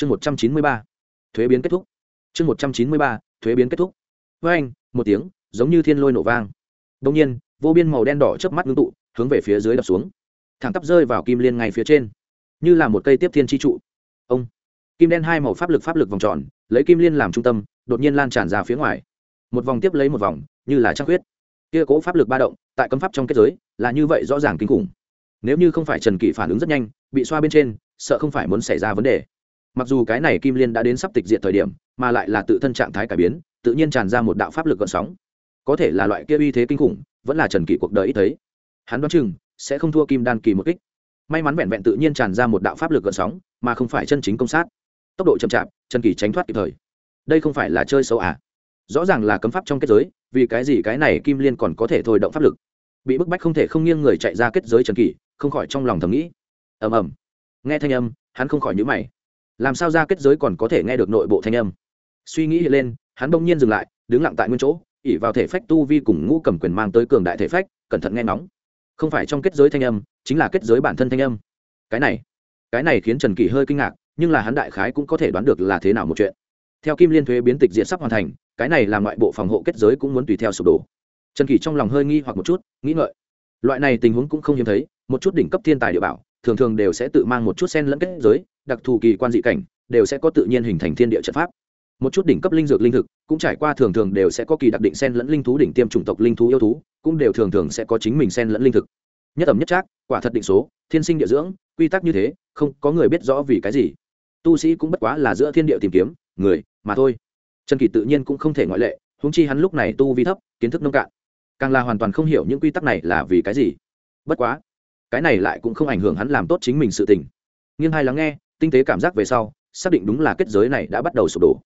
chương một trăm chín mươi ba. Thuế biến kết thúc. Chương một trăm chín mươi ba. Thuế biến kết thúc. Với anh, một tiếng, giống như thiên lôi nổ vang. Đông nhiên, vô biên màu đen đỏ chớp mắt ngưng tụ, hướng về phía dưới đập xuống. Thẳng tắp rơi vào kim liên ngay phía trên. Như là một cây tiếp thiên chi trụ. Ông. Kim đen hai màu pháp lực pháp lực vòng tròn, lấy kim liên làm trung tâm, đột nhiên lan tràn ra phía ngoài. Một vòng tiếp lấy một vòng, như là trăng huyết kia cố pháp lực ba động, tại cấm pháp trong kết giới, là như vậy rõ ràng kinh khủng. Nếu như không phải trần kỷ phản ứng rất nhanh, bị xoa bên trên, sợ không phải muốn xảy ra vấn đề mặc dù cái này kim liên đã đến sắp tịch diện thời điểm, mà lại là tự thân trạng thái cải biến, tự nhiên tràn ra một đạo pháp lực gợn sóng. Có thể là loại kia uy thế kinh khủng, vẫn là trần kỷ cuộc đời ít thấy. Hắn đoán chừng, sẽ không thua kim đan kỳ một kích. May mắn vẹn vẹn tự nhiên tràn ra một đạo pháp lực gợn sóng, mà không phải chân chính công sát. Tốc độ chậm chạp, trần kỷ tránh thoát kịp thời. Đây không phải là chơi xấu à? Rõ ràng là cấm pháp trong kết giới, vì cái gì cái này kim liên còn có thể thôi động pháp lực? Bị bức bách không thể không nghiêng người chạy ra kết giới trần kỷ, không khỏi trong lòng thầm nghĩ. Ầm ầm. Nghe thanh âm, hắn không khỏi nhữ mày làm sao ra kết giới còn có thể nghe được nội bộ thanh âm? Suy nghĩ hiện lên, hắn bỗng nhiên dừng lại, đứng lặng tại nguyên chỗ, ỉ vào thể phách tu vi cùng ngũ cầm quyền mang tới cường đại thể phách, cẩn thận nghe ngóng. Không phải trong kết giới thanh âm, chính là kết giới bản thân thanh âm. Cái này cái này khiến trần kỳ hơi kinh ngạc, nhưng là hắn đại khái cũng có thể đoán được là thế nào một chuyện. Theo kim liên thuế biến tịch diện sắp hoàn thành, cái này làm ngoại bộ phòng hộ kết giới cũng muốn tùy theo sụp đổ. Trần kỳ trong lòng hơi nghi hoặc một chút, nghĩ ngợi. Loại này tình huống cũng không hiếm thấy, một chút đỉnh cấp thiên tài địa bảo thường thường đều sẽ tự mang một chút sen lẫn kết giới, đặc thù kỳ quan dị cảnh, đều sẽ có tự nhiên hình thành thiên địa trận pháp. Một chút đỉnh cấp linh dược linh thực, cũng trải qua thường thường đều sẽ có kỳ đặc định sen lẫn linh thú đỉnh tiêm chủng tộc linh thú yêu thú, cũng đều thường thường sẽ có chính mình sen lẫn linh thực. Nhất ẩm nhất trác, quả thật định số, thiên sinh địa dưỡng, quy tắc như thế, không có người biết rõ vì cái gì. Tu sĩ cũng bất quá là giữa thiên địa tìm kiếm, người, mà thôi. Trần kỳ tự nhiên cũng không thể ngoại lệ, huống chi hắn lúc này tu vi thấp, kiến thức nông cạn. Càng là hoàn toàn không hiểu những quy tắc này là vì cái gì. Bất quá cái này lại cũng không ảnh hưởng hắn làm tốt chính mình sự tình. Nghiêng hai lắng nghe, tinh tế cảm giác về sau, xác định đúng là kết giới này đã bắt đầu sụp đổ.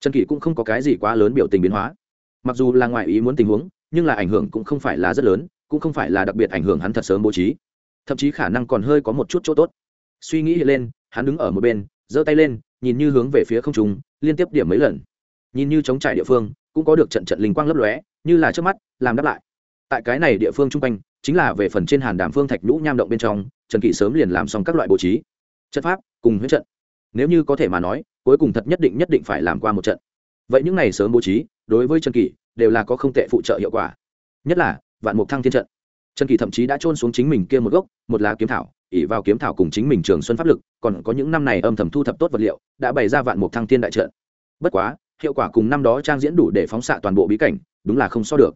Trần kỳ cũng không có cái gì quá lớn biểu tình biến hóa. Mặc dù là ngoài ý muốn tình huống, nhưng là ảnh hưởng cũng không phải là rất lớn, cũng không phải là đặc biệt ảnh hưởng hắn thật sớm bố trí. Thậm chí khả năng còn hơi có một chút chỗ tốt. Suy nghĩ lên, hắn đứng ở một bên, giơ tay lên, nhìn như hướng về phía không trung, liên tiếp điểm mấy lần. Nhìn như chống trải địa phương, cũng có được trận trận linh quang lấp lóe, như là trước mắt, làm đáp lại. Tại cái này địa phương chung quanh chính là về phần trên hàn đàm phương thạch nhũ nham động bên trong, trần kỷ sớm liền làm xong các loại bố trí. Trận pháp cùng huyết trận. Nếu như có thể mà nói, cuối cùng thật nhất định nhất định phải làm qua một trận. Vậy những này sớm bố trí, đối với trần kỷ đều là có không tệ phụ trợ hiệu quả. Nhất là, vạn mục thăng thiên trận. Trần kỷ thậm chí đã trôn xuống chính mình kia một gốc, một lá kiếm thảo ỉ vào kiếm thảo cùng chính mình trường xuân pháp lực, còn có những năm này âm thầm thu thập tốt vật liệu, đã bày ra vạn mục thăng thiên đại trận. Bất quá, hiệu quả cùng năm đó trang diễn đủ để phóng xạ toàn bộ bí cảnh, đúng là không so được.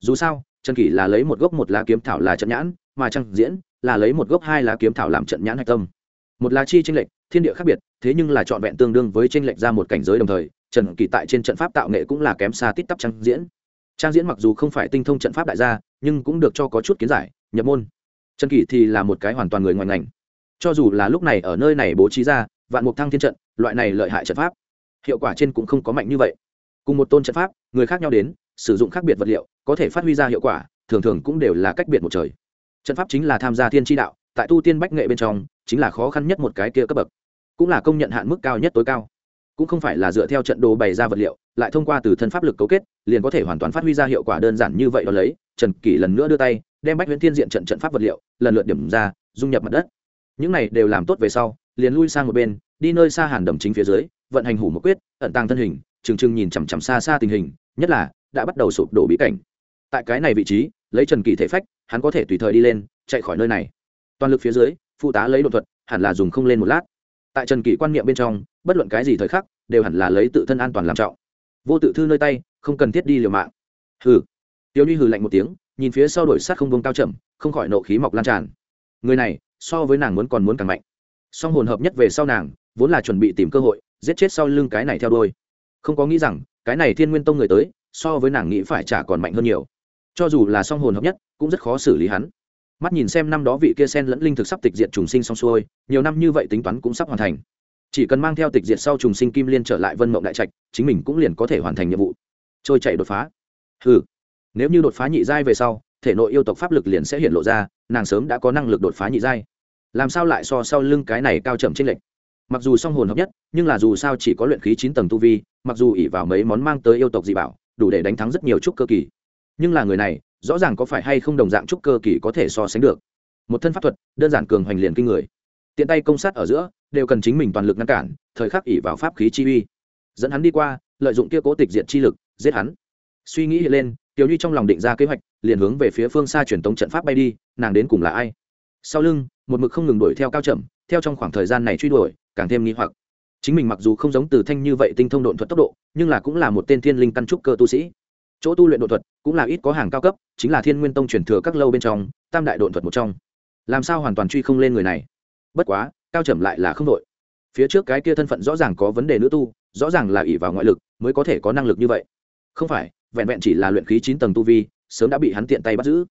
Dù sao trần kỷ là lấy một gốc một lá kiếm thảo là trận nhãn, mà trang diễn là lấy một gốc hai lá kiếm thảo làm trận nhãn hạch tâm. Một lá chi tranh lệch, thiên địa khác biệt, thế nhưng là trọn vẹn tương đương với tranh lệch ra một cảnh giới đồng thời, trần kỳ tại trên trận pháp tạo nghệ cũng là kém xa tít tắp trang diễn. Trang diễn mặc dù không phải tinh thông trận pháp đại gia, nhưng cũng được cho có chút kiến giải, nhập môn. Trần kỳ thì là một cái hoàn toàn người ngoài ngành. Cho dù là lúc này ở nơi này bố trí ra, vạn mục thăng thiên trận, loại này lợi hại trận pháp, hiệu quả trên cũng không có mạnh như vậy. Cùng một tôn trận pháp, người khác nhau đến, sử dụng khác biệt vật liệu có thể phát huy ra hiệu quả, thường thường cũng đều là cách biệt một trời. Trận pháp chính là tham gia thiên tri đạo, tại tu tiên bách nghệ bên trong, chính là khó khăn nhất một cái kia cấp bậc, cũng là công nhận hạn mức cao nhất tối cao. Cũng không phải là dựa theo trận đồ bày ra vật liệu, lại thông qua từ thân pháp lực cấu kết, liền có thể hoàn toàn phát huy ra hiệu quả đơn giản như vậy đó lấy. Trần kỷ lần nữa đưa tay, đem bách huyễn thiên diện trận trận pháp vật liệu, lần lượt điểm ra, dung nhập mặt đất. Những này đều làm tốt về sau, liền lui sang một bên, đi nơi xa hàn đầm chính phía dưới, vận hành hủ một quyết, ẩn tăng thân hình, trừng trừng nhìn chằm chằm xa xa tình hình, nhất là, đã bắt đầu sụp đổ bí cảnh tại cái này vị trí, lấy trần kỳ thể phách, hắn có thể tùy thời đi lên, chạy khỏi nơi này. Toàn lực phía dưới, phụ tá lấy đột thuật, hẳn là dùng không lên một lát. Tại trần kỳ quan niệm bên trong, bất luận cái gì thời khắc, đều hẳn là lấy tự thân an toàn làm trọng. Vô tự thư nơi tay, không cần thiết đi liều mạng. Hừ. Tiêu nhi hừ lạnh một tiếng, nhìn phía sau đổi sát không bông cao chậm, không khỏi nộ khí mọc lan tràn. Người này, so với nàng muốn còn muốn càng mạnh. Song hồn hợp nhất về sau nàng, vốn là chuẩn bị tìm cơ hội, giết chết sau lưng cái này theo đôi không có nghĩ rằng, cái này thiên nguyên tông người tới, so với nàng nghĩ phải trả còn mạnh hơn nhiều cho dù là song hồn hợp nhất, cũng rất khó xử lý hắn. Mắt nhìn xem năm đó vị kia sen lẫn linh thực sắp tịch diệt trùng sinh xong xuôi, nhiều năm như vậy tính toán cũng sắp hoàn thành. Chỉ cần mang theo tịch diệt sau trùng sinh kim liên trở lại vân mộng đại trạch, chính mình cũng liền có thể hoàn thành nhiệm vụ. Trôi chạy đột phá. Ừ nếu như đột phá nhị giai về sau, thể nội yêu tộc pháp lực liền sẽ hiện lộ ra, nàng sớm đã có năng lực đột phá nhị giai. Làm sao lại so sau lưng cái này cao chậm trên lệnh mặc dù song hồn hợp nhất, nhưng là dù sao chỉ có luyện khí chín tầng tu vi, mặc dù ỉ vào mấy món mang tới yêu tộc dị bảo, đủ để đánh thắng rất nhiều trúc cơ kỳ nhưng là người này, rõ ràng có phải hay không đồng dạng trúc cơ kỳ có thể so sánh được. Một thân pháp thuật, đơn giản cường hoành liền kinh người. Tiện tay công sát ở giữa, đều cần chính mình toàn lực ngăn cản, thời khắc ỉ vào pháp khí chi uy. Dẫn hắn đi qua, lợi dụng kia cố tịch diện chi lực, giết hắn. Suy nghĩ lên, tiểu nhi trong lòng định ra kế hoạch, liền hướng về phía phương xa truyền tống trận pháp bay đi, nàng đến cùng là ai? Sau lưng, một mực không ngừng đuổi theo cao chậm theo trong khoảng thời gian này truy đuổi, càng thêm nghi hoặc. Chính mình mặc dù không giống từ thanh như vậy tinh thông độn thuật tốc độ, nhưng là cũng là một tên thiên linh căn trúc cơ tu sĩ chỗ tu luyện đột thuật cũng là ít có hàng cao cấp, chính là thiên nguyên tông truyền thừa các lâu bên trong, tam đại đột thuật một trong. Làm sao hoàn toàn truy không lên người này? Bất quá, cao trầm lại là không đội. Phía trước cái kia thân phận rõ ràng có vấn đề nữ tu, rõ ràng là ỷ vào ngoại lực, mới có thể có năng lực như vậy. Không phải, vẹn vẹn chỉ là luyện khí chín tầng tu vi, sớm đã bị hắn tiện tay bắt giữ.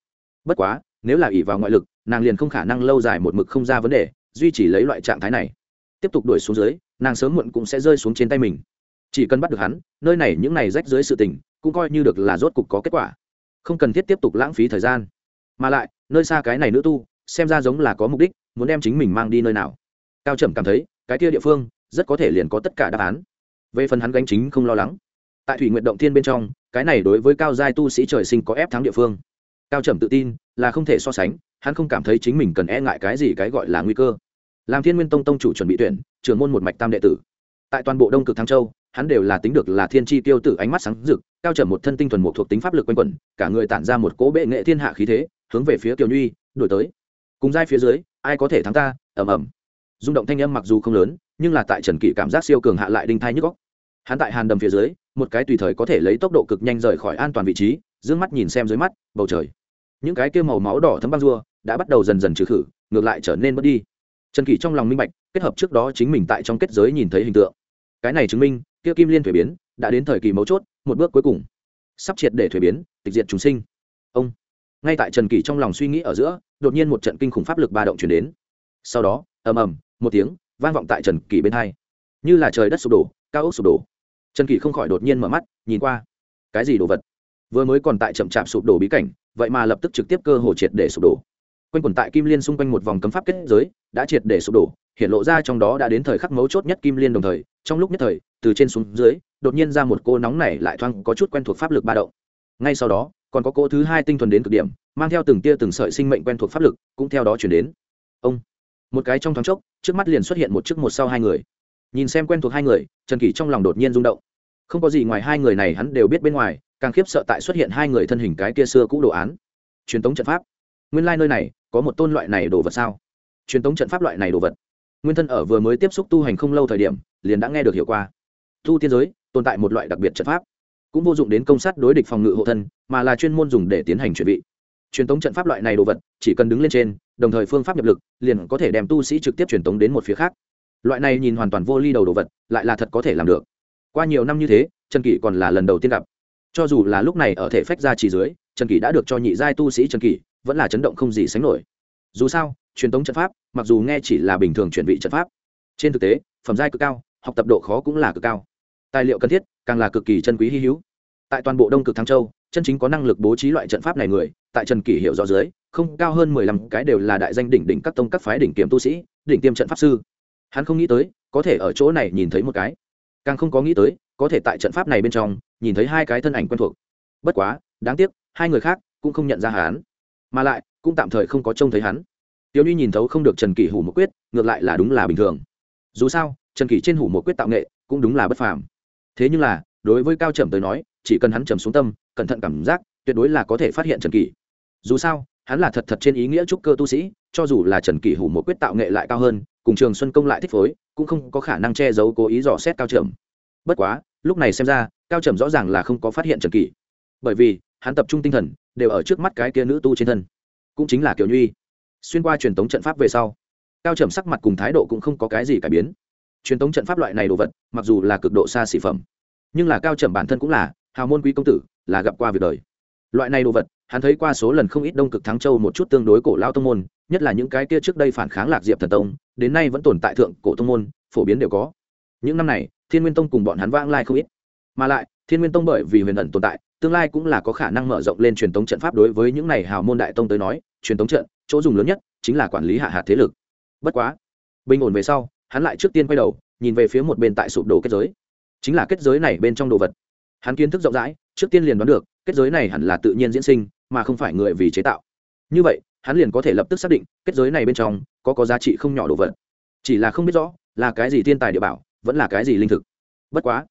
Bất quá, nếu là ỷ vào ngoại lực, nàng liền không khả năng lâu dài một mực không ra vấn đề, duy trì lấy loại trạng thái này. Tiếp tục đuổi xuống dưới, nàng sớm muộn cũng sẽ rơi xuống trên tay mình. Chỉ cần bắt được hắn, nơi này những này rách dưới sự tình cũng coi như được là rốt cục có kết quả. Không cần thiết tiếp tục lãng phí thời gian. Mà lại, nơi xa cái này nữ tu, xem ra giống là có mục đích, muốn đem chính mình mang đi nơi nào. Cao trầm cảm thấy, cái kia địa phương, rất có thể liền có tất cả đáp án. Về phần hắn gánh chính không lo lắng. Tại thủy nguyện động thiên bên trong, cái này đối với cao giai tu sĩ trời sinh có ép thắng địa phương. Cao trầm tự tin, là không thể so sánh, hắn không cảm thấy chính mình cần e ngại cái gì cái gọi là nguy cơ. Làm thiên nguyên tông tông chủ chuẩn bị tuyển, trưởng môn một mạch tam đệ tử. Tại toàn bộ đông cực thăng châu hắn đều là tính được là thiên tri tiêu tử ánh mắt sáng rực, cao trầm một thân tinh thuần một thuộc tính pháp lực quanh quẩn, cả người tản ra một cỗ bệ nghệ thiên hạ khí thế, hướng về phía tiểu nhuy đổi tới. Cùng giai phía dưới, ai có thể thắng ta? Ầm ầm. Rung động thanh âm mặc dù không lớn, nhưng là tại trần kỷ cảm giác siêu cường hạ lại đinh thai nhức góc hắn tại hàn đầm phía dưới, một cái tùy thời có thể lấy tốc độ cực nhanh rời khỏi an toàn vị trí d mắt nhìn xem dưới mắt, bầu trời. Những cái kia màu máu đỏ thấm băng rua đã bắt đầu dần dần trừ khử, ngược lại trở nên mất đi. Trần kỷ trong lòng minh bạch, kết hợp trước đó chính mình tại trong kết giới nhìn thấy hình tượng. Cái này chứng minh kia kim liên thuế biến, đã đến thời kỳ mấu chốt, một bước cuối cùng. Sắp triệt để thuế biến, tịch diệt chúng sinh. Ông. Ngay tại trần kỳ trong lòng suy nghĩ ở giữa, đột nhiên một trận kinh khủng pháp lực ba động chuyển đến. Sau đó, ầm ầm, một tiếng, vang vọng tại trần kỳ bên hai. Như là trời đất sụp đổ, cao ốc sụp đổ. Trần kỳ không khỏi đột nhiên mở mắt, nhìn qua. Cái gì đồ vật? Vừa mới còn tại chậm chạp sụp đổ bí cảnh, vậy mà lập tức trực tiếp cơ hồ triệt để sụp đổ quanh quẩn tại kim liên xung quanh một vòng cấm pháp kết giới, đã triệt để sụp đổ hiện lộ ra trong đó đã đến thời khắc mấu chốt nhất kim liên đồng thời, trong lúc nhất thời, từ trên xuống dưới, đột nhiên ra một cô nóng này lại thoang, có chút quen thuộc pháp lực ba động. Ngay sau đó, còn có cô thứ hai tinh thuần đến cực điểm, mang theo từng tia từng sợi sinh mệnh quen thuộc pháp lực, cũng theo đó chuyển đến. Ông! Một cái trong thoáng chốc, trước mắt liền xuất hiện một chiếc một sau hai người. Nhìn xem quen thuộc hai người, trần kỷ trong lòng đột nhiên rung động. Không có gì ngoài hai người này hắn đều biết bên ngoài, càng khiếp sợ tại xuất hiện hai người thân hình cái kia xưa cũ đồ án. Truyền thống trận pháp. Nguyên lai、like、nơi này có một tôn loại này đồ vật sao? Truyền thống trận pháp loại này đồ vật. Nguyên thân ở vừa mới tiếp xúc tu hành không lâu thời điểm, liền đã nghe được hiệu qua. Tu tiên giới, tồn tại một loại đặc biệt trận pháp. Cũng vô dụng đến công sát đối địch phòng ngự hộ thân, mà là chuyên môn dùng để tiến hành chuẩn bị truyền thống trận pháp loại này đồ vật, chỉ cần đứng lên trên, đồng thời phương pháp nhập lực, liền có thể đem tu sĩ trực tiếp truyền thống đến một phía khác. Loại này nhìn hoàn toàn vô ly đầu đồ vật, lại là thật có thể làm được. Qua nhiều năm như thế, trần kỷ còn là lần đầu tiên gặp. Cho dù là lúc này ở thể phách ra chỉ dưới, trần kỷ đã được cho nhị giai tu sĩ trần kỷ vẫn là chấn động không gì sánh nổi. Dù sao, truyền thống trận pháp, mặc dù nghe chỉ là bình thường chuyển vị trận pháp, trên thực tế, phẩm giai cực cao, học tập độ khó cũng là cực cao. Tài liệu cần thiết, càng là cực kỳ chân quý hy hữu. Tại toàn bộ đông cực thăng châu, chân chính có năng lực bố trí loại trận pháp này người, tại trần kỷ hiệu rõ dưới, không cao hơn mười lăm cái đều là đại danh đỉnh đỉnh các tông các phái đỉnh kiếm tu sĩ, đỉnh tiêm trận pháp sư. Hắn không nghĩ tới, có thể ở chỗ này nhìn thấy một cái. Càng không có nghĩ tới, có thể tại trận pháp này bên trong, nhìn thấy hai cái thân ảnh quen thuộc. Bất quá, đáng tiếc, hai người khác cũng không nhận ra hắn mà lại, cũng tạm thời không có trông thấy hắn. Tiểu nhi nhìn thấu không được trần kỷ hủ một quyết, ngược lại là đúng là bình thường. Dù sao, trần kỷ trên hủ một quyết tạo nghệ, cũng đúng là bất phàm. Thế nhưng là, đối với cao trầm tới nói, chỉ cần hắn trầm xuống tâm, cẩn thận cảm giác, tuyệt đối là có thể phát hiện trần kỷ. Dù sao, hắn là thật thật trên ý nghĩa trúc cơ tu sĩ, cho dù là trần kỷ hủ một quyết tạo nghệ lại cao hơn, cùng trường xuân công lại thích phối, cũng không có khả năng che giấu cố ý dò xét cao trầm. Bất quá, lúc này xem ra, cao trầm rõ ràng là không có phát hiện trần kỷ. Bởi vì hắn tập trung tinh thần, đều ở trước mắt cái kia nữ tu trên thân. Cũng chính là kiều nhuy. Xuyên qua truyền thống trận pháp về sau, cao trầm sắc mặt cùng thái độ cũng không có cái gì cải biến. Truyền thống trận pháp loại này đồ vật, mặc dù là cực độ xa xỉ phẩm, nhưng là cao trầm bản thân cũng là hào môn quý công tử, là gặp qua việc đời. Loại này đồ vật, hắn thấy qua số lần không ít đông cực thắng châu một chút tương đối cổ lao tông môn, nhất là những cái kia trước đây phản kháng lạc diệp thần tông, đến nay vẫn tồn tại thượng cổ tông môn, phổ biến đều có. Những năm này, thiên nguyên tông cùng bọn hắn vãng lai không ít. Mà lại, thiên nguyên tông bởi vì huyền ẩn tồn tại tương lai cũng là có khả năng mở rộng lên truyền thống trận pháp đối với những này hào môn đại tông tới nói, truyền thống trận, chỗ dùng lớn nhất chính là quản lý hạ hạt thế lực. Bất quá, bình ổn về sau, hắn lại trước tiên quay đầu, nhìn về phía một bên tại sụp đổ kết giới. Chính là kết giới này bên trong đồ vật. Hắn kiến thức rộng rãi, trước tiên liền đoán được, kết giới này hẳn là tự nhiên diễn sinh, mà không phải người vì chế tạo. Như vậy, hắn liền có thể lập tức xác định, kết giới này bên trong có có giá trị không nhỏ đồ vật. Chỉ là không biết rõ, là cái gì thiên tài địa bảo, vẫn là cái gì linh thực. Bất quá,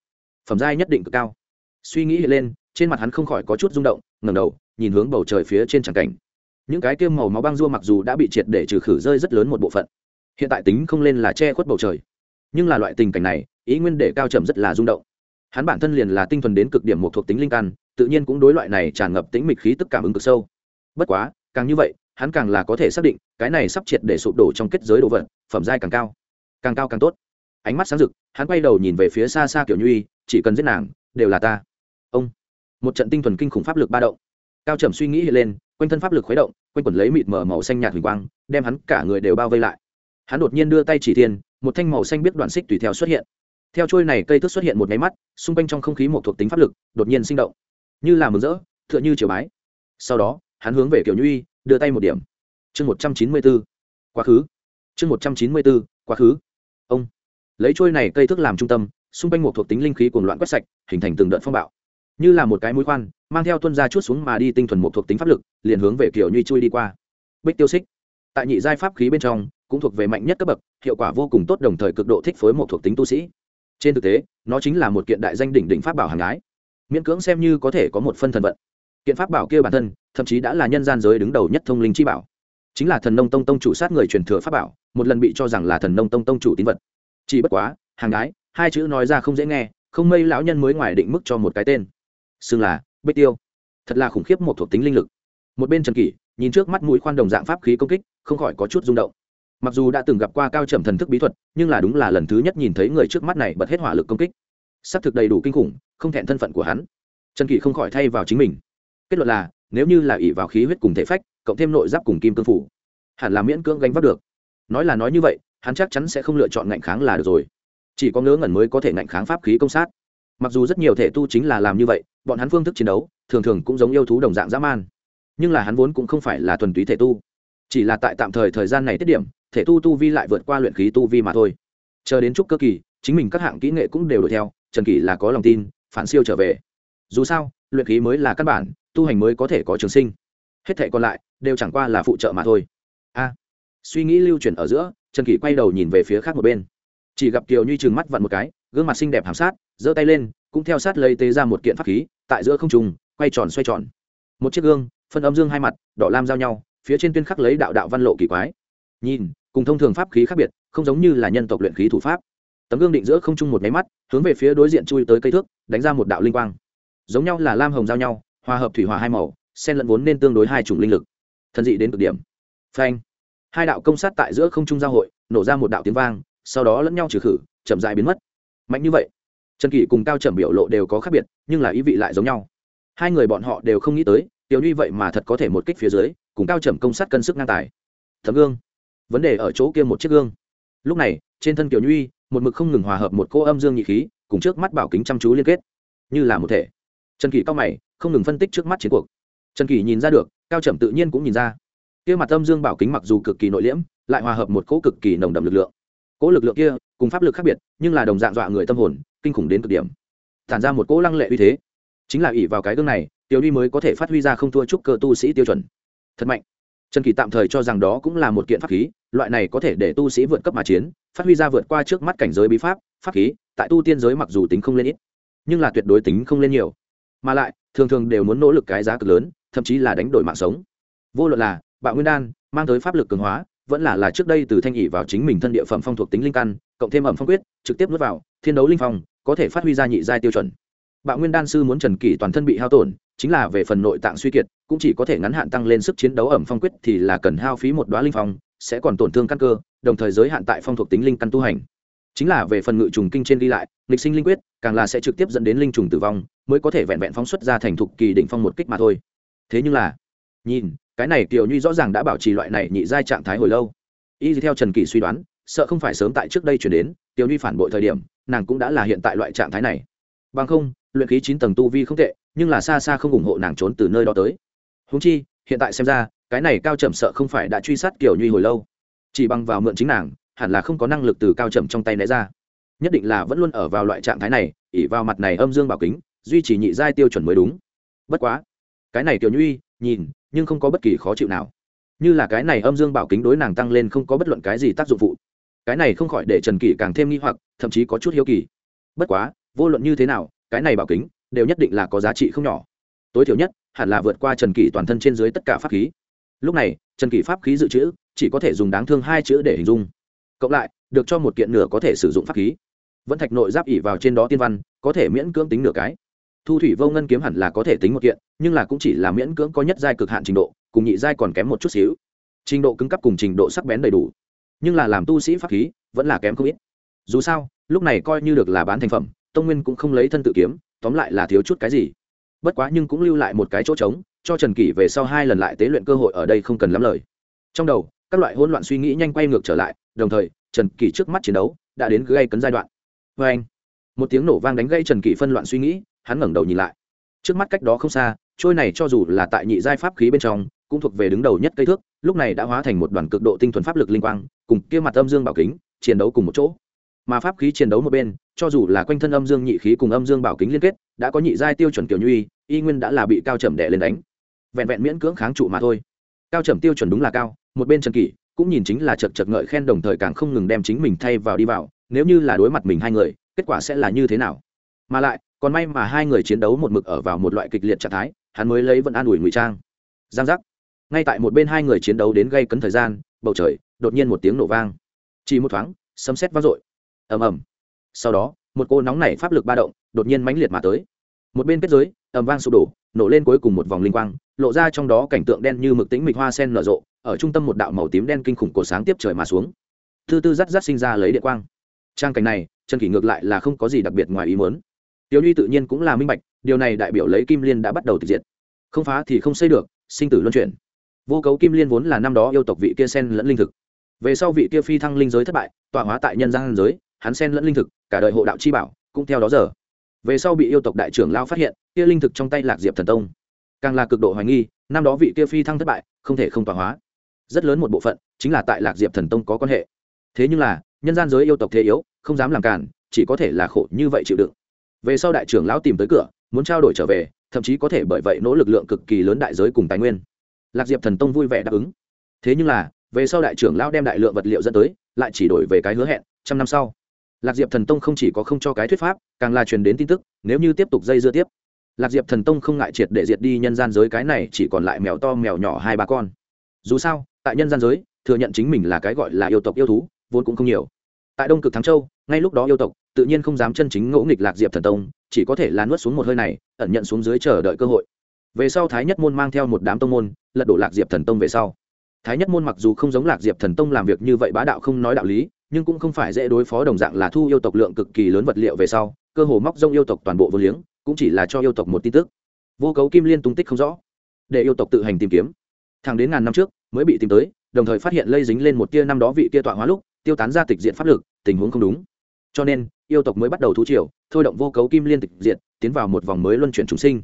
phẩm giai nhất định cực cao. Suy nghĩ lên trên mặt hắn không khỏi có chút rung động, ngẩng đầu, nhìn hướng bầu trời phía trên tràng cảnh. Những cái kia màu máu băng rua mặc dù đã bị triệt để trừ khử rơi rất lớn một bộ phận, hiện tại tính không lên là che khuất bầu trời. Nhưng là loại tình cảnh này, ý nguyên để cao trầm rất là rung động. Hắn bản thân liền là tinh thuần đến cực điểm một thuộc tính linh căn, tự nhiên cũng đối loại này tràn ngập tính mịch khí tức cảm ứng cực sâu. Bất quá, càng như vậy, hắn càng là có thể xác định, cái này sắp triệt để sụp đổ trong kết giới đồ vật, phẩm giai càng cao. Càng cao càng tốt. Ánh mắt sáng rực, hắn quay đầu nhìn về phía xa xa kiểu nhuy, chỉ cần giết nàng, đều là ta. Ông một trận tinh thuần kinh khủng pháp lực ba động. Cao trầm suy nghĩ hiện lên, quanh thân pháp lực khuấy động, quanh quẩn lấy mịt mờ màu xanh nhạt huỳnh quang, đem hắn cả người đều bao vây lại. Hắn đột nhiên đưa tay chỉ thiên, một thanh màu xanh biết đoạn xích tùy theo xuất hiện. Theo trôi này cây thức xuất hiện một nháy mắt, xung quanh trong không khí một thuộc tính pháp lực đột nhiên sinh động. Như là mừng rỡ t h ư ợ n h ư chiều bái. Sau đó, hắn hướng về kiểu nhuy, đưa tay một điểm. Chương một trăm chín mươi b ố quá khứ. Chương một trăm chín mươi b ố quá khứ. Ông. Lấy trôi này cây thức làm trung tâm, xung quanh một thuộc tính linh khí cuồng loạn quét sạch, hình thành từng đợt phong bạo như là một cái mũi khoan, mang theo tuân ra chút xuống mà đi tinh thuần một thuộc tính pháp lực, liền hướng về kiểu như chui đi qua. Bích tiêu xích. Tại nhị giai pháp khí bên trong, cũng thuộc về mạnh nhất cấp bậc, hiệu quả vô cùng tốt đồng thời cực độ thích phối một thuộc tính tu sĩ. Trên thực tế, nó chính là một kiện đại danh đỉnh đỉnh pháp bảo hàng ái. Miễn cưỡng xem như có thể có một phân thần vận. Kiện pháp bảo kia bản thân, thậm chí đã là nhân gian giới đứng đầu nhất thông linh chi bảo. Chính là thần nông tông tông chủ sát người truyền thừa pháp bảo, một lần bị cho rằng là thần nông tông tông chủ tín vật. Chỉ bất quá, hàng ái, hai chữ nói ra không dễ nghe, không mây lão nhân mới ngoài định mức cho một cái tên xưng là bích tiêu. Thật là khủng khiếp một thuộc tính linh lực. Một bên trần kỷ, nhìn trước mắt mũi khoan đồng dạng pháp khí công kích, không khỏi có chút rung động. Mặc dù đã từng gặp qua cao trầm thần thức bí thuật, nhưng là đúng là lần thứ nhất nhìn thấy người trước mắt này bật hết hỏa lực công kích. S ắ c thực đầy đủ kinh khủng, không thẹn thân phận của hắn. Trần kỷ không khỏi thay vào chính mình. Kết luận là, nếu như là ỉ vào khí huyết cùng thể phách, cộng thêm nội giáp cùng kim cương phủ, hẳn là miễn cưỡng gánh vác được. Nói là nói như vậy, hắn chắc chắn sẽ không lựa chọn ngạnh kháng là được rồi. Chỉ có ngớ ngẩn mới có thể ngạnh kháng pháp khí công sát mặc dù rất nhiều thể tu chính là làm như vậy, bọn hắn phương thức chiến đấu, thường thường cũng giống yêu thú đồng dạng dã man. Nhưng là hắn vốn cũng không phải là thuần túy thể tu. Chỉ là tại tạm thời thời gian này tiết điểm, thể tu tu vi lại vượt qua luyện khí tu vi mà thôi. Chờ đến chúc cơ kỳ, chính mình các hạng kỹ nghệ cũng đều đuổi theo, trần kỳ là có lòng tin, phản siêu trở về. Dù sao, luyện khí mới là căn bản, tu hành mới có thể có trường sinh. Hết thể còn lại, đều chẳng qua là phụ trợ mà thôi. A. Suy nghĩ lưu chuyển ở giữa, trần kỳ quay đầu nhìn về phía khác một bên. Chỉ gặp kiều như trừng mắt vặn một cái gương mặt xinh đẹp hàm sát, giơ tay lên, cũng theo sát lấy tế ra một kiện pháp khí, tại giữa không trùng quay tròn xoay tròn. Một chiếc gương, phân âm dương hai mặt, đỏ lam giao nhau, phía trên tuyên khắc lấy đạo đạo văn lộ kỳ quái. Nhìn, cùng thông thường pháp khí khác biệt, không giống như là nhân tộc luyện khí thủ pháp. Tấm gương định giữa không trung một máy mắt, hướng về phía đối diện chui tới cây thước, đánh ra một đạo linh quang. Giống nhau là lam hồng giao nhau, hòa hợp thủy hòa hai màu sen lẫn vốn nên tương đối hai chủng linh lực. Thân dị đến cực điểm. Phanh. Hai đạo công sát tại giữa không trung giao hội, nổ ra một đạo tiếng vang, sau đó lẫn nhau trừ khử, chậm dại biến mất mạnh như vậy. Trần kỷ cùng cao trầm biểu lộ đều có khác biệt, nhưng là ý vị lại giống nhau. Hai người bọn họ đều không nghĩ tới, tiểu nhuy vậy mà thật có thể một kích phía dưới, cùng cao trầm công sát cân sức ngang tài. Thấm gương. Vấn đề ở chỗ kia một chiếc gương. Lúc này, trên thân tiểu nhuy một mực không ngừng hòa hợp một cô âm dương nhị khí, cùng trước mắt bảo kính chăm chú liên kết. Như là một thể. Trần kỳ cao mày, không ngừng phân tích trước mắt chiến cuộc. Trần kỳ nhìn ra được, cao trầm tự nhiên cũng nhìn ra. Kia mặt âm dương bảo kính mặc dù cực kỳ nội liễm, lại hòa hợp một cỗ cực kỳ nồng đậm lực lượng cỗ lực lượng kia cùng pháp lực khác biệt, nhưng là đồng dạng dọa người tâm hồn, kinh khủng đến cực điểm. Tản ra một cỗ lăng lệ uy thế. Chính là ỷ vào cái gương này, tiểu đi mới có thể phát huy ra không thua chúc cơ tu sĩ tiêu chuẩn. Thật mạnh. Trần kỳ tạm thời cho rằng đó cũng là một kiện pháp khí, loại này có thể để tu sĩ vượt cấp mà chiến, phát huy ra vượt qua trước mắt cảnh giới bí pháp pháp khí, tại tu tiên giới mặc dù tính không lên ít, nhưng là tuyệt đối tính không lên nhiều. Mà lại, thường thường đều muốn nỗ lực cái giá cực lớn, thậm chí là đánh đổi mạng sống. Vô luận là bạo nguyên đan, mang tới pháp lực cường hóa vẫn là là trước đây từ thanh ỉ vào chính mình thân địa phẩm phong thuộc tính linh căn, cộng thêm ẩm phong quyết, trực tiếp nuốt vào, thiên đấu linh phong, có thể phát huy ra nhị giai tiêu chuẩn. Bạo nguyên đan sư muốn trần kỷ toàn thân bị hao tổn, chính là về phần nội tạng suy kiệt, cũng chỉ có thể ngắn hạn tăng lên sức chiến đấu ẩm phong quyết thì là cần hao phí một đoá linh phong, sẽ còn tổn thương căn cơ, đồng thời giới hạn tại phong thuộc tính linh căn tu hành. Chính là về phần ngự trùng kinh trên đi lại lịch sinh linh quyết, càng là sẽ trực tiếp dẫn đến linh trùng tử vong, mới có thể vẹn vẹn phóng xuất ra thành thục kỳ đỉnh phong một kích mà thôi. Thế nhưng là, nhìn cái này tiểu nhuy rõ ràng đã bảo trì loại này nhị giai trạng thái hồi lâu. Y theo trần kỳ suy đoán, sợ không phải sớm tại trước đây chuyển đến tiểu nhuy phản bội thời điểm, nàng cũng đã là hiện tại loại trạng thái này. Bằng không, luyện khí chín tầng tu vi không tệ, nhưng là xa xa không ủng hộ nàng trốn từ nơi đó tới. Húng chi, hiện tại xem ra, cái này cao trầm sợ không phải đã truy sát kiểu nhuy hồi lâu. Chỉ bằng vào mượn chính nàng, hẳn là không có năng lực từ cao trầm trong tay né ra. Nhất định là vẫn luôn ở vào loại trạng thái này ỉ vào mặt này âm dương bảo kính, duy trì nhị giai tiêu chuẩn mới đúng. Bất quá, cái này tiểu nhuy nhìn, nhưng không có bất kỳ khó chịu nào. Như là cái này âm dương bảo kính đối nàng tăng lên không có bất luận cái gì tác dụng phụ. Cái này không khỏi để trần kỷ càng thêm nghi hoặc, thậm chí có chút hiếu kỳ. Bất quá, vô luận như thế nào, cái này bảo kính đều nhất định là có giá trị không nhỏ. Tối thiểu nhất, hẳn là vượt qua trần kỷ toàn thân trên dưới tất cả pháp khí. Lúc này, trần kỷ pháp khí dự trữ chỉ có thể dùng đáng thương hai chữ để hình dung. Cộng lại, được cho một kiện nửa có thể sử dụng pháp khí. Vẫn thạch nội giáp ỉ vào trên đó tiên văn, có thể miễn cưỡng tính nửa cái thu thủy vô ngân kiếm hẳn là có thể tính một kiện, nhưng là cũng chỉ là miễn cưỡng có nhất giai cực hạn trình độ, cùng nhị giai còn kém một chút xíu. Trình độ cứng cấp cùng trình độ sắc bén đầy đủ. Nhưng là làm tu sĩ pháp khí, vẫn là kém không ít. Dù sao, lúc này coi như được là bán thành phẩm, tông nguyên cũng không lấy thân tự kiếm, tóm lại là thiếu chút cái gì. Bất quá nhưng cũng lưu lại một cái chỗ trống, cho trần kỷ về sau hai lần lại tế luyện cơ hội ở đây không cần lắm lời. Trong đầu, các loại hỗn loạn suy nghĩ nhanh quay ngược trở lại, đồng thời, trần kỷ trước mắt chiến đấu đã đến gây cấn giai đoạn. Vê anh một tiếng nổ vang đánh gây trần kỷ phân loạn suy nghĩ hắn ngẩng đầu nhìn lại. Trước mắt cách đó không xa, trôi này cho dù là tại nhị giai pháp khí bên trong, cũng thuộc về đứng đầu nhất cây thước, lúc này đã hóa thành một đoàn cực độ tinh thuần pháp lực linh quang, cùng kia mặt âm dương bảo kính, chiến đấu cùng một chỗ. Mà pháp khí chiến đấu một bên, cho dù là quanh thân âm dương nhị khí cùng âm dương bảo kính liên kết, đã có nhị giai tiêu chuẩn kiểu như y nguyên đã là bị cao trầm đẻ lên đánh. Vẹn vẹn miễn cưỡng kháng trụ mà thôi. Cao trầm tiêu chuẩn đúng là cao, một bên trần kỷ cũng nhìn chính là chật chật ngợi khen đồng thời càng không ngừng đem chính mình thay vào đi vào, nếu như là đối mặt mình hai người, kết quả sẽ là như thế nào? Mà lại còn may mà hai người chiến đấu một mực ở vào một loại kịch liệt trạng thái, hắn mới lấy vẫn an ủi ngụy trang. Giang giác. Ngay tại một bên hai người chiến đấu đến gây cấn thời gian, bầu trời, đột nhiên một tiếng nổ vang. Chỉ một thoáng, sấm sét vang dội. Ầm ầm. Sau đó, một cô nóng nảy pháp lực ba động, đột nhiên mãnh liệt mà tới. Một bên kết giới, ầm vang sụp đổ, nổ lên cuối cùng một vòng linh quang, lộ ra trong đó cảnh tượng đen như mực tĩnh mịch hoa sen nở rộ, ở trung tâm một đạo màu tím đen kinh khủng cổ sáng tiếp trời mà xuống. Thứ tư rắt rắt sinh ra lấy điện quang. Trang cảnh này, trần kỷ ngược lại là không có gì đặc biệt ngoài ý muốn tiểu nhi tự nhiên cũng là minh bạch điều này đại biểu lấy kim liên đã bắt đầu thực diệt, không phá thì không xây được sinh tử luân chuyển. Vô cấu kim liên vốn là năm đó yêu tộc vị kia sen lẫn linh thực. Về sau vị kia phi thăng linh giới thất bại tọa hóa tại nhân gian giới hắn sen lẫn linh thực cả đời hộ đạo chi bảo cũng theo đó giờ. Về sau bị yêu tộc đại trưởng lao phát hiện kia linh thực trong tay lạc diệp thần tông. Càng là cực độ hoài nghi năm đó vị kia phi thăng thất bại không thể không tọa hóa. Rất lớn một bộ phận chính là tại lạc diệp thần tông có quan hệ. Thế nhưng là nhân gian giới yêu tộc thế yếu không dám làm cản chỉ có thể là khổ như vậy chịu đựng về sau đại trưởng lão tìm tới cửa, muốn trao đổi trở về, thậm chí có thể bởi vậy nỗ lực lượng cực kỳ lớn đại giới cùng tài nguyên. Lạc diệp thần tông vui vẻ đáp ứng. Thế nhưng là, về sau đại trưởng lão đem đại lượng vật liệu dẫn tới, lại chỉ đổi về cái hứa hẹn, trăm năm sau. Lạc diệp thần tông không chỉ có không cho cái thuyết pháp, càng là truyền đến tin tức, nếu như tiếp tục dây dưa tiếp. Lạc diệp thần tông không ngại triệt để diệt đi nhân gian giới cái này chỉ còn lại mèo to mèo nhỏ hai ba con. Dù sao, tại nhân gian giới, thừa nhận chính mình là cái gọi là yêu tộc yêu thú, vốn cũng không nhiều. Tại đông cực thắng châu ngay lúc đó yêu tộc, tự nhiên không dám chân chính ngỗ nghịch lạc diệp thần tông, chỉ có thể là nuốt xuống một hơi này, ẩn nhận xuống dưới chờ đợi cơ hội. Về sau thái nhất môn mang theo một đám tông môn, lật đổ lạc diệp thần tông về sau. Thái nhất môn mặc dù không giống lạc diệp thần tông làm việc như vậy bá đạo không nói đạo lý, nhưng cũng không phải dễ đối phó đồng dạng là thu yêu tộc lượng cực kỳ lớn vật liệu về sau, cơ hồ móc rông yêu tộc toàn bộ vô liếng, cũng chỉ là cho yêu tộc một tin tức. Vô cấu kim liên tung tích không rõ, để yêu tộc tự hành tìm kiếm. Thẳng đến ngàn năm trước, mới bị tìm tới, đồng thời phát hiện lây dính lên một tia năm đó vị tia tọa hóa lúc, tiêu tán ra tịch diện pháp lực, tình huống không đúng cho nên, yêu tộc mới bắt đầu thú triều, thôi động vô cấu kim liên tịch diện tiến vào một vòng mới luân chuyển chúng sinh.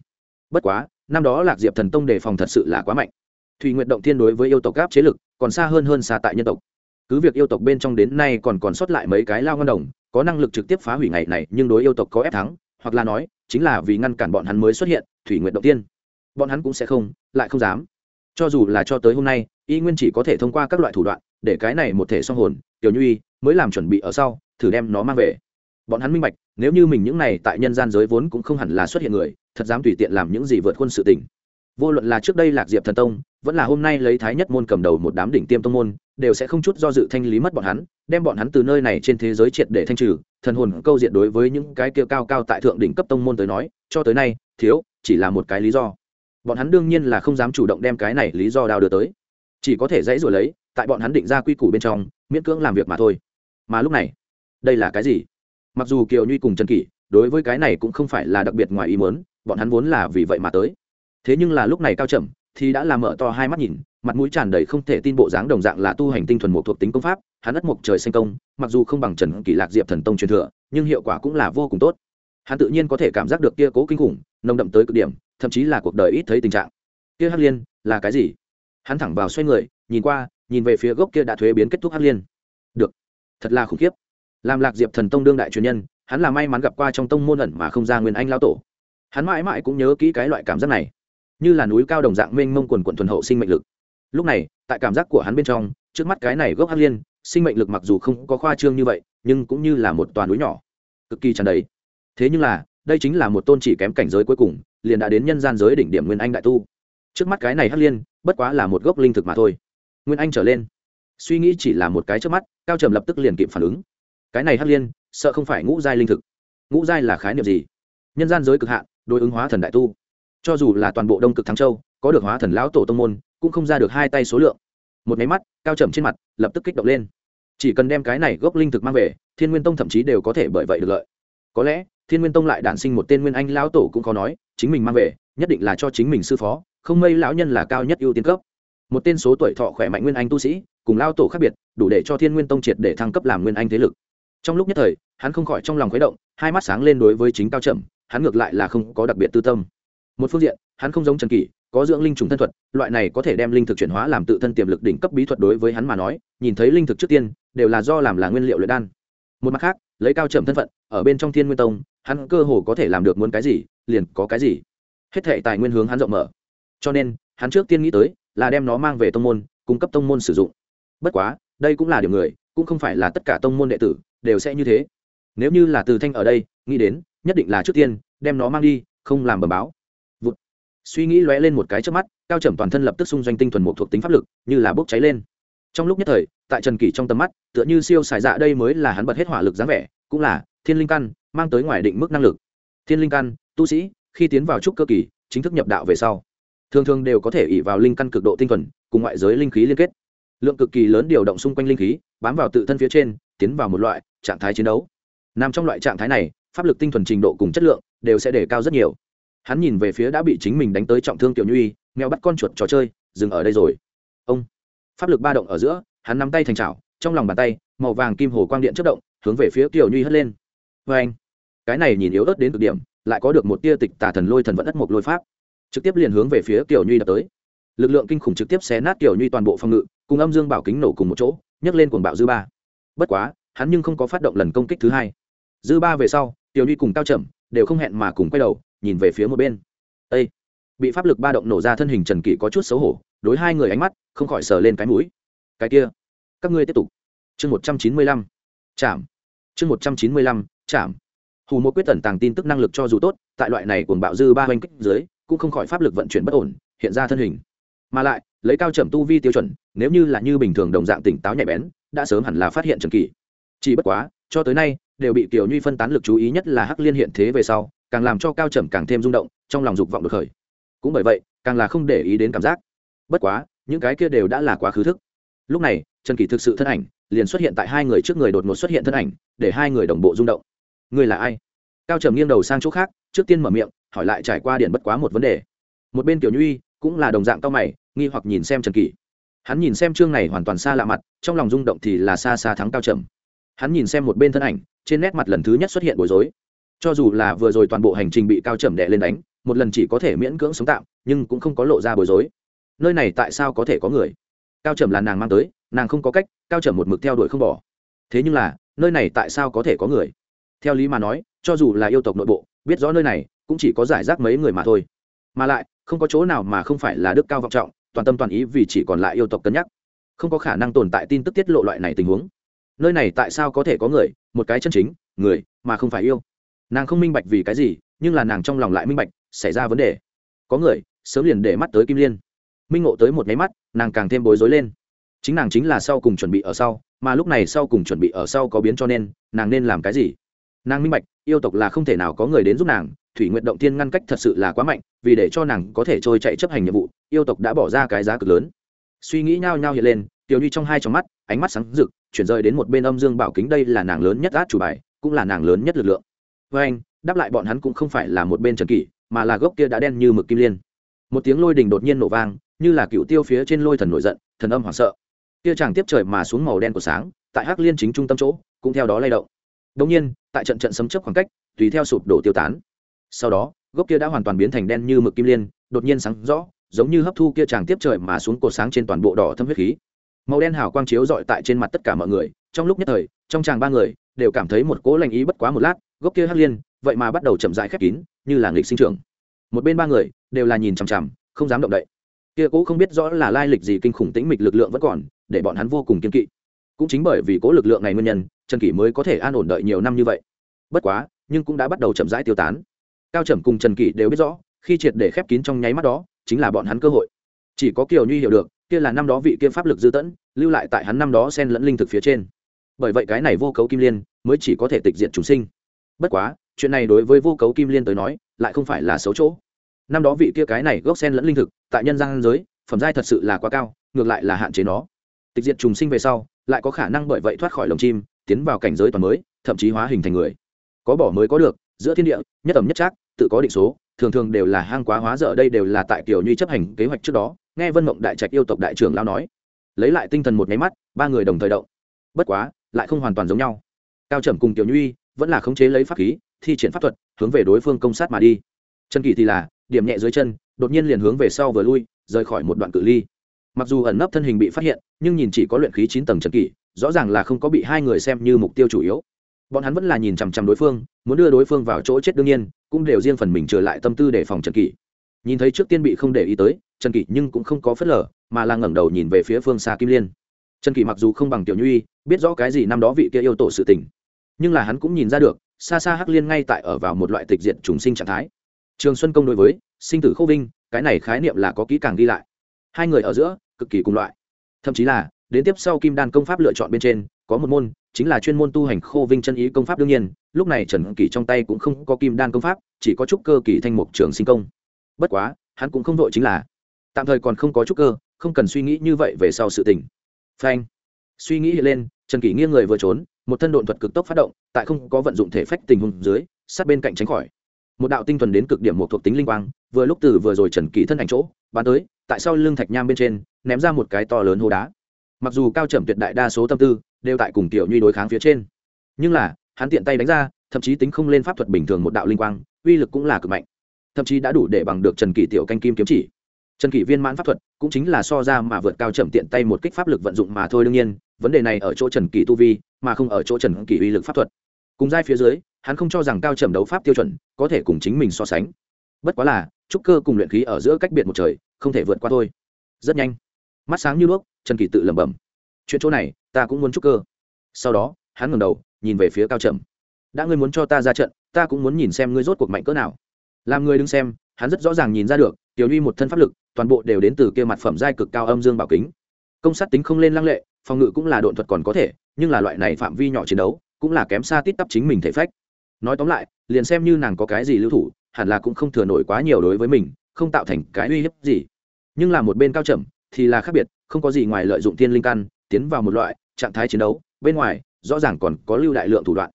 Bất quá, năm đó lạc diệp thần tông đề phòng thật sự là quá mạnh. Thùy nguyện động thiên đối với yêu tộc gáp chế lực còn xa hơn hơn xa tại nhân tộc. Cứ việc yêu tộc bên trong đến nay còn còn sót lại mấy cái lao ngân đồng, có năng lực trực tiếp phá hủy ngày này, nhưng đối yêu tộc có ép thắng, hoặc là nói, chính là vì ngăn cản bọn hắn mới xuất hiện, thủy nguyện động tiên bọn hắn cũng sẽ không, lại không dám. Cho dù là cho tới hôm nay, y nguyên chỉ có thể thông qua các loại thủ đoạn, để cái này một thể song hồn, tiểu như y mới làm chuẩn bị ở sau thử đem nó mang về. Bọn hắn minh bạch, nếu như mình những này tại nhân gian giới vốn cũng không hẳn là xuất hiện người, thật dám tùy tiện làm những gì vượt quân sự tình. Vô luận là trước đây lạc diệp thần tông, vẫn là hôm nay lấy thái nhất môn cầm đầu một đám đỉnh tiêm tông môn, đều sẽ không chút do dự thanh lý mất bọn hắn, đem bọn hắn từ nơi này trên thế giới triệt để thanh trừ. Thần hồn câu diện đối với những cái kia cao cao tại thượng đỉnh cấp tông môn tới nói, cho tới nay, thiếu, chỉ là một cái lý do. Bọn hắn đương nhiên là không dám chủ động đem cái này lý do đào đưa tới. Chỉ có thể dãy rồi lấy, tại bọn hắn định ra quy củ bên trong, miễn cưỡng làm việc mà thôi. Mà lúc này đây là cái gì? Mặc dù kiều nhuy cùng trần kỷ đối với cái này cũng không phải là đặc biệt ngoài ý muốn, bọn hắn vốn là vì vậy mà tới. Thế nhưng là lúc này cao trầm thì đã làm mở to hai mắt nhìn, mặt mũi tràn đầy không thể tin bộ dáng đồng dạng là tu hành tinh thuần một thuộc tính công pháp, hắn ất mộc trời xanh công, mặc dù không bằng trần kỷ lạc diệp thần tông truyền thừa, nhưng hiệu quả cũng là vô cùng tốt. Hắn tự nhiên có thể cảm giác được kia cố kinh khủng, nồng đậm tới cực điểm, thậm chí là cuộc đời ít thấy tình trạng. Kia hắc liên là cái gì? Hắn thẳng vào xoay người, nhìn qua, nhìn về phía gốc kia đã thuế biến kết thúc hắc liên. Được, thật là khủng khiếp làm lạc diệp thần tông đương đại truyền nhân, hắn là may mắn gặp qua trong tông môn ẩn mà không ra nguyên anh lao tổ. Hắn mãi mãi cũng nhớ kỹ cái loại cảm giác này, như là núi cao đồng dạng mênh mông quần quận thuần hậu sinh mệnh lực. Lúc này, tại cảm giác của hắn bên trong, trước mắt cái này gốc hắc liên, sinh mệnh lực mặc dù không có khoa trương như vậy, nhưng cũng như là một toàn núi nhỏ, cực kỳ tràn đầy. Thế nhưng là, đây chính là một tôn chỉ kém cảnh giới cuối cùng, liền đã đến nhân gian giới đỉnh điểm nguyên anh đại tu. Trước mắt cái này hắc liên, bất quá là một gốc linh thực mà thôi. Nguyên anh trở lên. Suy nghĩ chỉ là một cái trước mắt, cao trầm lập tức liền kịp phản ứng cái này hắc liên, sợ không phải ngũ giai linh thực. Ngũ giai là khái niệm gì? Nhân gian giới cực hạn, đối ứng hóa thần đại tu. Cho dù là toàn bộ đông cực thắng châu, có được hóa thần lão tổ tông môn, cũng không ra được hai tay số lượng. Một máy mắt, cao trầm trên mặt, lập tức kích động lên. Chỉ cần đem cái này gốc linh thực mang về, thiên nguyên tông thậm chí đều có thể bởi vậy được lợi. Có lẽ, thiên nguyên tông lại đản sinh một tên nguyên anh lão tổ cũng khó nói, chính mình mang về, nhất định là cho chính mình sư phó, không mây lão nhân là cao nhất ưu tiên cấp. Một tên số tuổi thọ khỏe mạnh nguyên anh tu sĩ, cùng lao tổ khác biệt, đủ để cho thiên nguyên tông triệt để thăng cấp làm nguyên anh thế lực trong lúc nhất thời, hắn không khỏi trong lòng khuấy động, hai mắt sáng lên đối với chính cao trầm, hắn ngược lại là không có đặc biệt tư tâm. Một phương diện, hắn không giống trần kỷ, có dưỡng linh trùng thân thuật, loại này có thể đem linh thực chuyển hóa làm tự thân tiềm lực đỉnh cấp bí thuật đối với hắn mà nói, nhìn thấy linh thực trước tiên, đều là do làm là nguyên liệu luyện đan. Một mặt khác, lấy cao trầm thân phận, ở bên trong thiên nguyên tông, hắn cơ hồ có thể làm được muốn cái gì, liền có cái gì. Hết thệ tài nguyên hướng hắn rộng mở. Cho nên, hắn trước tiên nghĩ tới, là đem nó mang về tông môn, cung cấp tông môn sử dụng. Bất quá, đây cũng là điều người, cũng không phải là tất cả tông môn đệ tử đều sẽ như thế. Nếu như là từ thanh ở đây, nghĩ đến, nhất định là trước tiên, đem nó mang đi, không làm bờ báo. Vụt. suy nghĩ lóe lên một cái trước mắt, cao trầm toàn thân lập tức xung doanh tinh thuần một thuộc tính pháp lực, như là bốc cháy lên. Trong lúc nhất thời, tại trần kỷ trong tầm mắt, tựa như siêu xài dạ đây mới là hắn bật hết hỏa lực dáng vẻ, cũng là thiên linh căn, mang tới ngoài định mức năng lực. Thiên linh căn, tu sĩ, khi tiến vào trúc cơ kỳ, chính thức nhập đạo về sau, thường thường đều có thể ỉ vào linh căn cực độ tinh thuần, cùng ngoại giới linh khí liên kết. Lượng cực kỳ lớn điều động xung quanh linh khí, bám vào tự thân phía trên tiến vào một loại trạng thái chiến đấu. Nằm trong loại trạng thái này, pháp lực tinh thuần trình độ cùng chất lượng đều sẽ đề cao rất nhiều. Hắn nhìn về phía đã bị chính mình đánh tới trọng thương tiểu như y nghèo bắt con chuột trò chơi, dừng ở đây rồi. Ông. Pháp lực ba động ở giữa, hắn nắm tay thành chảo, trong lòng bàn tay, màu vàng kim hồ quang điện chất động, hướng về phía tiểu nhuy hất lên. Vê anh. Cái này nhìn yếu ớt đến cực điểm, lại có được một tia tịch tà thần lôi thần vẫn đất một lôi pháp. Trực tiếp liền hướng về phía tiểu nhuy đập tới. Lực lượng kinh khủng trực tiếp xé nát tiểu nhuy toàn bộ phòng ngự, cùng âm dương bảo kính nổ cùng một chỗ, nhấc lên cuồng bạo dư ba bất quá, hắn nhưng không có phát động lần công kích thứ hai. Dư ba về sau, tiểu nhuy cùng cao trầm đều không hẹn mà cùng quay đầu, nhìn về phía một bên. Ê! bị pháp lực ba động nổ ra thân hình trần kỷ có chút xấu hổ, đối hai người ánh mắt không khỏi sờ lên cái mũi. Cái kia, các ngươi tiếp tục. Chương một trăm chín mươi lăm. Chạm. Chương một trăm chín mươi lăm. Chạm. Hù một quyết tẩn tàng tin tức năng lực cho dù tốt, tại loại này cuồng bạo dư ba oanh kích dưới, cũng không khỏi pháp lực vận chuyển bất ổn, hiện ra thân hình mà lại, lấy cao trầm tu vi tiêu chuẩn, nếu như là như bình thường đồng dạng tỉnh táo nhạy bén, đã sớm hẳn là phát hiện trần kỷ chỉ bất quá, cho tới nay, đều bị tiểu nhuy phân tán lực chú ý nhất là hắc liên hiện thế về sau, càng làm cho cao trầm càng thêm rung động, trong lòng dục vọng được khởi. Cũng bởi vậy, càng là không để ý đến cảm giác. Bất quá, những cái kia đều đã là quá khứ thức. Lúc này, trần kỳ thực sự thân ảnh, liền xuất hiện tại hai người trước người đột ngột xuất hiện thân ảnh, để hai người đồng bộ rung động. Người là ai? Cao trầm nghiêng đầu sang chỗ khác, trước tiên mở miệng, hỏi lại trải qua điện bất quá một vấn đề. Một bên tiểu nhuy cũng là đồng dạng cao mày, nghi hoặc nhìn xem trần kỷ. Hắn nhìn xem chương này hoàn toàn xa lạ mặt, trong lòng rung động thì là xa xa thắng cao trầm. Hắn nhìn xem một bên thân ảnh, trên nét mặt lần thứ nhất xuất hiện bối rối. Cho dù là vừa rồi toàn bộ hành trình bị cao trầm đệ lên đánh, một lần chỉ có thể miễn cưỡng sống tạm, nhưng cũng không có lộ ra bối rối. Nơi này tại sao có thể có người? Cao trầm là nàng mang tới, nàng không có cách, cao trầm một mực theo đuổi không bỏ. Thế nhưng là, nơi này tại sao có thể có người? Theo lý mà nói, cho dù là yêu tộc nội bộ, biết rõ nơi này, cũng chỉ có giải rác mấy người mà thôi mà lại, không có chỗ nào mà không phải là đức cao vọng trọng, toàn tâm toàn ý vì chỉ còn lại yêu tộc cân nhắc. Không có khả năng tồn tại tin tức tiết lộ loại này tình huống. Nơi này tại sao có thể có người, một cái chân chính, người, mà không phải yêu? Nàng không minh bạch vì cái gì, nhưng là nàng trong lòng lại minh bạch, xảy ra vấn đề. Có người, sớm liền để mắt tới kim liên. Minh ngộ tới một máy mắt, nàng càng thêm bối rối lên. Chính nàng chính là sau cùng chuẩn bị ở sau, mà lúc này sau cùng chuẩn bị ở sau có biến cho nên, nàng nên làm cái gì? Nàng minh bạch, yêu tộc là không thể nào có người đến giúp nàng thủy nguyện động tiên ngăn cách thật sự là quá mạnh, vì để cho nàng có thể trôi chạy chấp hành nhiệm vụ, yêu tộc đã bỏ ra cái giá cực lớn. Suy nghĩ nhao nhao hiện lên, tiểu nhi trong hai trong mắt, ánh mắt sáng rực, chuyển rời đến một bên âm dương bảo kính đây là nàng lớn nhất át chủ bài, cũng là nàng lớn nhất lực lượng. Với anh, đáp lại bọn hắn cũng không phải là một bên trần kỷ, mà là gốc kia đã đen như mực kim liên. Một tiếng lôi đình đột nhiên nổ vang, như là cựu tiêu phía trên lôi thần nổi giận, thần âm hoảng sợ. Kia chàng tiếp trời mà xuống màu đen của sáng, tại hắc liên chính trung tâm chỗ, cũng theo đó lay động. Đông nhiên, tại trận trận sấm chấp khoảng cách, tùy theo sụp đổ tiêu tán sau đó, gốc kia đã hoàn toàn biến thành đen như mực kim liên, đột nhiên sáng rõ, giống như hấp thu kia chàng tiếp trời mà xuống cột sáng trên toàn bộ đỏ thâm huyết khí. Màu đen hào quang chiếu dọi tại trên mặt tất cả mọi người, trong lúc nhất thời, trong chàng ba người đều cảm thấy một cỗ lành ý bất quá một lát, gốc kia hắc liên, vậy mà bắt đầu chậm rãi khép kín, như là nghịch sinh trưởng. Một bên ba người đều là nhìn chằm chằm, không dám động đậy. Kia cố không biết rõ là lai lịch gì kinh khủng tĩnh mịch lực lượng vẫn còn, để bọn hắn vô cùng kiên kỵ. Cũng chính bởi vì cố lực lượng này nguyên nhân, trần kỷ mới có thể an ổn đợi nhiều năm như vậy. Bất quá, nhưng cũng đã bắt đầu chậm rãi tiêu tán cao trầm cùng trần kỷ đều biết rõ, khi triệt để khép kín trong nháy mắt đó, chính là bọn hắn cơ hội. Chỉ có kiều nhi hiểu được, kia là năm đó vị kia pháp lực dư tẫn lưu lại tại hắn năm đó xen lẫn linh thực phía trên. Bởi vậy cái này vô cấu kim liên, mới chỉ có thể tịch diệt chúng sinh. Bất quá, chuyện này đối với vô cấu kim liên tới nói, lại không phải là xấu chỗ. Năm đó vị kia cái này gốc sen lẫn linh thực, tại nhân gian giới, phẩm giai thật sự là quá cao, ngược lại là hạn chế nó. Tịch diệt trùng sinh về sau, lại có khả năng bởi vậy thoát khỏi lồng chim, tiến vào cảnh giới toàn mới, thậm chí hóa hình thành người. Có bỏ mới có được giữa thiên địa, nhất tầm nhất trác, tự có định số, thường thường đều là hang quá hóa dở, đây đều là tại kiểu như chấp hành kế hoạch trước đó, nghe vân mộng đại trạch yêu tộc đại trưởng lao nói. Lấy lại tinh thần một nháy mắt, ba người đồng thời động. Bất quá, lại không hoàn toàn giống nhau. Cao trầm cùng tiểu nhuy vẫn là khống chế lấy pháp khí, thi triển pháp thuật, hướng về đối phương công sát mà đi. Chân kỳ thì là, điểm nhẹ dưới chân, đột nhiên liền hướng về sau vừa lui, rời khỏi một đoạn cự ly. Mặc dù ẩn nấp thân hình bị phát hiện, nhưng nhìn chỉ có luyện khí chín tầng trần kỳ, rõ ràng là không có bị hai người xem như mục tiêu chủ yếu bọn hắn vẫn là nhìn chằm chằm đối phương, muốn đưa đối phương vào chỗ chết đương nhiên, cũng đều riêng phần mình trở lại tâm tư để phòng trần kỷ. Nhìn thấy trước tiên bị không để ý tới, trần kỷ nhưng cũng không có phớt lờ, mà là ngẩng đầu nhìn về phía phương xa kim liên. Trần kỷ mặc dù không bằng tiểu nhuy, biết rõ cái gì năm đó vị kia yêu tổ sự tình. Nhưng là hắn cũng nhìn ra được, xa xa hắc liên ngay tại ở vào một loại tịch diện trùng sinh trạng thái. Trường xuân công đối với, sinh tử khâu vinh, cái này khái niệm là có kỹ càng ghi lại. Hai người ở giữa, cực kỳ cùng loại. Thậm chí là, đến tiếp sau kim đan công pháp lựa chọn bên trên có một môn, chính là chuyên môn tu hành khô vinh chân ý công pháp đương nhiên, lúc này trần kỳ trong tay cũng không có kim đan công pháp, chỉ có trúc cơ kỳ thanh mục trường sinh công. Bất quá, hắn cũng không vội chính là, tạm thời còn không có trúc cơ, không cần suy nghĩ như vậy về sau sự tình. Phanh. Suy nghĩ lên, trần kỳ nghiêng người vừa trốn, một thân độn thuật cực tốc phát động, tại không có vận dụng thể phách tình huống dưới, sát bên cạnh tránh khỏi. Một đạo tinh thuần đến cực điểm một thuộc tính linh quang, vừa lúc từ vừa rồi trần kỳ thân ảnh chỗ bán tới, tại sau lưng thạch nham bên trên, ném ra một cái to lớn hố đá mặc dù cao trầm tuyệt đại đa số tâm tư đều tại cùng tiểu nhuy đối kháng phía trên, nhưng là, hắn tiện tay đánh ra, thậm chí tính không lên pháp thuật bình thường một đạo linh quang, uy lực cũng là cực mạnh. Thậm chí đã đủ để bằng được trần kỷ tiểu canh kim kiếm chỉ. Trần kỷ viên mãn pháp thuật cũng chính là so ra mà vượt cao trầm tiện tay một kích pháp lực vận dụng mà thôi đương nhiên, vấn đề này ở chỗ trần kỷ tu vi, mà không ở chỗ trần kỷ uy lực pháp thuật. Cùng giai phía dưới, hắn không cho rằng cao trầm đấu pháp tiêu chuẩn có thể cùng chính mình so sánh. Bất quá là, trúc cơ cùng luyện khí ở giữa cách biệt một trời, không thể vượt qua thôi. Rất nhanh mắt sáng như đuốc trần kỳ tự lẩm bẩm. Chuyện chỗ này, ta cũng muốn chúc cơ. Sau đó, hắn ngẩng đầu, nhìn về phía cao trầm. Đã ngươi muốn cho ta ra trận, ta cũng muốn nhìn xem ngươi rốt cuộc mạnh cỡ nào. Làm người đứng xem, hắn rất rõ ràng nhìn ra được, tiểu Uy một thân pháp lực, toàn bộ đều đến từ kia mặt phẩm giai cực cao âm dương bảo kính. Công sát tính không lên lăng lệ, phòng ngự cũng là độn thuật còn có thể, nhưng là loại này phạm vi nhỏ chiến đấu, cũng là kém xa tít tắp chính mình thể phách. Nói tóm lại, liền xem như nàng có cái gì lưu thủ, hẳn là cũng không thừa nổi quá nhiều đối với mình, không tạo thành cái uy hiếp gì. Nhưng là một bên cao trầm thì là khác biệt, không có gì ngoài lợi dụng tiên linh căn, tiến vào một loại trạng thái chiến đấu. Bên ngoài, rõ ràng còn có lưu đại lượng thủ đoạn.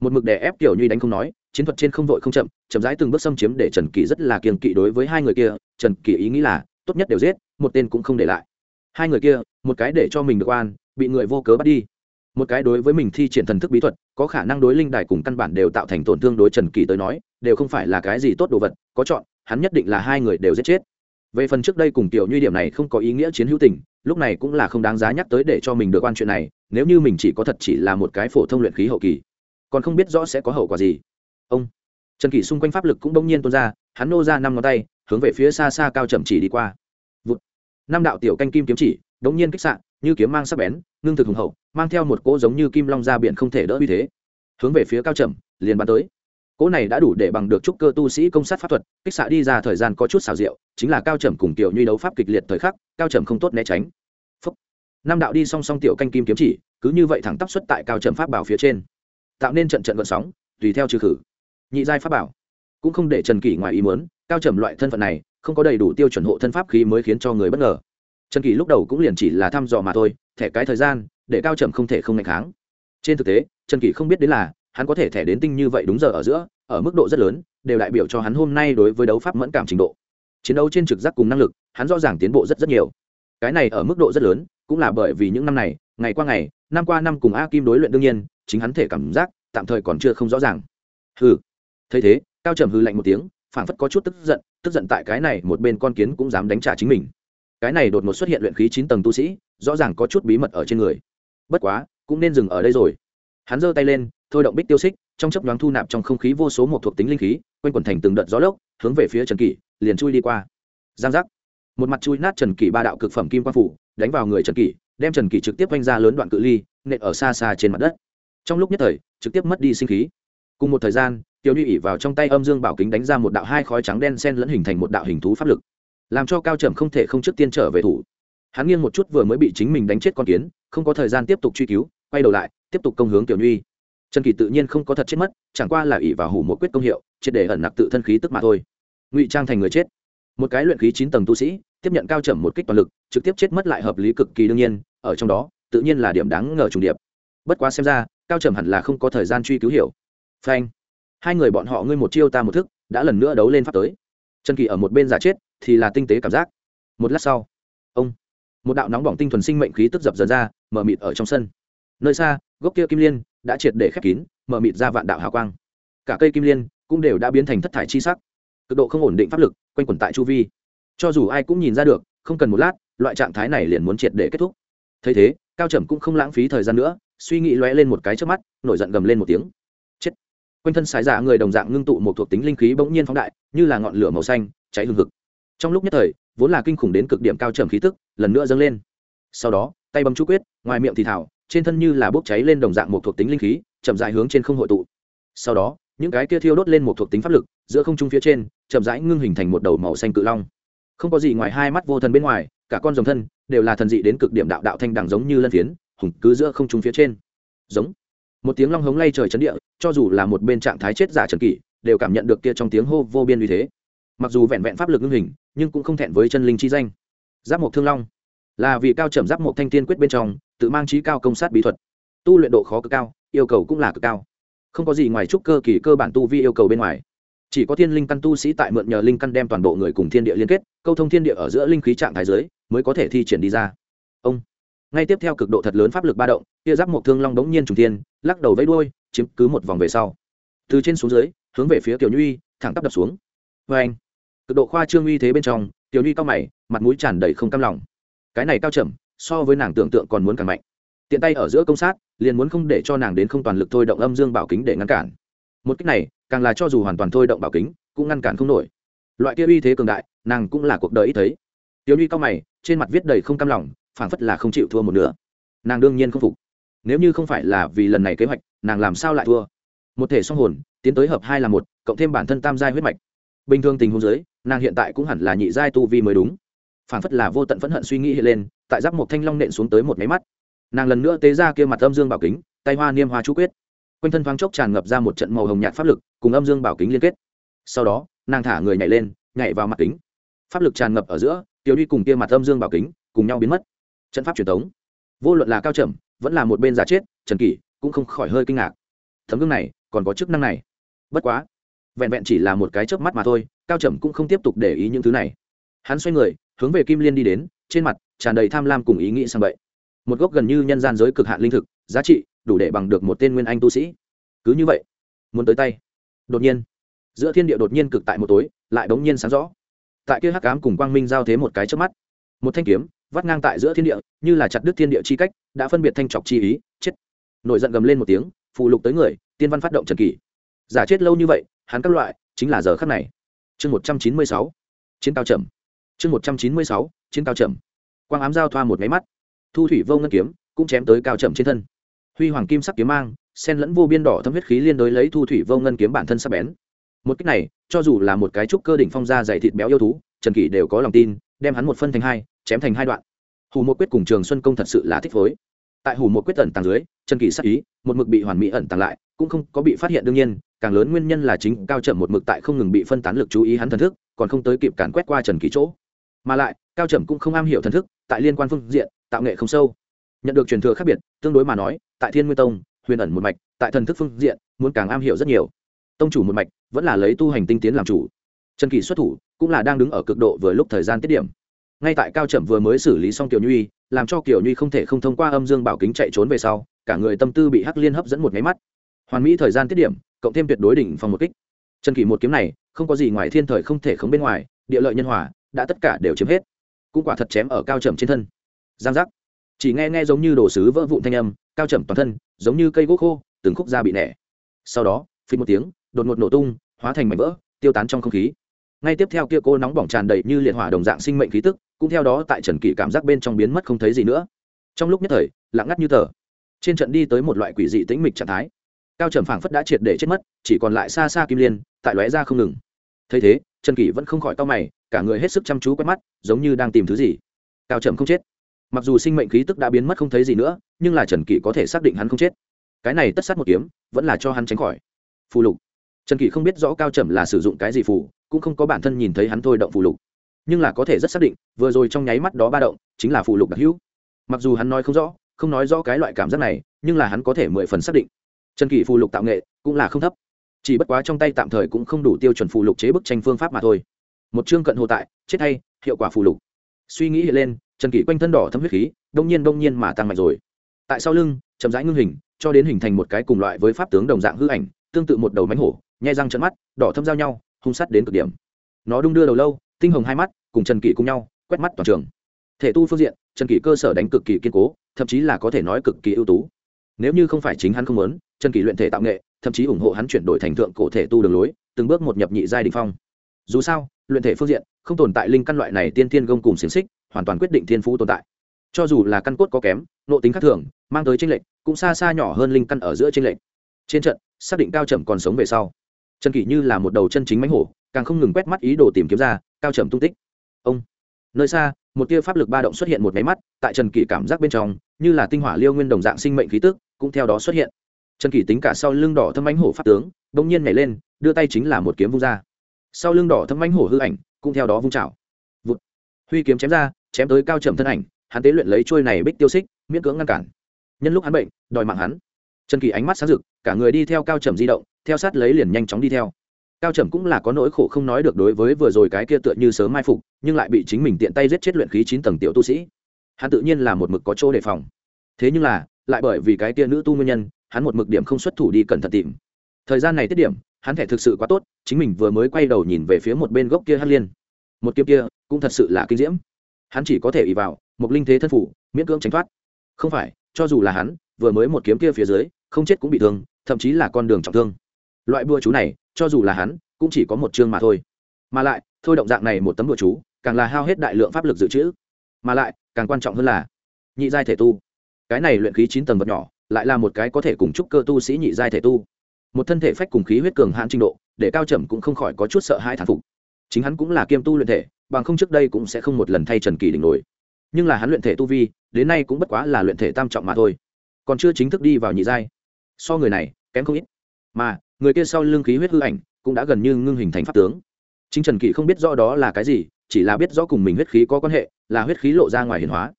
Một mực đè ép tiểu nhuy đánh không nói, chiến thuật trên không vội không chậm chậm rãi từng bước xâm chiếm để trần kỳ rất là kiềng kỵ đối với hai người kia. Trần kỳ ý nghĩ là, tốt nhất đều giết, một tên cũng không để lại. Hai người kia, một cái để cho mình được oan, bị người vô cớ bắt đi. Một cái đối với mình thi triển thần thức bí thuật, có khả năng đối linh đài cùng căn bản đều tạo thành tổn thương đối trần kỳ tới nói, đều không phải là cái gì tốt đồ vật, có chọn, hắn nhất định là hai người đều giết chết về phần trước đây cùng tiểu nhuy điểm này không có ý nghĩa chiến hữu tình, lúc này cũng là không đáng giá nhắc tới để cho mình được quan chuyện này, nếu như mình chỉ có thật chỉ là một cái phổ thông luyện khí hậu kỳ, còn không biết rõ sẽ có hậu quả gì. Ông trần kỷ xung quanh pháp lực cũng đông nhiên tuôn ra, hắn nô ra năm ngón tay, hướng về phía xa xa cao chậm chỉ đi qua. Vụt. năm đạo tiểu canh kim kiếm chỉ, đống nhiên kích sạn như kiếm mang sắc bén, ngưng thực hùng hậu, mang theo một cỗ giống như kim long ra biển không thể đỡ uy thế. Hướng về phía cao chậm, liền bắn tới cỗ này đã đủ để bằng được trúc cơ tu sĩ công sát pháp thuật, kích xạ đi ra thời gian có chút xào rượu chính là cao trầm cùng tiểu nhuy đấu pháp kịch liệt thời khắc, cao trầm không tốt né tránh. Phúc. năm đạo đi song song tiểu canh kim kiếm chỉ, cứ như vậy thẳng tắp xuất tại cao trầm pháp bảo phía trên. Tạo nên trận trận vận sóng, tùy theo trừ khử. Nhị giai pháp bảo. Cũng không để trần kỷ ngoài ý muốn, cao trầm loại thân phận này, không có đầy đủ tiêu chuẩn hộ thân pháp khí mới khiến cho người bất ngờ. Trần kỷ lúc đầu cũng liền chỉ là thăm dò mà thôi, thẻ cái thời gian, để cao trầm không thể không ngày kháng. Trên thực tế, trần kỷ không biết đến là hắn có thể thẻ đến tinh như vậy đúng giờ ở giữa, ở mức độ rất lớn, đều đại biểu cho hắn hôm nay đối với đấu pháp mẫn cảm trình độ. Chiến đấu trên trực giác cùng năng lực, hắn rõ ràng tiến bộ rất rất nhiều. Cái này ở mức độ rất lớn, cũng là bởi vì những năm này, ngày qua ngày, năm qua năm cùng a kim đối luyện đương nhiên, chính hắn thể cảm giác, tạm thời còn chưa không rõ ràng. Hừ. Thấy thế, cao trầm hư lạnh một tiếng, phảng phất có chút tức giận tức giận tại cái này một bên con kiến cũng dám đánh trả chính mình. Cái này đột ngột xuất hiện luyện khí chín tầng tu sĩ, rõ ràng có chút bí mật ở trên người. Bất quá, cũng nên dừng ở đây rồi. Hắn giơ tay lên thôi động bích tiêu xích, trong chấp nhoáng thu nạp trong không khí vô số một thuộc tính linh khí, quanh quần thành từng đợt gió lốc, hướng về phía trần kỷ, liền chui đi qua. Giang giác. Một mặt chui nát trần kỷ ba đạo cực phẩm kim quang phủ, đánh vào người trần kỷ, đem trần kỷ trực tiếp quanh ra lớn đoạn cự ly, nện ở xa xa trên mặt đất. Trong lúc nhất thời, trực tiếp mất đi sinh khí. Cùng một thời gian, tiểu nhuy ỉ vào trong tay âm dương bảo kính đánh ra một đạo hai khói trắng đen sen lẫn hình thành một đạo hình thú pháp lực, làm cho cao trầm không thể không trước tiên trở về thủ. Hắn nghiêng một chút vừa mới bị chính mình đánh chết con kiến, không có thời gian tiếp tục truy cứu, quay đầu lại, tiếp tục công hướng tiểu nhuy trần kỳ tự nhiên không có thật chết mất, chẳng qua là ỷ và hủ một quyết công hiệu, triệt để ẩn nặc tự thân khí tức mà thôi. Ngụy trang thành người chết. Một cái luyện khí chín tầng tu sĩ, tiếp nhận cao trầm một kích toàn lực, trực tiếp chết mất lại hợp lý cực kỳ đương nhiên, ở trong đó, tự nhiên là điểm đáng ngờ trùng điệp. Bất quá xem ra, cao trầm hẳn là không có thời gian truy cứu hiểu. Phanh. Hai người bọn họ ngươi một chiêu ta một thức, đã lần nữa đấu lên pháp tới. Trần kỳ ở một bên giả chết, thì là tinh tế cảm giác. Một lát sau, ông, một đạo nóng bỏng tinh thuần sinh mệnh khí tức dập dần ra, mở mịt ở trong sân nơi xa, gốc kia kim liên đã triệt để khép kín, mở mịt ra vạn đạo hào quang. Cả cây kim liên cũng đều đã biến thành thất thải chi sắc. Cực độ không ổn định pháp lực quanh quẩn tại chu vi. Cho dù ai cũng nhìn ra được, không cần một lát, loại trạng thái này liền muốn triệt để kết thúc. Thấy thế, cao trầm cũng không lãng phí thời gian nữa, suy nghĩ lóe lên một cái trước mắt, nổi giận gầm lên một tiếng. Chết! Quanh thân sái giả người đồng dạng ngưng tụ một thuộc tính linh khí bỗng nhiên phóng đại, như là ngọn lửa màu xanh, cháy hừng hực. Trong lúc nhất thời, vốn là kinh khủng đến cực điểm cao trầm khí tức, lần nữa dâng lên. Sau đó, tay bấm chú quyết, ngoài miệng thì thảo trên thân như là bốc cháy lên đồng dạng một thuộc tính linh khí, chậm dài hướng trên không hội tụ. Sau đó, những cái kia thiêu đốt lên một thuộc tính pháp lực, giữa không trung phía trên, chậm rãi ngưng hình thành một đầu màu xanh cự long. Không có gì ngoài hai mắt vô thần bên ngoài, cả con rồng thân đều là thần dị đến cực điểm đạo đạo thanh đẳng giống như lân phiến, hùng cứ giữa không trung phía trên. Giống. Một tiếng long hống lay trời chấn địa, cho dù là một bên trạng thái chết giả trần kỷ, đều cảm nhận được kia trong tiếng hô vô biên uy thế. Mặc dù vẹn vẹn pháp lực ngưng hình, nhưng cũng không thẹn với chân linh chi danh. Giáp mộc thương long. Là vì cao trầm giáp mộc thanh tiên quyết bên trong tự mang trí cao công sát bí thuật. Tu luyện độ khó cực cao, yêu cầu cũng là cực cao. Không có gì ngoài trúc cơ kỳ cơ bản tu vi yêu cầu bên ngoài. Chỉ có thiên linh căn tu sĩ tại mượn nhờ linh căn đem toàn bộ người cùng thiên địa liên kết, câu thông thiên địa ở giữa linh khí trạng thái giới, mới có thể thi triển đi ra. Ông. Ngay tiếp theo cực độ thật lớn pháp lực ba động kia giáp một thương long đống nhiên trùng thiên, lắc đầu vẫy đuôi, chiếm cứ một vòng về sau. Từ trên xuống dưới, hướng về phía tiểu nhuy, thẳng tắp đập xuống. Vê anh. Cực độ khoa trương uy thế bên trong, tiểu nhuy cao mày, mặt mũi tràn đầy không cam lòng. Cái này cao chậm so với nàng tưởng tượng còn muốn càng mạnh. Tiện tay ở giữa công sát, liền muốn không để cho nàng đến không toàn lực thôi động âm dương bảo kính để ngăn cản. Một cách này, càng là cho dù hoàn toàn thôi động bảo kính, cũng ngăn cản không nổi. Loại kia uy thế cường đại, nàng cũng là cuộc đời ít thấy. Tiểu nhi cao mày, trên mặt viết đầy không cam lòng, phảng phất là không chịu thua một nửa. Nàng đương nhiên không phục. Nếu như không phải là vì lần này kế hoạch, nàng làm sao lại thua? Một thể song hồn, tiến tới hợp hai là một, cộng thêm bản thân tam giai huyết mạch. Bình thường tình huống giới nàng hiện tại cũng hẳn là nhị giai tu vi mới đúng phảng phất là vô tận phẫn hận suy nghĩ hiện lên, tại giáp một thanh long nện xuống tới một máy mắt. Nàng lần nữa tế ra kia mặt âm dương bảo kính, tay hoa niêm hoa chú quyết. Quanh thân thoáng chốc tràn ngập ra một trận màu hồng nhạt pháp lực, cùng âm dương bảo kính liên kết. Sau đó, nàng thả người nhảy lên, nhảy vào mặt kính. Pháp lực tràn ngập ở giữa, tiểu đi cùng kia mặt âm dương bảo kính cùng nhau biến mất. Trận pháp truyền thống vô luận là cao trầm, vẫn là một bên giả chết, trần kỷ cũng không khỏi hơi kinh ngạc. Thấm gương này, còn có chức năng này. Bất quá, vẹn vẹn chỉ là một cái chớp mắt mà thôi, cao trầm cũng không tiếp tục để ý những thứ này. Hắn xoay người hướng về kim liên đi đến, trên mặt tràn đầy tham lam cùng ý nghĩ sang vậy một gốc gần như nhân gian giới cực hạn linh thực, giá trị đủ để bằng được một tên nguyên anh tu sĩ. Cứ như vậy, muốn tới tay. Đột nhiên, giữa thiên địa đột nhiên cực tại một tối, lại đống nhiên sáng rõ. Tại kia hắc ám cùng quang minh giao thế một cái trước mắt, một thanh kiếm vắt ngang tại giữa thiên địa, như là chặt đứt thiên địa chi cách, đã phân biệt thanh trọc chi ý, chết. Nổi giận gầm lên một tiếng phụ lục tới người, tiên văn phát động trần kỷ. Giả chết lâu như vậy, hắn các loại, chính là giờ khắc này. Chương một trăm chín mươi sáu, chiến cao trầm chương một trăm chín mươi sáu, trên cao trầm. Quang ám giao thoa một máy mắt. Thu thủy vô ngân kiếm, cũng chém tới cao trầm trên thân. Huy hoàng kim sắc kiếm mang, sen lẫn vô biên đỏ thâm huyết khí liên đối lấy thu thủy vô ngân kiếm bản thân sắp bén. Một cách này, cho dù là một cái trúc cơ đỉnh phong ra dày thịt béo yêu thú, trần kỷ đều có lòng tin, đem hắn một phân thành hai, chém thành hai đoạn. Hù một quyết cùng trường xuân công thật sự là thích phối. Tại hù một quyết ẩn tàng dưới, trần kỷ sắc ý, một mực bị hoàn mỹ ẩn tàng lại, cũng không có bị phát hiện đương nhiên, càng lớn nguyên nhân là chính cao chậm một mực tại không ngừng bị phân tán lực chú ý hắn thần thức, còn không tới kịp càn quét qua trần kỷ chỗ mà lại, cao trầm cũng không am hiểu thần thức, tại liên quan phương diện, tạo nghệ không sâu. Nhận được truyền thừa khác biệt, tương đối mà nói, tại thiên nguyên tông, huyền ẩn một mạch, tại thần thức phương diện, muốn càng am hiểu rất nhiều. Tông chủ một mạch, vẫn là lấy tu hành tinh tiến làm chủ. Trần kỳ xuất thủ, cũng là đang đứng ở cực độ vừa lúc thời gian tiết điểm. Ngay tại cao trầm vừa mới xử lý xong tiểu nhuy, làm cho kiểu nhuy không thể không thông qua âm dương bảo kính chạy trốn về sau, cả người tâm tư bị hắc liên hấp dẫn một máy mắt. Hoàn mỹ thời gian tiết điểm, cộng thêm tuyệt đối đỉnh phòng một kích. Trần kỳ một kiếm này, không có gì ngoài thiên thời không thể khống bên ngoài, địa lợi nhân hòa đã tất cả đều chiếm hết. Cũng quả thật chém ở cao trầm trên thân. Giang giác. Chỉ nghe nghe giống như đồ sứ vỡ vụn thanh âm, cao trầm toàn thân giống như cây gỗ khô, từng khúc da bị nẻ. Sau đó phí một tiếng, đột ngột nổ tung, hóa thành mảnh vỡ, tiêu tán trong không khí. Ngay tiếp theo kia cô nóng bỏng tràn đầy như liệt hỏa đồng dạng sinh mệnh khí tức, cũng theo đó tại trần kỷ cảm giác bên trong biến mất không thấy gì nữa. Trong lúc nhất thời, lặng ngắt như tờ. Trên trận đi tới một loại quỷ dị tĩnh mịch trạng thái. Cao trầm phảng phất đã triệt để chết mất, chỉ còn lại xa xa kim liên, tại lóe ra không ngừng. Thấy thế trần kỷ vẫn không khỏi to mày, cả người hết sức chăm chú quét mắt, giống như đang tìm thứ gì. Cao trầm không chết. Mặc dù sinh mệnh khí tức đã biến mất không thấy gì nữa, nhưng là trần kỷ có thể xác định hắn không chết. Cái này tất sát một kiếm, vẫn là cho hắn tránh khỏi. Phù lục. Trần kỷ không biết rõ cao trầm là sử dụng cái gì phù, cũng không có bản thân nhìn thấy hắn thôi động phù lục. Nhưng là có thể rất xác định, vừa rồi trong nháy mắt đó ba động, chính là phù lục đặc hữu. Mặc dù hắn nói không rõ, không nói rõ cái loại cảm giác này, nhưng là hắn có thể mười phần xác định. Trần kỷ phù lục tạo nghệ cũng là không thấp chỉ bất quá trong tay tạm thời cũng không đủ tiêu chuẩn phụ lục chế bức tranh phương pháp mà thôi. Một chương cận hồ tại, chết hay, hiệu quả phụ lục. Suy nghĩ lên, trần kỷ quanh thân đỏ thâm huyết khí, đông nhiên đông nhiên mà tăng mạnh rồi. Tại sau lưng, chậm rãi ngưng hình, cho đến hình thành một cái cùng loại với pháp tướng đồng dạng hư ảnh, tương tự một đầu mánh hổ nhai răng trận mắt, đỏ thâm giao nhau, hung sắt đến cực điểm. Nó đung đưa đầu lâu, tinh hồng hai mắt, cùng trần kỷ cùng nhau, quét mắt toàn trường. Thể tu phương diện, trần kỷ cơ sở đánh cực kỳ kiên cố, thậm chí là có thể nói cực kỳ ưu tú. Nếu như không phải chính hắn không muốn, trần kỷ luyện thể tạo nghệ thậm chí ủng hộ hắn chuyển đổi thành thượng cổ thể tu đường lối, từng bước một nhập nhị giai đình phong. Dù sao, luyện thể phương diện, không tồn tại linh căn loại này tiên tiên gông cùng xiềng xích, hoàn toàn quyết định thiên phú tồn tại. Cho dù là căn cốt có kém nộ tính khác thường, mang tới tranh lệch, cũng xa xa nhỏ hơn linh căn ở giữa tranh lệch. Trên trận, xác định cao trầm còn sống về sau. Trần kỷ như là một đầu chân chính mánh hổ, càng không ngừng quét mắt ý đồ tìm kiếm ra, cao trầm tung tích. Ông. Nơi xa, một tia pháp lực ba động xuất hiện một máy mắt, tại trần kỷ cảm giác bên trong, như là tinh hỏa liêu nguyên đồng dạng sinh mệnh khí tức, cũng theo đó xuất hiện trần kỷ tính cả sau lưng đỏ thâm ánh hổ pháp tướng đ ỗ n g nhiên nhảy lên, đưa tay chính là một kiếm vung ra. Sau lưng đỏ thâm ánh hổ hư ảnh cũng theo đó vung trào Vụt. huy kiếm chém ra, chém tới cao trầm thân ảnh, hắn tế luyện lấy trôi này bích tiêu xích, miễn cưỡng ngăn cản. Nhân lúc hắn bệnh, đòi mạng hắn. Trần kỳ ánh mắt sáng rực, cả người đi theo cao trầm di động, theo sát lấy liền nhanh chóng đi theo. Cao trầm cũng là có nỗi khổ không nói được đối với vừa rồi cái kia tựa như sớm mai phục, nhưng lại bị chính mình tiện tay giết chết luyện khí chín tầng tiểu tu sĩ. Hắn tự nhiên là một mực có chỗ đề phòng. Thế nhưng là, lại bởi vì cái kia nữ tu nguyên nhân hắn một mực điểm không xuất thủ đi cẩn thận tìm. Thời gian này tiết điểm, hắn thể thực sự quá tốt, chính mình vừa mới quay đầu nhìn về phía một bên gốc kia hắc liên. Một kiếm kia, cũng thật sự là kinh diễm. Hắn chỉ có thể ỉ vào, một linh thế thân phủ, miễn cưỡng tránh thoát. Không phải, cho dù là hắn, vừa mới một kiếm kia phía dưới, không chết cũng bị thương, thậm chí là con đường trọng thương. Loại bùa chú này, cho dù là hắn, cũng chỉ có một chương mà thôi. Mà lại, thôi động dạng này một tấm bùa chú, càng là hao hết đại lượng pháp lực dự trữ. Mà lại, càng quan trọng hơn là, nhị giai thể tu. Cái này luyện khí chín tầng vật nhỏ lại là một cái có thể cùng chúc cơ tu sĩ nhị giai thể tu. Một thân thể phách cùng khí huyết cường hãn trình độ, để cao trầm cũng không khỏi có chút sợ hai thản phục. Chính hắn cũng là kiêm tu luyện thể, bằng không trước đây cũng sẽ không một lần thay trần kỳ đỉnh nổi. Nhưng là hắn luyện thể tu vi, đến nay cũng bất quá là luyện thể tam trọng mà thôi. Còn chưa chính thức đi vào nhị giai. So người này, kém không ít. Mà, người kia sau lưng khí huyết hư ảnh, cũng đã gần như ngưng hình thành pháp tướng. Chính trần kỷ không biết rõ đó là cái gì, chỉ là biết rõ cùng mình huyết khí có quan hệ, là huyết khí lộ ra ngoài hiển hóa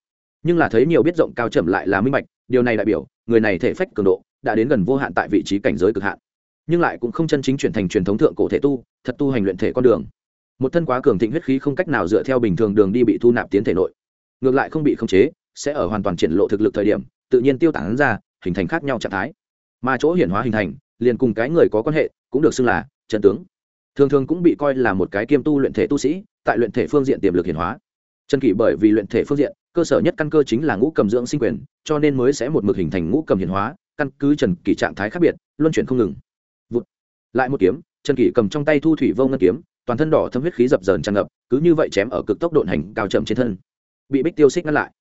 nhưng là thấy nhiều biết rộng cao trầm lại là minh bạch, điều này đại biểu, người này thể phách cường độ, đã đến gần vô hạn tại vị trí cảnh giới cực hạn. Nhưng lại cũng không chân chính chuyển thành truyền thống thượng cổ thể tu, thật tu hành luyện thể con đường. Một thân quá cường thịnh huyết khí không cách nào dựa theo bình thường đường đi bị thu nạp tiến thể nội. Ngược lại không bị khống chế, sẽ ở hoàn toàn triển lộ thực lực thời điểm, tự nhiên tiêu tản ra, hình thành khác nhau trạng thái. Mà chỗ hiển hóa hình thành, liền cùng cái người có quan hệ, cũng được xưng là chân tướng. Thường thường cũng bị coi là một cái kiêm tu luyện thể tu sĩ, tại luyện thể phương diện tiềm lực hiển hóa. Chân kỷ bởi vì luyện thể phương diện cơ sở nhất căn cơ chính là ngũ cầm dưỡng sinh quyền, cho nên mới sẽ một mực hình thành ngũ cầm hiển hóa, căn cứ trần kỷ trạng thái khác biệt, luân chuyển không ngừng. Vụt. lại một kiếm, trần kỷ cầm trong tay thu thủy vô ngân kiếm, toàn thân đỏ thâm huyết khí dập dờn tràn ngập, cứ như vậy chém ở cực tốc độ hành cao chậm trên thân. Bị bích tiêu xích ngăn lại.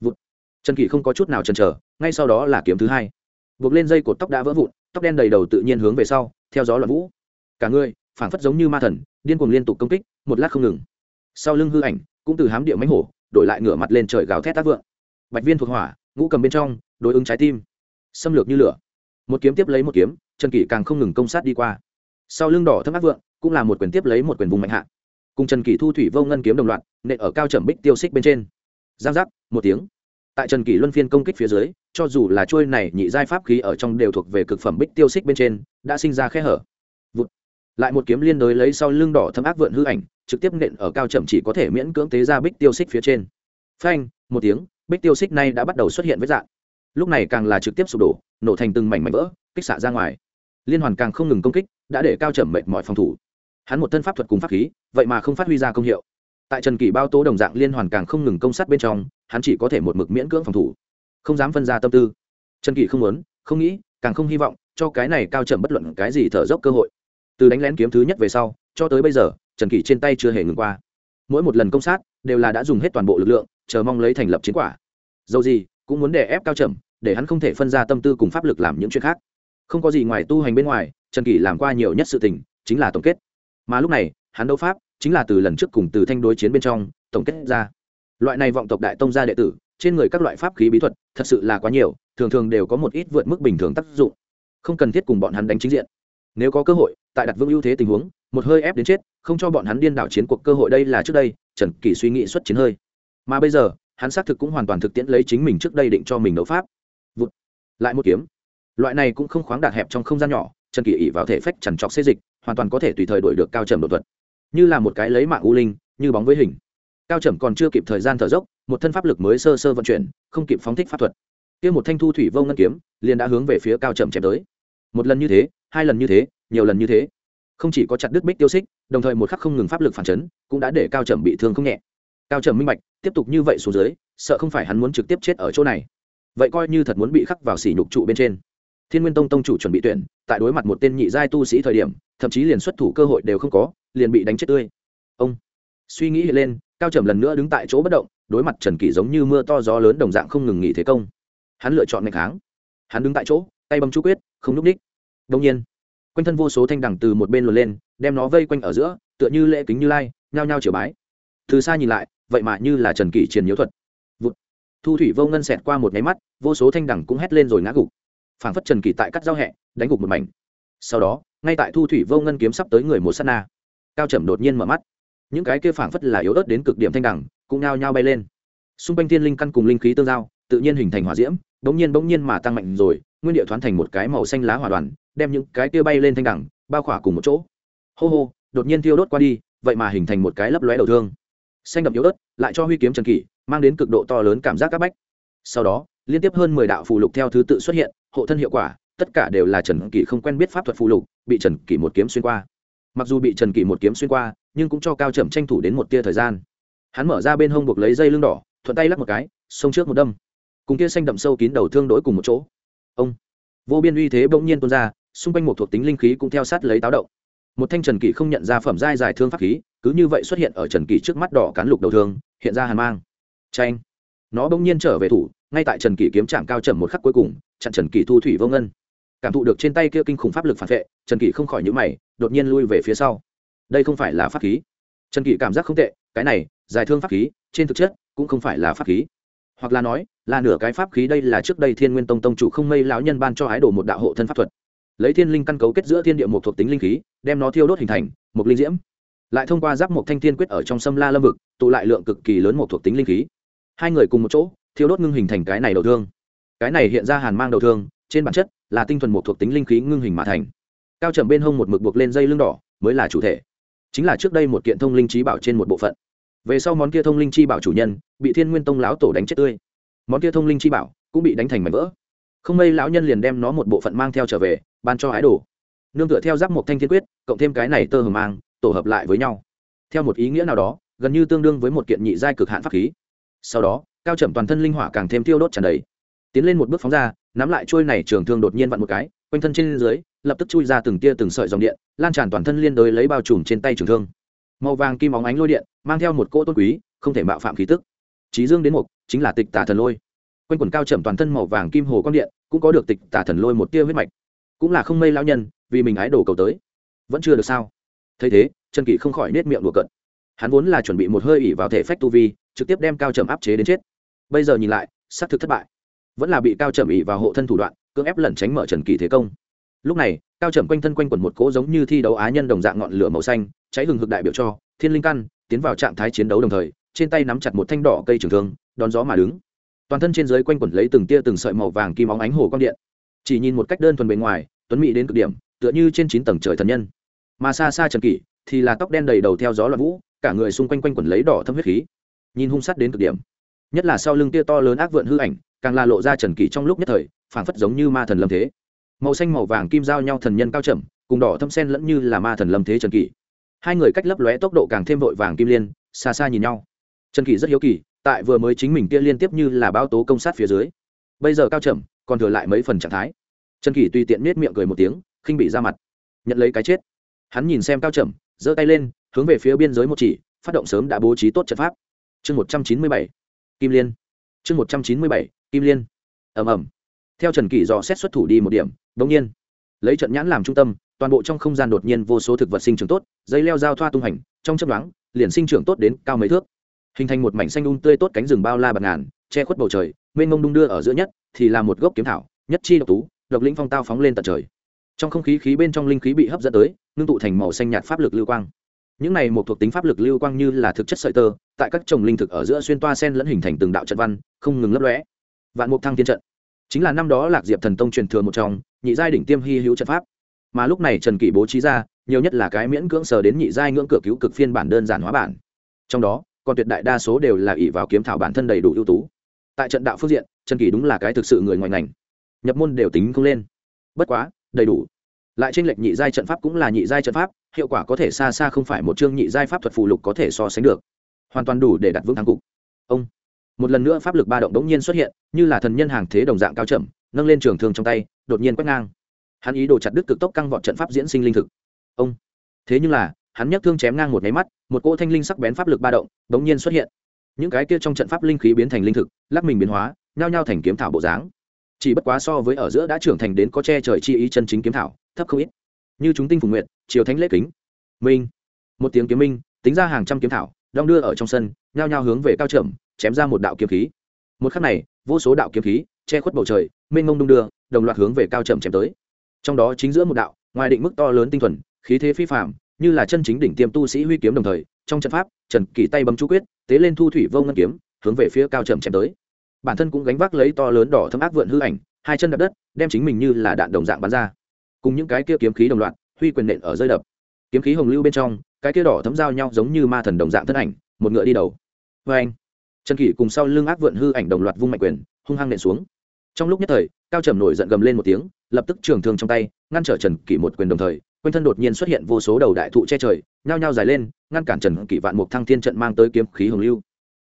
Vụt. trần kỷ không có chút nào chần chờ, ngay sau đó là kiếm thứ hai. Buộc lên dây cột tóc đã vỡ vụn, tóc đen đầy đầu tự nhiên hướng về sau, theo gió loạn vũ. Cả người, phảng phất giống như ma thần, điên cuồng liên tục công kích, một lát không ngừng. Sau lưng hư ảnh, cũng từ hám địa mánh hổ đổi lại ngửa mặt lên trời gào thét tác vượng. Bạch viên thuộc hỏa, ngũ cầm bên trong, đối ứng trái tim. Xâm lược như lửa. Một kiếm tiếp lấy một kiếm, trần kỷ càng không ngừng công sát đi qua. Sau lưng đỏ thâm ác vượng, cũng là một quyền tiếp lấy một quyền vùng mạnh hạ. Cùng trần kỷ thu thủy vô ngân kiếm đồng loạt, nện ở cao trầm bích tiêu xích bên trên. Giang giác, một tiếng. Tại trần kỷ luân phiên công kích phía dưới, cho dù là trôi này nhị giai pháp khí ở trong đều thuộc về cực phẩm bích tiêu xích bên trên, đã sinh ra khe hở. Vụt. lại một kiếm liên đối lấy sau lưng đỏ thâm ác vượn hư ảnh trực tiếp nện ở cao chậm chỉ có thể miễn cưỡng tế ra bích tiêu xích phía trên. Phanh, một tiếng, bích tiêu xích này đã bắt đầu xuất hiện với dạng. Lúc này càng là trực tiếp sụp đổ, nổ thành từng mảnh mảnh vỡ, kích xạ ra ngoài. Liên hoàn càng không ngừng công kích, đã để cao chậm mệt mọi phòng thủ. Hắn một thân pháp thuật cùng pháp khí, vậy mà không phát huy ra công hiệu. Tại trần kỷ bao tố đồng dạng liên hoàn càng không ngừng công sát bên trong, hắn chỉ có thể một mực miễn cưỡng phòng thủ. Không dám phân ra tâm tư. Trần kỷ không muốn, không nghĩ, càng không hy vọng cho cái này cao trầm bất luận cái gì thở dốc cơ hội. Từ đánh lén kiếm thứ nhất về sau, cho tới bây giờ trần kỷ trên tay chưa hề ngừng qua. Mỗi một lần công sát, đều là đã dùng hết toàn bộ lực lượng, chờ mong lấy thành lập chiến quả. Dầu gì, cũng muốn đè ép cao trầm, để hắn không thể phân ra tâm tư cùng pháp lực làm những chuyện khác. Không có gì ngoài tu hành bên ngoài, trần kỷ làm qua nhiều nhất sự tình, chính là tổng kết. Mà lúc này, hắn đấu pháp, chính là từ lần trước cùng từ thanh đối chiến bên trong, tổng kết ra. Loại này vọng tộc đại tông gia đệ tử, trên người các loại pháp khí bí thuật, thật sự là quá nhiều, thường thường đều có một ít vượt mức bình thường tác dụng. Không cần thiết cùng bọn hắn đánh chính diện. Nếu có cơ hội, tại đặt vương ưu thế tình huống một hơi ép đến chết, không cho bọn hắn điên đảo chiến cuộc cơ hội đây là trước đây, trần kỷ suy nghĩ xuất chiến hơi. Mà bây giờ, hắn xác thực cũng hoàn toàn thực tiễn lấy chính mình trước đây định cho mình đấu pháp. Vụt. lại một kiếm. Loại này cũng không khoáng đạt hẹp trong không gian nhỏ, trần kỷ ỉ vào thể phách chằn trọc xê dịch, hoàn toàn có thể tùy thời đổi được cao trầm đột thuật. Như là một cái lấy mạng u linh, như bóng với hình. Cao trầm còn chưa kịp thời gian thở dốc, một thân pháp lực mới sơ sơ vận chuyển, không kịp phóng thích pháp thuật. Kia một thanh thu thủy vô ngân kiếm, liền đã hướng về phía cao trầm chém tới. Một lần như thế, hai lần như thế, nhiều lần như thế không chỉ có chặt đứt bích tiêu xích, đồng thời một khắc không ngừng pháp lực phản chấn, cũng đã để cao trầm bị thương không nhẹ. Cao trầm minh bạch, tiếp tục như vậy xuống dưới, sợ không phải hắn muốn trực tiếp chết ở chỗ này. Vậy coi như thật muốn bị khắc vào sỉ nhục trụ bên trên. Thiên nguyên tông tông chủ chuẩn bị tuyển, tại đối mặt một tên nhị giai tu sĩ thời điểm, thậm chí liền xuất thủ cơ hội đều không có, liền bị đánh chết tươi. Ông, suy nghĩ lên, cao trầm lần nữa đứng tại chỗ bất động, đối mặt trần kỷ giống như mưa to gió lớn đồng dạng không ngừng nghỉ thế công. Hắn lựa chọn ngày kháng. Hắn đứng tại chỗ, tay bấm chú quyết, không n ú c ních đông nhiên quanh thân vô số thanh đẳng từ một bên luồn lên, đem nó vây quanh ở giữa, tựa như lễ kính như lai, nhao nhao chiều bái. Từ xa nhìn lại, vậy mà như là trần kỷ triền nhiễu thuật. Vụt. thu thủy vô ngân xẹt qua một nháy mắt, vô số thanh đẳng cũng hét lên rồi ngã gục. Phảng phất trần kỷ tại cắt giao hẹ, đánh gục một mảnh. Sau đó, ngay tại thu thủy vô ngân kiếm sắp tới người một s á t na, cao trầm đột nhiên mở mắt. Những cái kia phảng phất là yếu ớt đến cực điểm thanh đẳng cũng nhao nhao bay lên. Xung quanh thiên linh căn cùng linh khí tương giao, tự nhiên hình thành hỏa diễm, bỗng nhiên bỗng nhiên mà tăng mạnh rồi nguyên địa thoáng thành một cái màu xanh lá hỏa đoàn, đem những cái kia bay lên thanh đẳng bao khỏa cùng một chỗ. Hô hô, đột nhiên thiêu đốt qua đi, vậy mà hình thành một cái lấp lóe đầu thương. Xanh đậm yếu ớt, lại cho huy kiếm trần kỷ, mang đến cực độ to lớn cảm giác c áp bách. Sau đó, liên tiếp hơn mười đạo phù lục theo thứ tự xuất hiện, hộ thân hiệu quả, tất cả đều là trần kỷ không quen biết pháp thuật phù lục, bị trần kỷ một kiếm xuyên qua. Mặc dù bị trần kỷ một kiếm xuyên qua, nhưng cũng cho cao trầm tranh thủ đến một tia thời gian. Hắn mở ra bên hông buộc lấy dây lưng đỏ, thuận tay lắc một cái, xông trước một đâm. Cùng kia xanh đậm sâu kín đầu thương đối cùng một chỗ ông. Vô biên uy thế bỗng nhiên tuôn ra, xung quanh một thuộc tính linh khí cũng theo sát lấy táo động. Một thanh trần kỷ không nhận ra phẩm giai dài thương pháp khí, cứ như vậy xuất hiện ở trần kỷ trước mắt đỏ cán lục đầu thương, hiện ra hàn mang. Tranh nó bỗng nhiên trở về thủ, ngay tại trần kỷ kiếm trạm cao trầm một khắc cuối cùng, chặn trần kỷ thu thủy vô ngân. Cảm thụ được trên tay kia kinh khủng pháp lực phản vệ, trần kỷ không khỏi nhữ mày, đột nhiên lui về phía sau. Đây không phải là pháp khí. Trần kỷ cảm giác không tệ, cái này dài thương pháp khí, trên thực chất, cũng không phải là pháp khí hoặc là nói, là nửa cái pháp khí đây là trước đây thiên nguyên tông tông chủ không mây lão nhân ban cho ái đồ một đạo hộ thân pháp thuật. Lấy thiên linh căn cấu kết giữa thiên địa một thuộc tính linh khí, đem nó thiêu đốt hình thành, một linh diễm. Lại thông qua giáp một thanh thiên quyết ở trong sâm la lâm vực, tụ lại lượng cực kỳ lớn một thuộc tính linh khí. Hai người cùng một chỗ, thiêu đốt ngưng hình thành cái này đầu thương. Cái này hiện ra hàn mang đầu thương, trên bản chất là tinh thuần một thuộc tính linh khí ngưng hình mà thành. Cao trầm bên hông một mực buộc lên dây lưng đỏ, mới là chủ thể. Chính là trước đây một kiện thông linh trí bảo trên một bộ phận về sau món kia thông linh chi bảo chủ nhân, bị thiên nguyên tông lão tổ đánh chết tươi. Món kia thông linh chi bảo cũng bị đánh thành mảnh vỡ. Không mây lão nhân liền đem nó một bộ phận mang theo trở về, ban cho ái đồ. Nương tựa theo giáp một thanh thiên quyết, cộng thêm cái này tơ hờ mang, tổ hợp lại với nhau. Theo một ý nghĩa nào đó, gần như tương đương với một kiện nhị giai cực hạn pháp khí. Sau đó, cao trầm toàn thân linh hỏa càng thêm tiêu đốt tràn đầy. Tiến lên một bước phóng ra, nắm lại trôi này trường thương đột nhiên vặn một cái, quanh thân trên dưới, lập tức chui ra từng tia từng sợi dòng điện, lan tràn toàn thân liên đới lấy bao trùm trên tay trường thương màu vàng kim óng ánh lôi điện, mang theo một cỗ tôn quý, không thể mạo phạm khí tức. Trí dương đến một chính là tịch tà thần lôi. Quanh quần cao trầm toàn thân màu vàng kim hồ quang điện, cũng có được tịch tà thần lôi một tia huyết mạch. Cũng là không mây lao nhân, vì mình ái đồ cầu tới. Vẫn chưa được sao? Thấy thế, trần kỷ không khỏi nết miệng đùa cận hắn vốn là chuẩn bị một hơi ỉ vào thể phách tu vi, trực tiếp đem cao trầm áp chế đến chết. Bây giờ nhìn lại, xác thực thất bại. Vẫn là bị cao trầm ỉ vào hộ thân thủ đoạn, cưỡng ép lẩn tránh mở trần kỳ thế công. Lúc này, cao trầm quanh thân quanh quần một cỗ giống như thi đấu á nhân đồng dạng ngọn lửa màu xanh cháy hừng hực đại biểu cho, thiên linh căn, tiến vào trạng thái chiến đấu đồng thời, trên tay nắm chặt một thanh đỏ cây trường thương, đón gió mà đứng. Toàn thân trên dưới quanh quẩn lấy từng tia từng sợi màu vàng kim óng ánh hồ quang điện. Chỉ nhìn một cách đơn thuần bề ngoài, tuấn mỹ đến cực điểm, tựa như trên chín tầng trời thần nhân. Mà xa xa trần kỷ, thì là tóc đen đầy đầu theo gió loạn vũ, cả người xung quanh quanh quẩn lấy đỏ thâm huyết khí. Nhìn hung sát đến cực điểm. Nhất là sau lưng tia to lớn ác vượn hư ảnh, càng là lộ ra trần kỷ trong lúc nhất thời, phảng phất giống như ma thần lâm thế. Màu xanh màu vàng kim giao nhau thần nhân cao trầm, cùng đỏ thâm sen lẫn như là ma thần lâm thế trần kỷ hai người cách lấp lóe tốc độ càng thêm vội vàng kim liên, xa xa nhìn nhau. Trần kỳ rất hiếu kỳ, tại vừa mới chính mình kia liên tiếp như là bao tố công sát phía dưới. Bây giờ cao trầm, còn thừa lại mấy phần trạng thái. Trần kỳ tùy tiện nết miệng cười một tiếng, khinh bị ra mặt. Nhận lấy cái chết. Hắn nhìn xem cao trầm, giơ tay lên, hướng về phía biên giới một chỉ, phát động sớm đã bố trí tốt trận pháp. Chương một trăm chín mươi bảy, kim liên. Chương một trăm chín mươi bảy, kim liên. Ầm ầm. Theo trần kỳ dò xét xuất thủ đi một điểm bỗng nhiên, lấy trận nhãn làm trung tâm toàn bộ trong không gian đột nhiên vô số thực vật sinh trưởng tốt, dây leo giao thoa tung hành, trong chấp đoán liền sinh trưởng tốt đến cao mấy thước. Hình thành một mảnh xanh đun um tươi tốt cánh rừng bao la bạt ngàn, che khuất bầu trời, mênh mông đung đưa ở giữa nhất, thì là một gốc kiếm thảo, nhất chi độc tú, độc lĩnh phong tao phóng lên tận trời. Trong không khí khí bên trong linh khí bị hấp dẫn tới, ngưng tụ thành màu xanh nhạt pháp lực lưu quang. Những này một thuộc tính pháp lực lưu quang như là thực chất sợi tơ, tại các trồng linh thực ở giữa xuyên toa sen lẫn hình thành từng đạo trận văn, không ngừng lấp lóe. Vạn mục thăng thiên trận. Chính là năm đó lạc diệp thần tông truyền thừa một trong, nhị giai đỉnh tiêm hy hữu trận pháp mà lúc này trần kỷ bố trí ra, nhiều nhất là cái miễn cưỡng sờ đến nhị giai ngưỡng cửa cứu cực phiên bản đơn giản hóa bản. Trong đó còn tuyệt đại đa số đều là ỷ vào kiếm thảo bản thân đầy đủ ưu tú. Tại trận đạo phương diện, trần kỷ đúng là cái thực sự người ngoài ngành. Nhập môn đều tính không lên. Bất quá, đầy đủ. Lại tranh lệch nhị giai trận pháp cũng là nhị giai trận pháp, hiệu quả có thể xa xa không phải một chương nhị giai pháp thuật phù lục có thể so sánh được. Hoàn toàn đủ để đặt vững thắng cục. Ông. Một lần nữa pháp lực ba động đống nhiên xuất hiện, như là thần nhân hàng thế đồng dạng cao chậm nâng lên trường thương trong tay, đột nhiên quét ngang hắn ý đồ chặt đứt cực tốc căng vọt trận pháp diễn sinh linh thực. Ông. Thế nhưng là, hắn nhấc thương chém ngang một nháy mắt, một cỗ thanh linh sắc bén pháp lực ba động, đống nhiên xuất hiện. Những cái kia trong trận pháp linh khí biến thành linh thực, lắc mình biến hóa, nhao nhao thành kiếm thảo bộ dáng. Chỉ bất quá so với ở giữa đã trưởng thành đến có che trời chi ý chân chính kiếm thảo, thấp không ít. Như chúng tinh phùng nguyện chiều thánh lễ kính. Minh. Một tiếng kiếm minh, tính ra hàng trăm kiếm thảo, đong đưa ở trong sân, nhao nhao hướng về cao trầm, chém ra một đạo kiếm khí. Một khắc này, vô số đạo kiếm khí, che khuất bầu trời, mênh mông đung đưa, đồng loạt hướng về cao trầm chém tới trong đó chính giữa một đạo, ngoài định mức to lớn tinh thuần, khí thế phi phạm như là chân chính đỉnh tiêm tu sĩ huy kiếm đồng thời, trong trận pháp, trần kỳ tay bấm chú quyết, tế lên thu thủy vô ngân kiếm, hướng về phía cao trầm chém tới. Bản thân cũng gánh vác lấy to lớn đỏ thâm ác vượn hư ảnh, hai chân đập đất, đem chính mình như là đạn đồng dạng bắn ra. Cùng những cái kia kiếm khí đồng loạt, huy quyền nện ở rơi đập. Kiếm khí hồng lưu bên trong, cái kia đỏ thấm giao nhau giống như ma thần đồng dạng thân ảnh, một ngựa đi đầu. Vê anh, trần kỷ cùng sau lưng ác vượn hư ảnh đồng loạt vung mạnh quyền, hung hăng nện xuống. Trong lúc nhất thời, cao trầm nổi giận gầm lên một tiếng lập tức trường thương trong tay, ngăn trở trần kỷ một quyền đồng thời, quanh thân đột nhiên xuất hiện vô số đầu đại thụ che trời, nhao nhao dài lên, ngăn cản trần kỷ vạn mục thăng thiên trận mang tới kiếm khí hồng lưu.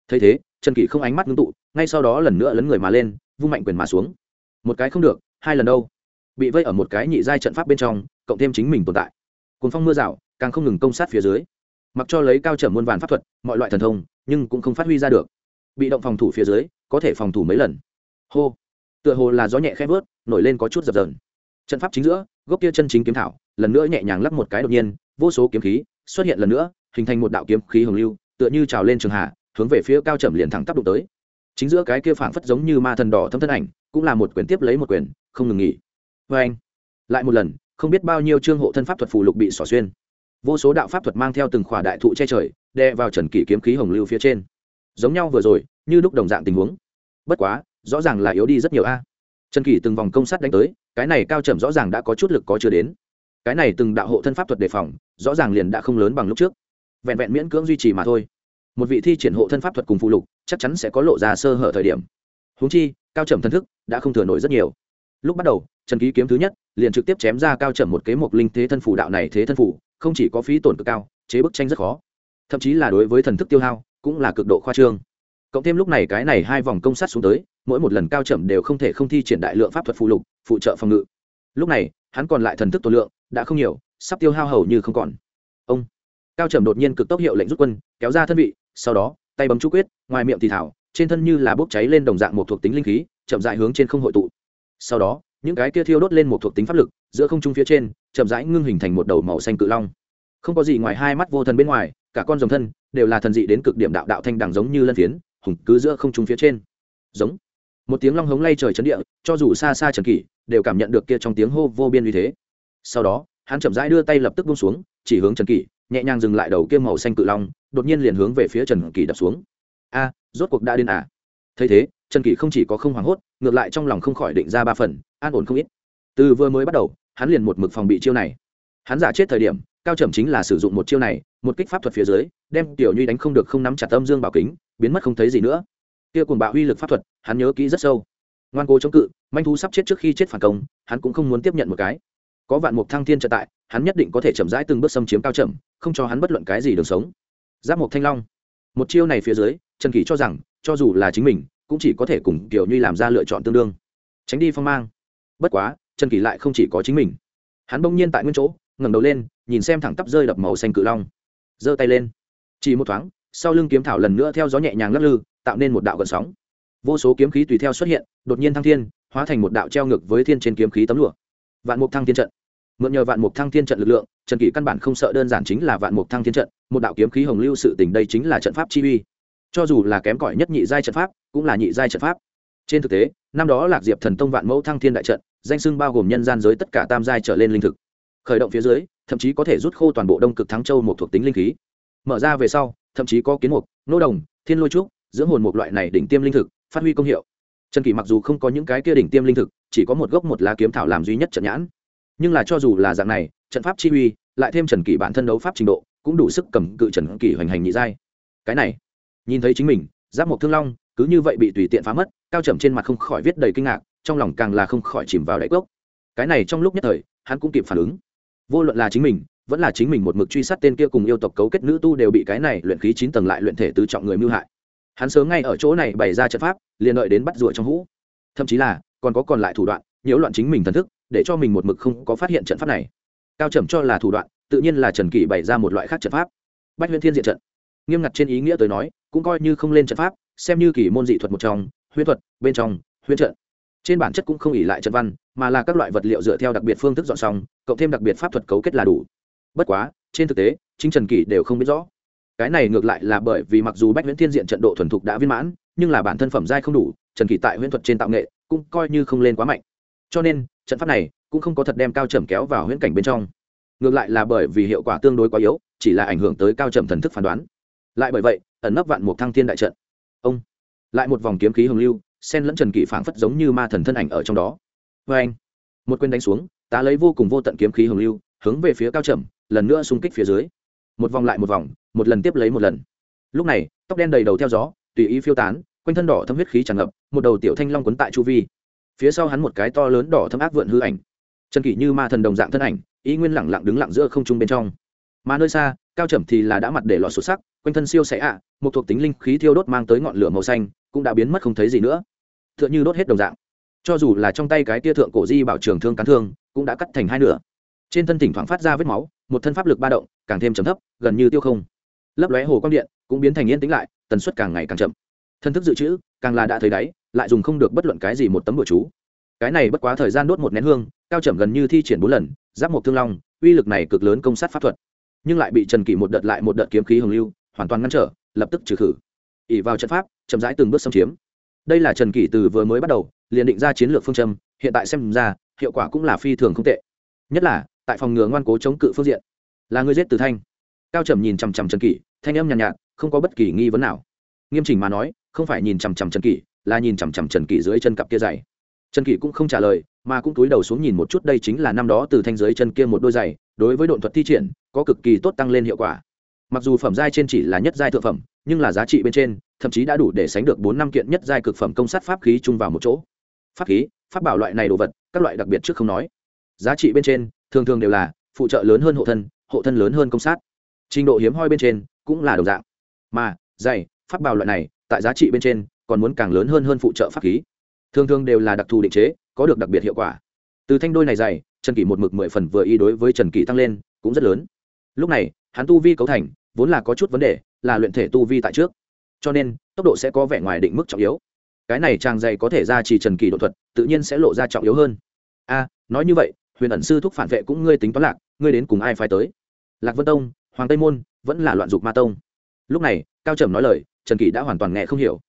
Thấy thế, trần kỷ không ánh mắt ngưng tụ, ngay sau đó lần nữa lấn người mà lên, vung mạnh quyền mà xuống. Một cái không được, hai lần đâu. Bị vây ở một cái nhị giai trận pháp bên trong, cộng thêm chính mình tồn tại. Cuốn phong mưa rào, càng không ngừng công sát phía dưới. Mặc cho lấy cao trở muôn vàn pháp thuật, mọi loại thần thông, nhưng cũng không phát huy ra được. Bị động phòng thủ phía dưới, có thể phòng thủ mấy lần. Hô tựa hồ là gió nhẹ khẽ vớt, nổi lên có chút dập dờn. Trận pháp chính giữa, gốc kia chân chính kiếm thảo, lần nữa nhẹ nhàng lắp một cái đột nhiên, vô số kiếm khí xuất hiện lần nữa, hình thành một đạo kiếm khí hồng lưu, tựa như trào lên trường hạ, hướng về phía cao trầm liền thẳng tắp đụng tới. Chính giữa cái kia phảng phất giống như ma thần đỏ thâm thân ảnh, cũng là một quyền tiếp lấy một quyền, không ngừng nghỉ. Vê anh, lại một lần, không biết bao nhiêu chương hộ thân pháp thuật phù lục bị xỏ xuyên. Vô số đạo pháp thuật mang theo từng khỏa đại thụ che trời đe vào trần kỷ kiếm khí hồng lưu phía trên. Giống nhau vừa rồi, như lúc đồng dạng tình huống. Bất quá rõ ràng là yếu đi rất nhiều a. Trần kỷ từng vòng công sát đánh tới, cái này cao trầm rõ ràng đã có chút lực có chưa đến. Cái này từng đạo hộ thân pháp thuật đề phòng, rõ ràng liền đã không lớn bằng lúc trước. Vẹn vẹn miễn cưỡng duy trì mà thôi. Một vị thi triển hộ thân pháp thuật cùng phụ lục, chắc chắn sẽ có lộ ra sơ hở thời điểm. Húng chi, cao trầm thân thức đã không thừa nổi rất nhiều. Lúc bắt đầu, trần ký kiếm thứ nhất, liền trực tiếp chém ra cao trầm một kế mục linh thế thân phủ đạo này thế thân phủ không chỉ có phí tổn cực cao, chế bức tranh rất khó. Thậm chí là đối với thần thức tiêu hao, cũng là cực độ khoa trương. Cộng thêm lúc này cái này hai vòng công sát xuống tới mỗi một lần cao trầm đều không thể không thi triển đại lượng pháp thuật phụ lục, phụ trợ phòng ngự. Lúc này, hắn còn lại thần thức tổ lượng đã không nhiều, sắp tiêu hao hầu như không còn. Ông, cao trầm đột nhiên cực tốc hiệu lệnh rút quân, kéo ra thân vị, sau đó, tay bấm chú quyết, ngoài miệng thì thảo, trên thân như là bốc cháy lên đồng dạng một thuộc tính linh khí, chậm dại hướng trên không hội tụ. Sau đó, những cái kia thiêu đốt lên một thuộc tính pháp lực, giữa không trung phía trên, chậm rãi ngưng hình thành một đầu màu xanh cự long. Không có gì ngoài hai mắt vô thần bên ngoài, cả con dòng thân đều là thần dị đến cực điểm đạo đạo thanh đằng giống như lân phiến, hùng cứ giữa không trung phía trên. Giống một tiếng long hống lay trời chấn địa, cho dù xa xa trần kỷ, đều cảm nhận được kia trong tiếng hô vô biên uy thế. Sau đó, hắn chậm rãi đưa tay lập tức buông xuống, chỉ hướng trần kỷ, nhẹ nhàng dừng lại đầu kia màu xanh cự long, đột nhiên liền hướng về phía trần kỷ đập xuống. A, rốt cuộc đã đến à? Thấy thế, trần kỷ không chỉ có không hoảng hốt, ngược lại trong lòng không khỏi định ra ba phần, an ổn không ít. Từ vừa mới bắt đầu, hắn liền một mực phòng bị chiêu này. Hắn giả chết thời điểm, cao trầm chính là sử dụng một chiêu này, một kích pháp thuật phía dưới, đem tiểu nhuy đánh không được không nắm chặt tâm dương bảo kính, biến mất không thấy gì nữa kia cùng bạo uy lực pháp thuật hắn nhớ kỹ rất sâu. Ngoan cố chống cự manh thú sắp chết trước khi chết phản công hắn cũng không muốn tiếp nhận một cái. Có vạn mục thăng thiên trợ tại hắn nhất định có thể chậm rãi từng bước xâm chiếm cao chậm, không cho hắn bất luận cái gì đường sống. Giáp mục thanh long. Một chiêu này phía dưới trần kỳ cho rằng cho dù là chính mình cũng chỉ có thể cùng tiểu như làm ra lựa chọn tương đương. Tránh đi phong mang. Bất quá trần kỳ lại không chỉ có chính mình. Hắn bỗng nhiên tại nguyên chỗ ngẩng đầu lên nhìn xem thẳng tắp rơi đập màu xanh cự long. Giơ tay lên. Chỉ một thoáng sau lưng kiếm thảo lần nữa theo gió nhẹ nhàng lắc lư tạo nên một đạo gợn sóng. Vô số kiếm khí tùy theo xuất hiện, đột nhiên thăng thiên, hóa thành một đạo treo ngược với thiên trên kiếm khí tấm lụa. Vạn mục thăng thiên trận. Mượn nhờ vạn mục thăng thiên trận lực lượng, trần kỷ căn bản không sợ đơn giản chính là vạn mục thăng thiên trận, một đạo kiếm khí hồng lưu sự tình đây chính là trận pháp chi uy. Cho dù là kém cỏi nhất nhị giai trận pháp, cũng là nhị giai trận pháp. Trên thực tế, năm đó lạc diệp thần tông vạn mẫu thăng thiên đại trận, danh sưng bao gồm nhân gian giới tất cả tam giai trở lên linh thực. Khởi động phía dưới, thậm chí có thể rút khô toàn bộ đông cực thắng châu một thuộc tính linh khí. Mở ra về sau, thậm chí có kiến mục, nô đồng, thiên lôi trúc dưỡng hồn một loại này đỉnh tiêm linh thực, phát huy công hiệu. Trần kỷ mặc dù không có những cái kia đỉnh tiêm linh thực, chỉ có một gốc một lá kiếm thảo làm duy nhất trận nhãn. Nhưng là cho dù là dạng này, trận pháp chi uy, lại thêm trần kỷ bản thân đấu pháp trình độ, cũng đủ sức cầm cự trần kỷ hoành hành nhị giai. Cái này, nhìn thấy chính mình, giáp một thương long, cứ như vậy bị tùy tiện phá mất, cao trầm trên mặt không khỏi viết đầy kinh ngạc, trong lòng càng là không khỏi chìm vào đáy cốc. Cái này trong lúc nhất thời, hắn cũng kịp phản ứng. Vô luận là chính mình, vẫn là chính mình một mực truy sát tên kia cùng yêu tộc cấu kết nữ tu đều bị cái này luyện khí chín tầng lại luyện thể tứ trọng người mưu hại hắn sớm ngay ở chỗ này bày ra trận pháp, liền đợi đến bắt rùa trong hũ. Thậm chí là, còn có còn lại thủ đoạn, nhiễu loạn chính mình thần thức, để cho mình một mực không có phát hiện trận pháp này. Cao trầm cho là thủ đoạn, tự nhiên là trần kỷ bày ra một loại khác trận pháp. Bách huyễn thiên diện trận. Nghiêm ngặt trên ý nghĩa tới nói, cũng coi như không lên trận pháp, xem như kỳ môn dị thuật một trong huyễn thuật, bên trong huyễn trận. Trên bản chất cũng không ỉ lại trận văn, mà là các loại vật liệu dựa theo đặc biệt phương thức dọn xong, cộng thêm đặc biệt pháp thuật cấu kết là đủ. Bất quá, trên thực tế, chính trần kỷ đều không biết rõ cái này ngược lại là bởi vì mặc dù bách huyễn thiên diện trận độ thuần thục đã viên mãn, nhưng là bản thân phẩm giai không đủ, trần kỷ tại huyễn thuật trên tạo nghệ cũng coi như không lên quá mạnh. Cho nên, trận pháp này cũng không có thật đem cao trầm kéo vào huyễn cảnh bên trong. Ngược lại là bởi vì hiệu quả tương đối quá yếu, chỉ là ảnh hưởng tới cao trầm thần thức phán đoán. Lại bởi vậy, ẩn nấp vạn một thăng thiên đại trận. Ông, lại một vòng kiếm khí hồng lưu sen lẫn trần kỷ phảng phất giống như ma thần thân ảnh ở trong đó. Vê anh, một quyền đánh xuống, tá lấy vô cùng vô tận kiếm khí hồng lưu, hướng về phía cao trầm, lần nữa xung kích phía dưới. Một vòng lại một vòng một lần tiếp lấy một lần. Lúc này, tóc đen đầy đầu theo gió, tùy ý phiêu tán, quanh thân đỏ thâm huyết khí tràn ngập, một đầu tiểu thanh long quấn tại chu vi. Phía sau hắn một cái to lớn đỏ thâm ác vượn hư ảnh. Trần kỷ như ma thần đồng dạng thân ảnh, ý nguyên lẳng lặng đứng lặng giữa không trung bên trong. Mà nơi xa, cao trầm thì là đã mặt để lọt sụt sắc, quanh thân siêu xẻ ạ, một thuộc tính linh khí thiêu đốt mang tới ngọn lửa màu xanh, cũng đã biến mất không thấy gì nữa. T h ư ợ n h ư đốt hết đồng dạng. Cho dù là trong tay cái tia thượng cổ di bảo trường thương cán thương, cũng đã cắt thành hai nửa. Trên thân thỉnh thoảng phát ra vết máu, một thân pháp lực ba động, càng thêm chấm thấp, gần như tiêu không lấp lóe hồ quang điện, cũng biến thành yên tĩnh lại, tần suất càng ngày càng chậm. Thân thức dự trữ, càng là đã thấy đáy, lại dùng không được bất luận cái gì một tấm bữa chú. Cái này bất quá thời gian đốt một nén hương, cao chậm gần như thi triển bốn lần, giáp một thương long, uy lực này cực lớn công sát pháp thuật. Nhưng lại bị trần kỷ một đợt lại một đợt kiếm khí hồng lưu, hoàn toàn ngăn trở, lập tức trừ khử. Ỉ vào trận pháp, chậm rãi từng bước xâm chiếm. Đây là trần kỷ từ vừa mới bắt đầu, liền định ra chiến lược phương châm, hiện tại xem ra, hiệu quả cũng là phi thường không tệ. Nhất là, tại phòng ngừa ngoan cố chống cự phương diện. Là người giết từ thanh cao trầm nhìn chằm chằm trần kỷ thanh âm nhàn nhạt, nhạt không có bất kỳ nghi vấn nào. Nghiêm chỉnh mà nói không phải nhìn chằm chằm trần kỷ là nhìn chằm chằm trần kỷ dưới chân cặp kia dày trần kỷ cũng không trả lời mà cũng túi đầu xuống nhìn một chút đây chính là năm đó từ thanh dưới chân kia một đôi giày đối với độn thuật thi triển có cực kỳ tốt tăng lên hiệu quả. Mặc dù phẩm giai trên chỉ là nhất giai thượng phẩm nhưng là giá trị bên trên thậm chí đã đủ để sánh được bốn năm kiện nhất giai cực phẩm công sát pháp khí chung vào một chỗ. Pháp khí pháp bảo loại này đồ vật các loại đặc biệt trước không nói. Giá trị bên trên thường thường đều là phụ trợ lớn hơn hộ thân hộ thân lớn hơn công sát trình độ hiếm hoi bên trên cũng là đồng dạng. Mà dày pháp bảo loại này, tại giá trị bên trên còn muốn càng lớn hơn hơn phụ trợ pháp khí. Thường thường đều là đặc thù định chế, có được đặc biệt hiệu quả. Từ thanh đôi này dày trần kỷ một mực mười phần vừa y đối với trần kỷ tăng lên, cũng rất lớn. Lúc này, hắn tu vi cấu thành, vốn là có chút vấn đề, là luyện thể tu vi tại trước. Cho nên, tốc độ sẽ có vẻ ngoài định mức trọng yếu. Cái này trang dày có thể ra chỉ trần kỳ độ thuật, tự nhiên sẽ lộ ra trọng yếu hơn. A, nói như vậy, huyền ẩn sư thúc phản vệ cũng ngươi tính toán lạc, ngươi đến cùng ai phải tới? Lạc vân tông hoàng tây môn vẫn là loạn dục ma tông. Lúc này, cao trầm nói lời, trần kỳ đã hoàn toàn nghe không hiểu.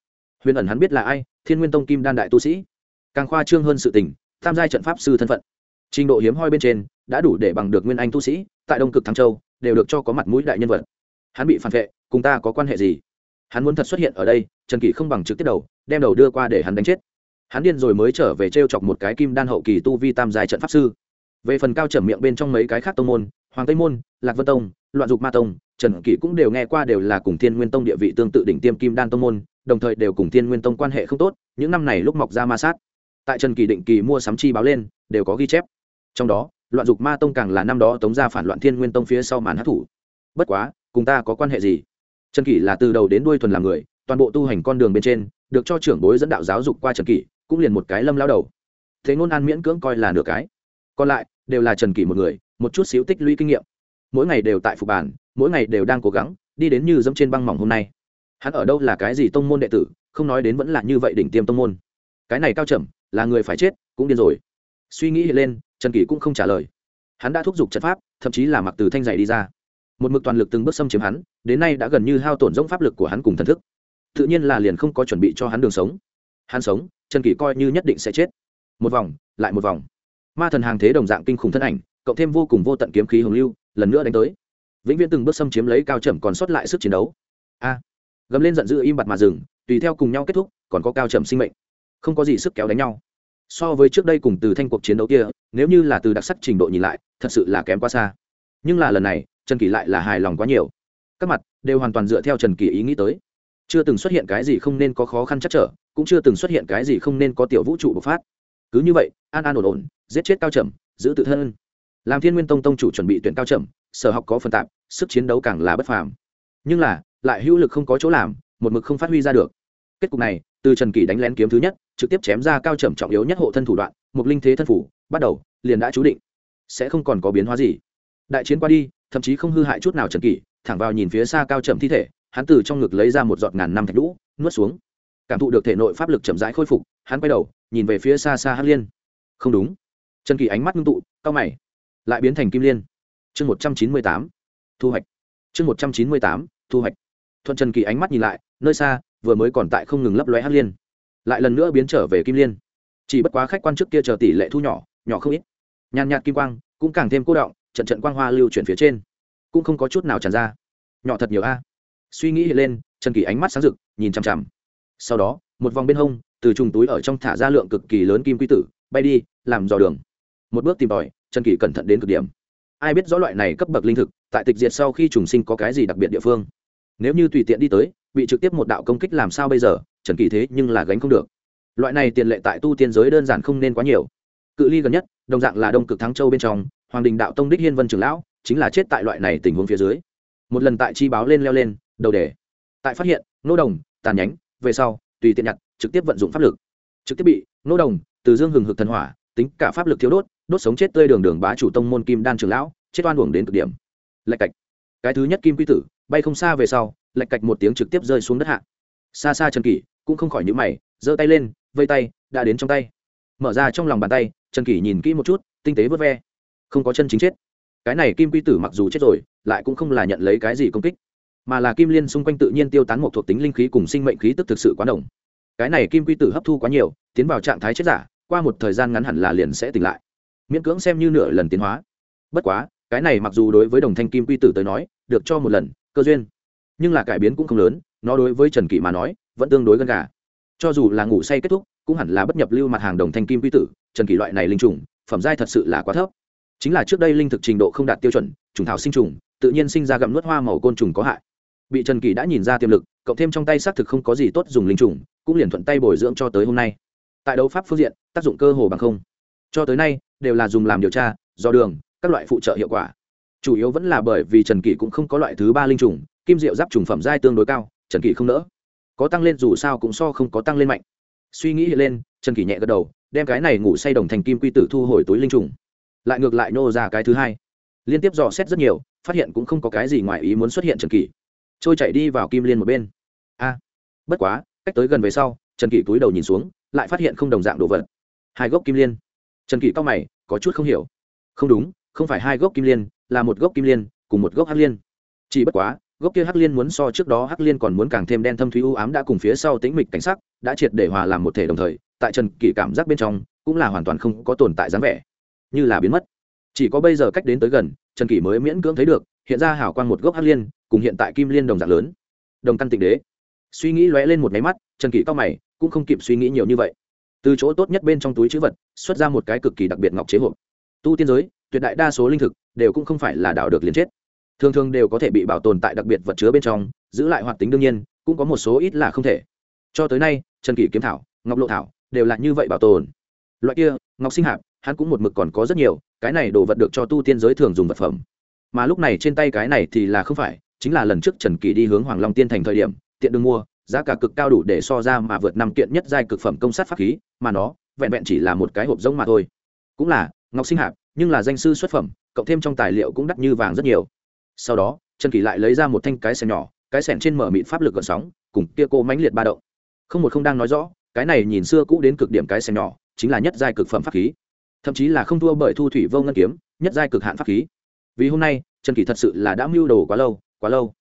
Huyền ẩn hắn biết là ai, thiên nguyên tông kim đan đại tu sĩ. Càng khoa trương hơn sự tình, tam gia trận pháp sư thân phận. Trình độ hiếm hoi bên trên, đã đủ để bằng được nguyên anh tu sĩ, tại đông cực thăng châu, đều được cho có mặt mũi đại nhân vật. Hắn bị phản vệ, cùng ta có quan hệ gì? Hắn muốn thật xuất hiện ở đây, trần kỷ không bằng trực tiếp đầu, đem đầu đưa qua để hắn đánh chết. Hắn điên rồi mới trở về t r e o chọc một cái kim đan hậu kỳ tu vi tam giai trận pháp sư. Về phần cao trầm miệng bên trong mấy cái khác tông môn hoàng tây môn, lạc vân tông, loạn dục ma tông, trần kỷ cũng đều nghe qua đều là cùng thiên nguyên tông địa vị tương tự đỉnh tiêm kim đan tông môn, đồng thời đều cùng thiên nguyên tông quan hệ không tốt, những năm này lúc mọc ra ma sát. Tại trần kỳ định kỳ mua sắm chi báo lên, đều có ghi chép. Trong đó, loạn dục ma tông càng là năm đó tống ra phản loạn thiên nguyên tông phía sau màn hát thủ. Bất quá, cùng ta có quan hệ gì? Trần kỷ là từ đầu đến đuôi thuần làm người, toàn bộ tu hành con đường bên trên, được cho trưởng bối dẫn đạo giáo dục qua trần kỷ, cũng liền một cái lâm lao đầu. Thế ngôn an miễn cưỡng coi là nửa cái. Còn lại, đều là trần kỷ một người một chút xíu tích lũy kinh nghiệm. Mỗi ngày đều tại phục bản, mỗi ngày đều đang cố gắng, đi đến như dẫm trên băng mỏng hôm nay. Hắn ở đâu là cái gì tông môn đệ tử, không nói đến vẫn là như vậy đỉnh tiêm tông môn. Cái này cao trầm, là người phải chết, cũng điên rồi. Suy nghĩ lên, trần kỷ cũng không trả lời. Hắn đã thúc giục trận pháp, thậm chí là mặc từ thanh dày đi ra. Một mực toàn lực từng bước xâm chiếm hắn, đến nay đã gần như hao tổn rỗng pháp lực của hắn cùng thần thức. Tự nhiên là liền không có chuẩn bị cho hắn đường sống. Hắn sống, trần kỷ coi như nhất định sẽ chết. Một vòng, lại một vòng. Ma thần hàng thế đồng dạng kinh khủng thân ảnh cộng thêm vô cùng vô tận kiếm khí hồng lưu, lần nữa đánh tới. Vĩnh viễn từng bước xâm chiếm lấy cao trầm còn sót lại sức chiến đấu. A. Gầm lên giận dữ im bặt mà dừng, tùy theo cùng nhau kết thúc, còn có cao trầm sinh mệnh. Không có gì sức kéo đánh nhau. So với trước đây cùng từ thanh cuộc chiến đấu kia, nếu như là từ đặc sắc trình độ nhìn lại, thật sự là kém quá xa. Nhưng là lần này, trần kỳ lại là hài lòng quá nhiều. Các mặt đều hoàn toàn dựa theo trần kỳ ý nghĩ tới. Chưa từng xuất hiện cái gì không nên có khó khăn chắc trở, cũng chưa từng xuất hiện cái gì không nên có tiểu vũ trụ bộc phát. Cứ như vậy, an an ổn ổn, giết chết cao trầm, giữ tự thân làm thiên nguyên tông tông chủ chuẩn bị tuyển cao trầm, sở học có phần tạp, sức chiến đấu càng là bất phàm. Nhưng là, lại hữu lực không có chỗ làm, một mực không phát huy ra được. Kết cục này, từ trần kỳ đánh lén kiếm thứ nhất, trực tiếp chém ra cao trầm trọng yếu nhất hộ thân thủ đoạn, một linh thế thân phủ, bắt đầu, liền đã chú định. Sẽ không còn có biến hóa gì. Đại chiến qua đi, thậm chí không hư hại chút nào trần kỳ thẳng vào nhìn phía xa cao trầm thi thể, hắn từ trong ngực lấy ra một giọt ngàn năm thạch lũ nuốt xuống. Cảm thụ được thể nội pháp lực chậm rãi khôi phục, hắn quay đầu, nhìn về phía xa xa hắc liên. Không đúng. Trần kỳ ánh mắt ngưng tụ cao mày lại biến thành kim liên. Chương một trăm chín mươi tám, thu hoạch. Chương một trăm chín mươi tám, thu hoạch. Thuận trần kỳ ánh mắt nhìn lại, nơi xa, vừa mới còn tại không ngừng lấp lóe hắc liên. Lại lần nữa biến trở về kim liên. Chỉ bất quá khách quan trước kia chờ tỷ lệ thu nhỏ nhỏ không ít. Nhàn nhạt kim quang, cũng càng thêm cô động, trận trận quang hoa lưu chuyển phía trên. Cũng không có chút nào tràn ra. Nhỏ thật nhiều a. Suy nghĩ hiện lên, trần kỳ ánh mắt sáng rực, nhìn chằm chằm. Sau đó, một vòng bên hông, từ trùng túi ở trong thả ra lượng cực kỳ lớn kim quy tử, bay đi, làm dò đường. Một bước tìm tòi trần kỳ cẩn thận đến cực điểm. Ai biết rõ loại này cấp bậc linh thực, tại tịch diệt sau khi trùng sinh có cái gì đặc biệt địa phương? Nếu như tùy tiện đi tới, bị trực tiếp một đạo công kích làm sao bây giờ? Trần kỳ thế nhưng là gánh không được. Loại này tiền lệ tại tu tiên giới đơn giản không nên quá nhiều. Cự ly gần nhất, đồng dạng là đông cực thắng châu bên trong, hoàng đình đạo tông đích hiên vân trường lão, chính là chết tại loại này tình huống phía dưới. Một lần tại chi báo lên leo lên, đầu đề. Tại phát hiện, nô đồng, tàn nhánh, về sau, tùy tiện nhặt, trực tiếp vận dụng pháp lực. Trực tiếp bị, nô đồng, từ dương hừng hực thần hỏa tính cả pháp lực thiếu đốt đốt sống chết tươi đường đường bá chủ tông môn kim đan trường lão, chết oan uổng đến cực điểm. Lạch cạch. Cái thứ nhất kim quy tử, bay không xa về sau, lạch cạch một tiếng trực tiếp rơi xuống đất hạ. Xa xa trần kỷ, cũng không khỏi nhíu mày, giơ tay lên, vây tay, đã đến trong tay. Mở ra trong lòng bàn tay, trần kỷ nhìn kỹ một chút, tinh tế vớt ve. Không có chân chính chết. Cái này kim quy tử mặc dù chết rồi, lại cũng không là nhận lấy cái gì công kích, mà là kim liên xung quanh tự nhiên tiêu tán một thuộc tính linh khí cùng sinh mệnh khí tức thực sự quá đồng cái này kim quy tử hấp thu quá nhiều, tiến vào trạng thái chết giả qua một thời gian ngắn hẳn là liền sẽ tỉnh lại. Miễn cưỡng xem như nửa lần tiến hóa. Bất quá, cái này mặc dù đối với đồng thanh kim quy tử tới nói, được cho một lần, cơ duyên. Nhưng là cải biến cũng không lớn, nó đối với trần kỷ mà nói, vẫn tương đối gần gà. Cho dù là ngủ say kết thúc, cũng hẳn là bất nhập lưu mặt hàng đồng thanh kim quy tử, trần kỷ loại này linh trùng, phẩm giai thật sự là quá thấp. Chính là trước đây linh thực trình độ không đạt tiêu chuẩn, trùng thảo sinh trùng, tự nhiên sinh ra gặm nuốt hoa màu côn trùng có hại. Bị trần kỳ đã nhìn ra tiềm lực, cộng thêm trong tay xác thực không có gì tốt dùng linh trùng, cũng liền thuận tay bồi dưỡng cho tới hôm nay tại đấu pháp phương diện, tác dụng cơ hồ bằng không. Cho tới nay, đều là dùng làm điều tra do đường, các loại phụ trợ hiệu quả. Chủ yếu vẫn là bởi vì trần kỷ cũng không có loại thứ ba linh trùng, kim diệu giáp trùng phẩm giai tương đối cao, trần kỷ không nỡ. Có tăng lên dù sao cũng so không có tăng lên mạnh. Suy nghĩ hiện lên, trần kỷ nhẹ gật đầu, đem cái này ngủ say đồng thành kim quy tử thu hồi túi linh trùng. Lại ngược lại nô ra cái thứ hai. Liên tiếp dò xét rất nhiều, phát hiện cũng không có cái gì ngoài ý muốn xuất hiện trần kỷ. Trôi chạy đi vào kim liên một bên. A, bất quá, cách tới gần về sau, trần kỷ túi đầu nhìn xuống lại phát hiện không đồng dạng đồ vật. Hai gốc kim liên. Trần kỳ cao mày, có chút không hiểu. Không đúng, không phải hai gốc kim liên, là một gốc kim liên, cùng một gốc hắc liên. Chỉ bất quá, gốc kia hắc liên muốn so trước đó hắc liên còn muốn càng thêm đen thâm thúy u ám đã cùng phía sau tĩnh mịch cảnh sắc, đã triệt để hòa làm một thể đồng thời, tại trần kỳ cảm giác bên trong, cũng là hoàn toàn không có tồn tại dáng vẻ. Như là biến mất. Chỉ có bây giờ cách đến tới gần, trần kỷ mới miễn cưỡng thấy được, hiện ra hảo quan một gốc hắc liên, cùng hiện tại kim liên đồng dạng lớn. Đồng căn tịnh đế. Suy nghĩ lóe lên một máy mắt, trần kỷ cao mày cũng không kịp suy nghĩ nhiều như vậy. Từ chỗ tốt nhất bên trong túi chữ vật, xuất ra một cái cực kỳ đặc biệt ngọc chế hộp. Tu tiên giới, tuyệt đại đa số linh thực đều cũng không phải là đảo được liền chết. Thường thường đều có thể bị bảo tồn tại đặc biệt vật chứa bên trong, giữ lại hoạt tính đương nhiên, cũng có một số ít là không thể. Cho tới nay, trần kỷ kiếm thảo, ngọc lộ thảo đều là như vậy bảo tồn. Loại kia, ngọc sinh hạp, hắn cũng một mực còn có rất nhiều, cái này đồ vật được cho tu tiên giới thường dùng vật phẩm. Mà lúc này trên tay cái này thì là không phải, chính là lần trước trần kỳ đi hướng hoàng long tiên thành thời điểm, tiện đường mua giá cả cực cao đủ để so ra mà vượt năm kiện nhất giai cực phẩm công sát pháp khí, mà nó vẹn vẹn chỉ là một cái hộp giống mà thôi. Cũng là ngọc sinh hạp, nhưng là danh sư xuất phẩm, cộng thêm trong tài liệu cũng đắt như vàng rất nhiều. Sau đó, trần kỳ lại lấy ra một thanh cái sẻn nhỏ, cái sẻn trên mở mịn pháp lực gợn sóng, cùng kia cô mãnh liệt ba động. Không một không đang nói rõ, cái này nhìn xưa cũ đến cực điểm cái xem nhỏ, chính là nhất giai cực phẩm pháp khí. Thậm chí là không thua bởi thu thủy vô ngân kiếm, nhất giai cực hạn pháp khí. Vì hôm nay, trần kỳ thật sự là đã mưu đồ quá lâu quá lâu.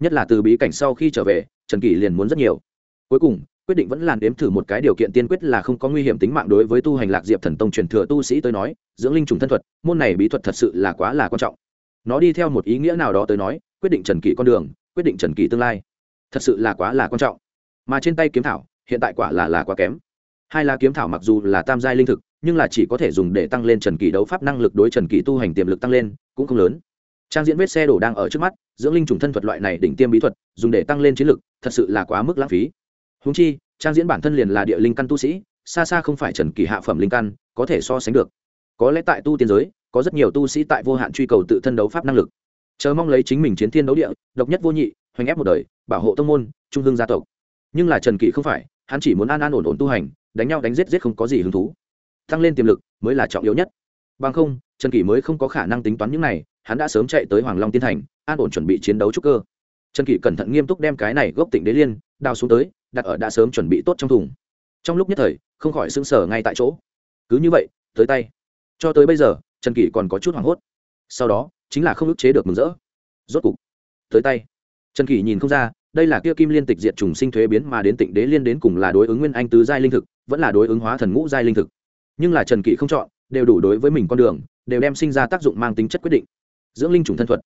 Nhất là từ bí cảnh sau khi trở về trần kỷ liền muốn rất nhiều. Cuối cùng, quyết định vẫn làn đếm thử một cái điều kiện tiên quyết là không có nguy hiểm tính mạng đối với tu hành lạc diệp thần tông truyền thừa tu sĩ tới nói, dưỡng linh trùng thân thuật, môn này bí thuật thật sự là quá là quan trọng. Nó đi theo một ý nghĩa nào đó tới nói, quyết định trần kỷ con đường, quyết định trần kỷ tương lai. Thật sự là quá là quan trọng. Mà trên tay kiếm thảo, hiện tại quả là là quá kém. Hai lá kiếm thảo mặc dù là tam giai linh thực, nhưng là chỉ có thể dùng để tăng lên trần kỷ đấu pháp năng lực đối trần kỷ tu hành tiềm lực tăng lên, cũng không lớn trang diễn vết xe đổ đang ở trước mắt, dưỡng linh trùng thân thuật loại này đỉnh tiêm bí thuật, dùng để tăng lên chiến lực, thật sự là quá mức lãng phí. Húng chi, trang diễn bản thân liền là địa linh căn tu sĩ, xa xa không phải trần kỳ hạ phẩm linh căn, có thể so sánh được. Có lẽ tại tu tiên giới, có rất nhiều tu sĩ tại vô hạn truy cầu tự thân đấu pháp năng lực. Chờ mong lấy chính mình chiến thiên đấu địa, độc nhất vô nhị, hoành ép một đời, bảo hộ tông môn, trung hương gia tộc. Nhưng là trần kỳ không phải, hắn chỉ muốn an an ổn ổn tu hành, đánh nhau đánh giết giết không có gì hứng thú. Tăng lên tiềm lực mới là trọng yếu nhất. Bằng không, trần kỳ mới không có khả năng tính toán những này hắn đã sớm chạy tới hoàng long tiên thành, an ổn chuẩn bị chiến đấu trúc cơ. Trần kỷ cẩn thận nghiêm túc đem cái này gốc tịnh đế liên, đào xuống tới, đặt ở đã sớm chuẩn bị tốt trong thùng. Trong lúc nhất thời, không khỏi sững sờ ngay tại chỗ. Cứ như vậy, tới tay. Cho tới bây giờ, trần kỷ còn có chút hoảng hốt. Sau đó, chính là không ức chế được mừng rỡ. Rốt cục, tới tay. Trần kỷ nhìn không ra, đây là kia kim liên tịch diệt trùng sinh thuế biến mà đến tịnh đế liên đến cùng là đối ứng nguyên anh tứ giai linh thực, vẫn là đối ứng hóa thần ngũ giai linh thực. Nhưng là trần kỷ không chọn, đều đủ đối với mình con đường, đều đem sinh ra tác dụng mang tính chất quyết định dưỡng linh trùng thân thuật.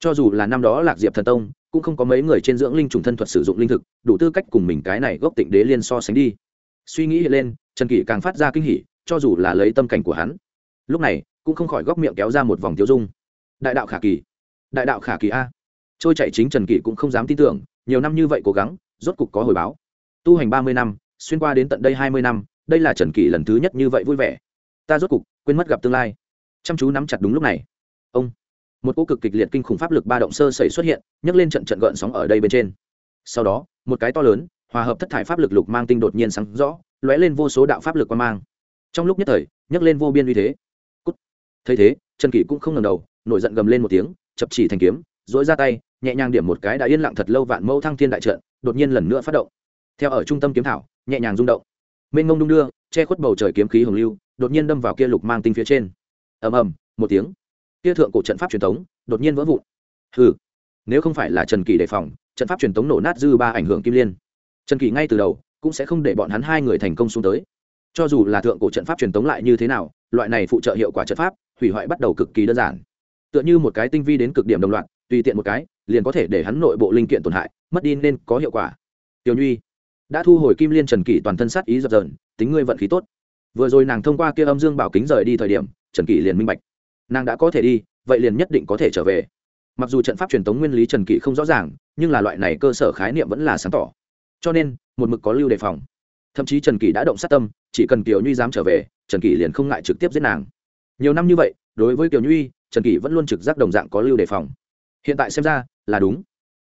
Cho dù là năm đó lạc diệp thần tông, cũng không có mấy người trên dưỡng linh trùng thân thuật sử dụng linh thực, đủ tư cách cùng mình cái này gốc tịnh đế liên so sánh đi. Suy nghĩ lên, trần kỷ càng phát ra kinh hỉ, cho dù là lấy tâm cảnh của hắn, lúc này cũng không khỏi góc miệng kéo ra một vòng tiêu dung. Đại đạo khả kỳ. Đại đạo khả kỳ a. Trôi chạy chính trần kỷ cũng không dám tin tưởng, nhiều năm như vậy cố gắng, rốt cục có hồi báo. Tu hành ba mươi năm, xuyên qua đến tận đây hai mươi năm, đây là trần kỷ lần thứ nhất như vậy vui vẻ. Ta rốt cục quên mất gặp tương lai. Chăm chú nắm chặt đúng lúc này. Ông một cỗ cực kịch liệt kinh khủng pháp lực ba động sơ sẩy xuất hiện, nhấc lên trận trận gợn sóng ở đây bên trên. Sau đó, một cái to lớn, hòa hợp thất thải pháp lực lục mang tinh đột nhiên sáng rõ, lóe lên vô số đạo pháp lực quan mang. Trong lúc nhất thời, nhấc lên vô biên uy thế. Cút. thấy thế, trần kỷ cũng không ngần đầu, nổi giận gầm lên một tiếng, chập chỉ thành kiếm dỗi ra tay, nhẹ nhàng điểm một cái đã yên lặng thật lâu vạn mẫu thăng thiên đại trận, đột nhiên lần nữa phát động. Theo ở trung tâm kiếm thảo, nhẹ nhàng rung động. Mênh ngông đung đưa, che khuất bầu trời kiếm khí hồng lưu, đột nhiên đâm vào kia lục mang tinh phía trên. Ầm ầm, một tiếng kia thượng cổ trận pháp truyền thống, đột nhiên vỡ vụn. Hừ, nếu không phải là trần kỳ đề phòng, trận pháp truyền thống nổ nát dư ba ảnh hưởng kim liên. Trần kỳ ngay từ đầu, cũng sẽ không để bọn hắn hai người thành công xuống tới. Cho dù là thượng cổ trận pháp truyền thống lại như thế nào, loại này phụ trợ hiệu quả trận pháp, hủy hoại bắt đầu cực kỳ đơn giản. Tựa như một cái tinh vi đến cực điểm đồng loạt, tùy tiện một cái, liền có thể để hắn nội bộ linh kiện tổn hại, mất đi nên có hiệu quả. Tiểu nhuy đã thu hồi kim liên trần kỷ toàn thân sát ý dập dờn, tính ngươi vận khí tốt. Vừa rồi nàng thông qua kia âm dương bảo kính rời đi thời điểm, trần kỷ liền minh bạch nàng đã có thể đi, vậy liền nhất định có thể trở về. Mặc dù trận pháp truyền thống nguyên lý trần kỷ không rõ ràng, nhưng là loại này cơ sở khái niệm vẫn là sáng tỏ. Cho nên, một mực có lưu đề phòng. Thậm chí trần kỷ đã động sát tâm, chỉ cần kiều nhuy dám trở về, trần kỷ liền không ngại trực tiếp giết nàng. Nhiều năm như vậy, đối với kiều nhuy, trần kỷ vẫn luôn trực giác đồng dạng có lưu đề phòng. Hiện tại xem ra, là đúng.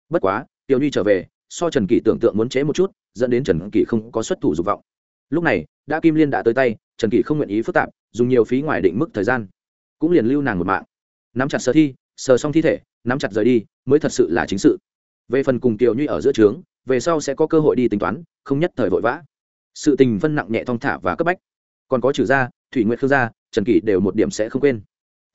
Bất quá, kiều nhuy trở về, so trần kỷ tưởng tượng muốn chế một chút, dẫn đến trần kỷ không có xuất thủ dục vọng. Lúc này, đã kim liên đã tới tay, trần kỷ không nguyện ý phức tạp, dùng nhiều phí ngoài định mức thời gian cũng liền lưu nàng một mạng. Nắm chặt sơ thi, sờ xong thi thể, nắm chặt rời đi, mới thật sự là chính sự. Về phần cùng kiều nhuy ở giữa trướng, về sau sẽ có cơ hội đi tính toán, không nhất thời vội vã. Sự tình phân nặng nhẹ thong thả và cấp bách. Còn có trừ gia, thủy nguyệt khương gia, trần kỷ đều một điểm sẽ không quên.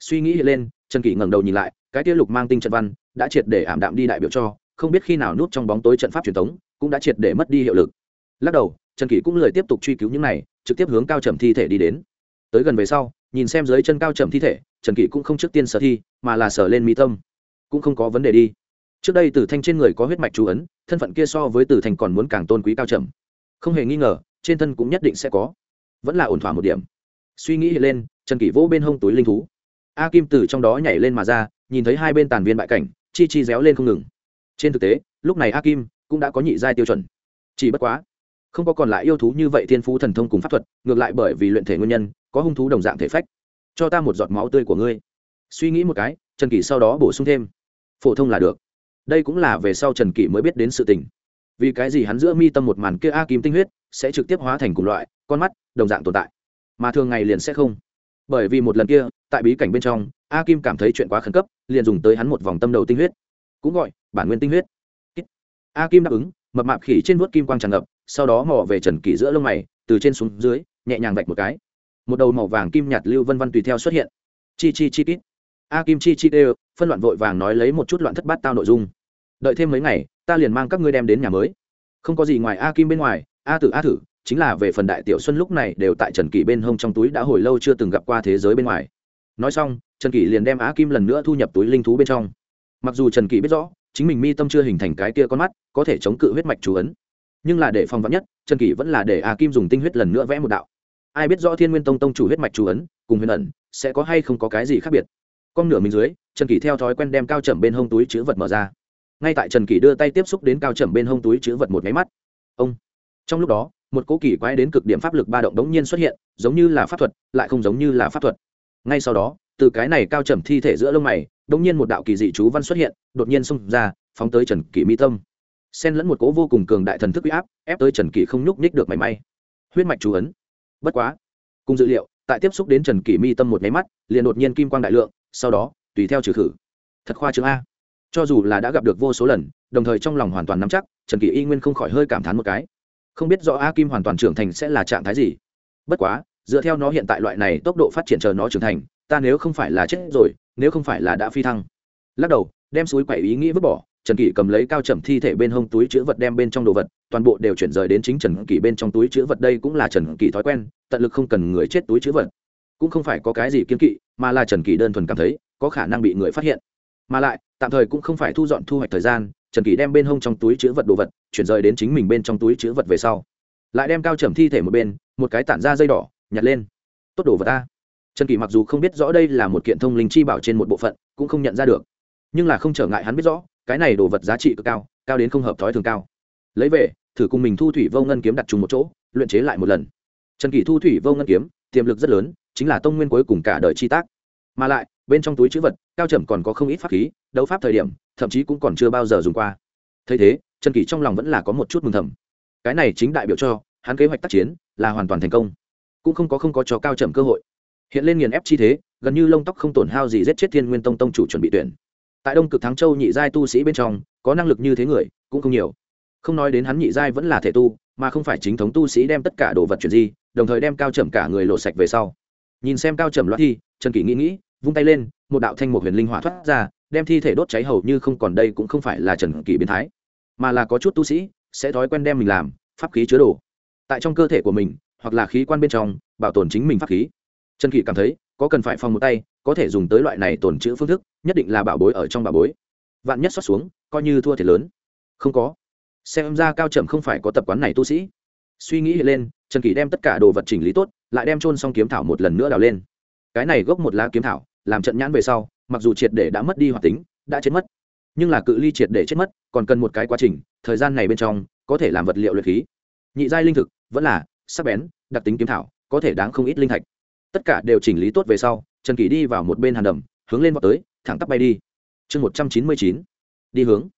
Suy nghĩ hiện lên, trần kỷ ngẩng đầu nhìn lại, cái tiêu lục mang tinh trận văn đã triệt để ảm đạm đi đại biểu cho, không biết khi nào nút trong bóng tối trận pháp truyền thống cũng đã triệt để mất đi hiệu lực. Lắc đầu, trần kỷ cũng lười tiếp tục truy cứu những này, trực tiếp hướng cao trầm thi thể đi đến. Tới gần về sau nhìn xem dưới chân cao trầm thi thể, trần kỷ cũng không trước tiên sở thi, mà là sở lên mi tâm. Cũng không có vấn đề đi. Trước đây tử thanh trên người có huyết mạch chú ấn, thân phận kia so với tử thanh còn muốn càng tôn quý cao trầm. Không hề nghi ngờ, trên thân cũng nhất định sẽ có. Vẫn là ổn thỏa một điểm. Suy nghĩ lên, trần kỷ vỗ bên hông túi linh thú. A kim từ trong đó nhảy lên mà ra, nhìn thấy hai bên tàn viên bại cảnh, chi chi réo lên không ngừng. Trên thực tế, lúc này a kim cũng đã có nhị giai tiêu chuẩn. Chỉ bất quá không có còn lại yêu thú như vậy thiên phú thần thông cùng pháp thuật, ngược lại bởi vì luyện thể nguyên nhân, có hung thú đồng dạng thể phách. Cho ta một giọt máu tươi của ngươi. Suy nghĩ một cái, trần kỷ sau đó bổ sung thêm. Phổ thông là được. Đây cũng là về sau trần kỷ mới biết đến sự tình. Vì cái gì hắn giữa mi tâm một màn kia a kim tinh huyết sẽ trực tiếp hóa thành cùng loại, con mắt, đồng dạng tồn tại. Mà thường ngày liền sẽ không. Bởi vì một lần kia, tại bí cảnh bên trong, a kim cảm thấy chuyện quá khẩn cấp, liền dùng tới hắn một vòng tâm đầu tinh huyết. Cũng gọi, bản nguyên tinh huyết. A kim đáp ứng, mập mạp khỉ trên vuốt kim quang tràn ngập sau đó mò về trần kỷ giữa lông mày, từ trên xuống dưới, nhẹ nhàng vạch một cái. Một đầu màu vàng kim nhạt lưu vân văn tùy theo xuất hiện. Chi chi chi kít. A kim chi chi đều, phân loạn vội vàng nói lấy một chút loạn thất bát tao nội dung. Đợi thêm mấy ngày, ta liền mang các ngươi đem đến nhà mới. Không có gì ngoài a kim bên ngoài, a tử a thử, chính là về phần đại tiểu xuân lúc này đều tại trần kỷ bên hông trong túi đã hồi lâu chưa từng gặp qua thế giới bên ngoài. Nói xong, trần kỷ liền đem a kim lần nữa thu nhập túi linh thú bên trong. Mặc dù trần kỷ biết rõ, chính mình mi tâm chưa hình thành cái kia con mắt, có thể chống cự huyết mạch chú ấn nhưng là để phòng vắn nhất, trần kỷ vẫn là để a kim dùng tinh huyết lần nữa vẽ một đạo. Ai biết rõ thiên nguyên tông tông chủ huyết mạch chú ấn, cùng huyền ẩn, sẽ có hay không có cái gì khác biệt. Con nửa mình dưới, trần kỷ theo thói quen đem cao trầm bên hông túi chữ vật mở ra. Ngay tại trần kỷ đưa tay tiếp xúc đến cao trầm bên hông túi chữ vật một máy mắt, ông, trong lúc đó, một cỗ kỳ quái đến cực điểm pháp lực ba động đống nhiên xuất hiện, giống như là pháp thuật, lại không giống như là pháp thuật. Ngay sau đó, từ cái này cao trầm thi thể giữa lông mày, đống nhiên một đạo kỳ dị chú văn xuất hiện, đột nhiên xông ra, phóng tới trần kỷ mi tâm xen lẫn một cỗ vô cùng cường đại thần thức uy áp, ép tới trần kỳ không nhúc nhích được mảy may. Huyết mạch chú ấn. Bất quá, cùng dữ liệu, tại tiếp xúc đến trần kỳ mi tâm một nháy mắt, liền đột nhiên kim quang đại lượng, sau đó, tùy theo trừ khử. Thật khoa chương a. Cho dù là đã gặp được vô số lần, đồng thời trong lòng hoàn toàn nắm chắc, trần kỳ y nguyên không khỏi hơi cảm thán một cái. Không biết rõ a kim hoàn toàn trưởng thành sẽ là trạng thái gì. Bất quá, dựa theo nó hiện tại loại này tốc độ phát triển chờ nó trưởng thành, ta nếu không phải là chết rồi, nếu không phải là đã phi thăng. Lắc đầu, đem suối quậy ý nghĩ vứt bỏ trần kỷ cầm lấy cao trầm thi thể bên hông túi chữ vật đem bên trong đồ vật, toàn bộ đều chuyển rời đến chính trần kỷ bên trong túi chữ vật. Đây cũng là trần kỷ thói quen, tận lực không cần người chết túi chữ vật. Cũng không phải có cái gì kiên kỵ, mà là trần kỷ đơn thuần cảm thấy có khả năng bị người phát hiện. Mà lại, tạm thời cũng không phải thu dọn thu hoạch thời gian, trần kỷ đem bên hông trong túi chữ vật đồ vật chuyển rời đến chính mình bên trong túi chữ vật về sau. Lại đem cao trầm thi thể một bên, một cái tản ra dây đỏ, nhặt lên. Tốt đồ vật ta. Trần kỷ mặc dù không biết rõ đây là một kiện thông linh chi bảo trên một bộ phận, cũng không nhận ra được. Nhưng là không trở ngại hắn biết rõ cái này đồ vật giá trị cực cao cao đến không hợp thói thường cao. Lấy về, thử cùng mình thu thủy vô ngân kiếm đặt chung một chỗ, luyện chế lại một lần. Trần kỷ thu thủy vô ngân kiếm, tiềm lực rất lớn, chính là tông nguyên cuối cùng cả đời chi tác. Mà lại, bên trong túi chữ vật, cao trầm còn có không ít pháp khí, đấu pháp thời điểm, thậm chí cũng còn chưa bao giờ dùng qua. Thấy thế, trần kỷ trong lòng vẫn là có một chút mừng thầm. Cái này chính đại biểu cho, hắn kế hoạch tác chiến là hoàn toàn thành công. Cũng không có không có cho cao trầm cơ hội. Hiện lên nghiền ép chi thế, gần như lông tóc không tổn hao gì giết chết thiên nguyên tông tông chủ chuẩn bị tuyển tại đông cực thắng châu nhị giai tu sĩ bên trong, có năng lực như thế người, cũng không nhiều. Không nói đến hắn nhị giai vẫn là thể tu, mà không phải chính thống tu sĩ đem tất cả đồ vật chuyển di, đồng thời đem cao trầm cả người lộ sạch về sau. Nhìn xem cao trầm loạn thi, trần kỷ nghĩ nghĩ, vung tay lên, một đạo thanh một huyền linh hỏa thoát ra, đem thi thể đốt cháy hầu như không còn đây cũng không phải là trần kỷ biến thái, mà là có chút tu sĩ sẽ thói quen đem mình làm pháp khí chứa đồ. Tại trong cơ thể của mình, hoặc là khí quan bên trong, bảo tồn chính mình pháp khí. Trần kỷ cảm thấy có cần phải phòng một tay, có thể dùng tới loại này tồn chữ phương thức, nhất định là bảo bối ở trong bảo bối. Vạn nhất xót xuống, coi như thua thiệt lớn. Không có. Xem ra cao trầm không phải có tập quán này tu sĩ. Suy nghĩ lên, trần kỷ đem tất cả đồ vật chỉnh lý tốt, lại đem trôn xong kiếm thảo một lần nữa đào lên. Cái này gốc một lá kiếm thảo, làm trận nhãn về sau, mặc dù triệt để đã mất đi hoạt tính, đã chết mất, nhưng là cự ly triệt để chết mất, còn cần một cái quá trình, thời gian này bên trong, có thể làm vật liệu luyện khí. Nhị giai linh thực, vẫn là sắc bén, đặc tính kiếm thảo, có thể đáng không ít linh thạch tất cả đều chỉnh lý tốt về sau, trần kỷ đi vào một bên hàn đầm, hướng lên vào tới, thẳng tắp bay đi. Chương một trăm chín mươi chín, đi hướng.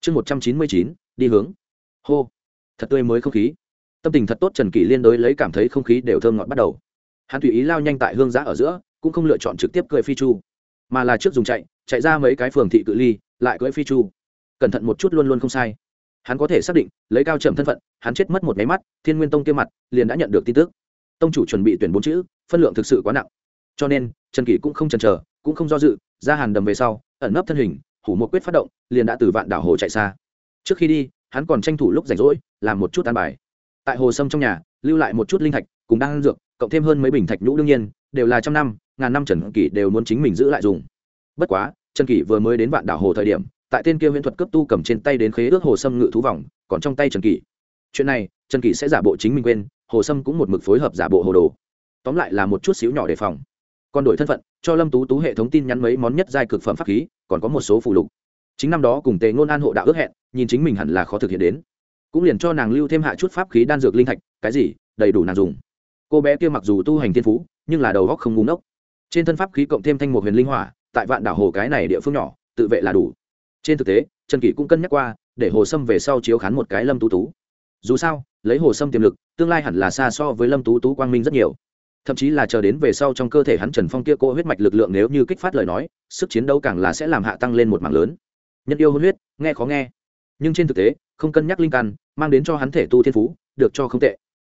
Chương một trăm chín mươi chín, đi hướng. Hô. Thật tươi mới không khí. Tâm tình thật tốt, trần kỷ liên đối lấy cảm thấy không khí đều thơm ngọt bắt đầu. Hắn tùy ý lao nhanh tại hương giã ở giữa, cũng không lựa chọn trực tiếp cười phi chu, mà là trước dùng chạy chạy ra mấy cái phường thị cự ly, lại cưỡi phi chu. Cẩn thận một chút luôn luôn không sai. Hắn có thể xác định, lấy cao trầm thân phận, hắn chết mất một máy mắt, thiên nguyên tông kia mặt, liền đã nhận được tin tức tông chủ chuẩn bị tuyển bốn chữ, phân lượng thực sự quá nặng. Cho nên, trần kỷ cũng không chần chờ, cũng không do dự, ra hàn đầm về sau, ẩn nấp thân hình, hủ một quyết phát động, liền đã từ vạn đảo hồ chạy xa. Trước khi đi, hắn còn tranh thủ lúc rảnh rỗi, làm một chút an bài. Tại hồ sâm trong nhà, lưu lại một chút linh thạch, cùng đang ăn dược, cộng thêm hơn mấy bình thạch nhũ đương nhiên, đều là trăm năm, ngàn năm trần kỷ đều muốn chính mình giữ lại dùng. Bất quá, trần kỷ vừa mới đến vạn đảo hồ thời điểm, tại tên kia huyễn thuật cấp tu cầm trên tay đến khế ước hồ sâm ngự thú vòng, còn trong tay trần kỷ. Chuyện này, trần kỷ sẽ giả bộ chính mình quên hồ sâm cũng một mực phối hợp giả bộ hồ đồ. Tóm lại là một chút xíu nhỏ đề phòng. Còn đổi thân phận, cho lâm tú tú hệ thống tin nhắn mấy món nhất giai cực phẩm pháp khí, còn có một số phụ lục. Chính năm đó cùng tề ngôn an hộ đạo ước hẹn, nhìn chính mình hẳn là khó thực hiện đến. Cũng liền cho nàng lưu thêm hạ chút pháp khí đan dược linh thạch, cái gì, đầy đủ nàng dùng. Cô bé kia mặc dù tu hành thiên phú, nhưng là đầu góc không ngu ngốc. Trên thân pháp khí cộng thêm thanh một huyền linh hỏa, tại vạn đảo hồ cái này địa phương nhỏ, tự vệ là đủ. Trên thực tế, trần kỷ cũng cân nhắc qua, để hồ sâm về sau chiếu khán một cái lâm tú tú. Dù sao lấy hồ sâm tiềm lực, tương lai hẳn là xa so với lâm tú tú quang minh rất nhiều. Thậm chí là chờ đến về sau trong cơ thể hắn trần phong kia cô huyết mạch lực lượng nếu như kích phát lời nói, sức chiến đấu càng là sẽ làm hạ tăng lên một mảng lớn. Nhân yêu hôn huyết, nghe khó nghe. Nhưng trên thực tế, không cân nhắc linh căn, mang đến cho hắn thể tu thiên phú, được cho không tệ.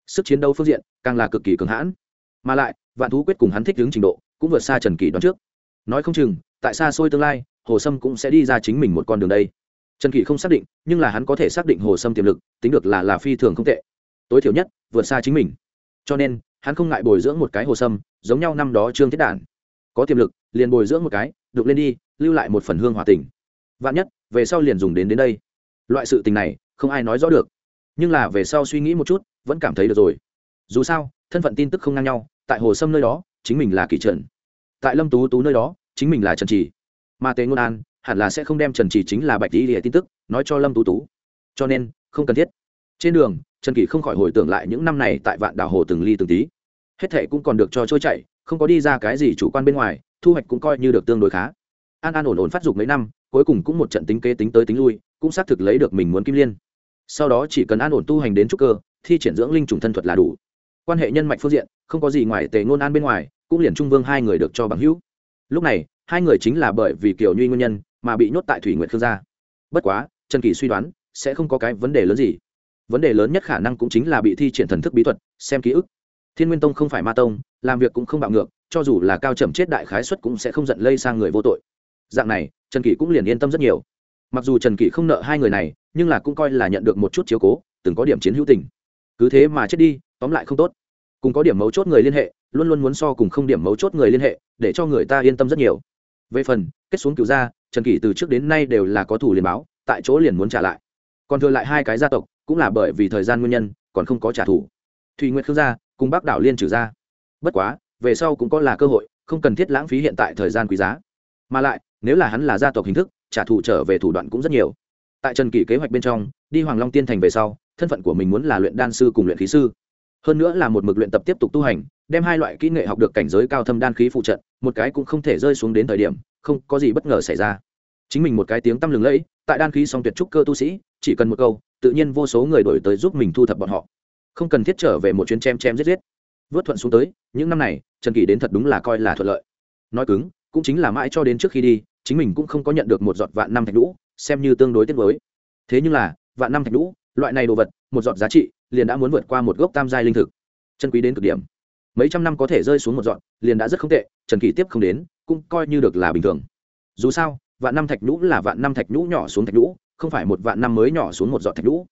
Sức chiến đấu phương diện, càng là cực kỳ cường hãn. Mà lại, vạn thú quyết cùng hắn thích ứng trình độ, cũng vượt xa trần kỳ đoán trước. Nói không chừng, tại xa xôi tương lai, hồ sâm cũng sẽ đi ra chính mình một con đường đây trần kỳ không xác định, nhưng là hắn có thể xác định hồ sâm tiềm lực, tính được là là phi thường không tệ. Tối thiểu nhất, vượt xa chính mình. Cho nên, hắn không ngại bồi dưỡng một cái hồ sâm, giống nhau năm đó trương thiết đản. Có tiềm lực, liền bồi dưỡng một cái đục lên đi, lưu lại một phần hương hòa tình. Vạn nhất, về sau liền dùng đến đến đây. Loại sự tình này, không ai nói rõ được. Nhưng là về sau suy nghĩ một chút, vẫn cảm thấy được rồi. Dù sao, thân phận tin tức không ngang nhau, tại hồ sâm nơi đó, chính mình là kỳ trần. Tại lâm tú tú nơi đó, chính mình là trần trì. Mà tế ngôn an hẳn là sẽ không đem trần trì chính là bạch lý lìa tin tức nói cho lâm tú tú. Cho nên, không cần thiết. Trên đường, trần kỳ không khỏi hồi tưởng lại những năm này tại vạn đảo hồ từng ly từng tí. Hết thệ cũng còn được cho trôi chạy không có đi ra cái gì chủ quan bên ngoài, thu hoạch cũng coi như được tương đối khá. An an ổn ổn phát dục mấy năm, cuối cùng cũng một trận tính kế tính tới tính lui, cũng xác thực lấy được mình muốn kim liên. Sau đó chỉ cần an ổn tu hành đến trúc cơ, thi triển dưỡng linh trùng thân thuật là đủ. Quan hệ nhân mạch phương diện, không có gì ngoài tề ngôn an bên ngoài, cũng liền trung vương hai người được cho bằng hữu. Lúc này, hai người chính là bởi vì kiểu nhuy nguyên nhân mà bị nhốt tại thủy nguyện khương gia. Bất quá, trần kỳ suy đoán, sẽ không có cái vấn đề lớn gì. Vấn đề lớn nhất khả năng cũng chính là bị thi triển thần thức bí thuật, xem ký ức. Thiên nguyên tông không phải ma tông, làm việc cũng không bạo ngược, cho dù là cao trầm chết đại khái xuất cũng sẽ không giận lây sang người vô tội. Dạng này, trần kỷ cũng liền yên tâm rất nhiều. Mặc dù trần kỷ không nợ hai người này, nhưng là cũng coi là nhận được một chút chiếu cố, từng có điểm chiến hữu tình. Cứ thế mà chết đi, tóm lại không tốt. Cùng có điểm mấu chốt người liên hệ, luôn luôn muốn so cùng không điểm mấu chốt người liên hệ, để cho người ta yên tâm rất nhiều. Về phần, kết xuống cựu gia trần kỷ từ trước đến nay đều là có thủ liền báo, tại chỗ liền muốn trả lại. Còn thừa lại hai cái gia tộc, cũng là bởi vì thời gian nguyên nhân, còn không có trả thù. Thùy nguyệt khương gia, cùng bác đảo liên trừ ra bất quá, về sau cũng có là cơ hội, không cần thiết lãng phí hiện tại thời gian quý giá. Mà lại, nếu là hắn là gia tộc hình thức, trả thù trở về thủ đoạn cũng rất nhiều. Tại trần kỷ kế hoạch bên trong, đi hoàng long tiên thành về sau, thân phận của mình muốn là luyện đan sư cùng luyện khí sư. Hơn nữa là một mực luyện tập tiếp tục tu hành, đem hai loại kỹ nghệ học được cảnh giới cao thâm đan khí phụ trận, một cái cũng không thể rơi xuống đến thời điểm, không có gì bất ngờ xảy ra chính mình một cái tiếng tăm lừng lẫy, tại đan khí song tuyệt trúc cơ tu sĩ, chỉ cần một câu, tự nhiên vô số người đổi tới giúp mình thu thập bọn họ. Không cần thiết trở về một chuyến chém chém giết giết. Vớt thuận xuống tới, những năm này, trần kỳ đến thật đúng là coi là thuận lợi. Nói cứng, cũng chính là mãi cho đến trước khi đi, chính mình cũng không có nhận được một giọt vạn năm thạch lũ xem như tương đối tiết mới thế nhưng là, vạn năm thạch lũ loại này đồ vật, một giọt giá trị, liền đã muốn vượt qua một gốc tam giai linh thực. Chân quý đến cực điểm. Mấy trăm năm có thể rơi xuống một giọt, liền đã rất không tệ, trần kỳ tiếp không đến, cũng coi như được là bình thường. Dù sao vạn năm thạch nhũ là vạn năm thạch nhũ nhỏ xuống thạch nhũ, không phải một vạn năm mới nhỏ xuống một giọt thạch nhũ.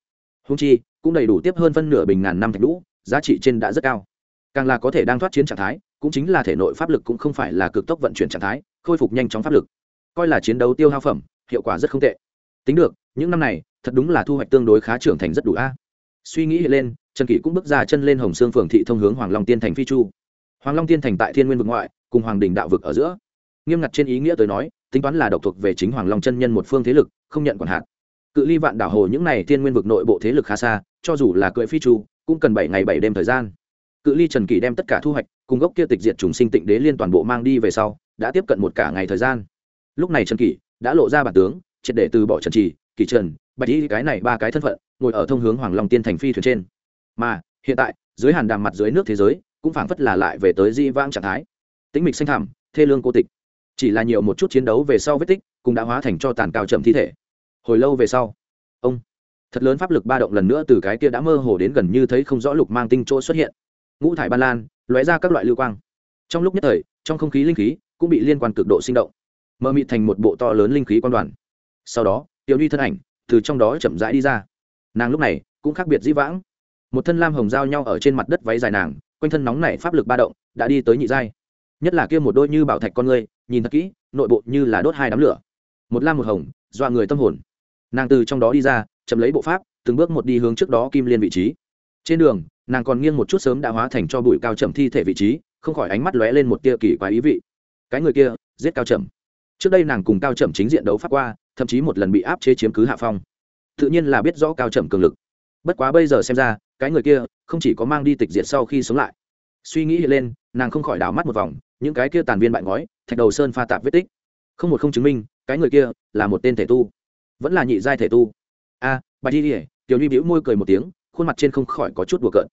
Húng chi, cũng đầy đủ tiếp hơn phân nửa bình ngàn năm thạch nhũ, giá trị trên đã rất cao. Càng là có thể đang thoát chiến trạng thái, cũng chính là thể nội pháp lực cũng không phải là cực tốc vận chuyển trạng thái, khôi phục nhanh chóng pháp lực. Coi là chiến đấu tiêu hao phẩm, hiệu quả rất không tệ. Tính được, những năm này, thật đúng là thu hoạch tương đối khá trưởng thành rất đủ a. Suy nghĩ lên, trần kỷ cũng bước ra chân lên hồng sương phường thị thông hướng hoàng long tiên thành phi chu. Hoàng long tiên thành tại thiên nguyên vực ngoại, cùng hoàng đình đạo vực ở giữa. Nghiêm ngặt trên ý nghĩa tới nói tính toán là độc thuộc về chính hoàng long chân nhân một phương thế lực, không nhận còn hạn. cự ly vạn đảo hồ những n à y thiên nguyên vực nội bộ thế lực khá xa, cho dù là cưỡi phi chu, cũng cần bảy ngày bảy đêm thời gian. Cự ly trần kỷ đem tất cả thu hoạch, cùng gốc kia tịch diệt trùng sinh tịnh đế liên toàn bộ mang đi về sau, đã tiếp cận một cả ngày thời gian. Lúc này trần kỷ đã lộ ra bản tướng, triệt để từ bỏ trần trì, kỷ trần, bạch y, cái này ba cái thân phận, ngồi ở thông hướng hoàng long tiên thành phi thuyền trên. Mà, hiện tại, dưới hàn đàm mặt dưới nước thế giới, cũng phảng phất là lại về tới di vang trạng thái. Tĩnh mịch xanh thảm thê lương cô tịch chỉ là nhiều một chút chiến đấu về sau vết tích, cũng đã hóa thành cho tàn cao chậm thi thể. Hồi lâu về sau, ông, thật lớn pháp lực ba động lần nữa từ cái kia đã mơ hồ đến gần như thấy không rõ lục mang tinh chỗ xuất hiện. Ngũ thải ban lan, lóe ra các loại lưu quang. Trong lúc nhất thời, trong không khí linh khí cũng bị liên quan cực độ sinh động mơ mịt thành một bộ to lớn linh khí quan đoàn. Sau đó, tiểu đi thân ảnh từ trong đó chậm rãi đi ra. Nàng lúc này cũng khác biệt dĩ vãng. Một thân lam hồng giao nhau ở trên mặt đất váy dài nàng, quanh thân nóng này pháp lực ba động đã đi tới nhị giai. Nhất là kia một đôi như bảo thạch con người nhìn thật kỹ, nội bộ như là đốt hai đám lửa. Một lam một hồng, dọa người tâm hồn. Nàng từ trong đó đi ra, chậm lấy bộ pháp, từng bước một đi hướng trước đó kim liên vị trí. Trên đường, nàng còn nghiêng một chút sớm đã hóa thành cho bụi cao chậm thi thể vị trí, không khỏi ánh mắt lóe lên một tia kỳ quái ý vị. Cái người kia, giết cao chậm trước đây nàng cùng cao chậm chính diện đấu pháp qua, thậm chí một lần bị áp chế chiếm cứ hạ phong. Tự nhiên là biết rõ cao chậm cường lực. Bất quá bây giờ xem ra, cái người kia không chỉ có mang đi tịch diệt sau khi sống lại. Suy nghĩ lên, nàng không khỏi đảo mắt một vòng, những cái kia tàn viên bại ngói thạch đầu sơn pha tạp vết tích. Không một không chứng minh cái người kia là một tên thể tu. Vẫn là nhị giai thể tu. A à, bà đi ỉa tiểu nhuy bĩu môi cười một tiếng khuôn mặt trên không khỏi có chút đùa cợt.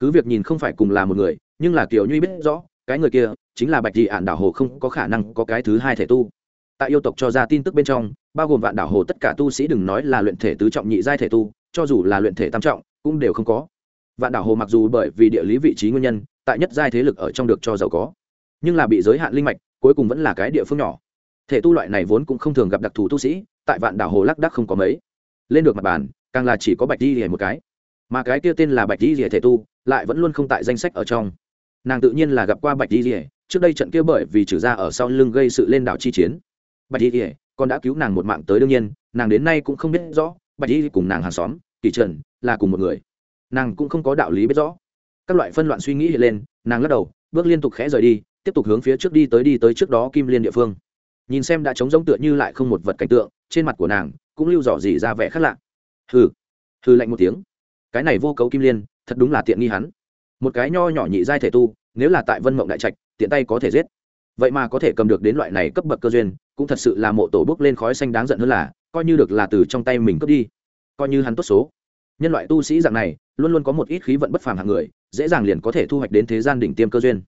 Cứ việc nhìn không phải cùng là một người nhưng là tiểu nhuy biết rõ cái người kia chính là bạch dị ạn đảo hồ không có khả năng có cái thứ hai thể tu. Tại yêu tộc cho ra tin tức bên trong bao gồm vạn đảo hồ tất cả tu sĩ đừng nói là luyện thể tứ trọng nhị giai thể tu cho dù là luyện thể tam trọng cũng đều không có. Vạn đảo hồ mặc dù bởi vì địa lý vị trí nguyên nhân tại nhất giai thế lực ở trong được cho giàu có nhưng là bị giới hạn linh mạch, cuối cùng vẫn là cái địa phương nhỏ. Thể tu loại này vốn cũng không thường gặp đặc thù tu sĩ, tại vạn đảo hồ lắc đắc không có mấy. Lên được mặt bàn, càng là chỉ có bạch di rỉa một cái. Mà cái kia tên là bạch di rỉa thể tu, lại vẫn luôn không tại danh sách ở trong. Nàng tự nhiên là gặp qua bạch di rỉa trước đây trận kia bởi vì trừ ra ở sau lưng gây sự lên đảo chi chiến. Bạch di rỉa còn đã cứu nàng một mạng tới đương nhiên, nàng đến nay cũng không biết rõ, bạch di cùng nàng hàng xóm, kỳ trần, là cùng một người. Nàng cũng không có đạo lý biết rõ. Các loại phân loạn suy nghĩ hiện lên, nàng lắc đầu, bước liên tục khẽ rời đi tiếp tục hướng phía trước đi tới đi tới trước đó kim liên địa phương. Nhìn xem đã trống rỗng tựa như lại không một vật cảnh tượng, trên mặt của nàng cũng lưu dỏ gì ra vẻ khác lạ. Hừ hừ lạnh một tiếng. Cái này vô cấu kim liên, thật đúng là tiện nghi hắn. Một cái nho nhỏ nhị giai thể tu, nếu là tại vân mộng đại trạch, tiện tay có thể giết. Vậy mà có thể cầm được đến loại này cấp bậc cơ duyên, cũng thật sự là mộ tổ bước lên khói xanh đáng giận hơn là, coi như được là từ trong tay mình cướp đi. Coi như hắn tốt số. Nhân loại tu sĩ dạng này, luôn luôn có một ít khí vận bất phàm hạng người, dễ dàng liền có thể thu hoạch đến thế gian đỉnh tiêm cơ duyên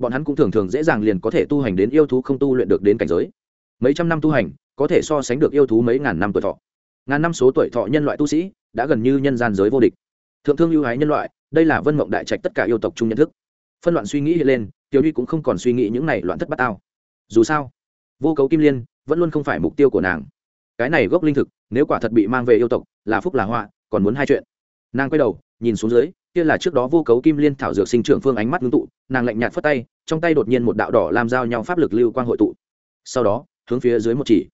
bọn hắn cũng thường thường dễ dàng liền có thể tu hành đến yêu thú không tu luyện được đến cảnh giới. Mấy trăm năm tu hành, có thể so sánh được yêu thú mấy ngàn năm tuổi thọ. Ngàn năm số tuổi thọ nhân loại tu sĩ, đã gần như nhân gian giới vô địch. Thượng thương ưu ái nhân loại, đây là vân mộng đại trạch tất cả yêu tộc chung nhận thức. Phân loạn suy nghĩ hiện lên, tiểu duy cũng không còn suy nghĩ những này loạn thất bát ao dù sao, vô cấu kim liên vẫn luôn không phải mục tiêu của nàng. Cái này gốc linh thực, nếu quả thật bị mang về yêu tộc, là phúc là họa, còn muốn hai chuyện. Nàng quay đầu, nhìn xuống dưới kia là trước đó vô cấu kim liên thảo dược sinh trưởng phương ánh mắt ngưng tụ, nàng lạnh nhạt phất tay, trong tay đột nhiên một đạo đỏ làm giao nhau pháp lực lưu quang hội tụ. Sau đó, hướng phía dưới một chỉ.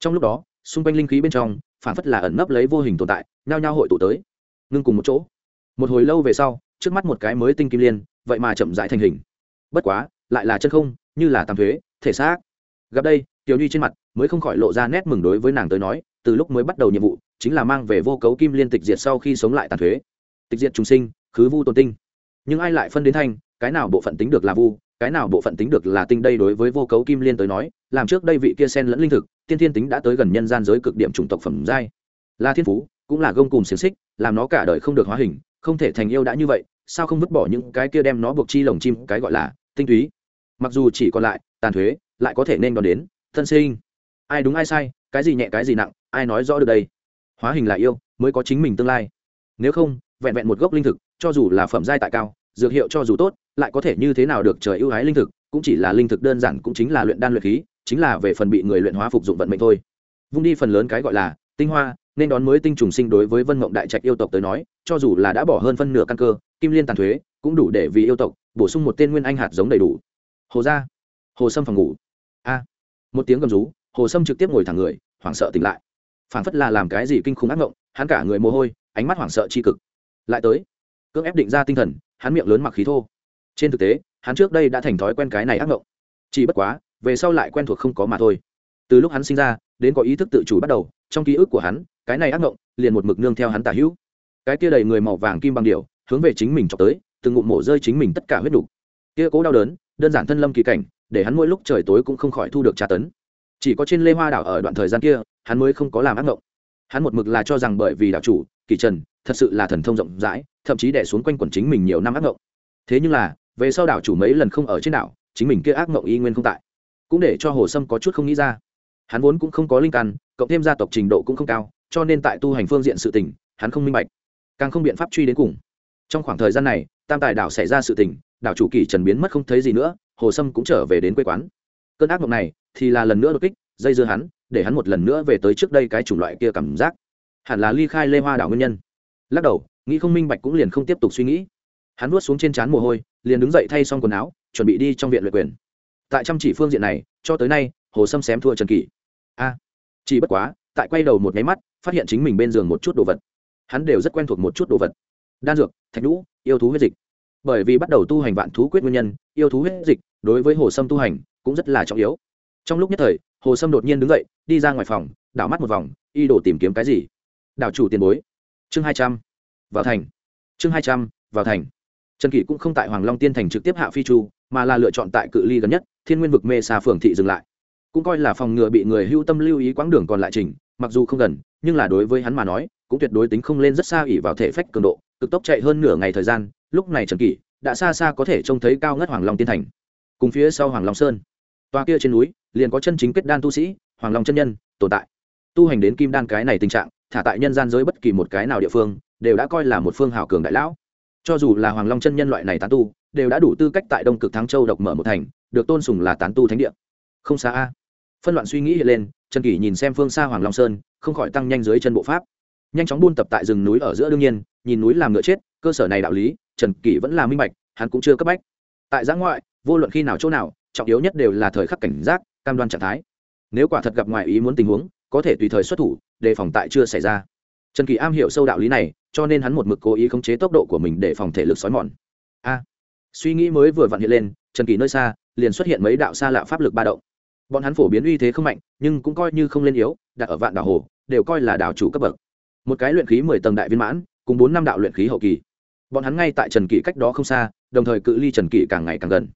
Trong lúc đó, xung quanh linh khí bên trong, phản phất là ẩn nấp lấy vô hình tồn tại, nhao nhao hội tụ tới. Ngưng cùng một chỗ. Một hồi lâu về sau, trước mắt một cái mới tinh kim liên, vậy mà chậm rãi thành hình. Bất quá, lại là chân không, như là tàm thuế, thể xác. Gặp đây, tiểu nhi trên mặt mới không khỏi lộ ra nét mừng đối với nàng tới nói, từ lúc mới bắt đầu nhiệm vụ, chính là mang về vô cấu kim liên tịch diệt sau khi sống lại tàn thuế. Tịch diệt trùng sinh khứ vu tôn tinh. Nhưng ai lại phân đến thanh, cái nào bộ phận tính được là vu, cái nào bộ phận tính được là tinh đây đối với vô cấu kim liên tới nói, làm trước đây vị kia sen lẫn linh thực, tiên thiên tính đã tới gần nhân gian giới cực điểm chủng tộc phẩm giai. Là thiên phú, cũng là gông cùng xiềng xích, làm nó cả đời không được hóa hình, không thể thành yêu đã như vậy, sao không vứt bỏ những cái kia đem nó buộc chi lồng chim, cái gọi là tinh túy. Mặc dù chỉ còn lại, tàn thuế, lại có thể nên đón đến, thân sinh. Ai đúng ai sai, cái gì nhẹ cái gì nặng, ai nói rõ được đây. Hóa hình là yêu, mới có chính mình tương lai. Nếu không, vẹn vẹn một gốc linh thực cho dù là phẩm giai tại cao, dược hiệu cho dù tốt, lại có thể như thế nào được trời ưu ái linh thực, cũng chỉ là linh thực đơn giản cũng chính là luyện đan luyện khí, chính là về phần bị người luyện hóa phục dụng vận mệnh thôi. Vung đi phần lớn cái gọi là tinh hoa, nên đón mới tinh trùng sinh đối với vân mộng đại trạch yêu tộc tới nói, cho dù là đã bỏ hơn phân nửa căn cơ, kim liên tàn thuế, cũng đủ để vì yêu tộc bổ sung một tên nguyên anh hạt giống đầy đủ. Hồ ra, hồ sâm phòng ngủ. A, một tiếng gầm rú, hồ sâm trực tiếp ngồi thẳng người, hoảng sợ tỉnh lại. Phảng phất là làm cái gì kinh khủng ác ngộng, hắn cả người mồ hôi, ánh mắt hoảng sợ chi cực. Lại tới cưỡng ép định ra tinh thần, hắn miệng lớn mặc khí thô. Trên thực tế, hắn trước đây đã thành thói quen cái này ác mộng chỉ bất quá, về sau lại quen thuộc không có mà thôi. Từ lúc hắn sinh ra, đến có ý thức tự chủ bắt đầu, trong ký ức của hắn, cái này ác mộng liền một mực nương theo hắn tả hữu. Cái kia đầy người màu vàng kim bằng điều hướng về chính mình cho tới, từng ngụm mổ rơi chính mình tất cả huyết đủ. kia cố đau đớn, đơn giản thân lâm kỳ cảnh, để hắn mỗi lúc trời tối cũng không khỏi thu được tra tấn. Chỉ có trên lê hoa đảo ở đoạn thời gian kia, hắn mới không có làm ác mộng hắn một mực là cho rằng bởi vì đảo chủ, kỳ trần, thật sự là thần thông rộng rãi, thậm chí đẻ xuống quanh quần chính mình nhiều năm ác mộng thế nhưng là, về sau đảo chủ mấy lần không ở trên đảo chính mình kia ác mộng y nguyên không tại. Cũng để cho hồ sâm có chút không nghĩ ra. Hắn vốn cũng không có linh căn, cộng thêm gia tộc trình độ cũng không cao, cho nên tại tu hành phương diện sự tình, hắn không minh bạch, càng không biện pháp truy đến cùng. Trong khoảng thời gian này, tam tài đảo xảy ra sự tình đảo chủ kỳ trần biến mất không thấy gì nữa, hồ sâm cũng trở về đến quê quán. Cơn ác mộng này thì là lần nữa đột kích, dây dưa hắn để hắn một lần nữa về tới trước đây cái chủng loại kia cảm giác. Hẳn là ly khai lê hoa đảo nguyên nhân. Lắc đầu, nghĩ không minh bạch cũng liền không tiếp tục suy nghĩ. Hắn vuốt xuống trên trán mồ hôi, liền đứng dậy thay xong quần áo, chuẩn bị đi trong viện luyện quyền. Tại chăm chỉ phương diện này, cho tới nay, hồ sâm xém thua trần kỳ a, chỉ bất quá, tại quay đầu một máy mắt, phát hiện chính mình bên giường một chút đồ vật. Hắn đều rất quen thuộc một chút đồ vật. Đan dược, thạch nhũ, yêu thú huyết dịch. Bởi vì bắt đầu tu hành vạn thú quyết nguyên nhân, yêu thú huyết dịch đối với hồ sâm tu hành cũng rất là trọng yếu. Trong lúc nhất thời hồ sâm đột nhiên đứng dậy, đi ra ngoài phòng, đảo mắt một vòng, y đổ tìm kiếm cái gì? Đảo chủ tiền bối. Chương hai trăm. Vào thành. Chương hai trăm, vào thành. Trần kỷ cũng không tại hoàng long tiên thành trực tiếp hạ phi chu, mà là lựa chọn tại cự ly gần nhất, thiên nguyên vực mê xa phường thị dừng lại. Cũng coi là phòng ngừa bị người hưu tâm lưu ý quãng đường còn lại trình, mặc dù không gần, nhưng là đối với hắn mà nói, cũng tuyệt đối tính không lên rất xa ỉ vào thể phách cường độ, cực tốc chạy hơn nửa ngày thời gian, lúc này trần kỷ đã xa xa có thể trông thấy cao ngất hoàng long tiên thành. Cùng phía sau hoàng long sơn. Toa kia trên núi liền có chân chính kết đan tu sĩ, hoàng long chân nhân, tồn tại. Tu hành đến kim đan cái này tình trạng, thả tại nhân gian giới bất kỳ một cái nào địa phương, đều đã coi là một phương hào cường đại lão. Cho dù là hoàng long chân nhân loại này tán tu, đều đã đủ tư cách tại đông cực thắng châu độc mở một thành, được tôn sùng là tán tu thánh địa. Không xa a. Phân loạn suy nghĩ hiện lên, trần kỷ nhìn xem phương xa hoàng long sơn, không khỏi tăng nhanh dưới chân bộ pháp. Nhanh chóng buôn tập tại rừng núi ở giữa đương nhiên, nhìn núi làm ngựa chết, cơ sở này đạo lý, trần kỷ vẫn là minh bạch, hắn cũng chưa cấp bách. Tại giã ngoại, vô luận khi nào chỗ nào, trọng yếu nhất đều là thời khắc cảnh giác cam đoan trạng thái. Nếu quả thật gặp ngoại ý muốn tình huống, có thể tùy thời xuất thủ, đề phòng tại chưa xảy ra. Trần kỳ am hiểu sâu đạo lý này, cho nên hắn một mực cố ý khống chế tốc độ của mình để phòng thể lực xói mòn. A, suy nghĩ mới vừa vặn hiện lên, trần kỳ nơi xa, liền xuất hiện mấy đạo xa lạ pháp lực ba động. Bọn hắn phổ biến uy thế không mạnh, nhưng cũng coi như không lên yếu, đặt ở vạn đảo hồ, đều coi là đảo chủ cấp bậc. Một cái luyện khí mười tầng đại viên mãn, cùng bốn năm đạo luyện khí hậu kỳ. Bọn hắn ngay tại trần Kỳ cách đó không xa, đồng thời cự ly trần Kỳ càng ngày càng gần.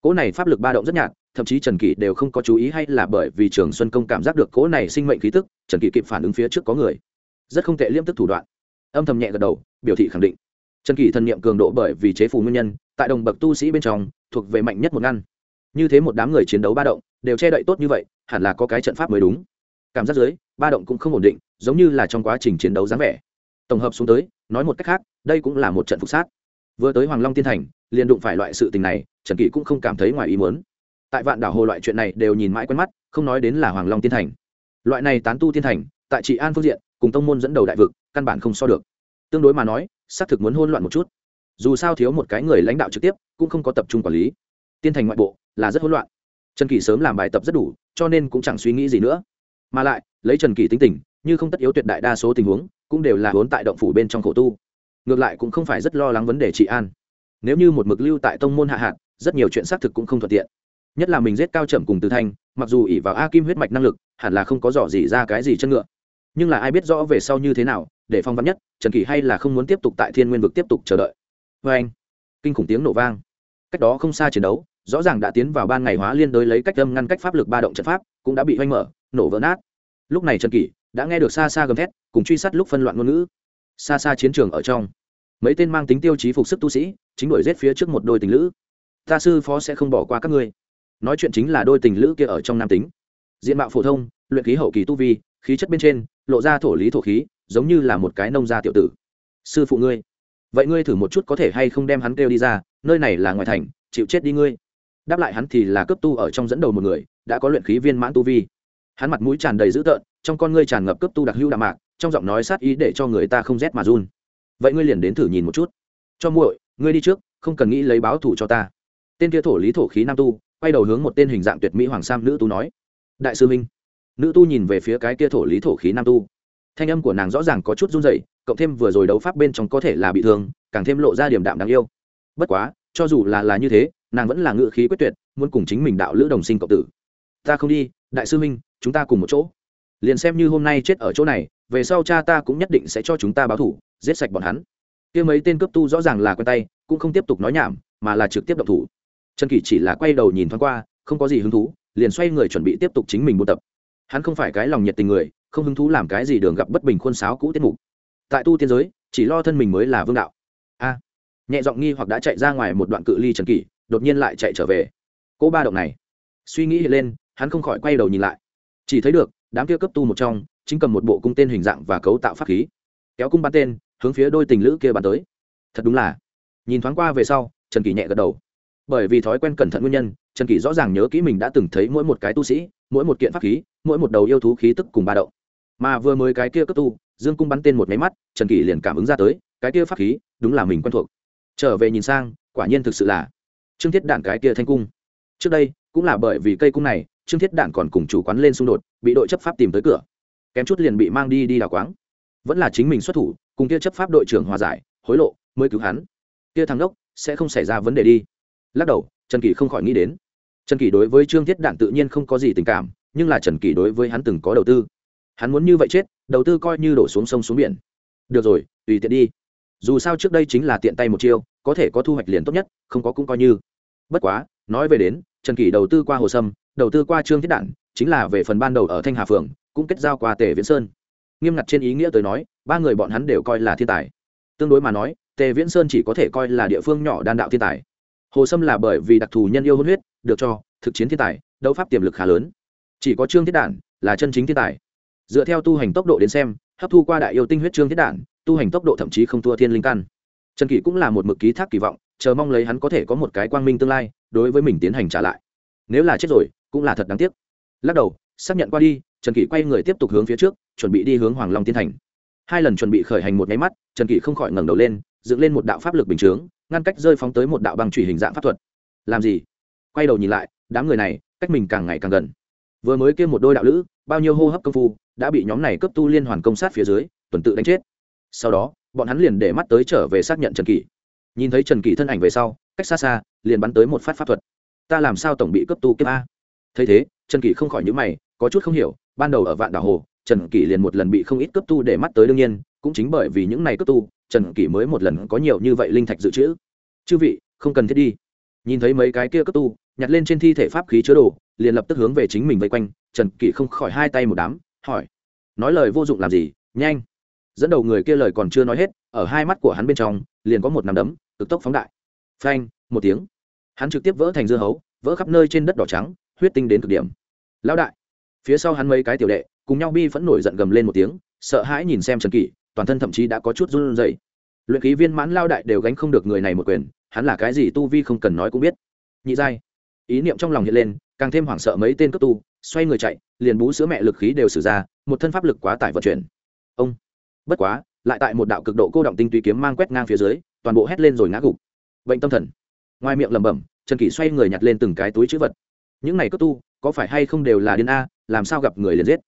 Cỗ này pháp lực ba động rất nhạt thậm chí trần kỷ đều không có chú ý hay là bởi vì trường xuân công cảm giác được cỗ này sinh mệnh khí tức, trần kỷ kịp phản ứng phía trước có người. Rất không tệ liêm tức thủ đoạn. Âm thầm nhẹ gật đầu, biểu thị khẳng định. Trần kỷ thần niệm cường độ bởi vì chế phù nguyên nhân, tại đồng bậc tu sĩ bên trong, thuộc về mạnh nhất một ngăn. Như thế một đám người chiến đấu ba động, đều che đậy tốt như vậy, hẳn là có cái trận pháp mới đúng. Cảm giác dưới, ba động cũng không ổn định, giống như là trong quá trình chiến đấu dáng vẻ. Tổng hợp xuống tới, nói một cách khác, đây cũng là một trận phục sát. Vừa tới hoàng long tiên thành, liền đụng phải loại sự tình này, trần kỷ cũng không cảm thấy ngoài ý muốn tại vạn đảo hồ loại chuyện này đều nhìn mãi quen mắt, không nói đến là hoàng long tiên thành. Loại này tán tu tiên thành, tại trị an phương diện, cùng tông môn dẫn đầu đại vực, căn bản không so được. Tương đối mà nói, xác thực muốn hôn loạn một chút. Dù sao thiếu một cái người lãnh đạo trực tiếp, cũng không có tập trung quản lý. Tiên thành ngoại bộ là rất hỗn loạn. Trần kỳ sớm làm bài tập rất đủ, cho nên cũng chẳng suy nghĩ gì nữa. Mà lại, lấy trần kỳ tính tình, như không tất yếu tuyệt đại đa số tình huống, cũng đều là vốn tại động phủ bên trong khổ tu. Ngược lại cũng không phải rất lo lắng vấn đề trị an. Nếu như một mực lưu tại tông môn hạ hạn rất nhiều chuyện xác thực cũng không thuận tiện nhất là mình giết cao trầm cùng từ thanh, mặc dù ỉ vào a kim huyết mạch năng lực, hẳn là không có dò gì ra cái gì chân ngựa. Nhưng là ai biết rõ về sau như thế nào, để phong vắn nhất, trần kỳ hay là không muốn tiếp tục tại thiên nguyên vực tiếp tục chờ đợi. Vê anh, kinh khủng tiếng nổ vang. Cách đó không xa chiến đấu, rõ ràng đã tiến vào ban ngày hóa liên đối lấy cách âm ngăn cách pháp lực ba động trận pháp, cũng đã bị hoanh mở, nổ vỡ nát. Lúc này trần kỷ đã nghe được xa xa gầm thét, cùng truy sát lúc phân loạn ngôn ngữ. Xa xa chiến trường ở trong, mấy tên mang tính tiêu chí phục sức tu sĩ, chính đuổi rết phía trước một đôi tình lữ. Ta sư phó sẽ không bỏ qua các ngươi nói chuyện chính là đôi tình lữ kia ở trong nam tính. Diện mạo phổ thông, luyện khí hậu kỳ tu vi, khí chất bên trên, lộ ra thổ lý thổ khí, giống như là một cái nông gia tiểu tử. Sư phụ ngươi, vậy ngươi thử một chút có thể hay không đem hắn kêu đi ra, nơi này là ngoài thành, chịu chết đi ngươi. Đáp lại hắn thì là cấp tu ở trong dẫn đầu một người, đã có luyện khí viên mãn tu vi. Hắn mặt mũi tràn đầy dữ tợn, trong con ngươi tràn ngập cấp tu đặc hữu đạm mạc, trong giọng nói sát ý để cho người ta không rét mà run. Vậy ngươi liền đến thử nhìn một chút. Cho muội, ngươi đi trước, không cần nghĩ lấy báo thủ cho ta. Tên kia thổ lý thổ khí nam tu quay đầu hướng một tên hình dạng tuyệt mỹ hoàng sam nữ tu nói, đại sư minh nữ tu nhìn về phía cái kia thổ lý thổ khí nam tu. Thanh âm của nàng rõ ràng có chút run rẩy, cộng thêm vừa rồi đấu pháp bên trong có thể là bị thương, càng thêm lộ ra điểm đạm đáng yêu. Bất quá, cho dù là là như thế, nàng vẫn là ngự khí quyết tuyệt, muốn cùng chính mình đạo lữ đồng sinh cộng tử. Ta không đi, đại sư minh chúng ta cùng một chỗ. Liền xem như hôm nay chết ở chỗ này, về sau cha ta cũng nhất định sẽ cho chúng ta báo thủ, giết sạch bọn hắn. Kia mấy tên cấp tu rõ ràng là quen tay, cũng không tiếp tục nói nhảm, mà là trực tiếp động thủ trần kỳ chỉ là quay đầu nhìn thoáng qua, không có gì hứng thú, liền xoay người chuẩn bị tiếp tục chính mình buôn tập. Hắn không phải cái lòng nhiệt tình người, không hứng thú làm cái gì đường gặp bất bình khuôn sáo cũ tiết mục. Tại tu tiên giới, chỉ lo thân mình mới là vương đạo. A. Nhẹ giọng nghi hoặc đã chạy ra ngoài một đoạn cự ly trần kỳ đột nhiên lại chạy trở về. Cỗ ba động này. Suy nghĩ lên, hắn không khỏi quay đầu nhìn lại. Chỉ thấy được, đám kia cấp tu một trong, chính cầm một bộ cung tên hình dạng và cấu tạo pháp khí. Kéo cung bắn tên, hướng phía đôi tình lữ kia bắn tới. Thật đúng là. Nhìn thoáng qua về sau, trần kỳ nhẹ gật đầu bởi vì thói quen cẩn thận nguyên nhân, trần kỳ rõ ràng nhớ kỹ mình đã từng thấy mỗi một cái tu sĩ, mỗi một kiện pháp khí, mỗi một đầu yêu thú khí tức cùng ba động. Mà vừa mới cái kia cấp tu, dương cung bắn tên một máy mắt, trần kỳ liền cảm ứng ra tới, cái kia pháp khí, đúng là mình quen thuộc. Trở về nhìn sang, quả nhiên thực sự là trương thiết đạn cái kia thanh cung. Trước đây, cũng là bởi vì cây cung này, trương thiết đạn còn cùng chủ quán lên xung đột, bị đội chấp pháp tìm tới cửa. Kém chút liền bị mang đi đi đào quáng. Vẫn là chính mình xuất thủ, cùng kia chấp pháp đội trưởng hòa giải, hối lộ, mới cứu hắn. Kia thằng đốc, sẽ không xảy ra vấn đề đi lắc đầu, trần kỳ không khỏi nghĩ đến. Trần kỳ đối với trương thiết Đản tự nhiên không có gì tình cảm, nhưng là trần kỳ đối với hắn từng có đầu tư. Hắn muốn như vậy chết, đầu tư coi như đổ xuống sông xuống biển. Được rồi, tùy tiện đi. Dù sao trước đây chính là tiện tay một chiêu, có thể có thu hoạch liền tốt nhất, không có cũng coi như. Bất quá, nói về đến, trần kỳ đầu tư qua hồ sâm, đầu tư qua trương thiết đản chính là về phần ban đầu ở thanh hà phường, cũng kết giao qua tề viễn sơn. Nghiêm ngặt trên ý nghĩa tới nói, ba người bọn hắn đều coi là thiên tài. Tương đối mà nói, tề viễn sơn chỉ có thể coi là địa phương nhỏ đan đạo thiên tài hồ sâm là bởi vì đặc thù nhân yêu hôn huyết, được cho thực chiến thiên tài, đấu pháp tiềm lực khá lớn. Chỉ có trương thiết đản là chân chính thiên tài. Dựa theo tu hành tốc độ đến xem, hấp thu qua đại yêu tinh huyết trương thiết đản, tu hành tốc độ thậm chí không thua thiên linh căn. Trần kỷ cũng là một mực ký thác kỳ vọng, chờ mong lấy hắn có thể có một cái quang minh tương lai, đối với mình tiến hành trả lại. Nếu là chết rồi, cũng là thật đáng tiếc. Lắc đầu, xác nhận qua đi, trần kỷ quay người tiếp tục hướng phía trước, chuẩn bị đi hướng hoàng long tiến thành. Hai lần chuẩn bị khởi hành một nháy mắt, trần kỷ không khỏi ngẩng đầu lên, dựng lên một đạo pháp lực bình chướng ngăn cách rơi phóng tới một đạo băng chủy hình dạng pháp thuật. Làm gì? Quay đầu nhìn lại, đám người này, cách mình càng ngày càng gần. Vừa mới kia một đôi đạo lữ, bao nhiêu hô hấp công phu, đã bị nhóm này cấp tu liên hoàn công sát phía dưới, tuần tự đánh chết. Sau đó, bọn hắn liền để mắt tới trở về xác nhận trần kỷ. Nhìn thấy trần kỷ thân ảnh về sau, cách xa xa, liền bắn tới một phát pháp thuật. Ta làm sao tổng bị cấp tu kiếp a? Thấy thế, trần kỷ không khỏi nhữ mày, có chút không hiểu, ban đầu ở vạn đảo hồ, trần kỷ liền một lần bị không ít cấp tu để mắt tới đương nhiên, cũng chính bởi vì những này cấp tu, trần kỷ mới một lần có nhiều như vậy linh thạch dự trữ chư vị, không cần thiết đi. Nhìn thấy mấy cái kia cấp tu, nhặt lên trên thi thể pháp khí chứa đồ, liền lập tức hướng về chính mình vây quanh. Trần kỷ không khỏi hai tay một đám, hỏi, nói lời vô dụng làm gì? Nhanh. Dẫn đầu người kia lời còn chưa nói hết, ở hai mắt của hắn bên trong, liền có một nắm đấm, cực tốc phóng đại. Phanh, một tiếng. Hắn trực tiếp vỡ thành dưa hấu, vỡ khắp nơi trên đất đỏ trắng, huyết tinh đến cực điểm. Lão đại. Phía sau hắn mấy cái tiểu đệ, cùng nhau bi phẫn nổi giận gầm lên một tiếng, sợ hãi nhìn xem trần kỷ, toàn thân thậm chí đã có chút run rẩy luyện khí viên mãn lao đại đều gánh không được người này một quyền, hắn là cái gì tu vi không cần nói cũng biết. Nhị giai. Ý niệm trong lòng hiện lên, càng thêm hoảng sợ mấy tên cấp tu, xoay người chạy, liền bú sữa mẹ lực khí đều sử ra, một thân pháp lực quá tải vận chuyển. Ông. Bất quá, lại tại một đạo cực độ cô động tinh túy kiếm mang quét ngang phía dưới, toàn bộ hét lên rồi ngã gục. Bệnh tâm thần. Ngoài miệng lẩm bẩm, trần kỷ xoay người nhặt lên từng cái túi chữ vật. Những này cấp tu, có phải hay không đều là điên a, làm sao gặp người liền giết?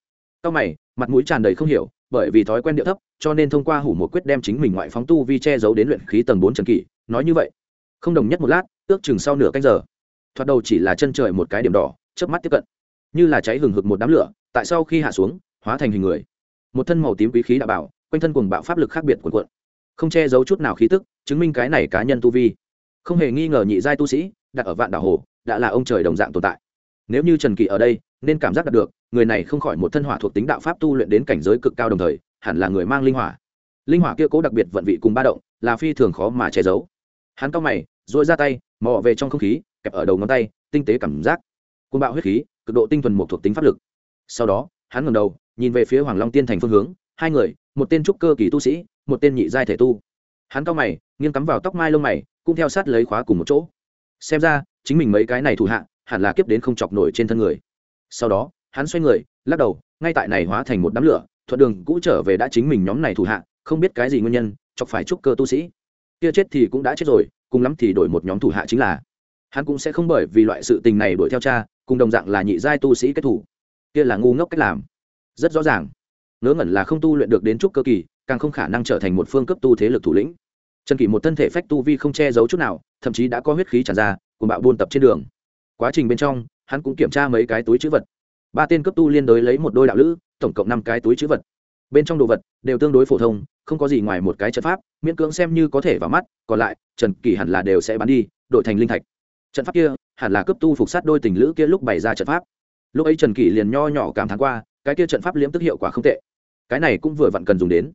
Cao mày, mặt mũi tràn đầy không hiểu bởi vì thói quen điệu thấp, cho nên thông qua hủ một quyết đem chính mình ngoại phóng tu vi che giấu đến luyện khí tầng bốn trần kỷ, nói như vậy. Không đồng nhất một lát, ước chừng sau nửa canh giờ, thoạt đầu chỉ là chân trời một cái điểm đỏ, chớp mắt tiếp cận. Như là cháy hừng hực một đám lửa, tại sau khi hạ xuống, hóa thành hình người. Một thân màu tím quý khí đã bảo, quanh thân cùng bạo pháp lực khác biệt cuộn cuộn. Không che giấu chút nào khí tức, chứng minh cái này cá nhân tu vi. Không hề nghi ngờ nhị giai tu sĩ, đặt ở vạn đảo hồ, đã là ông trời đồng dạng tồn tại. Nếu như trần kỳ ở đây nên cảm giác đạt được, người này không khỏi một thân hỏa thuộc tính đạo pháp tu luyện đến cảnh giới cực cao đồng thời, hẳn là người mang linh hỏa. Linh hỏa kia cố đặc biệt vận vị cùng ba động, là phi thường khó mà che giấu. Hắn cao mày dội ra tay, mò về trong không khí, kẹp ở đầu ngón tay, tinh tế cảm giác. Côn bạo huyết khí, cực độ tinh thuần một thuộc tính pháp lực. Sau đó, hắn ngầm đầu, nhìn về phía hoàng long tiên thành phương hướng, hai người, một tên trúc cơ kỳ tu sĩ, một tên nhị giai thể tu. Hắn cao mày, nghiêng cắm vào tóc mai lông mày, cũng theo sát lấy khóa cùng một chỗ. Xem ra, chính mình mấy cái này thủ hạ, hẳn là kiếp đến không chọc nổi trên thân người sau đó, hắn xoay người, lắc đầu, ngay tại này hóa thành một đám lửa, thuận đường cũ trở về đã chính mình nhóm này thủ hạ, không biết cái gì nguyên nhân, chọc phải trúc cơ tu sĩ. Kia chết thì cũng đã chết rồi, cùng lắm thì đổi một nhóm thủ hạ chính là. Hắn cũng sẽ không bởi vì loại sự tình này đuổi theo cha, cùng đồng dạng là nhị giai tu sĩ kết thủ. Kia là ngu ngốc cách làm. Rất rõ ràng. Ngớ ngẩn là không tu luyện được đến trúc cơ kỳ, càng không khả năng trở thành một phương cấp tu thế lực thủ lĩnh. Trần kỷ một thân thể phách tu vi không che giấu chút nào, thậm chí đã có huyết khí tràn ra cùng bạo buôn tập trên đường. Quá trình bên trong hắn cũng kiểm tra mấy cái túi chữ vật. Ba tên cấp tu liên đối lấy một đôi đạo lữ, tổng cộng năm cái túi chữ vật. Bên trong đồ vật đều tương đối phổ thông, không có gì ngoài một cái trận pháp, miễn cưỡng xem như có thể vào mắt, còn lại, trần kỳ hẳn là đều sẽ bán đi, đổi thành linh thạch. Trận pháp kia hẳn là cấp tu phục sát đôi tình lữ kia lúc bày ra trận pháp. Lúc ấy trần kỳ liền nho nhỏ cảm thán qua, cái kia trận pháp liễm tức hiệu quả không tệ. Cái này cũng vừa vặn cần dùng đến.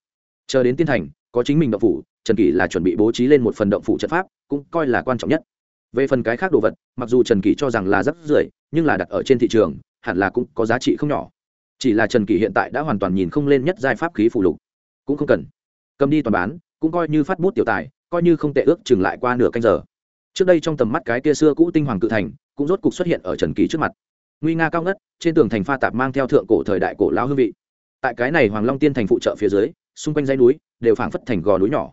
Chờ đến tiên thành, có chính mình động phủ, trần kỳ là chuẩn bị bố trí lên một phần động phủ trận pháp, cũng coi là quan trọng nhất về phần cái khác đồ vật, mặc dù trần kỳ cho rằng là rất rưởi, nhưng là đặt ở trên thị trường, hẳn là cũng có giá trị không nhỏ. Chỉ là trần kỳ hiện tại đã hoàn toàn nhìn không lên nhất giai pháp khí phụ lục. Cũng không cần. Cầm đi toàn bán, cũng coi như phát bút tiểu tài, coi như không tệ ước chừng lại qua nửa canh giờ. Trước đây trong tầm mắt cái kia xưa cũ tinh hoàng cự thành, cũng rốt cục xuất hiện ở trần kỳ trước mặt. Nguy nga cao ngất, trên tường thành pha tạp mang theo thượng cổ thời đại cổ lao hương vị. Tại cái này hoàng long tiên thành phụ trợ phía dưới, xung quanh dãy núi đều phảng phất thành gò núi nhỏ.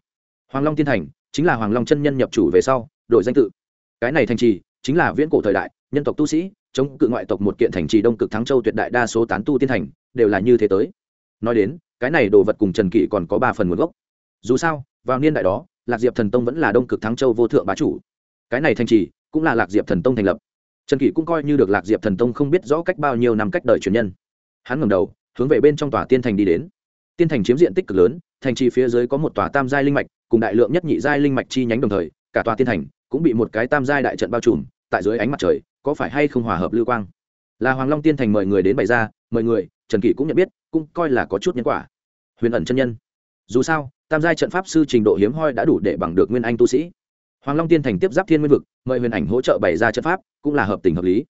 Hoàng long tiên thành chính là hoàng long chân nhân nhập chủ về sau, đổi danh tự cái này thành trì chính là viễn cổ thời đại, nhân tộc tu sĩ, chống cự ngoại tộc một kiện thành trì đông cực thắng châu tuyệt đại đa số tán tu tiên thành, đều là như thế tới. Nói đến, cái này đồ vật cùng trần kỷ còn có ba phần nguồn gốc. Dù sao, vào niên đại đó, lạc diệp thần tông vẫn là đông cực thắng châu vô thượng bá chủ. Cái này thành trì cũng là lạc diệp thần tông thành lập. Trần kỷ cũng coi như được lạc diệp thần tông không biết rõ cách bao nhiêu năm cách đời truyền nhân. Hắn ngầm đầu, hướng về bên trong tòa tiên thành đi đến. Tiên thành chiếm diện tích cực lớn, thành trì phía dưới có một tòa tam giai linh mạch, cùng đại lượng nhất nhị giai linh mạch chi nhánh đồng thời, cả tòa tiên thành cũng bị một cái tam giai đại trận bao trùm, tại dưới ánh mặt trời, có phải hay không hòa hợp lưu quang? Là hoàng long tiên thành mời người đến bày ra, mời người, trần kỷ cũng nhận biết, cũng coi là có chút nhân quả. Huyền ẩn chân nhân. Dù sao, tam giai trận pháp sư trình độ hiếm hoi đã đủ để bằng được nguyên anh tu sĩ. Hoàng long tiên thành tiếp giáp thiên nguyên vực, mời huyền ảnh hỗ trợ bày ra trận pháp, cũng là hợp tình hợp lý.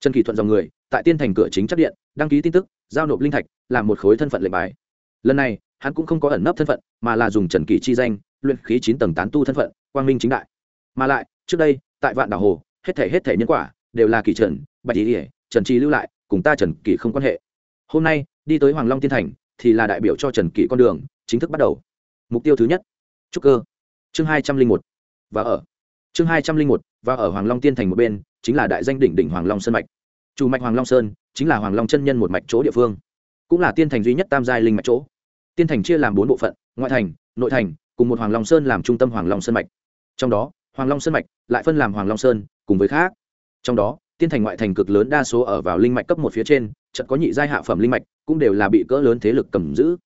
Trần kỷ thuận dòng người, tại tiên thành cửa chính chất điện, đăng ký tin tức, giao nộp linh thạch, làm một khối thân phận lệnh bài. Lần này, hắn cũng không có ẩn nấp thân phận, mà là dùng trần kỷ chi danh, luyện khí chín tầng tán tu thân phận, quang minh chính đại. Mà lại trước đây, tại vạn đảo hồ, hết thể hết thể nhân quả đều là kỳ trần, bạch ý ỉa trần trì lưu lại, cùng ta trần kỳ không quan hệ. Hôm nay, đi tới hoàng long tiên thành thì là đại biểu cho trần kỳ con đường, chính thức bắt đầu. Mục tiêu thứ nhất, trúc cơ. Chương hai trăm linh một, và ở. Chương hai trăm linh một, và ở hoàng long tiên thành một bên, chính là đại danh đỉnh đỉnh hoàng long sơn mạch. Chủ mạch hoàng long sơn chính là hoàng long chân nhân một mạch chỗ địa phương, cũng là tiên thành duy nhất tam giai linh mạch chỗ. Tiên thành chia làm bốn bộ phận, ngoại thành, nội thành, cùng một hoàng long sơn làm trung tâm hoàng long sơn mạch. Trong đó hoàng long sơn mạch, lại phân làm hoàng long sơn, cùng với khác. Trong đó, tiên thành ngoại thành cực lớn đa số ở vào linh mạch cấp một phía trên, chợt có nhị giai hạ phẩm linh mạch, cũng đều là bị cỡ lớn thế lực cầm giữ.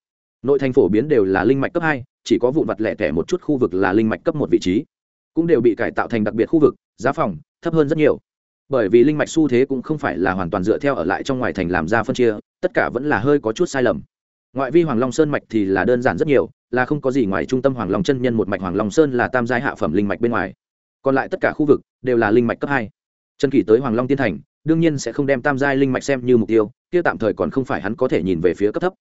Nội thành phổ biến đều là linh mạch cấp hai, chỉ có vụn vặt lẻ tẻ một chút khu vực là linh mạch cấp một vị trí. Cũng đều bị cải tạo thành đặc biệt khu vực, giá phòng, thấp hơn rất nhiều. Bởi vì linh mạch xu thế cũng không phải là hoàn toàn dựa theo ở lại trong ngoài thành làm ra phân chia, tất cả vẫn là hơi có chút sai lầm. Ngoại vi hoàng long sơn mạch thì là đơn giản rất nhiều là không có gì ngoài trung tâm hoàng long chân nhân một mạch hoàng long sơn là tam giai hạ phẩm linh mạch bên ngoài. Còn lại tất cả khu vực đều là linh mạch cấp hai. Trần kỷ tới hoàng long tiên thành, đương nhiên sẽ không đem tam giai linh mạch xem như mục tiêu, kia tạm thời còn không phải hắn có thể nhìn về phía cấp thấp.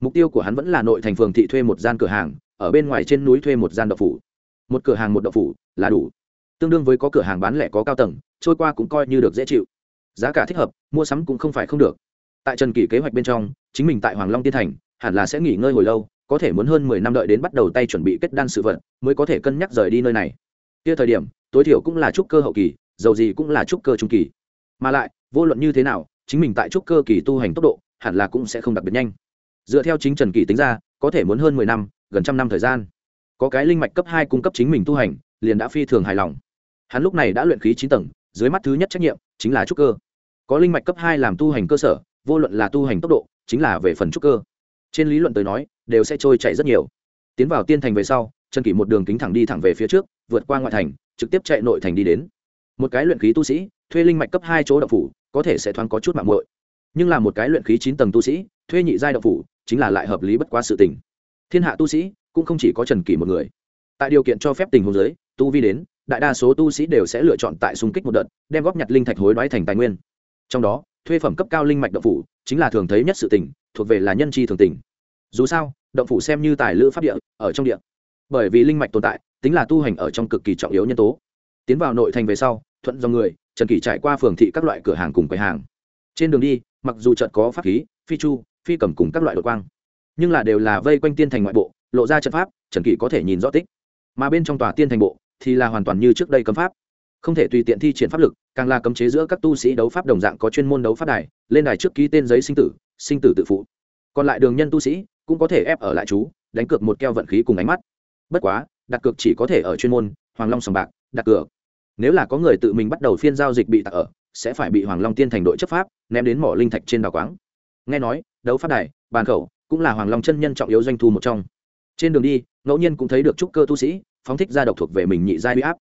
Mục tiêu của hắn vẫn là nội thành phường thị thuê một gian cửa hàng, ở bên ngoài trên núi thuê một gian đậu phủ. Một cửa hàng một đậu phủ là đủ. Tương đương với có cửa hàng bán lẻ có cao tầng, trôi qua cũng coi như được dễ chịu. Giá cả thích hợp, mua sắm cũng không phải không được. Tại trần kỷ kế hoạch bên trong, chính mình tại hoàng long tiên thành, hẳn là sẽ nghỉ ngơi hồi lâu có thể muốn hơn mười năm đợi đến bắt đầu tay chuẩn bị kết đan sự vật, mới có thể cân nhắc rời đi nơi này. Kia thời điểm, tối thiểu cũng là trúc cơ hậu kỳ, dầu gì cũng là trúc cơ trung kỳ. Mà lại, vô luận như thế nào, chính mình tại trúc cơ kỳ tu hành tốc độ, hẳn là cũng sẽ không đặc biệt nhanh. Dựa theo chính trần kỳ tính ra, có thể muốn hơn mười năm, gần trăm năm thời gian. Có cái linh mạch cấp hai cung cấp chính mình tu hành, liền đã phi thường hài lòng. Hắn lúc này đã luyện khí chín tầng, dưới mắt thứ nhất trách nhiệm chính là trúc cơ. Có linh mạch cấp hai làm tu hành cơ sở, vô luận là tu hành tốc độ, chính là về phần trúc cơ. Trên lý luận tới nói đều sẽ trôi chạy rất nhiều. Tiến vào tiên thành về sau, trần kỷ một đường kính thẳng đi thẳng về phía trước, vượt qua ngoại thành, trực tiếp chạy nội thành đi đến. Một cái luyện khí tu sĩ, thuê linh mạch cấp hai chỗ đậu phủ, có thể sẽ thoáng có chút mạng muội. Nhưng là một cái luyện khí chín tầng tu sĩ, thuê nhị giai đậu phủ, chính là lại hợp lý bất quá sự tình. Thiên hạ tu sĩ, cũng không chỉ có trần kỷ một người. Tại điều kiện cho phép tình huống giới tu vi đến, đại đa số tu sĩ đều sẽ lựa chọn tại xung kích một đợt, đem góp nhặt linh thạch hối đoái thành tài nguyên. Trong đó, thuê phẩm cấp cao linh mạch đậu phủ, chính là thường thấy nhất sự tình, thuộc về là nhân chi thường tình dù sao, động phủ xem như tài lữ pháp địa, ở trong địa. Bởi vì linh mạch tồn tại, tính là tu hành ở trong cực kỳ trọng yếu nhân tố. Tiến vào nội thành về sau, thuận dòng người, trần kỷ trải qua phường thị các loại cửa hàng cùng quầy hàng. Trên đường đi, mặc dù trận có pháp khí, phi chu, phi cầm cùng các loại đột quang, nhưng là đều là vây quanh tiên thành ngoại bộ, lộ ra trận pháp, trần kỷ có thể nhìn rõ tích. Mà bên trong tòa tiên thành bộ, thì là hoàn toàn như trước đây cấm pháp. Không thể tùy tiện thi triển pháp lực, càng là cấm chế giữa các tu sĩ đấu pháp đồng dạng có chuyên môn đấu pháp đài, lên đài trước ký tên giấy sinh tử sinh tử tự phụ. Còn lại đường nhân tu sĩ cũng có thể ép ở lại chú, đánh cược một keo vận khí cùng ánh mắt. Bất quá, đặt cược chỉ có thể ở chuyên môn, hoàng long sòng bạc, đặt cược. Nếu là có người tự mình bắt đầu phiên giao dịch bị tặc ở, sẽ phải bị hoàng long tiên thành đội chấp pháp, ném đến mỏ linh thạch trên đào quáng. Nghe nói, đấu pháp đài, bàn khẩu, cũng là hoàng long chân nhân trọng yếu doanh thu một trong. Trên đường đi, ngẫu nhiên cũng thấy được trúc cơ tu sĩ, phóng thích ra độc thuộc về mình nhị giai huy áp.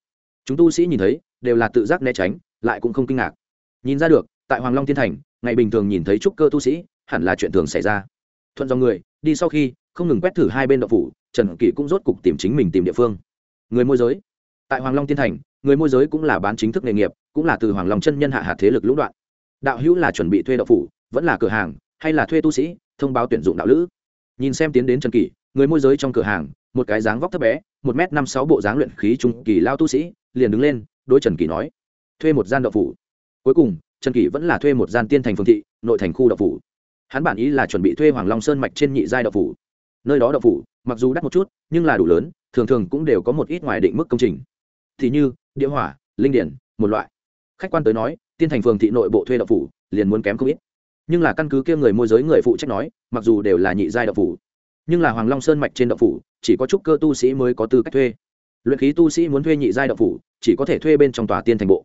Chúng tu sĩ nhìn thấy, đều là tự giác né tránh, lại cũng không kinh ngạc. Nhìn ra được, tại hoàng long tiên thành, ngày bình thường nhìn thấy trúc cơ tu sĩ, hẳn là chuyện thường xảy ra thuận dòng người, đi sau khi, không ngừng quét thử hai bên đậu phủ, trần kỷ cũng rốt cục tìm chính mình tìm địa phương. Người môi giới. Tại hoàng long tiên thành, người môi giới cũng là bán chính thức nghề nghiệp, cũng là từ hoàng long chân nhân hạ hạt thế lực lũng đoạn. Đạo hữu là chuẩn bị thuê đậu phủ, vẫn là cửa hàng, hay là thuê tu sĩ, thông báo tuyển dụng đạo lữ? Nhìn xem tiến đến trần kỷ, người môi giới trong cửa hàng, một cái dáng vóc thấp bé, một m năm sáu bộ dáng luyện khí trung kỳ lao tu sĩ, liền đứng lên, đối trần kỷ nói, thuê một gian đậu phủ. Cuối cùng, trần kỷ vẫn là thuê một gian tiên thành phương thị, nội thành khu đậu phủ hắn bản ý là chuẩn bị thuê hoàng long sơn mạch trên nhị giai đậu phủ. Nơi đó đậu phủ, mặc dù đắt một chút, nhưng là đủ lớn, thường thường cũng đều có một ít ngoài định mức công trình. Thì như, địa hỏa, linh điển, một loại. Khách quan tới nói, tiên thành phường thị nội bộ thuê đậu phủ, liền muốn kém không ít. Nhưng là căn cứ kia người môi giới người phụ trách nói, mặc dù đều là nhị giai đậu phủ, nhưng là hoàng long sơn mạch trên đậu phủ, chỉ có trúc cơ tu sĩ mới có tư cách thuê. Luyện khí tu sĩ muốn thuê nhị giai đậu phủ, chỉ có thể thuê bên trong tòa tiên thành bộ.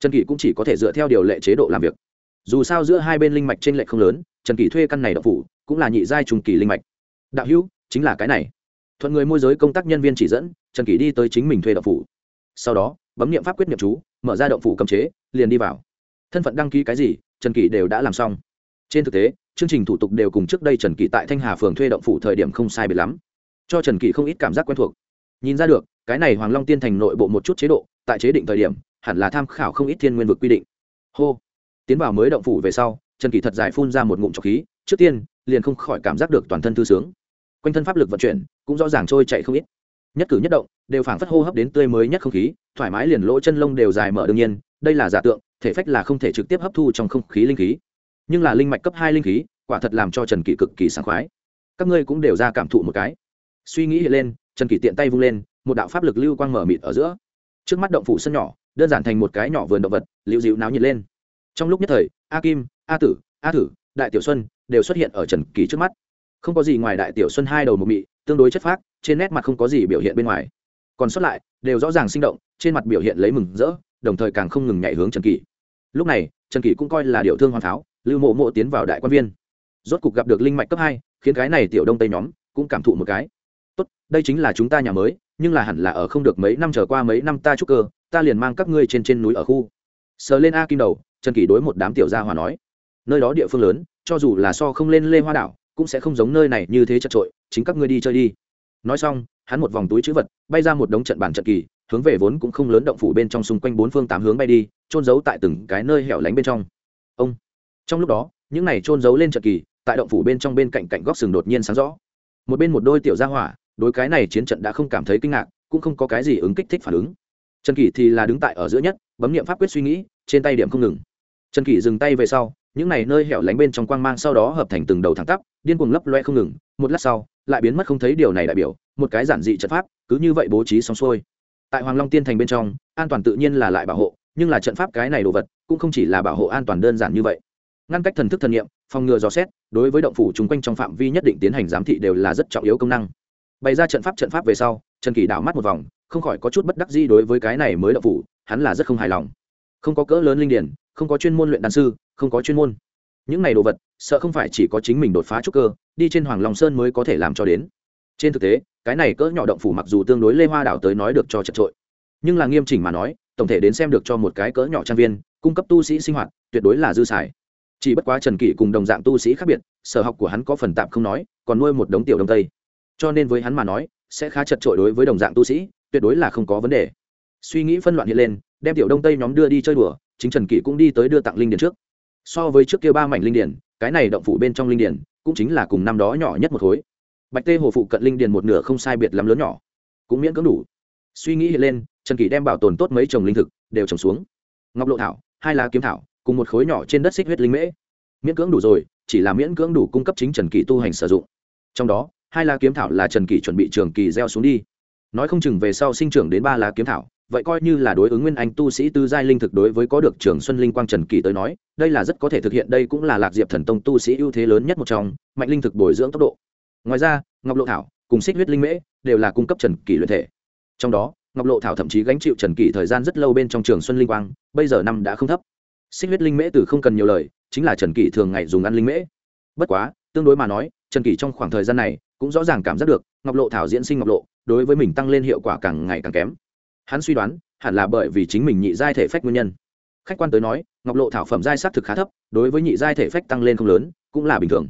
Trần kỷ cũng chỉ có thể dựa theo điều lệ chế độ làm việc. Dù sao giữa hai bên linh mạch trên lệ không lớn trần kỷ thuê căn này đậu phủ cũng là nhị giai trùng kỳ linh mạch. Đạo hữu, chính là cái này. Thuận người môi giới công tác nhân viên chỉ dẫn, trần kỷ đi tới chính mình thuê đậu phủ. Sau đó, bấm nghiệm pháp quyết nghiệm chú, mở ra đậu phủ cầm chế, liền đi vào. Thân phận đăng ký cái gì, trần kỷ đều đã làm xong. Trên thực tế, chương trình thủ tục đều cùng trước đây trần kỷ tại thanh hà phường thuê động phủ thời điểm không sai biệt lắm. Cho trần kỷ không ít cảm giác quen thuộc. Nhìn ra được, cái này hoàng long tiên thành nội bộ một chút chế độ, tại chế định thời điểm, hẳn là tham khảo không ít thiên nguyên vực quy định. Hô. Tiến vào mới động phủ về sau trần kỷ thật dài phun ra một ngụm trọc khí, trước tiên, liền không khỏi cảm giác được toàn thân thư sướng. Quanh thân pháp lực vận chuyển cũng rõ ràng trôi chạy không ít. Nhất cử nhất động, đều phảng phất hô hấp đến tươi mới nhất không khí, thoải mái liền lỗ chân lông đều dài mở đương nhiên, đây là giả tượng, thể phách là không thể trực tiếp hấp thu trong không khí linh khí. Nhưng là linh mạch cấp hai linh khí, quả thật làm cho trần kỷ cực kỳ sảng khoái. Các ngươi cũng đều ra cảm thụ một cái. Suy nghĩ hiện lên, trần kỷ tiện tay vung lên, một đạo pháp lực lưu quang mở mịt ở giữa. Trước mắt động phủ sân nhỏ, đơn giản thành một cái nhỏ vườn động vật, liễu dịu náo nhiệt lên. Trong lúc nhất thời, a kim a tử, a thử đại tiểu xuân đều xuất hiện ở trần kỳ trước mắt. Không có gì ngoài đại tiểu xuân hai đầu một mị, tương đối chất phác, trên nét mặt không có gì biểu hiện bên ngoài. Còn xuất lại, đều rõ ràng sinh động, trên mặt biểu hiện lấy mừng rỡ, đồng thời càng không ngừng nhảy hướng trần kỳ. Lúc này, trần kỳ cũng coi là điệu thương hoàn pháo, lưu mộ mộ tiến vào đại quan viên. Rốt cục gặp được linh mạch cấp hai, khiến cái này tiểu đông tây nhóm cũng cảm thụ một cái. Tốt, đây chính là chúng ta nhà mới, nhưng là hẳn là ở không được mấy năm trở qua mấy năm ta chúc cơ, ta liền mang các ngươi trên trên núi ở khu. Sờ lên a kim đầu, trần kỷ đối một đám tiểu gia hòa nói nơi đó địa phương lớn, cho dù là so không lên lê hoa đảo, cũng sẽ không giống nơi này như thế chật trội, chính các ngươi đi chơi đi. Nói xong, hắn một vòng túi chữ vật, bay ra một đống trận bản trận kỳ, hướng về vốn cũng không lớn động phủ bên trong xung quanh bốn phương tám hướng bay đi trôn giấu tại từng cái nơi hẻo lánh bên trong. Ông. Trong lúc đó, những này trôn giấu lên trận kỳ, tại động phủ bên trong bên cạnh cạnh góc sừng đột nhiên sáng rõ. Một bên một đôi tiểu gia hỏa, đối cái này chiến trận đã không cảm thấy kinh ngạc, cũng không có cái gì ứng kích thích phản ứng. Trần kỳ thì là đứng tại ở giữa nhất, bấm nghiệm pháp quyết suy nghĩ, trên tay điểm không ngừng. Trần kỳ dừng tay về sau những này nơi hẻo lánh bên trong quang mang sau đó hợp thành từng đầu thẳng tắp, điên cuồng lấp loe không ngừng, một lát sau, lại biến mất không thấy điều này đại biểu, một cái giản dị trận pháp, cứ như vậy bố trí xong xuôi. Tại hoàng long tiên thành bên trong, an toàn tự nhiên là lại bảo hộ, nhưng là trận pháp cái này đồ vật, cũng không chỉ là bảo hộ an toàn đơn giản như vậy. Ngăn cách thần thức thần nghiệm phòng ngừa dò xét, đối với động phủ chung quanh trong phạm vi nhất định tiến hành giám thị đều là rất trọng yếu công năng. Bày ra trận pháp trận pháp về sau, trần kỳ đảo mắt một vòng, không khỏi có chút bất đắc gì đối với cái này mới động phủ, hắn là rất không hài lòng không có cỡ lớn linh điển, không có chuyên môn luyện đan sư, không có chuyên môn. Những này đồ vật, sợ không phải chỉ có chính mình đột phá trúc cơ, đi trên hoàng long sơn mới có thể làm cho đến. Trên thực tế, cái này cỡ nhỏ động phủ mặc dù tương đối lê hoa đảo tới nói được cho chật trội, nhưng là nghiêm chỉnh mà nói, tổng thể đến xem được cho một cái cỡ nhỏ trang viên, cung cấp tu sĩ sinh hoạt, tuyệt đối là dư xài. Chỉ bất quá trần kỷ cùng đồng dạng tu sĩ khác biệt, sở học của hắn có phần tạm không nói, còn nuôi một đống tiểu đông tây. Cho nên với hắn mà nói, sẽ khá chật trội đối với đồng dạng tu sĩ, tuyệt đối là không có vấn đề. Suy nghĩ phân loạn hiện lên đem tiểu đông tây nhóm đưa đi chơi đùa, chính trần kỷ cũng đi tới đưa tặng linh điền trước. So với trước kia ba mảnh linh điền, cái này động phủ bên trong linh điền, cũng chính là cùng năm đó nhỏ nhất một khối. Bạch tê hồ phụ cận linh điền một nửa không sai biệt lắm lớn nhỏ, cũng miễn cưỡng đủ. Suy nghĩ hiện lên, trần kỷ đem bảo tồn tốt mấy trồng linh thực đều trồng xuống. Ngọc lộ thảo, hai lá kiếm thảo, cùng một khối nhỏ trên đất xích huyết linh mễ. Miễn cưỡng đủ rồi, chỉ là miễn cưỡng đủ cung cấp chính trần kỷ tu hành sử dụng. Trong đó, hai lá kiếm thảo là trần kỷ chuẩn bị trường kỳ gieo xuống đi. Nói không chừng về sau sinh trưởng đến ba lá kiếm thảo vậy coi như là đối ứng nguyên anh tu sĩ tư giai linh thực đối với có được trường xuân linh quang trần kỳ tới nói, đây là rất có thể thực hiện, đây cũng là lạc diệp thần tông tu sĩ ưu thế lớn nhất một trong, mạnh linh thực bồi dưỡng tốc độ. Ngoài ra, ngọc lộ thảo cùng xích huyết linh mễ đều là cung cấp trần kỳ luyện thể. Trong đó, ngọc lộ thảo thậm chí gánh chịu trần kỳ thời gian rất lâu bên trong trường xuân linh quang, bây giờ năm đã không thấp. Xích huyết linh mễ từ không cần nhiều lời, chính là trần kỳ thường ngày dùng ăn linh mễ. Bất quá, tương đối mà nói, trần kỳ trong khoảng thời gian này cũng rõ ràng cảm giác được ngọc lộ thảo diễn sinh ngọc lộ đối với mình tăng lên hiệu quả càng ngày càng kém hắn suy đoán, hẳn là bởi vì chính mình nhị giai thể phách nguyên nhân. Khách quan tới nói, ngọc lộ thảo phẩm giai s á t thực khá thấp, đối với nhị giai thể phách tăng lên không lớn, cũng là bình thường.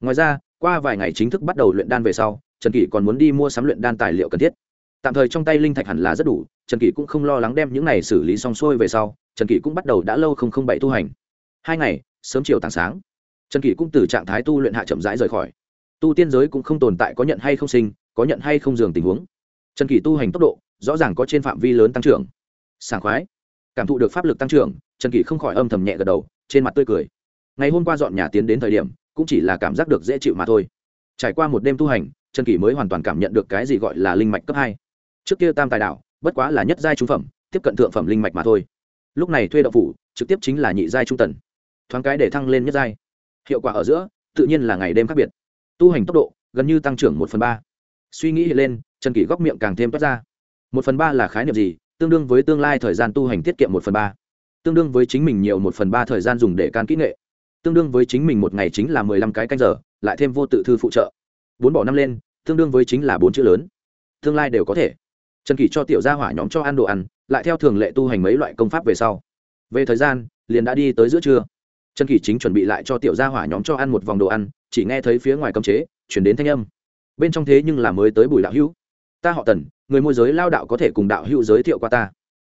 Ngoài ra, qua vài ngày chính thức bắt đầu luyện đan về sau, trần kỷ còn muốn đi mua sắm luyện đan tài liệu cần thiết. Tạm thời trong tay linh thạch hẳn là rất đủ, trần kỷ cũng không lo lắng đem những này xử lý xong xuôi về sau, trần kỷ cũng bắt đầu đã lâu không không bậy tu hành. Hai ngày, sớm chiều tảng sáng, trần kỷ cũng từ trạng thái tu luyện hạ chậm rãi rời khỏi. Tu tiên giới cũng không tồn tại có nhận hay không sinh, có nhận hay không dường tình huống. Trần kỷ tu hành tốc độ rõ ràng có trên phạm vi lớn tăng trưởng. Sảng khoái. Cảm thụ được pháp lực tăng trưởng, trần kỷ không khỏi âm thầm nhẹ gật đầu, trên mặt tươi cười. Ngày hôm qua dọn nhà tiến đến thời điểm, cũng chỉ là cảm giác được dễ chịu mà thôi. Trải qua một đêm tu hành, trần kỷ mới hoàn toàn cảm nhận được cái gì gọi là linh mạch cấp hai. Trước kia tam tài đạo, bất quá là nhất giai trung phẩm, tiếp cận thượng phẩm linh mạch mà thôi. Lúc này thuê đậu phủ, trực tiếp chính là nhị giai trung tần. Thoáng cái để thăng lên nhất giai. Hiệu quả ở giữa, tự nhiên là ngày đêm khác biệt. Tu hành tốc độ, gần như tăng trưởng một phần ba. Suy nghĩ lên, trần kỷ góc miệng càng thêm toát ra một phần ba là khái niệm gì? Tương đương với tương lai thời gian tu hành tiết kiệm một phần ba. Tương đương với chính mình nhiều một phần ba thời gian dùng để can kỹ nghệ. Tương đương với chính mình một ngày chính là mười lăm cái canh giờ, lại thêm vô tự thư phụ trợ. Bốn bỏ năm lên, tương đương với chính là bốn chữ lớn. Tương lai đều có thể. Trần kỷ cho tiểu gia hỏa nhóm cho ăn đồ ăn, lại theo thường lệ tu hành mấy loại công pháp về sau. Về thời gian, liền đã đi tới giữa trưa. Trần kỷ chính chuẩn bị lại cho tiểu gia hỏa nhóm cho ăn một vòng đồ ăn, chỉ nghe thấy phía ngoài cấm chế, chuyển đến thanh âm. Bên trong thế nhưng là mới tới bùi đạo hữu ta họ tần, người môi giới lao đạo có thể cùng đạo hữu giới thiệu qua ta.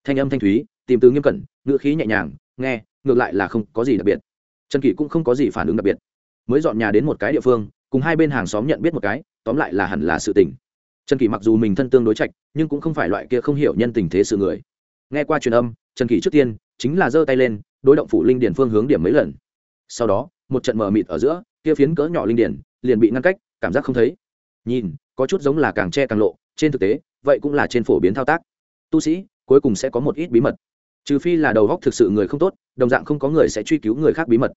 Thanh âm thanh thúy, tìm từ nghiêm cẩn, ngữ khí nhẹ nhàng, nghe, ngược lại là không có gì đặc biệt. Trần kỷ cũng không có gì phản ứng đặc biệt. Mới dọn nhà đến một cái địa phương, cùng hai bên hàng xóm nhận biết một cái, tóm lại là hẳn là sự tình. Trần kỷ mặc dù mình thân tương đối trạch, nhưng cũng không phải loại kia không hiểu nhân tình thế sự người. Nghe qua truyền âm, trần kỷ trước tiên chính là giơ tay lên, đối động phủ linh điển phương hướng điểm mấy lần. Sau đó, một trận mờ mịt ở giữa, kia phiến cỡ nhỏ linh điển liền bị ngăn cách, cảm giác không thấy. Nhìn có chút giống là càng che càng lộ, trên thực tế, vậy cũng là trên phổ biến thao tác. Tu sĩ, cuối cùng sẽ có một ít bí mật. Trừ phi là đầu góc thực sự người không tốt, đồng dạng không có người sẽ truy cứu người khác bí mật.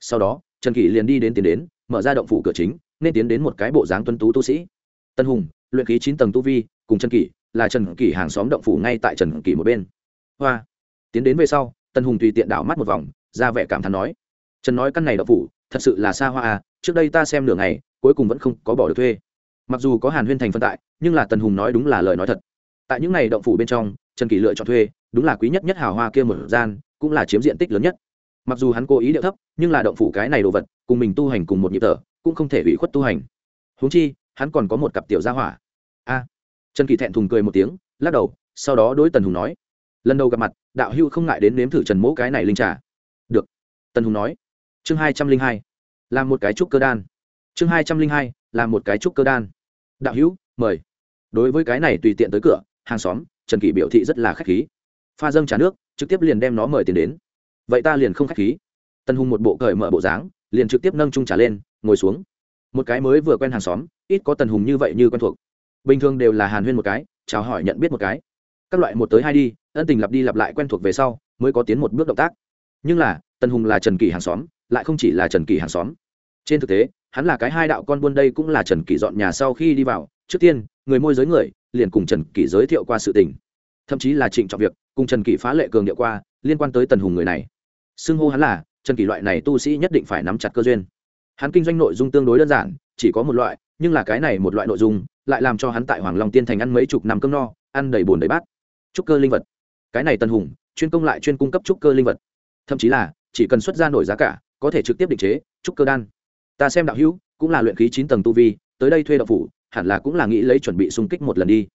Sau đó, trần kỷ liền đi đến tiến đến, mở ra động phủ cửa chính, nên tiến đến một cái bộ dáng tuân tú tu sĩ. Tân hùng, luyện khí chín tầng tu vi, cùng trần kỷ, là trần kỷ hàng xóm động phủ ngay tại trần kỷ một bên. Hoa. Tiến đến về sau, tân hùng tùy tiện đảo mắt một vòng, ra vẻ cảm thán nói, trần nói căn này động phủ, thật sự là xa hoa à trước đây ta xem nửa ngày, cuối cùng vẫn không có bỏ được thuê mặc dù có hàn huyên thành phân tại, nhưng là tần hùng nói đúng là lời nói thật. Tại những n à y động phủ bên trong, trần kỷ lựa chọn thuê, đúng là quý nhất nhất hào hoa kia một gian, cũng là chiếm diện tích lớn nhất. Mặc dù hắn cố ý điệu thấp, nhưng là động phủ cái này đồ vật, cùng mình tu hành cùng một nhịp thở, cũng không thể ủy khuất tu hành. Huống chi, hắn còn có một cặp tiểu gia hỏa. A. Trần kỳ thẹn thùng cười một tiếng, lắc đầu, sau đó đối tần hùng nói, lần đầu gặp mặt, đạo hưu không ngại đến nếm thử trần mỗ cái này linh trà. Được. Tần hùng nói. Chương hai trăm linh hai. Làm một cái trúc cơ đan. Chương hai trăm linh hai làm một cái trúc cơ đan đạo hữu, mời. Đối với cái này tùy tiện tới cửa, hàng xóm, trần kỷ biểu thị rất là k h á c h khí. Pha dâng trà nước, trực tiếp liền đem nó mời tiền đến. Vậy ta liền không k h á c h khí. Tân hùng một bộ cởi mở bộ dáng, liền trực tiếp nâng trung trà lên, ngồi xuống. Một cái mới vừa quen hàng xóm, ít có tần hùng như vậy như quen thuộc. Bình thường đều là hàn huyên một cái, chào hỏi nhận biết một cái. Các loại một tới hai đi, ân tình lặp đi lặp lại quen thuộc về sau, mới có tiến một bước động tác. Nhưng là tần hùng là trần kỳ hàng xóm, lại không chỉ là trần kỳ hàng xóm. Trên thực tế hắn là cái hai đạo con buôn đây cũng là trần kỷ dọn nhà sau khi đi vào. Trước tiên, người môi giới người, liền cùng trần kỷ giới thiệu qua sự tình. Thậm chí là trịnh trọng việc, cùng trần kỷ phá lệ cường điệu qua, liên quan tới tần hùng người này. Xưng hô hắn là, trần kỷ loại này tu sĩ nhất định phải nắm chặt cơ duyên. Hắn kinh doanh nội dung tương đối đơn giản, chỉ có một loại, nhưng là cái này một loại nội dung, lại làm cho hắn tại hoàng long tiên thành ăn mấy chục năm cơm no, ăn đầy bồn đầy bát. Trúc cơ linh vật. Cái này tần hùng, chuyên công lại chuyên cung cấp trúc cơ linh vật. Thậm chí là, chỉ cần xuất ra nổi giá cả, có thể trực tiếp định chế, trúc cơ đan ta xem đạo hữu, cũng là luyện khí chín tầng tu vi, tới đây thuê đạo phủ, hẳn là cũng là nghĩ lấy chuẩn bị xung kích một lần đi.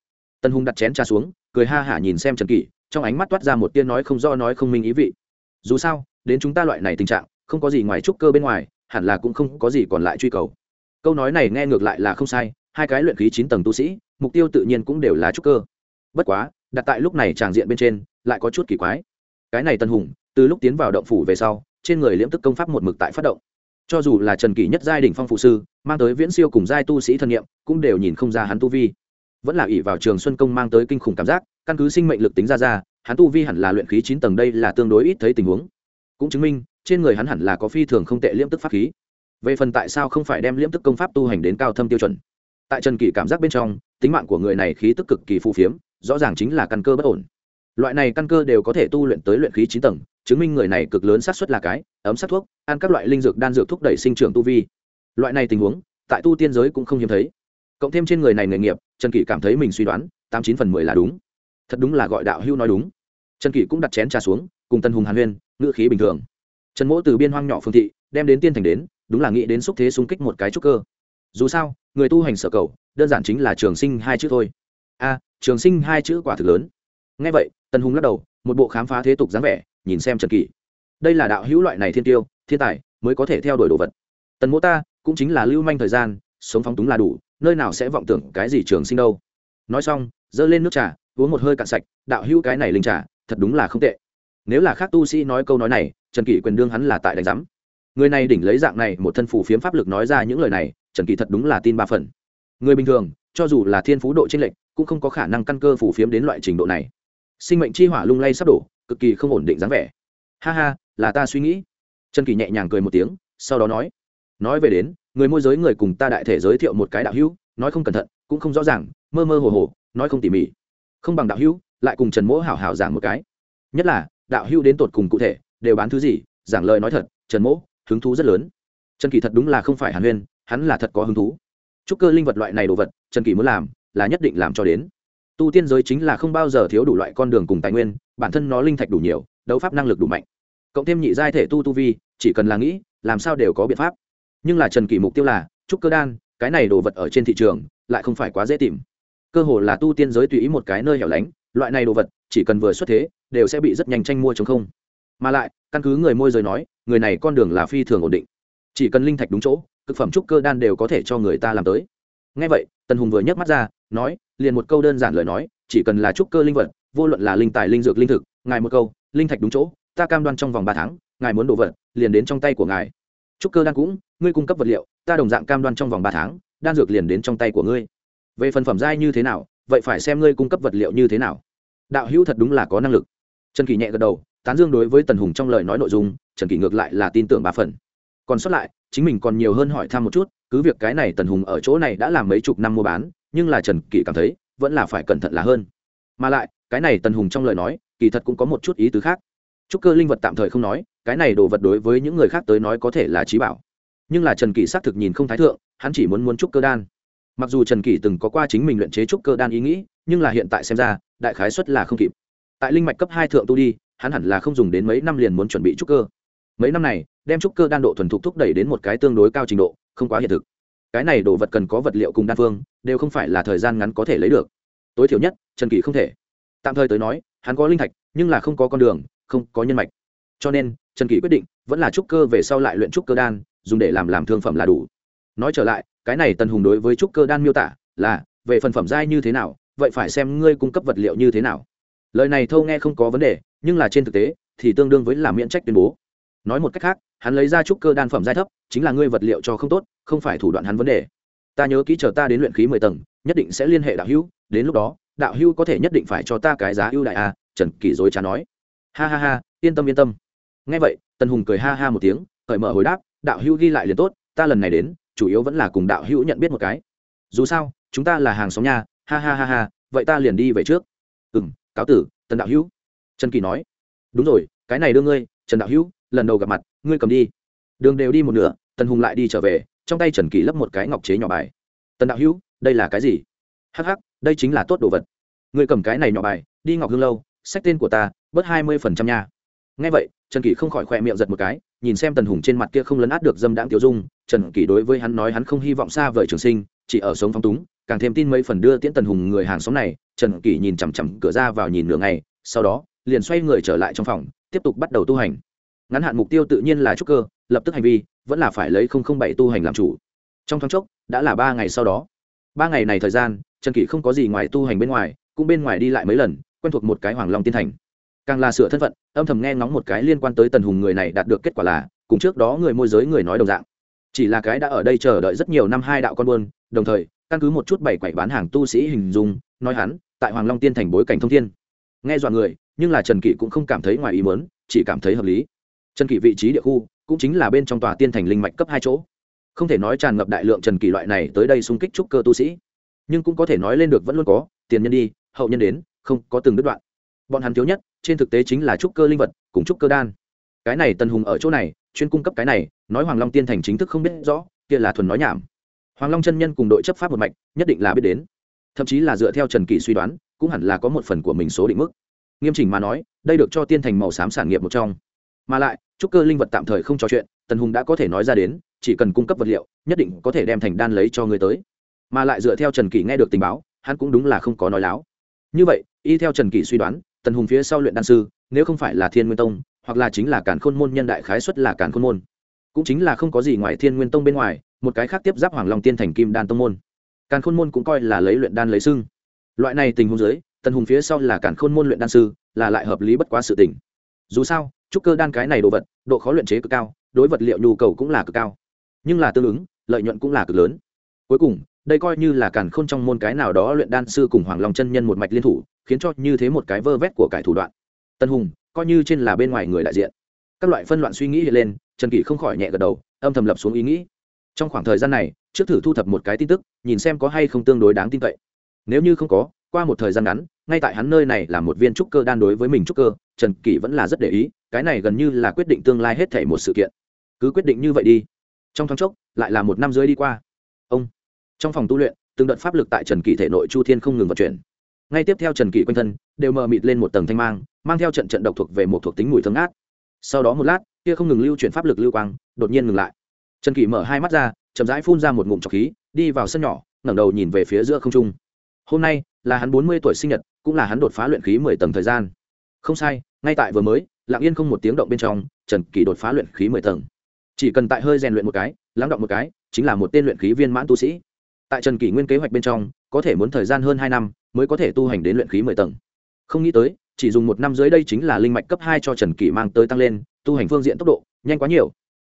Tân hùng đặt chén trà xuống, cười ha hả nhìn xem trần kỷ, trong ánh mắt toát ra một tiên nói không do nói không minh ý vị. Dù sao, đến chúng ta loại này tình trạng, không có gì ngoài trúc cơ bên ngoài, hẳn là cũng không có gì còn lại truy cầu. Câu nói này nghe ngược lại là không sai, hai cái luyện khí chín tầng tu sĩ, mục tiêu tự nhiên cũng đều là trúc cơ. Bất quá, đặt tại lúc này tràng diện bên trên, lại có chút kỳ quái. Cái này tân hùng, từ lúc tiến vào động phủ về sau, trên người liễm tức công pháp một mực tại phát động cho dù là trần kỷ nhất giai đình phong phụ sư, mang tới viễn siêu cùng giai tu sĩ thân nhiệm cũng đều nhìn không ra hắn tu vi. Vẫn là ỷ vào trường xuân công mang tới kinh khủng cảm giác, căn cứ sinh mệnh lực tính ra ra, hắn tu vi hẳn là luyện khí chín tầng đây là tương đối ít thấy tình huống. Cũng chứng minh, trên người hắn hẳn là có phi thường không tệ liễm tức pháp khí. Về phần tại sao không phải đem liễm tức công pháp tu hành đến cao thâm tiêu chuẩn? Tại trần kỷ cảm giác bên trong, tính mạng của người này khí tức cực kỳ phù phiếm, rõ ràng chính là căn cơ bất ổn. Loại này căn cơ đều có thể tu luyện tới luyện khí chín tầng chứng minh người này cực lớn xác suất là cái, ấm sát thuốc, ăn các loại linh dược đan dược thúc đẩy sinh trưởng tu vi. Loại này tình huống, tại tu tiên giới cũng không hiếm thấy. Cộng thêm trên người này nghề nghiệp, trần kỷ cảm thấy mình suy đoán, tám chín phần mười là đúng. Thật đúng là gọi đạo hưu nói đúng. Trần kỷ cũng đặt chén trà xuống, cùng tân hùng hàn huyên, ngữ khí bình thường. Trần mỗ từ biên hoang nhỏ phương thị, đem đến tiên thành đến, đúng là nghĩ đến xúc thế xung kích một cái trúc cơ. Dù sao, người tu hành sở cầu, đơn giản chính là trường sinh hai chữ thôi. A, trường sinh hai chữ quả thực lớn. Ngay vậy, tân hùng lắc đầu, một bộ khám phá thế tục dáng vẻ nhìn xem trần kỷ. Đây là đạo hữu loại này thiên tiêu, thiên tài mới có thể theo đuổi đồ vật. Tần mô ta cũng chính là lưu manh thời gian, sống phóng túng là đủ, nơi nào sẽ vọng tưởng cái gì trường sinh đâu. Nói xong dơ lên nước trà, uống một hơi cạn sạch, đạo hữu cái này linh trà, thật đúng là không tệ. Nếu là khác tu sĩ nói câu nói này, trần kỷ quyền đương hắn là tại đánh giám. Người này đỉnh lấy dạng này, một thân phủ phiếm pháp lực nói ra những lời này, trần kỷ thật đúng là tin ba phần. Người bình thường, cho dù là thiên phú độ t r ê n lệch, cũng không có khả năng căn cơ phủ phiếm đến loại trình độ này. Sinh mệnh chi hỏa lung lay sắp đổ cực kỳ không ổn định dáng vẻ. Ha ha, là ta suy nghĩ. Trần Kỳ nhẹ nhàng cười một tiếng, sau đó nói nói về đến, người môi giới người cùng ta đại thể giới thiệu một cái đạo hữu, nói không cẩn thận, cũng không rõ ràng, mơ mơ hồ hồ, nói không tỉ mỉ. Không bằng đạo hữu, lại cùng trần mỗ hảo hảo giảng một cái. Nhất là, đạo hữu đến tột cùng cụ thể, đều bán thứ gì, giảng lời nói thật, trần mỗ, hứng thú rất lớn. Trần kỳ thật đúng là không phải hàn huyên, hắn là thật có hứng thú. Chúc cơ linh vật loại này đồ vật, trần kỳ muốn làm, là nhất định làm cho đến tu tiên giới chính là không bao giờ thiếu đủ loại con đường cùng tài nguyên, bản thân nó linh thạch đủ nhiều, đấu pháp năng lực đủ mạnh. Cộng thêm nhị giai thể tu tu vi, chỉ cần là nghĩ, làm sao đều có biện pháp. Nhưng là trần kỷ mục tiêu là, trúc cơ đan, cái này đồ vật ở trên thị trường, lại không phải quá dễ tìm. Cơ hồ là tu tiên giới tùy ý một cái nơi hẻo lánh, loại này đồ vật, chỉ cần vừa xuất thế, đều sẽ bị rất nhanh tranh mua chống không. Mà lại, căn cứ người môi giới nói, người này con đường là phi thường ổn định. Chỉ cần linh thạch đúng chỗ thực phẩm trúc cơ đan đều có thể cho người ta làm tới. Ngay vậy, tần hùng vừa nhấc mắt ra nói, liền một câu đơn giản lời nói, chỉ cần là trúc cơ linh vật, vô luận là linh tài linh dược linh thực, ngài một câu, linh thạch đúng chỗ, ta cam đoan trong vòng ba tháng, ngài muốn đồ vật, liền đến trong tay của ngài. Trúc cơ đan cũng, ngươi cung cấp vật liệu, ta đồng dạng cam đoan trong vòng ba tháng, đan dược liền đến trong tay của ngươi. Về phần phẩm giai như thế nào, vậy phải xem ngươi cung cấp vật liệu như thế nào. Đạo hữu thật đúng là có năng lực. Trần kỳ nhẹ gật đầu, tán dương đối với tần hùng trong lời nói nội dung, trần kỳ ngược lại là tin tưởng ba phần. Còn sót lại chính mình còn nhiều hơn hỏi thăm một chút, cứ việc cái này tần hùng ở chỗ này đã làm mấy chục năm mua bán, nhưng là trần kỷ cảm thấy, vẫn là phải cẩn thận là hơn. Mà lại, cái này tần hùng trong lời nói, kỳ thật cũng có một chút ý tứ khác. Trúc cơ linh vật tạm thời không nói, cái này đồ vật đối với những người khác tới nói có thể là trí bảo. Nhưng là trần kỷ xác thực nhìn không thái thượng, hắn chỉ muốn muốn trúc cơ đan. Mặc dù trần kỷ từng có qua chính mình luyện chế trúc cơ đan ý nghĩ, nhưng là hiện tại xem ra, đại khái xuất là không kịp. Tại linh mạch cấp hai thượng tu đi, hắn hẳn là không dùng đến mấy năm liền muốn chuẩn bị trúc cơ mấy năm này, đem trúc cơ đan độ thuần thục thúc đẩy đến một cái tương đối cao trình độ, không quá hiện thực. Cái này đồ vật cần có vật liệu cùng đan phương, đều không phải là thời gian ngắn có thể lấy được. Tối thiểu nhất, trần kỳ không thể. Tạm thời tới nói, hắn có linh thạch, nhưng là không có con đường, không có nhân mạch. Cho nên, trần kỳ quyết định, vẫn là trúc cơ về sau lại luyện trúc cơ đan, dùng để làm làm thương phẩm là đủ. Nói trở lại, cái này tần hùng đối với trúc cơ đan miêu tả là, về phần phẩm giai như thế nào, vậy phải xem ngươi cung cấp vật liệu như thế nào. Lời này thâu nghe không có vấn đề, nhưng là trên thực tế, thì tương đương với làm miễn trách tuyên bố nói một cách khác, hắn lấy ra trúc cơ đan phẩm giai thấp, chính là ngươi vật liệu cho không tốt, không phải thủ đoạn hắn vấn đề. Ta nhớ kỹ chờ ta đến luyện khí mười tầng, nhất định sẽ liên hệ đạo hữu, đến lúc đó, đạo hữu có thể nhất định phải cho ta cái giá ưu đại a trần kỳ dối trá nói. Ha ha ha, yên tâm yên tâm. Ngay vậy, tần hùng cười ha ha một tiếng, cởi mở hồi đáp, đạo hữu ghi lại liền tốt, ta lần này đến, chủ yếu vẫn là cùng đạo hữu nhận biết một cái. Dù sao, chúng ta là hàng xóm nhà. ha ha ha ha, vậy ta liền đi về trước. Ừ m cáo tử, tần đạo hữu. Trần kỳ nói. Đúng rồi, cái này đưa ngươi, trần đạo hữu lần đầu gặp mặt, ngươi cầm đi. Đường đều đi một nửa, tần hùng lại đi trở về, trong tay trần kỳ lấp một cái ngọc chế nhỏ bài. Tần đạo hữu, đây là cái gì? Hh đây chính là tốt đồ vật. Ngươi cầm cái này nhỏ bài, đi ngọc hương lâu, sách tên của ta, bớt hai mươi phần trăm nha. Ngay vậy, trần kỳ không khỏi khoe miệng giật một cái, nhìn xem tần hùng trên mặt kia không lấn át được dâm đãng tiêu dung, trần kỳ đối với hắn nói hắn không hy vọng xa vời trường sinh, chỉ ở sống phong túng, càng thêm tin mấy phần đưa tiễn tần hùng người hàng xóm này, trần kỳ nhìn chằm chằm cửa ra vào nhìn nửa ngày, sau đó, liền xoay người trở lại trong phòng, tiếp tục bắt đầu tu hành ngắn hạn mục tiêu tự nhiên là trúc cơ, lập tức hành vi, vẫn là phải lấy không không bảy tu hành làm chủ. Trong thoáng chốc, đã là ba ngày sau đó. Ba ngày này thời gian, trần kỷ không có gì ngoài tu hành bên ngoài, cũng bên ngoài đi lại mấy lần, quen thuộc một cái hoàng long tiên thành. Càng là sửa thân phận, âm thầm nghe ngóng một cái liên quan tới tần hùng người này đạt được kết quả là, cùng trước đó người môi giới người nói đồng dạng. Chỉ là cái đã ở đây chờ đợi rất nhiều năm hai đạo con buôn, đồng thời, căn cứ một chút bảy quậy bán hàng tu sĩ hình dung, nói hắn, tại hoàng long tiên thành bối cảnh thông thiên. Nghe dọa người, nhưng là trần kỷ cũng không cảm thấy ngoài ý mớn chỉ cảm thấy hợp lý trần kỷ vị trí địa khu cũng chính là bên trong tòa tiên thành linh mạch cấp hai chỗ. Không thể nói tràn ngập đại lượng trần kỷ loại này tới đây xung kích trúc cơ tu sĩ, nhưng cũng có thể nói lên được vẫn luôn có, tiền nhân đi, hậu nhân đến, không có từng đứt đoạn. Bọn hắn thiếu nhất trên thực tế chính là trúc cơ linh vật cùng trúc cơ đan. Cái này tần hùng ở chỗ này, chuyên cung cấp cái này, nói hoàng long tiên thành chính thức không biết rõ, kia là thuần nói nhảm. Hoàng long chân nhân cùng đội chấp pháp một mạch, nhất định là biết đến. Thậm chí là dựa theo trần kỷ suy đoán, cũng hẳn là có một phần của mình số định mức. Nghiêm chỉnh mà nói, đây được cho tiên thành màu xám sản nghiệp một trong mà lại, trúc cơ linh vật tạm thời không trò chuyện, tần hùng đã có thể nói ra đến, chỉ cần cung cấp vật liệu, nhất định có thể đem thành đan lấy cho người tới. Mà lại dựa theo trần kỷ nghe được tình báo, hắn cũng đúng là không có nói láo. Như vậy, y theo trần kỷ suy đoán, tần hùng phía sau luyện đan sư, nếu không phải là thiên nguyên tông, hoặc là chính là cản khôn môn nhân đại khái xuất là cản khôn môn, cũng chính là không có gì ngoài thiên nguyên tông bên ngoài, một cái khác tiếp giáp hoàng long tiên thành kim đan tông môn. Càn khôn môn cũng coi là lấy luyện đan lấy xưng. Loại này tình huống dưới, tần hùng phía sau là cản khôn môn luyện đan sư, là lại hợp lý bất quá sự tình. Dù sao trúc cơ đan cái này đồ vật, độ khó luyện chế cực cao, đối vật liệu nhu cầu cũng là cực cao. Nhưng là tương ứng, lợi nhuận cũng là cực lớn. Cuối cùng, đây coi như là cản khôn trong môn cái nào đó luyện đan sư cùng hoàng long chân nhân một mạch liên thủ, khiến cho như thế một cái vơ vét của cải thủ đoạn. Tân hùng, coi như trên là bên ngoài người đại diện. Các loại phân loạn suy nghĩ hiện lên, trần kỷ không khỏi nhẹ gật đầu, âm thầm lập xuống ý nghĩ. Trong khoảng thời gian này, trước thử thu thập một cái tin tức, nhìn xem có hay không tương đối đáng tin cậy. Nếu như không có qua một thời gian ngắn, ngay tại hắn nơi này là một viên trúc cơ đan đối với mình trúc cơ, trần kỷ vẫn là rất để ý, cái này gần như là quyết định tương lai hết thể một sự kiện. Cứ quyết định như vậy đi. Trong thoáng chốc, lại là một năm dưới đi qua. Ông. Trong phòng tu luyện, từng đợt pháp lực tại trần kỷ thể nội chu thiên không ngừng vận chuyển. Ngay tiếp theo trần kỷ quanh thân, đều mờ mịt lên một tầng thanh mang mang theo trận trận độc thuộc về một thuộc tính mùi thương ác sau đó một lát, kia không ngừng lưu chuyển pháp lực lưu quang, đột nhiên ngừng lại. Trần kỷ mở hai mắt ra, chậm rãi phun ra một ngụm trọc khí, đi vào sân nhỏ, ngẩng đầu nhìn về phía giữa không trung. Hôm nay là hắn bốn mươi tuổi sinh nhật, cũng là hắn đột phá luyện khí mười tầng thời gian. Không sai, ngay tại vừa mới, lặng yên không một tiếng động bên trong, trần kỷ đột phá luyện khí mười tầng. Chỉ cần tại hơi rèn luyện một cái, lắng động một cái, chính là một tên luyện khí viên mãn tu sĩ. Tại trần kỷ nguyên kế hoạch bên trong, có thể muốn thời gian hơn hai năm mới có thể tu hành đến luyện khí mười tầng. Không nghĩ tới, chỉ dùng một năm dưới đây chính là linh mạch cấp hai cho trần kỷ mang tới tăng lên, tu hành phương diện tốc độ nhanh quá nhiều.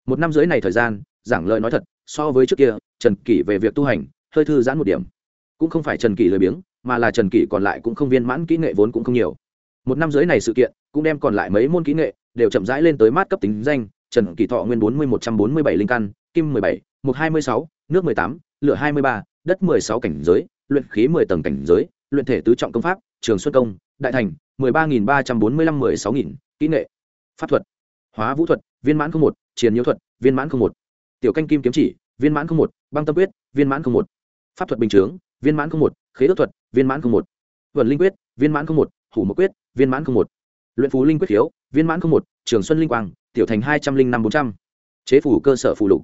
Một năm dưới này thời gian, giảng lời nói thật, so với trước kia, trần kỷ về việc tu hành, hơi thư giãn một điểm. Cũng không phải trần kỷ lười biếng mà là trần kỷ còn lại cũng không viên mãn kỹ nghệ vốn cũng không nhiều. Một năm dưới này sự kiện, cũng đem còn lại mấy môn kỹ nghệ đều chậm rãi lên tới mát cấp tính danh, trần kỷ thọ nguyên bốn mươi một trăm bốn mươi bảy linh căn, kim mười bảy một hai mươi sáu, nước mười tám, lửa hai mươi ba, đất mười sáu cảnh giới, luyện khí mười tầng cảnh giới, luyện thể tứ trọng công pháp, trường xuân công, đại thành, mười ba nghìn ba trăm bốn mươi lăm mười sáu nghìn, kỹ nghệ, pháp thuật, hóa vũ thuật, viên mãn không một chiến nhiễu thuật, viên mãn không một, tiểu canh kim kiếm chỉ, viên mãn không một, băng tâm quyết, viên mãn không một, pháp thuật bình chướng, viên mãn không một, khế ước thuật viên mãn không một Vận linh quyết viên mãn không một hủ một quyết viên mãn không một luyện phú linh quyết khiếu viên mãn không một trường xuân linh quang tiểu thành hai trăm linh năm bốn trăm chế phủ cơ sở phủ lục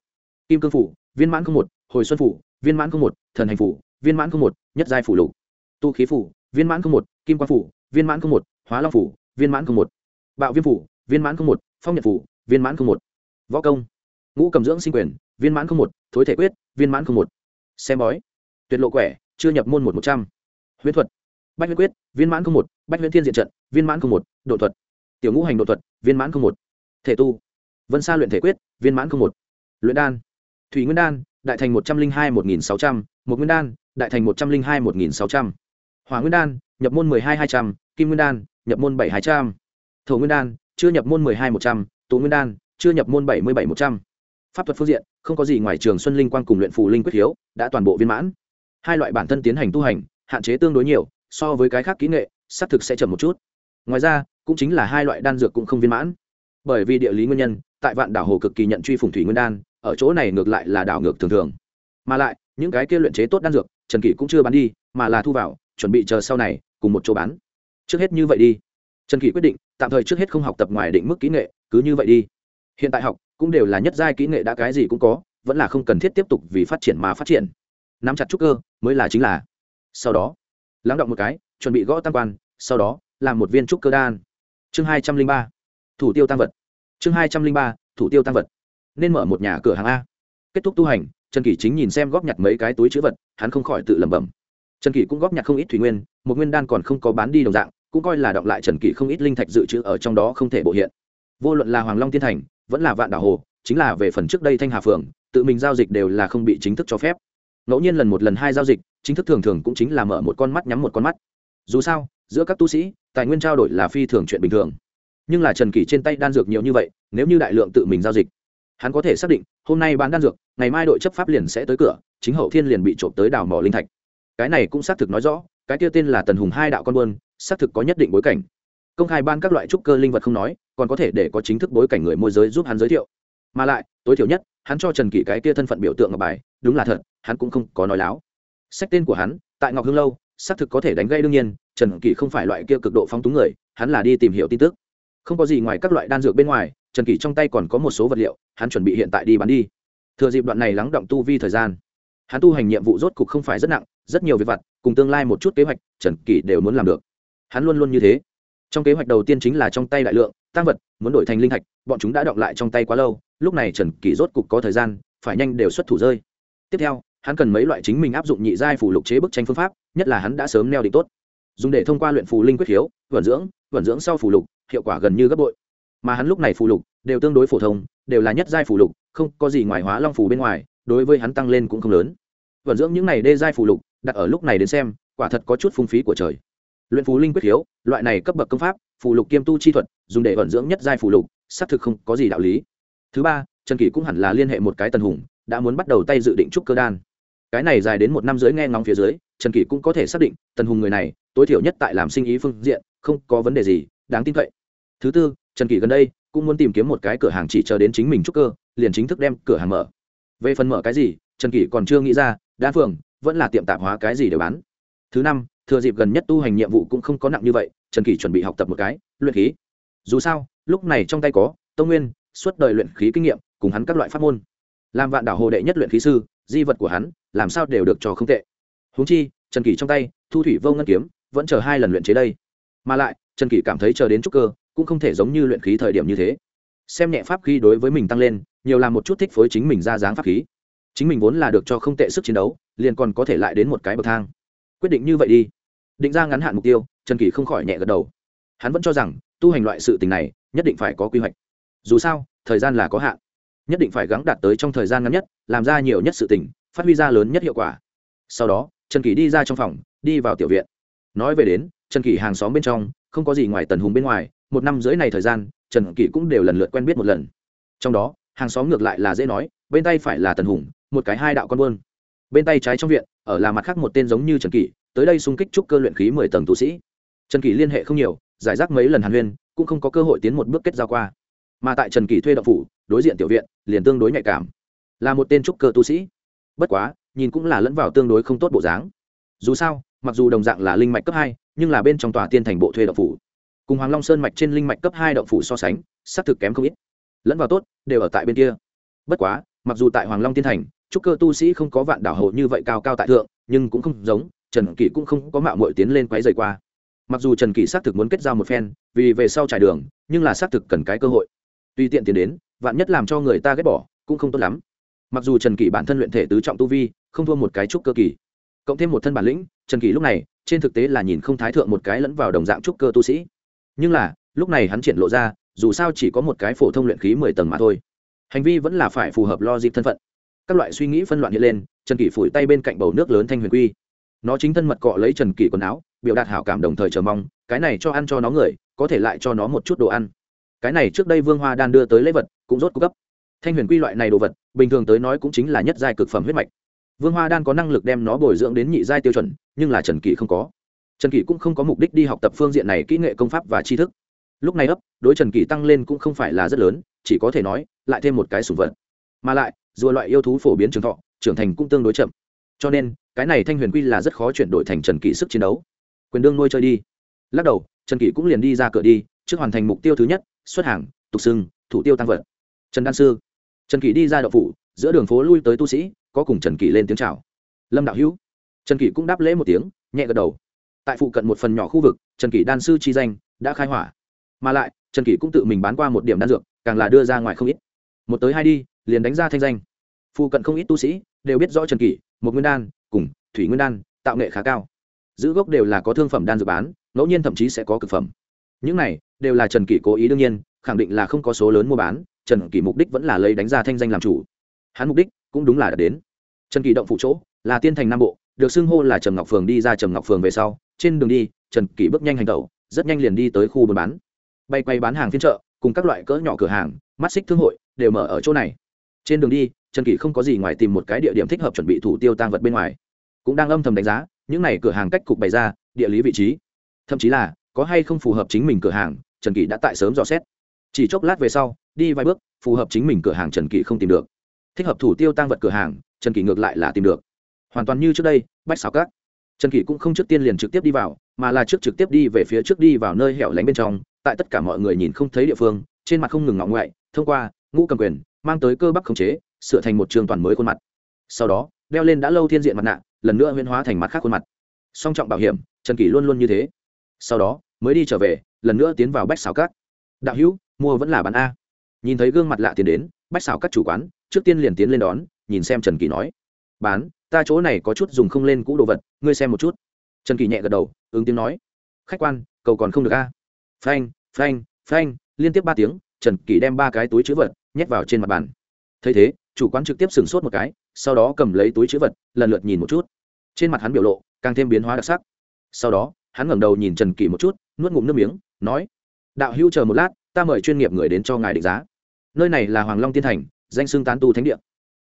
kim cương phủ viên mãn không một hồi xuân phủ viên mãn không một thần hành phủ viên mãn không một nhất giai phủ lục tu khí phủ viên mãn không một kim quang phủ viên mãn không một hóa long phủ viên mãn không một bạo viêm phủ viên mãn không một phong nhật phủ viên mãn không một võ công ngũ cầm dưỡng sinh quyền viên mãn không một thối thể quyết viên mãn không một xem bói tuyệt lộ quẻ chưa nhập môn một một trăm huyễn thuật, bách huyễn quyết, viên mãn không một, bách huyễn thiên diện trận, viên mãn không một, độ thuật, tiểu ngũ hành độ thuật, viên mãn không một, thể tu, vân sa luyện thể quyết, viên mãn không một, luyện đan, thủy nguyên đan, đại thành một trăm linh hai một nghìn sáu trăm, một nguyên đan, đại thành một trăm linh hai một nghìn sáu trăm, hỏa nguyên đan, nhập môn mười hai hai trăm, kim nguyên đan, nhập môn bảy hai trăm, thổ nguyên đan, chưa nhập môn mười hai một trăm, tụ nguyên đan, chưa nhập môn bảy mươi bảy một trăm. Pháp thuật phương diện, không có gì ngoài trường xuân linh quang cùng luyện phù linh quyết hiếu, đã toàn bộ viên mãn. Hai loại bản thân tiến hành tu hành hạn chế tương đối nhiều, so với cái khác kỹ nghệ, xác thực sẽ chậm một chút. Ngoài ra, cũng chính là hai loại đan dược cũng không viên mãn. Bởi vì địa lý nguyên nhân, tại vạn đảo hồ cực kỳ nhận truy phùng thủy nguyên đan, ở chỗ này ngược lại là đảo ngược thường thường. Mà lại, những cái kia luyện chế tốt đan dược, trần kỷ cũng chưa bán đi, mà là thu vào, chuẩn bị chờ sau này, cùng một chỗ bán. Trước hết như vậy đi. Trần kỷ quyết định, tạm thời trước hết không học tập ngoài định mức kỹ nghệ, cứ như vậy đi. Hiện tại học, cũng đều là nhất giai kỹ nghệ đã cái gì cũng có, vẫn là không cần thiết tiếp tục vì phát triển mà phát triển. Nắm chặt trúc cơ, mới là chính là sau đó, lắng động một cái, chuẩn bị gõ tam quan, sau đó, làm một viên trúc cơ đan. Chương hai trăm linh ba, thủ tiêu tăng vật. Chương hai trăm linh ba, thủ tiêu tăng vật. Nên mở một nhà cửa hàng a. Kết thúc tu hành, trần kỷ chính nhìn xem góp nhặt mấy cái túi chữ vật, hắn không khỏi tự lẩm bẩm. Trần kỷ cũng góp nhặt không ít thủy nguyên, một nguyên đan còn không có bán đi đồng dạng, cũng coi là đọng lại trần kỷ không ít linh thạch dự trữ ở trong đó không thể bộ hiện. Vô luận là hoàng long tiên thành, vẫn là vạn đảo hồ, chính là về phần trước đây thanh hà phường tự mình giao dịch đều là không bị chính thức cho phép ngẫu nhiên lần một lần hai giao dịch, chính thức thường thường cũng chính là mở một con mắt nhắm một con mắt. Dù sao, giữa các tu sĩ, tài nguyên trao đổi là phi thường chuyện bình thường. Nhưng là trần kỷ trên tay đan dược nhiều như vậy, nếu như đại lượng tự mình giao dịch, hắn có thể xác định, hôm nay bán đan dược, ngày mai đội chấp pháp liền sẽ tới cửa, chính hậu thiên liền bị trộm tới đào mỏ linh thạch. Cái này cũng xác thực nói rõ, cái kia tên là tần hùng hai đạo con buôn, xác thực có nhất định bối cảnh. Công khai ban các loại trúc cơ linh vật không nói, còn có thể để có chính thức bối cảnh người môi giới giúp hắn giới thiệu. Mà lại, tối thiểu nhất hắn cho trần kỷ cái kia thân phận biểu tượng ngọc bài, đúng là thật, hắn cũng không có nói láo. Sách tên của hắn, tại ngọc hương lâu, xác thực có thể đánh gây đương nhiên, trần kỷ không phải loại kia cực độ phong túng người, hắn là đi tìm hiểu tin tức. Không có gì ngoài các loại đan dược bên ngoài, trần kỷ trong tay còn có một số vật liệu, hắn chuẩn bị hiện tại đi bán đi. Thừa dịp đoạn này lắng động tu vi thời gian, hắn tu hành nhiệm vụ rốt cục không phải rất nặng, rất nhiều việc vặt, cùng tương lai một chút kế hoạch, trần kỷ đều muốn làm được. Hắn luôn luôn như thế. Trong kế hoạch đầu tiên chính là trong tay đại lượng tăng vật, muốn đổi thành linh thạch, bọn chúng đã động lại trong tay quá lâu, lúc này trần kỷ rốt cục có thời gian, phải nhanh đều xuất thủ rơi. Tiếp theo, hắn cần mấy loại chính mình áp dụng nhị giai phủ lục chế bức tranh phương pháp, nhất là hắn đã sớm neo định tốt. Dùng để thông qua luyện phù linh quyết hiếu vận dưỡng vận dưỡng sau phủ lục, hiệu quả gần như gấp bội. Mà hắn lúc này phủ lục đều tương đối phổ thông, đều là nhất giai phủ lục, không có gì ngoài hóa long phù bên ngoài, đối với hắn tăng lên cũng không lớn. Vận dưỡng những này đê giai phủ lục, đặt ở lúc này đến xem, quả thật có chút phung phí của trời. Luyện phù linh quyết hiếu loại này cấp bậc công pháp, phù lục kiêm tu chi thuật dùng để vận dưỡng nhất giai phù lục, xác thực không có gì đạo lý. Thứ ba, trần kỷ cũng hẳn là liên hệ một cái tần hùng, đã muốn bắt đầu tay dự định trúc cơ đan. Cái này dài đến một năm dưới nghe ngóng phía dưới, trần kỷ cũng có thể xác định, tần hùng người này, tối thiểu nhất tại làm sinh ý phương diện, không có vấn đề gì, đáng tin cậy. Thứ tư, trần kỷ gần đây, cũng muốn tìm kiếm một cái cửa hàng chỉ chờ đến chính mình trúc cơ, liền chính thức đem cửa hàng mở. Về phần mở cái gì, trần kỷ còn chưa nghĩ ra, đa phường vẫn là tiệm tạp hóa cái gì để bán. Thứ năm, thừa dịp gần nhất tu hành nhiệm vụ cũng không có nặng như vậy, trần kỷ chuẩn bị học tập một cái, luyện khí dù sao, lúc này trong tay có, tông nguyên, suốt đời luyện khí kinh nghiệm, cùng hắn các loại pháp môn. Làm vạn đảo hồ đệ nhất luyện khí sư, di vật của hắn, làm sao đều được cho không tệ. Húng chi, trần kỷ trong tay, thu thủy vô ngân kiếm, vẫn chờ hai lần luyện chế đây. Mà lại, trần kỷ cảm thấy chờ đến trúc cơ, cũng không thể giống như luyện khí thời điểm như thế. Xem nhẹ pháp khí đối với mình tăng lên, nhiều làm một chút thích phối chính mình ra dáng pháp khí. Chính mình vốn là được cho không tệ sức chiến đấu, liền còn có thể lại đến một cái bậc thang. Quyết định như vậy đi. Định ra ngắn hạn mục tiêu, trần kỳ không khỏi nhẹ gật đầu. Hắn vẫn cho rằng tu hành loại sự tình này, nhất định phải có quy hoạch. Dù sao, thời gian là có hạn. Nhất định phải gắng đạt tới trong thời gian ngắn nhất, làm ra nhiều nhất sự tình, phát huy ra lớn nhất hiệu quả. Sau đó, trần kỳ đi ra trong phòng, đi vào tiểu viện. Nói về đến, trần kỳ hàng xóm bên trong, không có gì ngoài tần hùng bên ngoài, một năm rưỡi này thời gian, trần kỳ cũng đều lần lượt quen biết một lần. Trong đó, hàng xóm ngược lại là dễ nói, bên tay phải là tần hùng, một cái hai đạo con buôn. Bên tay trái trong viện, ở là mặt khác một tên giống như trần kỳ tới đây xung kích trúc cơ luyện khí mười tầng tu sĩ. Trần kỳ liên hệ không nhiều giải rác mấy lần hàn huyên, cũng không có cơ hội tiến một bước kết giao qua. Mà tại trần kỳ thuê đậu phủ, đối diện tiểu viện, liền tương đối nhạy cảm. Là một tên trúc cơ tu sĩ. Bất quá, nhìn cũng là lẫn vào tương đối không tốt bộ dáng. Dù sao, mặc dù đồng dạng là linh mạch cấp hai, nhưng là bên trong tòa tiên thành bộ thuê đậu phủ. Cùng hoàng long sơn mạch trên linh mạch cấp hai đậu phủ so sánh, xác thực kém không ít. Lẫn vào tốt, đều ở tại bên kia. Bất quá, mặc dù tại hoàng long tiên thành, trúc cơ tu sĩ không có vạn đảo hộ như vậy cao cao tại thượng, nhưng cũng không giống, trần kỷ cũng không có mạo mội tiến lên quáy dày qua mặc dù trần kỷ xác thực muốn kết giao một phen, vì về sau trải đường, nhưng là xác thực cần cái cơ hội. Tuy tiện tiến đến, vạn nhất làm cho người ta ghét bỏ, cũng không tốt lắm. Mặc dù trần kỷ bản thân luyện thể tứ trọng tu vi, không thua một cái trúc cơ kỳ. Cộng thêm một thân bản lĩnh, trần kỷ lúc này, trên thực tế là nhìn không thái thượng một cái lẫn vào đồng dạng trúc cơ tu sĩ. Nhưng là, lúc này hắn triển lộ ra, dù sao chỉ có một cái phổ thông luyện khí mười tầng mà thôi. Hành vi vẫn là phải phù hợp lo dịp thân phận. Các loại suy nghĩ phân loạn hiện lên, trần kỷ phủi tay bên cạnh bầu nước lớn thanh huyền quy. Nó chính thân mật cọ lấy trần kỷ quần áo biểu đạt hảo cảm đồng thời chờ mong, cái này cho ăn cho nó người, có thể lại cho nó một chút đồ ăn. Cái này trước đây vương hoa đan đưa tới lễ vật, cũng rốt cung cấp thanh huyền quy loại này đồ vật, bình thường tới nói cũng chính là nhất giai cực phẩm huyết mạch. Vương hoa đan có năng lực đem nó bồi dưỡng đến nhị giai tiêu chuẩn, nhưng là trần kỷ không có. Trần kỷ cũng không có mục đích đi học tập phương diện này kỹ nghệ công pháp và tri thức. Lúc này ấp, đối trần kỷ tăng lên cũng không phải là rất lớn, chỉ có thể nói, lại thêm một cái sủng vật. Mà lại dù loại yêu thú phổ biến trường thọ, trưởng thành cũng tương đối chậm. Cho nên, cái này thanh huyền quy là rất khó chuyển đổi thành trần kỷ sức chiến đấu quyền đương nuôi chơi đi. Lắc đầu, trần kỷ cũng liền đi ra cửa đi, trước hoàn thành mục tiêu thứ nhất, xuất hàng, tục xưng, thủ tiêu tăng vật. Trần đan sư. Trần kỷ đi ra đậu phủ, giữa đường phố lui tới tu sĩ, có cùng trần kỷ lên tiếng c h à o lâm đạo hữu. Trần kỷ cũng đáp lễ một tiếng, nhẹ gật đầu. Tại phụ cận một phần nhỏ khu vực, trần kỷ đan sư chi danh đã khai hỏa. Mà lại, trần kỷ cũng tự mình bán qua một điểm đan dược, càng là đưa ra ngoài không ít. Một tới hai đi, liền đánh ra thanh danh. Phụ cận không ít tu sĩ đều biết rõ trần kỷ, một nguyên đan, cùng thủy nguyên đan, tạo nghệ khá cao giữ gốc đều là có thương phẩm đan dược bán, ngẫu nhiên thậm chí sẽ có cực phẩm. Những này đều là trần kỷ cố ý đương nhiên, khẳng định là không có số lớn mua bán, trần kỷ mục đích vẫn là lấy đánh ra thanh danh làm chủ. Hắn mục đích cũng đúng là đã đến. Trần kỷ động phụ chỗ, là tiên thành nam bộ, được xưng hô là trầm ngọc phường đi ra trầm ngọc phường về sau, trên đường đi, trần kỷ bước nhanh hành tẩu, rất nhanh liền đi tới khu buôn bán. Bay quay bán hàng phiên chợ, cùng các loại cỡ nhỏ cửa hàng, mắt xích thương hội, đều mở ở chỗ này. Trên đường đi, trần kỷ không có gì ngoài tìm một cái địa điểm thích hợp chuẩn bị thủ tiêu tăng vật bên ngoài. Cũng đang âm thầm đánh giá những này cửa hàng cách cục bày ra, địa lý vị trí. Thậm chí là, có hay không phù hợp chính mình cửa hàng, trần kỷ đã tại sớm dò xét. Chỉ chốc lát về sau, đi vài bước, phù hợp chính mình cửa hàng trần kỷ không tìm được. Thích hợp thủ tiêu tăng vật cửa hàng, trần kỷ ngược lại là tìm được. Hoàn toàn như trước đây, bách xào cát trần kỷ cũng không trước tiên liền trực tiếp đi vào, mà là trước trực tiếp đi về phía trước đi vào nơi hẻo lánh bên trong, tại tất cả mọi người nhìn không thấy địa phương, trên mặt không ngừng ngọng ngoại, thông qua, ngũ cầm quyền, mang tới cơ bắp khống chế, sửa thành một trường toàn mới khuôn mặt. Sau đó, đeo lên đã lâu thiên diện mặt nạ lần nữa huyễn hóa thành mặt khác khuôn mặt. Song trọng bảo hiểm, trần kỷ luôn luôn như thế. Sau đó, mới đi trở về, lần nữa tiến vào bách xào cát đạo hữu, mua vẫn là bán a. Nhìn thấy gương mặt lạ tiến đến, bách xào các chủ quán, trước tiên liền tiến lên đón, nhìn xem trần kỳ nói. Bán, ta chỗ này có chút dùng không lên cũ đồ vật, ngươi xem một chút. Trần kỳ nhẹ gật đầu, ứng tiếng nói. Khách quan, cầu còn không được a. Phanh phanh phanh, liên tiếp ba tiếng, trần kỳ đem ba cái túi chữ vật nhét vào trên mặt bàn. Thấy thế chủ quán trực tiếp sửng sốt một cái, sau đó cầm lấy túi chữ vật, lần lượt nhìn một chút. Trên mặt hắn biểu lộ càng thêm biến hóa đặc sắc. Sau đó, hắn ngẩng đầu nhìn trần kỳ một chút, nuốt ngụm nước miếng, nói, đạo hữu chờ một lát, ta mời chuyên nghiệp người đến cho ngài định giá. Nơi này là hoàng long tiên thành, danh xưng tán tu thánh địa.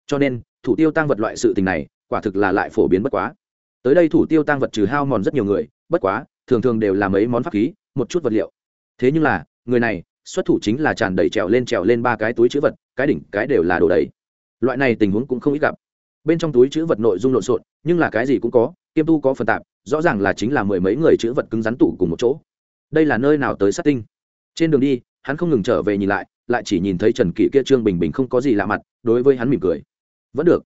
Cho nên, thủ tiêu tăng vật loại sự tình này, quả thực là lại phổ biến bất quá. Tới đây thủ tiêu tăng vật trừ hao mòn rất nhiều người, bất quá, thường thường đều là mấy món pháp khí, một chút vật liệu. Thế nhưng là, người này, xuất thủ chính là tràn đầy trèo lên trèo lên ba cái túi chữ vật, cái đỉnh, cái đều là đồ đầy loại này tình huống cũng không ít gặp. Bên trong túi chữ vật nội dung lộn xộn, nhưng là cái gì cũng có, kiêm tu có phần tạp, rõ ràng là chính là mười mấy người chữ vật cứng rắn tủ cùng một chỗ. Đây là nơi nào tới sát tinh? Trên đường đi, hắn không ngừng trở về nhìn lại lại chỉ nhìn thấy trần kỷ kia trương bình bình không có gì lạ mặt, đối với hắn mỉm cười. Vẫn được.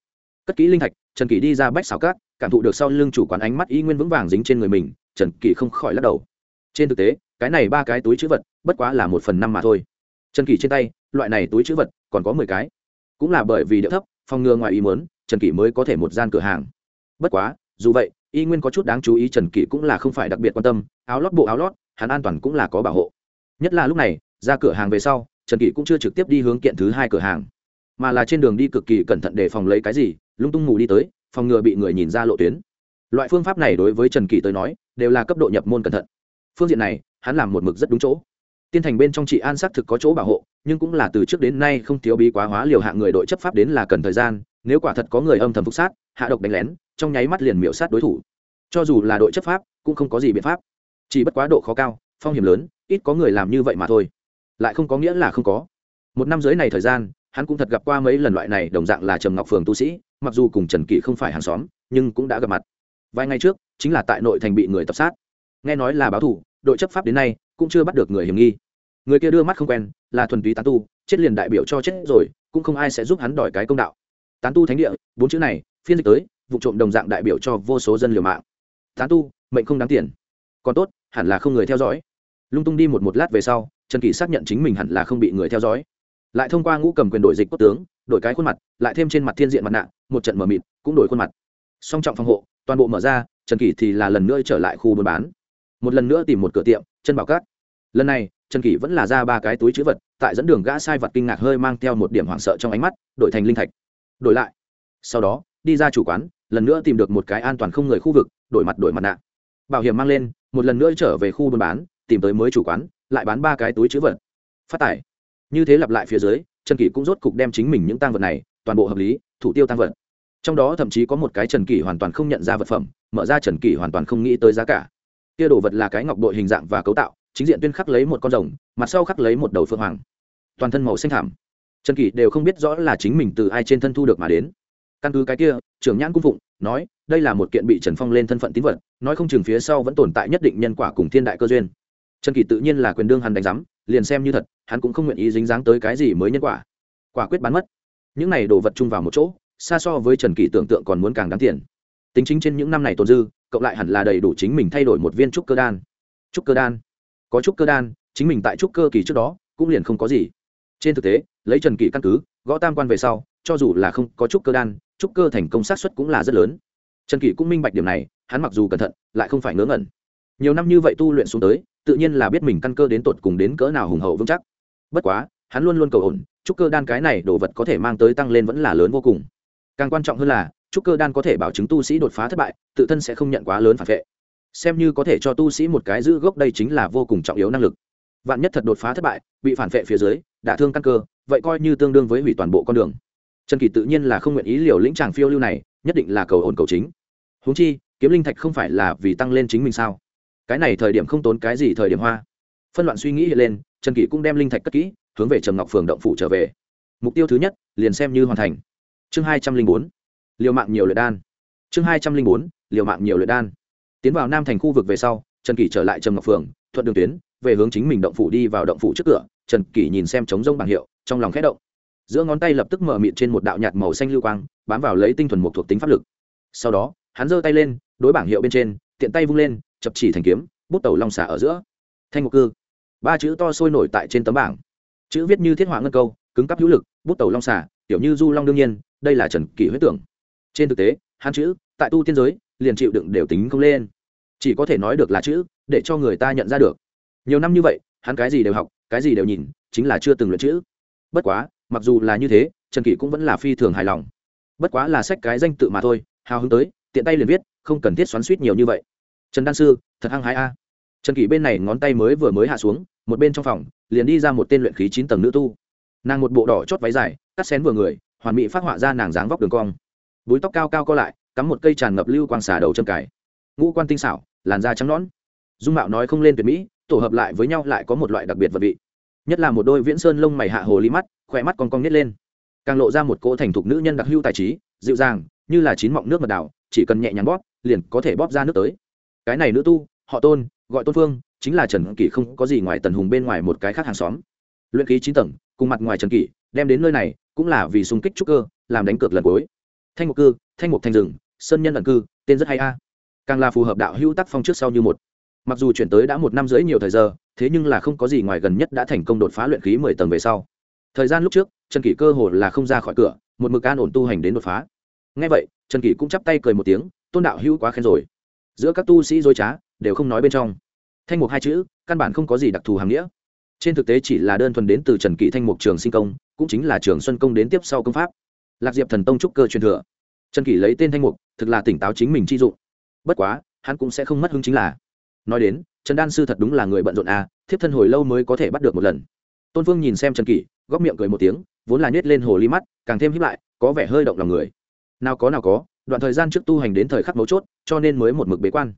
Cất kỹ linh thạch, trần kỷ đi ra bách xào cát, cảm thụ được sau lưng chủ quán ánh mắt y nguyên vững vàng dính trên người mình, trần kỷ không khỏi lắc đầu. Trên thực tế, cái này ba cái túi chữ vật, bất quá là một phần năm mà thôi. Trần kỷ trên tay, loại này túi chữ vật, còn có mười cái cũng là bởi vì địa thấp, phòng ngừa ngoài ý mớn trần kỷ mới có thể một gian cửa hàng. Bất quá, dù vậy, y nguyên có chút đáng chú ý trần kỷ cũng là không phải đặc biệt quan tâm, áo lót bộ áo lót, hắn an toàn cũng là có bảo hộ. Nhất là lúc này, ra cửa hàng về sau, trần kỷ cũng chưa trực tiếp đi hướng kiện thứ hai cửa hàng, mà là trên đường đi cực kỳ cẩn thận để phòng lấy cái gì, lung tung mù đi tới, phòng ngừa bị người nhìn ra lộ tuyến. Loại phương pháp này đối với trần kỷ tới nói, đều là cấp độ nhập môn cẩn thận. Phương diện này, hắn làm một mực rất đúng chỗ. Tiên thành bên trong chị an xác thực có chỗ bảo hộ nhưng cũng là từ trước đến nay không thiếu bí quá hóa liều hạ người đội chấp pháp đến là cần thời gian, nếu quả thật có người âm thầm phục sát, hạ độc đánh lén, trong nháy mắt liền miễu sát đối thủ. Cho dù là đội chấp pháp, cũng không có gì biện pháp. Chỉ bất quá độ khó cao, phong hiểm lớn, ít có người làm như vậy mà thôi. Lại không có nghĩa là không có. Một năm dưới này thời gian, hắn cũng thật gặp qua mấy lần loại này, đồng dạng là trầm ngọc phường tu sĩ, mặc dù cùng trần kỷ không phải hàng xóm, nhưng cũng đã gặp mặt. Vài ngày trước, chính là tại nội thành bị người tập sát. Nghe nói là báo thủ, đội chấp pháp đến nay cũng chưa bắt được người hiểm nghi người kia đưa mắt không quen, là thuần túy tán tu, chết liền đại biểu cho chết rồi, cũng không ai sẽ giúp hắn đòi cái công đạo. Tán tu thánh địa, bốn chữ này, phiên dịch tới, vụ trộm đồng dạng đại biểu cho vô số dân liều mạng. Tán tu, mệnh không đáng tiền. Còn tốt, hẳn là không người theo dõi. Lung tung đi một một lát về sau, trần kỳ xác nhận chính mình hẳn là không bị người theo dõi. Lại thông qua ngũ cầm quyền đổi dịch quốc tướng, đổi cái khuôn mặt, lại thêm trên mặt thiên diện mặt nạ, một trận mờ mịt, cũng đổi khuôn mặt. Song trọng phòng hộ, toàn bộ mở ra, trần kỳ thì là lần nữa trở lại khu buôn bán. Một lần nữa tìm một cửa tiệm, chân bảo cát. Lần này trần kỷ vẫn là ra ba cái túi chữ vật, tại dẫn đường gã sai vật kinh ngạc hơi mang theo một điểm hoảng sợ trong ánh mắt, đổi thành linh thạch. Đổi lại. Sau đó, đi ra chủ quán, lần nữa tìm được một cái an toàn không người khu vực, đổi mặt đổi mặt nạ. Bảo hiểm mang lên, một lần nữa trở về khu buôn bán, tìm tới mới chủ quán, lại bán ba cái túi chữ vật. Phát tải. Như thế lặp lại phía dưới, trần kỷ cũng rốt cục đem chính mình những tăng vật này, toàn bộ hợp lý, thủ tiêu tăng vật. Trong đó thậm chí có một cái trần kỷ hoàn toàn không nhận ra vật phẩm, mở ra trần kỷ hoàn toàn không nghĩ tới giá cả. Kia đồ vật là cái ngọc bội hình dạng và cấu tạo chính diện tuyên khắc lấy một con rồng, mặt sau khắc lấy một đầu phượng hoàng. Toàn thân màu xanh thảm trần kỷ đều không biết rõ là chính mình từ ai trên thân thu được mà đến. Căn cứ cái kia, trưởng nhãn cung phụng, nói, đây là một kiện bị trần phong lên thân phận tín vật, nói không chừng phía sau vẫn tồn tại nhất định nhân quả cùng thiên đại cơ duyên. Trần kỳ tự nhiên là quyền đương hắn đánh giám, liền xem như thật, hắn cũng không nguyện ý dính dáng tới cái gì mới nhân quả. Quả quyết bán mất. Những này đồ vật chung vào một chỗ, xa so với trần kỳ tưởng tượng còn muốn càng đáng tiền. Tính chính trên những năm này tồn dư, cộng lại hẳn là đầy đủ chính mình thay đổi một viên trúc cơ đan. Trúc cơ đan có trúc cơ đan, chính mình tại trúc cơ kỳ trước đó, cũng liền không có gì. Trên thực tế, lấy trần kỳ căn cứ, gõ tam quan về sau, cho dù là không có trúc cơ đan, trúc cơ thành công sát xuất cũng là rất lớn. Trần kỳ cũng minh bạch điểm này, hắn mặc dù cẩn thận, lại không phải ngớ ngẩn. Nhiều năm như vậy tu luyện xuống tới, tự nhiên là biết mình căn cơ đến tột cùng đến cỡ nào hùng hậu vững chắc. Bất quá, hắn luôn luôn cầu ổn, trúc cơ đan cái này đồ vật có thể mang tới tăng lên vẫn là lớn vô cùng. Càng quan trọng hơn là, trúc cơ đan có thể bảo chứng tu sĩ đột phá thất bại, tự thân sẽ không nhận quá lớn phản vệ xem như có thể cho tu sĩ một cái giữ gốc đây chính là vô cùng trọng yếu năng lực. Vạn nhất thật đột phá thất bại, bị phản vệ phía dưới đả thương căn cơ, vậy coi như tương đương với hủy toàn bộ con đường. Trần kỳ tự nhiên là không nguyện ý liều lĩnh tràng phiêu lưu này, nhất định là cầu ổn cầu chính. Húng chi, kiếm linh thạch không phải là vì tăng lên chính mình sao? Cái này thời điểm không tốn cái gì thời điểm hoa. Phân loạn suy nghĩ hiện lên, trần kỳ cũng đem linh thạch cất kỹ, hướng về trầm ngọc phường động phủ trở về. Mục tiêu thứ nhất, liền xem như hoàn thành. Chương hai trăm linh bốn, liều mạng nhiều lượt đan. Chương hai trăm linh bốn, liều mạng nhiều lượt đan tiến vào nam thành khu vực về sau, trần kỷ trở lại trầm ngọc phường, thuận đường tuyến, về hướng chính mình động phủ đi vào động phủ trước cửa, trần kỷ nhìn xem trống rông bảng hiệu, trong lòng khẽ động. Giữa ngón tay lập tức mở mịt trên một đạo nhạt màu xanh lưu quang, bám vào lấy tinh thuần một thuộc tính pháp lực. Sau đó, hắn giơ tay lên, đối bảng hiệu bên trên, tiện tay vung lên, chập chỉ thành kiếm, bút tàu long xả ở giữa. Thanh ngục cư. Ba chữ to sôi nổi tại trên tấm bảng. Chữ viết như thiết họa ngân câu, cứng cắp hữu lực, bút tàu long xả kiểu như du long đương nhiên, đây là trần kỷ huyết tưởng. Trên thực tế, hắn chữ, tại tu tiên giới, liền chịu đựng đều tính không lên chỉ có thể nói được là chữ, để cho người ta nhận ra được. Nhiều năm như vậy, hắn cái gì đều học, cái gì đều nhìn, chính là chưa từng luyện chữ. Bất quá, mặc dù là như thế, trần kỷ cũng vẫn là phi thường hài lòng. Bất quá là sách cái danh tự mà thôi, hào hứng tới, tiện tay liền viết, không cần thiết xoắn suýt nhiều như vậy. Trần đan sư, thật hăng hái a. Trần kỷ bên này ngón tay mới vừa mới hạ xuống, một bên trong phòng, liền đi ra một tên luyện khí chín tầng nữ tu. Nàng một bộ đỏ chót váy dài, cắt xén vừa người, hoàn mỹ phát họa ra nàng dáng vóc đường cong. Búi tóc cao cao co lại, cắm một cây tràn ngập lưu quang xà đầu chân cải ngũ quan tinh xảo, làn da trắng nón dung mạo nói không lên tuyệt mỹ, tổ hợp lại với nhau lại có một loại đặc biệt vật vị. Nhất là một đôi viễn sơn lông mày hạ hồ ly mắt, khỏe mắt con cong nhét lên. Càng lộ ra một cỗ thành thục nữ nhân đặc hưu tài trí, dịu dàng, như là chín mọng nước mật đảo chỉ cần nhẹ nhàng bóp, liền có thể bóp ra nước tới. Cái này nữ tu, họ tôn, gọi tôn phương, chính là trần kỷ không có gì ngoài tần hùng bên ngoài một cái khác hàng xóm. Luyện khí chín tầng, cùng mặt ngoài trần kỷ, đem đến nơi này, cũng là vì xung kích trúc cơ, làm đánh cược lần cuối. Thanh mục cư, thanh mục thanh rừng, sơn nhân ẩn cư, tên rất hay a càng là phù hợp đạo hữu tác phong trước sau như một. Mặc dù chuyển tới đã một năm rưỡi nhiều thời giờ, thế nhưng là không có gì ngoài gần nhất đã thành công đột phá luyện khí mười tầng về sau. Thời gian lúc trước, trần kỷ cơ hồ là không ra khỏi cửa, một mực an ổn tu hành đến đột phá. Ngay vậy, trần kỷ cũng chắp tay cười một tiếng, tôn đạo hữu quá khen rồi. Giữa các tu sĩ dối trá, đều không nói bên trong. Thanh mục hai chữ, căn bản không có gì đặc thù hàm nghĩa. Trên thực tế chỉ là đơn thuần đến từ trần kỷ thanh mục trường sinh công, cũng chính là trường xuân công đến tiếp sau công pháp. Lạc diệp thần tông trúc cơ truyền thừa. Trần kỷ lấy tên thanh mục, thực là tỉnh táo chính mình chi dụng bất quá, hắn cũng sẽ không mất hứng chính là, nói đến, trần đan sư thật đúng là người bận rộn à thiếp thân hồi lâu mới có thể bắt được một lần. Tôn vương nhìn xem trần kỷ góp miệng cười một tiếng, vốn là nhét lên hồ ly mắt, càng thêm hiếp lại, có vẻ hơi động lòng người. Nào có nào có, đoạn thời gian trước tu hành đến thời khắc mấu chốt, cho nên mới một mực bế quan.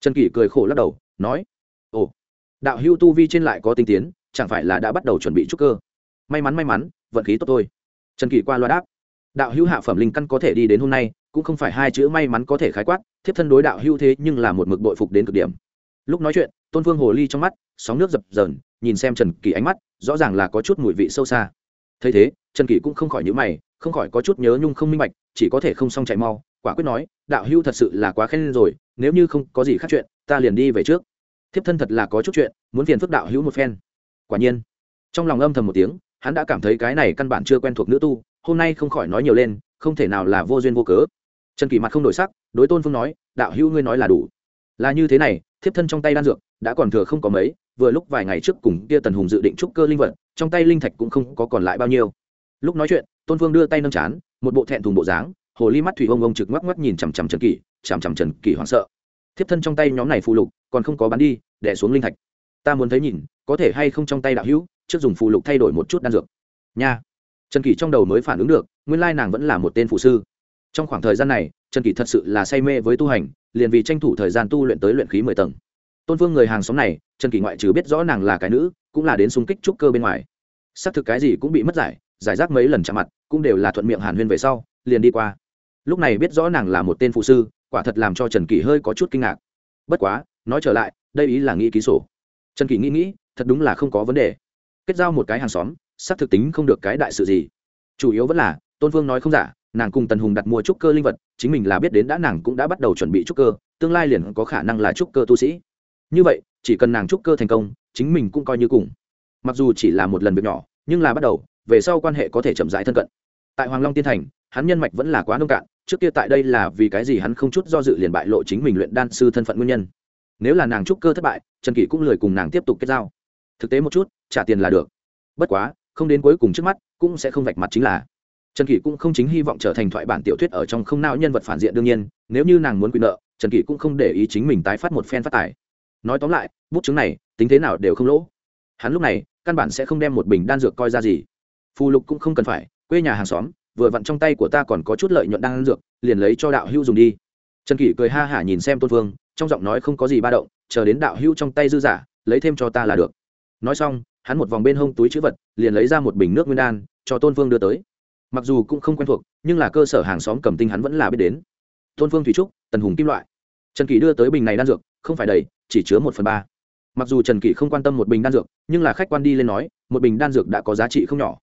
Trần kỷ cười khổ lắc đầu, nói, ồ, đạo hưu tu vi trên lại có tinh tiến, chẳng phải là đã bắt đầu chuẩn bị trúc cơ? May mắn may mắn, vận khí tốt thôi. Trần kỷ qua loa đáp, đạo hưu hạ phẩm linh căn có thể đi đến hôm nay cũng không phải hai chữ may mắn có thể khái quát, thiếp thân đối đạo hưu thế nhưng là một mực bội phục đến cực điểm. Lúc nói chuyện, tôn vương hồ ly trong mắt, sóng nước dập dờn, nhìn xem trần kỳ ánh mắt, rõ ràng là có chút mùi vị sâu xa. Thấy thế, trần kỳ cũng không khỏi nhữ mày, không khỏi có chút nhớ nhung không minh bạch, chỉ có thể không xong chạy mau, quả quyết nói, đạo hưu thật sự là quá khen rồi, nếu như không có gì khác chuyện, ta liền đi về trước. Thiếp thân thật là có chút chuyện, muốn phiền phức đạo hữu một phen. Quả nhiên, trong lòng âm thầm một tiếng, hắn đã cảm thấy cái này căn bản chưa quen thuộc nữ tu, hôm nay không khỏi nói nhiều lên, không thể nào là vô duyên vô cớ trần kỳ mặt không đổi sắc, đối tôn phương nói, đạo hữu ngươi nói là đủ. Là như thế này, thiếp thân trong tay đan dược, đã còn thừa không có mấy, vừa lúc vài ngày trước cùng kia tần hùng dự định trúc cơ linh vật, trong tay linh thạch cũng không có còn lại bao nhiêu. Lúc nói chuyện, tôn phương đưa tay nâng chán, một bộ thẹn thùng bộ dáng, hồ ly mắt thủy ông ông trực ngoắc ngoắc nhìn chằm chằm trần kỳ chằm chằm trần kỳ hoảng sợ. Thiếp thân trong tay nhóm này phụ lục, còn không có bán đi đẻ xuống linh thạch. Ta muốn thấy nhìn, có thể hay không trong tay đạo hữu, trước dùng phụ lục thay đổi một chút đan dược. Nha. Trần kỳ trong đầu mới phản ứng được, nguyên lai nàng vẫn là một tên phụ sư trong khoảng thời gian này, trần kỳ thật sự là say mê với tu hành, liền vì tranh thủ thời gian tu luyện tới luyện khí mười tầng. Tôn phương người hàng xóm này, trần kỳ ngoại trừ biết rõ nàng là cái nữ, cũng là đến xung kích trúc cơ bên ngoài. Xác thực cái gì cũng bị mất giải giải rác mấy lần chạm mặt, cũng đều là thuận miệng hàn huyên về sau, liền đi qua. Lúc này biết rõ nàng là một tên phụ sư, quả thật làm cho trần kỳ hơi có chút kinh ngạc. Bất quá, nói trở lại, đây ý là nghĩ ký sổ. Trần kỳ nghĩ nghĩ, thật đúng là không có vấn đề. Kết giao một cái hàng xóm, xác thực tính không được cái đại sự gì. Chủ yếu vẫn là, tôn vương nói không giả nàng cùng tần hùng đặt mua trúc cơ linh vật, chính mình là biết đến đã nàng cũng đã bắt đầu chuẩn bị trúc cơ, tương lai liền có khả năng là trúc cơ tu sĩ. Như vậy, chỉ cần nàng trúc cơ thành công, chính mình cũng coi như cùng. Mặc dù chỉ là một lần việc nhỏ, nhưng là bắt đầu, về sau quan hệ có thể chậm rãi thân cận. Tại hoàng long tiên thành, hắn nhân mạch vẫn là quá nông cạn, trước kia tại đây là vì cái gì hắn không chút do dự liền bại lộ chính mình luyện đan sư thân phận nguyên nhân. Nếu là nàng trúc cơ thất bại, trần kỷ cũng lười cùng nàng tiếp tục kết giao. Thực tế một chút, trả tiền là được. Bất quá, không đến cuối cùng trước mắt, cũng sẽ không vạch mặt chính là trần kỷ cũng không chính hy vọng trở thành thoại bản tiểu thuyết ở trong không não nhân vật phản diện đương nhiên, nếu như nàng muốn quyền nợ, trần kỷ cũng không để ý chính mình tái phát một phen phát tài. Nói tóm lại, bút chứng này, tính thế nào đều không lỗ. Hắn lúc này, căn bản sẽ không đem một bình đan dược coi ra gì. Phù lục cũng không cần phải, quê nhà hàng xóm, vừa vặn trong tay của ta còn có chút lợi nhuận đan dược, liền lấy cho đạo hữu dùng đi. Trần kỷ cười ha hả nhìn xem tôn phương trong giọng nói không có gì ba động, chờ đến đạo hữu trong tay dư giả, lấy thêm cho ta là được. Nói xong, hắn một vòng bên hông túi chữ vật, liền lấy ra một bình nước nguyên đan, cho tôn phương đưa tới mặc dù cũng không quen thuộc, nhưng là cơ sở hàng xóm cầm tinh hắn vẫn là biết đến. Tôn phương thủy trúc, tần hùng kim loại. Trần kỳ đưa tới bình này đan dược, không phải đầy, chỉ chứa một phần ba. Mặc dù trần kỳ không quan tâm một bình đan dược, nhưng là khách quan đi lên nói, một bình đan dược đã có giá trị không nhỏ.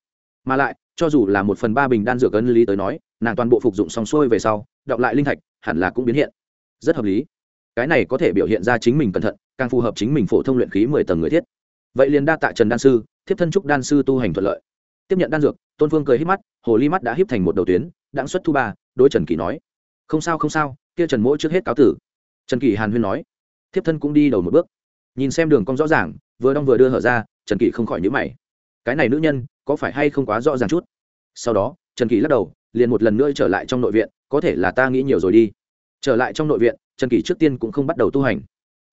Mà lại, cho dù là một phần ba bình đan dược ân lý tới nói, nàng toàn bộ phục dụng xong xuôi về sau đọng lại linh thạch, hẳn là cũng biến hiện. Rất hợp lý. Cái này có thể biểu hiện ra chính mình cẩn thận, càng phù hợp chính mình phổ thông luyện khí mười tầng người thiết. Vậy liền đa tạ trần đan sư, thiếp thân trúc đan sư tu hành thuận lợi tiếp nhận đan dược, tôn phương cười hít mắt, hồ ly mắt đã híp thành một đầu tuyến đãng xuất thu ba, đối trần kỳ nói, không sao không sao, kia trần mỗi trước hết cáo tử. Trần kỳ hàn huyên nói, thiếp thân cũng đi đầu một bước. Nhìn xem đường cong rõ ràng, vừa đong vừa đưa hở ra, trần kỳ không khỏi nhữ mày. Cái này nữ nhân, có phải hay không quá rõ ràng chút? Sau đó, trần kỳ lắc đầu, liền một lần nữa trở lại trong nội viện, có thể là ta nghĩ nhiều rồi đi. Trở lại trong nội viện, trần kỳ trước tiên cũng không bắt đầu tu hành.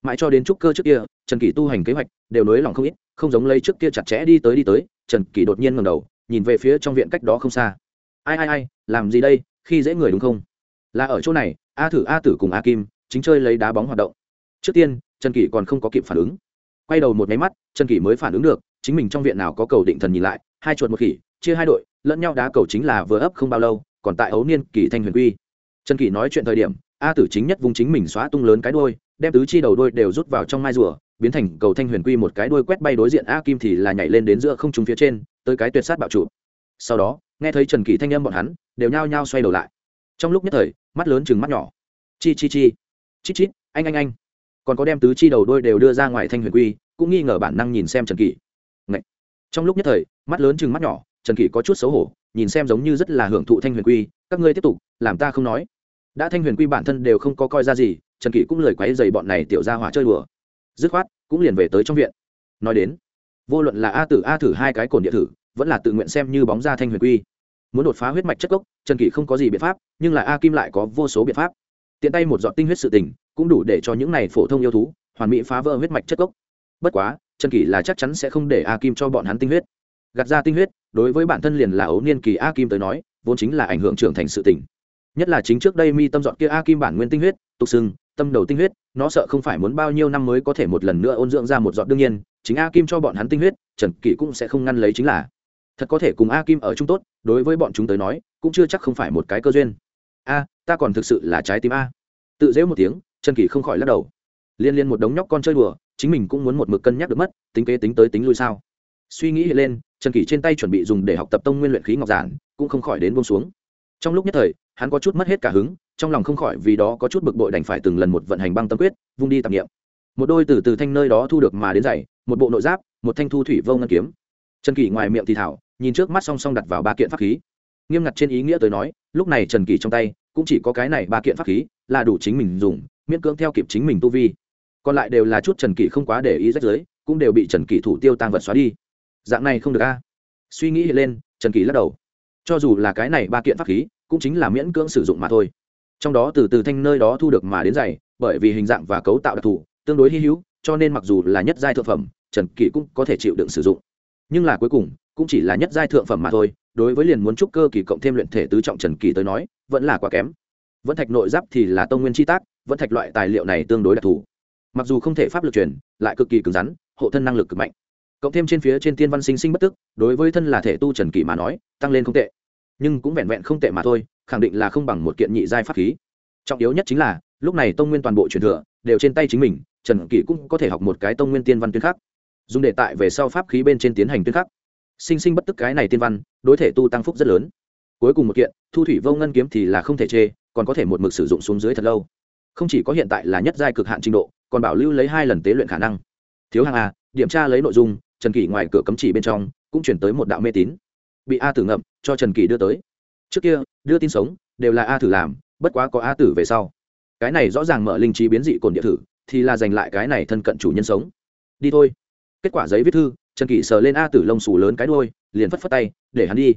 Mãi cho đến trúc cơ trước kia, trần kỳ tu hành kế hoạch đều nới lỏng không ít không giống lấy trước kia chặt chẽ đi tới đi tới, trần kỳ đột nhiên ngầm đầu, nhìn về phía trong viện cách đó không xa. Ai ai ai, làm gì đây, khi dễ người đúng không? Là ở chỗ này, a thử, a tử cùng a kim, chính chơi lấy đá bóng hoạt động. Trước tiên, trần kỳ còn không có kịp phản ứng. Quay đầu một máy mắt, trần kỳ mới phản ứng được, chính mình trong viện nào có cầu định thần nhìn lại, hai chuột một khỉ, chia hai đội, lẫn nhau đá cầu chính là vừa ấp không bao lâu, còn tại ấu niên kỳ thanh huyền quy. Trần kỳ nói chuyện thời điểm, a tử chính nhất vùng chính mình xóa tung lớn cái đôi đem tứ chi đầu đôi đều rút vào trong mai rùa, biến thành cầu thanh huyền quy một cái đuôi quét bay đối diện a kim thì là nhảy lên đến giữa không trung phía trên, tới cái tuyệt sát bạo trụ. Sau đó, nghe thấy trần kỳ thanh âm bọn hắn, đều nhao nhao xoay đầu lại. Trong lúc nhất thời, mắt lớn chừng mắt nhỏ. Chi chi chi. Chít chít, anh anh anh. Còn có đem tứ chi đầu đôi đều đưa ra ngoài thanh huyền quy, cũng nghi ngờ bản năng nhìn xem trần kỳ Ngậy. trong lúc nhất thời, mắt lớn chừng mắt nhỏ, trần kỳ có chút xấu hổ, nhìn xem giống như rất là hưởng thụ thanh huyền quy, các ngươi tiếp tục, làm ta không nói. Đã thanh huyền quy bản thân đều không có coi ra gì trần kỷ cũng lời quáy dày bọn này tiểu ra hỏa chơi đùa. Dứt khoát, cũng liền về tới trong viện. Nói đến, vô luận là a tử, a thử hai cái cồn địa thử, vẫn là tự nguyện xem như bóng ra thanh huyền quy. Muốn đột phá huyết mạch chất gốc, trần kỷ không có gì biện pháp, nhưng là a kim lại có vô số biện pháp. Tiện tay một giọt tinh huyết sự tình, cũng đủ để cho những này phổ thông yêu thú, hoàn mỹ phá vỡ huyết mạch chất gốc. Bất quá, trần kỷ là chắc chắn sẽ không để a kim cho bọn hắn tinh huyết. Gạt ra tinh huyết, đối với bản thân liền là ấu niên kỳ a kim tới nói, vốn chính là ảnh hưởng trưởng thành sự tình. Nhất là chính trước đây mi tâm dọn kia a kim bản nguyên tinh huyết, tục sưng tâm đầu tinh huyết, nó sợ không phải muốn bao nhiêu năm mới có thể một lần nữa ôn dưỡng ra một giọt đương nhiên, chính a kim cho bọn hắn tinh huyết, trần kỷ cũng sẽ không ngăn lấy chính là. Thật có thể cùng a kim ở chung tốt, đối với bọn chúng tới nói, cũng chưa chắc không phải một cái cơ duyên. A, ta còn thực sự là trái tim a. Tự dễ một tiếng, trần kỷ không khỏi lắc đầu. Liên liên một đống nhóc con chơi đùa, chính mình cũng muốn một mực cân nhắc được mất, tính kế tính tới tính lui sao. Suy nghĩ lên, trần kỷ trên tay chuẩn bị dùng để học tập tông nguyên luyện khí ngọc giản, cũng không khỏi đến buông xuống. Trong lúc nhất thời, hắn có chút mất hết cả hứng trong lòng không khỏi vì đó có chút bực bội đành phải từng lần một vận hành băng tâm quyết, vung đi tạp nghiệm một đôi từ từ thanh nơi đó thu được mà đến giày một bộ nội giáp, một thanh thu thủy vô ngân kiếm. Trần kỷ ngoài miệng thì thảo, nhìn trước mắt song song đặt vào ba kiện pháp khí. Nghiêm ngặt trên ý nghĩa tới nói, lúc này trần kỷ trong tay cũng chỉ có cái này ba kiện pháp khí, là đủ chính mình dùng, miễn cưỡng theo kịp chính mình tu vi. Còn lại đều là chút trần kỷ không quá để ý rách giới cũng đều bị trần kỷ thủ tiêu tăng vật xóa đi. Dạng này không được a. Suy nghĩ lên, trần kỷ lắc đầu. Cho dù là cái này ba kiện pháp khí, cũng chính là miễn cưỡng sử dụng mà thôi trong đó từ từ thanh nơi đó thu được mà đến dày, bởi vì hình dạng và cấu tạo đặc thù, tương đối hy hữu, cho nên mặc dù là nhất giai thượng phẩm, trần kỷ cũng có thể chịu đựng sử dụng. Nhưng là cuối cùng, cũng chỉ là nhất giai thượng phẩm mà thôi, đối với liền muốn trúc cơ kỳ cộng thêm luyện thể tứ trọng trần kỳ tới nói, vẫn là quá kém. Vẫn thạch nội giáp thì là tông nguyên chi tác, vẫn thạch loại tài liệu này tương đối đặc thù. Mặc dù không thể pháp lực truyền, lại cực kỳ cứng rắn, hộ thân năng lực cực mạnh. Cộng thêm trên phía trên tiên văn sinh sinh bất tức, đối với thân là thể tu trần kỳ mà nói, tăng lên không tệ nhưng cũng vẹn vẹn không tệ mà thôi, khẳng định là không bằng một kiện nhị giai pháp khí. Trọng yếu nhất chính là, lúc này tông nguyên toàn bộ truyền thừa đều trên tay chính mình, trần kỷ cũng có thể học một cái tông nguyên tiên văn tuyên khắc. Dùng để tại về sau pháp khí bên trên tiến hành tuyên khắc. Sinh sinh bất tức cái này tiên văn, đối thể tu tăng phúc rất lớn. Cuối cùng một kiện, thu thủy vô ngân kiếm thì là không thể chê, còn có thể một mực sử dụng xuống dưới thật lâu. Không chỉ có hiện tại là nhất giai cực hạn trình độ, còn bảo lưu lấy hai lần tế luyện khả năng. Thiếu hàng a à, điểm tra lấy nội dung, trần kỷ ngoài cửa cấm chỉ bên trong, cũng chuyển tới một đạo mê tín bị a tử ngậm, cho trần kỳ đưa tới. Trước kia, đưa tin sống, đều là a tử làm, bất quá có a tử về sau. Cái này rõ ràng mở linh trí biến dị cồn địa thử, thì là giành lại cái này thân cận chủ nhân sống. Đi thôi. Kết quả giấy viết thư, trần kỳ sờ lên a tử lông xù lớn cái đôi liền phất phất tay, để hắn đi.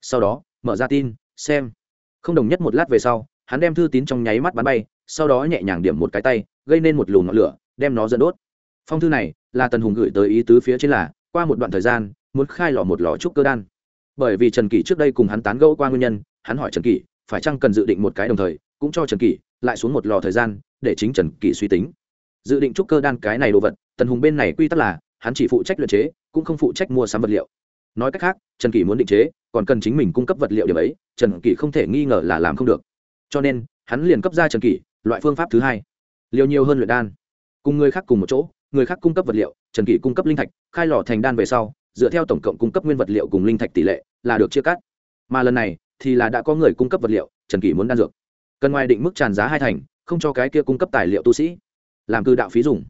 Sau đó, mở ra tin, xem. Không đồng nhất một lát về sau, hắn đem thư tín trong nháy mắt bắn bay, sau đó nhẹ nhàng điểm một cái tay, gây nên một lùm ngọn lửa, đem nó dẫn đốt. Phong thư này, là tần hùng gửi tới ý tứ phía trên là, qua một đoạn thời gian, muốn khai lò một lò trúc cơ đan bởi vì trần kỷ trước đây cùng hắn tán gẫu qua nguyên nhân, hắn hỏi trần kỷ, phải chăng cần dự định một cái đồng thời, cũng cho trần kỷ, lại xuống một lò thời gian, để chính trần kỷ suy tính. Dự định trúc cơ đan cái này đồ vật, tần hùng bên này quy tắc là, hắn chỉ phụ trách luyện chế, cũng không phụ trách mua sắm vật liệu. Nói cách khác, trần kỷ muốn định chế, còn cần chính mình cung cấp vật liệu điểm ấy, trần kỷ không thể nghi ngờ là làm không được. Cho nên, hắn liền cấp ra trần kỷ, loại phương pháp thứ hai. Liều nhiều hơn luyện đan. Cùng người khác cùng một chỗ, người khác cung cấp vật liệu, trần kỷ cung cấp linh thạch, khai lò thành đan về sau, dựa theo tổng cộng cung cấp nguyên vật liệu cùng linh thạch tỷ lệ là được chia cắt. Mà lần này thì là đã có người cung cấp vật liệu, trần kỷ muốn đan dược. Cần ngoài định mức tràn giá hai thành, không cho cái kia cung cấp tài liệu tu sĩ. Làm cư đạo phí dùng.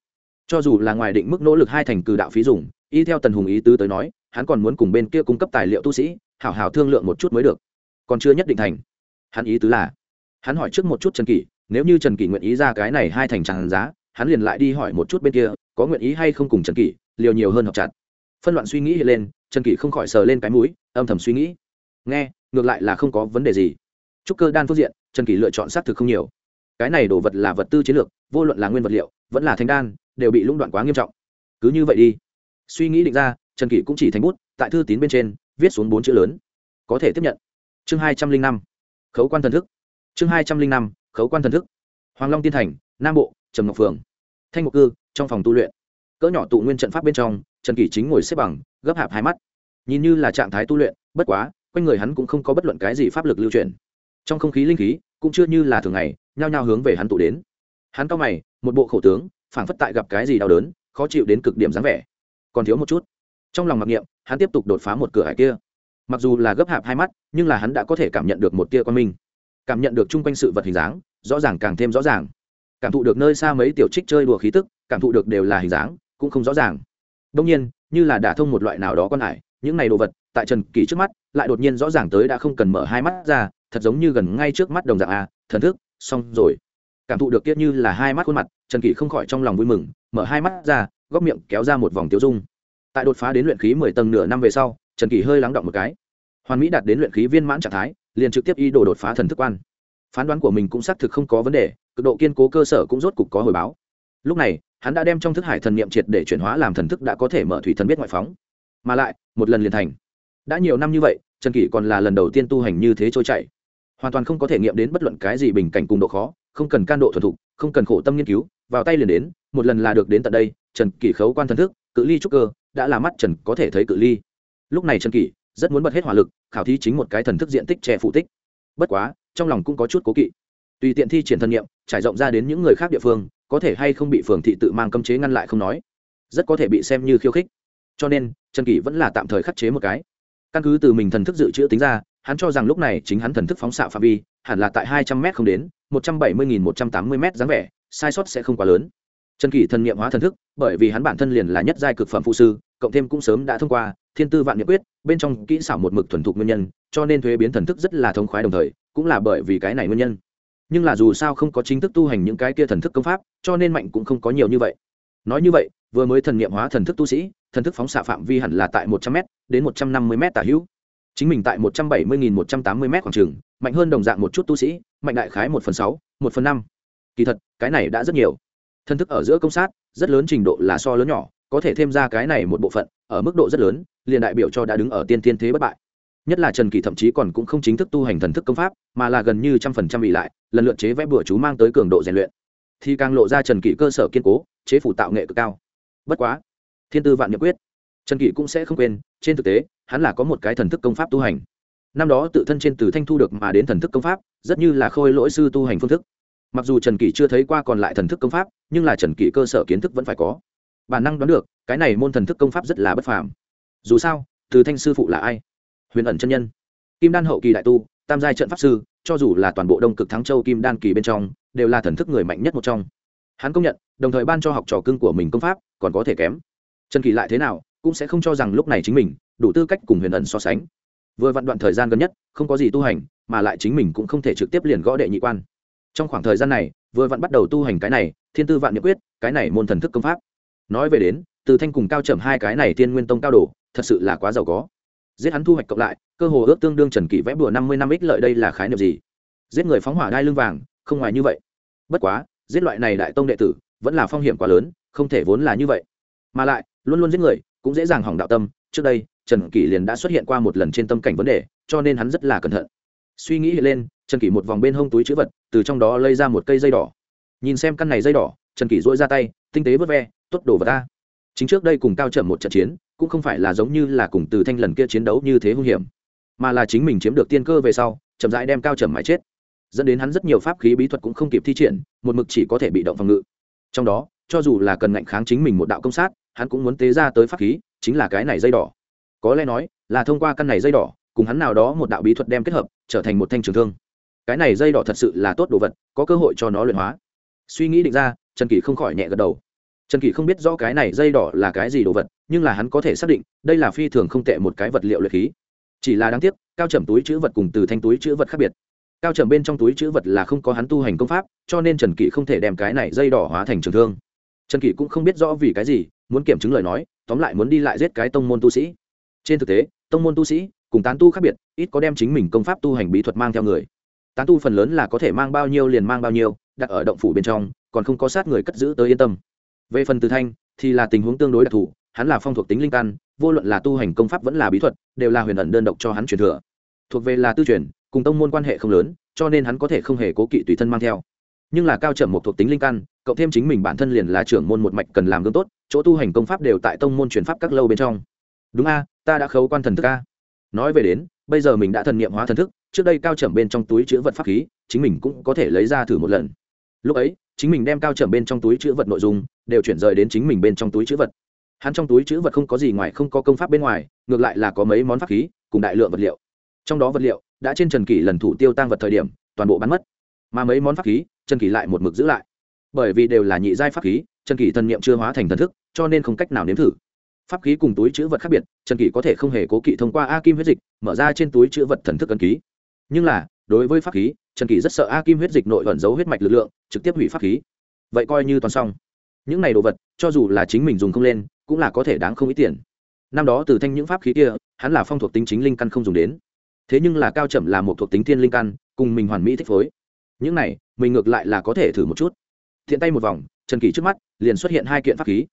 Cho dù là ngoài định mức nỗ lực hai thành cư đạo phí dùng, y theo tần hùng ý tứ tới nói, hắn còn muốn cùng bên kia cung cấp tài liệu tu sĩ, hảo hảo thương lượng một chút mới được. Còn chưa nhất định thành. Hắn ý tứ là, hắn hỏi trước một chút trần kỷ, nếu như trần kỷ nguyện ý ra cái này hai thành tràn giá, hắn liền lại đi hỏi một chút bên kia, có nguyện ý hay không cùng trần kỷ, liều nhiều hơn học chặt. Phân loạn suy nghĩ hiện lên trần kỷ không khỏi sờ lên cái mũi, âm thầm suy nghĩ. Nghe, ngược lại là không có vấn đề gì. Trúc cơ đan phương diện, trần kỷ lựa chọn xác thực không nhiều. Cái này đồ vật là vật tư chiến lược, vô luận là nguyên vật liệu, vẫn là thanh đan, đều bị lũng đoạn quá nghiêm trọng. Cứ như vậy đi. Suy nghĩ định ra, trần kỷ cũng chỉ thành bút, tại thư tín bên trên, viết xuống bốn chữ lớn. Có thể tiếp nhận. Chương hai trăm linh năm. Khấu quan thần thức. Chương hai trăm linh năm, khấu quan thần thức. Hoàng long tiên thành, nam bộ, trầm ngọc phường. Thanh ngọc cư, trong phòng tu luyện. Cỡ nhỏ tụ nguyên trận pháp bên trong, trần kỷ chính ngồi xếp bằng gấp hạp hai mắt. Nhìn như là trạng thái tu luyện, bất quá, quanh người hắn cũng không có bất luận cái gì pháp lực lưu truyền. Trong không khí linh khí, cũng chưa như là thường ngày, nhao nhao hướng về hắn tụ đến. Hắn cao mày, một bộ khổ tướng, phảng phất tại gặp cái gì đau đớn, khó chịu đến cực điểm dáng vẻ. Còn thiếu một chút. Trong lòng mặc niệm, hắn tiếp tục đột phá một cửa hải kia. Mặc dù là gấp hạp hai mắt, nhưng là hắn đã có thể cảm nhận được một tia quan minh. Cảm nhận được chung quanh sự vật hình dáng, rõ ràng càng thêm rõ ràng. Cảm thụ được nơi xa mấy tiểu trích chơi đùa khí tức, cảm thụ được đều là hình dáng, cũng không rõ ràng. Đông nhiên như là đả thông một loại nào đó con hải những này đồ vật, tại trần kỳ trước mắt, lại đột nhiên rõ ràng tới đã không cần mở hai mắt ra, thật giống như gần ngay trước mắt đồng dạng a, thần thức, xong rồi. Cảm thụ được kiết như là hai mắt khuôn mặt, trần kỳ không khỏi trong lòng vui mừng, mở hai mắt ra, góc miệng kéo ra một vòng tiêu dung. Tại đột phá đến luyện khí mười tầng nửa năm về sau, trần kỳ hơi lắng động một cái. Hoàn mỹ đạt đến luyện khí viên mãn trạng thái, liền trực tiếp y đồ đột phá thần thức quan. Phán đoán của mình cũng xác thực không có vấn đề, cực độ kiên cố cơ sở cũng rốt cục có hồi báo lúc này, hắn đã đem trong thức hải thần niệm triệt để chuyển hóa làm thần thức đã có thể mở thủy thần biết ngoại phóng. Mà lại, một lần liền thành. Đã nhiều năm như vậy, trần kỷ còn là lần đầu tiên tu hành như thế trôi chảy. Hoàn toàn không có thể nghiệm đến bất luận cái gì bình cảnh cùng độ khó, không cần can độ thuần thục, không cần khổ tâm nghiên cứu, vào tay liền đến, một lần là được đến tận đây, trần kỷ khấu quan thần thức, cự ly trúc cơ, đã là mắt trần có thể thấy cự ly. Lúc này trần kỷ rất muốn bật hết hỏa lực, khảo thí chính một cái thần thức diện tích trẻ phụ tích. Bất quá, trong lòng cũng có chút cố kỵ. Tùy tiện thi triển thân nhiệm trải rộng ra đến những người khác địa phương có thể hay không bị phường thị tự mang cấm chế ngăn lại không nói. Rất có thể bị xem như khiêu khích. Cho nên, trần kỷ vẫn là tạm thời khắc chế một cái. Căn cứ từ mình thần thức dự trữ tính ra, hắn cho rằng lúc này chính hắn thần thức phóng xạ phạm vi, hẳn là tại hai trăm m không đến, một trăm bảy mươi nghìn một trăm tám mươi m dáng vẻ, sai sót sẽ không quá lớn. Trần kỷ thần nghiệm hóa thần thức, bởi vì hắn bản thân liền là nhất giai cực phẩm phụ sư, cộng thêm cũng sớm đã thông qua thiên tư vạn nhiệm quyết, bên trong kỹ xảo một mực thuần thục nguyên nhân, cho nên thuế biến thần thức rất là thông khoái đồng thời, cũng là bởi vì cái này nguyên nhân nhưng là dù sao không có chính thức tu hành những cái kia thần thức công pháp, cho nên mạnh cũng không có nhiều như vậy. Nói như vậy, vừa mới thần nghiệm hóa thần thức tu sĩ, thần thức phóng xạ phạm vi hẳn là tại một trăm m đến một trăm năm mươi m tả hữu. Chính mình tại một trăm bảy mươi một trăm tám mươi m khoảng trường, mạnh hơn đồng dạng một chút tu sĩ, mạnh đại khái một phần sáu, một phần năm. Kỳ thật, cái này đã rất nhiều. Thần thức ở giữa công sát, rất lớn trình độ là so lớn nhỏ, có thể thêm ra cái này một bộ phận, ở mức độ rất lớn, liền đại biểu cho đã đứng ở tiên tiên thế bất bại nhất là trần kỳ thậm chí còn cũng không chính thức tu hành thần thức công pháp, mà là gần như trăm phần trăm bị lại, lần lượt chế vẽ bùa chú mang tới cường độ rèn luyện. Thì càng lộ ra trần kỳ cơ sở kiên cố, chế phủ tạo nghệ cực cao. Bất quá, thiên tư vạn nhập quyết, trần kỳ cũng sẽ không quên, trên thực tế, hắn là có một cái thần thức công pháp tu hành. Năm đó tự thân trên từ thanh thu được mà đến thần thức công pháp, rất như là khôi lỗi sư tu hành phương thức. Mặc dù trần kỳ chưa thấy qua còn lại thần thức công pháp, nhưng là trần kỳ cơ sở kiến thức vẫn phải có. Bản năng đoán được, cái này môn thần thức công pháp rất là bất phàm. Dù sao, từ thanh sư phụ là ai? Huyền ẩn chân nhân. Kim đan hậu kỳ đại tu, tam giai trận pháp sư, cho dù là toàn bộ đông cực thắng châu kim đan kỳ bên trong, đều là thần thức người mạnh nhất một trong. Hắn công nhận, đồng thời ban cho học trò cưng của mình công pháp, còn có thể kém. Trần kỳ lại thế nào, cũng sẽ không cho rằng lúc này chính mình, đủ tư cách cùng huyền ẩn so sánh. Vừa vặn đoạn thời gian gần nhất, không có gì tu hành, mà lại chính mình cũng không thể trực tiếp liền gõ đệ nhị quan. Trong khoảng thời gian này, vừa vặn bắt đầu tu hành cái này, thiên tư vạn nhật quyết, cái này môn thần thức công pháp. Nói về đến, từ thanh cùng cao trầm hai cái này thiên nguyên tông cao đồ, thật sự là quá giàu có giết hắn thu hoạch cộng lại, cơ hồ ước tương đương trần kỷ vẽ bùa năm mươi năm ích lợi đây là khái niệm gì? Giết người phóng hỏa đai lưng vàng, không ngoài như vậy. Bất quá, giết loại này đại tông đệ tử, vẫn là phong hiểm quá lớn, không thể vốn là như vậy. Mà lại, luôn luôn giết người, cũng dễ dàng hỏng đạo tâm. Trước đây, trần kỷ liền đã xuất hiện qua một lần trên tâm cảnh vấn đề, cho nên hắn rất là cẩn thận. Suy nghĩ hiện lên, trần kỷ một vòng bên hông túi chữ vật, từ trong đó lây ra một cây dây đỏ. Nhìn xem căn này dây đỏ, trần kỷ dỗi ra tay, tinh tế vớt ve tuất đổ vào ta. Chính trước đây cùng cao trầm một trận chiến cũng không phải là giống như là cùng từ thanh lần kia chiến đấu như thế hung hiểm, mà là chính mình chiếm được tiên cơ về sau, chậm rãi đem cao trầm mãi chết. Dẫn đến hắn rất nhiều pháp khí bí thuật cũng không kịp thi triển, một mực chỉ có thể bị động phòng ngự. Trong đó, cho dù là cần ngạnh kháng chính mình một đạo công sát, hắn cũng muốn tế ra tới pháp khí, chính là cái này dây đỏ. Có lẽ nói, là thông qua căn này dây đỏ, cùng hắn nào đó một đạo bí thuật đem kết hợp, trở thành một thanh trường thương. Cái này dây đỏ thật sự là tốt đồ vật, có cơ hội cho nó luyện hóa. Suy nghĩ định ra, trần kỳ không khỏi nhẹ gật đầu trần kỷ không biết rõ cái này dây đỏ là cái gì đồ vật, nhưng là hắn có thể xác định, đây là phi thường không tệ một cái vật liệu luyện khí. Chỉ là đáng tiếc, cao trầm túi chữ vật cùng từ thanh túi chữ vật khác biệt. Cao trầm bên trong túi chữ vật là không có hắn tu hành công pháp, cho nên trần kỷ không thể đem cái này dây đỏ hóa thành trường thương. Trần kỷ cũng không biết rõ vì cái gì, muốn kiểm chứng lời nói, tóm lại muốn đi lại giết cái tông môn tu sĩ. Trên thực tế, tông môn tu sĩ cùng tán tu khác biệt, ít có đem chính mình công pháp tu hành bí thuật mang theo người. Tán tu phần lớn là có thể mang bao nhiêu liền mang bao nhiêu, đặt ở động phủ bên trong, còn không có sát người cất giữ tới yên tâm về phần từ thanh, thì là tình huống tương đối đặc thù, hắn là phong thuộc tính linh căn, vô luận là tu hành công pháp vẫn là bí thuật, đều là huyền ẩn đơn độc cho hắn truyền thừa. Thuộc về là tư truyền, cùng tông môn quan hệ không lớn, cho nên hắn có thể không hề cố kỵ tùy thân mang theo. Nhưng là cao trầm một thuộc tính linh căn, cộng thêm chính mình bản thân liền là trưởng môn một mạch cần làm gương tốt, chỗ tu hành công pháp đều tại tông môn truyền pháp các lâu bên trong. Đúng a, ta đã khấu quan thần thức a. Nói về đến, bây giờ mình đã thần niệm hóa thần thức, trước đây cao trầm bên trong túi chữ vật pháp khí, chính mình cũng có thể lấy ra thử một lần. Lúc ấy chính mình đem cao trầm bên trong túi chữ vật nội dung đều chuyển rời đến chính mình bên trong túi chữ vật. Hắn trong túi chữ vật không có gì ngoài không có công pháp bên ngoài, ngược lại là có mấy món pháp khí, cùng đại lượng vật liệu. Trong đó vật liệu đã trên trần kỷ lần thủ tiêu tăng vật thời điểm, toàn bộ bắn mất. Mà mấy món pháp khí, trần kỷ lại một mực giữ lại. Bởi vì đều là nhị giai pháp khí, trần kỷ thần niệm chưa hóa thành thần thức, cho nên không cách nào nếm thử. Pháp khí cùng túi chữ vật khác biệt, trần kỷ có thể không hề cố kỵ thông qua a kim huyết dịch, mở ra trên túi chữ vật thần thức ấn ký. Nhưng là, đối với pháp khí trần kỷ rất sợ a kim huyết dịch nội ẩn giấu huyết mạch lực lượng, trực tiếp hủy pháp khí. Vậy coi như toàn xong. Những này đồ vật, cho dù là chính mình dùng không lên, cũng là có thể đáng không ít tiền. Năm đó từ thanh những pháp khí kia, hắn là phong thuộc tính chính linh căn không dùng đến. Thế nhưng là cao chậm là một thuộc tính thiên linh căn, cùng mình hoàn mỹ thích phối. Những này, mình ngược lại là có thể thử một chút. Thiện tay một vòng, trần kỳ trước mắt, liền xuất hiện hai kiện pháp khí.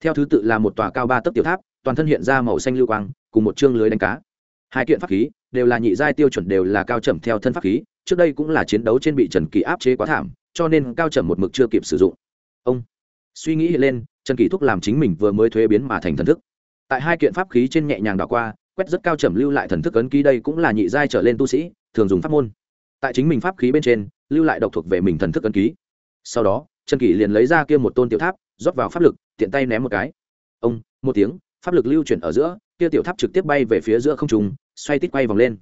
Theo thứ tự là một tòa cao ba tấc tiểu tháp, toàn thân hiện ra màu xanh lưu quang, cùng một chương lưới đánh cá. Hai kiện pháp khí, đều là nhị giai tiêu chuẩn đều là cao chậm theo thân pháp khí trước đây cũng là chiến đấu trên bị trần kỳ áp chế quá thảm, cho nên cao trầm một mực chưa kịp sử dụng. Ông suy nghĩ lên, trần kỳ thúc làm chính mình vừa mới thuế biến mà thành thần thức. Tại hai kiện pháp khí trên nhẹ nhàng đảo qua, quét rất cao trầm lưu lại thần thức ấn ký đây cũng là nhị giai trở lên tu sĩ, thường dùng pháp môn. Tại chính mình pháp khí bên trên, lưu lại độc thuộc về mình thần thức ấn ký. Sau đó, trần Kỳ liền lấy ra kia một tôn tiểu tháp, rót vào pháp lực, tiện tay ném một cái. Ông, một tiếng, pháp lực lưu chuyển ở giữa, kia tiểu tháp trực tiếp bay về phía giữa không trùng xoay tít quay vòng lên.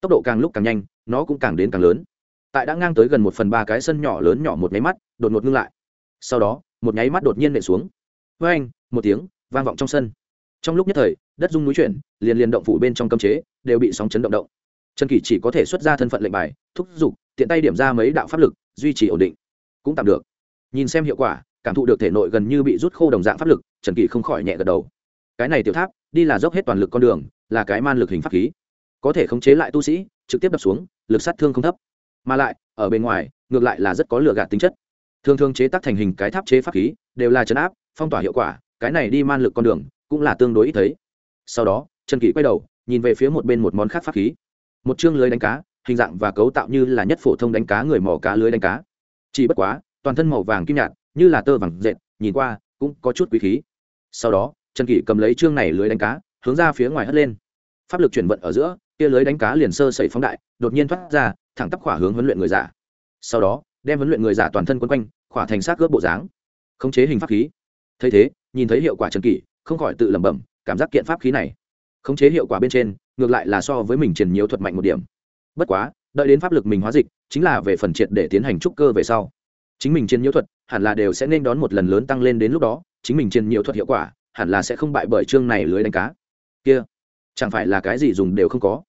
Tốc độ càng lúc càng nhanh nó cũng càng đến càng lớn. Tại đã ngang tới gần một phần ba cái sân nhỏ lớn nhỏ một nháy mắt, đột ngột ngưng lại. Sau đó, một nháy mắt đột nhiên nệ xuống. Với anh một tiếng, vang vọng trong sân. Trong lúc nhất thời, đất rung núi chuyển, liền liền động phủ bên trong cấm chế, đều bị sóng chấn động động. Trần kỷ chỉ có thể xuất ra thân phận lệnh bài, thúc giục, tiện tay điểm ra mấy đạo pháp lực, duy trì ổn định. Cũng tạm được. Nhìn xem hiệu quả, cảm thụ được thể nội gần như bị rút khô đồng dạng pháp lực, trần kỷ không khỏi nhẹ gật đầu. Cái này tiểu tháp, đi là dốc hết toàn lực con đường, là cái man lực hình pháp khí. Có thể khống chế lại tu sĩ, trực tiếp đập xuống lực sát thương không thấp. Mà lại, ở bên ngoài, ngược lại là rất có lựa gạt tính chất. Thường thường chế tác thành hình cái tháp chế pháp khí, đều là chấn áp, phong tỏa hiệu quả, cái này đi man lực con đường, cũng là tương đối ít thấy. Sau đó, trần kỷ quay đầu, nhìn về phía một bên một món khác pháp khí. Một chương lưới đánh cá, hình dạng và cấu tạo như là nhất phổ thông đánh cá người mò cá lưới đánh cá. Chỉ bất quá, toàn thân màu vàng kim nhạt, như là tơ vàng dệt, nhìn qua, cũng có chút quý khí. Sau đó, trần kỷ cầm lấy chương này lưới đánh cá, hướng ra phía ngoài hất lên. Pháp lực chuyển vận ở giữa kia lưới đánh cá liền sơ sẩy phóng đại, đột nhiên thoát ra, thẳng tắp khỏa hướng huấn luyện người giả. Sau đó, đem huấn luyện người giả toàn thân quấn quanh, khỏa thành xác gớp bộ dáng. Khống chế hình pháp khí. Thấy thế, nhìn thấy hiệu quả trần kỷ, không khỏi tự lẩm bẩm, cảm giác kiện pháp khí này. Khống chế hiệu quả bên trên, ngược lại là so với mình truyền nhiều thuật mạnh một điểm. Bất quá, đợi đến pháp lực mình hóa dịch, chính là về phần triệt để tiến hành trúc cơ về sau. Chính mình trên nhiễu thuật, hẳn là đều sẽ nên đón một lần lớn tăng lên đến lúc đó, chính mình trên nhiễu thuật hiệu quả, hẳn là sẽ không bại bởi chương này lưới đánh cá. Kia chẳng phải là cái gì dùng đều không có.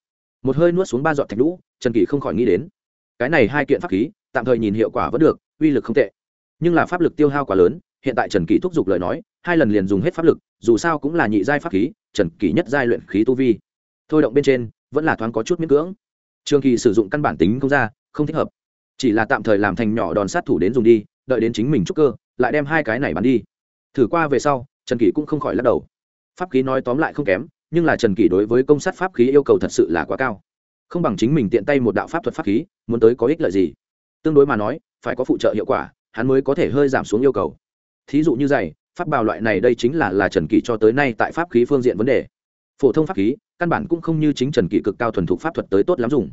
Một hơi nuốt xuống ba giọt thạch lũ trần kỳ không khỏi nghĩ đến. Cái này hai kiện pháp khí, tạm thời nhìn hiệu quả vẫn được, uy lực không tệ. Nhưng là pháp lực tiêu hao quá lớn, hiện tại trần kỳ thúc giục lời nói, hai lần liền dùng hết pháp lực, dù sao cũng là nhị giai pháp khí, trần kỳ nhất giai luyện khí tu vi. Thôi động bên trên, vẫn là thoáng có chút miễn cưỡng. Trường kỳ sử dụng căn bản tính không ra, không thích hợp. Chỉ là tạm thời làm thành nhỏ đòn sát thủ đến dùng đi, đợi đến chính mình trúc cơ, lại đem hai cái này bắn đi. Thử qua về sau, trần kỳ cũng không khỏi lắc đầu. Pháp khí nói tóm lại không kém nhưng là trần kỷ đối với công sát pháp khí yêu cầu thật sự là quá cao. Không bằng chính mình tiện tay một đạo pháp thuật pháp khí, muốn tới có ích lợi gì? Tương đối mà nói, phải có phụ trợ hiệu quả, hắn mới có thể hơi giảm xuống yêu cầu. Thí dụ như giày, pháp bào loại này đây chính là là trần kỷ cho tới nay tại pháp khí phương diện vấn đề. Phổ thông pháp khí, căn bản cũng không như chính trần kỷ cực cao thuần thục pháp thuật tới tốt lắm dùng.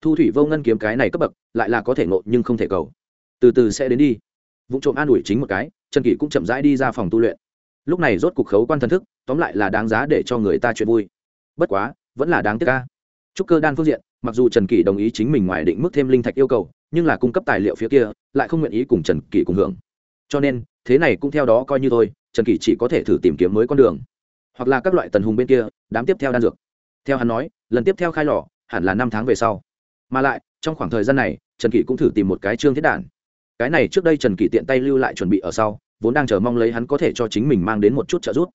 Thu thủy vô ngân kiếm cái này cấp bậc, lại là có thể ngộ nhưng không thể cầu. Từ từ sẽ đến đi. Vụ trộm an ủi chính một cái, trần kỷ cũng chậm rãi đi ra phòng tu luyện lúc này rốt cục khấu quan thần thức, tóm lại là đáng giá để cho người ta chuyện vui. Bất quá, vẫn là đáng tiếc ca trúc cơ đan phương diện, mặc dù trần kỷ đồng ý chính mình ngoài định mức thêm linh thạch yêu cầu, nhưng là cung cấp tài liệu phía kia, lại không nguyện ý cùng trần kỷ cùng hưởng. Cho nên, thế này cũng theo đó coi như thôi, trần kỷ chỉ có thể thử tìm kiếm mới con đường. Hoặc là các loại tần hùng bên kia, đám tiếp theo đan dược. Theo hắn nói, lần tiếp theo khai lò, hẳn là năm tháng về sau. Mà lại, trong khoảng thời gian này, trần kỷ cũng thử tìm một cái trương thiết đản. Cái này trước đây trần kỷ tiện tay lưu lại chuẩn bị ở sau vốn đang chờ mong lấy hắn có thể cho chính mình mang đến một chút trợ giúp.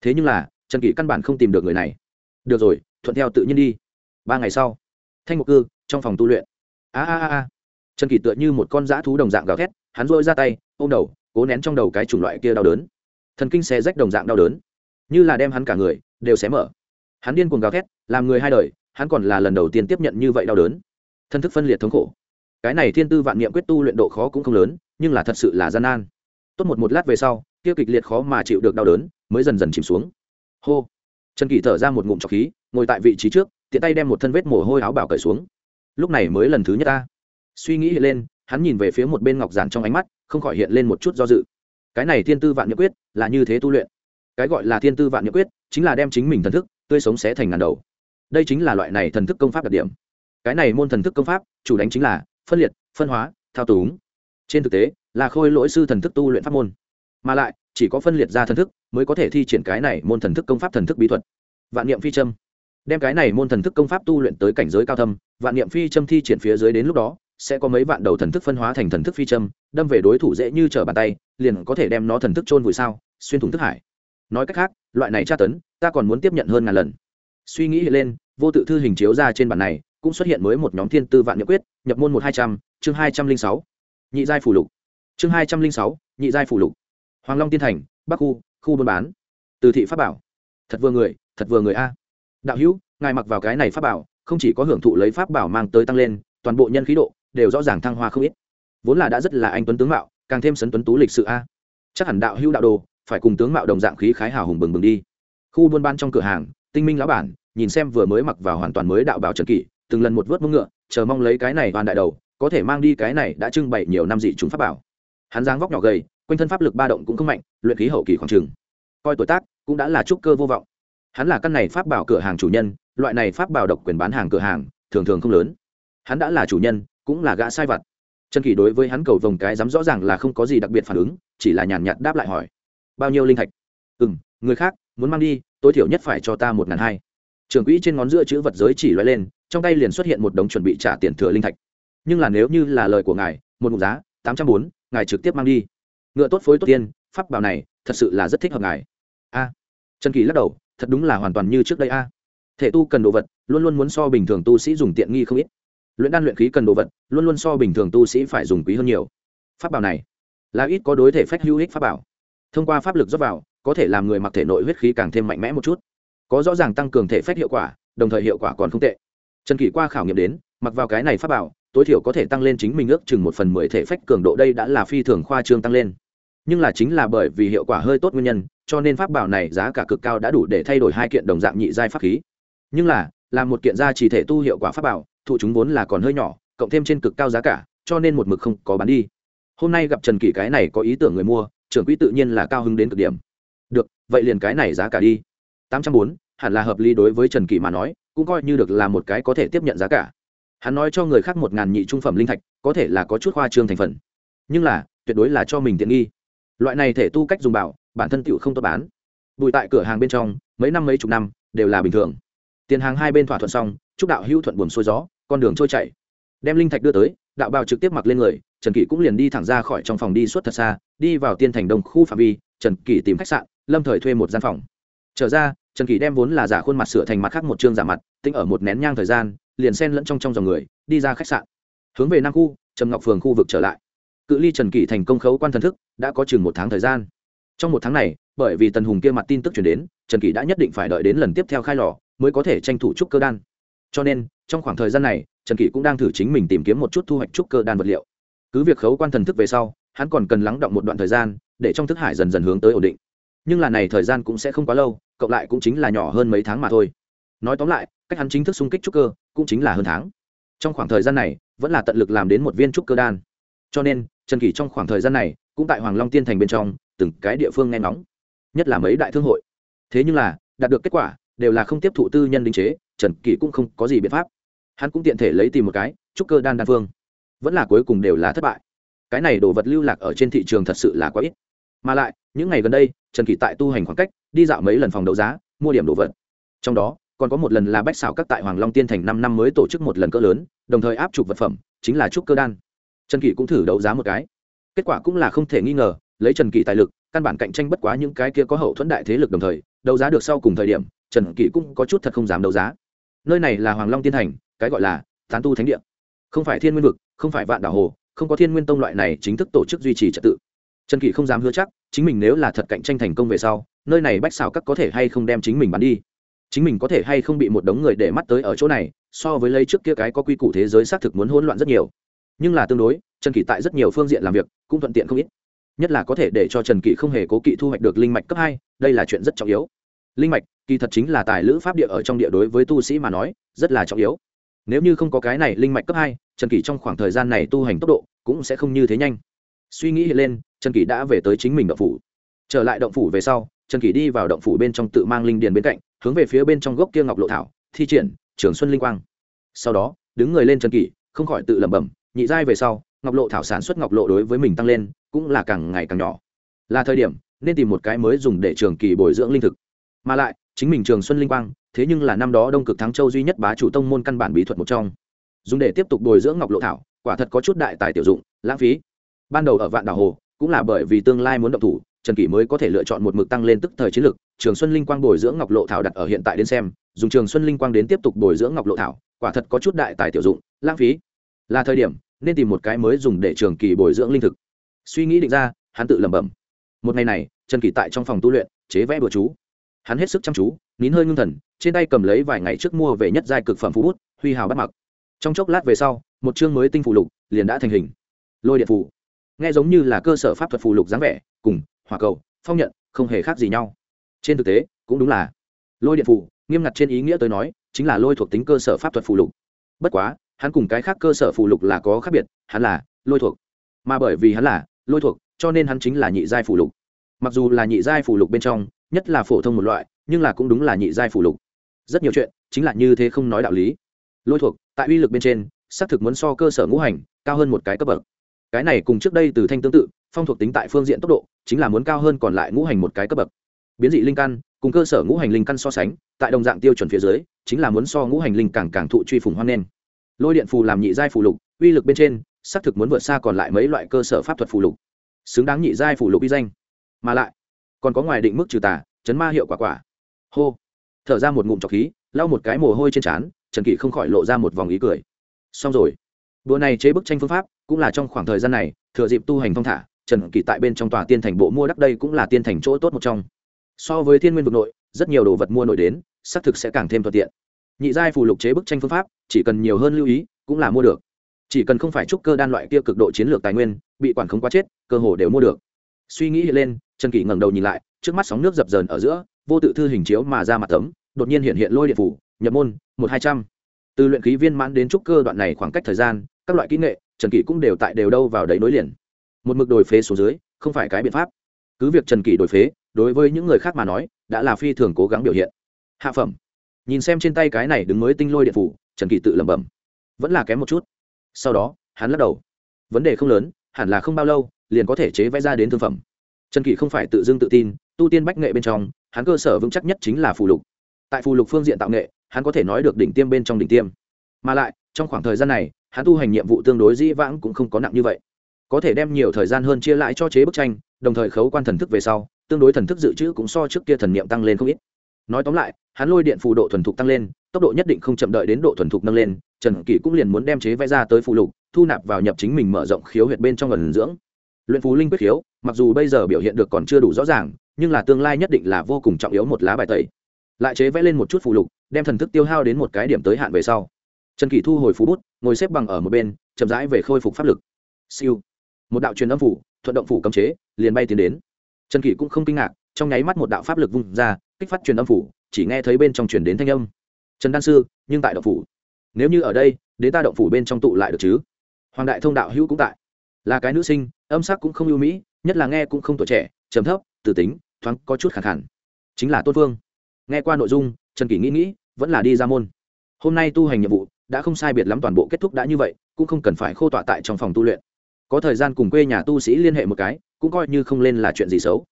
Thế nhưng là, trần kỷ căn bản không tìm được người này. Được rồi, thuận theo tự nhiên đi. Ba ngày sau, thanh mục cư, trong phòng tu luyện. A a a a. Trần kỷ tựa như một con dã thú đồng dạng gào thét, hắn dội ra tay, ôm đầu, cố nén trong đầu cái chủng loại kia đau đớn. Thần kinh xé rách đồng dạng đau đớn. Như là đem hắn cả người, đều xé mở. Hắn điên cuồng gào thét, làm người hai đời, hắn còn là lần đầu tiên tiếp nhận như vậy đau đớn. Thân thức phân liệt thống khổ. Cái này thiên tư vạn niệm quyết tu luyện độ khó cũng không lớn, nhưng là thật sự là gian nan tốt một một lát về sau, kia kịch liệt khó mà chịu được đau đớn, mới dần dần chìm xuống. Hô. Trần kỳ thở ra một ngụm trọc khí, ngồi tại vị trí trước, tiện tay đem một thân vết mồ hôi áo bảo cởi xuống. Lúc này mới lần thứ nhất ta. Suy nghĩ hiện lên, hắn nhìn về phía một bên ngọc giản trong ánh mắt, không khỏi hiện lên một chút do dự. Cái này thiên tư vạn niệm quyết, là như thế tu luyện? Cái gọi là thiên tư vạn niệm quyết, chính là đem chính mình thần thức, tươi sống xé thành ngàn đầu. Đây chính là loại này thần thức công pháp đặc điểm. Cái này môn thần thức công pháp, chủ đánh chính là phân liệt, phân hóa, thao túng. Trên thực tế là khôi lỗi sư thần thức tu luyện pháp môn. Mà lại, chỉ có phân liệt ra thần thức mới có thể thi triển cái này môn thần thức công pháp thần thức bí thuật. Vạn niệm phi châm. Đem cái này môn thần thức công pháp tu luyện tới cảnh giới cao thâm, vạn niệm phi châm thi triển phía dưới đến lúc đó, sẽ có mấy vạn đầu thần thức phân hóa thành thần thức phi châm, đâm về đối thủ dễ như trở bàn tay, liền có thể đem nó thần thức chôn vùi sao, xuyên thủng thức hải. Nói cách khác, loại này tra tấn, ta còn muốn tiếp nhận hơn ngàn lần. Suy nghĩ lên, vô tự thư hình chiếu ra trên bản này, cũng xuất hiện mới một nhóm thiên tư vạn nhập quyết, nhập môn một hai trăm, chương hai trăm linh sáu. Nhị giai phủ lục chương hai trăm linh sáu, nhị giai phủ lục. Hoàng long tiên thành, bắc khu khu buôn bán. Từ thị pháp bảo. Thật vừa người, thật vừa người a. Đạo hữu, ngài mặc vào cái này pháp bảo, không chỉ có hưởng thụ lấy pháp bảo mang tới tăng lên, toàn bộ nhân khí độ đều rõ ràng thăng hoa không ít. Vốn là đã rất là anh tuấn tướng mạo, càng thêm sấn tuấn tú lịch sự a. Chắc hẳn đạo hữu đạo đồ, phải cùng tướng mạo đồng dạng khí khái hào hùng bừng bừng đi. Khu buôn bán trong cửa hàng, tinh minh lão bản, nhìn xem vừa mới mặc vào hoàn toàn mới đạo bảo trần kỷ, từng lần một vớt mông ngựa, chờ mong lấy cái này toàn đại đầu, có thể mang đi cái này đã trưng bày nhiều năm dị chúng pháp bảo hắn dáng vóc nhỏ gầy, quanh thân pháp lực ba động cũng không mạnh, luyện khí hậu kỳ khoảng trừng coi tuổi tác, cũng đã là trúc cơ vô vọng. Hắn là căn này pháp bảo cửa hàng chủ nhân, loại này pháp bảo độc quyền bán hàng cửa hàng, thường thường không lớn. Hắn đã là chủ nhân, cũng là gã sai vặt trần kỳ đối với hắn cầu vồng cái dám rõ ràng là không có gì đặc biệt phản ứng, chỉ là nhàn nhạt đáp lại hỏi. Bao nhiêu linh thạch? Ừ m người khác, muốn mang đi, tối thiểu nhất phải cho ta một ngàn hai. Trường quỹ trên ngón giữa chữ vật giới chỉ loay lên, trong tay liền xuất hiện một đống chuẩn bị trả tiền thừa linh thạch. Nhưng là nếu như là lời của ngài, một mục giá, tám trăm bốn ngài trực tiếp mang đi. Ngựa tốt phối tốt tiên, pháp bảo này, thật sự là rất thích hợp ngài. A. Trần kỳ lắc đầu, thật đúng là hoàn toàn như trước đây a. Thể tu cần đồ vật, luôn luôn muốn so bình thường tu sĩ dùng tiện nghi không ít. Luyện đan luyện khí cần đồ vật, luôn luôn so bình thường tu sĩ phải dùng quý hơn nhiều. Pháp bảo này, là ít có đối thể phách hữu ích pháp bảo. Thông qua pháp lực dốc vào, có thể làm người mặc thể nội huyết khí càng thêm mạnh mẽ một chút. Có rõ ràng tăng cường thể phách hiệu quả, đồng thời hiệu quả còn không tệ. Trần kỳ qua khảo nghiệm đến, mặc vào cái này pháp bảo tối thiểu có thể tăng lên chính mình ước chừng một phần mười thể phách cường độ đây đã là phi thường khoa trương tăng lên. Nhưng là chính là bởi vì hiệu quả hơi tốt nguyên nhân, cho nên pháp bảo này giá cả cực cao đã đủ để thay đổi hai kiện đồng dạng nhị giai pháp khí. Nhưng là làm một kiện gia chỉ thể tu hiệu quả pháp bảo, thụ chúng vốn là còn hơi nhỏ, cộng thêm trên cực cao giá cả, cho nên một mực không có bán đi. Hôm nay gặp trần kỷ cái này có ý tưởng người mua, trưởng quỹ tự nhiên là cao hứng đến cực điểm. Được, vậy liền cái này giá cả đi. Tám trăm bốn, hẳn là hợp lý đối với trần kỷ mà nói, cũng coi như được là một cái có thể tiếp nhận giá cả hắn nói cho người khác một ngàn nhị trung phẩm linh thạch, có thể là có chút khoa trương thành phần. Nhưng là, tuyệt đối là cho mình tiện nghi. Loại này thể tu cách dùng bảo, bản thân tựu không tốt bán. Bùi tại cửa hàng bên trong, mấy năm mấy chục năm, đều là bình thường. Tiền hàng hai bên thỏa thuận xong, chúc đạo hữu thuận buồm xuôi gió, con đường trôi chảy. Đem linh thạch đưa tới, đạo bào trực tiếp mặc lên người, trần kỷ cũng liền đi thẳng ra khỏi trong phòng đi suốt thật xa, đi vào tiên thành đông khu phạm vi, trần kỷ tìm khách sạn, lâm thời thuê một gian phòng. Trở ra, trần kỷ đem vốn là giả khuôn mặt sửa thành mặt khác một chương giả mặt tinh ở một nén nhang thời gian liền xen lẫn trong trong dòng người, đi ra khách sạn. Hướng về nam khu, trầm ngọc phường khu vực trở lại. Cự ly trần kỷ thành công khấu quan thần thức, đã có chừng một tháng thời gian. Trong một tháng này, bởi vì tần hùng kia mặt tin tức chuyển đến, trần kỷ đã nhất định phải đợi đến lần tiếp theo khai lò, mới có thể tranh thủ trúc cơ đan. Cho nên, trong khoảng thời gian này, trần kỷ cũng đang thử chính mình tìm kiếm một chút thu hoạch trúc cơ đan vật liệu. Cứ việc khấu quan thần thức về sau, hắn còn cần lắng động một đoạn thời gian, để trong thức hải dần dần hướng tới ổn định. Nhưng là này thời gian cũng sẽ không quá lâu, cộng lại cũng chính là nhỏ hơn mấy tháng mà thôi nói tóm lại, cách hắn chính thức xung kích trúc cơ cũng chính là hơn tháng. Trong khoảng thời gian này, vẫn là tận lực làm đến một viên trúc cơ đan. Cho nên, trần kỷ trong khoảng thời gian này cũng tại hoàng long tiên thành bên trong, từng cái địa phương nghe nóng nhất là mấy đại thương hội. Thế nhưng là, đạt được kết quả, đều là không tiếp thụ tư nhân đình chế, trần kỷ cũng không có gì biện pháp. Hắn cũng tiện thể lấy tìm một cái, trúc cơ đan đan phương. Vẫn là cuối cùng đều là thất bại. Cái này đồ vật lưu lạc ở trên thị trường thật sự là quá ít. Mà lại, những ngày gần đây, trần kỷ tại tu hành khoảng cách, đi dạo mấy lần phòng đấu giá, mua điểm đồ vật. Trong đó còn có một lần là bách xảo các tại hoàng long tiên thành năm năm mới tổ chức một lần cỡ lớn, đồng thời áp chụp vật phẩm, chính là trúc cơ đan. Trần kỷ cũng thử đấu giá một cái. Kết quả cũng là không thể nghi ngờ, lấy trần kỷ tài lực, căn bản cạnh tranh bất quá những cái kia có hậu thuẫn đại thế lực đồng thời, đấu giá được sau cùng thời điểm, trần kỷ cũng có chút thật không dám đấu giá. Nơi này là hoàng long tiên thành, cái gọi là tán tu thánh địa. Không phải thiên nguyên vực, không phải vạn đảo hồ, không có thiên nguyên tông loại này chính thức tổ chức duy trì trật tự. Trần kỷ không dám hứa chắc, chính mình nếu là thật cạnh tranh thành công về sau, nơi này bách xào các có thể hay không đem chính mình bắn đi chính mình có thể hay không bị một đống người để mắt tới ở chỗ này, so với lấy trước kia cái có quy củ thế giới xác thực muốn hỗn loạn rất nhiều. Nhưng là tương đối, trần kỷ tại rất nhiều phương diện làm việc, cũng thuận tiện không ít. Nhất là có thể để cho trần kỷ không hề cố kỵ thu hoạch được linh mạch cấp hai, đây là chuyện rất trọng yếu. Linh mạch, kỳ thật chính là tài lữ pháp địa ở trong địa đối với tu sĩ mà nói, rất là trọng yếu. Nếu như không có cái này linh mạch cấp hai, trần kỷ trong khoảng thời gian này tu hành tốc độ cũng sẽ không như thế nhanh. Suy nghĩ lên, trần kỷ đã về tới chính mình động phủ. Trở lại động phủ về sau, trần kỷ đi vào động phủ bên trong tự mang linh điền bên cạnh hướng về phía bên trong gốc kia ngọc lộ thảo, thi triển trường xuân linh quang. Sau đó, đứng người lên trần kỷ, không khỏi tự lẩm bẩm, nhị giai về sau, ngọc lộ thảo sản xuất ngọc lộ đối với mình tăng lên cũng là càng ngày càng nhỏ. Là thời điểm, nên tìm một cái mới dùng để trường kỳ bồi dưỡng linh thực. Mà lại, chính mình trường xuân linh quang, thế nhưng là năm đó đông cực thắng châu duy nhất bá chủ tông môn căn bản bí thuật một trong. Dùng để tiếp tục bồi dưỡng ngọc lộ thảo, quả thật có chút đại tài tiểu dụng, lãng phí. Ban đầu ở vạn đảo hồ, cũng là bởi vì tương lai muốn động thủ trần kỷ mới có thể lựa chọn một mực tăng lên tức thời chiến lực, trường xuân linh quang bồi dưỡng ngọc lộ thảo đặt ở hiện tại đến xem, dùng trường xuân linh quang đến tiếp tục bồi dưỡng ngọc lộ thảo, quả thật có chút đại tài tiểu dụng, lãng phí. Là thời điểm, nên tìm một cái mới dùng để trường kỳ bồi dưỡng linh thực. Suy nghĩ định ra, hắn tự lẩm bẩm. Một ngày này, trần kỷ tại trong phòng tu luyện, chế vẽ bừa chú. Hắn hết sức chăm chú, nín hơi ngưng thần, trên tay cầm lấy vài ngày trước mua về nhất giai cực phẩm phú bút, huy hào bắt mặc. Trong chốc lát về sau, một chương mới tinh phụ lục liền đã thành hình. Lôi điện phù. nghe giống như là cơ sở pháp thuật phù lục dáng vẻ, cùng hỏa cầu, phong nhận, không hề khác gì nhau. Trên thực tế, cũng đúng là lôi điện phủ nghiêm ngặt trên ý nghĩa tới nói, chính là lôi thuộc tính cơ sở pháp thuật phù lục. Bất quá, hắn cùng cái khác cơ sở phù lục là có khác biệt, hắn là lôi thuộc. Mà bởi vì hắn là lôi thuộc, cho nên hắn chính là nhị giai phù lục. Mặc dù là nhị giai phù lục bên trong, nhất là phổ thông một loại, nhưng là cũng đúng là nhị giai phù lục. Rất nhiều chuyện, chính là như thế không nói đạo lý. Lôi thuộc, tại uy lực bên trên, xác thực muốn so cơ sở ngũ hành, cao hơn một cái cấp bậc. Cái này cùng trước đây từ thanh tương tự, phong thuộc tính tại phương diện tốc độ chính là muốn cao hơn còn lại ngũ hành một cái cấp bậc. Biến dị linh căn, cùng cơ sở ngũ hành linh căn so sánh, tại đồng dạng tiêu chuẩn phía dưới, chính là muốn so ngũ hành linh càng càng thụ truy phùng hoan nghênh. Lôi điện phù làm nhị giai phù lục, uy lực bên trên, xác thực muốn vượt xa còn lại mấy loại cơ sở pháp thuật phù lục. Xứng đáng nhị giai phù lục uy danh. Mà lại, còn có ngoài định mức trừ tà, chấn ma hiệu quả quả. Hô. Thở ra một ngụm trọc khí, lau một cái mồ hôi trên trán, trần kỷ không khỏi lộ ra một vòng ý cười. Xong rồi. Đùa này chế bức tranh phương pháp, cũng là trong khoảng thời gian này, thừa dịp tu hành thong thả trần kỳ tại bên trong tòa tiên thành bộ mua đắc đây cũng là tiên thành chỗ tốt một trong. So với thiên nguyên vực nội, rất nhiều đồ vật mua nội đến, xác thực sẽ càng thêm thuận tiện. Nhị giai phù lục chế bức tranh phương pháp, chỉ cần nhiều hơn lưu ý, cũng là mua được. Chỉ cần không phải trúc cơ đan loại kia cực độ chiến lược tài nguyên, bị quản không quá chết, cơ hồ đều mua được. Suy nghĩ lên, trần kỳ ngẩng đầu nhìn lại, trước mắt sóng nước dập dờn ở giữa, vô tự thư hình chiếu mà ra mặt tấm, đột nhiên hiện hiện lôi điện phủ, nhập môn, một hai trăm. Từ luyện khí viên mãn đến trúc cơ đoạn này khoảng cách thời gian, các loại kỹ nghệ, trần kỳ cũng đều tại đều đâu vào đấy nối liền một mực đổi phế xuống dưới, không phải cái biện pháp. Cứ việc trần kỷ đổi phế, đối với những người khác mà nói, đã là phi thường cố gắng biểu hiện. Hạ phẩm. Nhìn xem trên tay cái này đứng mới tinh lôi điện phủ, trần kỷ tự lẩm bẩm. Vẫn là kém một chút. Sau đó, hắn lắc đầu. Vấn đề không lớn, hẳn là không bao lâu, liền có thể chế vẽ ra đến thương phẩm. Trần kỷ không phải tự dưng tự tin, tu tiên bách nghệ bên trong, hắn cơ sở vững chắc nhất chính là phù lục. Tại phù lục phương diện tạo nghệ, hắn có thể nói được đỉnh tiêm bên trong đỉnh tiêm. Mà lại, trong khoảng thời gian này, hắn tu hành nhiệm vụ tương đối dĩ vãng cũng không có nặng như vậy có thể đem nhiều thời gian hơn chia lại cho chế bức tranh, đồng thời khấu quan thần thức về sau, tương đối thần thức dự trữ cũng so trước kia thần niệm tăng lên không ít. Nói tóm lại, hắn lôi điện phù độ thuần thục tăng lên, tốc độ nhất định không chậm đợi đến độ thuần thục nâng lên, trần kỷ cũng liền muốn đem chế vẽ ra tới phù lục, thu nạp vào nhập chính mình mở rộng khiếu huyệt bên trong gần dưỡng. Luyện phú linh quyết khiếu, mặc dù bây giờ biểu hiện được còn chưa đủ rõ ràng, nhưng là tương lai nhất định là vô cùng trọng yếu một lá bài tẩy. Lại chế vẽ lên một chút phù lục, đem thần thức tiêu hao đến một cái điểm tới hạn về sau. Trần kỷ thu hồi phú bút, ngồi xếp bằng ở một bên, chậm rãi về khôi phục pháp lực. Siêu một đạo truyền âm phủ, thuận động phủ cấm chế, liền bay tiến đến. Trần kỷ cũng không kinh ngạc, trong nháy mắt một đạo pháp lực vung ra, kích phát truyền âm phủ, chỉ nghe thấy bên trong truyền đến thanh âm. Trần đan sư, nhưng tại động phủ. Nếu như ở đây, đến ta động phủ bên trong tụ lại được chứ? Hoàng đại thông đạo hữu cũng tại. Là cái nữ sinh, âm sắc cũng không ưu mỹ, nhất là nghe cũng không tuổi trẻ, trầm thấp tử tính, thoáng có chút khẳng hẳn chính là tôn phương nghe qua nội dung, trần kỷ nghĩ nghĩ, vẫn là đi ra môn. Hôm nay tu hành nhiệm vụ, đã không sai biệt lắm toàn bộ kết thúc đã như vậy, cũng không cần phải khô tọa tại trong phòng tu luyện có thời gian cùng quê nhà tu sĩ liên hệ một cái, cũng coi như không lên là chuyện gì xấu.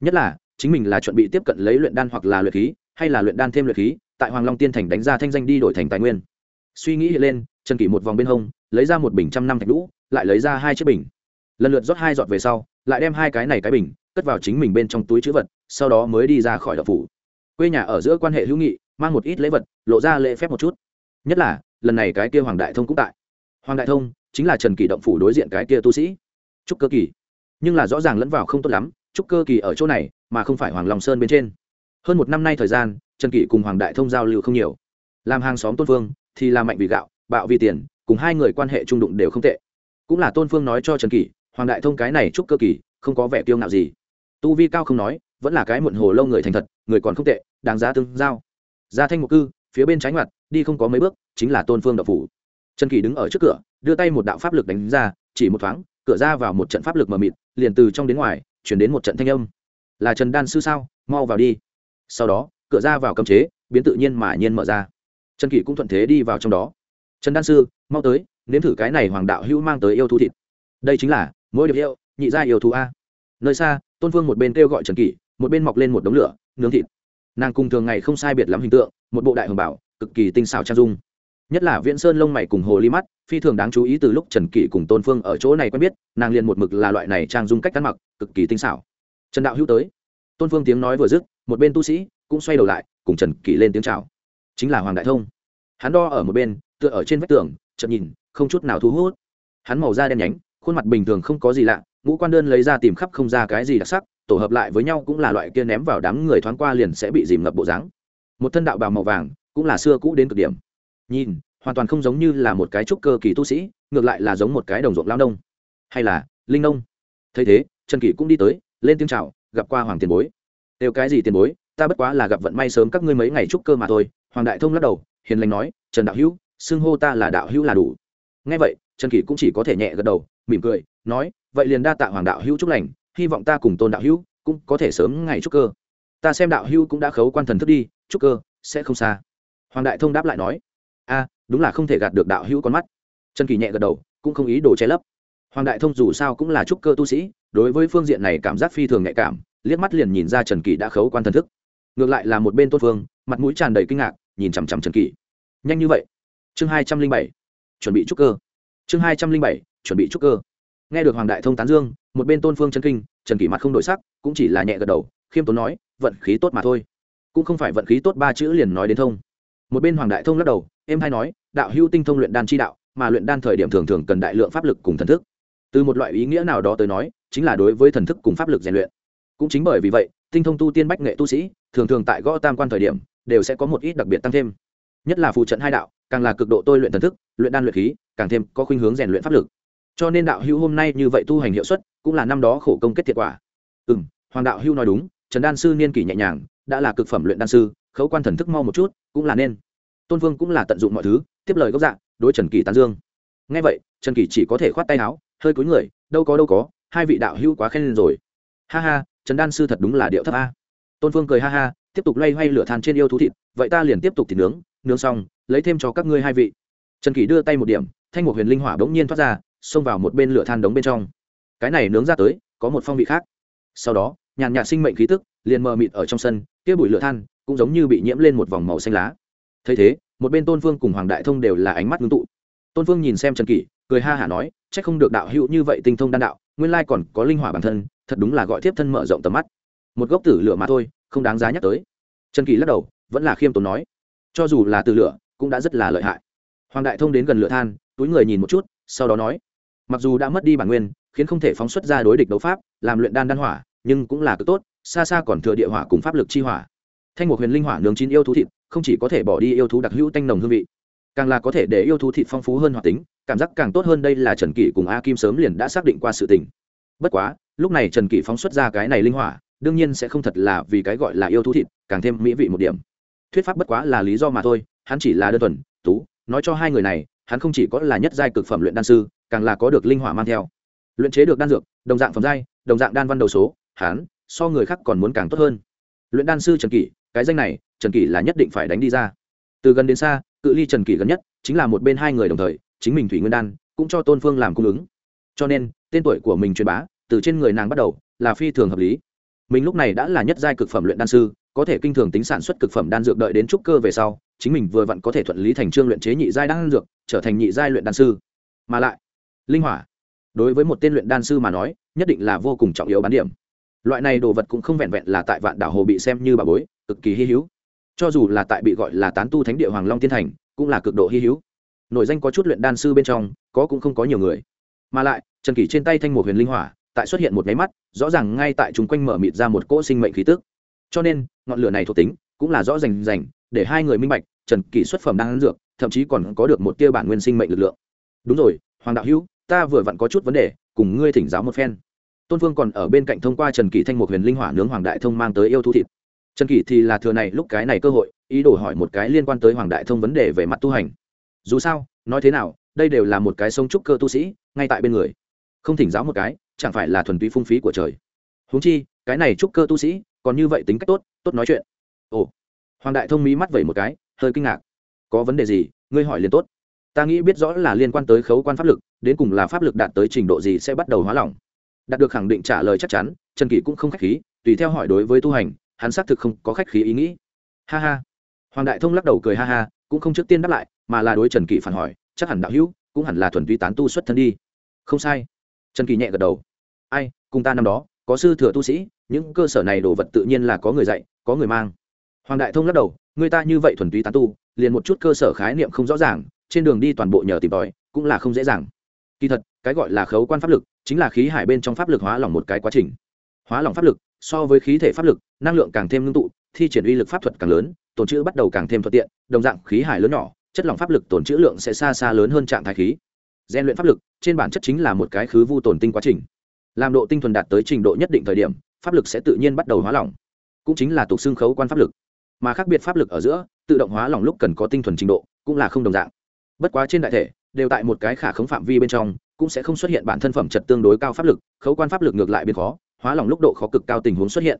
Nhất là, chính mình là chuẩn bị tiếp cận lấy luyện đan hoặc là luyện khí, hay là luyện đan thêm luyện khí, tại hoàng long tiên thành đánh ra thanh danh đi đổi thành tài nguyên. Suy nghĩ lên, trần kỷ một vòng bên hông, lấy ra một bình trăm năm thạch lũ lại lấy ra hai chiếc bình. Lần lượt rót hai giọt về sau, lại đem hai cái này cái bình, cất vào chính mình bên trong túi chữ vật, sau đó mới đi ra khỏi đập phủ. Quê nhà ở giữa quan hệ hữu nghị, mang một ít lễ vật, lộ ra lễ phép một chút. Nhất là, lần này cái kia hoàng đại thông cũng tại. Hoàng đại thông chính là trần kỳ động phủ đối diện cái kia tu sĩ. Trúc cơ kỳ. Nhưng là rõ ràng lẫn vào không tốt lắm, trúc cơ kỳ ở chỗ này mà không phải hoàng long sơn bên trên. Hơn một năm nay thời gian, trần kỷ cùng hoàng đại thông giao lưu không nhiều. Làm hàng xóm tôn phương thì làm mạnh vì gạo, bạo vì tiền, cùng hai người quan hệ trung đụng đều không tệ. Cũng là tôn phương nói cho trần kỷ hoàng đại thông cái này chúc cơ kỳ không có vẻ kiêu ngạo gì. Tu vi cao không nói, vẫn là cái muộn hồ lâu người thành thật, người còn không tệ, đáng giá tương giao. Ra thanh một cư, phía bên trái ngoặt, đi không có mấy bước, chính là tôn phương đậu phủ. Trần kỳ đứng ở trước cửa đưa tay một đạo pháp lực đánh ra, chỉ một thoáng, cửa ra vào một trận pháp lực mờ mịt, liền từ trong đến ngoài, chuyển đến một trận thanh âm. Là trần đan sư sao? Mau vào đi. Sau đó, cửa ra vào cấm chế, biến tự nhiên mà nhiên mở ra. Trần kỷ cũng thuận thế đi vào trong đó. Trần đan sư, mau tới, nếm thử cái này hoàng đạo hữu mang tới yêu thú thịt. Đây chính là mỗi điệp yêu nhị gia yêu thú a. Nơi xa, tôn vương một bên kêu gọi trần kỷ, một bên mọc lên một đống lửa, nướng thịt. Nàng cùng thường ngày không sai biệt lắm hình tượng, một bộ đại hồng bảo, cực kỳ tinh xảo trang dung nhất là viễn sơn lông mày cùng hồ ly mắt, phi thường đáng chú ý từ lúc trần kỷ cùng tôn phương ở chỗ này quen biết, nàng liền một mực là loại này trang dung cách ăn mặc, cực kỳ tinh xảo. Trần đạo hữu tới. Tôn phương tiếng nói vừa dứt, một bên tu sĩ cũng xoay đầu lại, cùng trần kỷ lên tiếng chào. Chính là hoàng đại thông. Hắn đo ở một bên, tựa ở trên vách tường chậm nhìn, không chút nào thu hút. Hắn màu da đen nhánh, khuôn mặt bình thường không có gì lạ, ngũ quan đơn lấy ra tìm khắp không ra cái gì đặc sắc, tổ hợp lại với nhau cũng là loại kia ném vào đám người thoáng qua liền sẽ bị dìm ngập bộ dáng. Một thân đạo bào màu vàng, cũng là xưa cũ đến cực điểm nhìn, hoàn toàn không giống như là một cái trúc cơ kỳ tu sĩ, ngược lại là giống một cái đồng ruộng lao nông. Hay là, linh nông? Thấy thế, trần kỷ cũng đi tới, lên tiếng chào, gặp qua hoàng tiền bối. Đều cái gì tiền bối, ta bất quá là gặp vận may sớm các ngươi mấy ngày trúc cơ mà thôi. Hoàng đại thông lắc đầu, hiền lành nói, trần đạo hữu, xưng hô ta là đạo hữu là đủ. Ngay vậy, trần kỷ cũng chỉ có thể nhẹ gật đầu, mỉm cười, nói, vậy liền đa tạ hoàng đạo hữu chúc lành, hy vọng ta cùng tôn đạo hữu cũng có thể sớm ngày trúc cơ. Ta xem đạo hữu cũng đã khấu quan thần thức đi, trúc cơ sẽ không xa. Hoàng đại thông đáp lại nói đúng là không thể gạt được đạo hữu con mắt. Trần kỳ nhẹ gật đầu, cũng không ý đồ che lấp. Hoàng đại thông dù sao cũng là trúc cơ tu sĩ, đối với phương diện này cảm giác phi thường nhạy cảm, liếc mắt liền nhìn ra trần kỳ đã khấu quan thần thức. Ngược lại là một bên tôn phương, mặt mũi tràn đầy kinh ngạc, nhìn chằm chằm trần kỳ. Nhanh như vậy. Chương hai trăm linh bảy, chuẩn bị trúc cơ. Chương hai trăm linh bảy, chuẩn bị trúc cơ. Nghe được hoàng đại thông tán dương, một bên tôn phương chân kinh, trần kỷ mặt không đổi sắc, cũng chỉ là nhẹ gật đầu, khiêm tốn nói, vận khí tốt mà thôi. Cũng không phải vận khí tốt ba chữ liền nói đến thông một bên hoàng đại thông lắc đầu, em hay nói, đạo hưu tinh thông luyện đan chi đạo, mà luyện đan thời điểm thường thường cần đại lượng pháp lực cùng thần thức. Từ một loại ý nghĩa nào đó tới nói, chính là đối với thần thức cùng pháp lực rèn luyện. Cũng chính bởi vì vậy, tinh thông tu tiên bách nghệ tu sĩ, thường thường tại gõ tam quan thời điểm, đều sẽ có một ít đặc biệt tăng thêm. Nhất là phù trận hai đạo, càng là cực độ tôi luyện thần thức, luyện đan luyện khí, càng thêm có khuynh hướng rèn luyện pháp lực. Cho nên đạo hữu hôm nay như vậy tu hành hiệu suất, cũng là năm đó khổ công kết thiệt quả. Ừ hoàng đạo hữu nói đúng, trần đan sư niên kỷ nhẹ nhàng, đã là cực phẩm luyện đan sư, khấu quan thần thức mau một chút cũng là nên. Tôn vương cũng là tận dụng mọi thứ, tiếp lời gốc dạng đối trần kỳ tán dương. Ngay vậy, trần kỳ chỉ có thể khoát tay áo, hơi cúi người, đâu có đâu có, hai vị đạo hữu quá khen lên rồi. Ha ha, trần đan sư thật đúng là điệu thấp a. Tôn vương cười ha ha, tiếp tục loay hoay lửa than trên yêu thú thịt, vậy ta liền tiếp tục thịt nướng nướng xong, lấy thêm cho các ngươi hai vị. Trần kỳ đưa tay một điểm, thanh một huyền linh hỏa bỗng nhiên thoát ra, xông vào một bên lửa than đống bên trong. Cái này nướng ra tới, có một phong vị khác. Sau đó, nhàn nhạt sinh mệnh khí tức, liền mờ mịt ở trong sân, kia bụi lửa than cũng giống như bị nhiễm lên một vòng màu xanh lá. Thấy thế, một bên tôn phương cùng hoàng đại thông đều là ánh mắt ngưng tụ. Tôn phương nhìn xem trần kỷ, cười ha hả nói c h ắ c không được đạo hữu như vậy tinh thông đan đạo, nguyên lai còn có linh hỏa bản thân, thật đúng là gọi tiếp thân mở rộng tầm mắt. Một gốc tử lửa mà thôi, không đáng giá nhắc tới. Trần kỷ lắc đầu, vẫn là khiêm tốn nói, cho dù là từ lửa, cũng đã rất là lợi hại. Hoàng đại thông đến gần lửa than, túi người nhìn một chút, sau đó nói, mặc dù đã mất đi bản nguyên, khiến không thể phóng xuất ra đối địch đấu pháp, làm luyện đan đan hỏa, nhưng cũng là cực tốt, xa xa còn thừa địa hỏa cùng pháp lực chi hỏa thanh một huyền linh hỏa nướng chín yêu thú thịt, không chỉ có thể bỏ đi yêu thú đặc hữu tanh nồng hương vị, càng là có thể để yêu thú thịt phong phú hơn hoạt tính, cảm giác càng tốt hơn đây là trần kỷ cùng a kim sớm liền đã xác định qua sự tình. Bất quá, lúc này trần kỷ phóng xuất ra cái này linh hỏa, đương nhiên sẽ không thật là vì cái gọi là yêu thú thịt, càng thêm mỹ vị một điểm. Thuyết pháp bất quá là lý do mà thôi, hắn chỉ là đơn thuần, tú, nói cho hai người này, hắn không chỉ có là nhất giai cực phẩm luyện đan sư, càng là có được linh hỏa mang theo. Luyện chế được đan dược, đồng dạng phẩm giai, đồng dạng đan văn đầu số, hắn, so người khác còn muốn càng tốt hơn. Luyện đan sư trần kỷ cái danh này, trần kỷ là nhất định phải đánh đi ra. Từ gần đến xa, cự ly trần kỷ gần nhất chính là một bên hai người đồng thời, chính mình thủy nguyên đan cũng cho tôn phương làm cung ứng. Cho nên, tên tuổi của mình truyền bá, từ trên người nàng bắt đầu, là phi thường hợp lý. Mình lúc này đã là nhất giai cực phẩm luyện đan sư, có thể kinh thường tính sản xuất cực phẩm đan dược đợi đến trúc cơ về sau, chính mình vừa vặn có thể thuận lý thành trương luyện chế nhị giai đan dược, trở thành nhị giai luyện đan sư. Mà lại, linh hỏa, đối với một tên luyện đan sư mà nói, nhất định là vô cùng trọng yếu bán điểm loại này đồ vật cũng không vẹn vẹn là tại vạn đảo hồ bị xem như bà bối, cực kỳ hy hữu. Cho dù là tại bị gọi là tán tu thánh địa hoàng long tiên thành, cũng là cực độ hy hữu. Nổi danh có chút luyện đan sư bên trong, có cũng không có nhiều người. Mà lại, trần kỷ trên tay thanh một huyền linh hỏa, tại xuất hiện một máy mắt, rõ ràng ngay tại chúng quanh mở mịt ra một cỗ sinh mệnh khí tức. Cho nên, ngọn lửa này thuộc tính cũng là rõ rành rành, để hai người minh bạch, trần kỷ xuất phẩm đang ăn dược, thậm chí còn có được một tia bản nguyên sinh mệnh lực lượng. Đúng rồi, hoàng đạo hữu, ta vừa vặn có chút vấn đề, cùng ngươi thỉnh giáo một phen tôn phương còn ở bên cạnh thông qua trần kỳ thanh một huyền linh hỏa nướng hoàng đại thông mang tới yêu thú thịt. Trần kỳ thì là thừa này, lúc cái này cơ hội, ý đồ hỏi một cái liên quan tới hoàng đại thông vấn đề về mặt tu hành. Dù sao, nói thế nào, đây đều là một cái sông trúc cơ tu sĩ, ngay tại bên người. Không thỉnh giáo một cái, chẳng phải là thuần túy phung phí của trời. Huống chi, cái này trúc cơ tu sĩ, còn như vậy tính cách tốt tốt nói chuyện. Ồ, hoàng đại thông mí mắt vẩy một cái, hơi kinh ngạc. Có vấn đề gì, ngươi hỏi liền tốt. Ta nghĩ biết rõ là liên quan tới khấu quan pháp lực, đến cùng là pháp lực đạt tới trình độ gì sẽ bắt đầu hóa lỏng đạt được khẳng định trả lời chắc chắn, trần kỷ cũng không khách khí, tùy theo hỏi đối với tu hành, hắn xác thực không có khách khí ý nghĩ. Ha ha. Hoàng đại thông lắc đầu cười ha ha, cũng không trước tiên đáp lại, mà là đối trần kỷ phản hỏi, chắc hẳn đạo hữu, cũng hẳn là thuần túy tán tu xuất thân đi. Không sai. Trần kỳ nhẹ gật đầu. Ai, cùng ta năm đó, có sư thừa tu sĩ, những cơ sở này đồ vật tự nhiên là có người dạy, có người mang. Hoàng đại thông lắc đầu, người ta như vậy thuần túy tán tu, liền một chút cơ sở khái niệm không rõ ràng, trên đường đi toàn bộ nhờ tìm tòi, cũng là không dễ dàng kỳ thật, cái gọi là khấu quan pháp lực chính là khí hải bên trong pháp lực hóa lỏng một cái quá trình. Hóa lỏng pháp lực so với khí thể pháp lực, năng lượng càng thêm ngưng tụ, thi triển uy lực pháp thuật càng lớn tồn chữ bắt đầu càng thêm thuận tiện, đồng dạng khí hải lớn nhỏ, chất lỏng pháp lực tồn chữ lượng sẽ xa xa lớn hơn trạng thái khí. Gian luyện pháp lực trên bản chất chính là một cái khứ vu tồn tinh quá trình. Làm độ tinh thuần đạt tới trình độ nhất định thời điểm, pháp lực sẽ tự nhiên bắt đầu hóa lỏng. Cũng chính là tục xương khấu quan pháp lực. Mà khác biệt pháp lực ở giữa, tự động hóa lỏng lúc cần có tinh thuần trình độ, cũng là không đồng dạng. Bất quá trên đại thể đều tại một cái khả khống phạm vi bên trong, cũng sẽ không xuất hiện bản thân phẩm chất tương đối cao pháp lực, khấu quan pháp lực ngược lại biến khó, hóa lỏng lúc độ khó cực cao tình huống xuất hiện.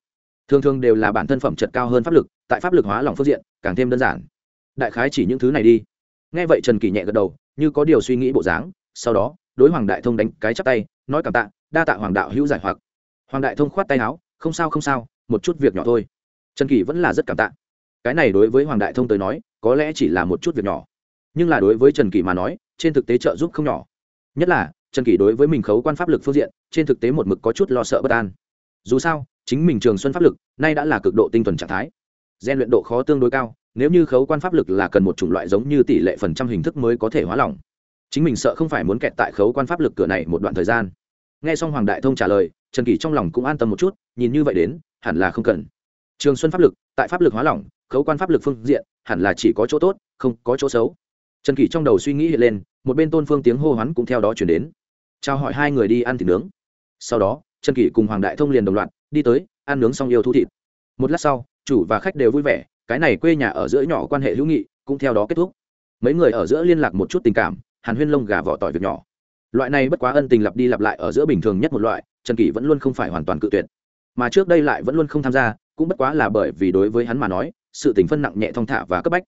Thường thường đều là bản thân phẩm chất cao hơn pháp lực, tại pháp lực hóa lỏng phương diện, càng thêm đơn giản. Đại khái chỉ những thứ này đi. Nghe vậy trần kỳ nhẹ gật đầu, như có điều suy nghĩ bộ dáng, sau đó, đối hoàng đại thông đánh cái chắp tay, nói cảm tạ, đa tạ hoàng đạo hữu giải hoặc. Hoàng đại thông khoát tay áo, không sao không sao, một chút việc nhỏ thôi. Trần kỳ vẫn là rất cảm tạ. Cái này đối với hoàng đại thông tới nói, có lẽ chỉ là một chút việc nhỏ. Nhưng là đối với trần kỳ mà nói trên thực tế trợ giúp không nhỏ. Nhất là, trần kỳ đối với mình khấu quan pháp lực phương diện, trên thực tế một mực có chút lo sợ bất an. Dù sao, chính mình trường xuân pháp lực, nay đã là cực độ tinh thuần trạng thái. Gian luyện độ khó tương đối cao, nếu như khấu quan pháp lực là cần một chủng loại giống như tỷ lệ phần trăm hình thức mới có thể hóa lỏng. Chính mình sợ không phải muốn kẹt tại khấu quan pháp lực cửa này một đoạn thời gian. Nghe xong hoàng đại thông trả lời, trần kỳ trong lòng cũng an tâm một chút, nhìn như vậy đến, hẳn là không cần. Trường xuân pháp lực, tại pháp lực hóa lỏng, khấu quan pháp lực phương diện, hẳn là chỉ có chỗ tốt, không có chỗ xấu trần kỷ trong đầu suy nghĩ hiện lên, một bên tôn phương tiếng hô hoán cũng theo đó chuyển đến. Chào hỏi hai người đi ăn thịt nướng. Sau đó, trần kỷ cùng hoàng đại thông liền đồng loạt, đi tới, ăn nướng xong yêu thú thịt. Một lát sau, chủ và khách đều vui vẻ, cái này quê nhà ở giữa nhỏ quan hệ hữu nghị, cũng theo đó kết thúc. Mấy người ở giữa liên lạc một chút tình cảm, hàn huyên lông gà vỏ tỏi việc nhỏ. Loại này bất quá ân tình lặp đi lặp lại ở giữa bình thường nhất một loại, trần kỷ vẫn luôn không phải hoàn toàn cự tuyệt. Mà trước đây lại vẫn luôn không tham gia, cũng bất quá là bởi vì đối với hắn mà nói, sự tình phân nặng nhẹ thong thả và cấp bách.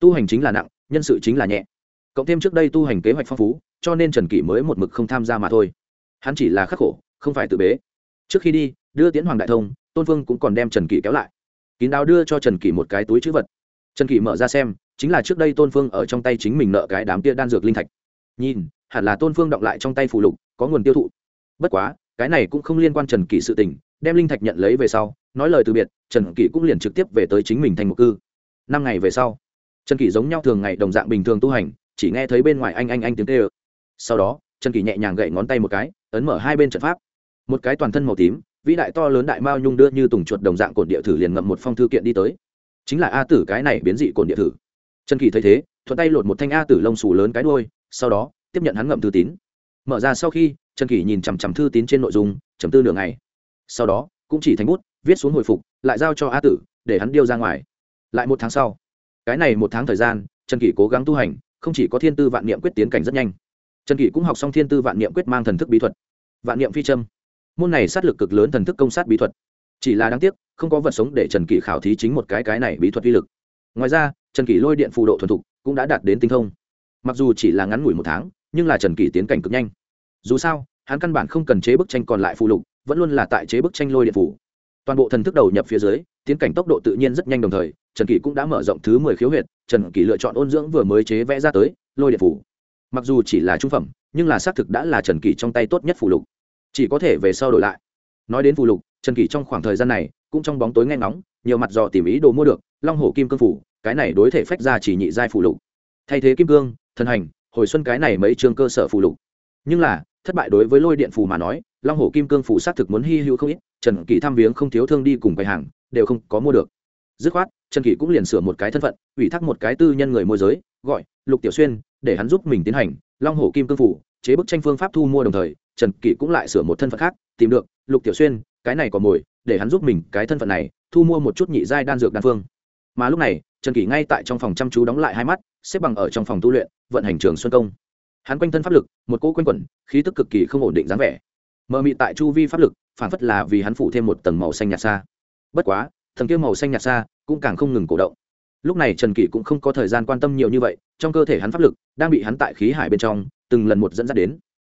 Tu hành chính là nặng nhân sự chính là nhẹ. Cộng thêm trước đây tu hành kế hoạch phong phú, cho nên trần kỷ mới một mực không tham gia mà thôi. Hắn chỉ là khắc khổ, không phải tự bế. Trước khi đi, đưa tiến hoàng đại thông, tôn vương cũng còn đem trần kỷ kéo lại. Kín đáo đưa cho trần kỷ một cái túi chữ vật. Trần kỷ mở ra xem, chính là trước đây tôn phương ở trong tay chính mình nợ cái đám tia đan dược linh thạch. Nhìn, hẳn là tôn phương động lại trong tay phù lục, có nguồn tiêu thụ. Bất quá, cái này cũng không liên quan trần kỷ sự tình, đem linh thạch nhận lấy về sau, nói lời từ biệt, trần kỷ cũng liền trực tiếp về tới chính mình thành một cư. Năm ngày về sau trần kỷ giống nhau thường ngày đồng dạng bình thường tu hành, chỉ nghe thấy bên ngoài anh anh anh tiếng tê ơ sau đó, trần kỷ nhẹ nhàng gậy ngón tay một cái, ấn mở hai bên trận pháp. Một cái toàn thân màu tím, vĩ đại to lớn đại mao nhung đưa như tùng chuột đồng dạng cột địa thử liền ngậm một phong thư kiện đi tới. Chính là a tử cái này biến dị cột địa thử. Trần kỳ thấy thế, thuận tay lột một thanh a tử lông xù lớn cái đôi sau đó, tiếp nhận hắn ngậm thư tín. Mở ra sau khi, trần kỳ nhìn chằm chằm thư tín trên nội dung, chấm tư nửa ngày. Sau đó, cũng chỉ thành bút, viết xuống hồi phục, lại giao cho a tử, để hắn điêu ra ngoài. Lại một tháng sau cái này một tháng thời gian, trần kỷ cố gắng tu hành, không chỉ có thiên tư vạn niệm quyết tiến cảnh rất nhanh. Trần kỷ cũng học xong thiên tư vạn niệm quyết mang thần thức bí thuật. Vạn niệm phi trâm môn này sát lực cực lớn thần thức công sát bí thuật. Chỉ là đáng tiếc, không có vật sống để trần kỷ khảo thí chính một cái cái này bí thuật vi lực. Ngoài ra, trần kỷ lôi điện phù độ thuần thục cũng đã đạt đến tinh thông. Mặc dù chỉ là ngắn ngủi một tháng, nhưng là trần kỷ tiến cảnh cực nhanh. Dù sao, hắn căn bản không cần chế bức tranh còn lại phù lục, vẫn luôn là tại chế bức tranh lôi điện phủ toàn bộ thần thức đầu nhập phía dưới, tiến cảnh tốc độ tự nhiên rất nhanh đồng thời, trần kỷ cũng đã mở rộng thứ mười khiếu huyệt, trần kỷ lựa chọn ôn dưỡng vừa mới chế vẽ ra tới, lôi điện phủ. Mặc dù chỉ là trung phẩm, nhưng là xác thực đã là trần kỷ trong tay tốt nhất phù lục. Chỉ có thể về sau đổi lại. Nói đến phù lục, trần kỷ trong khoảng thời gian này, cũng trong bóng tối nghe ngóng, nhiều mặt dò tìm ý đồ mua được, long hổ kim cương phủ, cái này đối thể phách ra chỉ nhị giai phù lục. Thay thế kim cương, thần hành, hồi xuân cái này mấy trường cơ sở phù lục. Nhưng là, thất bại đối với lôi điện phù mà nói, long hổ kim cương phủ xác thực muốn hy hữu không ít trần kỷ thăm viếng không thiếu thương đi cùng quầy hàng, đều không có mua được. Dứt khoát, trần kỷ cũng liền sửa một cái thân phận, ủy thác một cái tư nhân người môi giới, gọi lục tiểu xuyên, để hắn giúp mình tiến hành long hổ kim cương phủ, chế bức tranh phương pháp thu mua đồng thời, trần kỷ cũng lại sửa một thân phận khác, tìm được lục tiểu xuyên, cái này có mồi, để hắn giúp mình cái thân phận này, thu mua một chút nhị giai đan dược đan phương. Mà lúc này, trần kỷ ngay tại trong phòng chăm chú đóng lại hai mắt, xếp bằng ở trong phòng tu luyện, vận hành trường xuân công. Hắn quanh thân pháp lực, một cỗ quanh quẩn, khí tức cực kỳ không ổn định dáng vẻ mờ mị tại chu vi pháp lực, phản phất là vì hắn phủ thêm một tầng màu xanh nhạt xa. Bất quá, thần kia màu xanh nhạt xa cũng càng không ngừng cổ động. Lúc này trần kỷ cũng không có thời gian quan tâm nhiều như vậy, trong cơ thể hắn pháp lực đang bị hắn tại khí hải bên trong từng lần một dẫn dắt đến.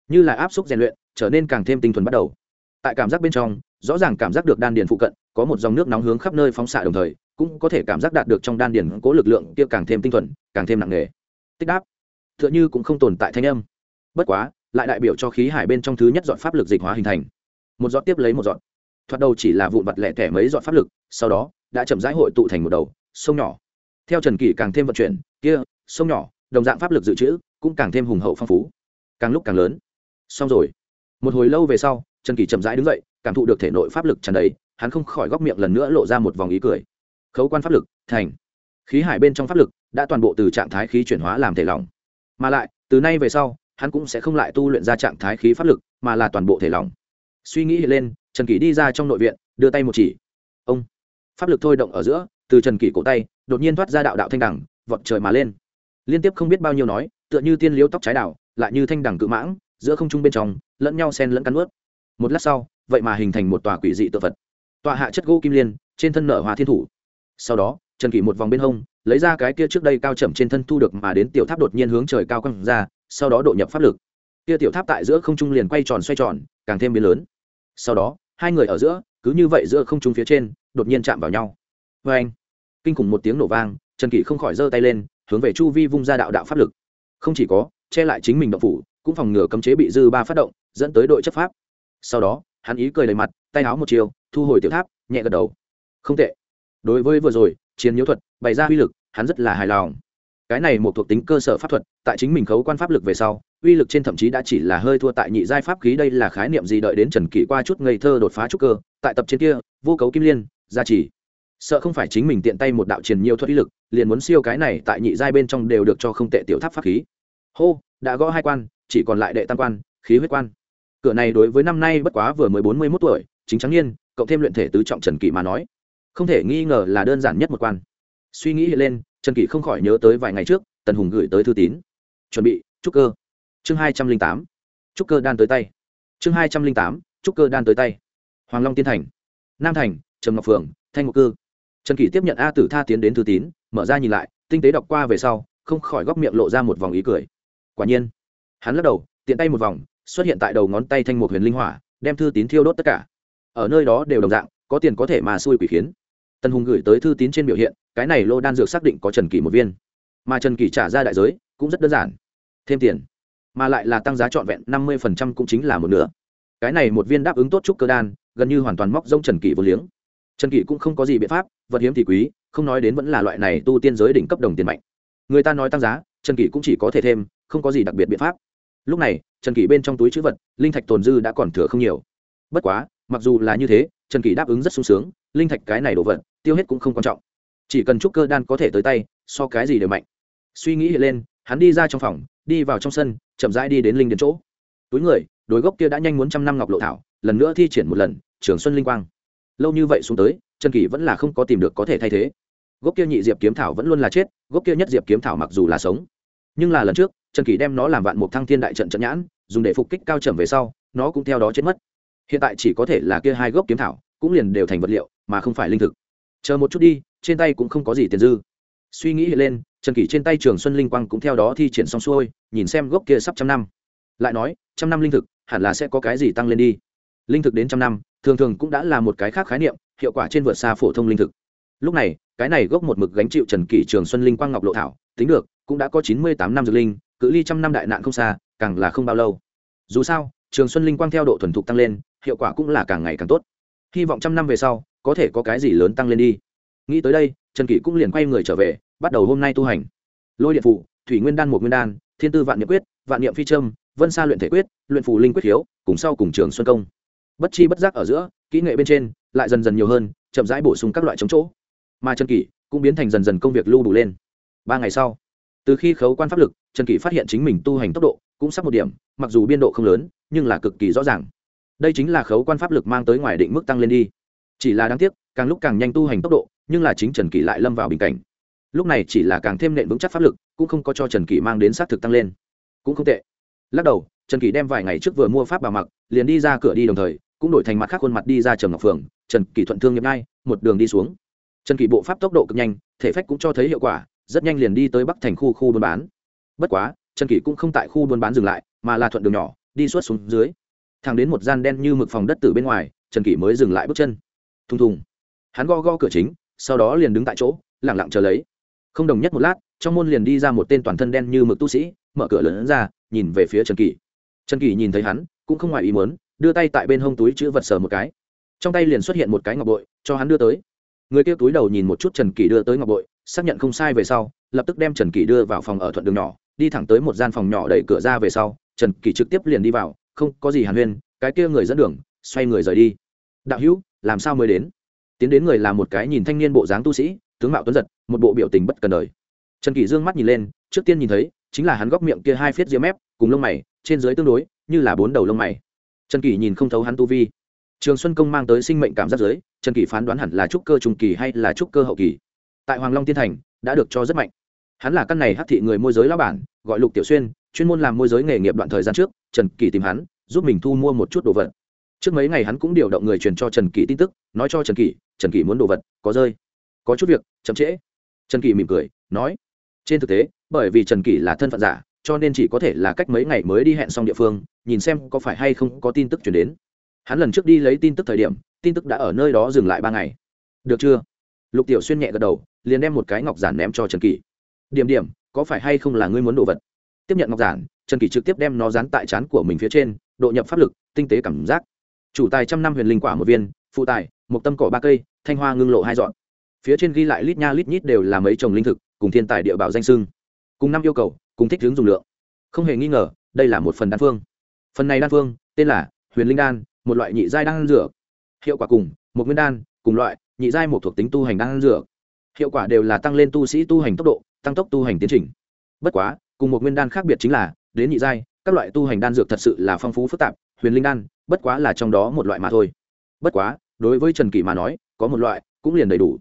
Như là áp suất rèn luyện, trở nên càng thêm tinh thuần bắt đầu. Tại cảm giác bên trong, rõ ràng cảm giác được đan điền phụ cận có một dòng nước nóng hướng khắp nơi phóng xạ đồng thời, cũng có thể cảm giác đạt được trong đan điền cố lực lượng kia càng thêm tinh thuần, càng thêm nặng nề. Tích đáp. T h ư ợ n h ư cũng không tồn tại thanh âm. Bất quá lại đại biểu cho khí hải bên trong thứ nhất dọn pháp lực dịch hóa hình thành. Một giọt tiếp lấy một giọt. Thoạt đầu chỉ là vụn vặt lẻ tẻ mấy dọn pháp lực, sau đó đã chậm rãi hội tụ thành một đầu, sông nhỏ. Theo trần kỷ càng thêm vận chuyển, kia, sông nhỏ, đồng dạng pháp lực dự trữ, cũng càng thêm hùng hậu phong phú. Càng lúc càng lớn. Xong rồi. Một hồi lâu về sau, trần kỷ chậm rãi đứng dậy, cảm thụ được thể nội pháp lực tràn đầy, hắn không khỏi góc miệng lần nữa lộ ra một vòng ý cười. Khấu quan pháp lực, thành. Khí hải bên trong pháp lực đã toàn bộ từ trạng thái khí chuyển hóa làm thể lỏng. Mà lại, từ nay về sau hắn cũng sẽ không lại tu luyện ra trạng thái khí pháp lực, mà là toàn bộ thể lỏng. Suy nghĩ hiện lên, trần kỷ đi ra trong nội viện, đưa tay một chỉ. Ông. Pháp lực thôi động ở giữa, từ trần kỷ cổ tay, đột nhiên thoát ra đạo đạo thanh đẳng, vọt trời mà lên. Liên tiếp không biết bao nhiêu nói, tựa như tiên liếu tóc trái đảo, lại như thanh đẳng cự mãng, giữa không trung bên trong, lẫn nhau sen lẫn cắn ướt một lát sau, vậy mà hình thành một tòa quỷ dị tự vật tòa hạ chất gỗ kim liên, trên thân nở hoa thiên thủ. Sau đó, trần kỷ một vòng bên hông, lấy ra cái kia trước đây cao chậm trên thân thu được mà đến tiểu tháp đột nhiên hướng trời cao căng ra sau đó độ nhập pháp lực. Kia tiểu tháp tại giữa không trung liền quay tròn xoay tròn, càng thêm biến lớn. Sau đó, hai người ở giữa, cứ như vậy giữa không trung phía trên, đột nhiên chạm vào nhau. Vê anh, kinh khủng một tiếng nổ vang, trần kỷ không khỏi giơ tay lên, hướng về chu vi vung ra đạo đạo pháp lực. Không chỉ có, che lại chính mình động phủ, cũng phòng ngừa cấm chế bị dư ba phát động, dẫn tới đội chấp pháp. Sau đó, hắn ý cười đầy mặt, tay áo một chiều, thu hồi tiểu tháp, nhẹ gật đầu. Không tệ. Đối với vừa rồi, chiến nhiễu thuật, bày ra uy lực, hắn rất là hài lòng cái này một thuộc tính cơ sở pháp thuật, tại chính mình khấu quan pháp lực về sau, uy lực trên thậm chí đã chỉ là hơi thua tại nhị giai pháp khí, đây là khái niệm gì đợi đến trần kỷ qua chút ngây thơ đột phá trúc cơ, tại tập trên kia, vô cấu kim liên, gia trì. Sợ không phải chính mình tiện tay một đạo truyền nhiều thuật uy lực, liền muốn siêu cái này tại nhị giai bên trong đều được cho không tệ tiểu tháp pháp khí. Hô, đã gõ hai quan, chỉ còn lại đệ tam quan, khí huyết quan. Cửa này đối với năm nay bất quá vừa mới bốn mươi mốt tuổi, chính trắng niên, cộng thêm luyện thể tứ trọng trần kỷ mà nói, không thể nghi ngờ là đơn giản nhất một quan. Suy nghĩ lên trần kỷ không khỏi nhớ tới vài ngày trước, tần hùng gửi tới thư tín. Chuẩn bị, trúc cơ. Chương hai trăm linh tám, trúc cơ đan tới tay. Chương hai trăm linh tám, trúc cơ đan tới tay. Hoàng long tiên thành. Nam thành, trầm ngọc phượng, thanh ngọc cư. Trần kỷ tiếp nhận a tử tha tiến đến thư tín, mở ra nhìn lại, tinh tế đọc qua về sau, không khỏi góc miệng lộ ra một vòng ý cười. Quả nhiên, hắn lắc đầu, tiện tay một vòng, xuất hiện tại đầu ngón tay thanh một huyền linh hỏa, đem thư tín thiêu đốt tất cả. Ở nơi đó đều đồng dạng, có tiền có thể mà xui quỷ khiến tần hùng gửi tới thư tín trên biểu hiện, cái này lô đan dược xác định có trần kỷ một viên. Mà trần kỷ trả ra đại giới, cũng rất đơn giản. Thêm tiền, mà lại là tăng giá trọn vẹn năm mươi cũng chính là một nửa. Cái này một viên đáp ứng tốt trúc cơ đan, gần như hoàn toàn móc rông trần kỷ vô liếng. Trần kỷ cũng không có gì biện pháp, vật hiếm thì quý, không nói đến vẫn là loại này tu tiên giới đỉnh cấp đồng tiền mạnh. Người ta nói tăng giá, trần kỷ cũng chỉ có thể thêm, không có gì đặc biệt biện pháp. Lúc này, trần kỷ bên trong túi chữ vật, linh thạch tồn dư đã còn thừa không nhiều. Bất quá, mặc dù là như thế, trần kỷ đáp ứng rất sung sướng linh thạch cái này đổ vật, tiêu hết cũng không quan trọng. Chỉ cần trúc cơ đan có thể tới tay, so cái gì đều mạnh. Suy nghĩ hiện lên, hắn đi ra trong phòng, đi vào trong sân, chậm rãi đi đến linh đến chỗ. Túi người đối gốc kia đã nhanh muốn trăm năm ngọc lộ thảo, lần nữa thi triển một lần, trường xuân linh quang. Lâu như vậy xuống tới, trần kỷ vẫn là không có tìm được có thể thay thế. Gốc kia nhị diệp kiếm thảo vẫn luôn là chết, gốc kia nhất diệp kiếm thảo mặc dù là sống, nhưng là lần trước, trần kỷ đem nó làm vạn mục thăng thiên đại trận trận nhãn, dùng để phục kích cao trầm về sau, nó cũng theo đó chết mất. Hiện tại chỉ có thể là kia hai gốc kiếm thảo, cũng liền đều thành vật liệu mà không phải linh thực. Chờ một chút đi, trên tay cũng không có gì tiền dư. Suy nghĩ lên, trần kỷ trên tay trường xuân linh quang cũng theo đó thi triển xong xuôi, nhìn xem gốc kia sắp trăm năm. Lại nói, trăm năm linh thực, hẳn là sẽ có cái gì tăng lên đi? Linh thực đến trăm năm, thường thường cũng đã là một cái khác khái niệm, hiệu quả trên vượt xa phổ thông linh thực. Lúc này, cái này gốc một mực gánh chịu trần kỷ trường xuân linh quang ngọc lộ thảo, tính được, cũng đã có chín mươi tám năm dược linh, cự ly trăm năm đại nạn không xa, càng là không bao lâu. Dù sao, trường xuân linh quang theo độ thuần thục tăng lên, hiệu quả cũng là càng ngày càng tốt. Hy vọng trăm năm về sau có thể có cái gì lớn tăng lên đi. Nghĩ tới đây, trần kỷ cũng liền quay người trở về, bắt đầu hôm nay tu hành. Lôi điện phụ thủy nguyên đan một nguyên đan, thiên tư vạn niệm quyết, vạn niệm phi trâm vân sa luyện thể quyết, luyện phù linh quyết hiếu cùng sau cùng trường xuân công. Bất chi bất giác ở giữa, kỹ nghệ bên trên lại dần dần nhiều hơn, chậm rãi bổ sung các loại chống chỗ. Mà trần kỷ cũng biến thành dần dần công việc lưu đủ lên. Ba ngày sau, từ khi khấu quan pháp lực, trần kỷ phát hiện chính mình tu hành tốc độ cũng sắp một điểm, mặc dù biên độ không lớn, nhưng là cực kỳ rõ ràng. Đây chính là khấu quan pháp lực mang tới ngoài định mức tăng lên đi chỉ là đáng tiếc, càng lúc càng nhanh tu hành tốc độ, nhưng là chính trần kỷ lại lâm vào bình cảnh. Lúc này chỉ là càng thêm nện vững chắc pháp lực, cũng không có cho trần kỷ mang đến xác thực tăng lên. Cũng không tệ. Lắc đầu, trần kỷ đem vài ngày trước vừa mua pháp bà mặc, liền đi ra cửa đi đồng thời, cũng đổi thành mặt khác khuôn mặt đi ra trầm ngọc phường trần kỷ thuận thương nhập ngay, một đường đi xuống. Trần kỷ bộ pháp tốc độ cực nhanh, thể phách cũng cho thấy hiệu quả, rất nhanh liền đi tới bắc thành khu khu buôn bán. Bất quá, trần kỷ cũng không tại khu buôn bán dừng lại, mà là thuận đường nhỏ, đi suốt xuống dưới. Thẳng đến một gian đen như mực phòng đất từ bên ngoài, trần kỷ mới dừng lại bước chân thùng thùng. Hắn go go cửa chính, sau đó liền đứng tại chỗ, lẳng lặng chờ lấy. Không đồng nhất một lát, trong môn liền đi ra một tên toàn thân đen như mực tu sĩ, mở cửa lớn ra, nhìn về phía trần kỷ. Trần kỷ nhìn thấy hắn, cũng không ngoài ý muốn, đưa tay tại bên hông túi chữ vật sờ một cái. Trong tay liền xuất hiện một cái ngọc bội, cho hắn đưa tới. Người kia túi đầu nhìn một chút trần kỷ đưa tới ngọc bội, xác nhận không sai về sau, lập tức đem trần kỷ đưa vào phòng ở thuận đường nhỏ, đi thẳng tới một gian phòng nhỏ đẩy cửa ra về sau, trần kỷ trực tiếp liền đi vào, không có gì hàn huyên, cái kia người dẫn đường, xoay người rời đi. Đạo hữu làm sao mới đến? Tiến đến người là một cái nhìn thanh niên bộ dáng tu sĩ, tướng mạo tuấn giật, một bộ biểu tình bất cần đời. Trần kỷ dương mắt nhìn lên, trước tiên nhìn thấy, chính là hắn góc miệng kia hai phiết ria mép, cùng lông mày, trên dưới tương đối, như là bốn đầu lông mày. Trần kỷ nhìn không thấu hắn tu vi. Trường xuân công mang tới sinh mệnh cảm giác giới, trần kỷ phán đoán hẳn là trúc cơ trung kỳ hay là trúc cơ hậu kỳ. Tại hoàng long tiên thành, đã được cho rất mạnh. Hắn là căn này hát thị người môi giới lao bản, gọi lục tiểu xuyên, chuyên môn làm môi giới nghề nghiệp đoạn thời gian trước, trần kỷ tìm hắn, giúp mình thu mua một chút đồ vật trước mấy ngày hắn cũng điều động người truyền cho trần kỷ tin tức, nói cho trần kỷ trần kỷ muốn đồ vật, có rơi. Có chút việc, chậm trễ. Trần kỷ mỉm cười, nói, trên thực tế, bởi vì trần kỷ là thân phận giả, cho nên chỉ có thể là cách mấy ngày mới đi hẹn xong địa phương, nhìn xem có phải hay không có tin tức chuyển đến. Hắn lần trước đi lấy tin tức thời điểm, tin tức đã ở nơi đó dừng lại ba ngày. Được chưa? Lục tiểu xuyên nhẹ gật đầu, liền đem một cái ngọc giản ném cho trần kỷ. Điểm điểm, có phải hay không là ngươi muốn đồ vật? Tiếp nhận ngọc giản, trần kỷ trực tiếp đem nó dán tại trán của mình phía trên, độ nhập pháp lực, tinh tế cảm giác chủ tài trăm năm huyền linh quả một viên, phụ tài, một tâm cỏ ba cây, thanh hoa ngưng lộ hai dọn. Phía trên ghi lại lít nha lít nhít đều là mấy trồng linh thực, cùng thiên tài địa bảo danh sưng cùng năm yêu cầu, cùng thích hướng dùng lượng. Không hề nghi ngờ, đây là một phần đan phương. Phần này đan phương, tên là huyền linh đan, một loại nhị giai đan dược. Hiệu quả cùng, một nguyên đan, cùng loại nhị giai một thuộc tính tu hành đan dược. Hiệu quả đều là tăng lên tu sĩ tu hành tốc độ, tăng tốc tu hành tiến trình. Bất quá, cùng một nguyên đan khác biệt chính là, đến nhị giai, các loại tu hành đan dược thật sự là phong phú phức tạp huyền linh đan, bất quá là trong đó một loại mà thôi. Bất quá, đối với trần kỷ mà nói, có một loại cũng liền đầy đủ.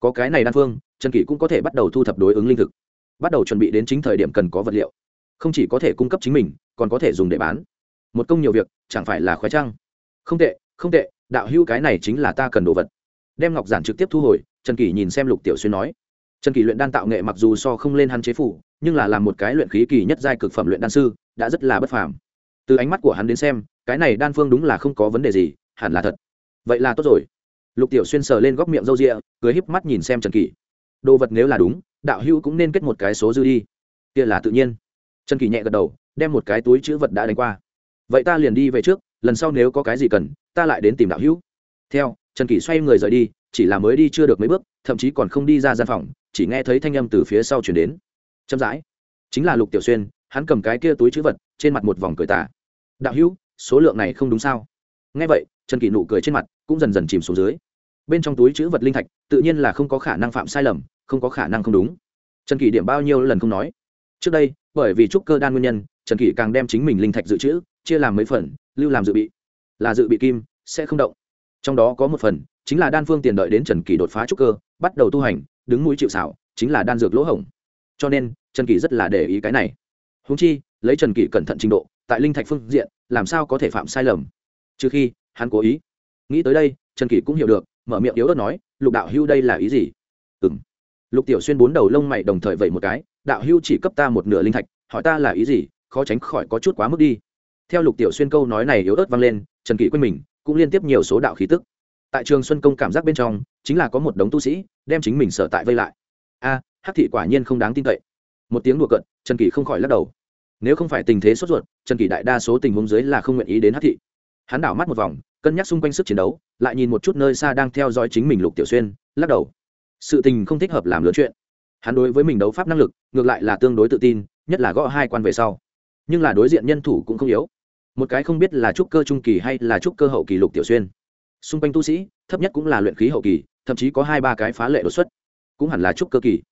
Có cái này đan phương, trần kỷ cũng có thể bắt đầu thu thập đối ứng linh thực. Bắt đầu chuẩn bị đến chính thời điểm cần có vật liệu. Không chỉ có thể cung cấp chính mình, còn có thể dùng để bán. Một công nhiều việc, chẳng phải là khoái trăng. Không tệ không tệ, đạo hữu cái này chính là ta cần đồ vật. Đem ngọc giản trực tiếp thu hồi, trần kỷ nhìn xem lục tiểu xuyên nói. Trần kỷ luyện đan tạo nghệ mặc dù so không lên hắn chế phủ, nhưng là làm một cái luyện khí kỳ nhất giai cực phẩm luyện đan sư, đã rất là bất phàm. Từ ánh mắt của hắn đến xem cái này đan phương đúng là không có vấn đề gì, hẳn là thật. Vậy là tốt rồi. Lục tiểu xuyên sờ lên góc miệng râu rịa cười híp mắt nhìn xem trần kỷ. Đồ vật nếu là đúng, đạo hữu cũng nên kết một cái số dư đi. Kia là tự nhiên. Trần kỷ nhẹ gật đầu, đem một cái túi chữ vật đã đánh qua. Vậy ta liền đi về trước, lần sau nếu có cái gì cần, ta lại đến tìm đạo hữu. Theo, trần kỷ xoay người rời đi, chỉ là mới đi chưa được mấy bước, thậm chí còn không đi ra gian phòng, chỉ nghe thấy thanh âm từ phía sau chuyển đến. Chậm rãi. Chính là lục tiểu xuyên, hắn cầm cái kia túi chữ vật, trên mặt một vòng cười tả đạo hữu số lượng này không đúng sao? Nghe vậy, trần kỷ nụ cười trên mặt cũng dần dần chìm xuống dưới. Bên trong túi chữ vật linh thạch, tự nhiên là không có khả năng phạm sai lầm, không có khả năng không đúng. Trần kỷ điểm bao nhiêu lần không nói. Trước đây, bởi vì trúc cơ đan nguyên nhân, trần kỷ càng đem chính mình linh thạch dự trữ, chia làm mấy phần, lưu làm dự bị. Là dự bị kim, sẽ không động. Trong đó có một phần, chính là đan phương tiền đợi đến trần kỷ đột phá trúc cơ, bắt đầu tu hành, đứng mũi chịu xảo chính là đan dược lỗ hổng. Cho nên, trần kỷ rất là để ý cái này. Húng chi, lấy trần kỷ cẩn thận trình độ, tại linh thạch phương diện làm sao có thể phạm sai lầm? Trừ khi, hắn cố ý. Nghĩ tới đây, trần kỷ cũng hiểu được, mở miệng yếu ớt nói, lục đạo hưu đây là ý gì? Ừ m lục tiểu xuyên bốn đầu lông mày đồng thời vậy một cái, đạo hưu chỉ cấp ta một nửa linh thạch, hỏi ta là ý gì, khó tránh khỏi có chút quá mức đi. Theo lục tiểu xuyên câu nói này yếu ớt vang lên, trần kỷ quên mình, cũng liên tiếp nhiều số đạo khí tức. Tại trường xuân công cảm giác bên trong, chính là có một đống tu sĩ, đem chính mình sở tại vây lại. A, hắc thị quả nhiên không đáng tin cậy. Một tiếng đùa cận trần kỷ không khỏi lắc đầu nếu không phải tình thế sốt ruột, trần kỳ đại đa số tình huống dưới là không nguyện ý đến hát thị. Hắn đảo mắt một vòng, cân nhắc xung quanh sức chiến đấu, lại nhìn một chút nơi xa đang theo dõi chính mình lục tiểu xuyên, lắc đầu. Sự tình không thích hợp làm lớn chuyện. Hắn đối với mình đấu pháp năng lực, ngược lại là tương đối tự tin, nhất là gõ hai quan về sau. Nhưng là đối diện nhân thủ cũng không yếu. Một cái không biết là trúc cơ trung kỳ hay là trúc cơ hậu kỳ lục tiểu xuyên. Xung quanh tu sĩ, thấp nhất cũng là luyện khí hậu kỳ, thậm chí có hai ba cái phá lệ đột xuất. Cũng hẳn là trúc cơ kỳ.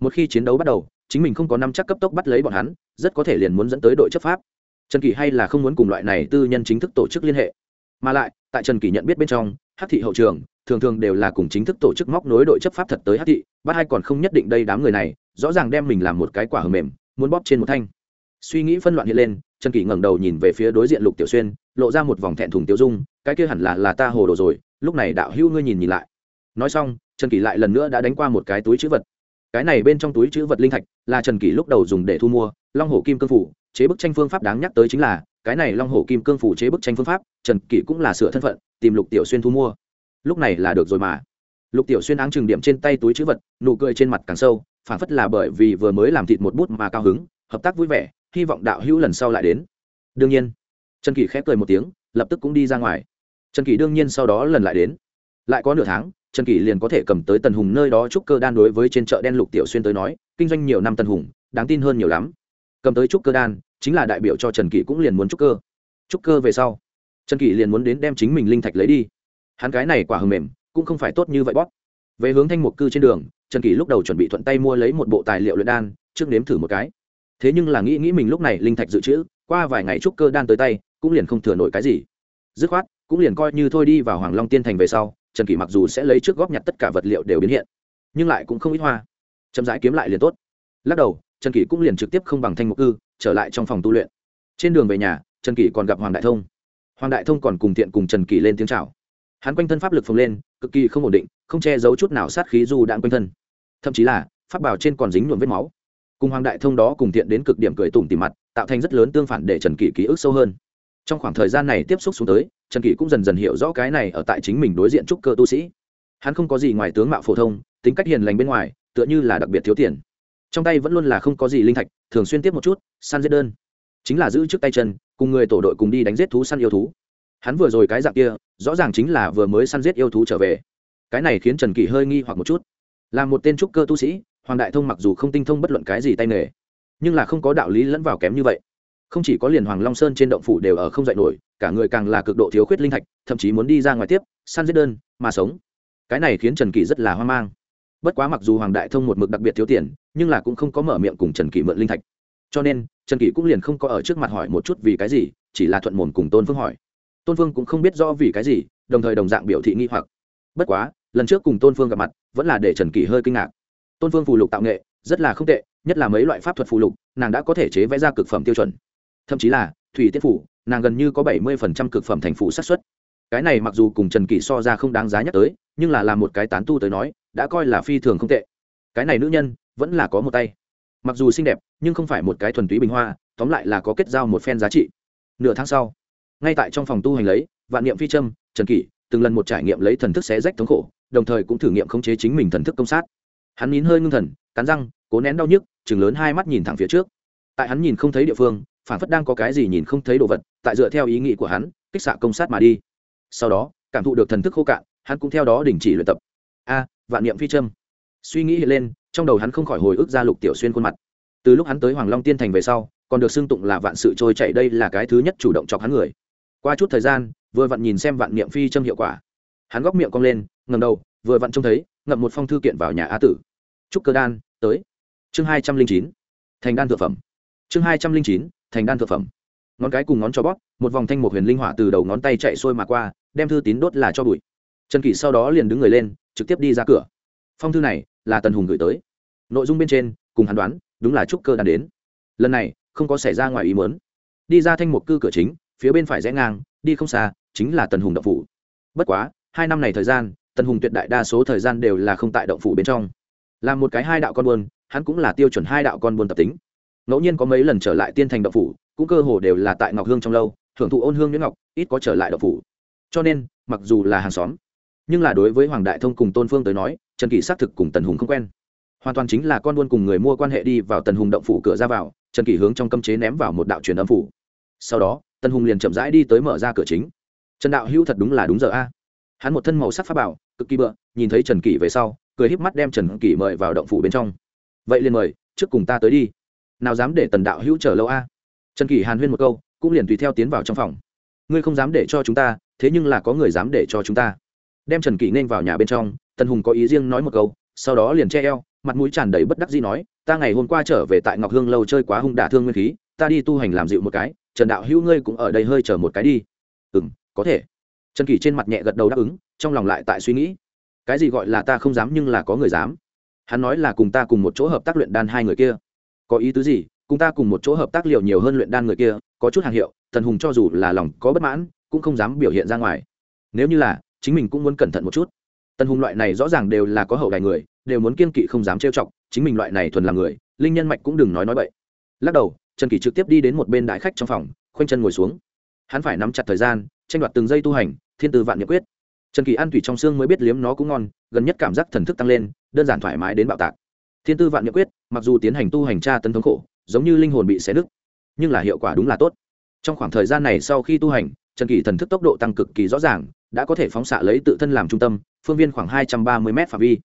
Một khi chiến đấu bắt đầu chính mình không có năm chắc cấp tốc bắt lấy bọn hắn, rất có thể liền muốn dẫn tới đội chấp pháp. Trần kỳ hay là không muốn cùng loại này tư nhân chính thức tổ chức liên hệ. Mà lại, tại trần kỳ nhận biết bên trong hát thị hậu trường, thường thường đều là cùng chính thức tổ chức móc nối đội chấp pháp thật tới hát thị, bắt hai còn không nhất định đây đám người này, rõ ràng đem mình làm một cái quả hầm mềm, muốn bóp trên một thanh. Suy nghĩ phân loạn hiện lên, trần kỳ ngẩng đầu nhìn về phía đối diện lục tiểu xuyên, lộ ra một vòng thẹn thùng tiêu dung, cái kia hẳn là là ta hồ đồ rồi, lúc này đạo hữu ngươi nhìn nhìn lại. Nói xong, trần kỳ lại lần nữa đã đánh qua một cái túi chữ vật cái này bên trong túi chữ vật linh thạch là trần kỷ lúc đầu dùng để thu mua, long hổ kim cương phủ, chế bức tranh phương pháp đáng nhắc tới chính là, cái này long hổ kim cương phủ chế bức tranh phương pháp, trần kỷ cũng là sửa thân phận, tìm lục tiểu xuyên thu mua. Lúc này là được rồi mà. Lục tiểu xuyên áng trừng điểm trên tay túi chữ vật, nụ cười trên mặt càng sâu phản phất là bởi vì vừa mới làm thịt một bút mà cao hứng, hợp tác vui vẻ, hy vọng đạo hữu lần sau lại đến. Đương nhiên, trần kỷ khép cười một tiếng, lập tức cũng đi ra ngoài. Trần kỷ đương nhiên sau đó lần lại đến. Lại có nửa tháng trần kỷ liền có thể cầm tới tần hùng nơi đó trúc cơ đan đối với trên chợ đen lục tiểu xuyên tới nói, kinh doanh nhiều năm tần hùng, đáng tin hơn nhiều lắm. Cầm tới trúc cơ đan, chính là đại biểu cho trần kỷ cũng liền muốn trúc cơ. Trúc cơ về sau, trần kỷ liền muốn đến đem chính mình linh thạch lấy đi. Hắn cái này quả hầm mềm, cũng không phải tốt như vậy bóp. Về hướng thanh mục cư trên đường, trần kỷ lúc đầu chuẩn bị thuận tay mua lấy một bộ tài liệu luyện đan, trước nếm thử một cái. Thế nhưng là nghĩ nghĩ mình lúc này linh thạch dự trữ, qua vài ngày trúc cơ đan tới tay, cũng liền không thừa nổi cái gì. Dứt khoát, cũng liền coi như thôi đi vào hoàng long tiên thành về sau trần kỷ mặc dù sẽ lấy trước góp nhặt tất cả vật liệu đều biến hiện, nhưng lại cũng không ít hoa. Chậm rãi kiếm lại liền tốt. Lắc đầu, trần kỷ cũng liền trực tiếp không bằng thanh mục cư, trở lại trong phòng tu luyện. Trên đường về nhà, trần kỷ còn gặp hoàng đại thông. Hoàng đại thông còn cùng tiện cùng trần kỷ lên tiếng c h à o hắn quanh thân pháp lực phồng lên, cực kỳ không ổn định, không che giấu chút nào sát khí du đạn quanh thân. Thậm chí là, pháp bảo trên còn dính nhuộm vết máu. Cùng hoàng đại thông đó cùng tiện đến cực điểm cười tủm tìm mặt, tạo thành rất lớn tương phản để trần kỷ ký ức sâu hơn. Trong khoảng thời gian này tiếp xúc xuống tới trần kỷ cũng dần dần hiểu rõ cái này ở tại chính mình đối diện trúc cơ tu sĩ. Hắn không có gì ngoài tướng mạo phổ thông, tính cách hiền lành bên ngoài, tựa như là đặc biệt thiếu tiền. Trong tay vẫn luôn là không có gì linh thạch, thường xuyên tiếp một chút, săn giết đơn. Chính là giữ trước tay chân, cùng người tổ đội cùng đi đánh giết thú săn yêu thú. Hắn vừa rồi cái dạng kia, rõ ràng chính là vừa mới săn giết yêu thú trở về. Cái này khiến trần kỷ hơi nghi hoặc một chút. Là một tên trúc cơ tu sĩ, hoàng đại thông mặc dù không tinh thông bất luận cái gì tay nghề, nhưng là không có đạo lý lẫn vào kém như vậy. Không chỉ có liền hoàng long sơn trên động phủ đều ở không dạy nổi cả người càng là cực độ thiếu khuyết linh thạch, thậm chí muốn đi ra ngoài tiếp, săn giết đơn, mà sống. Cái này khiến trần kỳ rất là hoang mang. Bất quá mặc dù hoàng đại thông một mực đặc biệt thiếu tiền, nhưng là cũng không có mở miệng cùng trần kỳ mượn linh thạch. Cho nên, trần kỳ cũng liền không có ở trước mặt hỏi một chút vì cái gì, chỉ là thuận mồm cùng tôn phương hỏi. Tôn phương cũng không biết rõ vì cái gì, đồng thời đồng dạng biểu thị nghi hoặc. Bất quá, lần trước cùng tôn phương gặp mặt, vẫn là để trần kỳ hơi kinh ngạc. Tôn phương phù lục tạo nghệ, rất là không tệ, nhất là mấy loại pháp thuật phù lục, nàng đã có thể chế vẽ ra cực phẩm tiêu chuẩn. Thậm chí là, thủy tiết phủ nàng gần như có bảy mươi phần trăm cực phẩm thành phụ sát xuất cái này mặc dù cùng trần kỷ so ra không đáng giá nhắc tới, nhưng là làm một cái tán tu tới nói, đã coi là phi thường không tệ. Cái này nữ nhân, vẫn là có một tay. Mặc dù xinh đẹp, nhưng không phải một cái thuần túy bình hoa, tóm lại là có kết giao một phen giá trị. Nửa tháng sau, ngay tại trong phòng tu hành lấy, vạn niệm phi trâm trần kỷ, từng lần một trải nghiệm lấy thần thức xé rách thống khổ, đồng thời cũng thử nghiệm khống chế chính mình thần thức công sát. Hắn nín hơi ngưng thần, cắn răng, cố nén đau nhức chừng lớn hai mắt nhìn thẳng phía trước. Tại hắn nhìn không thấy địa phương phản phất đang có cái gì nhìn không thấy đồ vật, tại dựa theo ý nghĩ của hắn, kích xạ công sát mà đi. Sau đó, cảm thụ được thần thức khô cạn, hắn cũng theo đó đình chỉ luyện tập. A, vạn niệm phi trâm suy nghĩ hiện lên, trong đầu hắn không khỏi hồi ức ra lục tiểu xuyên khuôn mặt. Từ lúc hắn tới hoàng long tiên thành về sau, còn được xưng tụng là vạn sự trôi chạy đây là cái thứ nhất chủ động chọc hắn người. Qua chút thời gian, vừa vặn nhìn xem vạn niệm phi châm hiệu quả. Hắn góc miệng cong lên ngầm đầu, vừa vặn trông thấy, ngậm một phong thư kiện vào nhà á tử. Trúc cơ đan, tới. Chương hai trăm linh chín. Thành đan thượng phẩm. Chương hai trăm linh chín thành đan thực phẩm. Ngón cái cùng ngón cho bóp, một vòng thanh một huyền linh hỏa từ đầu ngón tay chạy xuôi mà qua, đem thư tín đốt là cho bụi. Trần kỷ sau đó liền đứng người lên, trực tiếp đi ra cửa. Phong thư này là tần hùng gửi tới. Nội dung bên trên, cùng hắn đoán, đúng là trúc cơ đan đến. Lần này, không có xảy ra ngoài ý muốn. Đi ra thanh một cư cửa chính, phía bên phải rẽ ngang, đi không xa, chính là tần hùng động phủ. Bất quá, hai năm này thời gian, tần hùng tuyệt đại đa số thời gian đều là không tại động phủ bên trong. Làm một cái hai đạo con buôn, hắn cũng là tiêu chuẩn hai đạo con buôn tập tính ngẫu nhiên có mấy lần trở lại tiên thành động phủ, cũng cơ hồ đều là tại ngọc hương trong lâu, thưởng thụ ôn hương nguyễn ngọc, ít có trở lại động phủ. Cho nên, mặc dù là hàng xóm, nhưng là đối với hoàng đại thông cùng tôn phương tới nói, trần kỷ xác thực cùng tần hùng không quen. Hoàn toàn chính là con buôn cùng người mua quan hệ đi vào tần hùng động phủ cửa ra vào, trần kỷ hướng trong cấm chế ném vào một đạo truyền âm phủ. Sau đó, tần hùng liền chậm rãi đi tới mở ra cửa chính. Trần đạo hữu thật đúng là đúng giờ a. Hắn một thân màu sắc pháp bảo, cực kỳ bựa, nhìn thấy trần kỷ về sau, cười híp mắt đem trần kỷ mời vào động phủ bên trong. Vậy liền mời, trước cùng ta tới đi nào dám để tần đạo hữu chờ lâu a? Trần kỷ hàn huyên một câu, cũng liền tùy theo tiến vào trong phòng. Ngươi không dám để cho chúng ta, thế nhưng là có người dám để cho chúng ta. Đem trần kỷ nên vào nhà bên trong, tần hùng có ý riêng nói một câu, sau đó liền che eo, mặt mũi tràn đầy bất đắc dĩ nói, ta ngày hôm qua trở về tại ngọc hương lâu chơi quá hung đả thương nguyên khí, ta đi tu hành làm dịu một cái, trần đạo hữu ngươi cũng ở đây hơi chờ một cái đi. Ừ m có thể. Trần kỷ trên mặt nhẹ gật đầu đáp ứng, trong lòng lại tại suy nghĩ. Cái gì gọi là ta không dám nhưng là có người dám? Hắn nói là cùng ta cùng một chỗ hợp tác luyện đan hai người kia có ý tứ gì, cùng ta cùng một chỗ hợp tác liệu nhiều hơn luyện đan người kia, có chút hàng hiệu thần hùng cho dù là lòng có bất mãn, cũng không dám biểu hiện ra ngoài. Nếu như là, chính mình cũng muốn cẩn thận một chút. Tần hùng loại này rõ ràng đều là có hậu đài người, đều muốn kiên kỵ không dám trêu chọc, chính mình loại này thuần là người, linh nhân mạch cũng đừng nói nói vậy lắc đầu, trần kỳ trực tiếp đi đến một bên đại khách trong phòng, khoanh chân ngồi xuống. Hắn phải nắm chặt thời gian, tranh đoạt từng giây tu hành, thiên từ vạn nhật quyết. Trần kỳ ăn thủy trong xương mới biết liếm nó cũng ngon, gần nhất cảm giác thần thức tăng lên, đơn giản thoải mái đến bạo tạc thiên tư vạn nhật quyết, mặc dù tiến hành tu hành tra tấn thống khổ, giống như linh hồn bị xé nứt, nhưng là hiệu quả đúng là tốt. Trong khoảng thời gian này sau khi tu hành, trần kỳ thần thức tốc độ tăng cực kỳ rõ ràng, đã có thể phóng xạ lấy tự thân làm trung tâm, phương viên khoảng hai trăm ba mươi m phạm vi.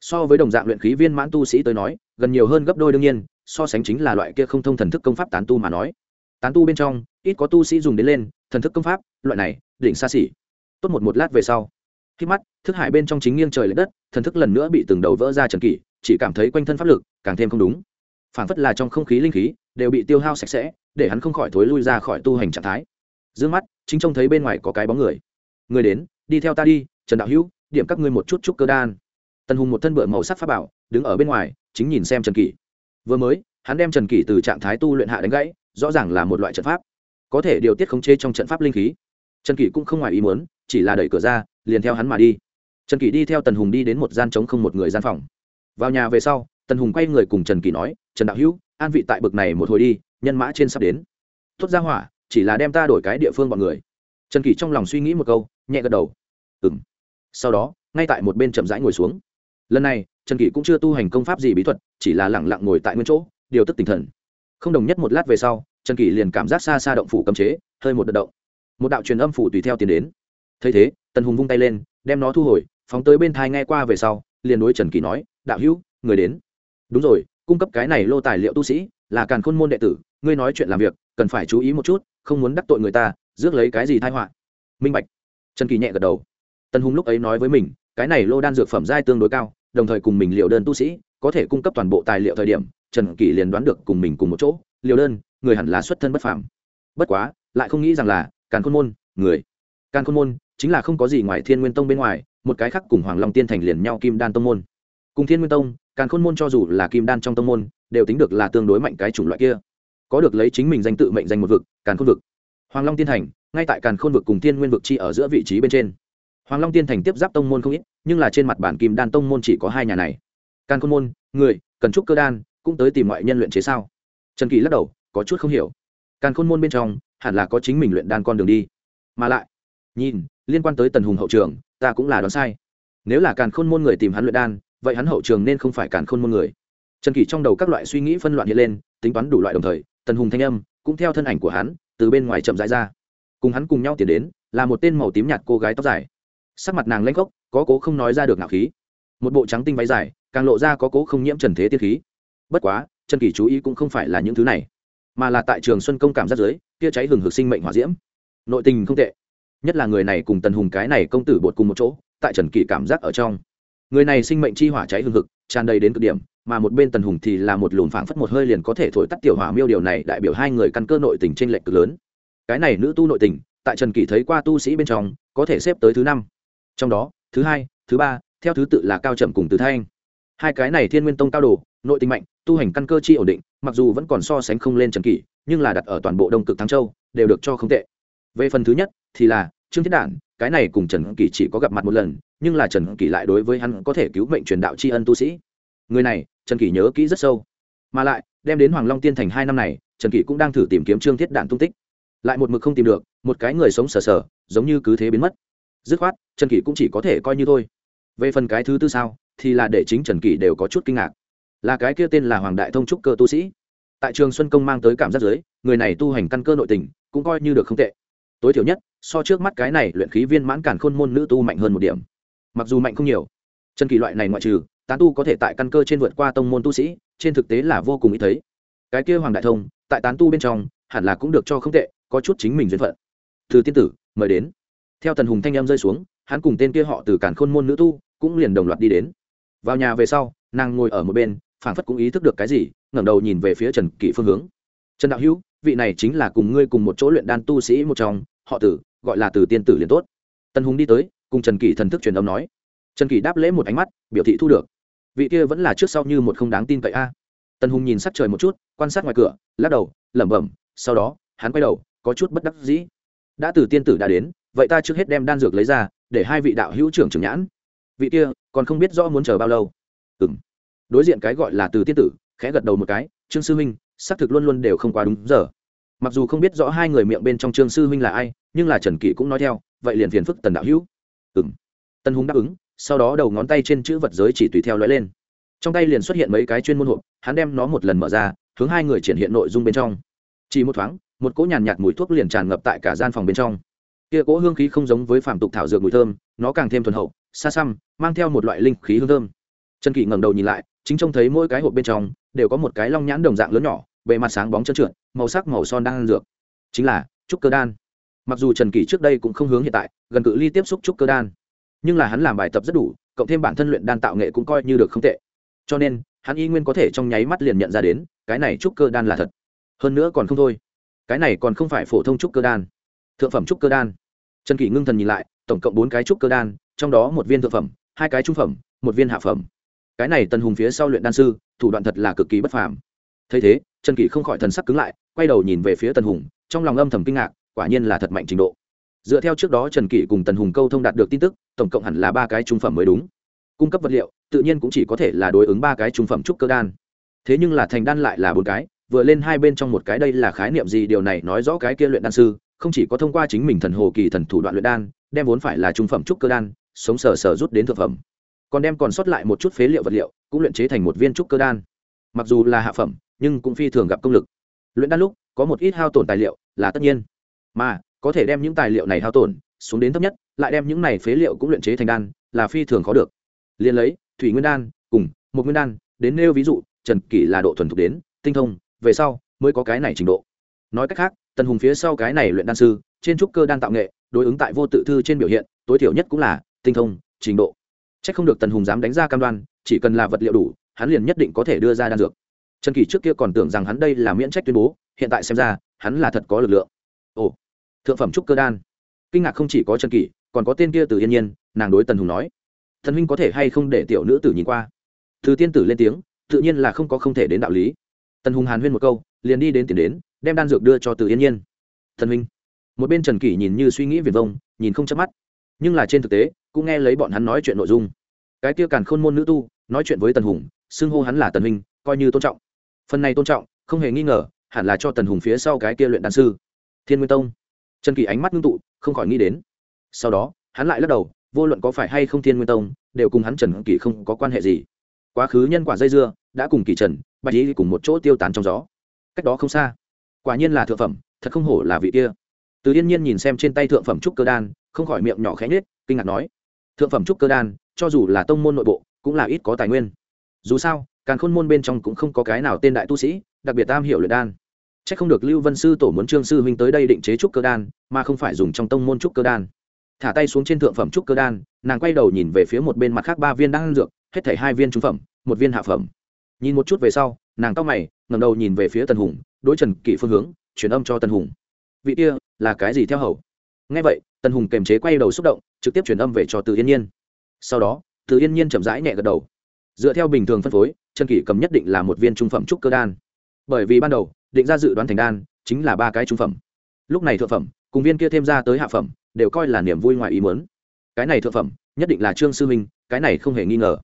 So với đồng dạng luyện khí viên mãn tu sĩ tới nói, gần nhiều hơn gấp đôi đương nhiên, so sánh chính là loại kia không thông thần thức công pháp tán tu mà nói. Tán tu bên trong, ít có tu sĩ dùng đến lên, thần thức công pháp, loại này, đỉnh xa xỉ. Tốt một một lát về sau. Khi mắt, thức hải bên trong chính nghiêng trời l ệ đất, thần thức lần nữa bị từng đầu vỡ ra trần kỷ chỉ cảm thấy quanh thân pháp lực càng thêm không đúng. Phản phất là trong không khí linh khí đều bị tiêu hao sạch sẽ, để hắn không khỏi thối lui ra khỏi tu hành trạng thái. D ư ơ n g mắt, chính trông thấy bên ngoài có cái bóng người. Người đến, đi theo ta đi, trần đạo hữu, điểm các ngươi một chút chút cơ đan. Tần hùng một thân bựa màu sắc pháp bảo, đứng ở bên ngoài, chính nhìn xem trần kỷ. Vừa mới, hắn đem trần kỷ từ trạng thái tu luyện hạ đánh gãy, rõ ràng là một loại trận pháp. Có thể điều tiết khống chế trong trận pháp linh khí. Trần kỷ cũng không ngoài ý muốn, chỉ là đẩy cửa ra, liền theo hắn mà đi. Trần kỷ đi theo tần hùng đi đến một gian trống không một người gian phòng vào nhà về sau, tần hùng quay người cùng trần kỳ nói, trần đạo hữu, an vị tại bực này một hồi đi, nhân mã trên sắp đến. Tốt ra hỏa, chỉ là đem ta đổi cái địa phương bọn người. Trần kỳ trong lòng suy nghĩ một câu, nhẹ gật đầu. Ừ m sau đó, ngay tại một bên chậm rãi ngồi xuống. Lần này, trần kỳ cũng chưa tu hành công pháp gì bí thuật, chỉ là lẳng lặng ngồi tại nguyên chỗ, điều tức tinh thần. Không đồng nhất một lát về sau, trần kỳ liền cảm giác xa xa động phủ cấm chế, hơi một đợt động. Một đạo truyền âm phủ tùy theo tiến đến. Thấy thế, tần hùng vung tay lên, đem nó thu hồi, phóng tới bên thai nghe qua về sau, liền đối trần kỳ nói đạo hữu, người đến. Đúng rồi, cung cấp cái này lô tài liệu tu sĩ, là càn khôn môn đệ tử, ngươi nói chuyện làm việc, cần phải chú ý một chút, không muốn đắc tội người ta, rước lấy cái gì thai họa. Minh bạch. Trần kỳ nhẹ gật đầu. Tần hùng lúc ấy nói với mình, cái này lô đan dược phẩm giai tương đối cao, đồng thời cùng mình liệu đơn tu sĩ, có thể cung cấp toàn bộ tài liệu thời điểm, trần kỳ liền đoán được cùng mình cùng một chỗ liệu đơn, người hẳn là xuất thân bất phàm. Bất quá, lại không nghĩ rằng là càn khôn môn, người. Càn khôn môn chính là không có gì ngoài thiên nguyên tông bên ngoài, một cái khác cùng hoàng long tiên thành liền nhau kim đan tông môn cùng thiên nguyên tông, càn khôn môn cho dù là kim đan trong tông môn, đều tính được là tương đối mạnh cái chủng loại kia. Có được lấy chính mình danh tự mệnh danh một vực, càn khôn vực. Hoàng long tiên thành, ngay tại càn khôn vực cùng thiên nguyên vực chi ở giữa vị trí bên trên. Hoàng long tiên thành tiếp giáp tông môn không ít, nhưng là trên mặt bản kim đan tông môn chỉ có hai nhà này. Càn khôn môn, người cần trúc cơ đan, cũng tới tìm ngoại nhân luyện chế sao? Trần kỳ lắc đầu, có chút không hiểu. Càn khôn môn bên trong, hẳn là có chính mình luyện đan con đường đi. Mà lại, nhìn, liên quan tới tần hùng hậu trường, ta cũng là đoán sai. Nếu là càn khôn môn người tìm hắn luyện đan vậy hắn hậu trường nên không phải càn khôn môn người. Trần kỳ trong đầu các loại suy nghĩ phân loạn hiện lên, tính toán đủ loại đồng thời, tần hùng thanh âm cũng theo thân ảnh của hắn từ bên ngoài chậm rãi ra. Cùng hắn cùng nhau tiến đến, là một tên màu tím nhạt cô gái tóc dài. Sắc mặt nàng lanh gốc có cố không nói ra được ngạo khí. Một bộ trắng tinh váy dài, càng lộ ra có cố không nhiễm trần thế tiết khí. Bất quá, trần kỳ chú ý cũng không phải là những thứ này, mà là tại trường xuân công cảm giác giới kia cháy hừng hực sinh mệnh hỏa diễm. Nội tình không tệ, nhất là người này cùng tần hùng cái này công tử bột cùng một chỗ, tại trần kỷ cảm giác ở trong người này sinh mệnh chi hỏa cháy hừng hực, tràn đầy đến cực điểm, mà một bên tần hùng thì là một lùn phảng phất một hơi liền có thể thổi tắt tiểu hỏa miêu điều này đại biểu hai người căn cơ nội tình trên lệch cực lớn. Cái này nữ tu nội tình, tại trần kỷ thấy qua tu sĩ bên trong, có thể xếp tới thứ năm. Trong đó, thứ hai, thứ ba, theo thứ tự là cao chậm cùng từ thanh. Hai cái này thiên nguyên tông cao đồ, nội tình mạnh, tu hành căn cơ chi ổn định, mặc dù vẫn còn so sánh không lên trần kỷ, nhưng là đặt ở toàn bộ đông cực thắng châu, đều được cho không tệ. Về phần thứ nhất thì là trương thiết đản cái này cùng trần kỳ chỉ có gặp mặt một lần, nhưng là trần kỳ lại đối với hắn có thể cứu mệnh truyền đạo tri ân tu sĩ. Người này, trần kỳ nhớ kỹ rất sâu. Mà lại, đem đến hoàng long tiên thành hai năm này, trần kỳ cũng đang thử tìm kiếm trương thiết đạn tung tích. Lại một mực không tìm được, một cái người sống sờ sờ, giống như cứ thế biến mất. Dứt khoát, trần kỳ cũng chỉ có thể coi như thôi. Về phần cái thứ tư sao, thì là để chính trần kỳ đều có chút kinh ngạc. Là cái kia tên là hoàng đại thông trúc cơ tu sĩ. Tại trường xuân công mang tới cảm giác giới người này tu hành căn cơ nội tình, cũng coi như được không tệ tối thiểu nhất, so trước mắt cái này luyện khí viên mãn cản khôn môn nữ tu mạnh hơn một điểm. Mặc dù mạnh không nhiều, chân kỳ loại này ngoại trừ, tán tu có thể tại căn cơ trên vượt qua tông môn tu sĩ, trên thực tế là vô cùng ý thấy. Cái kia hoàng đại thông, tại tán tu bên trong, hẳn là cũng được cho không tệ, có chút chính mình duyên phận. Từ tiên tử, mời đến. Theo tần hùng thanh em rơi xuống, hắn cùng tên kia họ từ cản khôn môn nữ tu, cũng liền đồng loạt đi đến. Vào nhà về sau, nàng ngồi ở một bên, phảng phất cũng ý thức được cái gì, ngẩng đầu nhìn về phía trần kỷ phương hướng. Trần đạo hữu vị này chính là cùng ngươi cùng một chỗ luyện đan tu sĩ một trong, họ tử, gọi là từ tiên tử liền tốt. Tân hùng đi tới, cùng trần kỷ thần thức truyền âm nói. Trần kỷ đáp lễ một ánh mắt, biểu thị thu được. Vị kia vẫn là trước sau như một không đáng tin cậy a. Tân hùng nhìn sắc trời một chút, quan sát ngoài cửa, lắc đầu, lẩm bẩm, sau đó, hắn quay đầu, có chút bất đắc dĩ. Đã từ tiên tử đã đến, vậy ta trước hết đem đan dược lấy ra, để hai vị đạo hữu trưởng trưởng nhãn. Vị kia, còn không biết rõ muốn chờ bao lâu. Ừng đối diện cái gọi là từ tiên tử, khẽ gật đầu một cái, trương sư minh xác thực luôn luôn đều không quá đúng giờ. Mặc dù không biết rõ hai người miệng bên trong trương sư huynh là ai nhưng là trần kỷ cũng nói theo vậy liền phiền phức tần đạo hữu. Ừ m tân hùng đáp ứng sau đó đầu ngón tay trên chữ vật giới chỉ tùy theo lóe lên. Trong tay liền xuất hiện mấy cái chuyên môn hộp hắn đem nó một lần mở ra hướng hai người triển hiện nội dung bên trong. Chỉ một thoáng một cỗ nhàn nhạt, mùi thuốc liền tràn ngập tại cả gian phòng bên trong. Kia cỗ hương khí không giống với phàm tục thảo dược mùi thơm nó càng thêm thuần hậu xa xăm mang theo một loại linh khí hương thơm. Trần kỷ ngẩng đầu nhìn lại chính trông thấy mỗi cái hộp bên trong đều có một cái long nhãn đồng dạng lớn nhỏ bề mặt sáng bóng trơn trượt, màu sắc màu son đang ăn dược. Chính là, trúc cơ đan. Mặc dù trần kỷ trước đây cũng không hướng hiện tại, gần cự ly tiếp xúc trúc cơ đan. Nhưng là hắn làm bài tập rất đủ, cộng thêm bản thân luyện đan tạo nghệ cũng coi như được không tệ. Cho nên, hắn y nguyên có thể trong nháy mắt liền nhận ra đến, cái này trúc cơ đan là thật. Hơn nữa còn không thôi. Cái này còn không phải phổ thông trúc cơ đan. Thượng phẩm trúc cơ đan. Trần kỷ ngưng thần nhìn lại, tổng cộng bốn cái trúc cơ đan, trong đó một viên thượng phẩm, hai cái trung phẩm, một viên hạ phẩm. Cái này tần hùng phía sau luyện đan sư, thủ đoạn thật là cực kỳ bất phàm. Thấy thế trần kỷ không khỏi thần sắc cứng lại, quay đầu nhìn về phía tần hùng, trong lòng âm thầm kinh ngạc, quả nhiên là thật mạnh trình độ. Dựa theo trước đó trần kỷ cùng tần hùng câu thông đạt được tin tức, tổng cộng hẳn là ba cái trung phẩm mới đúng. Cung cấp vật liệu, tự nhiên cũng chỉ có thể là đối ứng ba cái trung phẩm trúc cơ đan. Thế nhưng là thành đan lại là bốn cái, vừa lên hai bên trong một cái đây là khái niệm gì? Điều này nói rõ cái kia luyện đan sư, không chỉ có thông qua chính mình thần hồ kỳ thần thủ đoạn luyện đan, đem vốn phải là trung phẩm trúc cơ đan, sống sờ sờ rút đến thực phẩm. Còn đem còn sót lại một chút phế liệu vật liệu, cũng luyện chế thành một viên trúc cơ đan. Mặc dù là hạ phẩm nhưng cũng phi thường gặp công lực. Luyện đan lúc, có một ít hao tổn tài liệu là tất nhiên. Mà, có thể đem những tài liệu này hao tổn xuống đến thấp nhất, lại đem những này phế liệu cũng luyện chế thành đan là phi thường khó được. Liền lấy, thủy nguyên đan cùng một nguyên đan, đến nêu ví dụ, trần kỷ là độ thuần thục đến, tinh thông, về sau mới có cái này trình độ. Nói cách khác, tần hùng phía sau cái này luyện đan sư, trên trúc cơ đan tạo nghệ, đối ứng tại vô tự thư trên biểu hiện, tối thiểu nhất cũng là tinh thông, trình độ. C h ắ c không được tần hùng dám đánh ra cam đoan, chỉ cần là vật liệu đủ, hắn liền nhất định có thể đưa ra đan dược trần kỳ trước kia còn tưởng rằng hắn đây là miễn trách tuyên bố, hiện tại xem ra, hắn là thật có lực lượng. Ồ, thượng phẩm trúc cơ đan. Kinh ngạc không chỉ có trần kỳ, còn có tên kia từ yên nhiên, nàng đối tần hùng nói. Thần huynh có thể hay không để tiểu nữ tử nhìn qua? Từ tiên tử lên tiếng, tự nhiên là không có không thể đến đạo lý. Tần hùng hàn huyên một câu, liền đi đến tiền đến, đem đan dược đưa cho từ yên nhiên. Thần huynh. Một bên trần kỷ nhìn như suy nghĩ viền vông, nhìn không chớp mắt. Nhưng là trên thực tế, cũng nghe lấy bọn hắn nói chuyện nội dung. Cái kia càn khôn môn nữ tu, nói chuyện với tần hùng, xưng hô hắn là tần huynh, coi như tôn trọng phần này tôn trọng, không hề nghi ngờ, hẳn là cho tần hùng phía sau cái kia luyện đan sư. Thiên nguyên tông. Trần kỳ ánh mắt ngưng tụ, không khỏi nghĩ đến. Sau đó, hắn lại lắc đầu, vô luận có phải hay không thiên nguyên tông, đều cùng hắn trần kỳ không có quan hệ gì. Quá khứ nhân quả dây dưa, đã cùng kỳ trần, bạch lý cùng một chỗ tiêu tán trong gió. Cách đó không xa, quả nhiên là thượng phẩm, thật không hổ là vị kia. Từ yên nhiên nhìn xem trên tay thượng phẩm trúc cơ đan, không khỏi miệng nhỏ khẽ nhết kinh ngạc nói, thượng phẩm trúc cơ đan, cho dù là tông môn nội bộ, cũng là ít có tài nguyên. Dù sao càng khôn môn bên trong cũng không có cái nào tên đại tu sĩ, đặc biệt tam hiểu luyện đan. C h ắ c không được lưu vân sư tổ muốn trương sư huynh tới đây định chế trúc cơ đan, mà không phải dùng trong tông môn trúc cơ đan. Thả tay xuống trên thượng phẩm trúc cơ đan, nàng quay đầu nhìn về phía một bên mặt khác ba viên đan dược, hết thảy hai viên trung phẩm, một viên hạ phẩm. Nhìn một chút về sau, nàng tóc mày ngầm đầu nhìn về phía tần hùng, đối trần kỷ phương hướng, truyền âm cho tần hùng. Vị kia, là cái gì theo hầu? Ngay vậy, tần hùng kềm chế quay đầu xúc động, trực tiếp truyền âm về cho từ yên nhiên. Sau đó, từ yên nhiên chậm rãi nhẹ gật đầu. Dựa theo bình thường phân phối trần kỷ cầm nhất định là một viên trung phẩm trúc cơ đan. Bởi vì ban đầu, định ra dự đoán thành đan chính là ba cái trung phẩm. Lúc này thượng phẩm, cùng viên kia thêm ra tới hạ phẩm, đều coi là niềm vui ngoài ý muốn. Cái này thượng phẩm, nhất định là trương sư minh, cái này không hề nghi ngờ.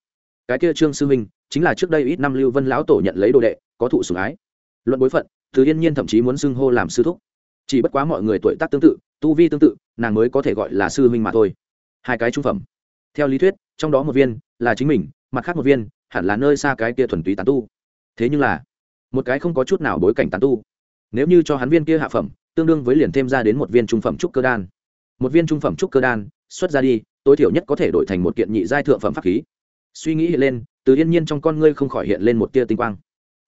Cái kia trương sư minh, chính là trước đây ít năm lưu vân lão tổ nhận lấy đồ đệ, có thụ sủng ái. Luận bối phận, từ yên nhiên thậm chí muốn xưng hô làm sư thúc. Chỉ bất quá mọi người tuổi tác tương tự, tu vi tương tự, nàng mới có thể gọi là sư huynh mà thôi. Hai cái trung phẩm. Theo lý thuyết, trong đó một viên là chính mình, mặt khác một viên hẳn là nơi xa cái kia thuần túy tán tu. Thế nhưng là, một cái không có chút nào bối cảnh tán tu. Nếu như cho hắn viên kia hạ phẩm, tương đương với liền thêm ra đến một viên trung phẩm trúc cơ đan. Một viên trung phẩm trúc cơ đan, xuất ra đi, tối thiểu nhất có thể đổi thành một kiện nhị giai thượng phẩm pháp khí. Suy nghĩ hiện lên, từ yên nhiên trong con ngươi không khỏi hiện lên một tia tinh quang.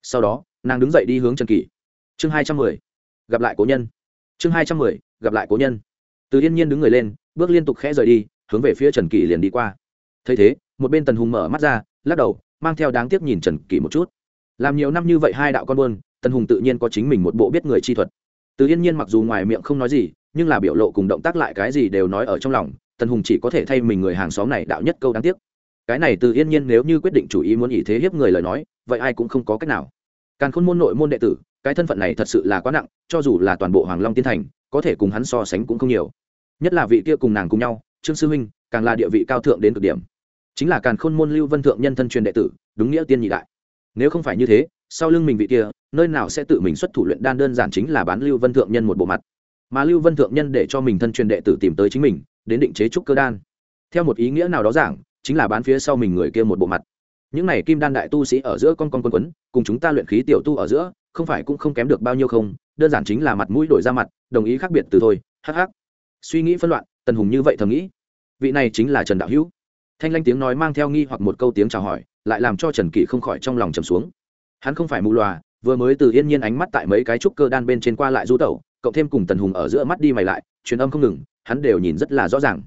Sau đó, nàng đứng dậy đi hướng trần kỷ. Chương hai trăm mười, gặp lại cố nhân. Chương hai trăm mười, gặp lại cố nhân. Từ yên nhiên đứng người lên, bước liên tục khẽ rời đi, hướng về phía trần kỷ liền đi qua. Thấy thế, một bên tần hùng mở mắt ra, lắc đầu mang theo đáng tiếc nhìn trần kỷ một chút. Làm nhiều năm như vậy hai đạo con buôn, tần hùng tự nhiên có chính mình một bộ biết người chi thuật. Từ yên nhiên mặc dù ngoài miệng không nói gì, nhưng là biểu lộ cùng động tác lại cái gì đều nói ở trong lòng, tần hùng chỉ có thể thay mình người hàng xóm này đạo nhất câu đáng tiếc. Cái này từ yên nhiên nếu như quyết định chủ ý muốn ý thế hiếp người lời nói, vậy ai cũng không có cách nào. Càng khôn môn nội môn đệ tử, cái thân phận này thật sự là quá nặng, cho dù là toàn bộ hoàng long tiên thành, có thể cùng hắn so sánh cũng không nhiều. Nhất là vị kia cùng nàng cùng nhau, trương sư huynh, càng là địa vị cao thượng đến cực điểm chính là càn khôn môn lưu vân thượng nhân thân truyền đệ tử đúng nghĩa tiên nhị đại nếu không phải như thế sau lưng mình vị kia nơi nào sẽ tự mình xuất thủ luyện đan đơn giản chính là bán lưu vân thượng nhân một bộ mặt mà lưu vân thượng nhân để cho mình thân truyền đệ tử tìm tới chính mình đến định chế trúc cơ đan theo một ý nghĩa nào đó giảng chính là bán phía sau mình người kia một bộ mặt những này kim đan đại tu sĩ ở giữa con con quân quấn cùng chúng ta luyện khí tiểu tu ở giữa không phải cũng không kém được bao nhiêu không đơn giản chính là mặt mũi đổi ra mặt đồng ý khác biệt từ thôi hh suy nghĩ phân loạn tần hùng như vậy thầm nghĩ vị này chính là trần đạo hữu thanh lanh tiếng nói mang theo nghi hoặc một câu tiếng chào hỏi, lại làm cho trần kỷ không khỏi trong lòng trầm xuống. Hắn không phải mù loà, vừa mới từ yên nhiên ánh mắt tại mấy cái trúc cơ đan bên trên qua lại du tẩu, cộng thêm cùng tần hùng ở giữa mắt đi mày lại, truyền âm không ngừng, hắn đều nhìn rất là rõ ràng.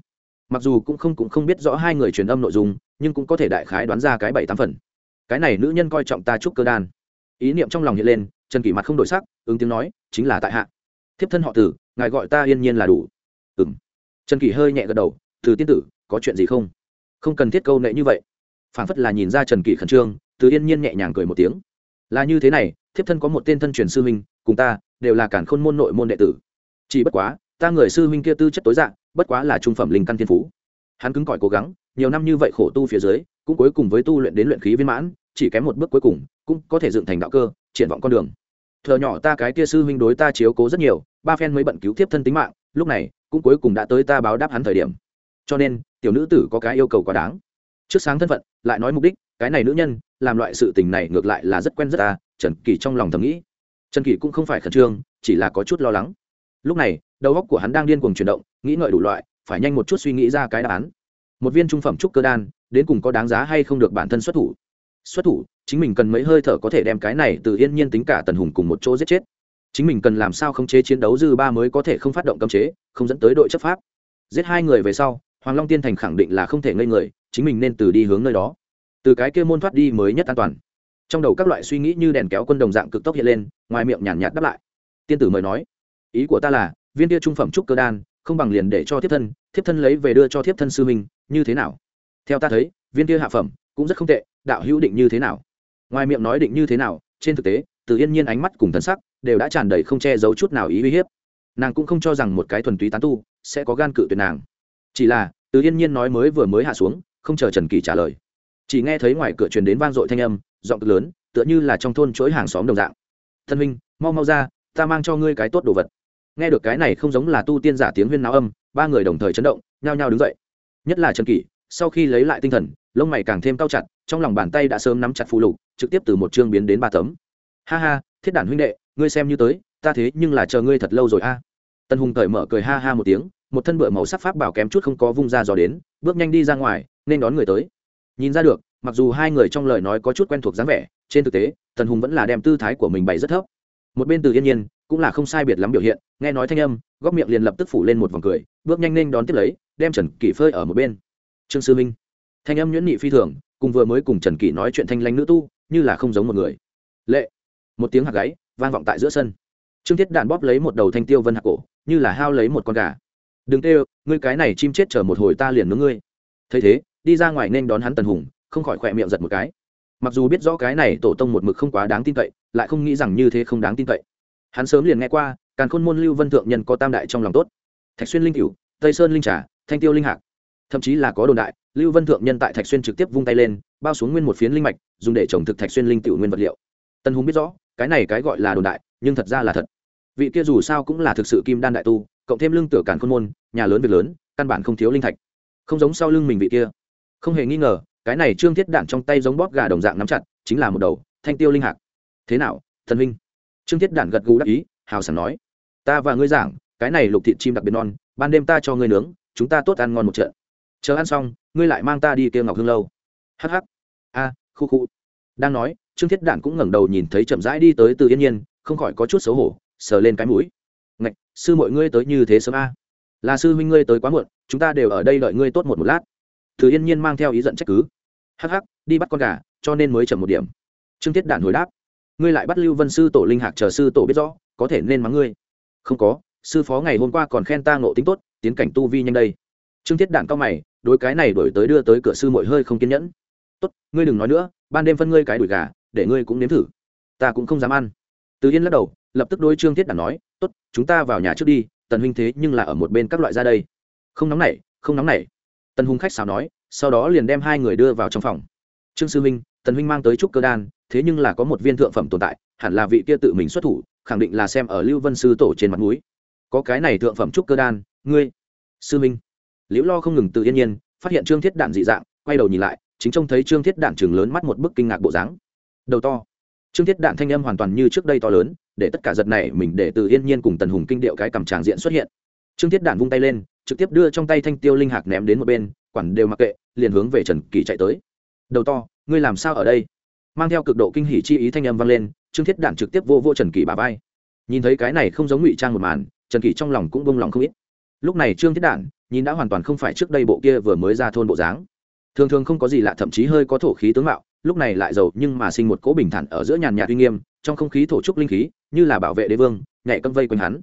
Mặc dù cũng không cũng không biết rõ hai người truyền âm nội dung, nhưng cũng có thể đại khái đoán ra cái bảy tám phần. Cái này nữ nhân coi trọng ta trúc cơ đan. Ý niệm trong lòng hiện lên, trần kỷ mặt không đổi sắc, ứng tiếng nói, chính là tại hạ. Thiếp thân họ tử, ngài gọi ta yên nhiên là đủ. Ừ m trần kỷ hơi nhẹ gật đầu từ tiên tử, có chuyện gì không? Không cần thiết câu nệ như vậy. Phản phất là nhìn ra trần kỷ khẩn trương, từ yên nhiên nhẹ nhàng cười một tiếng. Là như thế này, thiếp thân có một tên thân truyền sư huynh, cùng ta, đều là cản khôn môn nội môn đệ tử. Chỉ bất quá, ta người sư huynh kia tư chất tối dạng, bất quá là trung phẩm linh căn thiên phú. Hắn cứng cỏi cố gắng, nhiều năm như vậy khổ tu phía dưới, cũng cuối cùng với tu luyện đến luyện khí viên mãn, chỉ kém một bước cuối cùng, cũng có thể dựng thành đạo cơ, triển vọng con đường. Thợ nhỏ ta cái kia sư huynh đối ta chiếu cố rất nhiều, ba phen mới bận cứu thiếp thân tính mạng, lúc này, cũng cuối cùng đã tới ta báo đáp hắn thời điểm. Cho nên tiểu nữ tử có cái yêu cầu quá đáng. Trước sáng thân phận, lại nói mục đích, cái này nữ nhân, làm loại sự tình này ngược lại là rất quen rất ta trần kỳ trong lòng thầm nghĩ. Trần kỳ cũng không phải khẩn trương, chỉ là có chút lo lắng. Lúc này, đầu óc của hắn đang điên cuồng chuyển động, nghĩ ngợi đủ loại, phải nhanh một chút suy nghĩ ra cái đáp án. Một viên trung phẩm trúc cơ đan, đến cùng có đáng giá hay không được bản thân xuất thủ? Xuất thủ, chính mình cần mấy hơi thở có thể đem cái này từ yên nhiên tính cả tần hùng cùng một chỗ giết chết. Chính mình cần làm sao khống chế chiến đấu dư ba mới có thể không phát động cấm chế, không dẫn tới đội chấp pháp. Giết hai người về sau hoàng long tiên thành khẳng định là không thể ngây người, chính mình nên từ đi hướng nơi đó. Từ cái kia môn thoát đi mới nhất an toàn. Trong đầu các loại suy nghĩ như đèn kéo quân đồng dạng cực tốc hiện lên, ngoài miệng nhàn nhạt đáp lại. Tiên tử mời nói, ý của ta là, viên kia trung phẩm trúc cơ đan, không bằng liền để cho thiếp thân thiếp thân lấy về đưa cho thiếp thân sư minh như thế nào? Theo ta thấy, viên kia hạ phẩm cũng rất không tệ, đạo hữu định như thế nào? Ngoài miệng nói định như thế nào, trên thực tế, từ yên nhiên ánh mắt cùng thân sắc đều đã tràn đầy không che giấu chút nào ý uy hiếp. Nàng cũng không cho rằng một cái thuần túy tán tu sẽ có gan cự tuyệt nàng chỉ là, từ yên nhiên nói mới vừa mới hạ xuống, không chờ trần kỳ trả lời. Chỉ nghe thấy ngoài cửa truyền đến vang dội thanh âm, giọng cực lớn, tựa như là trong thôn chuỗi hàng xóm đồng dạng. Thân minh mau mau ra, ta mang cho ngươi cái tốt đồ vật. Nghe được cái này không giống là tu tiên giả tiếng huyên náo âm, ba người đồng thời chấn động, nhao nhao đứng dậy. Nhất là trần kỷ sau khi lấy lại tinh thần, lông mày càng thêm cao chặt, trong lòng bàn tay đã sớm nắm chặt phù lục, trực tiếp từ một chương biến đến ba tấm. Ha ha, thiết đản huynh đệ, ngươi xem như tới, ta thế nhưng là chờ ngươi thật lâu rồi a. Tân hùng cởi mở cười ha ha một tiếng một thân bựa màu sắc pháp bảo kém chút không có vung ra dò đến, bước nhanh đi ra ngoài, nên đón người tới. Nhìn ra được, mặc dù hai người trong lời nói có chút quen thuộc dáng vẻ, trên thực tế, tần hùng vẫn là đem tư thái của mình bày rất thấp. Một bên từ yên nhiên, cũng là không sai biệt lắm biểu hiện, nghe nói thanh âm, góc miệng liền lập tức phủ lên một vòng cười, bước nhanh nên đón tiếp lấy, đem trần kỷ phơi ở một bên. Trương sư minh, thanh âm nhuyễn nhị phi thường, cùng vừa mới cùng trần kỷ nói chuyện thanh lanh nữ tu, như là không giống một người. Lệ, một tiếng hạt gáy, vang vọng tại giữa sân. Trương thiết đạn bóp lấy một đầu thanh tiêu vân hạc cổ, như là hao lấy một con gà đừng kêu, ngươi cái này chim chết chờ một hồi ta liền nướng ngươi. Thấy thế, đi ra ngoài nên đón hắn tần hùng, không khỏi khỏe miệng giật một cái. Mặc dù biết rõ cái này tổ tông một mực không quá đáng tin cậy, lại không nghĩ rằng như thế không đáng tin cậy. Hắn sớm liền nghe qua, càn khôn môn lưu vân thượng nhân có tam đại trong lòng tốt. Thạch xuyên linh cửu, tây sơn linh trà, thanh tiêu linh hạc. Thậm chí là có đồn đại, lưu vân thượng nhân tại thạch xuyên trực tiếp vung tay lên, bao xuống nguyên một phiến linh mạch, dùng để trồng thực thạch xuyên linh tiểu nguyên vật liệu. Tân hùng biết rõ, cái này cái gọi là đồn đại, nhưng thật ra là thật. Vị kia dù sao cũng là thực sự kim đan đại tu cộng thêm lưng tựa cản khôn môn, nhà lớn việc lớn, căn bản không thiếu linh thạch. Không giống sau lưng mình vị kia. Không hề nghi ngờ, cái này trương thiết đạn trong tay giống bóp gà đồng dạng nắm chặt, chính là một đầu thanh tiêu linh hạc. Thế nào, thần huynh? Trương thiết đạn gật gù đắc ý, hào sảng nói. Ta và ngươi giảng, cái này lục thịt chim đặc biệt non, ban đêm ta cho ngươi nướng, chúng ta tốt ăn ngon một trận. Chờ ăn xong, ngươi lại mang ta đi kia ngọc hương lâu. Hh a, khu khu. Đang nói, trương thiết đạn cũng ngẩng đầu nhìn thấy chậm rãi đi tới từ yên nhiên, không khỏi có chút xấu hổ, sờ lên cái mũi ngạch sư mọi ngươi tới như thế sớm a? Là sư huynh ngươi tới quá muộn chúng ta đều ở đây đợi ngươi tốt một một lát. Thứ yên nhiên mang theo ý giận trách cứ. Hắc hắc, đi bắt con gà cho nên mới chậm một điểm. Trương tiết đạn hồi đáp. Ngươi lại bắt lưu vân sư tổ linh hạc chờ sư tổ biết rõ có thể nên mắng ngươi. Không có sư phó ngày hôm qua còn khen ta ngộ tính tốt tiến cảnh tu vi nhanh đây. Trương tiết đạn cao mày đối cái này đổi tới đưa tới cửa sư mội hơi không kiên nhẫn. Tốt ngươi đừng nói nữa ban đêm phân ngươi cái đùi gà để ngươi cũng nếm thử. Ta cũng không dám ăn. Từ yên lắc đầu lập tức đôi trương tiết đạn nói tốt, chúng ta vào nhà trước đi, tần huynh thế nhưng là ở một bên các loại ra đây. Không nóng nảy, không nóng nảy. Tần hùng khách xào nói, sau đó liền đem hai người đưa vào trong phòng. Trương sư huynh, tần huynh mang tới trúc cơ đan, thế nhưng là có một viên thượng phẩm tồn tại, hẳn là vị kia tự mình xuất thủ, khẳng định là xem ở lưu vân sư tổ trên mặt núi có cái này thượng phẩm trúc cơ đan, ngươi, sư minh liễu lo không ngừng tự yên nhiên, phát hiện trương thiết đạn dị dạng, quay đầu nhìn lại, chính trông thấy trương thiết đạn chừng lớn mắt một bức kinh ngạc bộ dáng. Đầu to trương thiết đạn thanh âm hoàn toàn như trước đây to lớn, để tất cả giật này mình để từ yên nhiên cùng tần hùng kinh điệu cái cầm tràng diện xuất hiện. Trương thiết đạn vung tay lên, trực tiếp đưa trong tay thanh tiêu linh hạc ném đến một bên, quản đều mặc kệ, liền hướng về trần kỳ chạy tới. Đầu to, ngươi làm sao ở đây? Mang theo cực độ kinh hỉ chi ý thanh âm vang lên, trương thiết đạn trực tiếp vô vô trần kỳ bà vai. Nhìn thấy cái này không giống ngụy trang một màn, trần kỳ trong lòng cũng bông lòng không ít. Lúc này trương thiết đạn nhìn đã hoàn toàn không phải trước đây bộ kia vừa mới ra thôn bộ dáng. Thường thường không có gì lạ, thậm chí hơi có thổ khí tướng mạo lúc này lại giàu nhưng mà sinh một cỗ bình thản ở giữa nhàn nhạt uy nghiêm, trong không khí thổ trúc linh khí, như là bảo vệ đế vương, nhảy cấm vây quanh hắn.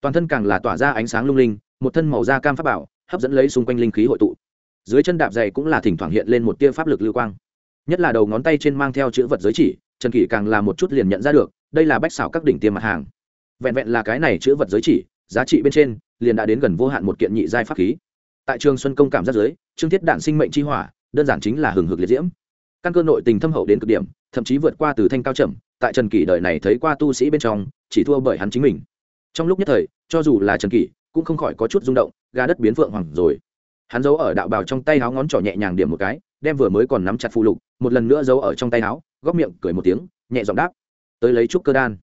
Toàn thân càng là tỏa ra ánh sáng lung linh, một thân màu da cam pháp bảo, hấp dẫn lấy xung quanh linh khí hội tụ. Dưới chân đạp dày cũng là thỉnh thoảng hiện lên một tia pháp lực lưu quang. Nhất là đầu ngón tay trên mang theo chữ vật giới chỉ, trần kỷ càng là một chút liền nhận ra được, đây là bách xảo các đỉnh tiêm mặt hàng. Vẹn vẹn là cái này chữ vật giới chỉ, giá trị bên trên, liền đã đến gần vô hạn một kiện nhị giai pháp khí. Tại trường xuân công cảm giác giới trương thiết đạn sinh mệnh chi hỏa, đơn giản chính là hừng hực liệt diễm căn cơ nội tình thâm hậu đến cực điểm, thậm chí vượt qua từ thanh cao trầm, tại trần kỷ đời này thấy qua tu sĩ bên trong, chỉ thua bởi hắn chính mình. Trong lúc nhất thời, cho dù là trần kỷ, cũng không khỏi có chút rung động ga đất biến phượng hoàng rồi. Hắn giấu ở đạo bào trong tay áo ngón trỏ nhẹ nhàng điểm một cái, đem vừa mới còn nắm chặt phụ lục, một lần nữa giấu ở trong tay áo góc miệng cười một tiếng, nhẹ giọng đáp. Tới lấy trúc cơ đan.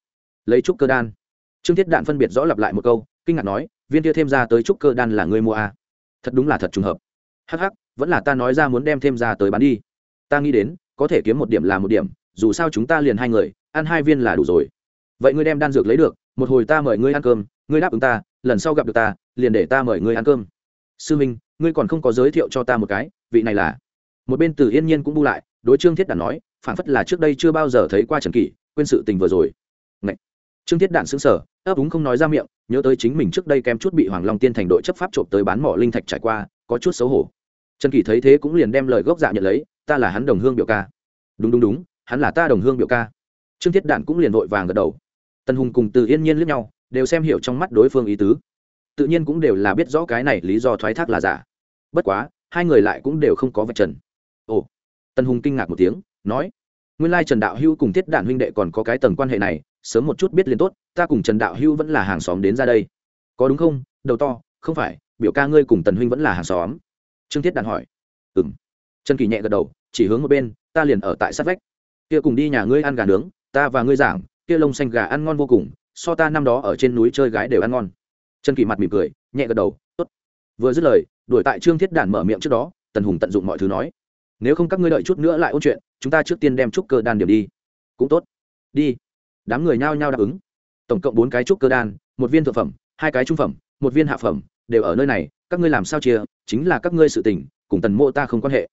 Lấy trúc cơ đan. Trương thiết đạn phân biệt rõ lặp lại một câu, kinh ngạc nói, viên kia thêm ra tới trúc cơ đan là ngươi mua à. thật đúng là thật trùng hợp. Hắc hắc, vẫn là ta nói ra muốn đem thêm ra tới bán đi ta nghĩ đến, có thể kiếm một điểm là một điểm, dù sao chúng ta liền hai người, ăn hai viên là đủ rồi. Vậy ngươi đem đan dược lấy được, một hồi ta mời ngươi ăn cơm, ngươi đáp ứng ta, lần sau gặp được ta, liền để ta mời ngươi ăn cơm. Sư minh, ngươi còn không có giới thiệu cho ta một cái, vị này là. Một bên từ yên nhiên cũng bu lại, đối trương thiết đản nói phản phất là trước đây chưa bao giờ thấy qua trần kỷ, quên sự tình vừa rồi. Ngậy! trương thiết đản xứng sở ấp úng không nói ra miệng, nhớ tới chính mình trước đây kém chút bị hoàng long tiên thành đội chấp pháp trộm tới bán mỏ linh thạch trải qua, có chút xấu hổ. Trần kỷ thấy thế cũng liền đem lời gốc dạ nhận lấy ta là hắn đồng hương biểu ca. Đúng đúng đúng, hắn là ta đồng hương biểu ca. Trương thiết đản cũng liền vội vàng gật đầu. Tần hùng cùng từ yên nhiên lướt nhau, đều xem hiểu trong mắt đối phương ý tứ. Tự nhiên cũng đều là biết rõ cái này lý do thoái thác là giả. Bất quá, hai người lại cũng đều không có vật trần. Ồ, tần hùng kinh ngạc một tiếng, nói, nguyên lai trần đạo hưu cùng thiết đản huynh đệ còn có cái tầng quan hệ này, sớm một chút biết liền tốt, ta cùng trần đạo hưu vẫn là hàng xóm đến ra đây. Có đúng không? Đầu to, không phải, biểu ca ngươi cùng tần huynh vẫn là hàng xóm? Trương thiết đản hỏi. Ừ m trần kỳ nhẹ gật đầu chỉ hướng một bên, ta liền ở tại sát vách. Kia cùng đi nhà ngươi ăn gà nướng, ta và ngươi giảng, kia lông xanh gà ăn ngon vô cùng, so ta năm đó ở trên núi chơi gái đều ăn ngon. Trần kỳ mặt mỉm cười, nhẹ gật đầu, tốt. Vừa dứt lời, đuổi tại trương thiết đản mở miệng trước đó, tần hùng tận dụng mọi thứ nói, nếu không các ngươi đợi chút nữa lại ôn chuyện, chúng ta trước tiên đem trúc cơ đan điểm đi. Cũng tốt. Đi. Đám người nhao nhao đáp ứng. Tổng cộng bốn cái trúc cơ đan, một viên thượng phẩm, hai cái trung phẩm, một viên hạ phẩm, đều ở nơi này, các ngươi làm sao chia, chính là các ngươi sự tình, cùng tần mộ ta không quan hệ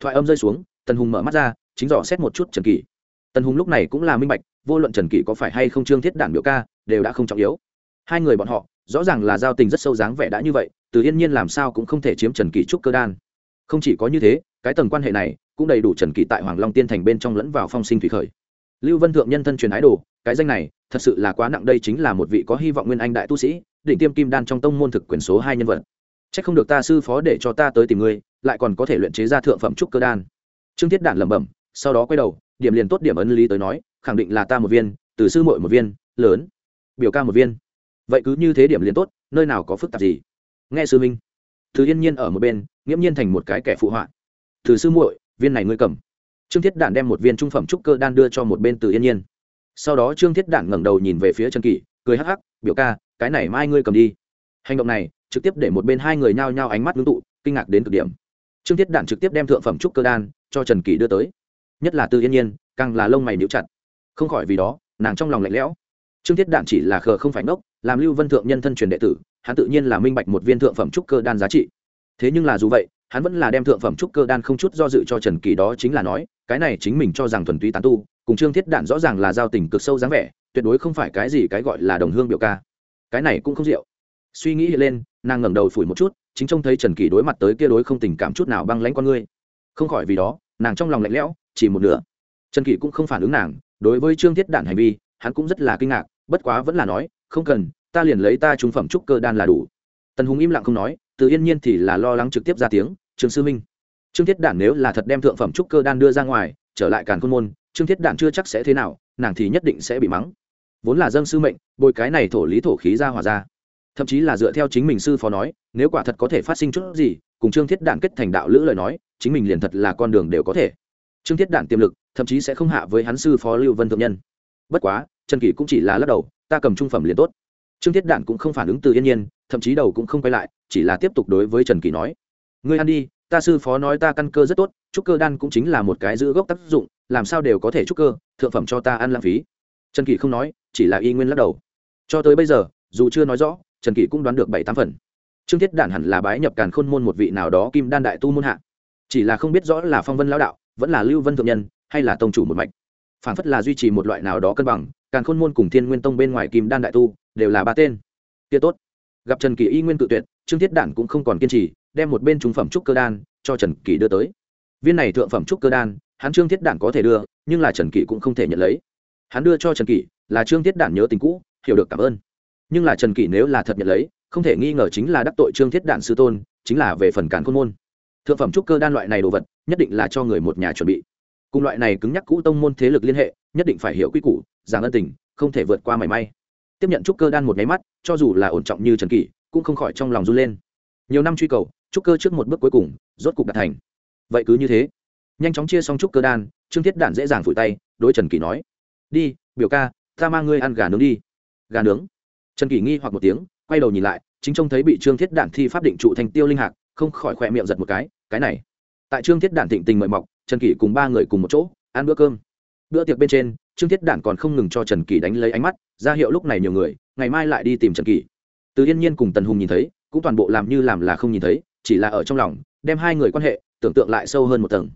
thoại âm rơi xuống, tần hùng mở mắt ra, chính dò xét một chút trần kỳ tần hùng lúc này cũng là minh bạch, vô luận trần kỳ có phải hay không trương thiết đản biểu ca, đều đã không trọng yếu. Hai người bọn họ, rõ ràng là giao tình rất sâu dáng vẻ đã như vậy, từ yên nhiên làm sao cũng không thể chiếm trần kỳ trúc cơ đan. Không chỉ có như thế, cái tầng quan hệ này cũng đầy đủ trần kỳ tại hoàng long tiên thành bên trong lẫn vào phong sinh thủy khởi. Lưu vân thượng nhân thân truyền ái đồ, cái danh này, thật sự là quá nặng đây chính là một vị có hy vọng nguyên anh đại tu sĩ định tiêm kim đan trong tông môn thực quyền số hai nhân vật chắc không được ta sư phó để cho ta tới tìm ngươi, lại còn có thể luyện chế ra thượng phẩm trúc cơ đan. Trương thiết đản lẩm bẩm, sau đó quay đầu, điểm liền tốt điểm ấn lý tới nói, khẳng định là ta một viên, từ sư muội một viên, lớn, biểu ca một viên. Vậy cứ như thế điểm liền tốt, nơi nào có phức tạp gì. Nghe sư minh từ yên nhiên ở một bên, nghiễm nhiên thành một cái kẻ phụ họa. Từ sư muội, viên này ngươi cầm. Trương thiết đản đem một viên trung phẩm trúc cơ đan đưa cho một bên từ yên nhiên. Sau đó trương thiết đản ngẩng đầu nhìn về phía trần kỷ, cười hắc hắc, biểu ca, cái này mai ngươi cầm đi. Hành động này trực tiếp để một bên hai người nhao nhao ánh mắt ngưng tụ, kinh ngạc đến cực điểm. Trương thiết đản trực tiếp đem thượng phẩm trúc cơ đan cho trần kỳ đưa tới. Nhất là tư yên nhiên, càng là lông mày níu chặt. Không khỏi vì đó, nàng trong lòng lạnh lẽo. Trương thiết đản chỉ là khờ không phải ngốc, làm lưu vân thượng nhân thân truyền đệ tử, hắn tự nhiên là minh bạch một viên thượng phẩm trúc cơ đan giá trị. Thế nhưng là dù vậy, hắn vẫn là đem thượng phẩm trúc cơ đan không chút do dự cho trần kỳ đó chính là nói, cái này chính mình cho rằng thuần túy tán tu, cùng trương thiết đạn rõ ràng là giao tình cực sâu dáng vẻ, tuyệt đối không phải cái gì cái gọi là đồng hương biểu ca. Cái này cũng không rượu. Suy nghĩ lên nàng ngẩng đầu phủi một chút, chính trông thấy trần kỳ đối mặt tới kia đối không tình cảm chút nào băng lãnh con ngươi. Không khỏi vì đó, nàng trong lòng lạnh lẽo, chỉ một nửa. Trần kỳ cũng không phản ứng nàng, đối với trương thiết Đản hành vi, hắn cũng rất là kinh ngạc, bất quá vẫn là nói, không cần, ta liền lấy ta trung phẩm trúc cơ đan là đủ. Tần hùng im lặng không nói, từ yên nhiên thì là lo lắng trực tiếp ra tiếng, trương sư minh, trương thiết đản nếu là thật đem thượng phẩm trúc cơ đan đưa ra ngoài, trở lại càn khôn môn, trương thiết đản chưa chắc sẽ thế nào, nàng thì nhất định sẽ bị mắng. Vốn là dân sư mệnh, bồi cái này thổ lý thổ khí ra hòa ra thậm chí là dựa theo chính mình sư phó nói, nếu quả thật có thể phát sinh chút gì, cùng trương thiết đản kết thành đạo lữ lời nói, chính mình liền thật là con đường đều có thể. Trương thiết đản tiềm lực, thậm chí sẽ không hạ với hắn sư phó lưu vân thượng nhân. Bất quá, trần kỷ cũng chỉ là lắc đầu, ta cầm trung phẩm liền tốt. Trương thiết đản cũng không phản ứng từ yên nhiên, thậm chí đầu cũng không quay lại, chỉ là tiếp tục đối với trần kỷ nói, ngươi ăn đi, ta sư phó nói ta căn cơ rất tốt, trúc cơ đan cũng chính là một cái giữ gốc tác dụng, làm sao đều có thể trúc cơ, thượng phẩm cho ta ăn lãng phí. Trần kỷ không nói, chỉ là y nguyên lắc đầu. Cho tới bây giờ, dù chưa nói rõ trần kỷ cũng đoán được bảy tám phần. Trương thiết đản hẳn là bái nhập càn khôn môn một vị nào đó kim đan đại tu môn hạ. Chỉ là không biết rõ là phong vân lão đạo, vẫn là lưu vân thượng nhân, hay là tông chủ một mạch. Phản phất là duy trì một loại nào đó cân bằng, càn khôn môn cùng thiên nguyên tông bên ngoài kim đan đại tu, đều là ba tên. Kia tốt. Gặp trần kỳ y nguyên tự tuyệt, trương thiết đản cũng không còn kiên trì, đem một bên trung phẩm trúc cơ đan cho trần kỳ đưa tới. Viên này thượng phẩm trúc cơ đan, hắn trương thiết đản có thể đưa, nhưng là trần kỳ cũng không thể nhận lấy. Hắn đưa cho trần kỳ là trương thiết đản nhớ tình cũ, hiểu được cảm ơn nhưng là trần kỷ nếu là thật nhận lấy, không thể nghi ngờ chính là đắc tội trương thiết đản sư tôn, chính là về phần cản khôn môn. Thượng phẩm trúc cơ đan loại này đồ vật, nhất định là cho người một nhà chuẩn bị. Cùng loại này cứng nhắc cũ tông môn thế lực liên hệ, nhất định phải hiểu quy củ, giảng ân tình, không thể vượt qua mảy may. Tiếp nhận trúc cơ đan một nháy mắt, cho dù là ổn trọng như trần kỷ, cũng không khỏi trong lòng run lên. Nhiều năm truy cầu, trúc cơ trước một bước cuối cùng, rốt cục đạt thành. Vậy cứ như thế. Nhanh chóng chia xong trúc cơ đan, trương thiết đản dễ dàng phủi tay, đối trần kỷ nói, đi, biểu ca, ta mang ngươi ăn gà nướng đi. Gà nướng? Trần kỷ nghi hoặc một tiếng, quay đầu nhìn lại, chính trông thấy bị trương thiết đản thi pháp định trụ thành tiêu linh hạc, không khỏi khỏe miệng giật một cái cái này. Tại trương thiết đản thịnh tình mời mọc, trần kỷ cùng ba người cùng một chỗ, ăn bữa cơm. Bữa tiệc bên trên, trương thiết đản còn không ngừng cho trần kỷ đánh lấy ánh mắt, ra hiệu lúc này nhiều người, ngày mai lại đi tìm trần kỷ. Từ yên nhiên cùng tần hùng nhìn thấy, cũng toàn bộ làm như làm là không nhìn thấy, chỉ là ở trong lòng, đem hai người quan hệ, tưởng tượng lại sâu hơn một tầng.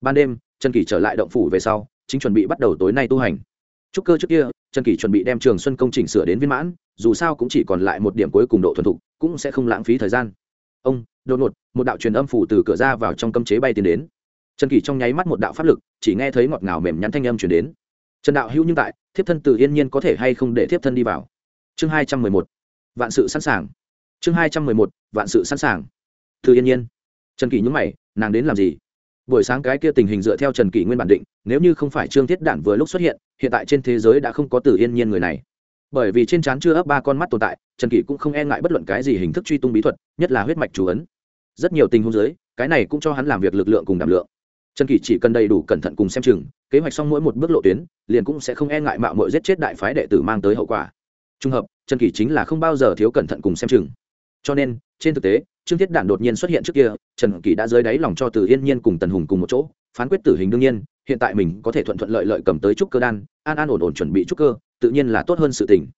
Ban đêm, trần kỷ trở lại động phủ về sau, chính chuẩn bị bắt đầu tối nay tu hành trúc cơ trước kia, trần kỷ chuẩn bị đem trường xuân công trình sửa đến viên mãn, dù sao cũng chỉ còn lại một điểm cuối cùng độ thuần thục, cũng sẽ không lãng phí thời gian. Ông, đột ngột, một đạo truyền âm phủ từ cửa ra vào trong cấm chế bay tiến đến. Trần kỷ trong nháy mắt một đạo pháp lực, chỉ nghe thấy ngọt ngào mềm nhắn thanh âm chuyển đến. Trần đạo hữu nhưng tại, thiếp thân từ yên nhiên có thể hay không để thiếp thân đi vào? Chương hai trăm mười một, vạn sự sẵn sàng. Chương hai trăm mười một, vạn sự sẵn sàng. Từ yên nhiên. Trần kỷ nhúng mày, nàng đến làm gì? Buổi sáng cái kia tình hình dựa theo trần kỷ nguyên bản định, nếu như không phải trương thiết đản vừa lúc xuất hiện hiện tại trên thế giới đã không có từ yên nhiên người này. Bởi vì trên trán chưa ấp ba con mắt tồn tại, trần kỷ cũng không e ngại bất luận cái gì hình thức truy tung bí thuật, nhất là huyết mạch chú ấn. Rất nhiều tình huống giới cái này cũng cho hắn làm việc lực lượng cùng đảm lượng. Trần kỷ chỉ cần đầy đủ cẩn thận cùng xem chừng, kế hoạch xong mỗi một bước lộ tuyến, liền cũng sẽ không e ngại mạo mội giết chết đại phái đệ tử mang tới hậu quả. Trung hợp, trần kỷ chính là không bao giờ thiếu cẩn thận cùng xem chừng. Cho nên, trên thực tế trương thiết đản đột nhiên xuất hiện trước kia, trần kỷ đã rơi đáy lòng cho từ yên nhiên cùng tần hùng cùng một chỗ, phán quyết tử hình đương nhiên, hiện tại mình có thể thuận thuận lợi lợi cầm tới trúc cơ đan, an an ổn ổn chuẩn bị trúc cơ, tự nhiên là tốt hơn sự tình.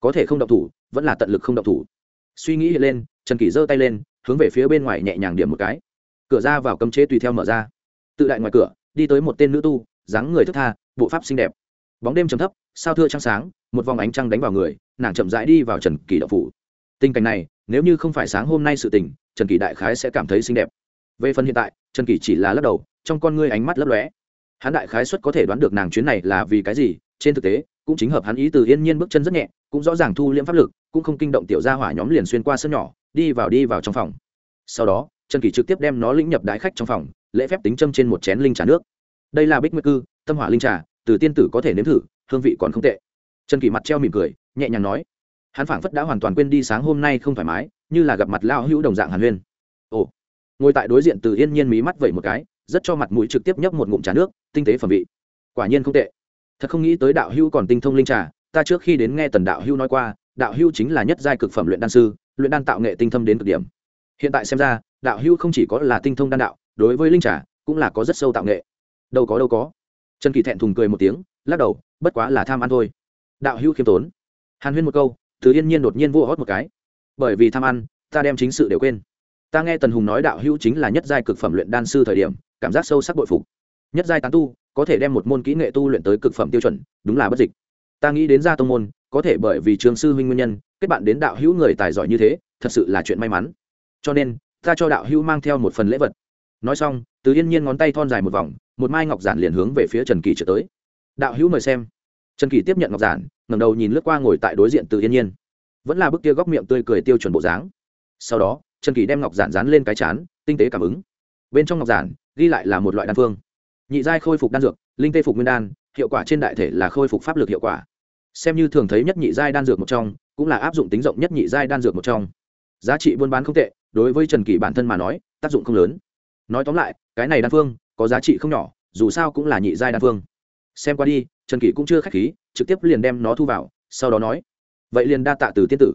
Có thể không động thủ, vẫn là tận lực không động thủ. Suy nghĩ hiện lên, trần kỷ giơ tay lên, hướng về phía bên ngoài nhẹ nhàng điểm một cái. Cửa ra vào cấm chế tùy theo mở ra. Tự đại ngoài cửa, đi tới một tên nữ tu, dáng người thức tha, bộ pháp xinh đẹp. Bóng đêm trầm thấp, sao thưa trăng sáng, một vòng ánh trăng đánh vào người, nàng chậm rãi đi vào trần kỳ đậu phủ. Tình cảnh này nếu như không phải sáng hôm nay sự tình, trần kỳ đại khái sẽ cảm thấy xinh đẹp. Về phần hiện tại, trần kỳ chỉ là lắc đầu, trong con ngươi ánh mắt lấp lóe. Hắn đại khái xuất có thể đoán được nàng chuyến này là vì cái gì, trên thực tế, cũng chính hợp hắn ý từ yên nhiên bước chân rất nhẹ, cũng rõ ràng thu liễm pháp lực, cũng không kinh động tiểu gia hỏa nhóm liền xuyên qua sân nhỏ, đi vào đi vào trong phòng. Sau đó, trần kỳ trực tiếp đem nó lĩnh nhập đái khách trong phòng, lễ phép tính châm trên một chén linh trà nước. Đây là bích nguyệt cư, tâm hỏa linh trà, từ tiên tử có thể nếm thử, hương vị còn không tệ. Trần kỳ mặt treo mỉm cười, nhẹ nhàng nói hắn phảng phất đã hoàn toàn quên đi sáng hôm nay không thoải mái, như là gặp mặt lao hữu đồng dạng hàn huyên. Ồ, ngồi tại đối diện từ yên nhiên mí mắt vẩy một cái, rất cho mặt mũi trực tiếp nhấp một ngụm trà nước, tinh tế phẩm vị. Quả nhiên không tệ. Thật không nghĩ tới đạo hữu còn tinh thông linh trà, ta trước khi đến nghe tần đạo hữu nói qua, đạo hữu chính là nhất giai cực phẩm luyện đan sư, luyện đan tạo nghệ tinh thâm đến cực điểm. Hiện tại xem ra, đạo hữu không chỉ có là tinh thông đan đạo, đối với linh trà cũng là có rất sâu tạo nghệ. Đâu có đâu có. Trần kỳ thẹn thùng cười một tiếng, lắc đầu, bất quá là tham ăn thôi. Đạo hữu khiêm tốn. Hàn huyên một câu thứ yên nhiên đột nhiên vô hót một cái. Bởi vì tham ăn, ta đem chính sự đều quên. Ta nghe tần hùng nói đạo hữu chính là nhất giai cực phẩm luyện đan sư thời điểm, cảm giác sâu sắc bội phục. Nhất giai tán tu, có thể đem một môn kỹ nghệ tu luyện tới cực phẩm tiêu chuẩn, đúng là bất dịch. Ta nghĩ đến gia tông môn, có thể bởi vì trường sư huynh nguyên nhân, kết bạn đến đạo hữu người tài giỏi như thế, thật sự là chuyện may mắn. Cho nên, ta cho đạo hữu mang theo một phần lễ vật. Nói xong, từ yên nhiên ngón tay thon dài một vòng, một mai ngọc giản liền hướng về phía trần kỳ trở tới. Đạo hữu mời xem trần kỳ tiếp nhận ngọc giản ngầm đầu nhìn lướt qua ngồi tại đối diện từ yên nhiên. Vẫn là bức kia góc miệng tươi cười tiêu chuẩn bộ dáng. Sau đó, trần kỳ đem ngọc giản dán lên cái chán, tinh tế cảm ứng. Bên trong ngọc giản, ghi lại là một loại đan phương. Nhị giai khôi phục đan dược, linh tê phục nguyên đan, hiệu quả trên đại thể là khôi phục pháp lực hiệu quả. Xem như thường thấy nhất nhị giai đan dược một trong, cũng là áp dụng tính rộng nhất nhị giai đan dược một trong. Giá trị buôn bán không tệ, đối với trần kỷ bản thân mà nói, tác dụng không lớn. Nói tóm lại, cái này đan phương có giá trị không nhỏ, dù sao cũng là nhị giai đan phương. Xem qua đi trần kỷ cũng chưa k h á c h khí, trực tiếp liền đem nó thu vào, sau đó nói, vậy liền đa tạ từ tiên tử.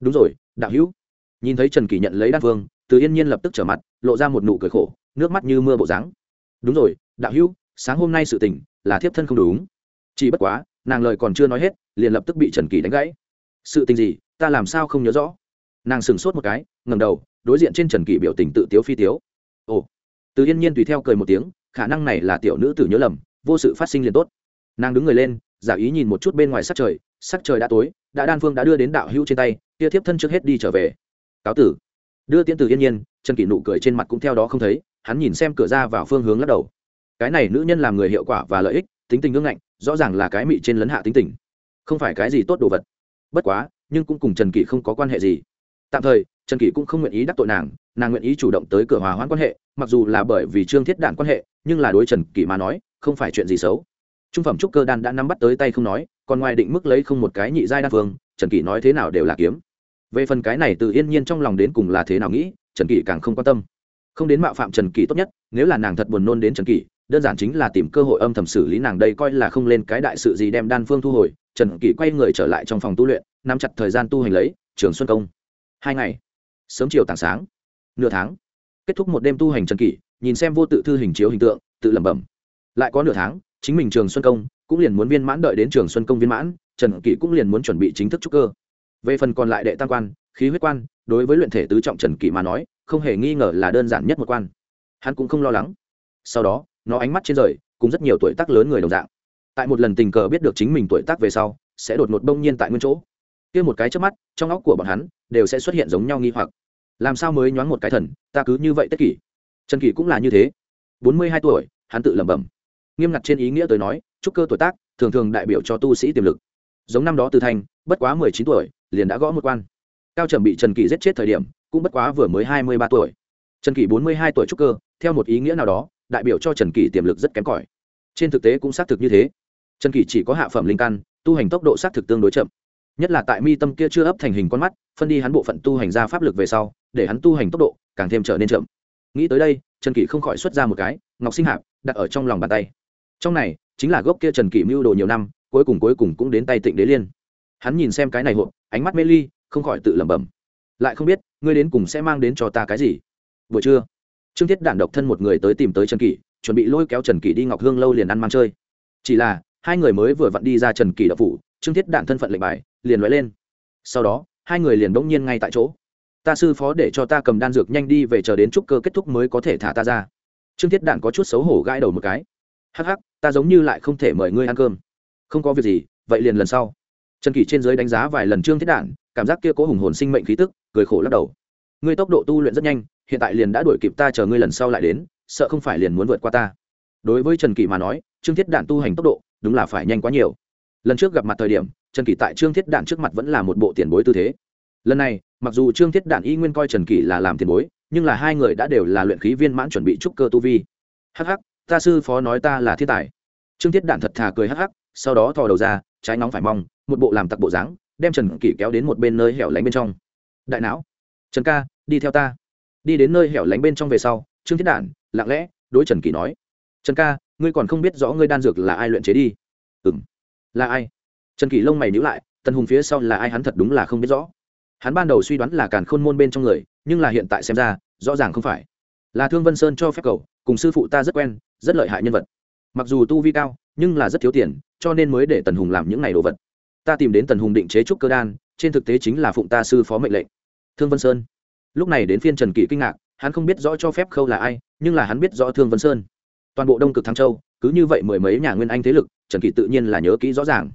Đúng rồi, đạo hữu. Nhìn thấy trần kỷ nhận lấy đan phương từ yên nhiên lập tức trở mặt, lộ ra một nụ cười khổ, nước mắt như mưa bộ dáng. Đúng rồi, đạo hữu, sáng hôm nay sự tình là thiếp thân không đúng. Chỉ bất quá, nàng lời còn chưa nói hết, liền lập tức bị trần kỳ đánh gãy. Sự tình gì, ta làm sao không nhớ rõ? Nàng sửng sốt một cái ngầm đầu, đối diện trên trần kỳ biểu tình tự tiếu phi tiếu. Ồ. Từ yên nhiên tùy theo cười một tiếng, khả năng này là tiểu nữ tử nhớ lầm, vô sự phát sinh liền tốt nàng đứng người lên, giả ý nhìn một chút bên ngoài sắc trời sắc trời đã tối, đã đan phương đã đưa đến đạo hữu trên tay, kia thiếp thân trước hết đi trở về. Cáo tử. Đưa tiễn từ yên nhiên, trần kỷ nụ cười trên mặt cũng theo đó không thấy, hắn nhìn xem cửa ra vào phương hướng lắc đầu. Cái này nữ nhân làm người hiệu quả và lợi ích, tính tình ngưng ngạnh, rõ ràng là cái mị trên lấn hạ tính tình. Không phải cái gì tốt đồ vật. Bất quá, nhưng cũng cùng trần kỷ không có quan hệ gì. Tạm thời, trần kỷ cũng không nguyện ý đắc tội nàng nàng nguyện ý chủ động tới cửa hòa hoãn quan hệ, mặc dù là bởi vì trương thiết đản quan hệ, nhưng là đối trần kỷ mà nói, không phải chuyện gì xấu trung phẩm trúc cơ đan đã nắm bắt tới tay không nói, còn ngoài định mức lấy không một cái nhị giai đan phương trần kỷ nói thế nào đều là kiếm. Về phần cái này tự yên nhiên trong lòng đến cùng là thế nào nghĩ, trần kỷ càng không quan tâm. Không đến mạo phạm trần kỷ tốt nhất, nếu là nàng thật buồn nôn đến trần kỷ, đơn giản chính là tìm cơ hội âm thầm xử lý nàng đây coi là không lên cái đại sự gì đem đan phương thu hồi, trần kỷ quay người trở lại trong phòng tu luyện, nắm chặt thời gian tu hành lấy, trường xuân công. Hai ngày, sớm chiều tảng sáng, nửa tháng, kết thúc một đêm tu hành trần kỷ, nhìn xem vô tự thư hình chiếu hình tượng, tự lẩm bẩm. Lại có nửa tháng chính mình trường xuân công, cũng liền muốn viên mãn đợi đến trường xuân công viên mãn, trần kỷ cũng liền muốn chuẩn bị chính thức trúc cơ. Về phần còn lại đệ tam quan, khí huyết quan, đối với luyện thể tứ trọng trần kỷ mà nói, không hề nghi ngờ là đơn giản nhất một quan. Hắn cũng không lo lắng. Sau đó, nó ánh mắt trên rời, cùng rất nhiều tuổi tác lớn người đồng dạng. Tại một lần tình cờ biết được chính mình tuổi tác về sau, sẽ đột ngột đông nhiên tại nguyên chỗ. Kia một cái trước mắt, trong óc của bọn hắn, đều sẽ xuất hiện giống nhau nghi hoặc. Làm sao mới nhoáng một cái thần, ta cứ như vậy tất kỷ? Trần kỷ cũng là như thế. Bốn mươi hai tuổi, hắn tự lẩm bẩm nghiêm ngặt trên ý nghĩa tới nói trúc cơ tuổi tác, thường thường đại biểu cho tu sĩ tiềm lực. Giống năm đó từ thanh, bất quá mười chín tuổi, liền đã gõ một quan. Cao trầm bị trần kỳ giết chết thời điểm, cũng bất quá vừa mới hai mươi ba tuổi. Trần kỳ bốn mươi hai tuổi trúc cơ, theo một ý nghĩa nào đó, đại biểu cho trần kỳ tiềm lực rất kém cỏi. Trên thực tế cũng xác thực như thế. Trần kỳ chỉ có hạ phẩm linh căn, tu hành tốc độ xác thực tương đối chậm. Nhất là tại mi tâm kia chưa ấp thành hình con mắt, phân đi hắn bộ phận tu hành ra pháp lực về sau, để hắn tu hành tốc độ càng thêm trở nên chậm. Nghĩ tới đây, trần kỳ không khỏi xuất ra một cái, ngọc sinh hạp, đặt ở trong lòng bàn tay trong này, chính là gốc kia trần kỷ mưu đồ nhiều năm, cuối cùng cuối cùng cũng đến tay tịnh đế liên. Hắn nhìn xem cái này hộp, ánh mắt mê ly, không khỏi tự lẩm bẩm. Lại không biết, ngươi đến cùng sẽ mang đến cho ta cái gì? Vừa trưa, trương thiết đản độc thân một người tới tìm tới trần kỷ, chuẩn bị lôi kéo trần kỷ đi ngọc hương lâu liền ăn mang chơi. Chỉ là, hai người mới vừa vặn đi ra trần kỷ đậu phủ, trương thiết đản thân phận lệnh bài, liền loại lên. Sau đó, hai người liền bỗng nhiên ngay tại chỗ. Ta sư phó để cho ta cầm đan dược nhanh đi về chờ đến trúc cơ kết thúc mới có thể thả ta ra. Trương thiết đản có chút xấu hổ gãi đầu một cái hắc hắc, ta giống như lại không thể mời ngươi ăn cơm. Không có việc gì, vậy liền lần sau. Trần kỷ trên giới đánh giá vài lần trương thiết đản, cảm giác kia cố hùng hồn sinh mệnh khí tức, cười khổ lắc đầu. Ngươi tốc độ tu luyện rất nhanh, hiện tại liền đã đuổi kịp ta chờ ngươi lần sau lại đến, sợ không phải liền muốn vượt qua ta. Đối với trần kỷ mà nói, trương thiết đản tu hành tốc độ, đúng là phải nhanh quá nhiều. Lần trước gặp mặt thời điểm, trần kỷ tại trương thiết đản trước mặt vẫn là một bộ tiền bối tư thế. Lần này, mặc dù trương thiết đản y nguyên coi trần kỷ là làm tiền bối, nhưng là hai người đã đều là luyện khí viên mãn chuẩn bị trúc cơ tu vi. Hh ta sư phó nói ta là thiên tài. Trương thiết đản thật thà cười hắc hắc, sau đó thò đầu ra trái nóng phải mong một bộ làm tặc bộ dáng đem trần kỷ kéo đến một bên nơi hẻo lánh bên trong. Đại não trần ca đi theo ta. Đi đến nơi hẻo lánh bên trong về sau trương thiết đản lặng lẽ đối trần kỷ nói trần ca ngươi còn không biết rõ ngươi đan dược là ai luyện chế đi. Ừ m là ai? Trần kỷ lông mày nhữ lại tần hùng phía sau là ai hắn thật đúng là không biết rõ. Hắn ban đầu suy đoán là càn khôn môn bên trong người nhưng là hiện tại xem ra rõ ràng không phải. Là thương vân sơn cho phép cầu cùng sư phụ ta rất quen, rất lợi hại nhân vật. Mặc dù tu vi cao, nhưng là rất thiếu tiền, cho nên mới để tần hùng làm những n à y đồ vật. Ta tìm đến tần hùng định chế trúc cơ đan, trên thực tế chính là phụng ta sư phó mệnh lệnh. Thương vân sơn. Lúc này đến phiên trần kỷ kinh ngạc, hắn không biết rõ cho phép khâu là ai, nhưng là hắn biết rõ thương vân sơn. Toàn bộ đông cực thăng châu, cứ như vậy mười mấy nhà nguyên anh thế lực, trần kỷ tự nhiên là nhớ kỹ rõ ràng.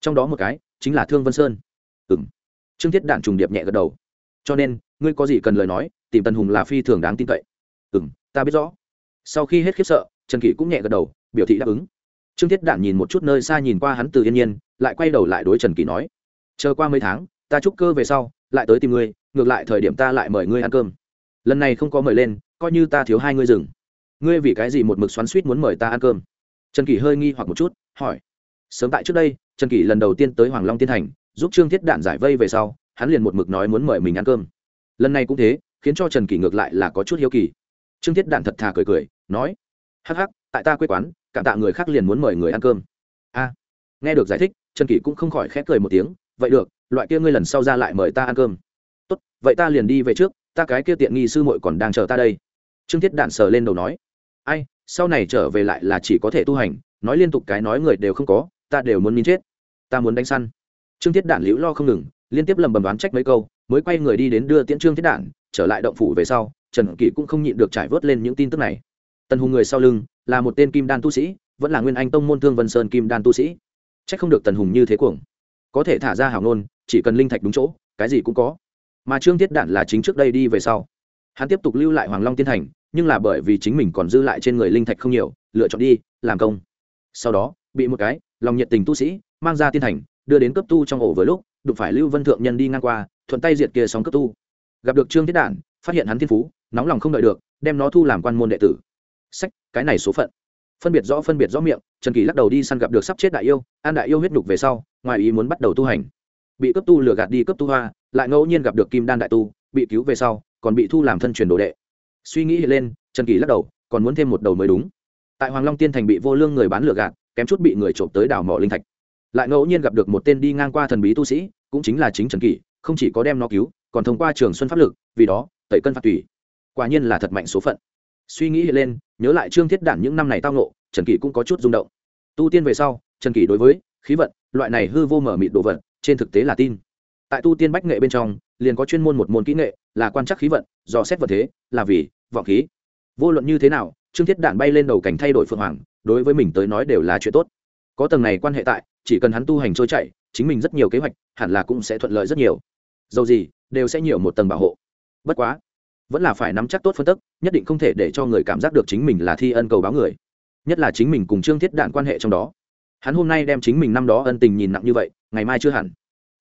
Trong đó một cái, chính là thương vân sơn. Ừ m trương thiết đạn trùng điệp nhẹ gật đầu. Cho nên, ngươi có gì cần lời nói, tìm tần hùng là phi thường đáng tin cậy. Ừ m ta biết rõ sau khi hết khiếp sợ, trần kỷ cũng nhẹ gật đầu, biểu thị đáp ứng. Trương thiết đản nhìn một chút nơi xa nhìn qua hắn từ yên nhiên, lại quay đầu lại đối trần kỷ nói, chờ qua mấy tháng, ta chúc cơ về sau, lại tới tìm ngươi, ngược lại thời điểm ta lại mời ngươi ăn cơm. Lần này không có mời lên, coi như ta thiếu hai ngươi rừng ngươi vì cái gì một mực xoắn suýt muốn mời ta ăn cơm? Trần kỷ hơi nghi hoặc một chút, hỏi, sớm tại trước đây, trần kỷ lần đầu tiên tới hoàng long tiên thành, giúp trương thiết đản giải vây về sau, hắn liền một mực nói muốn mời mình ăn cơm. Lần này cũng thế, khiến cho trần kỷ ngược lại là có chút hiếu kỳ trương thiết đạn thật thà cười cười, nói, hắc hắc, tại ta quê quán, cảm tạ người khác liền muốn mời người ăn cơm. A, nghe được giải thích, trần kỷ cũng không khỏi khép cười một tiếng, vậy được, loại kia ngươi lần sau ra lại mời ta ăn cơm. Tốt, vậy ta liền đi về trước, ta cái kia tiện nghi sư muội còn đang chờ ta đây. Trương thiết đạn sờ lên đầu nói, ai, sau này trở về lại là chỉ có thể tu hành, nói liên tục cái nói người đều không có, ta đều muốn nín chết. Ta muốn đánh săn. Trương thiết đạn liễu lo không ngừng, liên tiếp lầm bầm đoán trách mấy câu, mới quay người đi đến đưa tiễn trương thiết đạn, trở lại động phủ về sau trần kỷ cũng không nhịn được trải vớt lên những tin tức này. Tần hùng người sau lưng là một tên kim đan tu sĩ, vẫn là nguyên anh tông môn thương vân sơn kim đan tu sĩ. C h ắ c không được tần hùng như thế cuồng. Có thể thả ra hào nôn chỉ cần linh thạch đúng chỗ, cái gì cũng có. Mà trương thiết Đản là chính trước đây đi về sau. Hắn tiếp tục lưu lại hoàng long tiên thành, nhưng là bởi vì chính mình còn dư lại trên người linh thạch không nhiều, lựa chọn đi, làm công. Sau đó, bị một cái lòng nhiệt tình tu sĩ, mang ra tiên thành, đưa đến cấp tu trong ổ với lúc, đụng phải lưu vân thượng nhân đi ngang qua, thuận tay diệt kia sóng cấp tu. Gặp được trương thiết đản phát hiện hắn thiên phú nóng lòng không đợi được, đem nó thu làm quan môn đệ tử. Sách, cái này số phận. Phân biệt rõ, phân biệt rõ miệng, trần kỳ lắc đầu đi săn gặp được sắp chết đại yêu, an đại yêu huyết nhục về sau, ngoài ý muốn bắt đầu tu hành. Bị cấp tu lừa gạt đi cấp tu hoa, lại ngẫu nhiên gặp được kim đan đại tu, bị cứu về sau, còn bị thu làm thân truyền đồ đệ. Suy nghĩ lên, trần kỳ lắc đầu, còn muốn thêm một đầu mới đúng. Tại hoàng long tiên thành bị vô lương người bán lừa gạt, kém chút bị người trộm tới đảo mỏ linh thạch. Lại ngẫu nhiên gặp được một tên đi ngang qua thần bí tu sĩ, cũng chính là chính trần kỳ không chỉ có đem nó cứu, còn thông qua trường xuân pháp lực, vì đó, tẩy cân phạt tùy quả nhiên là thật mạnh số phận. Suy nghĩ lên, nhớ lại trương thiết đản những năm này tao nộ trần kỷ cũng có chút rung động. Tu tiên về sau, trần kỷ đối với khí vận, loại này hư vô mở mịt đồ vật, trên thực tế là tin. Tại tu tiên bách nghệ bên trong, liền có chuyên môn một môn kỹ nghệ, là quan trắc khí vận, dò xét vật thế, là vì vọng khí. Vô luận như thế nào, trương thiết đản bay lên đầu cảnh thay đổi phượng hoàng, đối với mình tới nói đều là chuyện tốt. Có tầng này quan hệ tại, chỉ cần hắn tu hành trôi chảy, chính mình rất nhiều kế hoạch, hẳn là cũng sẽ thuận lợi rất nhiều. Dầu gì, đều sẽ nhiều một tầng bảo hộ. Bất quá vẫn là phải nắm chắc tốt phân tức, nhất định không thể để cho người cảm giác được chính mình là thi ân cầu báo người, nhất là chính mình cùng trương thiết đạn quan hệ trong đó. Hắn hôm nay đem chính mình năm đó ân tình nhìn nặng như vậy, ngày mai chưa hẳn.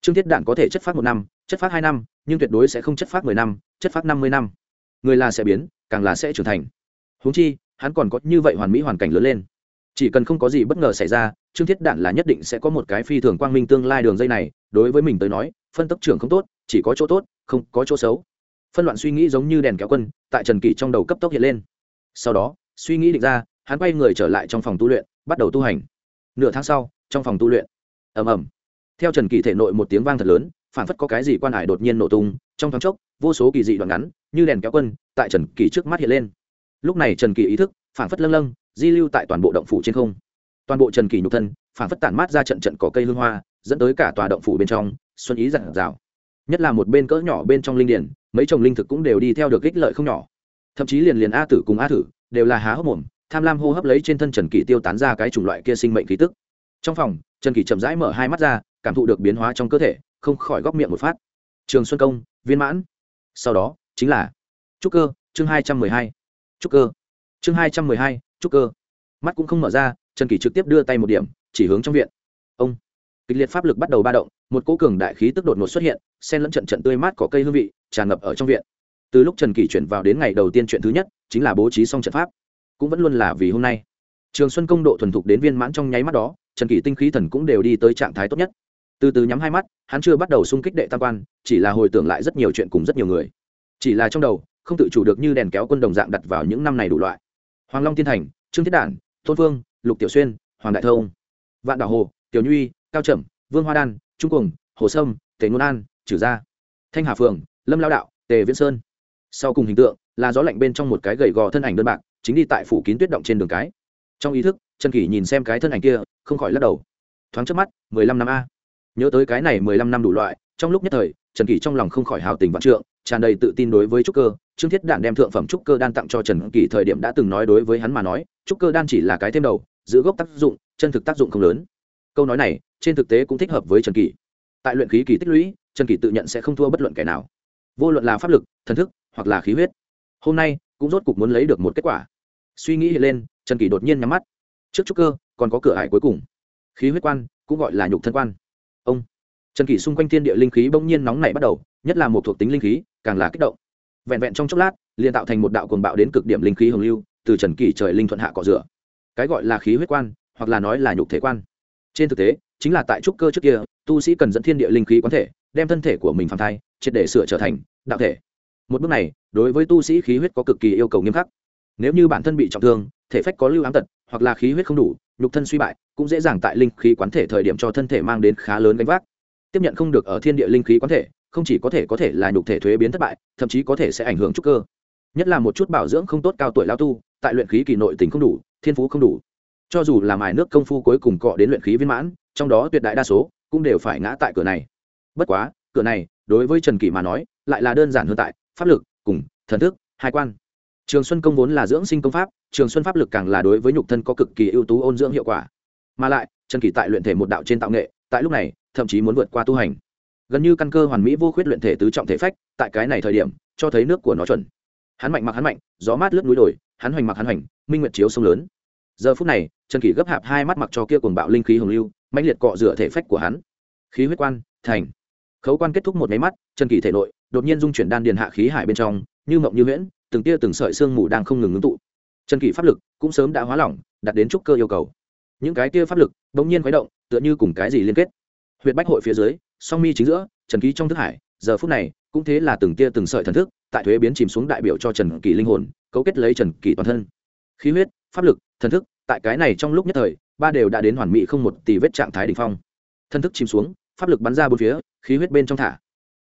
Trương thiết đạn có thể chất phát một năm, chất phát hai năm, nhưng tuyệt đối sẽ không chất phát mười năm, chất phát năm mươi năm. Người là sẽ biến, càng là sẽ trưởng thành. Huống chi, hắn còn có như vậy hoàn mỹ hoàn cảnh lớn lên. Chỉ cần không có gì bất ngờ xảy ra, trương thiết đạn là nhất định sẽ có một cái phi thường quang minh tương lai đường dây này, đối với mình tới nói, phân tốc trưởng không tốt, chỉ có chỗ tốt, không có chỗ xấu phân loạn suy nghĩ giống như đèn kéo quân, tại trần kỷ trong đầu cấp tốc hiện lên. Sau đó, suy nghĩ định ra, hắn quay người trở lại trong phòng tu luyện, bắt đầu tu hành. Nửa tháng sau, trong phòng tu luyện. Ầm ầm. Theo trần kỷ thể nội một tiếng vang thật lớn, phản phất có cái gì quan hải đột nhiên nổ tung, trong thoáng chốc, vô số kỳ dị đoạn ngắn, như đèn kéo quân, tại trần kỷ trước mắt hiện lên. Lúc này trần kỷ ý thức, phản phất lâng lâng, di lưu tại toàn bộ động phủ trên không. Toàn bộ trần kỷ nhục thân, phản phất tản mát ra trận trận cỏ cây hương hoa, dẫn tới cả tòa động phủ bên trong, xuân ý dặn dào. Nhất là một bên cỡ nhỏ bên trong linh điển mấy chồng linh thực cũng đều đi theo được ích lợi không nhỏ. Thậm chí liền liền a tử cùng a thử đều là há hốc mồm, tham lam hô hấp lấy trên thân trần kỷ tiêu tán ra cái chủng loại kia sinh mệnh khí tức. Trong phòng, trần kỷ chậm rãi mở hai mắt ra, cảm thụ được biến hóa trong cơ thể, không khỏi góc miệng một phát. Trường xuân công, viên mãn. Sau đó, chính là trúc cơ, chương hai trăm mười hai. Trúc cơ. Chương hai trăm mười hai, trúc cơ. Mắt cũng không mở ra, trần kỷ trực tiếp đưa tay một điểm, chỉ hướng trong viện kịch liệt pháp lực bắt đầu ba động, một cỗ cường đại khí tức đột ngột xuất hiện, xen lẫn trận trận tươi mát có cây hương vị, tràn ngập ở trong viện. Từ lúc trần kỷ chuyển vào đến ngày đầu tiên chuyện thứ nhất, chính là bố trí xong trận pháp. Cũng vẫn luôn là vì hôm nay. Trường xuân công độ thuần thục đến viên mãn trong nháy mắt đó, trần kỷ tinh khí thần cũng đều đi tới trạng thái tốt nhất. Từ từ nhắm hai mắt, hắn chưa bắt đầu xung kích đệ tam quan, chỉ là hồi tưởng lại rất nhiều chuyện cùng rất nhiều người. Chỉ là trong đầu, không tự chủ được như đèn kéo quân đồng dạng đặt vào những năm này đủ loại. Hoàng long tiên thành, trương thiết đản, tôn phương, lục tiểu xuyên, hoàng đại thông, vạn đảo hồ, tiểu nhuy cao trầm, vương hoa đan, trung cùng hồ sâm, tề ngôn an, trừ gia. Thanh hà phường, lâm lao đạo, tề viễn sơn. Sau cùng hình tượng là gió lạnh bên trong một cái gầy gò thân ảnh đơn bạc, chính đi tại phủ kín tuyết động trên đường cái. Trong ý thức, trần kỷ nhìn xem cái thân ảnh kia, không khỏi lắc đầu. Thoáng trước mắt, mười lăm năm a. Nhớ tới cái này mười lăm năm đủ loại, trong lúc nhất thời, trần kỷ trong lòng không khỏi hào tình vạn trượng, tràn đầy tự tin đối với trúc cơ. Trương thiết Đản đem thượng phẩm trúc cơ đan tặng cho trần kỷ thời điểm đã từng nói đối với hắn mà nói, trúc cơ đan chỉ là cái thêm đầu, giữ gốc tác dụng, chân thực tác dụng không lớn câu nói này trên thực tế cũng thích hợp với trần kỷ tại luyện khí kỳ tích lũy trần kỷ tự nhận sẽ không thua bất luận kẻ nào vô luận là pháp lực thần thức hoặc là khí huyết hôm nay cũng rốt cục muốn lấy được một kết quả suy nghĩ hiện lên trần kỷ đột nhiên nhắm mắt trước trúc cơ còn có cửa hải cuối cùng khí huyết quan cũng gọi là nhục thân quan ông trần kỷ xung quanh thiên địa linh khí bỗng nhiên nóng nảy bắt đầu nhất là một thuộc tính linh khí càng là kích động vẹn vẹn trong chốc lát liền tạo thành một đạo cuồng bạo đến cực điểm linh khí hồng lưu từ trần kỳ trời linh thuận hạ cọ rửa cái gọi là khí huyết quan hoặc là nói là nhục thể quan trên thực tế, chính là tại trúc cơ trước kia, tu sĩ cần dẫn thiên địa linh khí quán thể, đem thân thể của mình phàm thai, triệt để sửa trở thành đạo thể. Một bước này, đối với tu sĩ khí huyết có cực kỳ yêu cầu nghiêm khắc. Nếu như bản thân bị trọng thương, thể phách có lưu ám tật, hoặc là khí huyết không đủ, nhục thân suy bại, cũng dễ dàng tại linh khí quán thể thời điểm cho thân thể mang đến khá lớn gánh vác. Tiếp nhận không được ở thiên địa linh khí quán thể, không chỉ có thể có thể là nhục thể thuế biến thất bại, thậm chí có thể sẽ ảnh hưởng trúc cơ. Nhất là một chút bảo dưỡng không tốt cao tuổi lao tu, tại luyện khí kỳ nội tình không đủ, thiên phú không đủ cho dù là mài nước công phu cuối cùng cọ đến luyện khí viên mãn, trong đó tuyệt đại đa số cũng đều phải ngã tại cửa này. Bất quá, cửa này, đối với trần kỷ mà nói, lại là đơn giản hơn tại pháp lực, cùng thần thức, hai quan. Trường xuân công vốn là dưỡng sinh công pháp, trường xuân pháp lực càng là đối với nhục thân có cực kỳ ưu tú ôn dưỡng hiệu quả. Mà lại, trần kỷ tại luyện thể một đạo trên tạo nghệ, tại lúc này, thậm chí muốn vượt qua tu hành. Gần như căn cơ hoàn mỹ vô khuyết luyện thể tứ trọng thể phách, tại cái này thời điểm, cho thấy nước của nó chuẩn. Hắn mạnh mặc hắn mạnh, gió mát lướt núi đồi, hắn hoành mặc hắn hoành, minh nguyệt chiếu sông lớn. Giờ phút này trần kỷ gấp hạp hai mắt mặc cho kia cuồng bạo linh khí hồng lưu, mãnh liệt cọ rửa thể phách của hắn. Khí huyết quan, thành. Khấu quan kết thúc một máy mắt, trần kỷ thể nội đột nhiên dung chuyển đan điền hạ khí hải bên trong, như mộng như huyễn, từng tia từng sợi xương mù đang không ngừng ngưng tụ. Trần kỷ pháp lực cũng sớm đã hóa lỏng đặt đến trúc cơ yêu cầu. Những cái tia pháp lực bỗng nhiên khuấy động, tựa như cùng cái gì liên kết. Huyện bách hội phía dưới, song mi chính giữa, trần ký trong thức hải, giờ phút này cũng thế là từng tia từng sợi thần thức tại thuế biến chìm xuống đại biểu cho trần kỳ linh hồn, cấu kết lấy trần kỳ toàn thân. Khí huyết, pháp lực, thần thức tại cái này trong lúc nhất thời, ba đều đã đến hoàn mỹ không một tỷ vết trạng thái đ ỉ n h phong. Thân thức chìm xuống, pháp lực bắn ra bốn phía, khí huyết bên trong thả.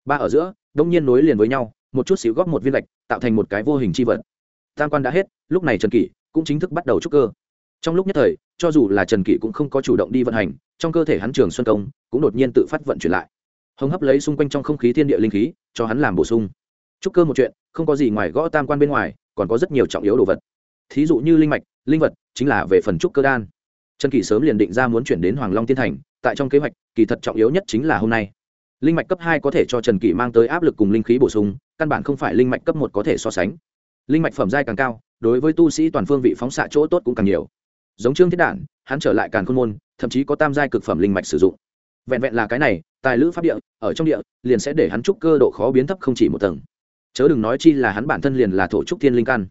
Ba ở giữa, đông nhiên nối liền với nhau, một chút xíu góp một viên lạch tạo thành một cái vô hình c h i vật. Tam quan đã hết, lúc này trần kỷ cũng chính thức bắt đầu trúc cơ. Trong lúc nhất thời, cho dù là trần kỷ cũng không có chủ động đi vận hành, trong cơ thể hắn trường xuân công cũng đột nhiên tự phát vận chuyển lại. Hồng hấp lấy xung quanh trong không khí thiên địa linh khí, cho hắn làm bổ sung. Trúc cơ một chuyện, không có gì ngoài gõ tam quan bên ngoài, còn có rất nhiều trọng yếu đồ vật. Thí dụ như linh mạch, linh vật chính là về phần trúc cơ đan. Trần kỳ sớm liền định ra muốn chuyển đến hoàng long tiên thành, tại trong kế hoạch, kỳ thật trọng yếu nhất chính là hôm nay. Linh mạch cấp hai có thể cho trần kỳ mang tới áp lực cùng linh khí bổ sung, căn bản không phải linh mạch cấp một có thể so sánh. Linh mạch phẩm giai càng cao, đối với tu sĩ toàn phương vị phóng xạ chỗ tốt cũng càng nhiều. Giống trương thiết đản, hắn trở lại càn khôn môn, thậm chí có tam giai cực phẩm linh mạch sử dụng. Vẹn vẹn là cái này, tài lữ pháp địa, ở trong địa, liền sẽ để hắn trúc cơ độ khó biến thấp không chỉ một tầng. Chớ đừng nói chi là hắn bản thân liền là thổ trúc thiên linh căn.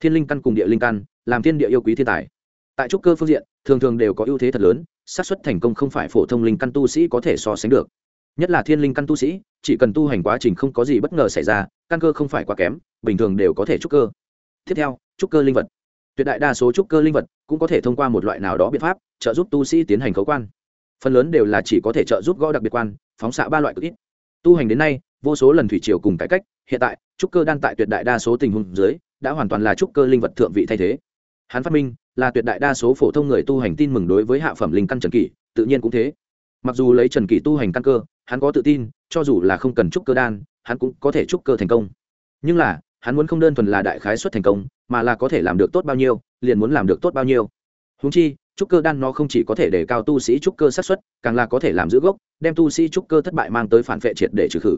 Thiên linh căn cùng địa linh căn làm thiên địa yêu quý thiên tài. Tại trúc cơ phương diện, thường thường đều có ưu thế thật lớn, xác suất thành công không phải phổ thông linh căn tu sĩ có thể so sánh được. Nhất là thiên linh căn tu sĩ, chỉ cần tu hành quá trình không có gì bất ngờ xảy ra, căn cơ không phải quá kém, bình thường đều có thể trúc cơ. Tiếp theo, trúc cơ linh vật. Tuyệt đại đa số trúc cơ linh vật cũng có thể thông qua một loại nào đó biện pháp, trợ giúp tu sĩ tiến hành khấu quan. Phần lớn đều là chỉ có thể trợ giúp gõ đặc biệt quan, phóng xạ ba loại cực ít. Tu hành đến nay, vô số lần thủy triều cùng cải cách, hiện tại, trúc cơ đang tại tuyệt đại đa số tình huống dưới, đã hoàn toàn là trúc cơ linh vật thượng vị thay thế hắn phát minh là tuyệt đại đa số phổ thông người tu hành tin mừng đối với hạ phẩm linh căn trần kỷ, tự nhiên cũng thế. Mặc dù lấy trần kỷ tu hành căn cơ, hắn có tự tin, cho dù là không cần trúc cơ đan, hắn cũng có thể trúc cơ thành công. Nhưng là, hắn muốn không đơn thuần là đại khái xuất thành công, mà là có thể làm được tốt bao nhiêu, liền muốn làm được tốt bao nhiêu. Húng chi, trúc cơ đan nó không chỉ có thể để cao tu sĩ trúc cơ sát xuất càng là có thể làm giữ gốc, đem tu sĩ trúc cơ thất bại mang tới phản vệ triệt để trừ khử.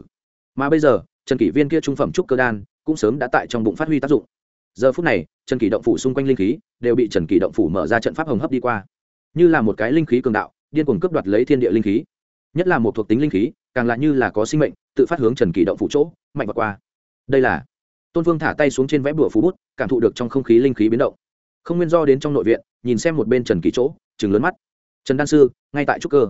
Mà bây giờ, trần kỷ viên kia trung phẩm trúc cơ đan cũng sớm đã tại trong bụng phát huy tác dụng giờ phút này, trần kỳ động phủ xung quanh linh khí đều bị trần kỳ động phủ mở ra trận pháp hồng hấp đi qua. Như là một cái linh khí cường đạo, điên cuồng cướp đoạt lấy thiên địa linh khí. Nhất là một thuộc tính linh khí, càng lại như là có sinh mệnh, tự phát hướng trần kỳ động phủ chỗ, mạnh và qua. Đây là, tôn vương thả tay xuống trên vẽ bùa phú bút, cảm thụ được trong không khí linh khí biến động. Không nguyên do đến trong nội viện, nhìn xem một bên trần kỳ chỗ chừng lớn mắt. Trần đan sư, ngay tại trúc cơ.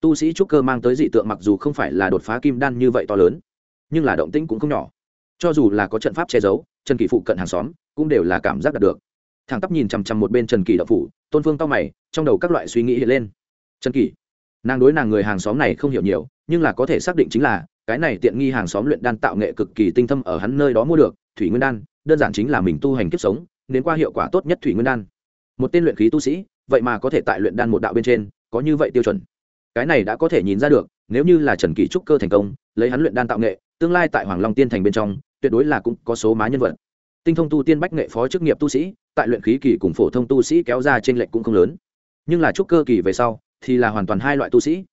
Tu sĩ trúc cơ mang tới dị tượng mặc dù không phải là đột phá kim đan như vậy to lớn, nhưng là động tĩnh cũng không nhỏ. Cho dù là có trận pháp che giấu, trần kỳ phụ cận hàng xóm cũng đều là cảm giác đạt được. Thằng tắp nhìn chằm chằm một bên trần kỳ đậu phủ, tôn phương tao mày, trong đầu các loại suy nghĩ hiện lên. Trần kỳ nàng đối nàng người hàng xóm này không hiểu nhiều, nhưng là có thể xác định chính là, cái này tiện nghi hàng xóm luyện đan tạo nghệ cực kỳ tinh thâm ở hắn nơi đó mua được, thủy nguyên đan, đơn giản chính là mình tu hành kiếp sống, nên qua hiệu quả tốt nhất thủy nguyên đan. Một tên luyện khí tu sĩ, vậy mà có thể tại luyện đan một đạo bên trên, có như vậy tiêu chuẩn. Cái này đã có thể nhìn ra được, nếu như là trần kỳ trúc cơ thành công, lấy hắn luyện đan tạo nghệ, tương lai tại hoàng long tiên thành bên trong, tuyệt đối là cũng có số má nhân vật tinh thông tu tiên bách nghệ phó chức nghiệp tu sĩ, tại luyện khí kỳ cùng phổ thông tu sĩ kéo ra trên lệnh cũng không lớn. Nhưng là trúc cơ kỳ về sau, thì là hoàn toàn hai loại tu sĩ.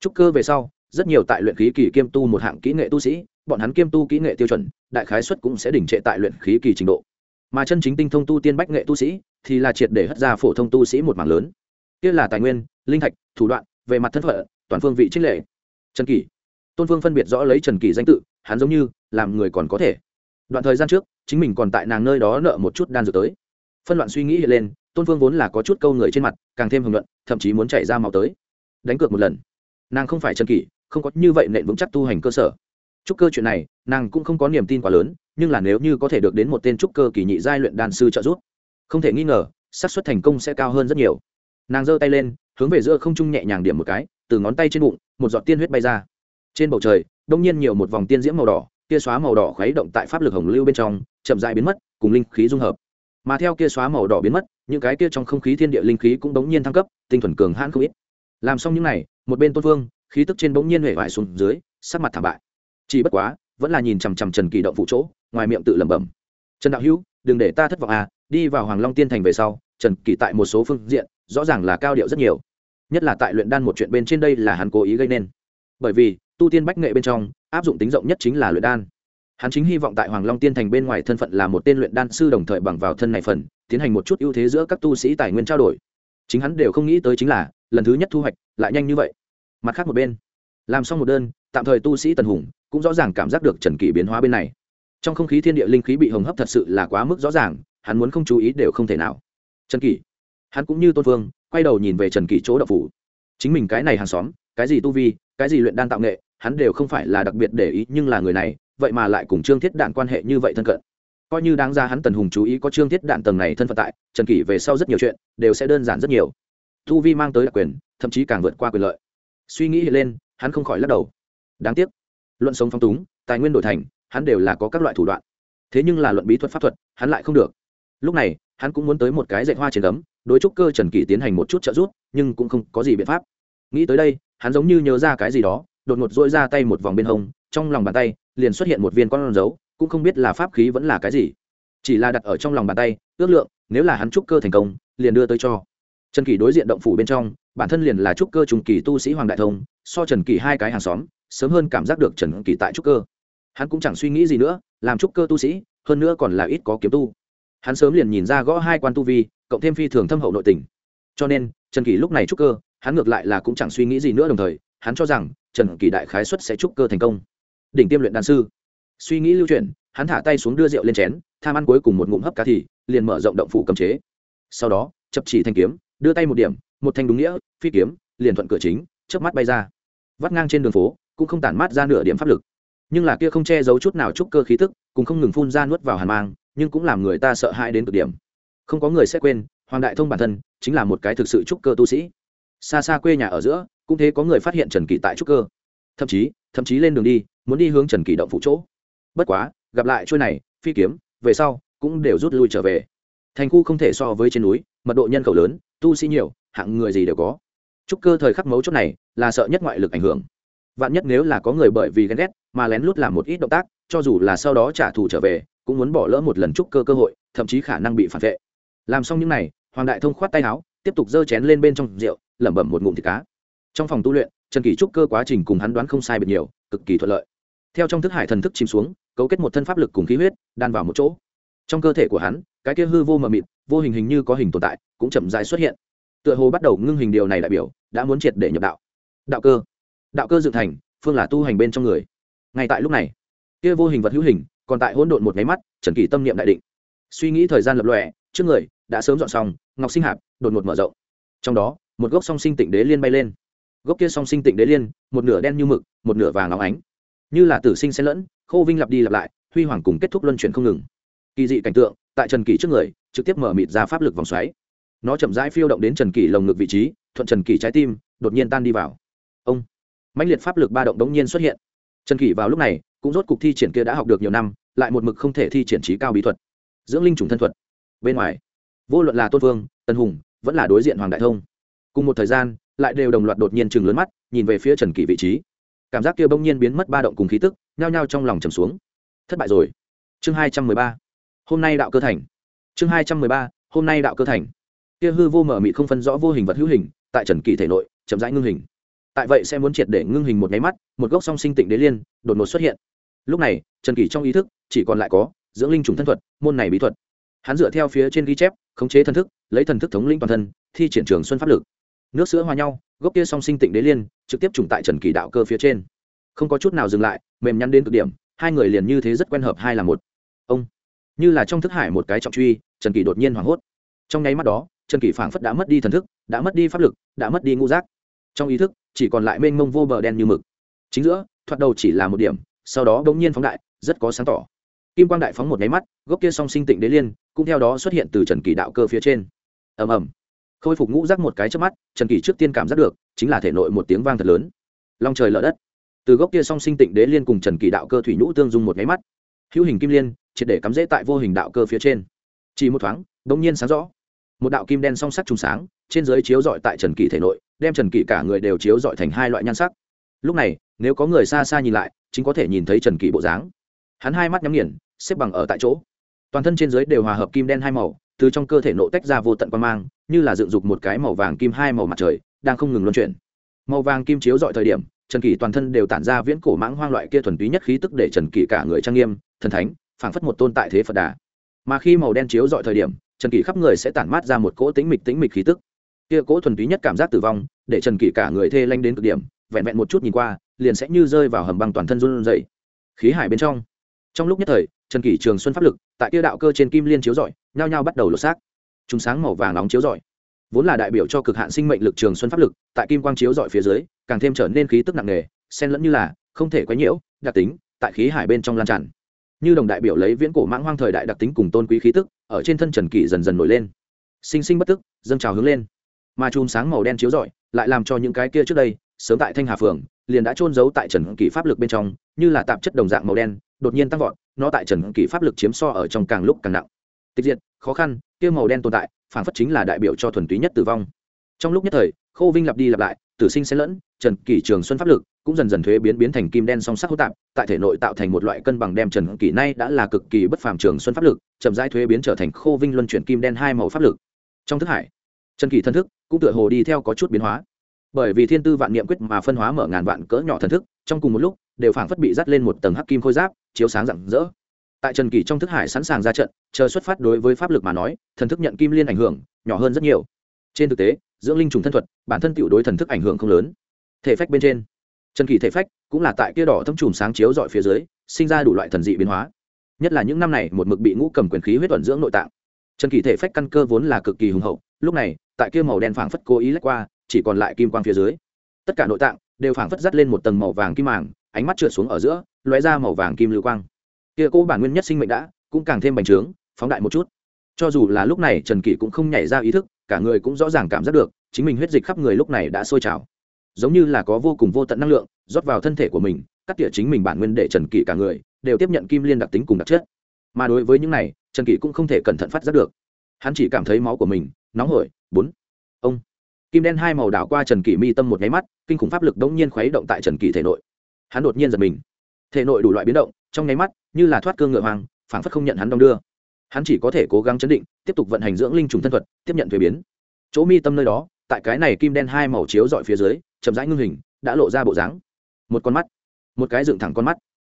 Trúc cơ về sau, rất nhiều tại luyện khí kỳ kiêm tu một hạng kỹ nghệ tu sĩ, bọn hắn kiêm tu kỹ nghệ tiêu chuẩn, đại khái xuất cũng sẽ đỉnh trệ tại luyện khí kỳ trình độ. Mà chân chính tinh thông tu tiên bách nghệ tu sĩ, thì là triệt để hất ra phổ thông tu sĩ một mảng lớn. Kia là tài nguyên, linh thạch, thủ đoạn, về mặt thân phận, toàn phương vị trích lệ trần kỳ tôn phương phân biệt rõ lấy trần kỳ danh tự, hắn giống như, làm người còn có thể đoạn thời gian trước, chính mình còn tại nàng nơi đó nợ một chút đan dược tới. Phân loạn suy nghĩ hiện lên, tôn phương vốn là có chút câu người trên mặt, càng thêm hưởng luận, thậm chí muốn chảy ra màu tới. Đánh cược một lần. Nàng không phải trần kỷ, không có như vậy nện vững chắc tu hành cơ sở. Trúc cơ chuyện này, nàng cũng không có niềm tin quá lớn, nhưng là nếu như có thể được đến một tên trúc cơ kỳ nhị giai luyện đan sư trợ giúp, không thể nghi ngờ, xác suất thành công sẽ cao hơn rất nhiều. Nàng giơ tay lên, hướng về giữa không trung nhẹ nhàng điểm một cái, từ ngón tay trên bụng, một giọt tiên huyết bay ra. Trên bầu trời, đông nhiên nhiều một vòng tiên diễm màu đỏ kia xóa màu đỏ khuấy động tại pháp lực hồng lưu bên trong, chậm dại biến mất, cùng linh khí dung hợp. Mà theo kia xóa màu đỏ biến mất, những cái kia trong không khí thiên địa linh khí cũng đống nhiên thăng cấp, tinh thuần cường hãn không ít. Làm xong những này, một bên tôn phương khí tức trên bỗng nhiên huệ vải xuống dưới, sắc mặt thảm bại. Chỉ bất quá, vẫn là nhìn chằm chằm trần kỳ động phụ chỗ, ngoài miệng tự lẩm bẩm. Trần đạo hữu, đừng để ta thất vọng à đi vào hoàng long tiên thành về sau, trần kỳ tại một số phương diện, rõ ràng là cao điệu rất nhiều. Nhất là tại luyện đan một chuyện bên trên đây là hắn cố ý gây nên. Bởi vì tu tiên bách nghệ bên trong, áp dụng tính rộng nhất chính là luyện đan. Hắn chính hy vọng tại hoàng long tiên thành bên ngoài thân phận là một tên luyện đan sư đồng thời bằng vào thân này phần, tiến hành một chút ưu thế giữa các tu sĩ tài nguyên trao đổi. Chính hắn đều không nghĩ tới chính là, lần thứ nhất thu hoạch, lại nhanh như vậy. Mặt khác một bên, làm xong một đơn, tạm thời tu sĩ tần hùng, cũng rõ ràng cảm giác được trần kỷ biến hóa bên này. Trong không khí thiên địa linh khí bị hồng hấp thật sự là quá mức rõ ràng, hắn muốn không chú ý đều không thể nào. Trần kỷ, hắn cũng như tôn phương quay đầu nhìn về trần kỷ chỗ đậu phủ. Chính mình cái này hàng xóm, cái gì tu vi, cái gì luyện đan tạo nghệ hắn đều không phải là đặc biệt để ý nhưng là người này, vậy mà lại cùng trương thiết đạn quan hệ như vậy thân cận. Coi như đáng ra hắn tần hùng chú ý có trương thiết đạn tầng này thân phận tại, trần kỷ về sau rất nhiều chuyện đều sẽ đơn giản rất nhiều. Thu vi mang tới đặc quyền, thậm chí càng vượt qua quyền lợi. Suy nghĩ lên, hắn không khỏi lắc đầu. Đáng tiếc, luận sống phong túng, tài nguyên đổi thành, hắn đều là có các loại thủ đoạn. Thế nhưng là luận bí thuật pháp thuật, hắn lại không được. Lúc này, hắn cũng muốn tới một cái dạy hoa trên cấm đối trúc cơ trần kỷ tiến hành một chút trợ giúp, nhưng cũng không có gì biện pháp. Nghĩ tới đây, hắn giống như nhớ ra cái gì đó đột ngột dỗi ra tay một vòng bên hông, trong lòng bàn tay liền xuất hiện một viên con dấu cũng không biết là pháp khí vẫn là cái gì. Chỉ là đặt ở trong lòng bàn tay, ước lượng, nếu là hắn trúc cơ thành công, liền đưa tới cho. Trần kỳ đối diện động phủ bên trong, bản thân liền là trúc cơ trùng kỳ tu sĩ hoàng đại thông, so trần kỳ hai cái hàng xóm, sớm hơn cảm giác được trần kỳ tại trúc cơ. Hắn cũng chẳng suy nghĩ gì nữa, làm trúc cơ tu sĩ, hơn nữa còn là ít có kiếm tu. Hắn sớm liền nhìn ra gõ hai quan tu vi, cộng thêm phi thường thâm hậu nội tình. Cho nên, trần kỳ lúc này trúc cơ, hắn ngược lại là cũng chẳng suy nghĩ gì nữa đồng thời hắn cho rằng, trần kỳ đại khái xuất sẽ trúc cơ thành công. Đỉnh tiêm luyện đan sư. Suy nghĩ lưu chuyển, hắn thả tay xuống đưa rượu lên chén, tham ăn cuối cùng một ngụm hấp cá thì, liền mở rộng động phủ cầm chế. Sau đó, chập chỉ thanh kiếm, đưa tay một điểm, một thanh đúng nghĩa, phi kiếm, liền thuận cửa chính, chớp mắt bay ra. Vắt ngang trên đường phố, cũng không tản mát ra nửa điểm pháp lực. Nhưng là kia không che giấu chút nào chút cơ khí tức, cũng không ngừng phun ra nuốt vào hàn mang, nhưng cũng làm người ta sợ hãi đến cực điểm. Không có người sẽ quên, hoàng đại thông bản thân, chính là một cái thực sự trúc cơ tu sĩ. Xa xa quê nhà ở giữa cũng thế có người phát hiện trần kỳ tại trúc cơ. Thậm chí thậm chí lên đường đi, muốn đi hướng trần kỳ động phụ chỗ. Bất quá, gặp lại trôi này, phi kiếm, về sau, cũng đều rút lui trở về. Thành khu không thể so với trên núi, mật độ nhân khẩu lớn, tu sĩ nhiều, hạng người gì đều có. Trúc cơ thời khắc mấu chốt này, là sợ nhất ngoại lực ảnh hưởng. Vạn nhất nếu là có người bởi vì ghen ghét, mà lén lút làm một ít động tác, cho dù là sau đó trả thù trở về, cũng muốn bỏ lỡ một lần trúc cơ cơ hội, thậm chí khả năng bị phản vệ. Làm xong những n à y hoàng đại thông khoát tay áo, tiếp tục giơ chén lên bên trong rượu, lẩm bẩm một ngụm thịt cá trong phòng tu luyện, trần kỳ trúc cơ quá trình cùng hắn đoán không sai biệt nhiều, cực kỳ thuận lợi. Theo trong thức hải thần thức chìm xuống, cấu kết một thân pháp lực cùng khí huyết, đan vào một chỗ. Trong cơ thể của hắn, cái kia hư vô mờ mịt, vô hình hình như có hình tồn tại, cũng chậm dài xuất hiện. Tựa hồ bắt đầu ngưng hình điều này đại biểu, đã muốn triệt để nhập đạo. Đạo cơ. Đạo cơ dựng thành, phương là tu hành bên trong người. Ngay tại lúc này, kia vô hình vật hữu hình, còn tại hỗn độn một máy mắt, trần kỳ tâm niệm đại định. Suy nghĩ thời gian lập lòe, trước người, đã sớm dọn xong, ngọc sinh hạp, đột ngột mở rộng. Trong đó, một gốc song sinh tịnh đế liên bay lên gốc kia song sinh tịnh đế liên, một nửa đen như mực, một nửa vàng óng ánh. Như là tử sinh xen lẫn, khô vinh lặp đi lặp lại, huy hoàng cùng kết thúc luân chuyển không ngừng. Kỳ dị cảnh tượng, tại trần kỳ trước người, trực tiếp mở mịt ra pháp lực vòng xoáy. Nó chậm rãi phiêu động đến trần kỳ lồng ngực vị trí, thuận trần kỳ trái tim, đột nhiên tan đi vào. Ông! Mãnh liệt pháp lực ba động đống nhiên xuất hiện. Trần kỳ vào lúc này, cũng rốt cục thi triển kia đã học được nhiều năm, lại một mực không thể thi triển trí cao bí thuật. Dưỡng linh trùng thân thuật. Bên ngoài, vô luận là tôn vương tân hùng, vẫn là đối diện hoàng đại thông. Cùng một thời gian lại đều đồng loạt đột nhiên chừng lớn mắt, nhìn về phía trần kỷ vị trí. Cảm giác kia bỗng nhiên biến mất ba động cùng khí tức, nhao nhao trong lòng trầm xuống. Thất bại rồi. Chương hai trăm mười ba. Hôm nay đạo cơ thành. Chương hai trăm mười ba. Hôm nay đạo cơ thành. Kia hư vô mở mị không phân rõ vô hình vật hữu hình, tại trần kỳ thể nội, chậm rãi ngưng hình. Tại vậy sẽ muốn triệt để ngưng hình một nháy mắt, một gốc song sinh tịnh đế liên, đột ngột xuất hiện. Lúc này, trần kỳ trong ý thức, chỉ còn lại có, dưỡng linh trùng thân thuật, môn này bí thuật. Hắn dựa theo phía trên ghi chép, khống chế thần thức, lấy thần thức thống linh toàn thân, thi triển trường xuân pháp lực nước sữa hòa nhau, gốc kia song sinh tịnh đế liên, trực tiếp trùng tại trần kỳ đạo cơ phía trên. Không có chút nào dừng lại, mềm nhăn đến cực điểm, hai người liền như thế rất quen hợp hai là một. Ông, như là trong thức hải một cái trọng truy, trần kỳ đột nhiên hoảng hốt. Trong nháy mắt đó, trần kỳ phảng phất đã mất đi thần thức, đã mất đi pháp lực, đã mất đi ngũ giác. Trong ý thức, chỉ còn lại mênh mông vô bờ đen như mực. Chính giữa, thoạt đầu chỉ là một điểm, sau đó đ ỗ n g nhiên phóng đại, rất có sáng tỏ. Kim quang đại phóng một nháy mắt, gốc kia song sinh tịnh đế liên cũng theo đó xuất hiện từ trần kỳ đạo cơ phía trên. Ầm ầm khôi phục ngũ rác một cái trước mắt, trần Kỳ trước tiên cảm giác được, chính là thể nội một tiếng vang thật lớn. Long trời lở đất. Từ gốc kia song sinh tịnh đế liên cùng trần Kỳ đạo cơ thủy nhũ tương dung một nháy mắt. Hữu hình kim liên, triệt để cắm rễ tại vô hình đạo cơ phía trên. Chỉ một thoáng đ ỗ n g nhiên sáng rõ. Một đạo kim đen song sắc trùng sáng, trên dưới chiếu dọi tại trần Kỳ thể nội, đem trần Kỳ cả người đều chiếu dọi thành hai loại nhan sắc. Lúc này, nếu có người xa xa nhìn lại, chính có thể nhìn thấy trần Kỳ bộ dáng. Hắn hai mắt nhắm nghiền, xếp bằng ở tại chỗ. Toàn thân trên dưới đều hòa hợp kim đen hai màu từ trong cơ thể nộ tách ra vô tận quan mang, như là dựng dục một cái màu vàng kim hai màu mặt trời, đang không ngừng luân chuyển. Màu vàng kim chiếu dọi thời điểm, trần kỷ toàn thân đều tản ra viễn cổ mãng hoang loại kia thuần túy nhất khí tức để trần kỷ cả người trang nghiêm, thần thánh, phảng phất một tôn tại thế phật đà. Mà khi màu đen chiếu dọi thời điểm, trần kỷ khắp người sẽ tản mát ra một cỗ tĩnh mịch tĩnh mịch khí tức. Kia cỗ thuần túy nhất cảm giác tử vong, để trần kỷ cả người thê lanh đến cực điểm, vẹn vẹn một chút nhìn qua, liền sẽ như rơi vào hầm băng toàn thân run rẩy. Khí hải bên trong. Trong lúc nhất thời trần kỷ trường xuân pháp lực, tại kia đạo cơ trên kim liên chiếu rọi, nhao nhao bắt đầu lột xác. Chúng sáng màu vàng nóng chiếu rọi. Vốn là đại biểu cho cực hạn sinh mệnh lực trường xuân pháp lực, tại kim quang chiếu rọi phía dưới, càng thêm trở nên khí tức nặng nề, xen lẫn như là, không thể quấy nhiễu, đặc tính, tại khí hải bên trong lan tràn. Như đồng đại biểu lấy viễn cổ mãng hoang thời đại đặc tính cùng tôn quý khí tức, ở trên thân trần kỷ dần dần nổi lên. Sinh sinh bất tức, dâng trào hướng lên. Mà chùm sáng màu đen chiếu rọi, lại làm cho những cái kia trước đây, sớm tại thanh hà phường, liền đã trôn giấu tại trần kỷ pháp lực bên trong, như là tạp chất đồng dạng màu đen đột nhiên tăng vọt, nó tại trần kỷ pháp lực chiếm so ở trong càng lúc càng nặng. Tịch diệt, khó khăn, kia màu đen tồn tại phản phất chính là đại biểu cho thuần túy nhất tử vong. Trong lúc nhất thời, khô vinh lặp đi lặp lại, tử sinh xen lẫn, trần kỷ trường xuân pháp lực cũng dần dần thuế biến biến thành kim đen song sắc hỗn tạp, tại thể nội tạo thành một loại cân bằng đem trần kỷ nay đã là cực kỳ bất phàm trường xuân pháp lực, chậm rãi thuế biến trở thành khô vinh luân chuyển kim đen hai màu pháp lực. Trong thức hải, trần kỷ thân thức cũng tựa hồ đi theo có chút biến hóa. Bởi vì thiên tư vạn niệm quyết mà phân hóa mở ngàn vạn cỡ nhỏ thần thức, trong cùng một lúc, đều phảng phất bị dắt lên một tầng hắc kim khôi giáp chiếu sáng rạng rỡ. Tại trần kỳ trong thức hải sẵn sàng ra trận, chờ xuất phát đối với pháp lực mà nói, thần thức nhận kim liên ảnh hưởng, nhỏ hơn rất nhiều. Trên thực tế, dưỡng linh trùng thân thuật, bản thân tiểu đối thần thức ảnh hưởng không lớn. Thể phách bên trên. Trần kỳ thể phách cũng là tại kia đỏ thâm trùm sáng chiếu dọi phía dưới, sinh ra đủ loại thần dị biến hóa. Nhất là những năm này, một mực bị ngũ cầm quyền khí huyết tuần dưỡng nội tạng. Trần kỳ thể phách căn cơ vốn là cực kỳ hùng hậu, lúc này, tại kia màu đen phảng phất cố ý lách qua, chỉ còn lại kim quang phía dưới. Tất cả nội tạng đều phảng phất dắt lên một tầng màu vàng kim màng ánh mắt trượt xuống ở giữa, lóe ra màu vàng kim lưu quang. Kia cô bản nguyên nhất sinh mệnh đã, cũng càng thêm bành trướng, phóng đại một chút. Cho dù là lúc này trần kỷ cũng không nhảy ra ý thức, cả người cũng rõ ràng cảm giác được, chính mình huyết dịch khắp người lúc này đã sôi trào. Giống như là có vô cùng vô tận năng lượng, rót vào thân thể của mình, cắt tỉa chính mình bản nguyên để trần kỷ cả người, đều tiếp nhận kim liên đặc tính cùng đặc chất. Mà đối với những này, trần kỷ cũng không thể cẩn thận phát giác được. Hắn chỉ cảm thấy máu của mình, nóng hổi, bốn. Ông. Kim đen hai màu đảo qua trần kỷ mi tâm một nháy mắt, kinh khủng pháp lực đống nhiên khuấy động tại trần kỷ thể nội hắn đột nhiên giật mình. Thể nội đủ loại biến động, trong nháy mắt, như là thoát cương ngựa hoàng phảng phất không nhận hắn đong đưa. Hắn chỉ có thể cố gắng chấn định, tiếp tục vận hành dưỡng linh trùng thân thuật, tiếp nhận thuế biến. Chỗ mi tâm nơi đó, tại cái này kim đen hai màu chiếu dọi phía dưới, chậm rãi ngưng hình, đã lộ ra bộ dáng. Một con mắt. Một cái dựng thẳng con mắt.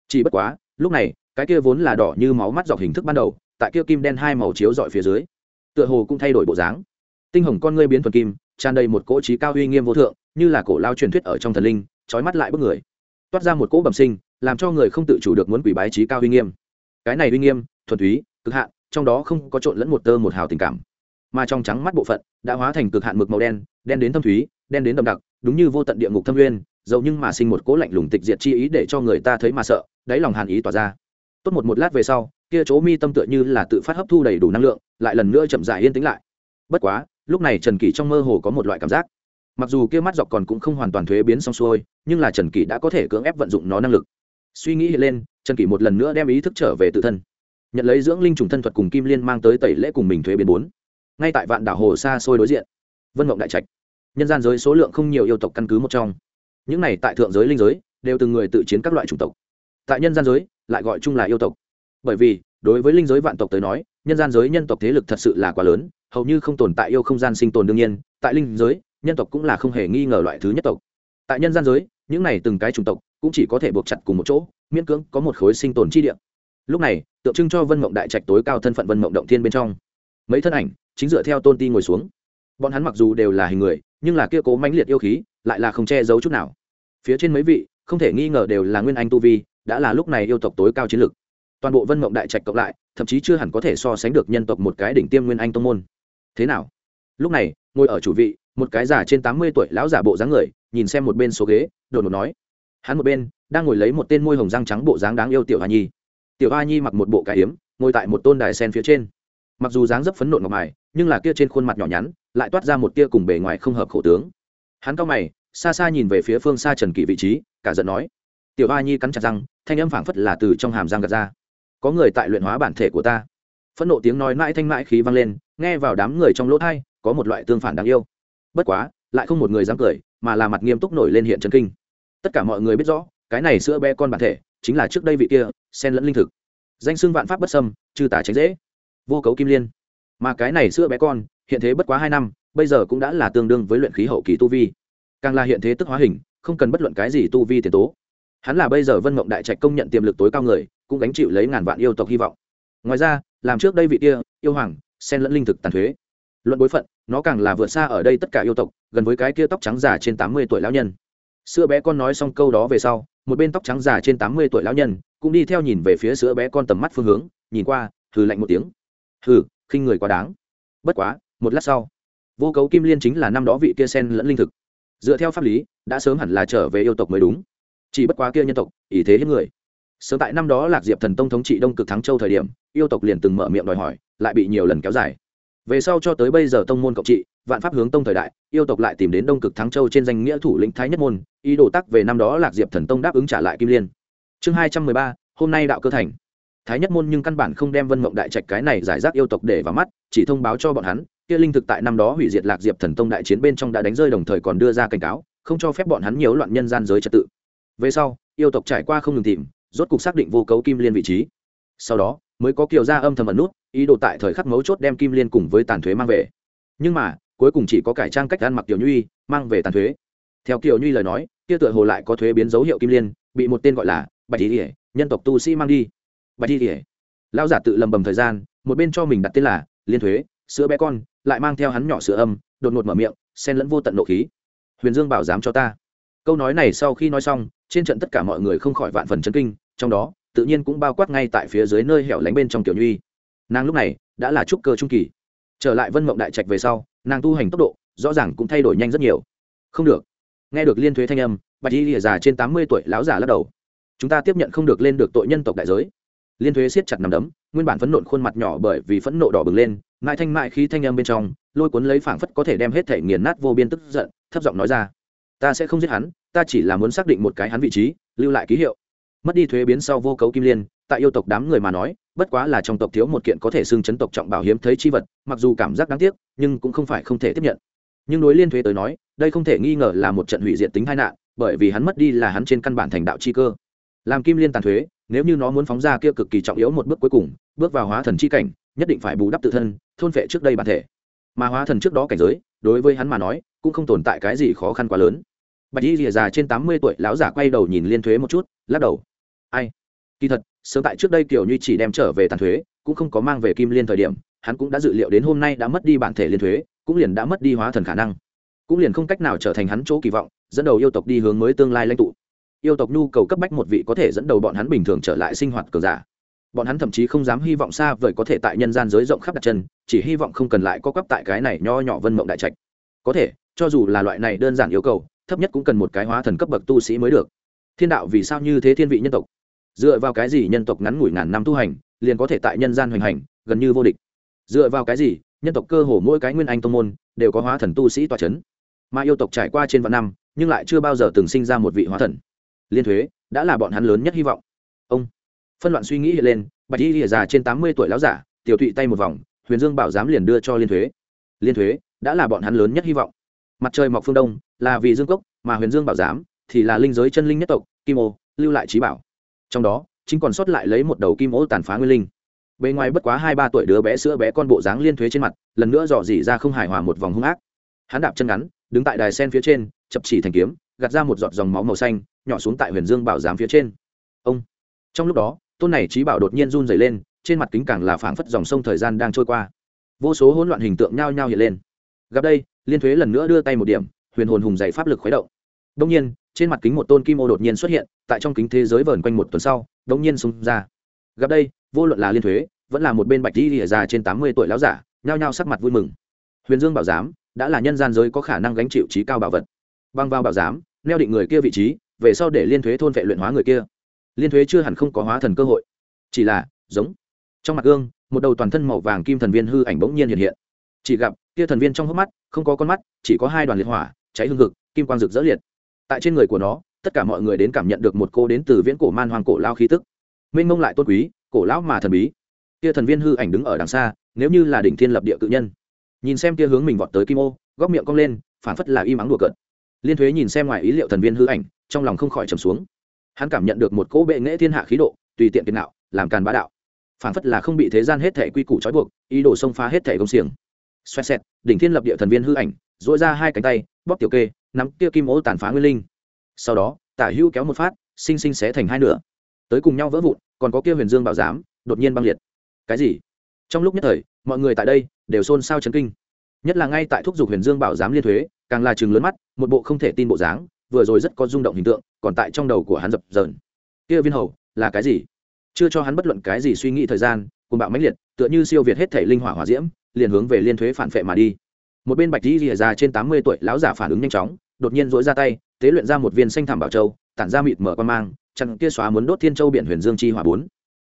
Chỉ bất quá, lúc này, cái kia vốn là đỏ như máu mắt dọc hình thức ban đầu, tại kia kim đen hai màu chiếu dọi phía dưới, tựa hồ cũng thay đổi bộ dáng. Tinh hồng con ngươi biến thuần kim, tràn đầy một cỗ trí cao uy nghiêm vô thượng, như là cổ lao truyền thuyết ở trong thần linh trói mắt lại bức người toát ra một cỗ bẩm sinh, làm cho người không tự chủ được muốn quỷ bái trí cao uy nghiêm. Cái này uy nghiêm, thuần túy, cực hạn, trong đó không có trộn lẫn một tơ một hào tình cảm. Mà trong trắng mắt bộ phận, đã hóa thành cực hạn mực màu đen đen đến thâm thúy, đen đến đậm đặc, đúng như vô tận địa ngục thâm nguyên, dầu nhưng mà sinh một cỗ lạnh lùng tịch diệt chi ý để cho người ta thấy mà sợ, đáy lòng hàn ý tỏa ra. Tốt một một lát về sau, kia chỗ mi tâm tựa như là tự phát hấp thu đầy đủ năng lượng, lại lần nữa chậm dài yên tĩnh lại. Bất quá, lúc này trần kỷ trong mơ hồ có một loại cảm giác mặc dù kia mắt dọc còn cũng không hoàn toàn thuế biến xong xuôi, nhưng là trần kỷ đã có thể cưỡng ép vận dụng nó năng lực. Suy nghĩ hiện lên, trần kỷ một lần nữa đem ý thức trở về tự thân. Nhận lấy dưỡng linh trùng thân thuật cùng kim liên mang tới tẩy lễ cùng mình thuế biến bốn. Ngay tại vạn đảo hồ xa xôi đối diện, vân mộng đại trạch. Nhân gian giới số lượng không nhiều yêu tộc căn cứ một trong. Những này tại thượng giới linh giới, đều từng người tự chiến các loại chủng tộc. Tại nhân gian giới, lại gọi chung là yêu tộc. Bởi vì, đối với linh giới vạn tộc tới nói, nhân gian giới nhân tộc thế lực thật sự là quá lớn, hầu như không tồn tại yêu không gian sinh tồn đương nhiên. Tại linh giới nhân tộc cũng là không hề nghi ngờ loại thứ nhất tộc. Tại nhân gian giới, những này từng cái chủng tộc cũng chỉ có thể buộc chặt cùng một chỗ, miễn cưỡng có một khối sinh tồn chi địa. Lúc này, tượng trưng cho vân mộng đại trạch tối cao thân phận vân mộng động thiên bên trong, mấy thân ảnh chính dựa theo tôn ti ngồi xuống. Bọn hắn mặc dù đều là hình người, nhưng là kia cố mãnh liệt yêu khí lại là không che giấu chút nào. Phía trên mấy vị, không thể nghi ngờ đều là nguyên anh tu vi, đã là lúc này yêu tộc tối cao chiến lực. Toàn bộ vân mộng đại trạch cộng lại, thậm chí chưa hẳn có thể so sánh được nhân tộc một cái đỉnh tiêm nguyên anh tông môn. Thế nào? Lúc này, ngồi ở chủ vị một cái già trên tám mươi tuổi lão giả bộ dáng người, nhìn xem một bên số ghế, đột ngột nói, hắn một bên đang ngồi lấy một tên môi hồng răng trắng bộ dáng đáng yêu tiểu hoa nhi. Tiểu hoa nhi mặc một bộ cải hiếm ngồi tại một tôn đài sen phía trên. Mặc dù dáng dấp phấn nộn ngọc mài, nhưng là kia trên khuôn mặt nhỏ nhắn, lại toát ra một tia cùng bề ngoài không hợp khổ tướng. Hắn cao mày, xa xa nhìn về phía phương xa trần kỷ vị trí, cả giận nói, tiểu hoa nhi cắn chặt răng, thanh âm phảng phất là từ trong hàm răng gạt ra. Có người tại luyện hóa bản thể của ta. Phẫn nộ tiếng nói mãi thanh mãi khí vang lên, nghe vào đám người trong lỗ thai, có một loại tương phản đáng yêu bất quá, lại không một người dám cười, mà là mặt nghiêm túc nổi lên hiện trần kinh. Tất cả mọi người biết rõ, cái này sữa bé con bản thể, chính là trước đây vị kia, sen lẫn linh thực. Danh xưng vạn pháp bất sâm chư tả tránh dễ. Vô cấu kim liên. Mà cái này sữa bé con, hiện thế bất quá hai năm, bây giờ cũng đã là tương đương với luyện khí hậu kỳ tu vi. Càng là hiện thế tức hóa hình, không cần bất luận cái gì tu vi tiền tố. Hắn là bây giờ vân mộng đại trạch công nhận tiềm lực tối cao người, cũng gánh chịu lấy ngàn vạn yêu tộc hy vọng. Ngoài ra, làm trước đây vị kia, yêu hoàng, sen lẫn linh thực tàn thuế luận bối phận, nó càng là vượt xa ở đây tất cả yêu tộc, gần với cái kia tóc trắng già trên tám mươi tuổi lão nhân. Sữa bé con nói xong câu đó về sau, một bên tóc trắng già trên tám mươi tuổi lão nhân cũng đi theo nhìn về phía sữa bé con tầm mắt phương hướng, nhìn qua, hừ lạnh một tiếng. Hừ, khinh người quá đáng. Bất quá, một lát sau, vô cấu kim liên chính là năm đó vị kia sen lẫn linh thực. Dựa theo pháp lý, đã sớm hẳn là trở về yêu tộc mới đúng. Chỉ bất quá kia nhân tộc, ý thế hiếp người. Sớm tại năm đó lạc diệp thần tông thống trị đông cực thắng châu thời điểm, yêu tộc liền từng mở miệng đòi hỏi, lại bị nhiều lần kéo dài về sau cho tới bây giờ tông môn cộng trị, vạn pháp hướng tông thời đại, yêu tộc lại tìm đến đông cực thắng châu trên danh nghĩa thủ lĩnh thái nhất môn, ý đồ tắc về năm đó lạc diệp thần tông đáp ứng trả lại kim liên. Chương hai trăm mười ba, hôm nay đạo cơ thành. Thái nhất môn nhưng căn bản không đem vân mộng đại trạch cái này giải rác yêu tộc để vào mắt, chỉ thông báo cho bọn hắn, kia linh thực tại năm đó hủy diệt lạc diệp thần tông đại chiến bên trong đã đánh rơi đồng thời còn đưa ra cảnh cáo, không cho phép bọn hắn nhiều loạn nhân gian giới trật tự. Về sau, yêu tộc trải qua không ngừng tìm, rốt cục xác định vô cấu kim liên vị trí. Sau đó mới có kiều gia âm thầm ẩn nút, ý đồ tại thời khắc mấu chốt đem kim liên cùng với tàn thuế mang về. Nhưng mà, cuối cùng chỉ có cải trang cách ăn mặc kiều nhuy mang về tàn thuế. Theo kiều nhuy lời nói, kia tựa hồ lại có thuế biến dấu hiệu kim liên, bị một tên gọi là bạch y ỉa nhân tộc tu sĩ mang đi. Bạch y ỉa lão giả tự lầm bầm thời gian, một bên cho mình đặt tên là liên thuế, sữa bé con, lại mang theo hắn nhỏ sữa âm, đột ngột mở miệng, xen lẫn vô tận nộ khí. Huyền dương bảo dám cho ta. Câu nói này sau khi nói xong, trên trận tất cả mọi người không khỏi vạn phần chấn kinh, trong đó tự nhiên cũng bao quát ngay tại phía dưới nơi hẻo lánh bên trong tiểu nhuy. Nàng lúc này đã là trúc cơ trung kỳ. Trở lại vân mộng đại trạch về sau, nàng tu hành tốc độ rõ ràng cũng thay đổi nhanh rất nhiều. Không được. Nghe được liên thuế thanh âm, bạch y lìa già trên tám mươi tuổi láo giả lắc đầu. Chúng ta tiếp nhận không được lên được tội nhân tộc đại giới. Liên thuế siết chặt nằm đấm, nguyên bản phẫn nộ khuôn mặt nhỏ bởi vì phẫn nộ đỏ bừng lên, mãi thanh mại khí thanh âm bên trong, lôi cuốn lấy phảng phất có thể đem hết thể nghiền nát vô biên tức giận, thấp giọng nói ra. Ta sẽ không giết hắn, ta chỉ là muốn xác định một cái hắn vị trí, lưu lại ký hiệu mất đi thuế biến sau vô cấu kim liên, tại yêu tộc đám người mà nói, bất quá là trong tộc thiếu một kiện có thể xưng chấn tộc trọng bảo hiếm thấy chi vật, mặc dù cảm giác đáng tiếc, nhưng cũng không phải không thể tiếp nhận. Nhưng đối liên thuế tới nói, đây không thể nghi ngờ là một trận hủy diệt tính tai nạn, bởi vì hắn mất đi là hắn trên căn bản thành đạo chi cơ. Làm kim liên tàn thuế, nếu như nó muốn phóng ra kia cực kỳ trọng yếu một bước cuối cùng, bước vào hóa thần chi cảnh, nhất định phải bù đắp tự thân, thôn phệ trước đây bản thể. Mà hóa thần trước đó cảnh giới, đối với hắn mà nói, cũng không tồn tại cái gì khó khăn quá lớn. Bạch y rìa già trên tám mươi tuổi, lão giả quay đầu nhìn liên thuế một chút, lắc đầu ai? Kỳ thật, sớm tại trước đây kiểu như chỉ đem trở về tàn thuế, cũng không có mang về kim liên thời điểm, hắn cũng đã dự liệu đến hôm nay đã mất đi bản thể liên thuế, cũng liền đã mất đi hóa thần khả năng. Cũng liền không cách nào trở thành hắn chỗ kỳ vọng, dẫn đầu yêu tộc đi hướng mới tương lai lãnh tụ. Yêu tộc nhu cầu cấp bách một vị có thể dẫn đầu bọn hắn bình thường trở lại sinh hoạt cờ giả. Bọn hắn thậm chí không dám hy vọng xa vời có thể tại nhân gian giới rộng khắp đặt chân, chỉ hy vọng không cần lại có cấp tại cái này nho nhỏ vân mộng đại trạch. Có thể, cho dù là loại này đơn giản yêu cầu, thấp nhất cũng cần một cái hóa thần cấp bậc tu sĩ mới được. Thiên đạo vì sao như thế thiên vị nhân tộc? Dựa vào cái gì nhân tộc ngắn ngủi ngàn năm tu hành, liền có thể tại nhân gian hoành hành, gần như vô địch. Dựa vào cái gì, nhân tộc cơ hồ mỗi cái nguyên anh tông môn đều có hóa thần tu sĩ tòa c h ấ n mà yêu tộc trải qua trên vạn năm, nhưng lại chưa bao giờ từng sinh ra một vị hóa thần. Liên thuế, đã là bọn hắn lớn nhất hy vọng. Ông, phân loạn suy nghĩ hiện lên, bạch y lìa già trên tám mươi tuổi láo giả, tiểu thụy tay một vòng, huyền dương bảo giám liền đưa cho liên thuế. Liên thuế, đã là bọn hắn lớn nhất hy vọng. Mặt trời mọc phương đông, là vì dương cốc, mà huyền dương bảo giám thì là linh giới chân linh nhất tộc, kim ô, lưu lại trí bảo trong đó, chính còn sót lại lấy một đầu kim ô tàn phá nguyên linh. Bề ngoài bất quá hai ba tuổi đứa bé sữa bé con bộ dáng liên thuế trên mặt, lần nữa dò dỉ ra không hài hòa một vòng hung ác. Hắn đạp chân ngắn, đứng tại đài sen phía trên, chập chỉ thành kiếm, gạt ra một giọt dòng máu màu xanh, nhỏ xuống tại huyền dương bảo giám phía trên. Ông! Trong lúc đó, tôn này trí bảo đột nhiên run dày lên, trên mặt kính càng là phảng phất dòng sông thời gian đang trôi qua. Vô số hỗn loạn hình tượng nhao nhao hiện lên. Gặp đây, liên thuế lần nữa đưa tay một điểm, huyền hồn hùng dày pháp lực khuấy động. Đông nhiên trên mặt kính một tôn kim ô đột nhiên xuất hiện tại trong kính thế giới vờn quanh một tuần sau đông nhiên xung ra. Gặp đây vô luận là liên thuế vẫn là một bên bạch di lìa già trên tám mươi tuổi láo giả nhao nhao sắc mặt vui mừng. Huyền dương bảo giám đã là nhân gian giới có khả năng gánh chịu trí cao bảo vật. Băng vào bảo giám neo định người kia vị trí về sau để liên thuế thôn vệ luyện hóa người kia. Liên thuế chưa hẳn không có hóa thần cơ hội. Chỉ là giống. Trong mặt gương một đầu toàn thân màu vàng kim thần viên hư ảnh bỗng nhiên hiện hiện. Chỉ gặp kia thần viên trong hốc mắt không có con mắt chỉ có hai đoàn liệt hỏa cháy hương ngực, kim quang rực rỡ liệt tại trên người của nó, tất cả mọi người đến cảm nhận được một cô đến từ viễn cổ man hoàng cổ lao khí tức. Mênh mông lại tôn quý, cổ lão mà thần bí. Kia thần viên hư ảnh đứng ở đằng xa, nếu như là đỉnh thiên lập địa cự nhân. Nhìn xem kia hướng mình vọt tới kim ô, góc miệng cong lên, phản phất là im ắng đùa cợt. Liên thuế nhìn xem ngoài ý liệu thần viên hư ảnh, trong lòng không khỏi trầm xuống. Hắn cảm nhận được một cỗ bệ nghệ thiên hạ khí độ, tùy tiện tiền nạo, làm càn bá đạo. Phản phất là không bị thế gian hết thể quy củ trói buộc, ý đồ xông phá hết thể công xiềng. Xoẹt xẹt, đỉnh thiên lập địa thần viên hư ảnh dỗi ra hai cánh tay, bóp tiểu kê nắm kia kim ô tàn phá nguyên linh. Sau đó, tả hưu kéo một phát xinh xinh xé thành hai nửa. Tới cùng nhau vỡ vụn, còn có kia huyền dương bảo giám, đột nhiên băng liệt. Cái gì? Trong lúc nhất thời, mọi người tại đây đều xôn xao chấn kinh. Nhất là ngay tại thúc giục huyền dương bảo giám liên thuế, càng là chừng lớn mắt, một bộ không thể tin bộ dáng, vừa rồi rất có rung động hình tượng, còn tại trong đầu của hắn dập dờn. Kia viên hầu, là cái gì? Chưa cho hắn bất luận cái gì suy nghĩ thời gian cùng bạo mãnh liệt, tựa như siêu việt hết thể linh hỏa hỏa diễm, liền hướng về liên thuế phản phệ mà đi một bên bạch di rìa già trên tám mươi tuổi, lão giả phản ứng nhanh chóng, đột nhiên dỗi ra tay, tế luyện ra một viên xanh thảm bảo châu, tản ra mịt mở quan mang, chặn kia xóa muốn đốt thiên châu biển huyền dương chi hỏa bốn.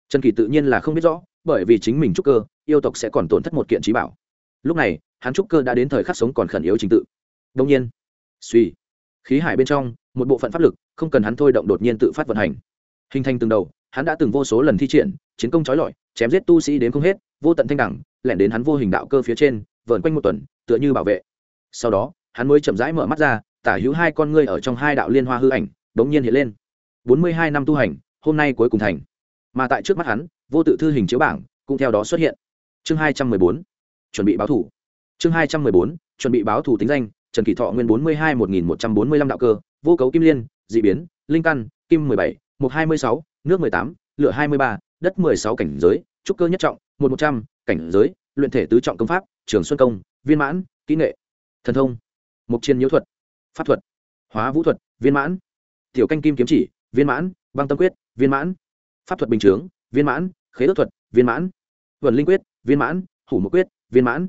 Trần kỳ tự nhiên là không biết rõ, bởi vì chính mình trúc cơ, yêu tộc sẽ còn tổn thất một kiện trí bảo. Lúc này, hắn trúc cơ đã đến thời khắc sống còn khẩn yếu trình tự. Đông nhiên, suy, khí hải bên trong, một bộ phận pháp lực, không cần hắn thôi động đột nhiên tự phát vận hành. Hình thành từng đầu, hắn đã từng vô số lần thi triển, chiến công trói lọi, chém giết tu sĩ đến không hết, vô tận thanh đẳng, lẻn đến hắn vô hình đạo cơ phía trên, vờn quanh một tuần tựa như bảo vệ. Sau đó, hắn mới chậm rãi mở mắt ra, tả hữu hai con ngươi ở trong hai đạo liên hoa hư ảnh, đống nhiên hiện lên. Bốn mươi hai năm tu hành, hôm nay cuối cùng thành. Mà tại trước mắt hắn, vô tự thư hình chiếu bảng cũng theo đó xuất hiện. Chương hai trăm mười bốn, chuẩn bị báo thủ. Chương hai trăm mười bốn, chuẩn bị báo thủ tính danh, trần kỳ thọ nguyên bốn mươi hai một nghìn một trăm bốn mươi lăm đạo cơ, vô cấu kim liên d ị biến, linh căn, kim mười bảy, một hai mươi sáu, nước mười tám, lửa hai mươi ba, đất mười sáu cảnh giới, trúc cơ nhất trọng, một một trăm, cảnh giới, luyện thể tứ trọng công pháp, trường xuân công viên mãn kỹ nghệ thần thông mục chiến nhiễu thuật pháp thuật hóa vũ thuật viên mãn tiểu canh kim kiếm chỉ viên mãn băng tâm quyết viên mãn pháp thuật bình chướng viên mãn khế ước thuật viên mãn vận linh quyết viên mãn hủ mục quyết viên mãn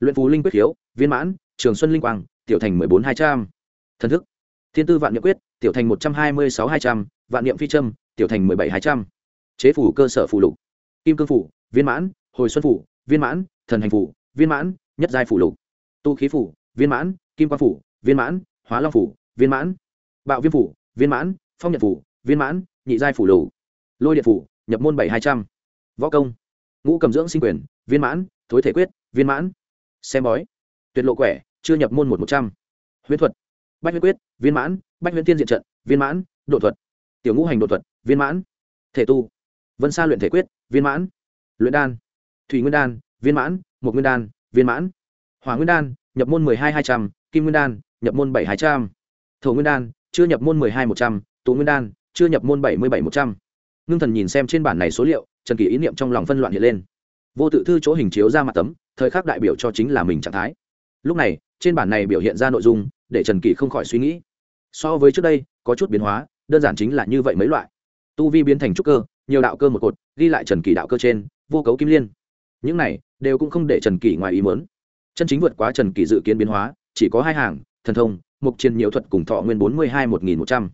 luyện phù linh quyết khiếu viên mãn trường xuân linh quang tiểu thành mười bốn hai trăm thần thức thiên tư vạn niệm quyết tiểu thành một trăm hai mươi sáu hai trăm vạn niệm phi trâm tiểu thành mười bảy hai trăm chế phủ cơ sở phù lục kim cương phủ viên mãn hồi xuân phủ viên mãn thần hành phủ viên mãn nhất giai phủ lục. Tu khí phủ, viên mãn, kim quan phủ, viên mãn, hóa long phủ, viên mãn. Bạo viêm phủ, viên mãn, phong nhật phủ, viên mãn, nhị giai phủ lục. Lôi điện phủ, nhập môn bảy hai trăm. Võ công, ngũ cầm dưỡng sinh quyền, viên mãn, thối thể quyết, viên mãn. Xem bói, tuyệt lộ quẻ, chưa nhập môn một một trăm. Huyễn thuật, bách huyễn quyết, viên mãn, bách huyễn tiên diện trận, viên mãn, độ thuật. Tiểu ngũ hành độ thuật, viên mãn. Thể tu, vân sa luyện thể quyết, viên mãn. Luyện đan, thủy nguyên đan, viên mãn, một nguyên đan viên mãn. Hỏa nguyên đan, nhập môn mười hai hai trăm, kim nguyên đan, nhập môn bảy hai trăm. Thổ nguyên đan, chưa nhập môn mười hai một trăm, tụ nguyên đan, chưa nhập môn bảy mươi bảy một trăm. Ngưng thần nhìn xem trên bản này số liệu, trần kỳ ý niệm trong lòng phân loạn hiện lên. Vô tự thư chỗ hình chiếu ra mặt tấm, thời khắc đại biểu cho chính là mình trạng thái. Lúc này, trên bản này biểu hiện ra nội dung, để trần kỳ không khỏi suy nghĩ. So với trước đây, có chút biến hóa, đơn giản chính là như vậy mấy loại. Tu vi biến thành trúc cơ, nhiều đạo cơ một cột, ghi lại trần kỳ đạo cơ trên, vô cấu kim liên. Những này đều cũng không để trần kỳ ngoài ý mớn chân chính vượt quá trần kỳ dự kiến biến hóa, chỉ có hai hàng, thần thông, mục chiến nhiễu thuật cùng thọ nguyên bốn mươi hai một nghìn một trăm.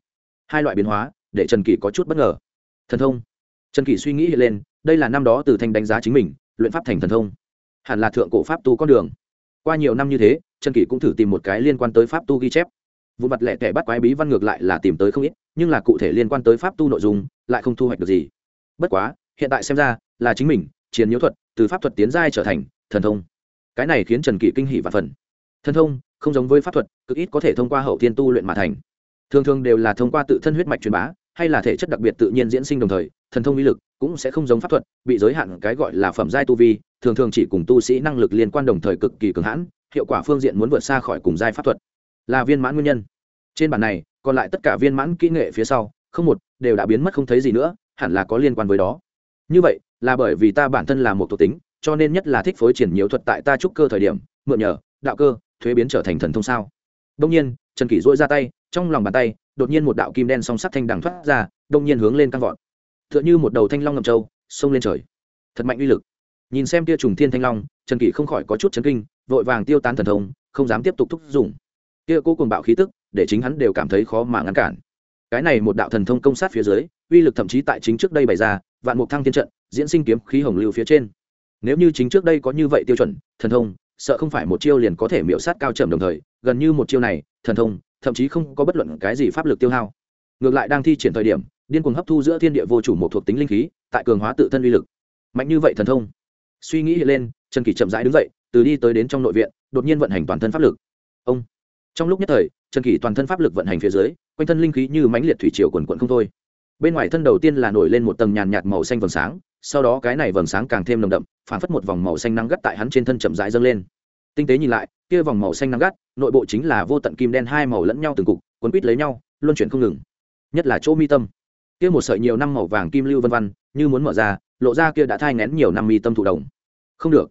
Hai loại biến hóa, để trần kỳ có chút bất ngờ. Thần thông. Trần kỳ suy nghĩ hiện lên, đây là năm đó từ thanh đánh giá chính mình, luyện pháp thành thần thông. Hẳn là thượng cổ pháp tu con đường. Qua nhiều năm như thế, trần kỳ cũng thử tìm một cái liên quan tới pháp tu ghi chép. Vụ mặt lẻ tẻ bắt quái bí văn ngược lại là tìm tới không ít, nhưng là cụ thể liên quan tới pháp tu nội dung, lại không thu hoạch được gì. Bất quá, hiện tại xem ra, là chính mình chiến nhiễu thuật, từ pháp thuật tiến giai trở thành thần thông. Cái này khiến trần kỷ kinh hỉ và phần. Thần thông không giống với pháp thuật, cực ít có thể thông qua hậu tiên tu luyện mà thành. Thường thường đều là thông qua tự thân huyết mạch truyền bá, hay là thể chất đặc biệt tự nhiên diễn sinh đồng thời, thần thông uy lực cũng sẽ không giống pháp thuật, bị giới hạn cái gọi là phẩm giai tu vi, thường thường chỉ cùng tu sĩ năng lực liên quan đồng thời cực kỳ cường hãn, hiệu quả phương diện muốn vượt xa khỏi cùng giai pháp thuật. Là viên mãn nguyên nhân. Trên bản này, còn lại tất cả viên mãn kỹ nghệ phía sau, không một đều đã biến mất không thấy gì nữa, hẳn là có liên quan với đó. Như vậy là bởi vì ta bản thân là một thuộc tính, cho nên nhất là thích phối triển nhiều thuật tại ta trúc cơ thời điểm, mượn nhờ, đạo cơ, thuế biến trở thành thần thông sao? Đông nhiên, trần kỷ dỗi ra tay, trong lòng bàn tay, đột nhiên một đạo kim đen song sắt thanh đằng thoát ra đông nhiên hướng lên căng vọt. T h ư ợ n h ư một đầu thanh long ngầm trâu, xông lên trời. Thật mạnh uy lực. Nhìn xem tia trùng thiên thanh long, trần kỷ không khỏi có chút chấn kinh, vội vàng tiêu tán thần thông, không dám tiếp tục thúc dùng. Kia cố cùng bạo khí tức, để chính hắn đều cảm thấy khó mà ngăn cản. Cái này một đạo thần thông công sát phía dưới, uy lực thậm chí tại chính trước đây bày ra vạn mục thăng thiên trận, diễn sinh kiếm khí hồng lưu phía trên. Nếu như chính trước đây có như vậy tiêu chuẩn, thần thông, sợ không phải một chiêu liền có thể miễu sát cao trầm đồng thời, gần như một chiêu này, thần thông, thậm chí không có bất luận cái gì pháp lực tiêu hao. Ngược lại đang thi triển thời điểm, điên cuồng hấp thu giữa thiên địa vô chủ một thuộc tính linh khí, tại cường hóa tự thân uy lực. Mạnh như vậy thần thông. Suy nghĩ hiện lên, trần kỳ chậm rãi đứng dậy, từ đi tới đến trong nội viện, đột nhiên vận hành toàn thân pháp lực. Ông. Trong lúc nhất thời, trần kỳ toàn thân pháp lực vận hành phía dưới, quanh thân linh khí như mãnh liệt thủy triều quần quận không thôi bên ngoài thân đầu tiên là nổi lên một tầng nhàn nhạt màu xanh vầng sáng, sau đó cái này vầng sáng càng thêm nồng đậm, phản phất một vòng màu xanh nắng gắt tại hắn trên thân chậm rãi dâng lên. Tinh tế nhìn lại, kia vòng màu xanh nắng gắt, nội bộ chính là vô tận kim đen hai màu lẫn nhau từng cục, quấn quít lấy nhau, luân chuyển không ngừng. Nhất là chỗ mi tâm. Kia một sợi nhiều năm màu vàng kim lưu vân văn như muốn mở ra, lộ ra kia đã thai ngén nhiều năm mi tâm thụ đồng không được.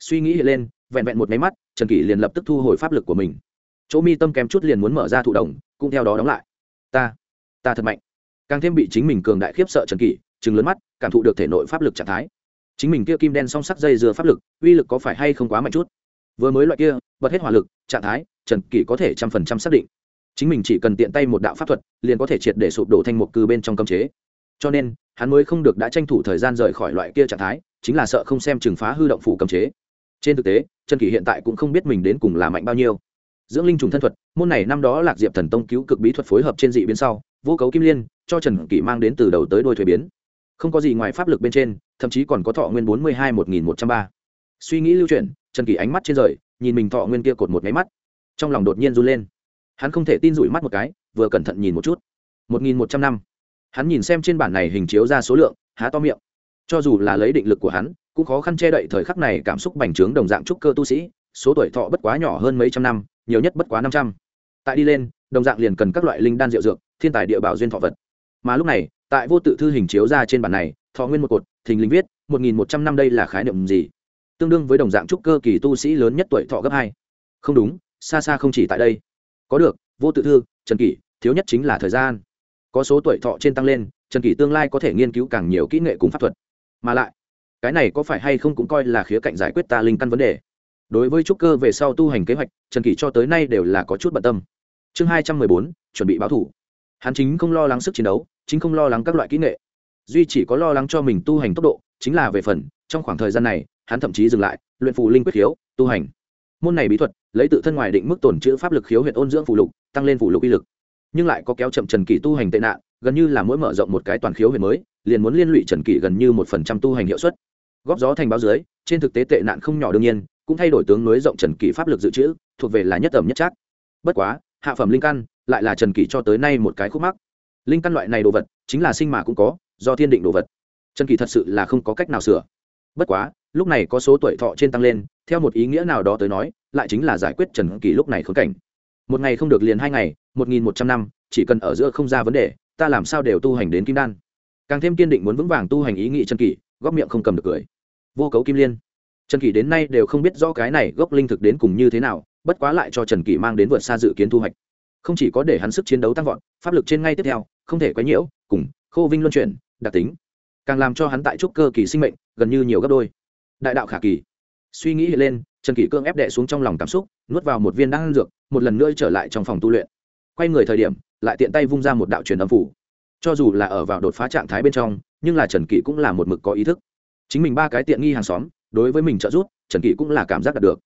Suy nghĩ lên, vẹn vẹn một máy mắt, trần kỷ liền lập tức thu hồi pháp lực của mình. Chỗ mi tâm kém chút liền muốn mở ra thụ đồng cũng theo đó đóng lại. Ta ta thật mạnh càng thêm bị chính mình cường đại khiếp sợ trần kỷ chừng lớn mắt, cảm thụ được thể nội pháp lực trạng thái. Chính mình kia kim đen song sắc dây dừa pháp lực, uy lực có phải hay không quá mạnh chút? Vừa mới loại kia, bật hết hỏa lực, trạng thái, trần kỷ có thể trăm phần trăm xác định. Chính mình chỉ cần tiện tay một đạo pháp thuật, liền có thể triệt để sụp đổ thành một cư bên trong cấm chế. Cho nên, hắn mới không được đã tranh thủ thời gian rời khỏi loại kia trạng thái, chính là sợ không xem trừng phá hư động phủ cấm chế. Trên thực tế, trần kỷ hiện tại cũng không biết mình đến cùng là mạnh bao nhiêu. Dưỡng linh trùng thân thuật, môn này năm đó lạc diệp thần tông cứu cực bí thuật phối hợp trên dị biến sau vô cấu kim liên, cho trần kỷ mang đến từ đầu tới đôi thuế biến. Không có gì ngoài pháp lực bên trên, thậm chí còn có thọ nguyên bốn mươi hai một nghìn một trăm ba. Suy nghĩ lưu chuyển, trần kỷ ánh mắt trên rời, nhìn mình thọ nguyên kia cột một máy mắt. Trong lòng đột nhiên run lên. Hắn không thể tin rủi mắt một cái, vừa cẩn thận nhìn một chút. Một nghìn một trăm năm. Hắn nhìn xem trên bản này hình chiếu ra số lượng, há to miệng. Cho dù là lấy định lực của hắn, cũng khó khăn che đậy thời khắc này cảm xúc bành trướng đồng dạng trúc cơ tu sĩ, số tuổi thọ bất quá nhỏ hơn mấy trăm năm, nhiều nhất bất quá năm trăm. Tại đi lên, đồng dạng liền cần các loại linh đan rượu dược thiên tài địa bảo duyên thọ vật. Mà lúc này, tại vô tự thư hình chiếu ra trên bản này, thọ nguyên một cột, thình linh viết, một nghìn một trăm năm đây là khái niệm gì? Tương đương với đồng dạng trúc cơ kỳ tu sĩ lớn nhất tuổi thọ gấp hai. Không đúng, xa xa không chỉ tại đây. Có được, vô tự thư, trần kỷ, thiếu nhất chính là thời gian. Có số tuổi thọ trên tăng lên, trần kỷ tương lai có thể nghiên cứu càng nhiều kỹ nghệ cùng pháp thuật. Mà lại, cái này có phải hay không cũng coi là khía cạnh giải quyết ta linh căn vấn đề. Đối với trúc cơ về sau tu hành kế hoạch, trần kỷ cho tới nay đều là có chút bận tâm. Chương hai trăm mười bốn, chuẩn bị báo thủ hắn chính không lo lắng sức chiến đấu, chính không lo lắng các loại kỹ nghệ. Duy chỉ có lo lắng cho mình tu hành tốc độ, chính là về phần, trong khoảng thời gian này, hắn thậm chí dừng lại, luyện phù linh quyết khiếu, tu hành. Môn này bí thuật, lấy tự thân ngoài định mức tổn chữ pháp lực khiếu huyện ôn dưỡng phù lục, tăng lên phù lục uy lực. Nhưng lại có kéo chậm trần kỷ tu hành tệ nạn, gần như là mỗi mở rộng một cái toàn khiếu huyện mới, liền muốn liên lụy trần kỷ gần như một phần trăm tu hành hiệu suất. Góp gió thành báo dưới, trên thực tế tệ nạn không nhỏ đương nhiên, cũng thay đổi tướng nối rộng trần kỷ pháp lực dự trữ, thuộc về là nhất tầm nhất chắc bất quá, hạ phẩm linh căn lại là trần kỷ cho tới nay một cái khúc mắc. Linh căn loại này đồ vật, chính là sinh mà cũng có, do thiên định đồ vật. Trần kỷ thật sự là không có cách nào sửa. Bất quá, lúc này có số tuổi thọ trên tăng lên, theo một ý nghĩa nào đó tới nói, lại chính là giải quyết trần kỷ lúc này khốn cảnh. Một ngày không được liền hai ngày, một nghìn một trăm năm, chỉ cần ở giữa không ra vấn đề, ta làm sao đều tu hành đến kim đan. Càng thêm kiên định muốn vững vàng tu hành ý nghĩ trần kỷ góp miệng không cầm được cười. Vô cấu kim liên. Trần kỷ đến nay đều không biết rõ cái này gốc linh thực đến cùng như thế nào, bất quá lại cho trần kỷ mang đến vượt xa dự kiến thu hoạch không chỉ có để hắn sức chiến đấu tăng vọt, pháp lực trên ngay tiếp theo, không thể quấy nhiễu, cùng khô vinh luân chuyển, đặc tính, càng làm cho hắn tại trúc cơ kỳ sinh mệnh gần như nhiều gấp đôi. Đại đạo khả kỳ. Suy nghĩ hiện lên, trần kỷ cương ép đệ xuống trong lòng cảm xúc, nuốt vào một viên đan dược, một lần nữa trở lại trong phòng tu luyện. Quay người thời điểm, lại tiện tay vung ra một đạo truyền âm phủ. Cho dù là ở vào đột phá trạng thái bên trong, nhưng là trần kỷ cũng là một mực có ý thức. Chính mình ba cái tiện nghi hàng xóm, đối với mình trợ giúp, trần kỷ cũng là cảm giác đạt được.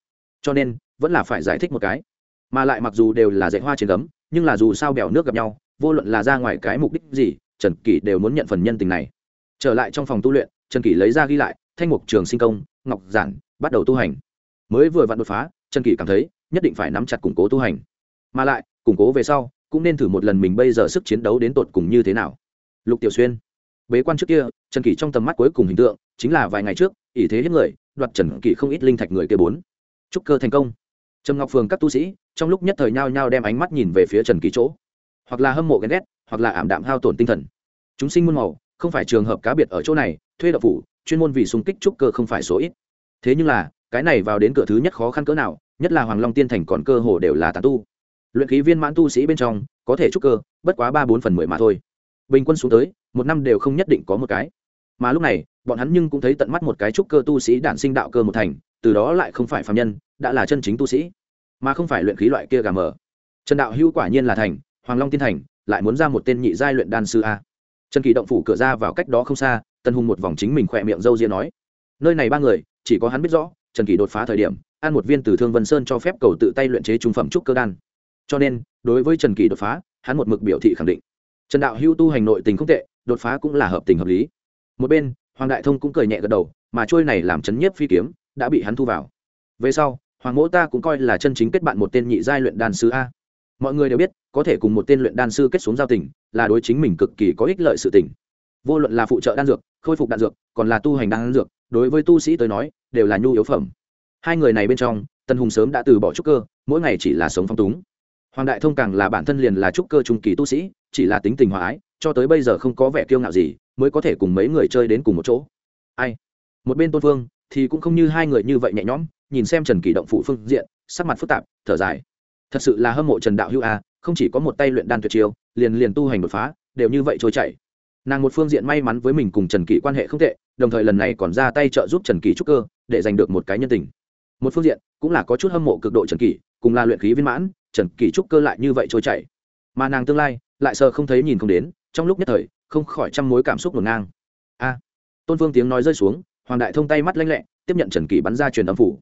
Cho nên, vẫn là phải giải thích một cái mà lại mặc dù đều là dạy hoa trên gấm, nhưng là dù sao bèo nước gặp nhau, vô luận là ra ngoài cái mục đích gì, trần kỷ đều muốn nhận phần nhân tình này. Trở lại trong phòng tu luyện, trần kỷ lấy ra ghi lại, thanh mục trường sinh công, ngọc giản, bắt đầu tu hành. Mới vừa vặn đột phá, trần kỷ cảm thấy, nhất định phải nắm chặt củng cố tu hành. Mà lại, củng cố về sau, cũng nên thử một lần mình bây giờ sức chiến đấu đến tột cùng như thế nào. Lục tiểu xuyên. Bế quan trước kia, trần kỷ trong tầm mắt cuối cùng hình tượng, chính là vài ngày trước, ỷ thế hiếp người, đoạt trần kỷ không ít linh thạch người kia bốn. Chúc cơ thành công trầm ngọc phường các tu sĩ, trong lúc nhất thời nhao nhao đem ánh mắt nhìn về phía trần Ký chỗ. Hoặc là hâm mộ ghen ghét, hoặc là ảm đạm hao tổn tinh thần. Chúng sinh muôn màu, không phải trường hợp cá biệt ở chỗ này, thuê đậu phủ, chuyên môn vì xung kích trúc cơ không phải số ít. Thế nhưng là, cái này vào đến cửa thứ nhất khó khăn cỡ nào, nhất là hoàng long tiên thành còn cơ hồ đều là tàn tu. Luyện khí viên mãn tu sĩ bên trong, có thể trúc cơ, bất quá ba bốn phần mười mà thôi. Bình quân xuống tới, một năm đều không nhất định có một cái mà lúc này, bọn hắn nhưng cũng thấy tận mắt một cái trúc cơ tu sĩ đản sinh đạo cơ một thành, từ đó lại không phải phạm nhân, đã là chân chính tu sĩ, mà không phải luyện khí loại kia gà mờ. Trần đạo hữu quả nhiên là thành, hoàng long tiên thành, lại muốn ra một tên nhị giai luyện đan sư a. Trần kỳ động phủ cửa ra vào cách đó không xa, tân hùng một vòng chính mình khỏe miệng râu ria nói, nơi này ba người, chỉ có hắn biết rõ, trần kỳ đột phá thời điểm, ăn một viên từ thương vân sơn cho phép cầu tự tay luyện chế trung phẩm trúc cơ đan. Cho nên, đối với trần kỳ đột phá, hắn một mực biểu thị khẳng định. Trần đạo hữu tu hành nội tình không tệ, đột phá cũng là hợp tình hợp lý một bên, hoàng đại thông cũng cười nhẹ gật đầu, mà trôi này làm chấn nhiếp phi kiếm, đã bị hắn thu vào. Về sau, hoàng mỗ ta cũng coi là chân chính kết bạn một tên nhị giai luyện đan sư a. Mọi người đều biết, có thể cùng một tên luyện đan sư kết xuống giao tình, là đối chính mình cực kỳ có ích lợi sự tình. Vô luận là phụ trợ đan dược, khôi phục đan dược, còn là tu hành đan dược, đối với tu sĩ tới nói, đều là nhu yếu phẩm. Hai người này bên trong, tân hùng sớm đã từ bỏ trúc cơ, mỗi ngày chỉ là sống phong túng. Hoàng đại thông càng là bản thân liền là trúc cơ trung kỳ tu sĩ, chỉ là tính tình hòa ái, cho tới bây giờ không có vẻ kiêu ngạo gì mới có thể cùng mấy người chơi đến cùng một chỗ. Ai? Một bên tôn phương thì cũng không như hai người như vậy nhẹ nhõm, nhìn xem trần kỳ động phụ phương diện, sắc mặt phức tạp, thở dài. Thật sự là hâm mộ trần đạo hữu a, không chỉ có một tay luyện đan tuyệt chiêu, liền liền tu hành đột phá, đều như vậy trôi chảy. Nàng một phương diện may mắn với mình cùng trần kỳ quan hệ không tệ, đồng thời lần này còn ra tay trợ giúp trần kỳ trúc cơ, để giành được một cái nhân tình. Một phương diện cũng là có chút hâm mộ cực độ trần kỳ cùng là luyện khí viên mãn, trần kỳ trúc cơ lại như vậy trôi chảy. Mà nàng tương lai lại sợ không thấy nhìn không đến, trong lúc nhất thời không khỏi trăm mối cảm xúc ngổn ngang. A, tôn phương tiếng nói rơi xuống, hoàng đại thông tay mắt lanh lẹ, tiếp nhận trần kỳ bắn ra truyền âm phủ.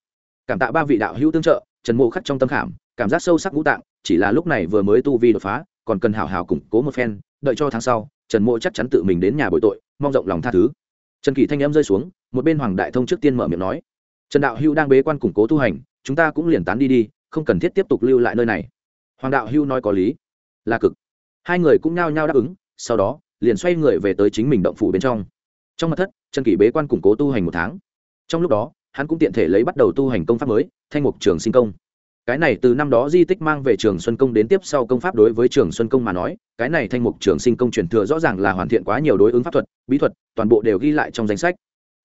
Cảm tạ ba vị đạo hữu tương trợ, trần mộ khắc trong tâm khảm, cảm giác sâu sắc ngũ tạng, chỉ là lúc này vừa mới tu vi đột phá, còn cần hào hào củng cố một phen, đợi cho tháng sau, trần mộ chắc chắn tự mình đến nhà bội tội, mong rộng lòng tha thứ. Trần kỳ thanh em rơi xuống, một bên hoàng đại thông trước tiên mở miệng nói, trần đạo hữu đang bế quan củng cố tu hành, chúng ta cũng liền tán đi đi, không cần thiết tiếp tục lưu lại nơi này. Hoàng đạo hữu nói có lý, là cực. Hai người cũng nhao nhao đáp ứng, sau đó liền xoay người về tới chính mình động phủ bên trong. Trong mặt thất, trần kỷ bế quan củng cố tu hành một tháng. Trong lúc đó, hắn cũng tiện thể lấy bắt đầu tu hành công pháp mới, thanh mục trường sinh công. Cái này từ năm đó di tích mang về trường xuân công đến tiếp sau công pháp đối với trường xuân công mà nói, cái này thanh mục trường sinh công truyền thừa rõ ràng là hoàn thiện quá nhiều đối ứng pháp thuật, bí thuật, toàn bộ đều ghi lại trong danh sách.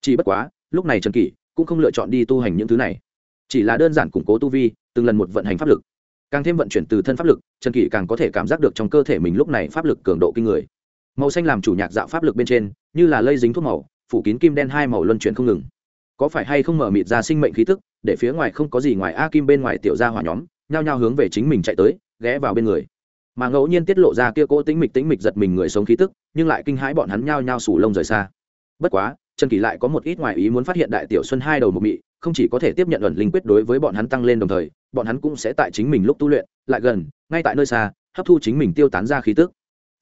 Chỉ bất quá, lúc này trần kỷ cũng không lựa chọn đi tu hành những thứ này. Chỉ là đơn giản củng cố tu vi, từng lần một vận hành pháp lực. Càng thêm vận chuyển từ thân pháp lực, trần kỷ càng có thể cảm giác được trong cơ thể mình lúc này pháp lực cường độ kinh người màu xanh làm chủ nhạc dạo pháp lực bên trên, như là lây dính thuốc màu, phủ kín kim đen hai màu luân chuyển không ngừng. Có phải hay không mở mịt ra sinh mệnh khí tức, để phía ngoài không có gì ngoài a kim bên ngoài tiểu gia hỏa nhóm, nhao nhao hướng về chính mình chạy tới, ghé vào bên người. Mà ngẫu nhiên tiết lộ ra kia cỗ tĩnh mịch tĩnh mịch giật mình người sống khí tức, nhưng lại kinh hãi bọn hắn nhao nhao sủ lông rời xa. Bất quá, trần kỳ lại có một ít ngoài ý muốn phát hiện đại tiểu xuân hai đầu một mị, không chỉ có thể tiếp nhận luận linh quyết đối với bọn hắn tăng lên đồng thời, bọn hắn cũng sẽ tại chính mình lúc tu luyện, lại gần, ngay tại nơi xa, hấp thu chính mình tiêu tán ra khí tức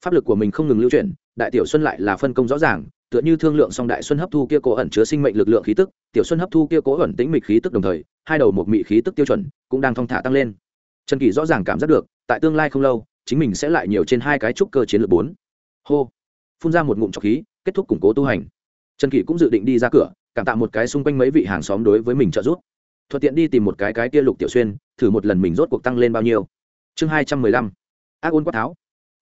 pháp lực của mình không ngừng lưu chuyển, đại tiểu xuân lại là phân công rõ ràng, tựa như thương lượng song đại xuân hấp thu kia cố ẩn chứa sinh mệnh lực lượng khí tức, tiểu xuân hấp thu kia cố ẩn tĩnh mịch khí tức đồng thời, hai đầu một mị khí tức tiêu chuẩn cũng đang thong thả tăng lên. Trần kỳ rõ ràng cảm giác được, tại tương lai không lâu, chính mình sẽ lại nhiều trên hai cái trúc cơ chiến lược bốn. Hô! Phun ra một ngụm trọc khí, kết thúc củng cố tu hành. Trần kỳ cũng dự định đi ra cửa, cảm tạ một cái xung quanh mấy vị hàng xóm đối với mình trợ giúp. Thuận tiện đi tìm một cái cái kia lục tiểu xuyên, thử một lần mình rốt cuộc tăng lên bao nhiêu. Chương hai trăm mười lăm. Ác ôn quát tháo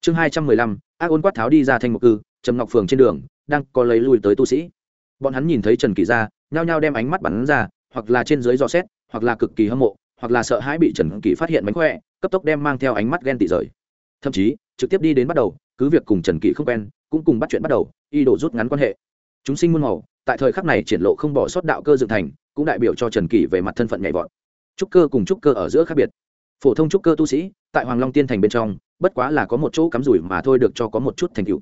chương hai trăm mười lăm, ác ôn quát tháo đi ra thành một cư, trầm ngọc phường trên đường, đang có lấy lui tới tu sĩ. Bọn hắn nhìn thấy trần kỳ ra nhao nhao đem ánh mắt bắn ra, hoặc là trên dưới dò xét, hoặc là cực kỳ hâm mộ, hoặc là sợ hãi bị trần kỳ phát hiện mánh khỏe, cấp tốc đem mang theo ánh mắt ghen tị rời. Thậm chí, trực tiếp đi đến bắt đầu, cứ việc cùng trần kỳ không quen, cũng cùng bắt chuyện bắt đầu y đổ rút ngắn quan hệ. Chúng sinh muôn màu, tại thời khắc này triển lộ không bỏ sót đạo cơ dựng thành, cũng đại biểu cho trần kỳ về mặt thân phận nhảy vọt. Trúc cơ cùng trúc cơ ở giữa khác biệt. Phổ thông trúc cơ tu sĩ, tại hoàng long tiên thành bên trong bất quá là có một chỗ cắm rủi mà thôi được cho có một chút thành tựu.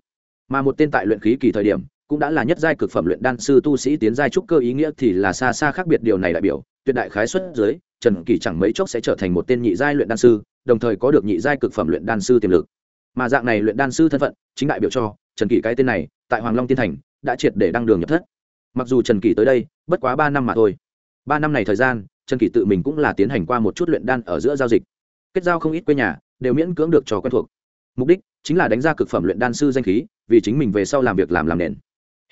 Mà một tên tại luyện khí kỳ thời điểm, cũng đã là nhất giai cực phẩm luyện đan sư tu sĩ tiến giai trúc cơ ý nghĩa thì là xa xa khác biệt điều này đại biểu, tuyệt đại khái xuất dưới, trần kỳ chẳng mấy chốc sẽ trở thành một tên nhị giai luyện đan sư, đồng thời có được nhị giai cực phẩm luyện đan sư tiềm lực. Mà dạng này luyện đan sư thân phận, chính đại biểu cho trần kỳ cái tên này, tại hoàng long tiên thành, đã triệt để đăng đường nhập thất. Mặc dù trần kỳ tới đây, bất quá ba năm mà thôi. Ba năm này thời gian, trần kỳ tự mình cũng là tiến hành qua một chút luyện đan ở giữa giao dịch. Kết giao không ít quê nhà đều miễn cưỡng được trò quen thuộc. Mục đích chính là đánh ra cực phẩm luyện đan sư danh khí, vì chính mình về sau làm việc làm làm nền.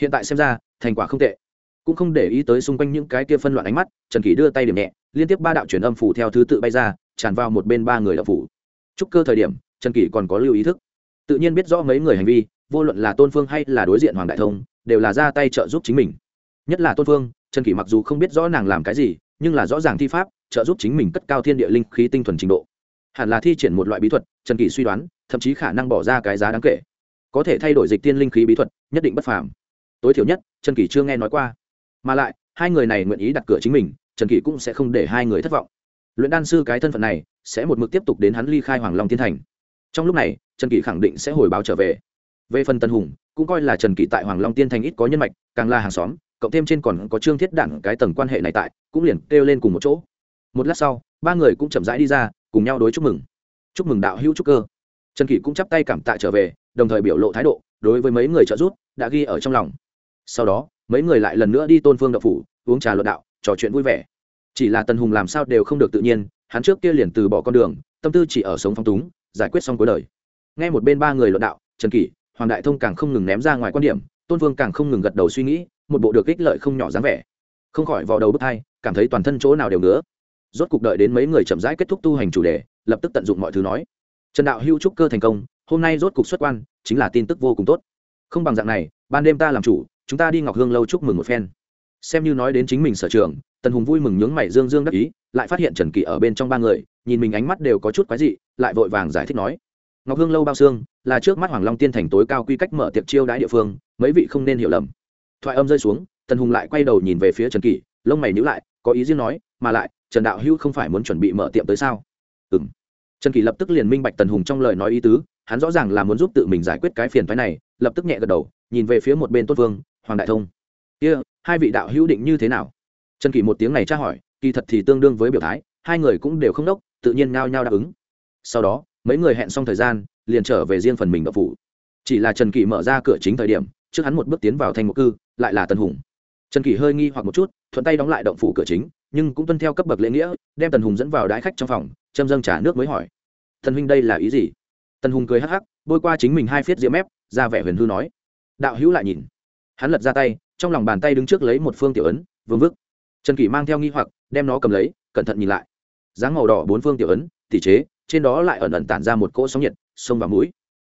Hiện tại xem ra, thành quả không tệ. Cũng không để ý tới xung quanh những cái kia phân loạn ánh mắt, trần kỷ đưa tay điểm nhẹ, liên tiếp ba đạo truyền âm phủ theo thứ tự bay ra, tràn vào một bên ba người đạo phủ. Chúc cơ thời điểm, trần kỷ còn có lưu ý thức. Tự nhiên biết rõ mấy người hành vi, vô luận là tôn phương hay là đối diện hoàng đại thông, đều là ra tay trợ giúp chính mình. Nhất là tôn phương, trần kỷ mặc dù không biết rõ nàng làm cái gì, nhưng là rõ ràng thi pháp, trợ giúp chính mình cất cao thiên địa linh khí tinh thuần trình độ hẳn là thi triển một loại bí thuật, trần kỳ suy đoán, thậm chí khả năng bỏ ra cái giá đáng kể. Có thể thay đổi dịch tiên linh khí bí thuật, nhất định bất phàm. Tối thiểu nhất, trần kỷ chưa nghe nói qua. Mà lại, hai người này nguyện ý đặt cửa chính mình, trần kỷ cũng sẽ không để hai người thất vọng. Luyện đan sư cái thân phận này, sẽ một mực tiếp tục đến hắn ly khai hoàng long thiên thành. Trong lúc này, trần kỷ khẳng định sẽ hồi báo trở về. Về phần tân hùng, cũng coi là trần kỷ tại hoàng long tiên thành ít có nhân mạch, càng là hàng xóm, cộng thêm trên còn có trương thiết đảng cái tầng quan hệ này tại, cũng liền kêu lên cùng một chỗ. Một lát sau, ba người cũng chậm rãi đi ra cùng nhau đối chúc mừng. Chúc mừng đạo hữu trúc cơ. Trần kỷ cũng chắp tay cảm tạ trở về, đồng thời biểu lộ thái độ, đối với mấy người trợ giúp, đã ghi ở trong lòng. Sau đó, mấy người lại lần nữa đi tôn phương đậu phủ, uống trà luận đạo, trò chuyện vui vẻ. Chỉ là tần hùng làm sao đều không được tự nhiên, hắn trước kia liền từ bỏ con đường, tâm tư chỉ ở sống phong túng, giải quyết xong cuối đời. Ngay một bên ba người luận đạo, trần kỷ, hoàng đại thông càng không ngừng ném ra ngoài quan điểm, tôn vương càng không ngừng gật đầu suy nghĩ, một bộ được ích lợi không nhỏ dáng vẻ. Không khỏi vào đầu bức thai cảm thấy toàn thân chỗ nào đều nữa rốt cuộc đợi đến mấy người chậm rãi kết thúc tu hành chủ đề, lập tức tận dụng mọi thứ nói. Trần đạo hưu trúc cơ thành công, hôm nay rốt cuộc xuất quan, chính là tin tức vô cùng tốt. Không bằng dạng này, ban đêm ta làm chủ, chúng ta đi ngọc hương lâu chúc mừng một phen. Xem như nói đến chính mình sở trường, tần hùng vui mừng nhướng mày dương dương đắc ý, lại phát hiện trần kỷ ở bên trong ba người, nhìn mình ánh mắt đều có chút quái dị, lại vội vàng giải thích nói. Ngọc hương lâu bao xương, là trước mắt hoàng long tiên thành tối cao quy cách mở tiệc chiêu đãi địa phương, mấy vị không nên hiểu lầm. Thoại âm rơi xuống, tần hùng lại quay đầu nhìn về phía trần kỷ, lông mày nhữ lại, có ý riêng nói, mà lại trần đạo hữu không phải muốn chuẩn bị mở tiệm tới sao? Ừ m trần Kỳ lập tức liền minh bạch tần hùng trong lời nói ý tứ hắn rõ ràng là muốn giúp tự mình giải quyết cái phiền phái này lập tức nhẹ gật đầu nhìn về phía một bên tốt vương hoàng đại thông kia、yeah, hai vị đạo hữu định như thế nào? Trần Kỳ một tiếng này tra hỏi kỳ thật thì tương đương với biểu thái hai người cũng đều không đốc tự nhiên ngao nhau đáp ứng. Sau đó mấy người hẹn xong thời gian liền trở về riêng phần mình đậu phủ. Chỉ là trần Kỳ mở ra cửa chính thời điểm trước hắn một bước tiến vào thanh một cư lại là tần hùng. Trần Kỳ hơi nghi hoặc một chút thuận tay đóng lại động phủ cửa chính nhưng cũng tuân theo cấp bậc lễ nghĩa, đem tần hùng dẫn vào đái khách trong phòng, châm dâng trả nước mới hỏi, thần huynh đây là ý gì? Tần hùng cười hắc hắc, bôi qua chính mình hai phiết diễm mép, ra vẻ huyền hư nói, đạo hữu lại nhìn. Hắn lật ra tay, trong lòng bàn tay đứng trước lấy một phương tiểu ấn, vương vức. Trần kỷ mang theo nghi hoặc, đem nó cầm lấy, cẩn thận nhìn lại. Dáng màu đỏ bốn phương tiểu ấn, tỉ chế, trên đó lại ẩn ẩn tản ra một cỗ sóng nhiệt, sông vào mũi.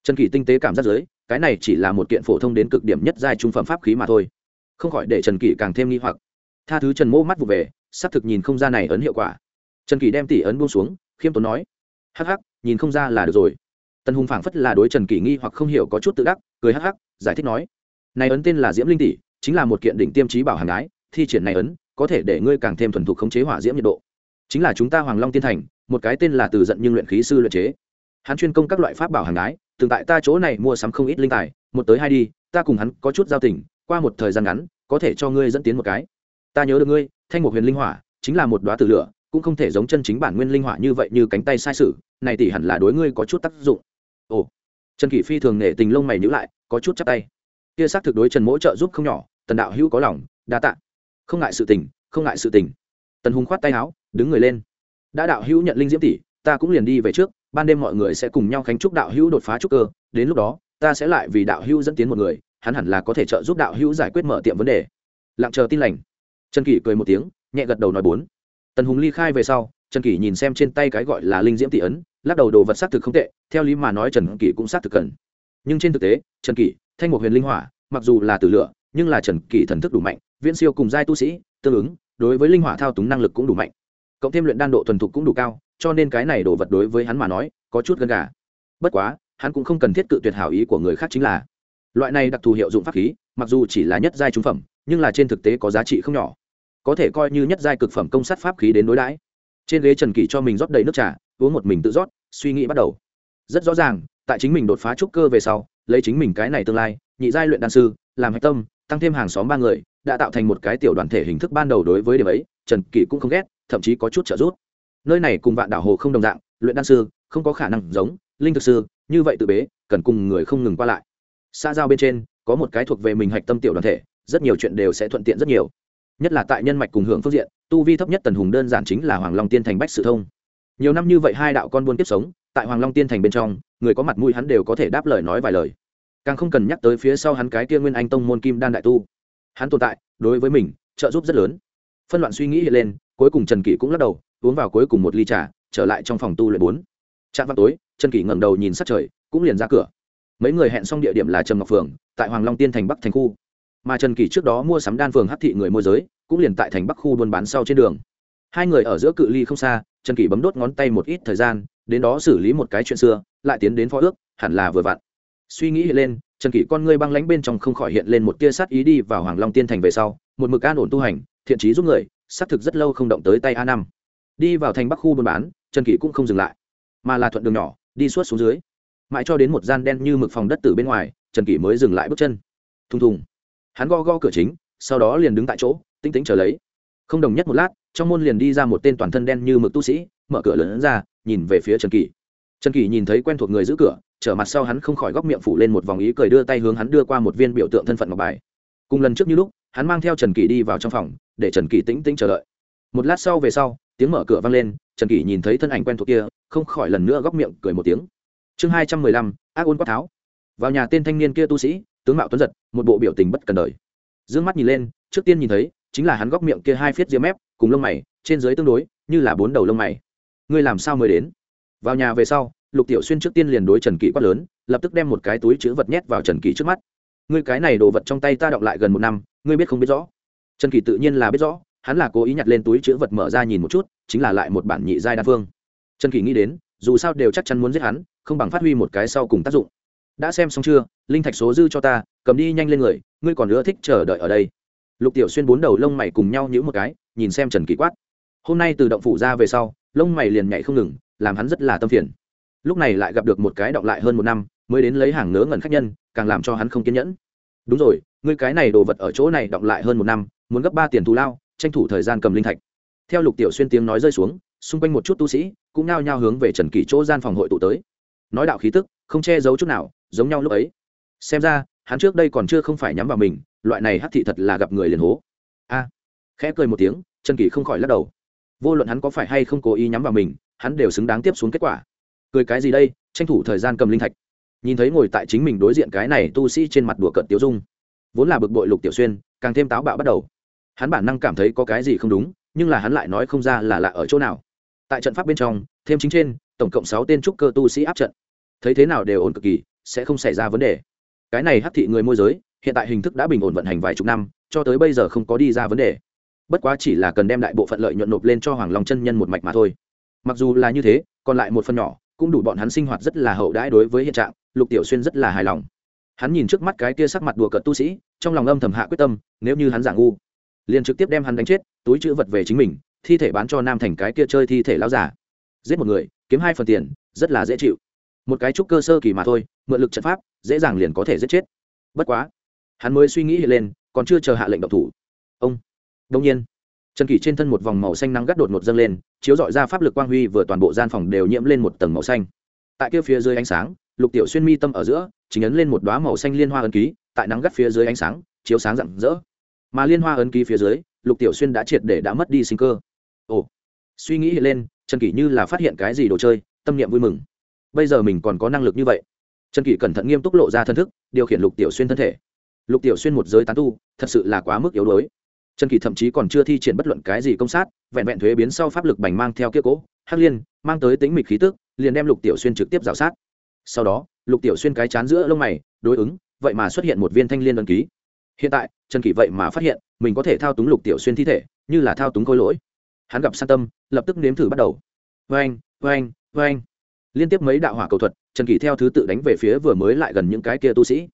Trần kỷ tinh tế cảm giác giới cái này chỉ là một kiện phổ thông đến cực điểm nhất giai trung phẩm pháp khí mà thôi. Không khỏi để trần kỷ càng thêm nghi hoặc. Tha thứ trần mô mắt vụ về xác thực nhìn không ra này ấn hiệu quả. Trần kỷ đem tỷ ấn buông xuống, khiêm tốn nói, hắc hắc, nhìn không ra là được rồi. Tần hùng phảng phất là đối trần kỷ nghi hoặc không hiểu có chút tự đắc, cười hắc hắc, giải thích nói, này ấn tên là diễm linh tỷ, chính là một kiện đỉnh tiêm trí bảo hàng ái thi triển này ấn, có thể để ngươi càng thêm thuần thục khống chế hỏa diễm nhiệt độ. Chính là chúng ta hoàng long tiên thành, một cái tên là từ giận nhưng luyện khí sư luyện chế. Hắn chuyên công các loại pháp bảo hàng ái từng tại ta chỗ này mua sắm không ít linh tài, một tới hai đi, ta cùng hắn có chút giao tình, qua một thời gian ngắn, có thể cho ngươi dẫn tiến một cái ta nhớ được ngươi, thanh một huyền linh hỏa, chính là một đoá từ lửa, cũng không thể giống chân chính bản nguyên linh hỏa như vậy như cánh tay sai sự, này tỷ hẳn là đối ngươi có chút tác dụng. Ồ, trần kỷ phi thường nể tình lông mày nhữ lại, có chút chắc tay. Kia xác thực đối trần mỗi trợ giúp không nhỏ, tần đạo hữu có lòng, đa tạ. Không ngại sự tình, không ngại sự tình. Tần hùng khoát tay áo, đứng người lên. Đã đạo hữu nhận linh diễm tỷ ta cũng liền đi về trước, ban đêm mọi người sẽ cùng nhau khánh chúc đạo hữu đột phá trúc cơ, đến lúc đó, ta sẽ lại vì đạo hữu dẫn tiến một người, hắn hẳn là có thể trợ giúp đạo hữu giải quyết mở tiệm vấn đề. Lặng chờ tin lành trần kỷ cười một tiếng nhẹ gật đầu nói bốn. Tần hùng ly khai về sau trần kỷ nhìn xem trên tay cái gọi là linh diễm tỷ ấn lắc đầu đồ vật xác thực không tệ theo lý mà nói trần kỷ cũng xác thực cần. Nhưng trên thực tế trần kỷ thanh một huyền linh hỏa mặc dù là tử lựa, nhưng là trần kỷ thần thức đủ mạnh viễn siêu cùng giai tu sĩ tương ứng đối với linh hỏa thao túng năng lực cũng đủ mạnh. Cộng thêm luyện đan độ thuần thục cũng đủ cao cho nên cái này đồ vật đối với hắn mà nói có chút gần gà. Bất quá hắn cũng không cần thiết cự tuyệt hảo ý của người khác chính là loại này đặc thù hiệu dụng pháp khí mặc dù chỉ là nhất giai trung phẩm nhưng là trên thực tế có giá trị không nhỏ có thể coi như nhất giai cực phẩm công sát pháp khí đến đối đãi. Trên ghế trần kỷ cho mình rót đầy nước trà, uống một mình tự rót, suy nghĩ bắt đầu. Rất rõ ràng, tại chính mình đột phá trúc cơ về sau, lấy chính mình cái này tương lai, nhị giai luyện đan sư, làm hạch tâm, tăng thêm hàng xóm ba người, đã tạo thành một cái tiểu đoàn thể hình thức ban đầu đối với điểm ấy, trần kỷ cũng không ghét, thậm chí có chút trợ giúp. Nơi này cùng vạn đảo hồ không đồng dạng, luyện đan sư, không có khả năng giống, linh thực sư, như vậy tự bế, cần cùng người không ngừng qua lại. Xa giao bên trên, có một cái thuộc về mình hạch tâm tiểu đoàn thể, rất nhiều chuyện đều sẽ thuận tiện rất nhiều nhất là tại nhân mạch cùng hưởng phương diện, tu vi thấp nhất tần hùng đơn giản chính là hoàng long tiên thành bách sự thông. Nhiều năm như vậy hai đạo con buôn kiếp sống, tại hoàng long tiên thành bên trong, người có mặt mũi hắn đều có thể đáp lời nói vài lời. Càng không cần nhắc tới phía sau hắn cái kia nguyên anh tông môn kim đan đại tu. Hắn tồn tại, đối với mình, trợ giúp rất lớn. Phân loạn suy nghĩ hiện lên, cuối cùng trần kỷ cũng lắc đầu, uống vào cuối cùng một ly trà, trở lại trong phòng tu luyện bốn. Trạm vào tối, trần kỷ ngẩng đầu nhìn sát trời, cũng liền ra cửa. Mấy người hẹn xong địa điểm là trầm ngọc phường tại hoàng long tiên thành bắc thành khu mà trần kỳ trước đó mua sắm đan phường hắc thị người môi giới, cũng liền tại thành bắc khu buôn bán sau trên đường. Hai người ở giữa cự ly không xa, trần kỳ bấm đốt ngón tay một ít thời gian, đến đó xử lý một cái chuyện xưa, lại tiến đến phó ước, hẳn là vừa vặn. Suy nghĩ hiện lên, trần kỳ con ngươi băng lánh bên trong không khỏi hiện lên một tia sát ý đi vào hoàng long tiên thành về sau, một mực an ổn tu hành, thiện trí giúp người, xác thực rất lâu không động tới tay a năm. Đi vào thành bắc khu buôn bán, trần kỳ cũng không dừng lại, mà là thuận đường nhỏ, đi suốt xuống dưới. Mãi cho đến một gian đen như mực phòng đất từ bên ngoài, trần kỳ mới dừng lại bước chân. Thùng thùng hắn go go cửa chính, sau đó liền đứng tại chỗ tinh tĩnh chờ lấy. Không đồng nhất một lát, trong môn liền đi ra một tên toàn thân đen như mực tu sĩ, mở cửa lớn ra, nhìn về phía trần kỷ. Trần kỷ nhìn thấy quen thuộc người giữ cửa, trở mặt sau hắn không khỏi góc miệng phủ lên một vòng ý cười đưa tay hướng hắn đưa qua một viên biểu tượng thân phận ngọc bài. Cùng lần trước như lúc, hắn mang theo trần kỷ đi vào trong phòng, để trần kỷ tĩnh tĩnh chờ đợi. Một lát sau về sau, tiếng mở cửa vang lên, trần kỷ nhìn thấy thân ảnh quen thuộc kia, không khỏi lần nữa góc miệng cười một tiếng. Chương hai trăm mười lăm, ác ôn quát tháo. Vào nhà tên thanh niên kia tu sĩ tướng mạo tuấn giật, một bộ biểu tình bất cần đời. D ư ơ n g mắt nhìn lên, trước tiên nhìn thấy, chính là hắn góc miệng kia hai phiết ria mép, cùng lông mày, trên dưới tương đối, như là bốn đầu lông mày. Ngươi làm sao mới đến? Vào nhà về sau, lục tiểu xuyên trước tiên liền đối trần kỷ quát lớn, lập tức đem một cái túi chữ vật nhét vào trần kỷ trước mắt. Ngươi cái này đồ vật trong tay ta đọng lại gần một năm, ngươi biết không biết rõ? Trần kỷ tự nhiên là biết rõ, hắn là cố ý nhặt lên túi chữ vật mở ra nhìn một chút, chính là lại một bản nhị giai đa phương. Trần kỷ nghĩ đến, dù sao đều chắc chắn muốn giết hắn, không bằng phát huy một cái sau cùng tác dụng đã xem xong chưa? Linh thạch số dư cho ta, cầm đi nhanh lên người, ngươi còn nữa thích chờ đợi ở đây. Lục tiểu xuyên bốn đầu lông mày cùng nhau nhữ một cái, nhìn xem trần kỳ quát. Hôm nay từ động phủ ra về sau, lông mày liền nhảy không ngừng, làm hắn rất là tâm phiền. Lúc này lại gặp được một cái động lại hơn một năm, mới đến lấy hàng ngớ ngẩn khách nhân, càng làm cho hắn không kiên nhẫn. Đúng rồi, ngươi cái này đồ vật ở chỗ này động lại hơn một năm, muốn gấp ba tiền thù lao, tranh thủ thời gian cầm linh thạch. Theo lục tiểu xuyên tiếng nói rơi xuống, xung quanh một chút tu sĩ cũng nao nhao hướng về trần kỳ chỗ gian phòng hội tụ tới. Nói đạo khí tức, không che giấu chút nào giống nhau lúc ấy. Xem ra, hắn trước đây còn chưa không phải nhắm vào mình, loại này hắc thị thật là gặp người liền hố. A. Khẽ cười một tiếng, trần kỳ không khỏi lắc đầu. Vô luận hắn có phải hay không cố ý nhắm vào mình, hắn đều xứng đáng tiếp xuống kết quả. Cười cái gì đây, tranh thủ thời gian cầm linh thạch. Nhìn thấy ngồi tại chính mình đối diện cái này tu sĩ trên mặt đùa cợt Tiểu dung. Vốn là bực bội lục tiểu xuyên, càng thêm táo bạo bắt đầu. Hắn bản năng cảm thấy có cái gì không đúng, nhưng là hắn lại nói không ra là lạ ở chỗ nào. Tại trận pháp bên trong, thêm chính trên, tổng cộng sáu tên trúc cơ tu sĩ áp trận. Thấy thế nào đều ổn cực kỳ sẽ không xảy ra vấn đề. Cái này hắc thị người môi giới, hiện tại hình thức đã bình ổn vận hành vài chục năm, cho tới bây giờ không có đi ra vấn đề. Bất quá chỉ là cần đem đại bộ phận lợi nhuận nộp lên cho hoàng long chân nhân một mạch mà thôi. Mặc dù là như thế, còn lại một phần nhỏ, cũng đủ bọn hắn sinh hoạt rất là hậu đãi đối với hiện trạng, lục tiểu xuyên rất là hài lòng. Hắn nhìn trước mắt cái kia sắc mặt đùa cợt tu sĩ, trong lòng âm thầm hạ quyết tâm, nếu như hắn giả ngu, liền trực tiếp đem hắn đánh chết, túi chữ vật về chính mình, thi thể bán cho nam thành cái kia chơi thi thể lão giả. Giết một người, kiếm hai phần tiền, rất là dễ chịu một cái trúc cơ sơ kỳ mà thôi, mượn lực trận pháp, dễ dàng liền có thể giết chết. Bất quá, hắn mới suy nghĩ hiện lên, còn chưa chờ hạ lệnh độc thủ. Ông, đông nhiên, trần kỷ trên thân một vòng màu xanh nắng gắt đột ngột dâng lên, chiếu dọi ra pháp lực quang huy vừa toàn bộ gian phòng đều nhiễm lên một tầng màu xanh. Tại kia phía dưới ánh sáng, lục tiểu xuyên mi tâm ở giữa, chính ấn lên một đoá màu xanh liên hoa ấn ký, tại nắng gắt phía dưới ánh sáng, chiếu sáng rạng rỡ. Mà liên hoa ấn ký phía dưới, lục tiểu xuyên đã triệt để đã mất đi sinh cơ. Ồ, suy nghĩ hiện lên, trần kỷ như là phát hiện cái gì đồ chơi, tâm niệm vui mừng bây giờ mình còn có năng lực như vậy. Trần kỷ cẩn thận nghiêm túc lộ ra thân thức, điều khiển lục tiểu xuyên thân thể. Lục tiểu xuyên một giới tán tu, thật sự là quá mức yếu đuối. Trần kỷ thậm chí còn chưa thi triển bất luận cái gì công sát, vẹn vẹn thuế biến sau pháp lực bành mang theo kia cố, hắc liên, mang tới tính mịch khí tức, liền đem lục tiểu xuyên trực tiếp rào sát. Sau đó, lục tiểu xuyên cái chán giữa lông mày, đối ứng, vậy mà xuất hiện một viên thanh liên đơn ký. Hiện tại, trần kỷ vậy mà phát hiện, mình có thể thao túng lục tiểu xuyên thi thể, như là thao túng khôi lỗi. Hắn gặp san tâm, lập tức nếm thử bắt đầu. Vê anh vê anh vê anh liên tiếp mấy đạo hỏa cầu thuật, trần kỳ theo thứ tự đánh về phía vừa mới lại gần những cái kia tu sĩ.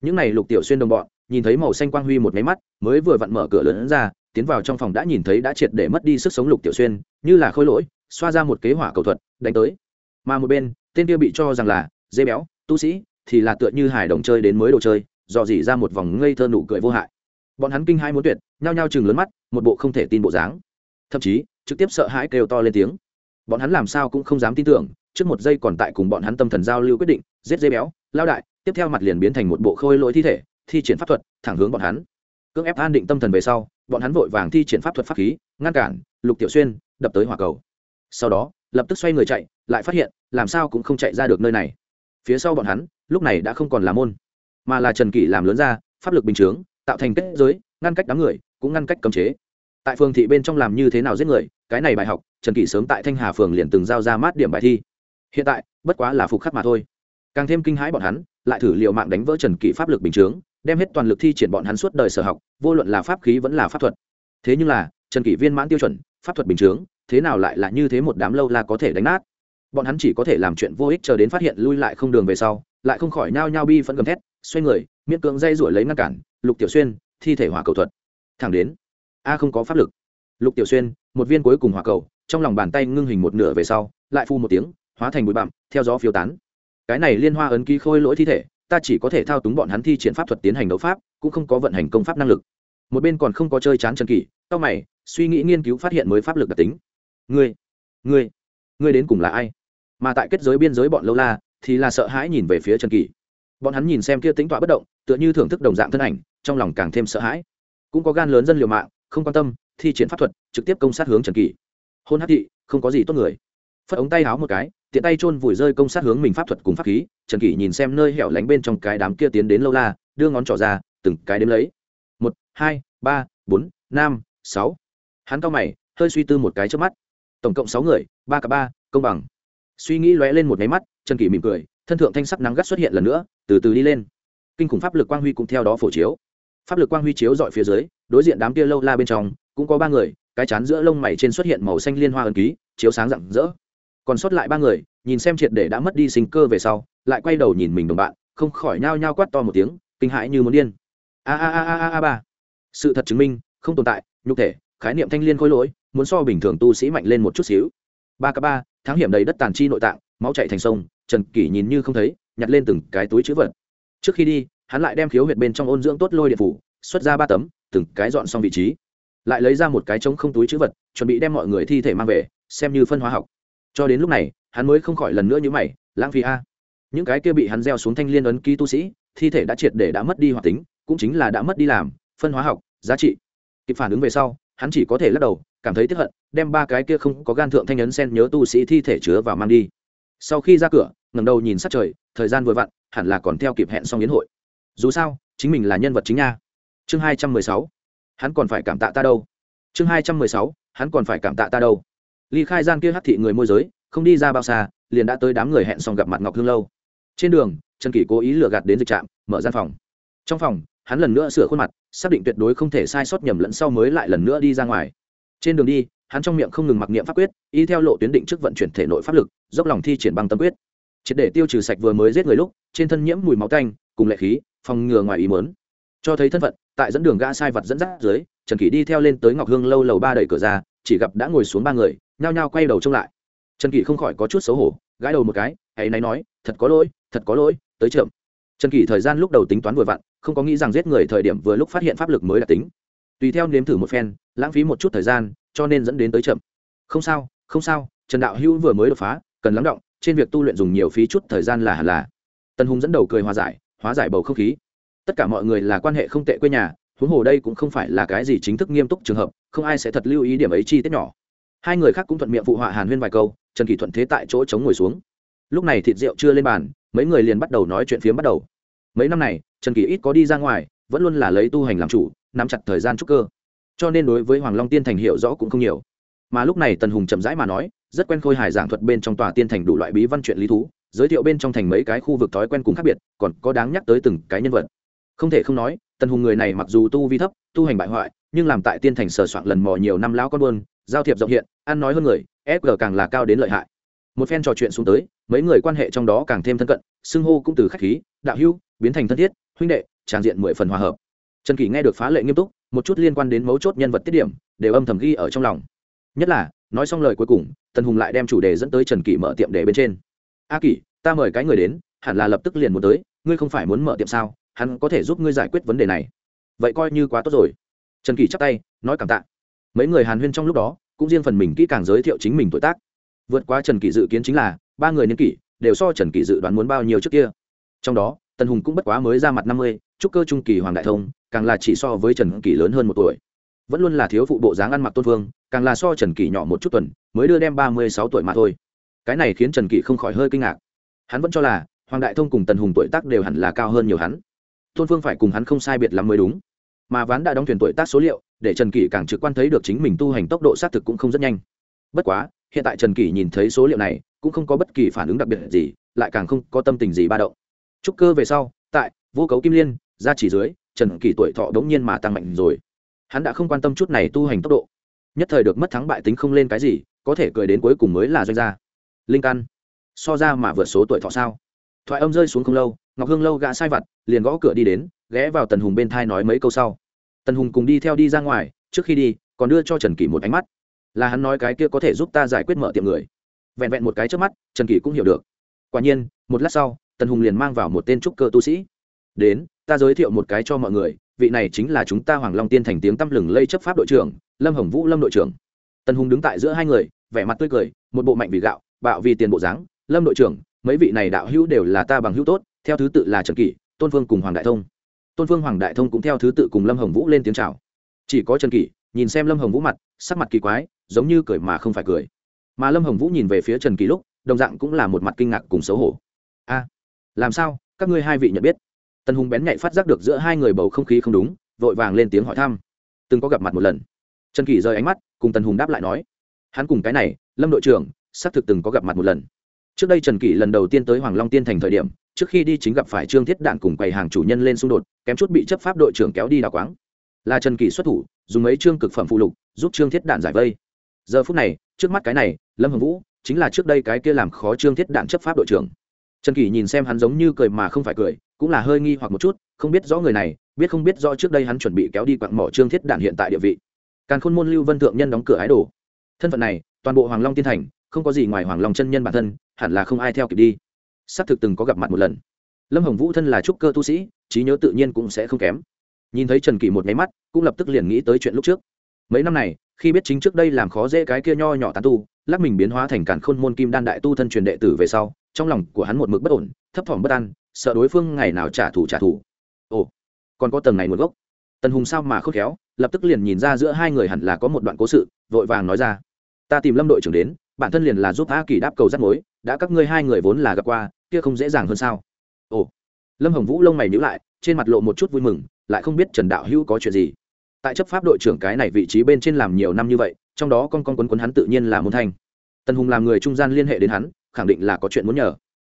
Những này lục tiểu xuyên đồng bọn, nhìn thấy màu xanh quang huy một máy mắt, mới vừa vặn mở cửa lớn ra, tiến vào trong phòng đã nhìn thấy đã triệt để mất đi sức sống lục tiểu xuyên, như là khôi lỗi, xoa ra một kế hỏa cầu thuật, đánh tới. Mà một bên, tên kia bị cho rằng là dê béo, tu sĩ, thì là tựa như hải đồng chơi đến mới đồ chơi, dò dỉ ra một vòng ngây thơ nụ cười vô hại. Bọn hắn kinh hai muốn tuyệt, nhao nhao chừng lớn mắt, một bộ không thể tin bộ dáng. Thậm chí, trực tiếp sợ hãi kêu to lên tiếng. Bọn hắn làm sao cũng không dám tin tưởng trước một giây còn tại cùng bọn hắn tâm thần giao lưu quyết định, giết dây béo, lao đại, tiếp theo mặt liền biến thành một bộ khôi lỗi thi thể, thi triển pháp thuật, thẳng hướng bọn hắn. Cưỡng ép an định tâm thần về sau, bọn hắn vội vàng thi triển pháp thuật pháp khí, ngăn cản, lục tiểu xuyên, đập tới hỏa cầu. Sau đó, lập tức xoay người chạy, lại phát hiện, làm sao cũng không chạy ra được nơi này. Phía sau bọn hắn, lúc này đã không còn là môn, mà là trần kỷ làm lớn ra, pháp lực bình chướng, tạo thành kết giới, ngăn cách đám người, cũng ngăn cách cấm chế. Tại phường thị bên trong làm như thế nào giết người, cái này bài học, trần kỷ sớm tại thanh hà phường liền từng giao ra mát điểm bài thi hiện tại, bất quá là phục khắc mà thôi. Càng thêm kinh hãi bọn hắn, lại thử liệu mạng đánh vỡ trần kỷ pháp lực bình chướng, đem hết toàn lực thi triển bọn hắn suốt đời sở học, vô luận là pháp khí vẫn là pháp thuật. Thế nhưng là, trần kỷ viên mãn tiêu chuẩn, pháp thuật bình chướng, thế nào lại là như thế một đám lâu là có thể đánh nát? Bọn hắn chỉ có thể làm chuyện vô ích chờ đến phát hiện lui lại không đường về sau, lại không khỏi nhao nhao bi phẫn gầm thét, xoay người, miễn cưỡng dây rủi lấy ngăn cản, lục tiểu xuyên, thi thể hỏa cầu thuật. Thẳng đến, a, không có pháp lực. Lục tiểu xuyên, một viên cuối cùng hỏa cầu, trong lòng bàn tay ngưng hình một nửa về sau, lại phu một tiếng hóa thành bụi bặm, theo gió phiêu tán. Cái này liên hoa ấn ký khôi lỗi thi thể, ta chỉ có thể thao túng bọn hắn thi triển pháp thuật tiến hành đấu pháp, cũng không có vận hành công pháp năng lực. Một bên còn không có chơi chán trần kỷ, tao mày, suy nghĩ nghiên cứu phát hiện mới pháp lực đặc tính. Ngươi ngươi ngươi đến cùng là ai? Mà tại kết giới biên giới bọn lâu la, thì là sợ hãi nhìn về phía trần kỷ. Bọn hắn nhìn xem kia tính tọa bất động, tựa như thưởng thức đồng dạng thân ảnh, trong lòng càng thêm sợ hãi. Cũng có gan lớn dân liều mạng, không quan tâm, thi triển pháp thuật, trực tiếp công sát hướng trần kỷ. Hôn hát thị, không có gì tốt người. Phất ống tay háo một cái tiện tay chôn vùi rơi công sát hướng mình pháp thuật cùng pháp khí, trần kỷ nhìn xem nơi hẻo lánh bên trong cái đám kia tiến đến lâu la, đưa ngón trỏ ra, từng cái đếm lấy. Một, hai, ba, bốn, năm, sáu. Hắn cao mày, hơi suy tư một cái trước mắt. Tổng cộng sáu người, ba cả ba, công bằng. Suy nghĩ lóe lên một máy mắt, trần kỷ mỉm cười, thân thượng thanh sắc nắng gắt xuất hiện lần nữa, từ từ đi lên. Kinh khủng pháp lực quang huy cũng theo đó phổ chiếu. Pháp lực quang huy chiếu dọi phía dưới, đối diện đám kia lâu la bên trong, cũng có ba người, cái chán giữa lông mày trên xuất hiện màu xanh liên hoa ẩn ký, chiếu sáng rạng rỡ còn sót lại ba người, nhìn xem triệt để đã mất đi sinh cơ về sau, lại quay đầu nhìn mình đồng bạn, không khỏi nhao nhao quát to một tiếng, kinh hãi như muốn điên. A a a a a ba. Sự thật chứng minh, không tồn tại, nhục thể, khái niệm thanh liên khối lỗi, muốn so bình thường tu sĩ mạnh lên một chút xíu. Ba k ba tháng hiểm đầy đất tàn chi nội tạng, máu chạy thành sông, trần kỷ nhìn như không thấy, nhặt lên từng cái túi chữ vật. Trước khi đi, hắn lại đem khiếu huyệt bên trong ôn dưỡng tốt lôi điện phủ, xuất ra ba tấm, từng cái dọn xong vị trí. Lại lấy ra một cái trống không túi chữ vật, chuẩn bị đem mọi người thi thể mang về, xem như phân hóa học cho đến lúc này, hắn mới không khỏi lần nữa như mày, lãng phí a, những cái kia bị hắn gieo xuống thanh liên ấn ký tu sĩ, thi thể đã triệt để đã mất đi hoạt tính, cũng chính là đã mất đi làm, phân hóa học, giá trị. Kịp phản ứng về sau, hắn chỉ có thể lắc đầu, cảm thấy tiếp hận, đem ba cái kia không có gan thượng thanh ấn sen nhớ tu sĩ thi thể chứa vào mang đi. Sau khi ra cửa ngầm đầu nhìn sát trời, thời gian vừa vặn, hẳn là còn theo kịp hẹn xong yến hội. Dù sao, chính mình là nhân vật chính nha. Chương hai trăm mười sáu, hắn còn phải cảm tạ ta đâu? Chương hai trăm mười sáu, hắn còn phải cảm tạ ta đâu? Ly khai gian kia hắc thị người môi giới, không đi ra bao xa, liền đã tới đám người hẹn xong gặp mặt ngọc hương lâu. Trên đường, trần kỷ cố ý lừa gạt đến dịch trạm, mở gian phòng. Trong phòng, hắn lần nữa sửa khuôn mặt, xác định tuyệt đối không thể sai sót nhầm lẫn sau mới lại lần nữa đi ra ngoài. Trên đường đi, hắn trong miệng không ngừng mặc niệm pháp quyết, y theo lộ tuyến định trước vận chuyển thể nội pháp lực, dốc lòng thi triển bằng tâm quyết. Triệt để tiêu trừ sạch vừa mới giết người lúc, trên thân nhiễm mùi máu tanh, cùng lệ khí, phòng ngừa ngoài ý mớn cho thấy thân phận, tại dẫn đường gã sai vật dẫn dắt dưới, trần kỷ đi theo lên tới ngọc hương lâu lầu ba đẩy cửa ra chỉ gặp đã ngồi xuống ba người, nhao nhao quay đầu trông lại. Trần kỷ không khỏi có chút xấu hổ, gãi đầu một cái hãy náy nói, thật có lỗi, thật có lỗi, tới chậm. Trần kỷ thời gian lúc đầu tính toán vừa vặn, không có nghĩ rằng giết người thời điểm vừa lúc phát hiện pháp lực mới là tính. Tùy theo nếm thử một phen, lãng phí một chút thời gian, cho nên dẫn đến tới chậm. Không sao không sao, trần đạo hữu vừa mới đột phá, cần lắng động, trên việc tu luyện dùng nhiều phí chút thời gian là hẳn là. Tần hùng dẫn đầu cười hòa giải, hóa giải bầu không khí. Tất cả mọi người là quan hệ không tệ quê nhà huống hồ đây cũng không phải là cái gì chính thức nghiêm túc trường hợp, không ai sẽ thật lưu ý điểm ấy chi tiết nhỏ. Hai người khác cũng thuận miệng phụ họa hàn huyên vài câu, trần kỳ thuận thế tại chỗ chống ngồi xuống. Lúc này thịt rượu chưa lên bàn, mấy người liền bắt đầu nói chuyện phiếm bắt đầu. Mấy năm này, trần kỳ ít có đi ra ngoài, vẫn luôn là lấy tu hành làm chủ, nắm chặt thời gian trúc cơ. Cho nên đối với hoàng long tiên thành hiệu rõ cũng không nhiều. Mà lúc này tần hùng chậm rãi mà nói, rất quen khôi hài giảng thuật bên trong tòa tiên thành đủ loại bí văn chuyện lý thú, giới thiệu bên trong thành mấy cái khu vực thói quen cùng khác biệt, còn có đáng nhắc tới từng cái nhân vật. Không thể không nói tần hùng người này mặc dù tu vi thấp, tu hành bại hoại, nhưng làm tại tiên thành sờ soạn lần mò nhiều năm lão con buôn, giao thiệp rộng hiện, ăn nói hơn người fg càng là cao đến lợi hại. Một phen trò chuyện xuống tới, mấy người quan hệ trong đó càng thêm thân cận, xưng hô cũng từ khách khí, đạo hưu biến thành thân thiết, huynh đệ tràn diện mười phần hòa hợp. Trần kỷ nghe được phá lệ nghiêm túc, một chút liên quan đến mấu chốt nhân vật tiết điểm, đều âm thầm ghi ở trong lòng. Nhất là, nói xong lời cuối cùng, tần hùng lại đem chủ đề dẫn tới trần kỷ mở tiệm để bên trên. A kỷ, ta mời cái người đến, hẳn là lập tức liền muốn tới, ngươi không phải muốn mở tiệm sao? Hắn có thể giúp ngươi giải quyết vấn đề này. Vậy coi như quá tốt rồi. Trần kỷ chắp tay, nói cảm tạ. Mấy người hàn huyên trong lúc đó, cũng riêng phần mình kỹ càng giới thiệu chính mình tuổi tác. Vượt qua trần kỷ dự kiến chính là, ba người niên kỷ, đều so trần kỷ dự đoán muốn bao nhiêu trước kia. Trong đó, tần hùng cũng bất quá mới ra mặt năm mươi, trúc cơ trung kỳ hoàng đại thông, càng là chỉ so với trần kỷ lớn hơn một tuổi. Vẫn luôn là thiếu phụ bộ dáng ăn mặc tôn vương, càng là so trần kỷ nhỏ một chút tuần, mới đưa đem ba mươi sáu tuổi mà thôi. Cái này khiến trần kỷ không khỏi hơi kinh ngạc. Hắn vẫn cho là, hoàng đại thông cùng tần hùng tuổi tác đều hẳn là cao hơn nhiều hắn tôn phương phải cùng hắn không sai biệt lắm mới đúng. Mà ván đã đóng thuyền tuổi tác số liệu, để trần kỷ càng trực quan thấy được chính mình tu hành tốc độ xác thực cũng không rất nhanh. Bất quá, hiện tại trần kỷ nhìn thấy số liệu này, cũng không có bất kỳ phản ứng đặc biệt gì, lại càng không có tâm tình gì ba động. Trúc cơ về sau, tại vô cấu kim liên ra chỉ dưới, trần kỷ tuổi thọ đống nhiên mà tăng mạnh rồi. Hắn đã không quan tâm chút này tu hành tốc độ. Nhất thời được mất thắng bại tính không lên cái gì, có thể cười đến cuối cùng mới là doanh gia. Linh căn. So ra mà vượt số tuổi thọ sao? Thoại âm rơi xuống không lâu ngọc hương lâu gã sai vặt, liền gõ cửa đi đến, ghé vào tần hùng bên thai nói mấy câu sau. Tần hùng cùng đi theo đi ra ngoài, trước khi đi, còn đưa cho trần kỷ một ánh mắt. Là hắn nói cái kia có thể giúp ta giải quyết mở tiệm người. Vẹn vẹn một cái trước mắt, trần kỷ cũng hiểu được. Quả nhiên, một lát sau, tần hùng liền mang vào một tên trúc cơ tu sĩ. Đến, ta giới thiệu một cái cho mọi người, vị này chính là chúng ta hoàng long tiên thành tiếng tăm lừng lây chấp pháp đội trưởng, lâm hồng vũ lâm đội trưởng. Tần hùng đứng tại giữa hai người, vẻ mặt tươi cười, một bộ mạnh vì gạo, bạo vì tiền bộ dáng. Lâm đội trưởng, mấy vị này đạo hữu đều là ta bằng hữu tốt theo thứ tự là trần kỷ, tôn phương cùng hoàng đại thông. Tôn phương, hoàng đại thông cũng theo thứ tự cùng lâm hồng vũ lên tiếng c h à o chỉ có trần kỷ, nhìn xem lâm hồng vũ mặt, sắc mặt kỳ quái, giống như cười mà không phải cười. Mà lâm hồng vũ nhìn về phía trần kỷ lúc, đồng dạng cũng là một mặt kinh ngạc cùng xấu hổ. A, làm sao? Các ngươi hai vị nhận biết? Tần hùng bén nhạy phát giác được giữa hai người bầu không khí không đúng, vội vàng lên tiếng hỏi thăm. Từng có gặp mặt một lần? Trần kỷ rời ánh mắt, cùng tần hùng đáp lại nói. Hắn cùng cái này, lâm đội trưởng, xác thực từng có gặp mặt một lần. Trước đây trần kỷ lần đầu tiên tới hoàng long tiên thành thời điểm trước khi đi chính gặp phải trương thiết đạn cùng quầy hàng chủ nhân lên xung đột, kém chút bị chấp pháp đội trưởng kéo đi đào quáng. Là trần kỳ xuất thủ, dùng mấy trương cực phẩm phụ lục, giúp trương thiết đạn giải vây. Giờ phút này, trước mắt cái này, lâm hồng vũ, chính là trước đây cái kia làm khó trương thiết đạn chấp pháp đội trưởng. Trần kỳ nhìn xem hắn giống như cười mà không phải cười, cũng là hơi nghi hoặc một chút, không biết rõ người này, biết không biết rõ trước đây hắn chuẩn bị kéo đi quặng mỏ trương thiết đạn hiện tại địa vị. Càn khôn môn lưu vân thượng nhân đóng cửa ái đồ. Thân phận này, toàn bộ hoàng long tiên thành, không có gì ngoài hoàng long chân nhân bản thân, hẳn là không ai theo kịp đi xác thực từng có gặp mặt một lần. Lâm hồng vũ thân là trúc cơ tu sĩ, trí nhớ tự nhiên cũng sẽ không kém. Nhìn thấy trần kỷ một nháy mắt, cũng lập tức liền nghĩ tới chuyện lúc trước. Mấy năm này, khi biết chính trước đây làm khó dễ cái kia nho nhỏ tán tu, lắc mình biến hóa thành cản khôn môn kim đan đại tu thân truyền đệ tử về sau, trong lòng của hắn một mực bất ổn, thấp thỏm bất an, sợ đối phương ngày nào trả thù trả thù. Ồ, còn có tầng này nguồn gốc. Tần hùng sao mà khôn khéo, lập tức liền nhìn ra giữa hai người hẳn là có một đoạn cố sự, vội vàng nói ra. Ta tìm lâm đội trưởng đến bản thân liền là giúp a kỳ đáp cầu rắc mối, đã các ngươi hai người vốn là gặp qua, kia không dễ dàng hơn sao? Ồ. Lâm hồng vũ lông mày nhữ lại, trên mặt lộ một chút vui mừng, lại không biết trần đạo hữu có chuyện gì. Tại chấp pháp đội trưởng cái này vị trí bên trên làm nhiều năm như vậy, trong đó con con quấn quấn hắn tự nhiên là môn thanh. Tần hùng làm người trung gian liên hệ đến hắn, khẳng định là có chuyện muốn nhờ.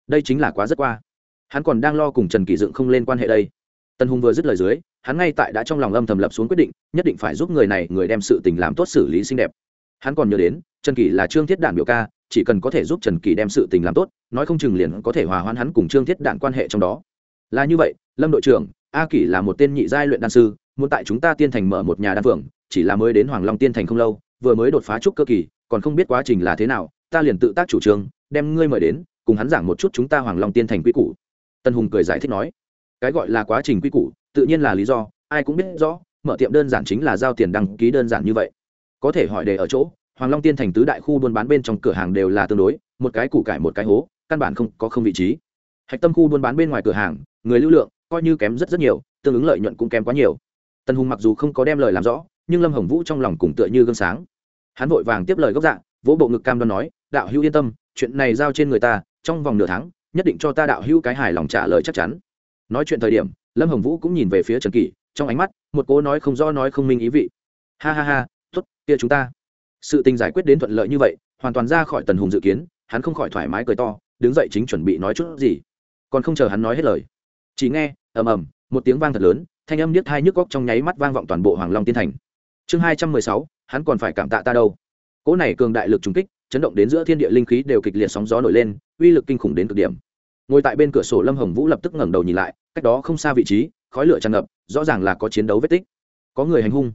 Đây chính là quá rất qua. Hắn còn đang lo cùng trần kỳ dựng không lên quan hệ đây. Tần hùng vừa dứt lời dưới, hắn ngay tại đã trong lòng âm thầm lập xuống quyết định, nhất định phải giúp người này, người đem sự tình làm tốt xử lý xinh đẹp. Hắn còn nhớ đến trần kỷ là trương thiết đản biểu ca, chỉ cần có thể giúp trần kỷ đem sự tình làm tốt, nói không chừng liền có thể hòa hoãn hắn cùng trương thiết đản quan hệ trong đó. Là như vậy, lâm đội trưởng, a kỷ là một tên nhị giai luyện đan sư, muốn tại chúng ta tiên thành mở một nhà đan phường chỉ là mới đến hoàng long tiên thành không lâu, vừa mới đột phá trúc cơ kỳ, còn không biết quá trình là thế nào, ta liền tự tác chủ trương, đem ngươi mời đến, cùng hắn giảng một chút chúng ta hoàng long tiên thành quy củ. Tân hùng cười giải thích nói, cái gọi là quá trình quy củ, tự nhiên là lý do, ai cũng biết rõ, mở tiệm đơn giản chính là giao tiền đăng ký đơn giản như vậy. Có thể hỏi đề ở chỗ hoàng long tiên thành tứ đại khu buôn bán bên trong cửa hàng đều là tương đối, một cái củ cải một cái hố, căn bản không có không vị trí. Hạch tâm khu buôn bán bên ngoài cửa hàng, người lưu lượng coi như kém rất rất nhiều, tương ứng lợi nhuận cũng kém quá nhiều. Tần hùng mặc dù không có đem lời làm rõ, nhưng lâm hồng vũ trong lòng cùng tựa như gương sáng. Hắn vội vàng tiếp lời gốc dạng, vỗ bộ ngực cam đoan nói, đạo hữu yên tâm, chuyện này giao trên người ta, trong vòng nửa tháng, nhất định cho ta đạo hữu cái hài lòng trả lời chắc chắn. Nói chuyện thời điểm, lâm hồng vũ cũng nhìn về phía trần kỷ, trong ánh mắt, một cố nói không rõ nói không minh ý vị. Ha ha ha t ố t kia chúng ta sự tình giải quyết đến thuận lợi như vậy, hoàn toàn ra khỏi tần hùng dự kiến, hắn không khỏi thoải mái cười to, đứng dậy chính chuẩn bị nói chút gì. Còn không chờ hắn nói hết lời, chỉ nghe, ầm ầm, một tiếng vang thật lớn, thanh âm niết thai nhức góc trong nháy mắt vang vọng toàn bộ hoàng long tiên thành. Chương hai trăm mười sáu, hắn còn phải cảm tạ ta đâu. Cỗ này cường đại lực trùng kích, chấn động đến giữa thiên địa linh khí đều kịch liệt sóng gió nổi lên, uy lực kinh khủng đến cực điểm. Ngồi tại bên cửa sổ lâm hồng vũ lập tức ngẩng đầu nhìn lại, cách đó không xa vị trí, khói lửa tràn ngập, rõ ràng là có chiến đấu vết tích. Có người hành hung.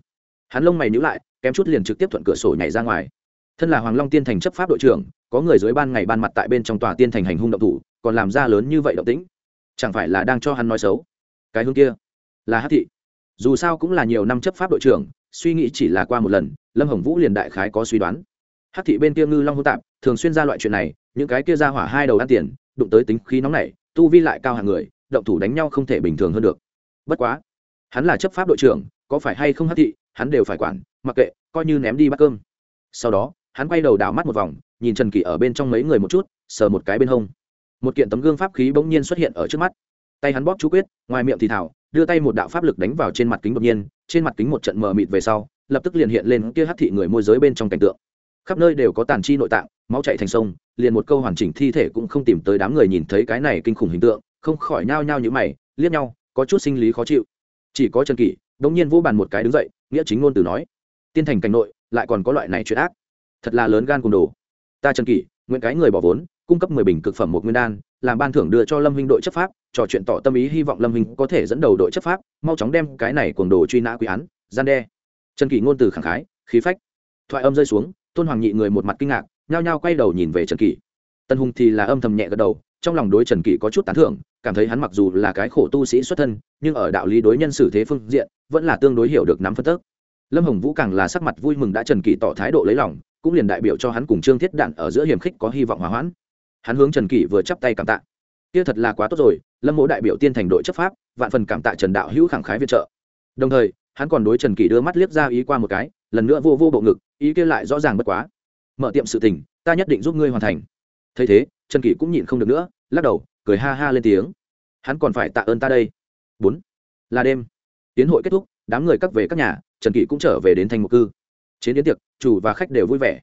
Hắn lông mày nhíu lại kém chút liền trực tiếp thuận cửa sổ nhảy ra ngoài. Thân là hoàng long tiên thành chấp pháp đội trưởng, có người dưới ban ngày ban mặt tại bên trong tòa tiên thành hành hung động thủ, còn làm ra lớn như vậy động tĩnh. Chẳng phải là đang cho hắn nói xấu? Cái hướng kia là hát thị. Dù sao cũng là nhiều năm chấp pháp đội trưởng, suy nghĩ chỉ là qua một lần, lâm hồng vũ liền đại khái có suy đoán. Hát thị bên kia ngư long hô tạp, thường xuyên ra loại chuyện này, những cái kia ra hỏa hai đầu ăn tiền, đụng tới tính khí nóng này tu vi lại cao hàng người, động thủ đánh nhau không thể bình thường hơn được. Bất quá, hắn là chấp pháp đội trưởng có phải hay không hát thị, hắn đều phải quản, mặc kệ, coi như ném đi bắt cơm. Sau đó, hắn quay đầu đảo mắt một vòng, nhìn trần kỳ ở bên trong mấy người một chút, sờ một cái bên hông. Một kiện tấm gương pháp khí bỗng nhiên xuất hiện ở trước mắt. Tay hắn bóp chú quyết, ngoài miệng thì thảo, đưa tay một đạo pháp lực đánh vào trên mặt kính đột nhiên, trên mặt kính một trận mờ mịt về sau, lập tức liền hiện lên kia hắc thị người môi giới bên trong cảnh tượng. Khắp nơi đều có tàn chi nội tạng, máu chạy thành sông, liền một câu hoàn chỉnh thi thể cũng không tìm tới đám người nhìn thấy cái này kinh khủng hình tượng, không khỏi nhao nhao như mày, liếc nhau, có chút sinh lý khó chịu. Chỉ có trần kỷ đống nhiên vô bàn một cái đứng dậy, nghĩa chính ngôn từ nói, tiên thành cảnh nội, lại còn có loại này chuyện ác. Thật là lớn gan cùng đồ. Ta trần kỷ, nguyện cái người bỏ vốn, cung cấp mười bình cực phẩm một nguyên đan, làm ban thưởng đưa cho lâm huynh đội chấp pháp, trò chuyện tỏ tâm ý hy vọng lâm huynh có thể dẫn đầu đội chấp pháp, mau chóng đem cái này cuồng đồ truy nã quy án, gian đe. Trần kỷ ngôn từ khẳng khái, khí phách. Thoại âm rơi xuống, tôn hoàng nhị người một mặt kinh ngạc, nhao nhao quay đầu nhìn về trần kỷ. Tân hùng thì là âm thầm nhẹ gật đầu, trong lòng đối trần kỷ có chút tán thưởng, cảm thấy hắn mặc dù là cái khổ tu sĩ xuất thân, nhưng ở đạo lý đối nhân xử thế phương diện vẫn là tương đối hiểu được nắm phân tức. Lâm hồng vũ càng là sắc mặt vui mừng đã trần kỳ tỏ thái độ lấy lòng, cũng liền đại biểu cho hắn cùng trương thiết đạn ở giữa hiểm khích có hy vọng hòa hoãn. Hắn hướng trần kỳ vừa chắp tay cảm tạ. Kia thật là quá tốt rồi, lâm mỗ đại biểu tiên thành đội chấp pháp, vạn phần cảm tạ trần đạo hữu khẳng khái viện trợ. Đồng thời, hắn còn đối trần kỳ đưa mắt liếc ra ý qua một cái, lần nữa vô vô bộ ngực, ý kia lại rõ ràng bất quá. Mở tiệm sự tình, ta nhất định giúp ngươi hoàn thành. Thấy thế, trần kỳ cũng nhịn không được nữa, lắc đầu, cười ha ha lên tiếng. Hắn còn phải tạ ơn ta đây. Bốn. Là đêm tiến hội kết thúc, đám người cắt về các nhà, trần kỷ cũng trở về đến thành một cư. Chiến đến tiệc, chủ và khách đều vui vẻ.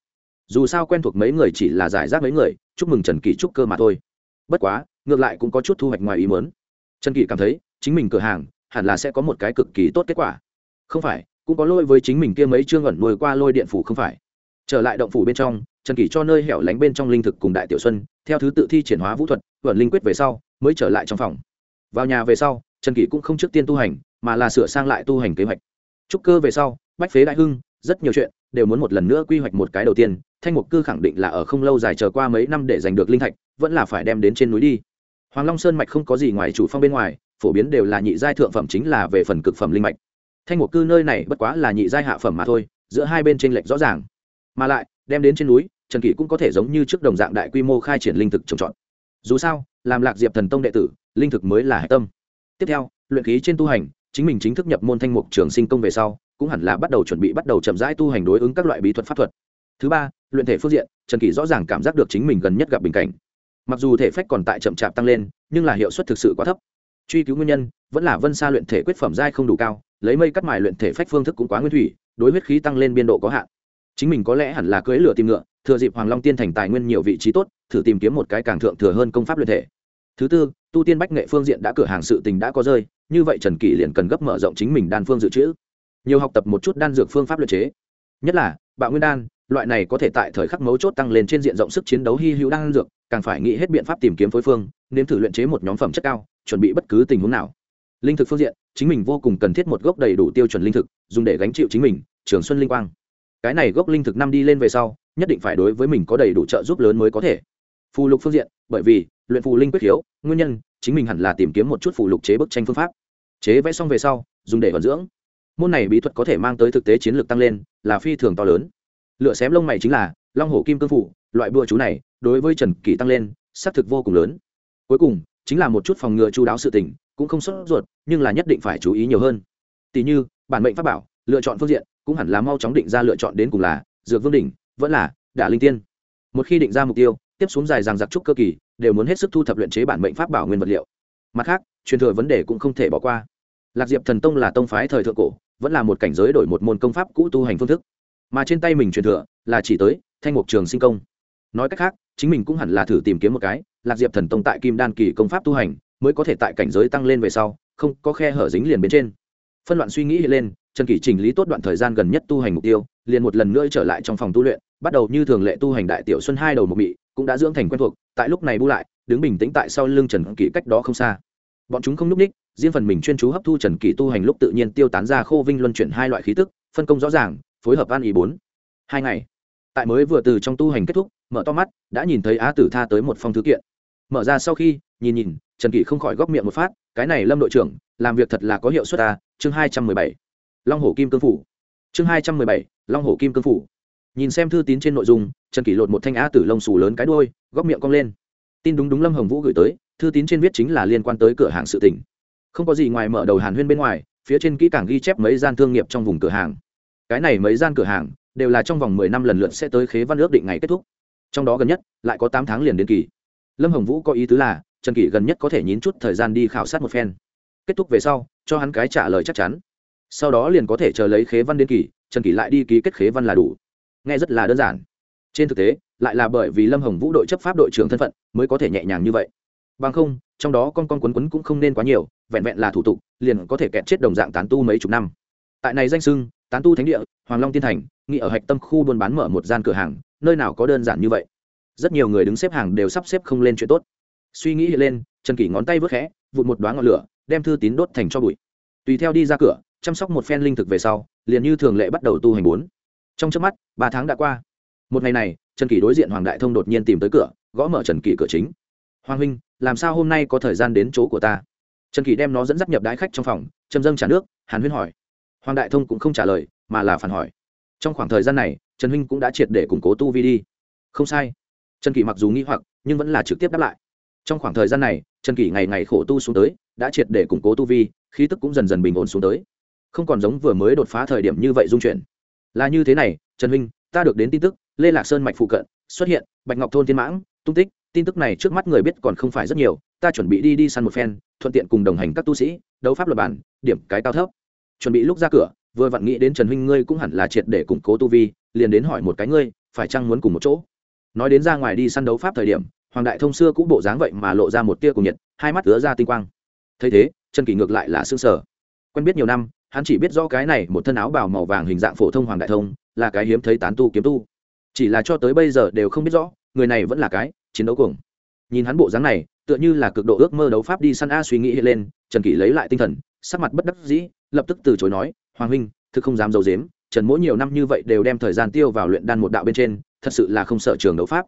Dù sao quen thuộc mấy người chỉ là giải rác mấy người, chúc mừng trần kỷ chúc cơ mà thôi. Bất quá, ngược lại cũng có chút thu hoạch ngoài ý mớn trần kỷ cảm thấy, chính mình cửa hàng, hẳn là sẽ có một cái cực kỳ tốt kết quả. Không phải, cũng có lôi với chính mình kia mấy chương ẩn nuôi qua lôi điện phủ không phải. Trở lại động phủ bên trong, trần kỷ cho nơi hẻo lánh bên trong linh thực cùng đại tiểu xuân, theo thứ tự thi triển hóa vũ thuật vẩn linh quyết về sau, mới trở lại trong phòng. Vào nhà về sau, trần kỷ cũng không trước tiên tu hành mà là sửa sang lại tu hành kế hoạch. Trúc cơ về sau, bách phế đại hưng, rất nhiều chuyện đều muốn một lần nữa quy hoạch một cái đầu tiên, thanh mục cư khẳng định là ở không lâu dài chờ qua mấy năm để giành được linh thạch, vẫn là phải đem đến trên núi đi. Hoàng long sơn mạch không có gì ngoài chủ phong bên ngoài, phổ biến đều là nhị giai thượng phẩm chính là về phần cực phẩm linh mạch. Thanh mục cư nơi này bất quá là nhị giai hạ phẩm mà thôi, giữa hai bên trên lệch rõ ràng. Mà lại, đem đến trên núi, trần kỷ cũng có thể giống như trước đồng dạng đại quy mô khai triển linh thực trồng trọt. Dù sao, làm lạc diệp thần tông đệ tử, linh thực mới là hạ tâm. Tiếp theo, luyện khí trên tu hành chính mình chính thức nhập môn thanh mục trường sinh công về sau, cũng hẳn là bắt đầu chuẩn bị bắt đầu chậm rãi tu hành đối ứng các loại bí thuật pháp thuật. Thứ ba, luyện thể phương diện, trần kỳ rõ ràng cảm giác được chính mình gần nhất gặp bình cảnh. Mặc dù thể phách còn tại chậm chạp tăng lên, nhưng là hiệu suất thực sự quá thấp. Truy cứu nguyên nhân, vẫn là vân xa luyện thể quyết phẩm giai không đủ cao, lấy mây cắt mài luyện thể phách phương thức cũng quá nguyên thủy, đối huyết khí tăng lên biên độ có hạn. Chính mình có lẽ hẳn là cưỡi lửa tìm ngựa, thừa dịp hoàng long tiên thành tài nguyên nhiều vị trí tốt, thử tìm kiếm một cái càng thượng thừa hơn công pháp luyện thể. Thứ tư, tu tiên bách nghệ phương diện đã cửa hàng sự tình đã có rơi như vậy trần kỷ liền cần gấp mở rộng chính mình đan phương dự trữ. Nhiều học tập một chút đan dược phương pháp luyện chế. Nhất là, bạo nguyên đan, loại này có thể tại thời khắc mấu chốt tăng lên trên diện rộng sức chiến đấu hy hữu đan dược, càng phải nghĩ hết biện pháp tìm kiếm phối phương, nếm thử luyện chế một nhóm phẩm chất cao, chuẩn bị bất cứ tình huống nào. Linh thực phương diện, chính mình vô cùng cần thiết một gốc đầy đủ tiêu chuẩn linh thực, dùng để gánh chịu chính mình, trường xuân linh quang. Cái này gốc linh thực năm đi lên về sau, nhất định phải đối với mình có đầy đủ trợ giúp lớn mới có thể. Phù lục phương diện, bởi vì, luyện phù linh quyết khiếu nguyên nhân chính mình hẳn là tìm kiếm một chút phụ lục chế bức tranh phương pháp. Chế vẽ xong về sau, dùng để vận dưỡng. Môn này bí thuật có thể mang tới thực tế chiến lược tăng lên, là phi thường to lớn. Lựa xém lông mày chính là long hổ kim cương phủ, loại bùa chú này đối với trần kỷ tăng lên, xác thực vô cùng lớn. Cuối cùng, chính là một chút phòng ngừa chú đáo sự tình, cũng không sốt ruột, nhưng là nhất định phải chú ý nhiều hơn. Tỷ như, bản mệnh pháp bảo, lựa chọn phương diện, cũng hẳn là mau chóng định ra lựa chọn đến cùng là dược vương đỉnh, vẫn là đả linh tiên. Một khi định ra mục tiêu tiếp xuống dài rằng giặc trúc cơ kỳ, đều muốn hết sức thu thập luyện chế bản mệnh pháp bảo nguyên vật liệu. Mặt khác, truyền thừa vấn đề cũng không thể bỏ qua. Lạc diệp thần tông là tông phái thời thượng cổ, vẫn là một cảnh giới đổi một môn công pháp cũ tu hành phương thức. Mà trên tay mình truyền thừa, là chỉ tới thanh mục trường sinh công. Nói cách khác, chính mình cũng hẳn là thử tìm kiếm một cái, lạc diệp thần tông tại kim đan kỳ công pháp tu hành, mới có thể tại cảnh giới tăng lên về sau, không có khe hở dính liền bên trên. Phân loạn suy nghĩ lên, trần kỷ chỉnh lý tốt đoạn thời gian gần nhất tu hành mục tiêu, liền một lần nữa trở lại trong phòng tu luyện, bắt đầu như thường lệ tu hành đại tiểu xuân hai đầu một mị cũng đã dưỡng thành quen thuộc, tại lúc này bu lại, đứng bình tĩnh tại sau lưng trần kỷ cách đó không xa. Bọn chúng không n ú c ních, riêng phần mình chuyên chú hấp thu trần kỷ tu hành lúc tự nhiên tiêu tán ra khô vinh luân chuyển hai loại khí tức, phân công rõ ràng, phối hợp an ý bốn. Hai ngày, tại mới vừa từ trong tu hành kết thúc, mở to mắt, đã nhìn thấy á tử tha tới một phong thư kiện. Mở ra sau khi, nhìn nhìn, trần kỷ không khỏi góc miệng một phát, cái này lâm đội trưởng, làm việc thật là có hiệu suất ta, chương hai trăm mười bảy. Long hổ kim cương phủ. Chương hai trăm mười bảy, long hổ kim cương phủ nhìn xem thư tín trên nội dung, trần kỷ lột một thanh á tử lông xù lớn cái đôi góc miệng cong lên. Tin đúng đúng lâm hồng vũ gửi tới, thư tín trên viết chính là liên quan tới cửa hàng sự tỉnh không có gì ngoài mở đầu hàn huyên bên ngoài, phía trên kỹ càng ghi chép mấy gian thương nghiệp trong vùng cửa hàng. Cái này mấy gian cửa hàng, đều là trong vòng mười năm lần lượt sẽ tới khế văn ước định ngày kết thúc. Trong đó gần nhất, lại có tám tháng liền đến kỳ. Lâm hồng vũ có ý tứ là, trần kỷ gần nhất có thể nhín chút thời gian đi khảo sát một phen. Kết thúc về sau, cho hắn cái trả lời chắc chắn. Sau đó liền có thể chờ lấy khế văn đến kỳ, trần kỷ lại đi ký kết khế văn là đủ nghe rất là đơn giản. Trên thực tế, lại là bởi vì lâm hồng vũ đội chấp pháp đội trưởng thân phận mới có thể nhẹ nhàng như vậy. Bằng không, trong đó con con quấn quấn cũng không nên quá nhiều, vẹn vẹn là thủ tục, liền có thể kẹt chết đồng dạng tán tu mấy chục năm. Tại này danh sưng, tán tu thánh địa, hoàng long tiên thành nghị ở hạch tâm khu buôn bán mở một gian cửa hàng, nơi nào có đơn giản như vậy. Rất nhiều người đứng xếp hàng đều sắp xếp không lên chuyện tốt. Suy nghĩ hiện lên, trần kỷ ngón tay vớt khẽ, vụt một đoá ngọn lửa, đem thư tín đốt thành cho bụi. Tùy theo đi ra cửa, chăm sóc một phen linh thực về sau, liền như thường lệ bắt đầu tu hành bốn trong trước mắt, ba tháng đã qua. Một ngày này, trần kỷ đối diện hoàng đại thông đột nhiên tìm tới cửa, gõ mở trần kỷ cửa chính. Hoàng huynh, làm sao hôm nay có thời gian đến chỗ của ta? Trần kỷ đem nó dẫn dắt nhập đái khách trong phòng, châm dâng trả nước, hàn huyên hỏi. Hoàng đại thông cũng không trả lời, mà là phản hỏi. Trong khoảng thời gian này, trần huynh cũng đã triệt để củng cố tu vi đi. Không sai. Trần kỷ mặc dù nghi hoặc, nhưng vẫn là trực tiếp đáp lại. Trong khoảng thời gian này, trần kỷ ngày ngày khổ tu xuống tới, đã triệt để củng cố tu vi, khí tức cũng dần dần bình ổn xuống tới. Không còn giống vừa mới đột phá thời điểm như vậy dung chuyển là như thế này, trần huynh, ta được đến tin tức, lê lạc sơn mạch phụ cận xuất hiện bạch ngọc thôn thiên mãng, tung tích, tin tức này trước mắt người biết còn không phải rất nhiều, ta chuẩn bị đi đi săn một phen, thuận tiện cùng đồng hành các tu sĩ, đấu pháp luật bản, điểm cái cao thấp. Chuẩn bị lúc ra cửa, vừa vặn nghĩ đến trần huynh ngươi cũng hẳn là triệt để củng cố tu vi, liền đến hỏi một cái ngươi, phải chăng muốn cùng một chỗ? Nói đến ra ngoài đi săn đấu pháp thời điểm, hoàng đại thông xưa cũng bộ dáng vậy mà lộ ra một tia cùng nhiệt, hai mắt ứa ra tinh quang. Thấy thế, trần kỳ ngược lại là xương sở quen biết nhiều năm hắn chỉ biết do cái này một thân áo bào màu vàng hình dạng phổ thông hoàng đại thông, là cái hiếm thấy tán tu kiếm tu. Chỉ là cho tới bây giờ đều không biết rõ, người này vẫn là cái chiến đấu cuồng. Nhìn hắn bộ dáng này, tựa như là cực độ ước mơ đấu pháp đi săn a suy nghĩ lên, trần kỷ lấy lại tinh thần, sắc mặt bất đắc dĩ, lập tức từ chối nói, hoàng huynh, thực không dám d i ấ u dếm, trần mỗi nhiều năm như vậy đều đem thời gian tiêu vào luyện đan một đạo bên trên, thật sự là không sợ trường đấu pháp.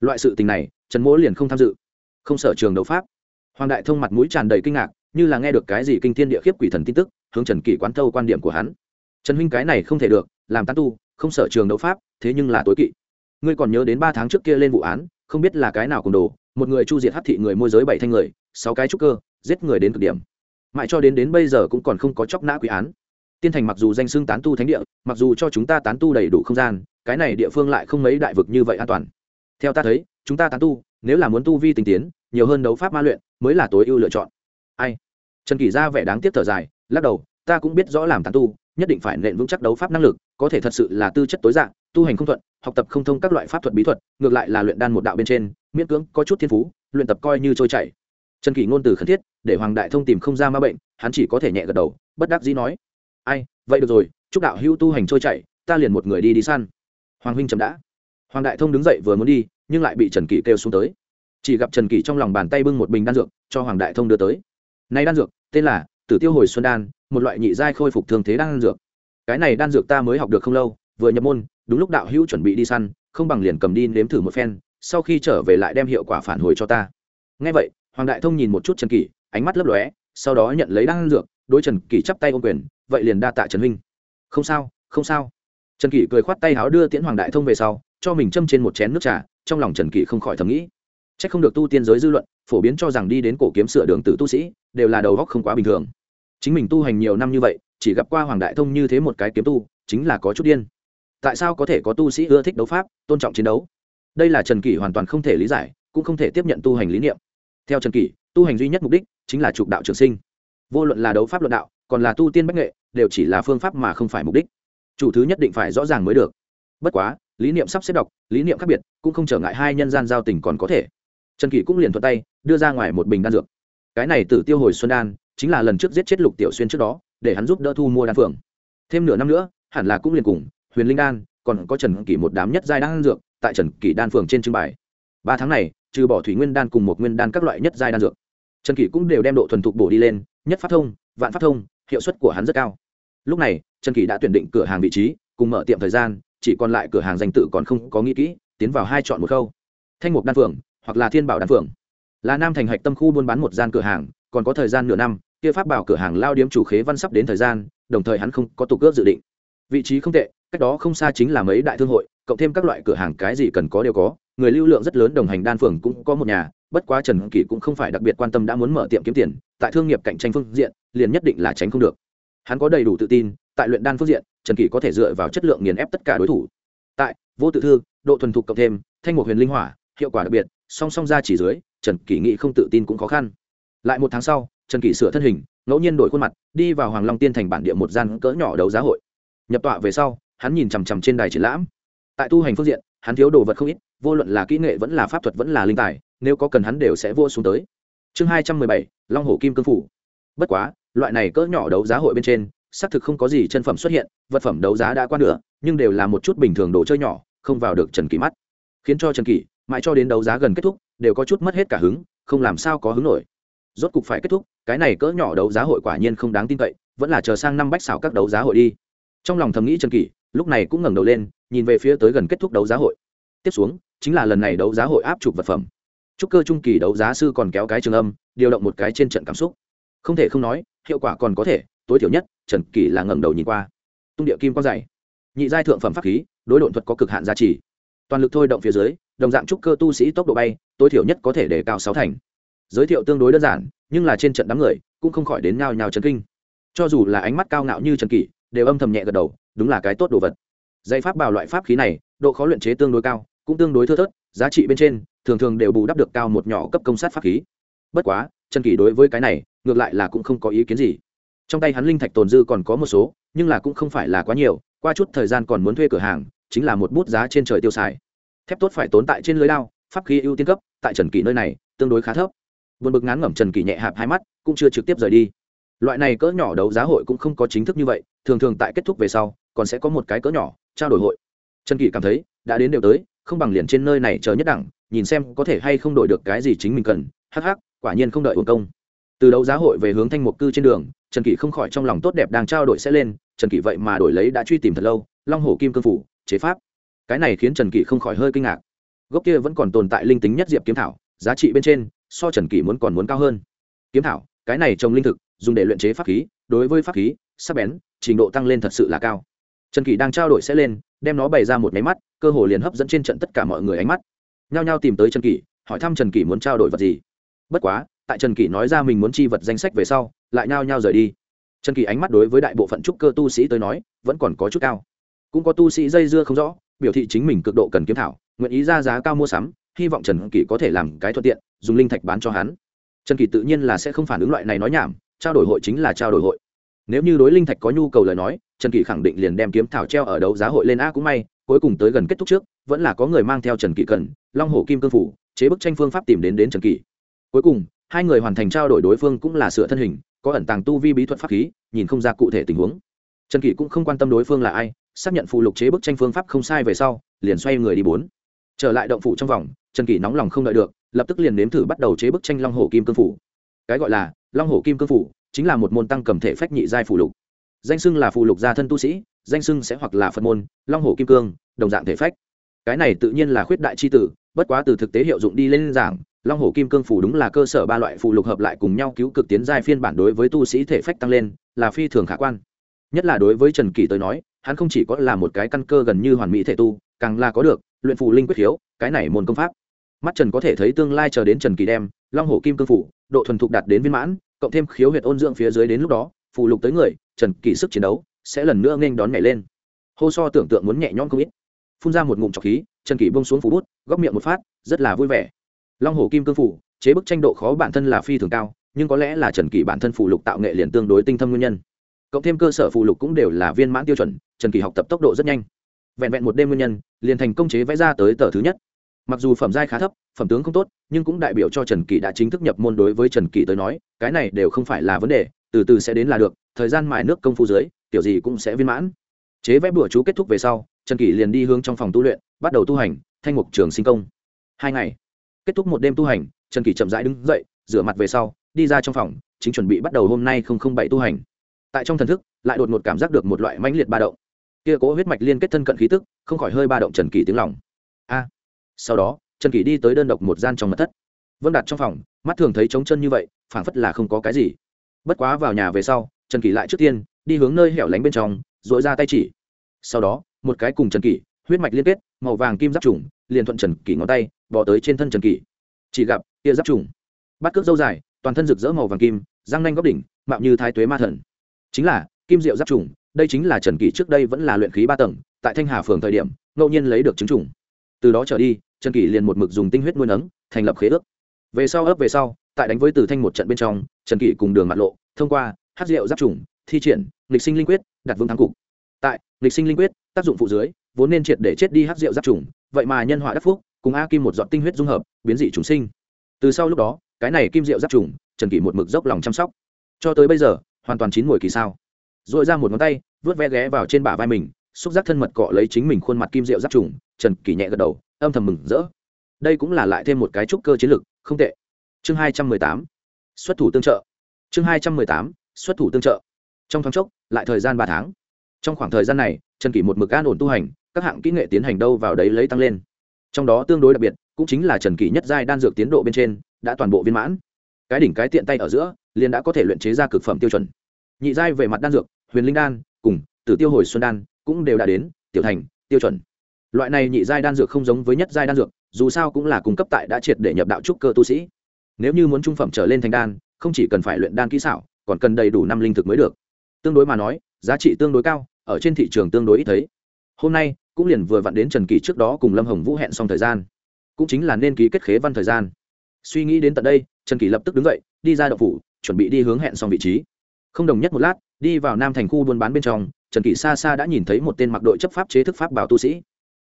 Loại sự tình này, trần mỗi liền không tham dự. Không sợ trường đấu pháp. Hoàng đại thông mặt mũi tràn đầy kinh ngạc như là nghe được cái gì kinh thiên địa khiếp quỷ thần tin tức, hướng trần kỷ quán thâu quan điểm của hắn. Trần huynh cái này không thể được, làm tán tu, không sợ trường đấu pháp, thế nhưng là tối kỵ. Ngươi còn nhớ đến ba tháng trước kia lên vụ án, không biết là cái nào cùng đồ, một người chu diệt hắc thị người môi giới bảy thanh người, sáu cái trúc cơ, giết người đến cực điểm. Mãi cho đến đến bây giờ cũng còn không có chóc nã quý án. Tiên thành mặc dù danh xưng tán tu thánh địa, mặc dù cho chúng ta tán tu đầy đủ không gian, cái này địa phương lại không mấy đại vực như vậy an toàn. Theo ta thấy, chúng ta tán tu, nếu là muốn tu vi tinh tiến, nhiều hơn đấu pháp ma luyện, mới là tối ưu lựa chọn ai? Trần kỳ ra vẻ đáng tiếc thở dài, lắc đầu, ta cũng biết rõ làm tán tu, nhất định phải nện vững chắc đấu pháp năng lực, có thể thật sự là tư chất tối dạng, tu hành không thuận, học tập không thông các loại pháp thuật bí thuật, ngược lại là luyện đan một đạo bên trên, miễn cưỡng có chút thiên phú, luyện tập coi như trôi chảy. Trần kỷ ngôn từ khẩn thiết, để hoàng đại thông tìm không ra ma bệnh, hắn chỉ có thể nhẹ gật đầu, bất đắc dĩ nói, ai, vậy được rồi, chúc đạo hữu tu hành trôi chảy, ta liền một người đi đi săn. Hoàng huynh chậm đã. Hoàng đại thông đứng dậy vừa muốn đi, nhưng lại bị trần kỷ kêu xuống tới. Chỉ gặp trần kỷ trong lòng bàn tay bưng một bình đan dược, cho hoàng đại thông đưa tới nay đan dược, tên là tử tiêu hồi xuân đan, một loại nhị giai khôi phục thương thế đan dược. Cái này đan dược ta mới học được không lâu, vừa nhập môn, đúng lúc đạo hữu chuẩn bị đi săn, không bằng liền cầm đi nếm thử một phen, sau khi trở về lại đem hiệu quả phản hồi cho ta. Nghe vậy, hoàng đại thông nhìn một chút trần kỷ, ánh mắt lấp lóe, sau đó nhận lấy đan dược, đối trần kỷ chắp tay ôm quyền, vậy liền đa tạ trần huynh. Không sao không sao. Trần kỷ cười khoát tay áo đưa tiễn hoàng đại thông về sau, cho mình châm trên một chén nước trà, trong lòng trần kỷ không khỏi thầm nghĩ. Chắc không được tu tiên giới dư luận, phổ biến cho rằng đi đến cổ kiếm sửa đường tử tu sĩ đều là đầu góc không quá bình thường. Chính mình tu hành nhiều năm như vậy, chỉ gặp qua hoàng đại thông như thế một cái kiếm tu, chính là có chút điên. Tại sao có thể có tu sĩ ưa thích đấu pháp, tôn trọng chiến đấu? Đây là trần kỷ hoàn toàn không thể lý giải, cũng không thể tiếp nhận tu hành lý niệm. Theo trần kỷ, tu hành duy nhất mục đích chính là trục đạo trường sinh. Vô luận là đấu pháp luận đạo, còn là tu tiên bách nghệ, đều chỉ là phương pháp mà không phải mục đích. Chủ thứ nhất định phải rõ ràng mới được. Bất quá, lý niệm sắp xếp đọc, lý niệm khác biệt, cũng không trở ngại hai nhân gian giao tình còn có thể. Trần kỷ cũng liền thuận tay, đưa ra ngoài một bình đan dược cái này tử tiêu hồi xuân đan, chính là lần trước giết chết lục tiểu xuyên trước đó, để hắn giúp đỡ thu mua đan phượng. Thêm nửa năm nữa, hẳn là cũng liền cùng, huyền linh đan, còn có trần kỷ một đám nhất giai đan dược, tại trần kỷ đan phường trên trưng bày. Ba tháng này, trừ bỏ thủy nguyên đan cùng một nguyên đan các loại nhất giai đan dược, trần kỷ cũng đều đem độ thuần thục bổ đi lên, nhất phát thông, vạn phát thông, hiệu suất của hắn rất cao. Lúc này, trần kỷ đã tuyển định cửa hàng vị trí, cùng mở tiệm thời gian, chỉ còn lại cửa hàng danh tự còn không có nghĩ kỹ, tiến vào hai chọn một khâu. Thanh mục đan phượng, hoặc là thiên bảo đan phượng là nam thành hạch tâm khu buôn bán một gian cửa hàng, còn có thời gian nửa năm, kia pháp bảo cửa hàng lao điếm chủ khế văn sắp đến thời gian, đồng thời hắn không có tục ước dự định. Vị trí không tệ, cách đó không xa chính là mấy đại thương hội, cộng thêm các loại cửa hàng cái gì cần có đều có, người lưu lượng rất lớn đồng hành đan phường cũng có một nhà, bất quá trần kỳ cũng không phải đặc biệt quan tâm đã muốn mở tiệm kiếm tiền, tại thương nghiệp cạnh tranh phương diện, liền nhất định là tránh không được. Hắn có đầy đủ tự tin, tại luyện đan phương diện, trần kỳ có thể dựa vào chất lượng nghiền ép tất cả đối thủ. Tại vô tự thư, độ thuần thục cộng thêm, thanh một huyền linh hỏa, hiệu quả đặc biệt, song song ra chỉ dưới trần kỷ nghĩ không tự tin cũng khó khăn. Lại một tháng sau, trần kỷ sửa thân hình, ngẫu nhiên đổi khuôn mặt, đi vào hoàng long tiên thành bản địa một gian cỡ nhỏ đấu giá hội. Nhập tọa về sau, hắn nhìn chằm chằm trên đài triển lãm. Tại tu hành phương diện, hắn thiếu đồ vật không ít, vô luận là kỹ nghệ vẫn là pháp thuật vẫn là linh tài, nếu có cần hắn đều sẽ vô xuống tới. Chương hai trăm mười bảy, long hồ kim cương phủ. Bất quá, loại này cỡ nhỏ đấu giá hội bên trên, xác thực không có gì chân phẩm xuất hiện, vật phẩm đấu giá đã qua nửa, nhưng đều là một chút bình thường đồ chơi nhỏ, không vào được trần kỳ mắt. Khiến cho trần kỳ mãi cho đến đấu giá gần kết thúc đều có chút mất hết cả hứng, không làm sao có hứng nổi. Rốt cục phải kết thúc, cái này cỡ nhỏ đấu giá hội quả nhiên không đáng tin cậy, vẫn là chờ sang năm bách xảo các đấu giá hội đi. Trong lòng thầm nghĩ trần kỷ, lúc này cũng ngẩng đầu lên, nhìn về phía tới gần kết thúc đấu giá hội. Tiếp xuống, chính là lần này đấu giá hội áp chụp vật phẩm. Chúc cơ trung kỳ đấu giá sư còn kéo cái trường âm, điều động một cái trên trận cảm xúc. Không thể không nói, hiệu quả còn có thể, tối thiểu nhất, trần kỷ là ngẩng đầu nhìn qua. Tung địa kim quang dày. Nhị giai thượng phẩm pháp khí, đối độn thuật có cực hạn giá trị. Toàn lực thôi động phía dưới đồng dạng trúc cơ tu sĩ tốc độ bay, tối thiểu nhất có thể để cao sáu thành. Giới thiệu tương đối đơn giản, nhưng là trên trận đám người, cũng không khỏi đến nhào nhào chấn kinh. Cho dù là ánh mắt cao ngạo như trần kỷ, đều âm thầm nhẹ gật đầu, đúng là cái tốt đồ vật. Dây pháp bảo loại pháp khí này, độ khó luyện chế tương đối cao, cũng tương đối thưa thớt, giá trị bên trên, thường thường đều bù đắp được cao một nhỏ cấp công sát pháp khí. Bất quá, trần kỷ đối với cái này, ngược lại là cũng không có ý kiến gì. Trong tay hắn linh thạch tồn dư còn có một số, nhưng là cũng không phải là quá nhiều, qua chút thời gian còn muốn thuê cửa hàng, chính là một bút giá trên trời tiêu xài thép tốt phải tốn tại trên lưới lao pháp khí ưu tiên cấp, tại trần kỷ nơi này, tương đối khá thấp. Vượt bực ngán ngẩm trần kỷ nhẹ hạp hai mắt, cũng chưa trực tiếp rời đi. Loại này cỡ nhỏ đấu giá hội cũng không có chính thức như vậy, thường thường tại kết thúc về sau, còn sẽ có một cái cỡ nhỏ, trao đổi hội. Trần kỷ cảm thấy, đã đến đều tới, không bằng liền trên nơi này chờ nhất đẳng, nhìn xem có thể hay không đổi được cái gì chính mình cần, hắc hắc, quả nhiên không đợi hồn công. Từ đấu giá hội về hướng thanh mục cư trên đường, trần kỷ không khỏi trong lòng tốt đẹp đang trao đổi sẽ lên, trần kỷ vậy mà đổi lấy đã truy tìm thật lâu, long hổ kim cương phủ, chế pháp cái này khiến trần kỷ không khỏi hơi kinh ngạc. Gốc kia vẫn còn tồn tại linh tính nhất diệp kiếm thảo, giá trị bên trên, so trần kỷ muốn còn muốn cao hơn. Kiếm thảo, cái này trồng linh thực, dùng để luyện chế pháp khí, đối với pháp khí, sắc bén, trình độ tăng lên thật sự là cao. Trần kỷ đang trao đổi sẽ lên, đem nó bày ra một máy mắt, cơ hồ liền hấp dẫn trên trận tất cả mọi người ánh mắt. Nhao nhao tìm tới trần kỷ, hỏi thăm trần kỷ muốn trao đổi vật gì. Bất quá, tại trần kỷ nói ra mình muốn chi vật danh sách về sau, lại nhao nhao rời đi. Trần kỷ ánh mắt đối với đại bộ phận trúc cơ tu sĩ tới nói, vẫn còn có chút cao. Cũng có tu sĩ dây dưa không rõ biểu thị chính mình cực độ cần kiếm thảo, nguyện ý ra giá cao mua sắm, hy vọng trần kỷ có thể làm cái thuận tiện, dùng linh thạch bán cho hắn. Trần kỷ tự nhiên là sẽ không phản ứng loại này nói nhảm, trao đổi hội chính là trao đổi hội. Nếu như đối linh thạch có nhu cầu lời nói, trần kỷ khẳng định liền đem kiếm thảo treo ở đấu giá hội lên a cũng may, cuối cùng tới gần kết thúc trước, vẫn là có người mang theo trần kỷ cần, long hổ kim cương phủ, chế bức tranh phương pháp tìm đến đến trần kỷ. Cuối cùng, hai người hoàn thành trao đổi đối phương cũng là sửa thân hình, có ẩn tàng tu vi bí thuật pháp khí, nhìn không ra cụ thể tình huống. Trần kỷ cũng không quan tâm đối phương là ai xác nhận phụ lục chế bức tranh phương pháp không sai về sau, liền xoay người đi bốn. Trở lại động phủ trong vòng, trần kỷ nóng lòng không đợi được, lập tức liền nếm thử bắt đầu chế bức tranh long hổ kim cương phủ. Cái gọi là long hổ kim cương phủ chính là một môn tăng cầm thể phách nhị giai phụ lục. Danh xưng là phụ lục gia thân tu sĩ, danh xưng sẽ hoặc là phật môn, long hổ kim cương, đồng dạng thể phách. Cái này tự nhiên là khuyết đại c h i tử, bất quá từ thực tế hiệu dụng đi lên giảng, long hổ kim cương phủ đúng là cơ sở ba loại phụ lục hợp lại cùng nhau cứu cực tiến giai phiên bản đối với tu sĩ thể phách tăng lên, là phi thường khả quan. Nhất là đối với trần kỳ tới nói hắn không chỉ có là một cái căn cơ gần như hoàn mỹ thể tu càng là có được luyện phù linh quyết hiếu, cái này môn công pháp. Mắt trần có thể thấy tương lai chờ đến trần kỳ đem long hổ kim cương phủ độ thuần thục đạt đến viên mãn cộng thêm khiếu huyệt ôn dưỡng phía dưới đến lúc đó phụ lục tới người trần kỳ sức chiến đấu sẽ lần nữa nghênh đón nhảy lên. Hô so tưởng tượng muốn nhẹ nhõm không ít. Phun ra một ngụm trọc khí trần kỳ bông xuống phủ bút góc miệng một phát rất là vui vẻ. Long hổ kim cương phủ chế bức tranh độ khó bản thân là phi thường cao nhưng có lẽ là trần kỳ bản thân phụ lục tạo nghệ liền tương đối tinh thâm nguyên nhân cộng thêm cơ sở phụ lục cũng đều là viên mãn tiêu chuẩn, trần kỳ học tập tốc độ rất nhanh. Vẹn vẹn một đêm nguyên nhân, liền thành công chế vẽ ra tới tờ thứ nhất. Mặc dù phẩm giai khá thấp, phẩm tướng không tốt, nhưng cũng đại biểu cho trần kỳ đã chính thức nhập môn đối với trần kỳ tới nói, cái này đều không phải là vấn đề, từ từ sẽ đến là được, thời gian mài nước công phu dưới, kiểu gì cũng sẽ viên mãn. Chế vẽ bữa chú kết thúc về sau, trần kỳ liền đi hướng trong phòng tu luyện, bắt đầu tu hành, thanh mục trường sinh công. Hai ngày, kết thúc một đêm tu hành, trần kỳ chậm rãi đứng dậy, rửa mặt về sau, đi ra trong phòng, chính chuẩn bị bắt đầu hôm nay không không bảy tu hành tại trong thần thức, lại đột ngột cảm giác được một loại mãnh liệt ba động. Kia cố huyết mạch liên kết thân cận khí tức, không khỏi hơi ba động trần kỳ tiếng lòng. A! Sau đó, trần kỳ đi tới đơn độc một gian trong mật thất. Vân đặt trong phòng, mắt thường thấy trống chân như vậy, phảng phất là không có cái gì. Bất quá vào nhà về sau, trần kỳ lại trước tiên, đi hướng nơi hẻo lánh bên trong dội ra tay chỉ. Sau đó, một cái cùng trần kỳ huyết mạch liên kết, màu vàng kim giáp trùng, liền thuận trần kỳ ngón tay bỏ tới trên thân trần kỳ chỉ gặp, kia giáp trùng bắt cước dâu dài, toàn thân rực rỡ màu vàng kim, răng nanh góc đỉnh, mạo như thái tuế ma thần chính là, kim diệu giáp trùng, đây chính là trần kỷ trước đây vẫn là luyện khí ba tầng, tại thanh hà phường thời điểm, ngẫu nhiên lấy được chứng trùng. Từ đó trở đi, trần kỷ liền một mực dùng tinh huyết nuôi nấng, thành lập khế ước. Về sau ấp về sau, tại đánh với từ thanh một trận bên trong, trần kỷ cùng đường mặt lộ, thông qua hát rượu giáp trùng, thi triển lịch sinh linh quyết đặt vương thắng cục. Tại lịch sinh linh quyết, tác dụng phụ dưới, vốn nên triệt để chết đi hát rượu giáp trùng, vậy mà nhân họa đắc phúc, cùng a kim một dọn tinh huyết dung hợp, biến dị chúng sinh. Từ sau lúc đó, cái này kim rượu giáp trùng, trần kỷ một mực dốc lòng chăm sóc. Cho tới bây giờ hoàn toàn chín mùi kỳ sao. Dội ra một ngón tay vớt ve ghé vào trên bả vai mình, xúc giác thân mật cọ lấy chính mình khuôn mặt kim rượu giáp trùng, trần kỳ nhẹ gật đầu, âm thầm mừng rỡ. Đây cũng là lại thêm một cái trúc cơ chiến lực không tệ. Chương hai trăm mười tám, xuất thủ tương trợ. Chương hai trăm mười tám, xuất thủ tương trợ. Trong thoáng chốc, lại thời gian ba tháng. Trong khoảng thời gian này, trần kỷ một mực an ổn tu hành, các hạng kỹ nghệ tiến hành đâu vào đấy lấy tăng lên. Trong đó tương đối đặc biệt, cũng chính là trần kỷ nhất giai đan dược tiến độ bên trên, đã toàn bộ viên mãn cái đỉnh cái tiện tay ở giữa, liền đã có thể luyện chế ra cực phẩm tiêu chuẩn. Nhị giai về mặt đan dược, huyền linh đan, cùng tử tiêu hồi xuân đan cũng đều đã đến, tiểu thành, tiêu chuẩn. Loại này nhị giai đan dược không giống với nhất giai đan dược, dù sao cũng là cung cấp tại đã triệt để nhập đạo trúc cơ tu sĩ. Nếu như muốn trung phẩm trở lên thành đan, không chỉ cần phải luyện đan kỹ xảo, còn cần đầy đủ năm linh thực mới được. Tương đối mà nói, giá trị tương đối cao, ở trên thị trường tương đối ít thấy. Hôm nay, cũng liền vừa vặn đến trần kỳ trước đó cùng lâm hồng vũ hẹn xong thời gian. Cũng chính là nên ký kết khế văn thời gian. Suy nghĩ đến tận đây trần kỷ lập tức đứng dậy, đi ra đậu phủ, chuẩn bị đi hướng hẹn xong vị trí. Không đồng nhất một lát, đi vào nam thành khu buôn bán bên trong, trần kỷ xa xa đã nhìn thấy một tên mặc đội chấp pháp chế thức pháp bảo tu sĩ.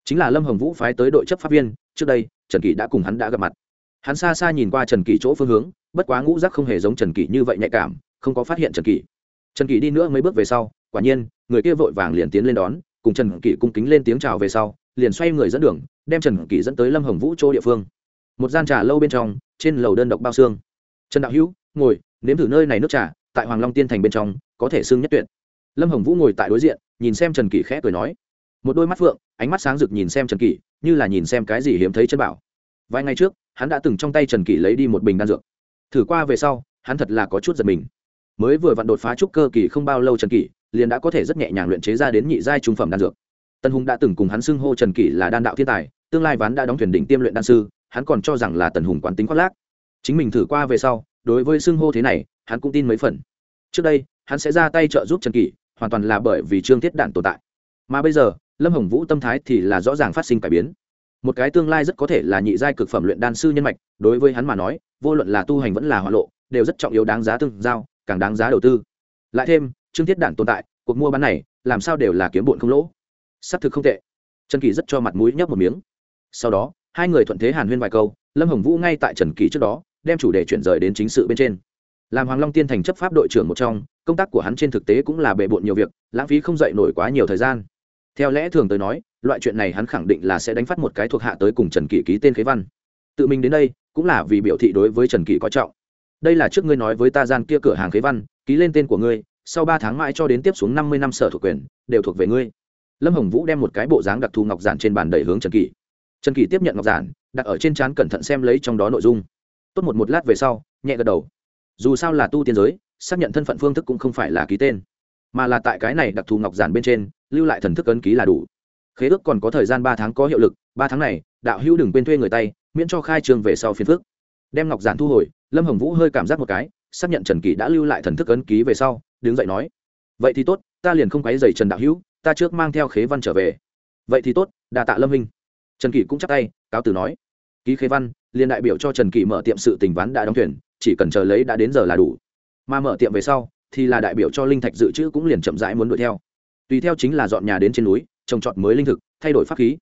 Chính là lâm hồng vũ phái tới đội chấp pháp viên, trước đây, trần kỷ đã cùng hắn đã gặp mặt. Hắn xa xa nhìn qua trần kỷ chỗ phương hướng, bất quá ngũ giác không hề giống trần kỷ như vậy nhạy cảm, không có phát hiện trần kỷ. Trần kỷ đi nữa mấy bước về sau, quả nhiên, người kia vội vàng liền tiến lên đón, cùng trần kỷ cung kính lên tiếng chào về sau, liền xoay người dẫn đường, đem trần kỷ dẫn tới lâm hồng vũ chỗ địa phương. Một gian trà lâu bên trong trên lầu đơn độc bao xương. Trần đạo hữu, ngồi, nếm thử nơi này nước trà, tại hoàng long tiên thành bên trong, có thể xương nhất tuyệt. Lâm hồng vũ ngồi tại đối diện, nhìn xem trần kỷ khẽ cười nói. Một đôi mắt phượng, ánh mắt sáng rực nhìn xem trần kỷ, như là nhìn xem cái gì hiếm thấy chân bảo. Vài ngày trước, hắn đã từng trong tay trần kỷ lấy đi một bình đan dược. Thử qua về sau, hắn thật là có chút giật mình. Mới vừa vặn đột phá trúc cơ kỳ không bao lâu trần kỷ liền đã có thể rất nhẹ nhàng luyện chế ra đến nhị giai trung phẩm đan dược. Tân hùng đã từng cùng hắn xưng hô trần kỷ là đan đạo thiên tài, tương lai ván đã đóng thuyền đỉnh tiêm luyện đan sư hắn còn cho rằng là tần hùng quán tính khoác lác. Chính mình thử qua về sau, đối với xưng hô thế này, hắn cũng tin mấy phần. Trước đây, hắn sẽ ra tay trợ giúp trần kỳ hoàn toàn là bởi vì trương thiết đạn tồn tại. Mà bây giờ, lâm hồng vũ tâm thái thì là rõ ràng phát sinh cải biến. Một cái tương lai rất có thể là nhị giai cực phẩm luyện đan sư nhân mạch, đối với hắn mà nói, vô luận là tu hành vẫn là hỏa lộ, đều rất trọng yếu đáng giá tương giao, càng đáng giá đầu tư. Lại thêm, trương thiết đạn tồn tại, cuộc mua bán này, làm sao đều là kiếm bụn không lỗ. S ắ c thực không tệ. Trần kỳ rất cho mặt mũi nhấp một miếng. Sau đó hai người thuận thế hàn huyên vài câu, lâm hồng vũ ngay tại trần kỳ trước đó, đem chủ đề chuyển rời đến chính sự bên trên. Làm hoàng long tiên thành chấp pháp đội trưởng một trong, công tác của hắn trên thực tế cũng là bề bộn nhiều việc, lãng phí không dậy nổi quá nhiều thời gian. Theo lẽ thường tới nói, loại chuyện này hắn khẳng định là sẽ đánh phát một cái thuộc hạ tới cùng trần kỳ ký tên khế văn. Tự mình đến đây, cũng là vì biểu thị đối với trần kỳ có trọng. Đây là trước ngươi nói với ta gian kia cửa hàng khế văn, ký lên tên của ngươi, sau ba tháng mãi cho đến tiếp xuống năm mươi năm sở thuộc quyền, đều thuộc về ngươi. Lâm hồng vũ đem một cái bộ dáng đặc thù ngọc giản trên bàn đẩy hướng trần kỳ trần kỳ tiếp nhận ngọc giản, đặt ở trên trán cẩn thận xem lấy trong đó nội dung. Tốt một một lát về sau, nhẹ gật đầu. Dù sao là tu tiên giới, xác nhận thân phận phương thức cũng không phải là ký tên. Mà là tại cái này đặc thù ngọc giản bên trên, lưu lại thần thức ấn ký là đủ. Khế ước còn có thời gian ba tháng có hiệu lực, ba tháng này, đạo hữu đừng quên thuê người tay, miễn cho khai trương về sau phiên phước đem ngọc giản thu hồi, lâm hồng vũ hơi cảm giác một cái, xác nhận trần kỳ đã lưu lại thần thức ấn ký về sau, đứng dậy nói, vậy thì tốt, ta liền không quấy dày trần đạo hữu, ta trước mang theo khế văn trở về. Vậy thì tốt đà tạ lâm hình trần kỷ cũng chắc tay, cáo từ nói, ký khế văn liền đại biểu cho trần kỷ mở tiệm sự tình ván đã đóng thuyền, chỉ cần chờ lấy đã đến giờ là đủ. Mà mở tiệm về sau, thì là đại biểu cho linh thạch dự trữ cũng liền chậm rãi muốn đuổi theo. Tùy theo chính là dọn nhà đến trên núi, trồng trọt mới linh thực, thay đổi pháp khí.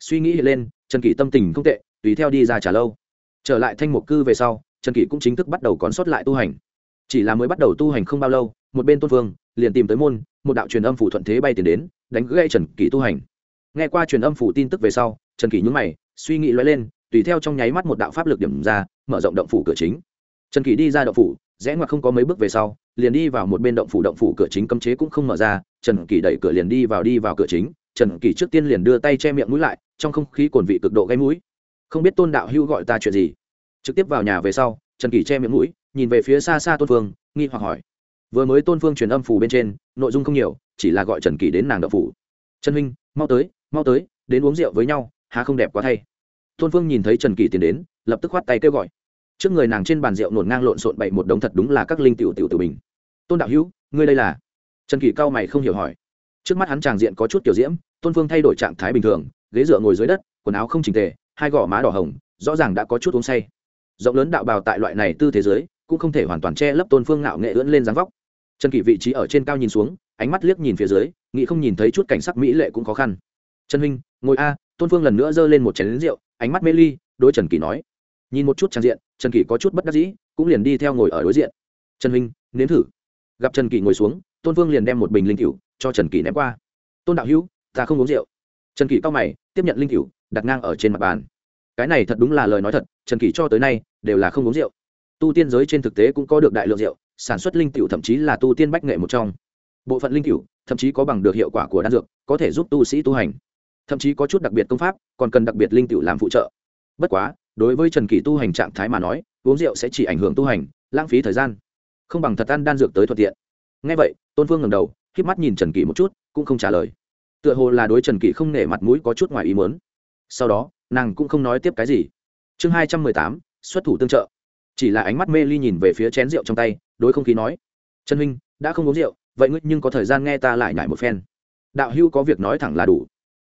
Suy nghĩ lên, trần kỷ tâm tình không tệ, tùy theo đi ra trả lâu. Trở lại thanh mục cư về sau, trần kỷ cũng chính thức bắt đầu còn sót lại tu hành. Chỉ là mới bắt đầu tu hành không bao lâu, một bên tôn phương liền tìm tới môn, một đạo truyền âm phủ thuận thế bay tiền đến, đánh gãy trần kỷ tu hành. Nghe qua truyền âm phủ tin tức về sau trần kỷ nhúng mày, suy nghĩ loay lên, tùy theo trong nháy mắt một đạo pháp lực điểm ra, mở rộng động phủ cửa chính. Trần kỷ đi ra động phủ, rẽ ngoặt không có mấy bước về sau, liền đi vào một bên động phủ động phủ cửa chính cấm chế cũng không mở ra, trần kỳ đẩy cửa liền đi vào đi vào cửa chính. Trần kỳ trước tiên liền đưa tay che miệng mũi lại, trong không khí cồn vị cực độ gây mũi. Không biết tôn đạo hưu gọi ta chuyện gì? Trực tiếp vào nhà về sau, trần kỳ che miệng mũi, nhìn về phía xa xa tôn phương, nghi hoặc hỏi. Vừa mới tôn phương truyền âm phủ bên trên, nội dung không nhiều, chỉ là gọi trần kỳ đến nàng đậu phủ. Trần huynh, mau tới mau tới, đến uống rượu với nhau há không đẹp quá thay. Tôn phương nhìn thấy trần kỳ tiến đến, lập tức khoát tay kêu gọi. Trước người nàng trên bàn rượu nổn ngang lộn xộn bậy một đống thật đúng là các linh tiểu tiểu tử bình. Tôn đạo hữu, ngươi đây là? Trần kỳ cao mày không hiểu hỏi. Trước mắt hắn tràng diện có chút kiểu diễm, tôn phương thay đổi trạng thái bình thường, ghế dựa ngồi dưới đất, quần áo không trình tề, hai gò má đỏ hồng, rõ ràng đã có chút uống say. Rộng lớn đạo bào tại loại này tư thế giới cũng không thể hoàn toàn che lấp tôn phương ngạo nghệ ưỡn lên dáng vóc. Trần kỳ vị trí ở trên cao nhìn xuống, ánh mắt liếc nhìn phía dưới, nghĩ không nhìn thấy chút cảnh sắc mỹ lệ cũng khó khăn. Trần huynh, ngồi a tôn phương lần nữa giơ lên một chén lính rượu, ánh mắt mê ly đôi trần kỳ nói. Nhìn một chút trang diện, trần kỳ có chút bất đắc dĩ, cũng liền đi theo ngồi ở đối diện. Trần huynh, nếm thử. Gặp trần kỳ ngồi xuống, tôn vương liền đem một bình linh cựu cho trần kỳ ném qua. Tôn đạo hữu, ta không uống rượu. Trần kỳ cao mày, tiếp nhận linh cựu đặt ngang ở trên mặt bàn. Cái này thật đúng là lời nói thật, trần kỳ cho tới nay đều là không uống rượu. Tu tiên giới trên thực tế cũng có được đại lượng rượu, sản xuất linh tiểu thậm chí là tu tiên bách nghệ một trong. Bộ phận linh tiểu thậm chí có bằng được hiệu quả của đan dược, có thể giúp tu sĩ tu hành thậm chí có chút đặc biệt công pháp, còn cần đặc biệt linh tựu làm phụ trợ. Bất quá, đối với trần kỳ tu hành trạng thái mà nói, uống rượu sẽ chỉ ảnh hưởng tu hành, lãng phí thời gian. Không bằng thật ăn đan dược tới thuận tiện. Ngay vậy, tôn phương ngầm đầu k mắt nhìn trần kỳ một chút, cũng không trả lời. Tựa hồ là đối trần kỳ không nể mặt mũi có chút ngoài ý mớn sau đó, nàng cũng không nói tiếp cái gì. Chương hai trăm mười tám, xuất thủ tương trợ. Chỉ là ánh mắt mê ly nhìn về phía chén rượu trong tay, đối không khí nói, trần huynh, đã không uống rượu, vậy ngươi nhưng có thời gian nghe ta lại nhải một phen. Đạo hưu có việc nói thẳng là đủ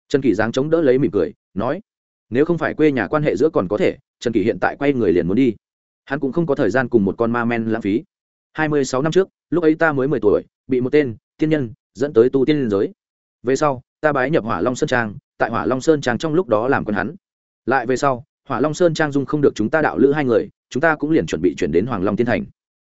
trần kỳ giáng chống đỡ lấy mỉm cười, nói, nếu không phải quê nhà quan hệ giữa còn có thể, trần kỳ hiện tại quay người liền muốn đi. Hắn cũng không có thời gian cùng một con ma men lãng phí. Hai mươi sáu năm trước, lúc ấy ta mới mười tuổi, bị một tên tiên nhân dẫn tới tu tiên liên giới. Về sau, ta bái nhập hỏa long sơn trang, tại hỏa long sơn trang trong lúc đó làm quân hắn. Lại về sau, hỏa long sơn trang dung không được chúng ta đạo lữ hai người, chúng ta cũng liền chuẩn bị chuyển đến hoàng long tiên thành.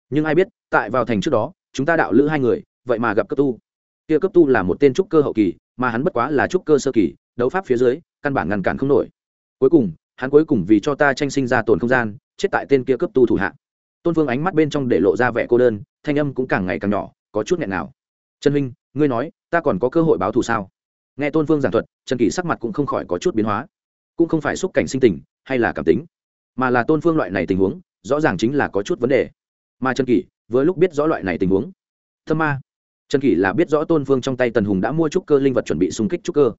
Nhưng ai biết, tại vào thành trước đó, chúng ta đạo lữ hai người, vậy mà gặp cấp tu. Kia cấp tu là một tên trúc cơ hậu kỳ mà hắn bất quá là trúc cơ sơ kỳ, đấu pháp phía dưới, căn bản ngăn cản không nổi. Cuối cùng, hắn cuối cùng vì cho ta tranh sinh ra tồn không gian, chết tại tên kia cấp tu thủ hạ. Tôn vương ánh mắt bên trong để lộ ra vẻ cô đơn, thanh âm cũng càng ngày càng nhỏ, có chút nghẹn nào. Trần huynh, ngươi nói, ta còn có cơ hội báo thù sao? Nghe tôn vương giảng thuật, trần kỳ sắc mặt cũng không khỏi có chút biến hóa. Cũng không phải xúc cảnh sinh tình, hay là cảm tính, mà là tôn phương loại này tình huống, rõ ràng chính là có chút vấn đề. Mà trần kỳ với lúc biết rõ loại này tình huống. Thâm ma trần kỷ là biết rõ tôn phương trong tay tần hùng đã mua trúc cơ linh vật chuẩn bị xung kích trúc cơ.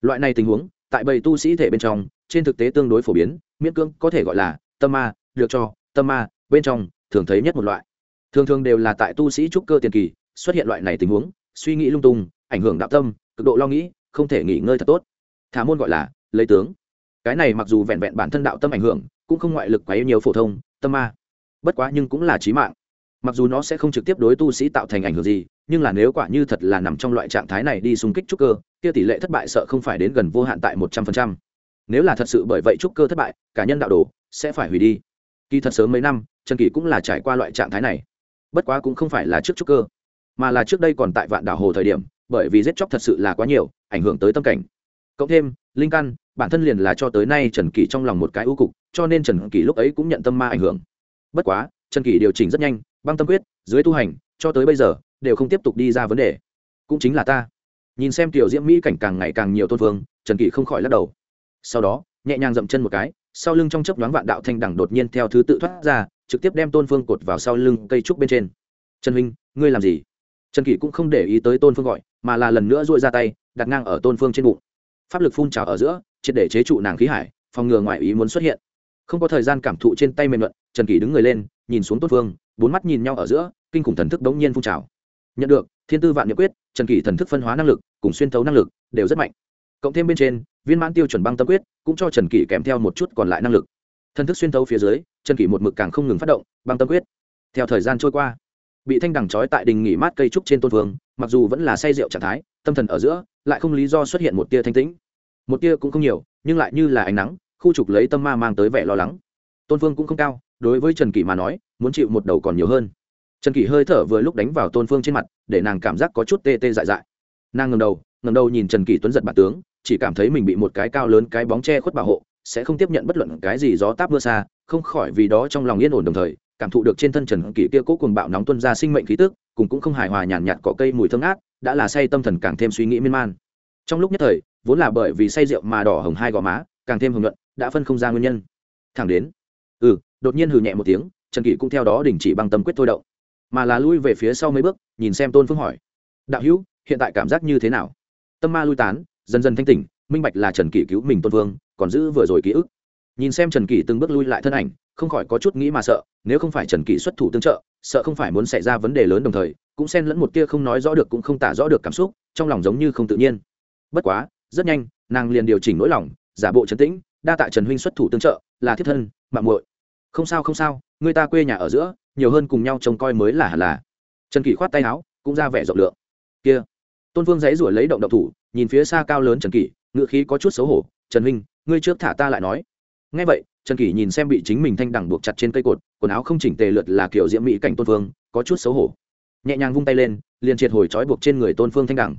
Loại này tình huống, tại bầy tu sĩ thể bên trong, trên thực tế tương đối phổ biến, miễn cưỡng có thể gọi là tâm ma, được cho, tâm ma, bên trong, thường thấy nhất một loại. Thường thường đều là tại tu sĩ trúc cơ tiền kỳ, xuất hiện loại này tình huống, suy nghĩ lung tung, ảnh hưởng đạo tâm, cực độ lo nghĩ, không thể nghỉ ngơi thật tốt. Thả môn gọi là lấy tướng. Cái này mặc dù vẹn vẹn bản thân đạo tâm ảnh hưởng, cũng không ngoại lực quá nhiều phổ thông, tâm ma. Bất quá nhưng cũng là trí mạng mặc dù nó sẽ không trực tiếp đối tu sĩ tạo thành ảnh hưởng gì, nhưng là nếu quả như thật là nằm trong loại trạng thái này đi xung kích trúc cơ, kia tỷ lệ thất bại sợ không phải đến gần vô hạn tại một trăm phần trăm. Nếu là thật sự bởi vậy trúc cơ thất bại, cả nhân đạo đồ sẽ phải hủy đi. Kỳ thật sớm mấy năm, trần kỳ cũng là trải qua loại trạng thái này. Bất quá cũng không phải là trước trúc cơ, mà là trước đây còn tại vạn đảo hồ thời điểm, bởi vì giết chóc thật sự là quá nhiều, ảnh hưởng tới tâm cảnh. Cộng thêm, linh căn, bản thân liền là cho tới nay trần kỳ trong lòng một cái ưu cục, cho nên trần kỳ lúc ấy cũng nhận tâm ma ảnh hưởng. Bất quá trần kỷ điều chỉnh rất nhanh băng tâm quyết dưới tu hành cho tới bây giờ đều không tiếp tục đi ra vấn đề. Cũng chính là ta. Nhìn xem tiểu diễm mỹ cảnh càng ngày càng nhiều tôn vương, trần kỷ không khỏi lắc đầu. Sau đó nhẹ nhàng dậm chân một cái sau lưng trong chấp nhoáng vạn đạo thanh đẳng đột nhiên theo thứ tự thoát ra trực tiếp đem tôn phương cột vào sau lưng cây trúc bên trên. Trần huynh ngươi làm gì? Trần kỷ cũng không để ý tới tôn phương gọi mà là lần nữa dội ra tay đặt ngang ở tôn phương trên bụng. Pháp lực phun trào ở giữa triệt để chế trụ nàng khí hải phòng ngừa ngoại ý muốn xuất hiện không có thời gian cảm thụ trên tay mềm luận trần kỷ đứng người lên, nhìn xuống tôn phương, bốn mắt nhìn nhau ở giữa, kinh khủng thần thức đống nhiên phun trào. Nhận được, thiên tư vạn nhật quyết, trần kỷ thần thức phân hóa năng lực, cùng xuyên thấu năng lực, đều rất mạnh. Cộng thêm bên trên, viên mãn tiêu chuẩn băng tâm quyết, cũng cho trần kỷ kèm theo một chút còn lại năng lực. Thần thức xuyên thấu phía dưới, trần kỷ một mực càng không ngừng phát động, băng tâm quyết. Theo thời gian trôi qua, bị thanh đằng trói tại đình nghỉ mát cây trúc trên tôn vương mặc dù vẫn là say rượu trạng thái, tâm thần ở giữa, lại không lý do xuất hiện một tia thanh tĩnh. Một tia cũng không nhiều, nhưng lại như là ánh nắng khu trục lấy tâm ma mang tới vẻ lo lắng. Tôn phương cũng không cao, đối với trần kỷ mà nói, muốn chịu một đầu còn nhiều hơn. Trần kỷ hơi thở vừa lúc đánh vào tôn phương trên mặt, để nàng cảm giác có chút tê tê dại dại. Nàng ngầm đầu ngầm đầu nhìn trần kỷ tuấn giật bản tướng, chỉ cảm thấy mình bị một cái cao lớn cái bóng che khuất bảo hộ, sẽ không tiếp nhận bất luận cái gì gió táp mưa xa, không khỏi vì đó trong lòng yên ổn đồng thời, cảm thụ được trên thân trần kỷ kia cố cùng bạo nóng tuân ra sinh mệnh khí tức, cùng cũng không hài hòa nhàn nhạt cỏ cây mùi thơm ngát, đã là say tâm thần càng thêm suy nghĩ miên man. Trong lúc nhất thời, vốn là bởi vì say rượu mà đỏ hồng hai gò má, càng thêm hồng nhuận đã phân không ra nguyên nhân. Thẳng đến ừ đột nhiên hừ nhẹ một tiếng, trần kỷ cũng theo đó đình chỉ bằng tâm quyết thôi động. Mà là lui về phía sau mấy bước, nhìn xem tôn phương hỏi, đạo hữu, hiện tại cảm giác như thế nào? Tâm ma lui tán, dần dần thanh tỉnh, minh bạch là trần kỷ cứu mình tôn vương còn giữ vừa rồi ký ức. Nhìn xem trần kỷ từng bước lui lại thân ảnh, không khỏi có chút nghĩ mà sợ, nếu không phải trần kỷ xuất thủ tương trợ, sợ không phải muốn xảy ra vấn đề lớn đồng thời, cũng xen lẫn một tia không nói rõ được cũng không tả rõ được cảm xúc, trong lòng giống như không tự nhiên. Bất quá, rất nhanh, nàng liền điều chỉnh nỗi lòng, giả bộ trấn tĩnh đa tạ trần huynh xuất thủ tương trợ, là thiết thân, mạng muội. Không sao không sao, người ta quê nhà ở giữa, nhiều hơn cùng nhau trông coi mới là hẳn là. Trần kỷ khoát tay áo, cũng ra vẻ rộng lượng. Kia, tôn vương dãy ruổi lấy động động thủ, nhìn phía xa cao lớn trần kỷ ngự khí có chút xấu hổ, trần huynh, ngươi trước thả ta lại nói. Ngay vậy, trần kỷ nhìn xem bị chính mình thanh đẳng buộc chặt trên cây cột, quần áo không chỉnh tề lượt là kiểu diễm mỹ cảnh tôn phương có chút xấu hổ. Nhẹ nhàng vung tay lên, liền triệt hồi trói buộc trên người tôn phương thanh đẳng.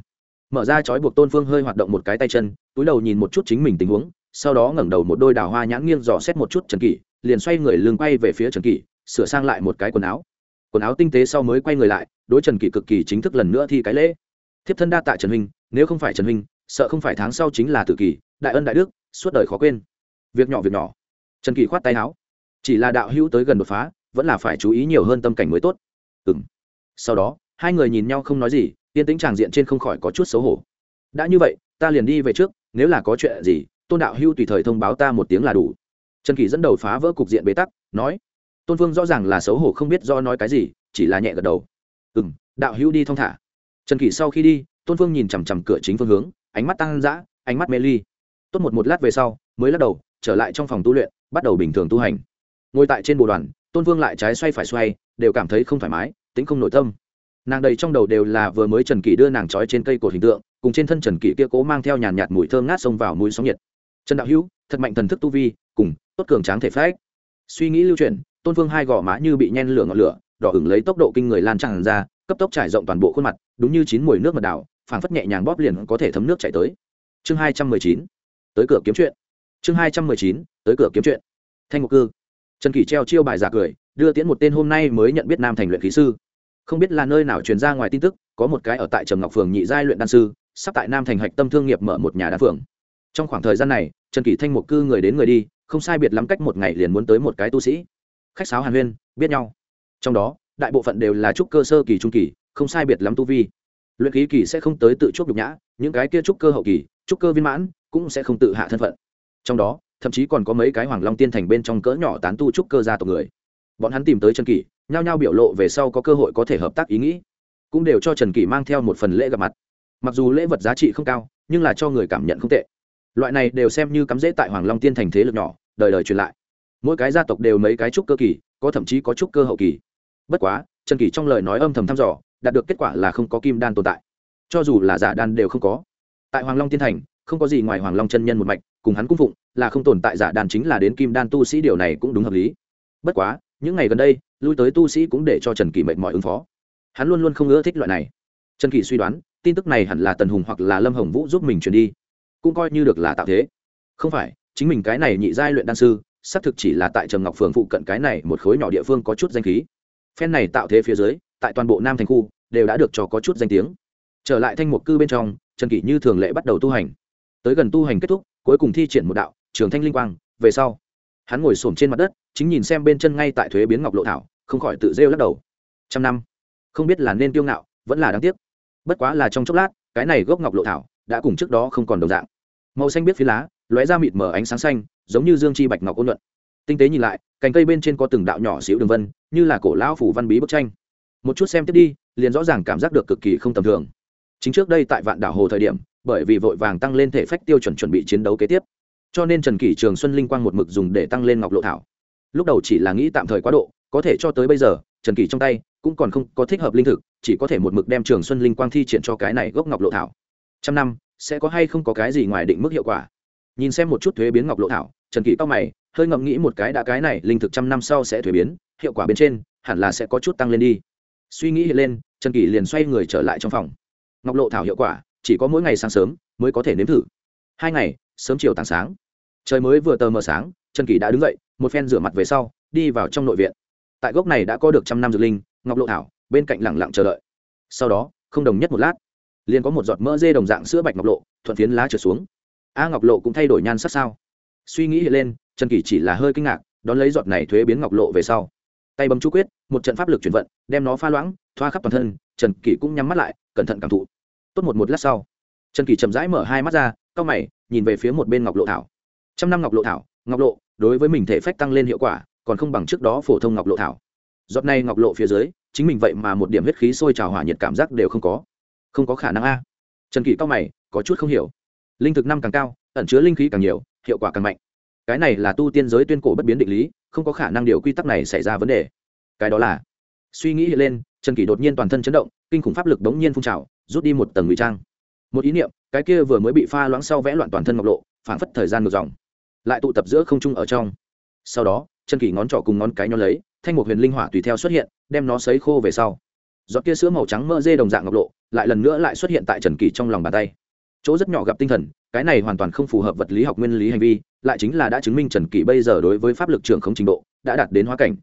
Mở ra trói buộc tôn phương hơi hoạt động một cái tay chân, túi đầu nhìn một chút chính mình tình huống sau đó ngẩng đầu một đôi đào hoa nhãn nghiêng dò xét một chút trần kỷ, liền xoay người lưng quay về phía trần kỷ, sửa sang lại một cái quần áo. Quần áo tinh tế sau mới quay người lại, đối trần kỷ cực kỳ chính thức lần nữa thi cái lễ. Thiếp thân đa tạ trần huynh, nếu không phải trần huynh, sợ không phải tháng sau chính là tự kỷ đại ân đại đức, suốt đời khó quên. Việc nhỏ việc nhỏ. Trần kỷ khoát tay áo. Chỉ là đạo hữu tới gần đột phá, vẫn là phải chú ý nhiều hơn tâm cảnh mới tốt. Ừ m sau đó, hai người nhìn nhau không nói gì, yên tĩnh tràng diện trên không khỏi có chút xấu hổ. Đã như vậy, ta liền đi về trước, nếu là có chuyện gì tôn đạo hưu tùy thời thông báo ta một tiếng là đủ. Trần kỳ dẫn đầu phá vỡ cục diện bế tắc, nói, tôn phương rõ ràng là xấu hổ không biết do nói cái gì, chỉ là nhẹ gật đầu. Ừ m đạo hưu đi thong thả. Trần kỳ sau khi đi, tôn phương nhìn chằm chằm cửa chính phương hướng, ánh mắt tăng dã, ánh mắt mê ly. Tốt một một lát về sau, mới lắc đầu, trở lại trong phòng tu luyện, bắt đầu bình thường tu hành. Ngồi tại trên bồ đoàn, tôn vương lại trái xoay phải xoay, đều cảm thấy không thoải mái, tính không nội tâm. Nàng đầy trong đầu đều là vừa mới trần kỷ đưa nàng trói trên cây cột hình tượng, cùng trên thân trần kỷ kia cố mang theo nhàn nhạt mùi thơm ngát xông vào mũi sóng nhiệt trần đạo hữu thật mạnh thần thức tu vi cùng tốt cường tráng thể phách. Suy nghĩ lưu truyền, tôn vương hai gò má như bị nhen lửa ngọn lửa đỏ ửng lấy tốc độ kinh người lan tràn ra cấp tốc trải rộng toàn bộ khuôn mặt đúng như chín mùi nước mật đảo phảng phất nhẹ nhàng bóp liền có thể thấm nước chảy tới. Chương hai trăm mười chín tới cửa kiếm chuyện. Chương hai trăm mười chín tới cửa kiếm chuyện. Thanh ngục cư. Trần kỷ treo chiêu bài giả cười đưa tiễn một tên hôm nay mới nhận biết nam thành luyện khí sư. Không biết là nơi nào truyền ra ngoài tin tức có một cái ở tại trầm ngọc phường nhị giai luyện đan sư sắp tại nam thành hạch tâm thương nghiệp mở một nhà đan phường trong khoảng thời gian này, trần kỷ thanh một cư người đến người đi, không sai biệt lắm cách một ngày liền muốn tới một cái tu sĩ. Khách sáo hàn huyên, biết nhau. Trong đó, đại bộ phận đều là trúc cơ sơ kỳ, trung kỳ, không sai biệt lắm tu vi. Luyện khí kỳ sẽ không tới tự chuốc nhục nhã, những cái kia trúc cơ hậu kỳ, trúc cơ viên mãn, cũng sẽ không tự hạ thân phận. Trong đó, thậm chí còn có mấy cái hoàng long tiên thành bên trong cỡ nhỏ tán tu trúc cơ gia tộc người. Bọn hắn tìm tới trần kỷ, nhao nhao biểu lộ về sau có cơ hội có thể hợp tác ý nghĩ, cũng đều cho trần kỷ mang theo một phần lễ gặp mặt. Mặc dù lễ vật giá trị không cao, nhưng là cho người cảm nhận không tệ loại này đều xem như cắm rễ tại hoàng long tiên thành thế lực nhỏ, đời đời truyền lại. Mỗi cái gia tộc đều mấy cái trúc cơ kỳ, có thậm chí có trúc cơ hậu kỳ. Bất quá, trần Kỳ trong lời nói âm thầm thăm dò, đạt được kết quả là không có kim đan tồn tại. Cho dù là giả đan đều không có. Tại hoàng long tiên thành, không có gì ngoài hoàng long chân nhân một mạch, cùng hắn cung phụng, là không tồn tại giả đan chính là đến kim đan tu sĩ điều này cũng đúng hợp lý. Bất quá, những ngày gần đây, lui tới tu sĩ cũng để cho trần kỳ mệt mỏi ứng phó. Hắn luôn luôn không ưa thích loại này. Trần kỳ suy đoán, tin tức này hẳn là tần hùng hoặc là lâm hồng vũ giúp mình truyền đi cũng coi như được là tạo thế. Không phải, chính mình cái này nhị giai luyện đan sư, xác thực chỉ là tại trầm ngọc phường phụ cận cái này một khối nhỏ địa phương có chút danh khí. Phen này tạo thế phía dưới, tại toàn bộ nam thành khu, đều đã được cho có chút danh tiếng. Trở lại thanh mục cư bên trong, trần kỷ như thường lệ bắt đầu tu hành. Tới gần tu hành kết thúc, cuối cùng thi triển một đạo, trường thanh linh quang, về sau, hắn ngồi xổm trên mặt đất, chính nhìn xem bên chân ngay tại thuế biến ngọc lộ thảo, không khỏi tự rêu lắc đầu. Trăm năm, không biết là nên tiêu ngạo, vẫn là đáng tiếc. Bất quá là trong chốc lát, cái này gốc ngọc lộ thảo, đã cùng trước đó không còn đồng dạng màu xanh biết phía lá, lóe ra mịt mờ ánh sáng xanh, giống như dương chi bạch ngọc ôn luận tinh tế nhìn lại, cành cây bên trên có từng đạo nhỏ xíu đường vân, như là cổ lão phủ văn bí bức tranh. Một chút xem tiếp đi, liền rõ ràng cảm giác được cực kỳ không tầm thường. Chính trước đây tại vạn đảo hồ thời điểm, bởi vì vội vàng tăng lên thể phách tiêu chuẩn chuẩn bị chiến đấu kế tiếp, cho nên trần kỷ trường xuân linh quang một mực dùng để tăng lên ngọc lộ thảo. Lúc đầu chỉ là nghĩ tạm thời quá độ, có thể cho tới bây giờ, trần kỷ trong tay cũng còn không có thích hợp linh thực, chỉ có thể một mực đem trường xuân linh quang thi triển cho cái này gốc ngọc lộ thảo. Trăm năm sẽ có hay không có cái gì ngoài định mức hiệu quả. Nhìn xem một chút thuế biến ngọc lộ thảo, trần kỷ tóc mày, hơi ngậm nghĩ một cái đã cái này linh thực trăm năm sau sẽ thuế biến, hiệu quả bên trên hẳn là sẽ có chút tăng lên đi. Suy nghĩ hiện lên, trần kỷ liền xoay người trở lại trong phòng. Ngọc lộ thảo hiệu quả, chỉ có mỗi ngày sáng sớm mới có thể nếm thử. Hai ngày, sớm chiều tảng sáng. Trời mới vừa tờ mờ sáng, trần kỷ đã đứng dậy, một phen rửa mặt về sau, đi vào trong nội viện. Tại gốc này đã có được trăm năm dược linh, ngọc lộ thảo, bên cạnh lẳng lặng chờ đợi. Sau đó, không đồng nhất một lát liền có một giọt mỡ dê đồng dạng sữa bạch ngọc lộ thuận phiến lá trượt xuống. A ngọc lộ cũng thay đổi nhan sắc sao? Suy nghĩ hiện lên, trần kỷ chỉ là hơi kinh ngạc, đón lấy giọt này thuế biến ngọc lộ về sau. Tay bấm chú quyết, một trận pháp lực chuyển vận, đem nó pha loãng, thoa khắp toàn thân, trần kỷ cũng nhắm mắt lại, cẩn thận cảm thụ. Tốt một một lát sau, trần kỷ chậm rãi mở hai mắt ra, cau mày, nhìn về phía một bên ngọc lộ thảo. Trăm năm ngọc lộ thảo, ngọc lộ, đối với mình thể phách tăng lên hiệu quả, còn không bằng trước đó phổ thông ngọc lộ thảo. Giọt này ngọc lộ phía dưới, chính mình vậy mà một điểm huyết khí sôi trào hỏa nhiệt cảm giác đều không có không có khả năng a. Trần kỷ cao mày, có chút không hiểu. Linh thực năm càng cao, ẩn chứa linh khí càng nhiều, hiệu quả càng mạnh. Cái này là tu tiên giới tuyên cổ bất biến định lý, không có khả năng điều quy tắc này xảy ra vấn đề. Cái đó là, suy nghĩ hiện lên, trần kỷ đột nhiên toàn thân chấn động, kinh khủng pháp lực đống nhiên phun trào, rút đi một tầng ngụy trang. Một ý niệm, cái kia vừa mới bị pha loãng sau vẽ loạn toàn thân ngọc lộ, phảng phất thời gian ngược dòng, lại tụ tập giữa không trung ở trong. Sau đó, trần kỷ ngón trỏ cùng ngón cái nhó lấy, thanh một huyền linh hỏa tùy theo xuất hiện, đem nó sấy khô về sau giọt kia sữa màu trắng mỡ dê đồng dạng ngọc lộ lại lần nữa lại xuất hiện tại trần kỳ trong lòng bàn tay. Chỗ rất nhỏ gặp tinh thần, cái này hoàn toàn không phù hợp vật lý học nguyên lý hành vi, lại chính là đã chứng minh trần kỳ bây giờ đối với pháp lực trường không trình độ đã đạt đến hóa cảnh.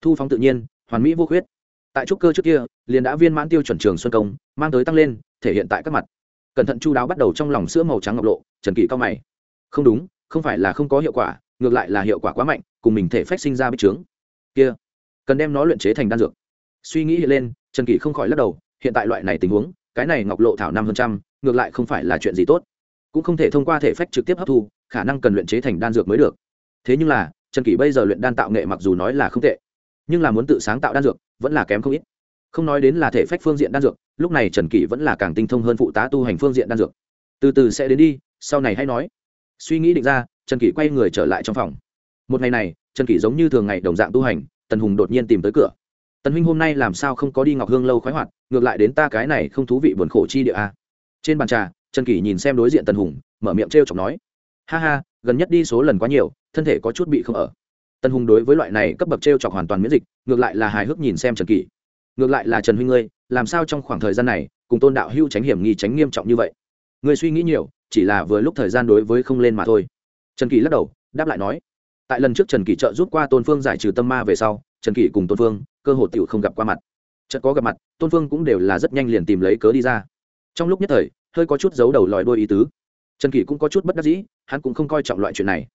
Thu phóng tự nhiên, hoàn mỹ vô khuyết. Tại trúc cơ trước kia, liền đã viên mãn tiêu chuẩn trường xuân công, mang tới tăng lên, thể hiện tại các mặt. Cẩn thận chu đáo bắt đầu trong lòng sữa màu trắng ngọc lộ, trần kỳ cao mày. Không đúng, không phải là không có hiệu quả, ngược lại là hiệu quả quá mạnh, cùng mình thể phách sinh ra bích trướng. Kia, cần đem nó luyện chế thành đan dược. Suy nghĩ hiện lên trần kỷ không khỏi lắc đầu, hiện tại loại này tình huống, cái này ngọc lộ thảo năm hơn trăm, ngược lại không phải là chuyện gì tốt. Cũng không thể thông qua thể phách trực tiếp hấp thu, khả năng cần luyện chế thành đan dược mới được. Thế nhưng là, trần kỷ bây giờ luyện đan tạo nghệ mặc dù nói là không tệ, nhưng là muốn tự sáng tạo đan dược, vẫn là kém không ít. Không nói đến là thể phách phương diện đan dược, lúc này trần kỷ vẫn là càng tinh thông hơn phụ tá tu hành phương diện đan dược. Từ từ sẽ đến đi, sau này hãy nói. Suy nghĩ định ra, trần kỷ quay người trở lại trong phòng. Một ngày này, trần kỷ giống như thường ngày đồng dạng tu hành, tần hùng đột nhiên tìm tới cửa tần huynh hôm nay làm sao không có đi ngọc hương lâu khoái hoạt, ngược lại đến ta cái này không thú vị buồn khổ chi địa a. Trên bàn trà, trần kỷ nhìn xem đối diện tần hùng, mở miệng t r e o chọc nói, ha ha, gần nhất đi số lần quá nhiều, thân thể có chút bị không ở. Tần hùng đối với loại này cấp bậc t r e o chọc hoàn toàn miễn dịch, ngược lại là hài hước nhìn xem trần kỷ. Ngược lại là trần huynh ngươi, làm sao trong khoảng thời gian này, cùng tôn đạo hưu tránh hiểm nghi tránh nghiêm trọng như vậy? Ngươi suy nghĩ nhiều, chỉ là vừa lúc thời gian đối với không lên mà thôi. Trần kỳ lắc đầu, đáp lại nói, tại lần trước trần kỳ trợ giúp qua tôn phương giải trừ tâm ma về sau, trần kỳ cùng tôn phương cơ hội tiểu không gặp qua mặt. Chợt có gặp mặt, tôn phương cũng đều là rất nhanh liền tìm lấy cớ đi ra. Trong lúc nhất thời, hơi có chút giấu đầu lòi đôi ý tứ. Trần kỷ cũng có chút bất đắc dĩ, hắn cũng không coi trọng loại chuyện này.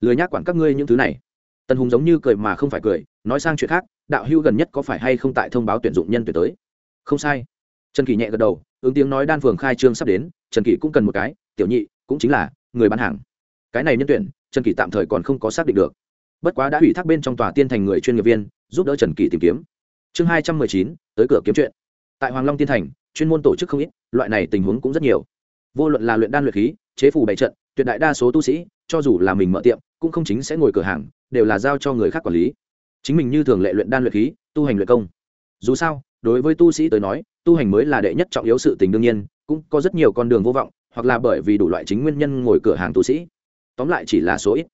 Lười nhác quản các ngươi những thứ này. Tần hùng giống như cười mà không phải cười, nói sang chuyện khác, đạo hưu gần nhất có phải hay không tại thông báo tuyển dụng nhân tuyển tới? Không sai. Trần kỷ nhẹ gật đầu, ứng tiếng nói đan phường khai trương sắp đến, trần kỷ cũng cần một cái, tiểu nhị, cũng chính là người bán hàng. Cái này nhân tuyển, trần kỷ tạm thời còn không có xác định được bất quá đã ủy thác bên trong tòa tiên thành người chuyên nghiệp viên, giúp đỡ trần kỳ tìm kiếm. Chương hai trăm mười chín, tới cửa kiếm chuyện. Tại hoàng long tiên thành, chuyên môn tổ chức không ít, loại này tình huống cũng rất nhiều. Vô luận là luyện đan luyện khí, chế phù bày trận, tuyệt đại đa số tu sĩ, cho dù là mình mở tiệm, cũng không chính sẽ ngồi cửa hàng, đều là giao cho người khác quản lý. Chính mình như thường lệ luyện đan luyện khí, tu hành luyện công. Dù sao, đối với tu sĩ tới nói, tu hành mới là đệ nhất trọng yếu sự tình đương nhiên, cũng có rất nhiều con đường vô vọng, hoặc là bởi vì đủ loại chính nguyên nhân ngồi cửa hàng tu sĩ. Tóm lại chỉ là số ít.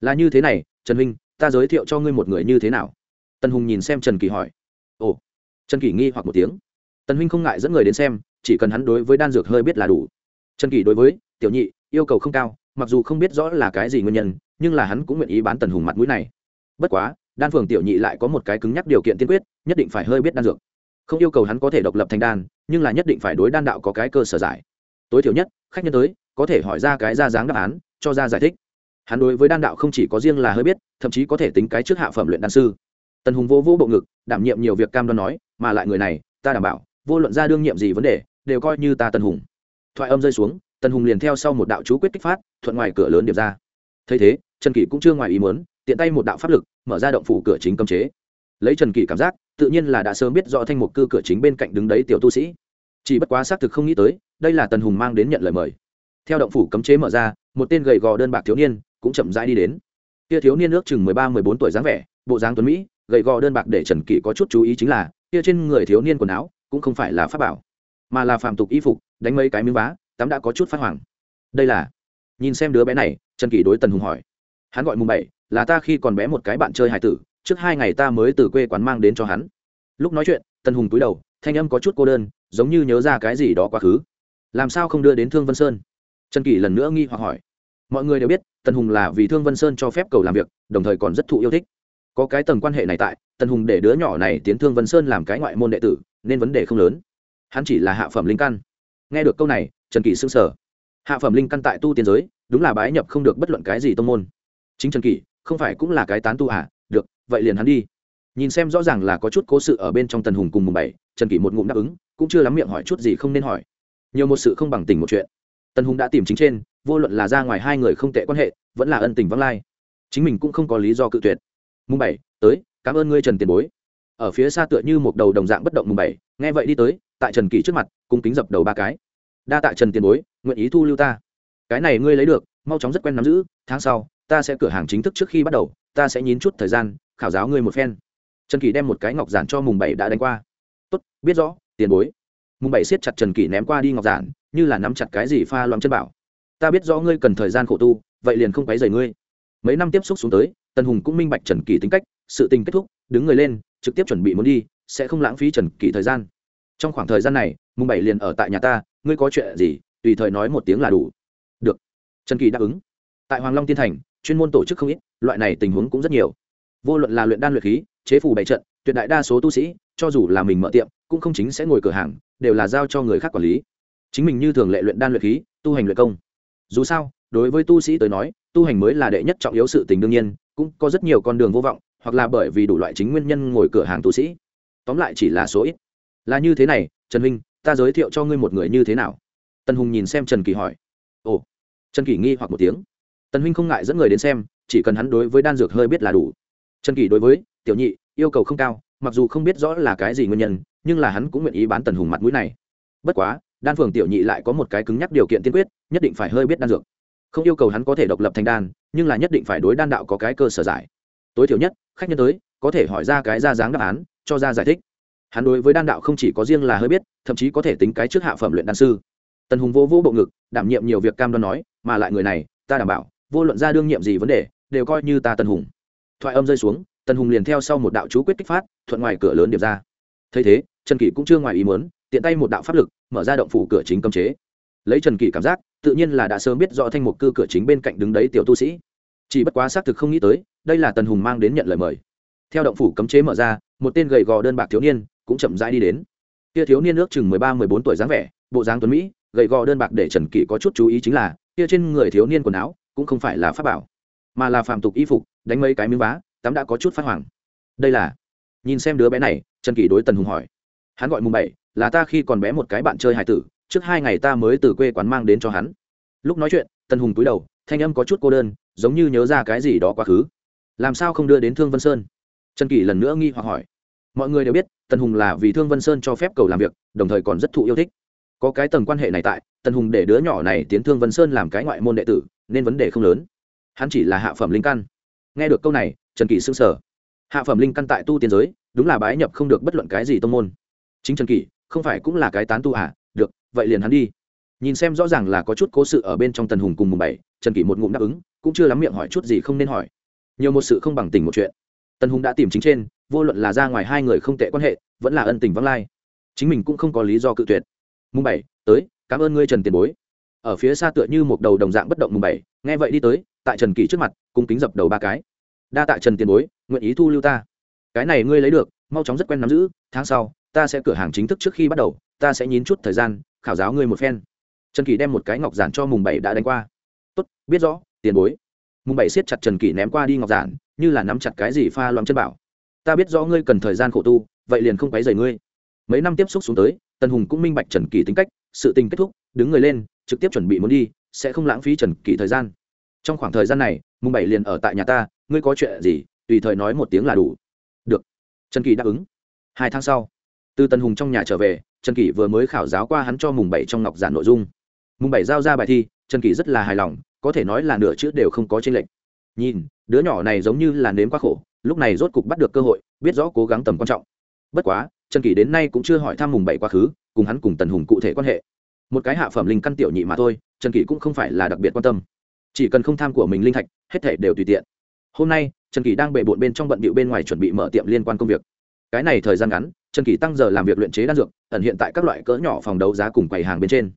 Là như thế này trần huynh, ta giới thiệu cho ngươi một người như thế nào? Tân hùng nhìn xem trần kỳ hỏi. Ồ, trần kỳ nghi hoặc một tiếng. Tần huynh không ngại dẫn người đến xem, chỉ cần hắn đối với đan dược hơi biết là đủ. Trần kỳ đối với, tiểu nhị, yêu cầu không cao, mặc dù không biết rõ là cái gì nguyên nhân, nhưng là hắn cũng nguyện ý bán tần hùng mặt mũi này. Bất quá, đan phường tiểu nhị lại có một cái cứng nhắc điều kiện tiên quyết, nhất định phải hơi biết đan dược. Không yêu cầu hắn có thể độc lập thành đan, nhưng là nhất định phải đối đan đạo có cái cơ sở giải. Tối thiểu nhất, khách nhân tới, có thể hỏi ra cái ra dáng đáp án, cho ra giải thích hắn đối với đan đạo không chỉ có riêng là hơi biết, thậm chí có thể tính cái trước hạ phẩm luyện đan sư. Tần hùng vô vô bộ ngực, đảm nhiệm nhiều việc cam đoan nói, mà lại người này, ta đảm bảo, vô luận ra đương nhiệm gì vấn đề, đều coi như ta tần hùng. Thoại âm rơi xuống, tần hùng liền theo sau một đạo chú quyết kích phát, thuận ngoài cửa lớn điệp ra. Thấy thế, trần kỷ cũng chưa ngoài ý muốn, tiện tay một đạo pháp lực, mở ra động phủ cửa chính cấm chế. Lấy trần kỷ cảm giác, tự nhiên là đã sớm biết rõ thanh mục cư cửa chính bên cạnh đứng đấy tiểu tu sĩ. Chỉ bất quá xác thực không nghĩ tới, đây là tần hùng mang đến nhận lời mời. Theo động phủ cấm chế mở ra, một tên gầy gò đơn bạc thiếu niên cũng chậm rãi đi đến. Kia thiếu niên ước chừng mười ba, mười bốn tuổi dáng vẻ, bộ dáng tuấn mỹ, gầy gò đơn bạc để trần kỷ có chút chú ý chính là, kia trên người thiếu niên quần áo cũng không phải là pháp bảo, mà là phàm tục y phục, đánh mấy cái miếng vá, tắm đã có chút phát hoàng đây là, nhìn xem đứa bé này, trần kỷ đối tần hùng hỏi. Hắn gọi mùng bảy, là ta khi còn bé một cái bạn chơi hải tử, trước hai ngày ta mới từ quê quán mang đến cho hắn. Lúc nói chuyện, tần hùng túi đầu, thanh âm có chút cô đơn, giống như nhớ ra cái gì đó quá khứ. Làm sao không đưa đến thương vân sơn? Trần kỷ lần nữa nghi hoặc hỏi mọi người đều biết, tần hùng là vì thương vân sơn cho phép cầu làm việc, đồng thời còn rất thụ yêu thích. Có cái tầng quan hệ này tại, tần hùng để đứa nhỏ này tiến thương vân sơn làm cái ngoại môn đệ tử, nên vấn đề không lớn. Hắn chỉ là hạ phẩm linh căn. Nghe được câu này, trần kỳ s ư n g sở hạ phẩm linh căn tại tu tiên giới, đúng là bái nhập không được bất luận cái gì tông môn. Chính trần kỳ không phải cũng là cái tán tu à? Được, vậy liền hắn đi. Nhìn xem rõ ràng là có chút cố sự ở bên trong tần hùng cùng mùng bảy, trần kỳ một ngụm đáp ứng, cũng chưa lắm miệng hỏi chút gì không nên hỏi. Nhiều một sự không bằng tình một chuyện. Tần hùng đã tìm chính trên vô luận là ra ngoài hai người không tệ quan hệ, vẫn là ân tình vắng lai. Chính mình cũng không có lý do cự tuyệt. Mùng bảy, tới, cảm ơn ngươi trần tiền bối. Ở phía xa tựa như một đầu đồng dạng bất động mùng bảy, nghe vậy đi tới, tại trần kỳ trước mặt, cung kính dập đầu ba cái. Đa tạ trần tiền bối, nguyện ý thu lưu ta. Cái này ngươi lấy được, mau chóng rất quen nắm giữ, tháng sau, ta sẽ cửa hàng chính thức trước khi bắt đầu, ta sẽ nhín chút thời gian, khảo giáo ngươi một phen. Trần kỳ đem một cái ngọc giản cho mùng bảy đã đánh qua. Tốt, biết rõ, tiền bối. Mùng bảy siết chặt trần kỳ ném qua đi ngọc giản, như là nắm chặt cái gì pha loãng chân bảo ta biết rõ ngươi cần thời gian khổ tu, vậy liền không quấy rầy ngươi. Mấy năm tiếp xúc xuống tới, tần hùng cũng minh bạch trần kỳ tính cách, sự tình kết thúc, đứng người lên, trực tiếp chuẩn bị muốn đi, sẽ không lãng phí trần kỳ thời gian. Trong khoảng thời gian này, mùng bảy liền ở tại nhà ta, ngươi có chuyện gì, tùy thời nói một tiếng là đủ. Được. Trần kỳ đáp ứng. Tại hoàng long tiên thành, chuyên môn tổ chức không ít, loại này tình huống cũng rất nhiều. Vô luận là luyện đan luyện khí, chế phủ bày trận, tuyệt đại đa số tu sĩ, cho dù là mình mở tiệm, cũng không chính sẽ ngồi cửa hàng, đều là giao cho người khác quản lý. Chính mình như thường lệ luyện đan luyện khí, tu hành luyện công dù sao, đối với tu sĩ tới nói, tu hành mới là đệ nhất trọng yếu sự tình đương nhiên, cũng có rất nhiều con đường vô vọng, hoặc là bởi vì đủ loại chính nguyên nhân ngồi cửa hàng tu sĩ. Tóm lại chỉ là số ít. Là như thế này, trần huynh, ta giới thiệu cho ngươi một người như thế nào? Tần hùng nhìn xem trần kỳ hỏi. Ồ. Trần kỳ nghi hoặc một tiếng. Tần huynh không ngại dẫn người đến xem, chỉ cần hắn đối với đan dược hơi biết là đủ. Trần kỳ đối với, tiểu nhị, yêu cầu không cao, mặc dù không biết rõ là cái gì nguyên nhân, nhưng là hắn cũng nguyện ý bán tần hùng mặt mũi này. Bất quá đan phường tiểu nhị lại có một cái cứng nhắc điều kiện tiên quyết, nhất định phải hơi biết đan dược. Không yêu cầu hắn có thể độc lập thành đan, nhưng là nhất định phải đối đan đạo có cái cơ sở giải. Tối thiểu nhất, khách nhân tới, có thể hỏi ra cái ra dáng đáp án, cho ra giải thích. Hắn đối với đan đạo không chỉ có riêng là hơi biết, thậm chí có thể tính cái trước hạ phẩm luyện đan sư. Tần hùng vô vô bộ ngực, đảm nhiệm nhiều việc cam đoan nói, mà lại người này, ta đảm bảo, vô luận ra đương nhiệm gì vấn đề, đều coi như ta tần hùng. Thoại âm rơi xuống, tần hùng liền theo sau một đạo chú quyết kích phát, thuận ngoài cửa lớn điểm ra. Thấy thế, trần kỷ cũng chưa ngoài ý muốn, tiện tay một đạo pháp lực mở ra động phủ cửa chính cấm chế. Lấy trần kỷ cảm giác, tự nhiên là đã sớm biết rõ thanh mục cư cửa chính bên cạnh đứng đấy tiểu tu sĩ. Chỉ bất quá xác thực không nghĩ tới, đây là tần hùng mang đến nhận lời mời. Theo động phủ cấm chế mở ra, một tên gầy gò đơn bạc thiếu niên cũng chậm rãi đi đến. Kia thiếu niên ước chừng mười ba, mười bốn tuổi dáng vẻ, bộ dáng tuấn mỹ, gầy gò đơn bạc để trần kỷ có chút chú ý chính là, kia trên người thiếu niên quần áo cũng không phải là pháp bảo, mà là phạm tục y phục, đánh mấy cái miếng vá, tắm đã có chút phát hoàng đây là, nhìn xem đứa bé này, trần kỷ đối tần hùng hỏi. Hắn gọi mùng bảy là ta khi còn bé một cái bạn chơi hải tử, trước hai ngày ta mới từ quê quán mang đến cho hắn. Lúc nói chuyện, tần hùng túi đầu, thanh âm có chút cô đơn, giống như nhớ ra cái gì đó quá khứ. Làm sao không đưa đến thương vân sơn? Trần kỷ lần nữa nghi hoặc hỏi. Mọi người đều biết, tần hùng là vì thương vân sơn cho phép cầu làm việc, đồng thời còn rất thụ yêu thích. Có cái tầng quan hệ này tại, tần hùng để đứa nhỏ này tiến thương vân sơn làm cái ngoại môn đệ tử, nên vấn đề không lớn. Hắn chỉ là hạ phẩm linh căn. Nghe được câu này, trần kỷ xưng sở hạ phẩm linh căn tại tu tiên giới, đúng là bái nhập không được bất luận cái gì tông môn. Chính trần kỷ không phải cũng là cái tán tu à? Được, vậy liền hắn đi. Nhìn xem rõ ràng là có chút cố sự ở bên trong tần hùng cùng mùng bảy, trần kỷ một ngụm đáp ứng, cũng chưa lắm miệng hỏi chút gì không nên hỏi. Nhiều một sự không bằng tình một chuyện. Tần hùng đã tìm chính trên, vô luận là ra ngoài hai người không tệ quan hệ, vẫn là ân tình vắng lai. Chính mình cũng không có lý do cự tuyệt. Mùng bảy, tới, cảm ơn ngươi trần tiền bối. Ở phía xa tựa như một đầu đồng dạng bất động mùng bảy, nghe vậy đi tới, tại trần kỷ trước mặt, cung kính dập đầu ba cái. Đa tạ trần tiền bối, nguyện ý thu lưu ta. Cái này ngươi lấy được, mau chóng rất quen nắm giữ, tháng sau ta sẽ cửa hàng chính thức trước khi bắt đầu, ta sẽ nhín chút thời gian, khảo giáo ngươi một phen. Trần kỳ đem một cái ngọc giản cho mùng bảy đã đánh qua. Tốt, biết rõ, tiền bối. Mùng bảy siết chặt trần kỳ ném qua đi ngọc giản, như là nắm chặt cái gì pha loạn chân bảo. Ta biết rõ ngươi cần thời gian khổ tu, vậy liền không quấy rầy ngươi. Mấy năm tiếp xúc xuống tới, tần hùng cũng minh bạch trần kỳ tính cách, sự tình kết thúc, đứng người lên, trực tiếp chuẩn bị muốn đi, sẽ không lãng phí trần kỳ thời gian. Trong khoảng thời gian này, mùng bảy liền ở tại nhà ta, ngươi có chuyện gì? tùy thời nói một tiếng là đủ. Được. Trần kỳ đáp ứng. Hai tháng sau từ tần hùng trong nhà trở về, trần kỷ vừa mới khảo giáo qua hắn cho mùng bảy trong ngọc giản nội dung. Mùng bảy giao ra bài thi, trần kỷ rất là hài lòng, có thể nói là nửa chữ đều không có tranh lệch. Nhìn, đứa nhỏ này giống như là nếm quá khổ, lúc này rốt cục bắt được cơ hội, biết rõ cố gắng tầm quan trọng. Bất quá, trần kỷ đến nay cũng chưa hỏi thăm mùng bảy quá khứ, cùng hắn cùng tần hùng cụ thể quan hệ. Một cái hạ phẩm linh căn tiểu nhị mà thôi, trần kỷ cũng không phải là đặc biệt quan tâm. Chỉ cần không tham của mình linh thạch, hết thể đều tùy tiện. Hôm nay, trần kỷ đang bệ bộn bên trong bận bịu bên ngoài chuẩn bị mở tiệm liên quan công việc. Cái này thời gian ngắn trần kỳ tăng giờ làm việc luyện chế đan dược, ẩn hiện tại các loại cỡ nhỏ phòng đấu giá cùng quầy hàng bên trên.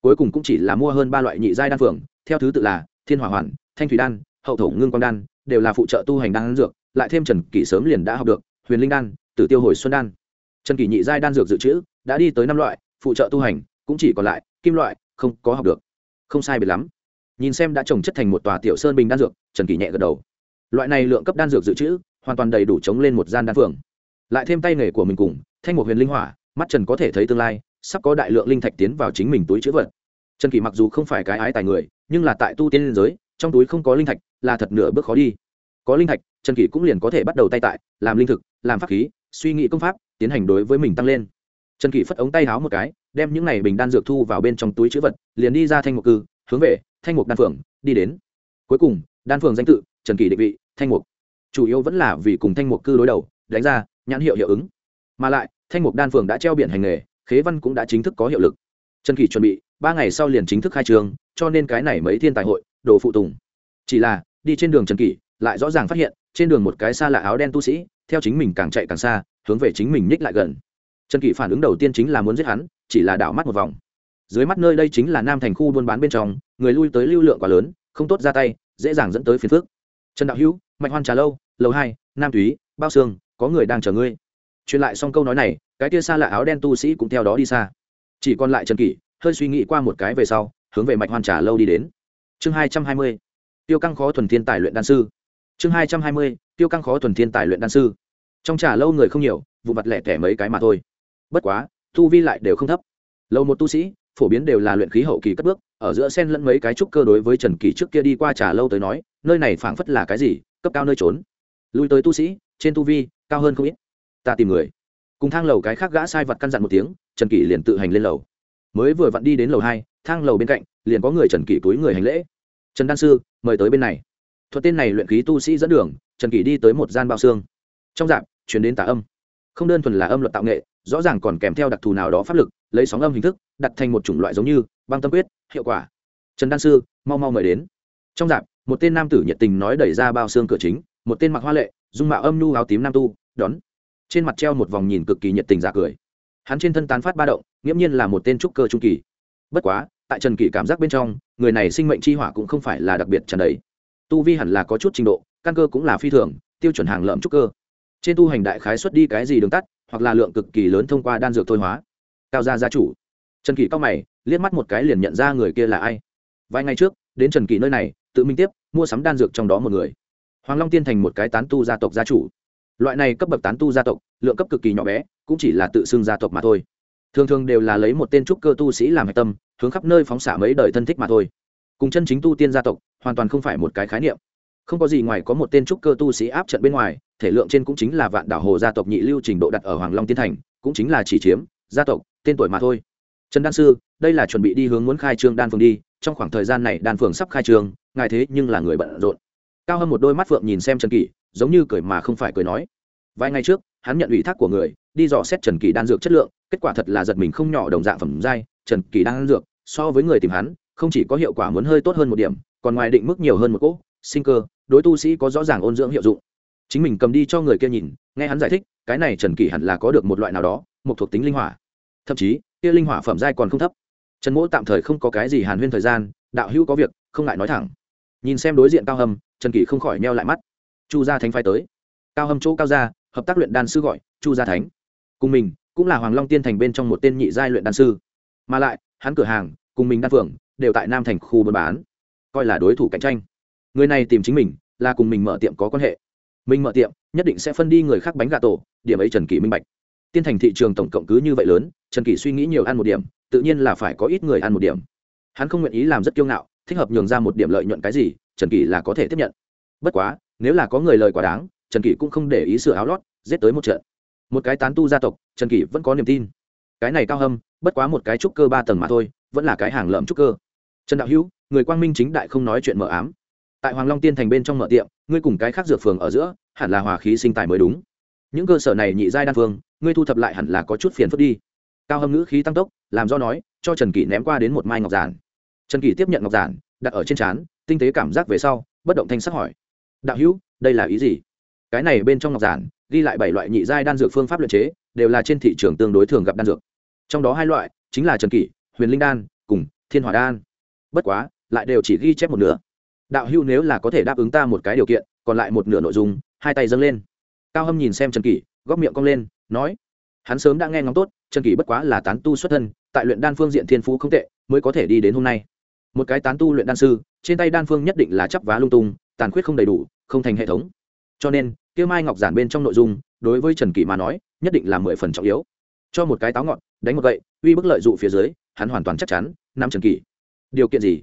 Cuối cùng cũng chỉ là mua hơn ba loại nhị giai đan phường theo thứ tự là thiên hỏa hoàn, thanh thủy đan, hậu thổ ngưng quang đan, đều là phụ trợ tu hành đan dược, lại thêm trần kỳ sớm liền đã học được huyền linh đan, tử tiêu hồi xuân đan. Trần kỳ nhị giai đan dược dự trữ đã đi tới năm loại, phụ trợ tu hành cũng chỉ còn lại kim loại, không có học được. Không sai biệt lắm. Nhìn xem đã trồng chất thành một tòa tiểu sơn bình đan dược, trần kỳ nhẹ gật đầu. Loại này lượng cấp đan dược dự trữ, hoàn toàn đầy đủ chống lên một gian đan phường lại thêm tay nghề của mình cùng, thanh một huyền linh hỏa, mắt trần có thể thấy tương lai, sắp có đại lượng linh thạch tiến vào chính mình túi chữ vật. Trần kỳ mặc dù không phải cái ái tài người, nhưng là tại tu tiên liên giới, trong túi không có linh thạch, là thật nửa bước khó đi. Có linh thạch, trần kỳ cũng liền có thể bắt đầu tay tại, làm linh thực, làm pháp khí, suy nghĩ công pháp, tiến hành đối với mình tăng lên. Trần kỳ phất ống tay háo một cái, đem những này bình đan dược thu vào bên trong túi chữ vật, liền đi ra thanh mục cư, hướng về thanh mục đan phượng, đi đến. Cuối cùng, đan phượng danh tự, trần kỳ định vị, thanh mục. Chủ yếu vẫn là vì cùng thanh mục cư đối đầu, đánh ra nhãn hiệu hiệu ứng. Mà lại, thanh mục đan phường đã treo biển hành nghề, khế văn cũng đã chính thức có hiệu lực. Trần kỳ chuẩn bị, ba ngày sau liền chính thức khai trường, cho nên cái này mấy thiên tài hội, đồ phụ tùng. Chỉ là, đi trên đường trần kỳ lại rõ ràng phát hiện, trên đường một cái xa lạ áo đen tu sĩ, theo chính mình càng chạy càng xa, hướng về chính mình nhích lại gần. Trần kỳ phản ứng đầu tiên chính là muốn giết hắn, chỉ là đảo mắt một vòng. Dưới mắt nơi đây chính là nam thành khu buôn bán bên trong, người lui tới lưu lượng quá lớn, không tốt ra tay, dễ dàng dẫn tới phiền phước trần đạo hữu mạnh hoan trà lâu, lầu hai, nam túy, bao xương có người đang chờ ngươi. Truyền lại xong câu nói này, cái tia xa lạ áo đen tu sĩ cũng theo đó đi xa. Chỉ còn lại trần kỷ, hơi suy nghĩ qua một cái về sau, hướng về mạch hoàn trả lâu đi đến. Chương hai trăm hai mươi, tiêu căng khó thuần thiên tài luyện đan sư. Chương hai trăm hai mươi, tiêu căng khó thuần thiên tài luyện đan sư. Trong trà lâu người không nhiều, vụ mặt lẻ tẻ mấy cái mà thôi. Bất quá, tu vi lại đều không thấp. Lâu một tu sĩ, phổ biến đều là luyện khí hậu kỳ cất bước, ở giữa sen lẫn mấy cái trúc cơ đối với trần kỳ trước kia đi qua trà lâu tới nói, nơi này phảng phất là cái gì, cấp cao nơi trốn. Lui tới tu sĩ, trên tu vi cao hơn không ít. Ta tìm người. Cùng thang lầu cái khác gã sai vật căn dặn một tiếng, trần kỷ liền tự hành lên lầu. Mới vừa vặn đi đến lầu hai, thang lầu bên cạnh, liền có người trần kỷ túi người hành lễ. Trần đan sư, mời tới bên này. Thuật tên này luyện khí tu sĩ dẫn đường, trần kỷ đi tới một gian bao xương. Trong dạp chuyển đến tà âm. Không đơn thuần là âm luật tạo nghệ, rõ ràng còn kèm theo đặc thù nào đó pháp lực, lấy sóng âm hình thức, đặt thành một chủng loại giống như, băng tâm quyết, hiệu quả. Trần đan sư, mau mau mời đến. Trong dạp, một tên nam tử nhiệt tình nói đẩy ra bao xương cửa chính, một tên mặc hoa lệ, dung mạo âm nhu áo tím nam tu đón. Trên mặt treo một vòng nhìn cực kỳ nhiệt tình giả cười. Hắn trên thân tán phát ba động, nghiễm nhiên là một tên trúc cơ trung kỳ. Bất quá, tại trần kỳ cảm giác bên trong, người này sinh mệnh chi hỏa cũng không phải là đặc biệt trần đấy tu vi hẳn là có chút trình độ, căn cơ cũng là phi thường, tiêu chuẩn hàng lợm trúc cơ. Trên tu hành đại khái xuất đi cái gì đường tắt, hoặc là lượng cực kỳ lớn thông qua đan dược thôi hóa. Cao gia gia chủ. Trần kỳ cao mày, liếc mắt một cái liền nhận ra người kia là ai. Vài ngày trước, đến trần kỳ nơi này, tự mình tiếp, mua sắm đan dược trong đó một người. Hoàng long tiên thành một cái tán tu gia tộc gia chủ loại này cấp bậc tán tu gia tộc, lượng cấp cực kỳ nhỏ bé, cũng chỉ là tự xưng gia tộc mà thôi. Thường thường đều là lấy một tên trúc cơ tu sĩ làm hạch tâm, hướng khắp nơi phóng xạ mấy đời thân thích mà thôi. Cùng chân chính tu tiên gia tộc, hoàn toàn không phải một cái khái niệm. Không có gì ngoài có một tên trúc cơ tu sĩ áp trận bên ngoài, thể lượng trên cũng chính là vạn đảo hồ gia tộc nhị lưu trình độ đặt ở hoàng long tiên thành, cũng chính là chỉ chiếm, gia tộc, tên tuổi mà thôi. Trần đan sư, đây là chuẩn bị đi hướng muốn khai trương đan phường đi, trong khoảng thời gian này đan phường sắp khai trương, ngài thế nhưng là người bận rộn. Cao hơn một đôi mắt phượng nhìn xem trần kỷ giống như cười mà không phải cười nói. Vài ngày trước, hắn nhận ủy thác của người, đi dò xét trần kỳ đan dược chất lượng, kết quả thật là giật mình không nhỏ đồng dạng phẩm giai, trần kỳ đan dược, so với người tìm hắn, không chỉ có hiệu quả muốn hơi tốt hơn một điểm, còn ngoài định mức nhiều hơn một cỗ, sinh cơ, đối tu sĩ có rõ ràng ôn dưỡng hiệu dụng. Chính mình cầm đi cho người kia nhìn, nghe hắn giải thích, cái này trần kỳ hẳn là có được một loại nào đó, một thuộc tính linh hỏa. Thậm chí, kia linh hỏa phẩm giai còn không thấp. Trần mỗ tạm thời không có cái gì hàn huyên thời gian, đạo hữu có việc, không ngại nói thẳng. Nhìn xem đối diện cao hầm, trần kỳ không khỏi neo lại mắt chu gia thánh phái tới. Cao hầm chỗ cao gia, hợp tác luyện đan sư gọi chu gia thánh. Cùng mình, cũng là hoàng long tiên thành bên trong một tên nhị giai luyện đan sư. Mà lại, hắn cửa hàng, cùng mình đan phượng, đều tại nam thành khu buôn bán. Coi là đối thủ cạnh tranh. Người này tìm chính mình, là cùng mình mở tiệm có quan hệ. Mình mở tiệm, nhất định sẽ phân đi người khác bánh gà tổ, điểm ấy trần kỷ minh bạch. Tiên thành thị trường tổng cộng cứ như vậy lớn, trần kỷ suy nghĩ nhiều ăn một điểm, tự nhiên là phải có ít người ăn một điểm. Hắn không nguyện ý làm rất kiêu ngạo, thích hợp nhường ra một điểm lợi nhuận cái gì, trần kỷ là có thể tiếp nhận. Bất quá nếu là có người lời quá đáng, trần kỷ cũng không để ý sửa áo lót, giết tới một trận. Một cái tán tu gia tộc, trần kỷ vẫn có niềm tin. Cái này cao hâm, bất quá một cái trúc cơ ba tầng mà thôi, vẫn là cái hàng lợm trúc cơ. Trần đạo hữu, người quang minh chính đại không nói chuyện mờ ám. Tại hoàng long tiên thành bên trong mở tiệm, ngươi cùng cái khác dược phường ở giữa, hẳn là hòa khí sinh tài mới đúng. Những cơ sở này nhị giai đan phương, ngươi thu thập lại hẳn là có chút phiền phức đi. Cao hâm ngữ khí tăng tốc, làm do nói, cho trần kỷ ném qua đến một mai ngọc giản. Trần kỷ tiếp nhận ngọc giản, đặt ở trên trán, tinh tế cảm giác về sau, bất động thanh sắc hỏi đạo hữu, đây là ý gì? Cái này bên trong ngọc giản, ghi lại bảy loại nhị giai đan dược phương pháp luyện chế, đều là trên thị trường tương đối thường gặp đan dược. Trong đó hai loại, chính là trần kỷ, huyền linh đan cùng thiên hỏa đan. Bất quá, lại đều chỉ ghi chép một nửa. Đạo hưu nếu là có thể đáp ứng ta một cái điều kiện, còn lại một nửa nội dung, hai tay dâng lên. Cao hâm nhìn xem trần kỷ, góc miệng cong lên, nói, hắn sớm đã nghe ngóng tốt, trần kỷ bất quá là tán tu xuất thân, tại luyện đan phương diện thiên phú không tệ, mới có thể đi đến hôm nay. Một cái tán tu luyện đan sư, trên tay đan phương nhất định là chắp vá lung tung, tàn khuyết không đầy đủ không thành hệ thống. Cho nên kia mai ngọc giản bên trong nội dung, đối với trần kỷ mà nói, nhất định là mười phần trọng yếu. Cho một cái táo ngọn, đánh một gậy, uy bức lợi dụ phía dưới, hắn hoàn toàn chắc chắn, nắm trần kỷ. Điều kiện gì?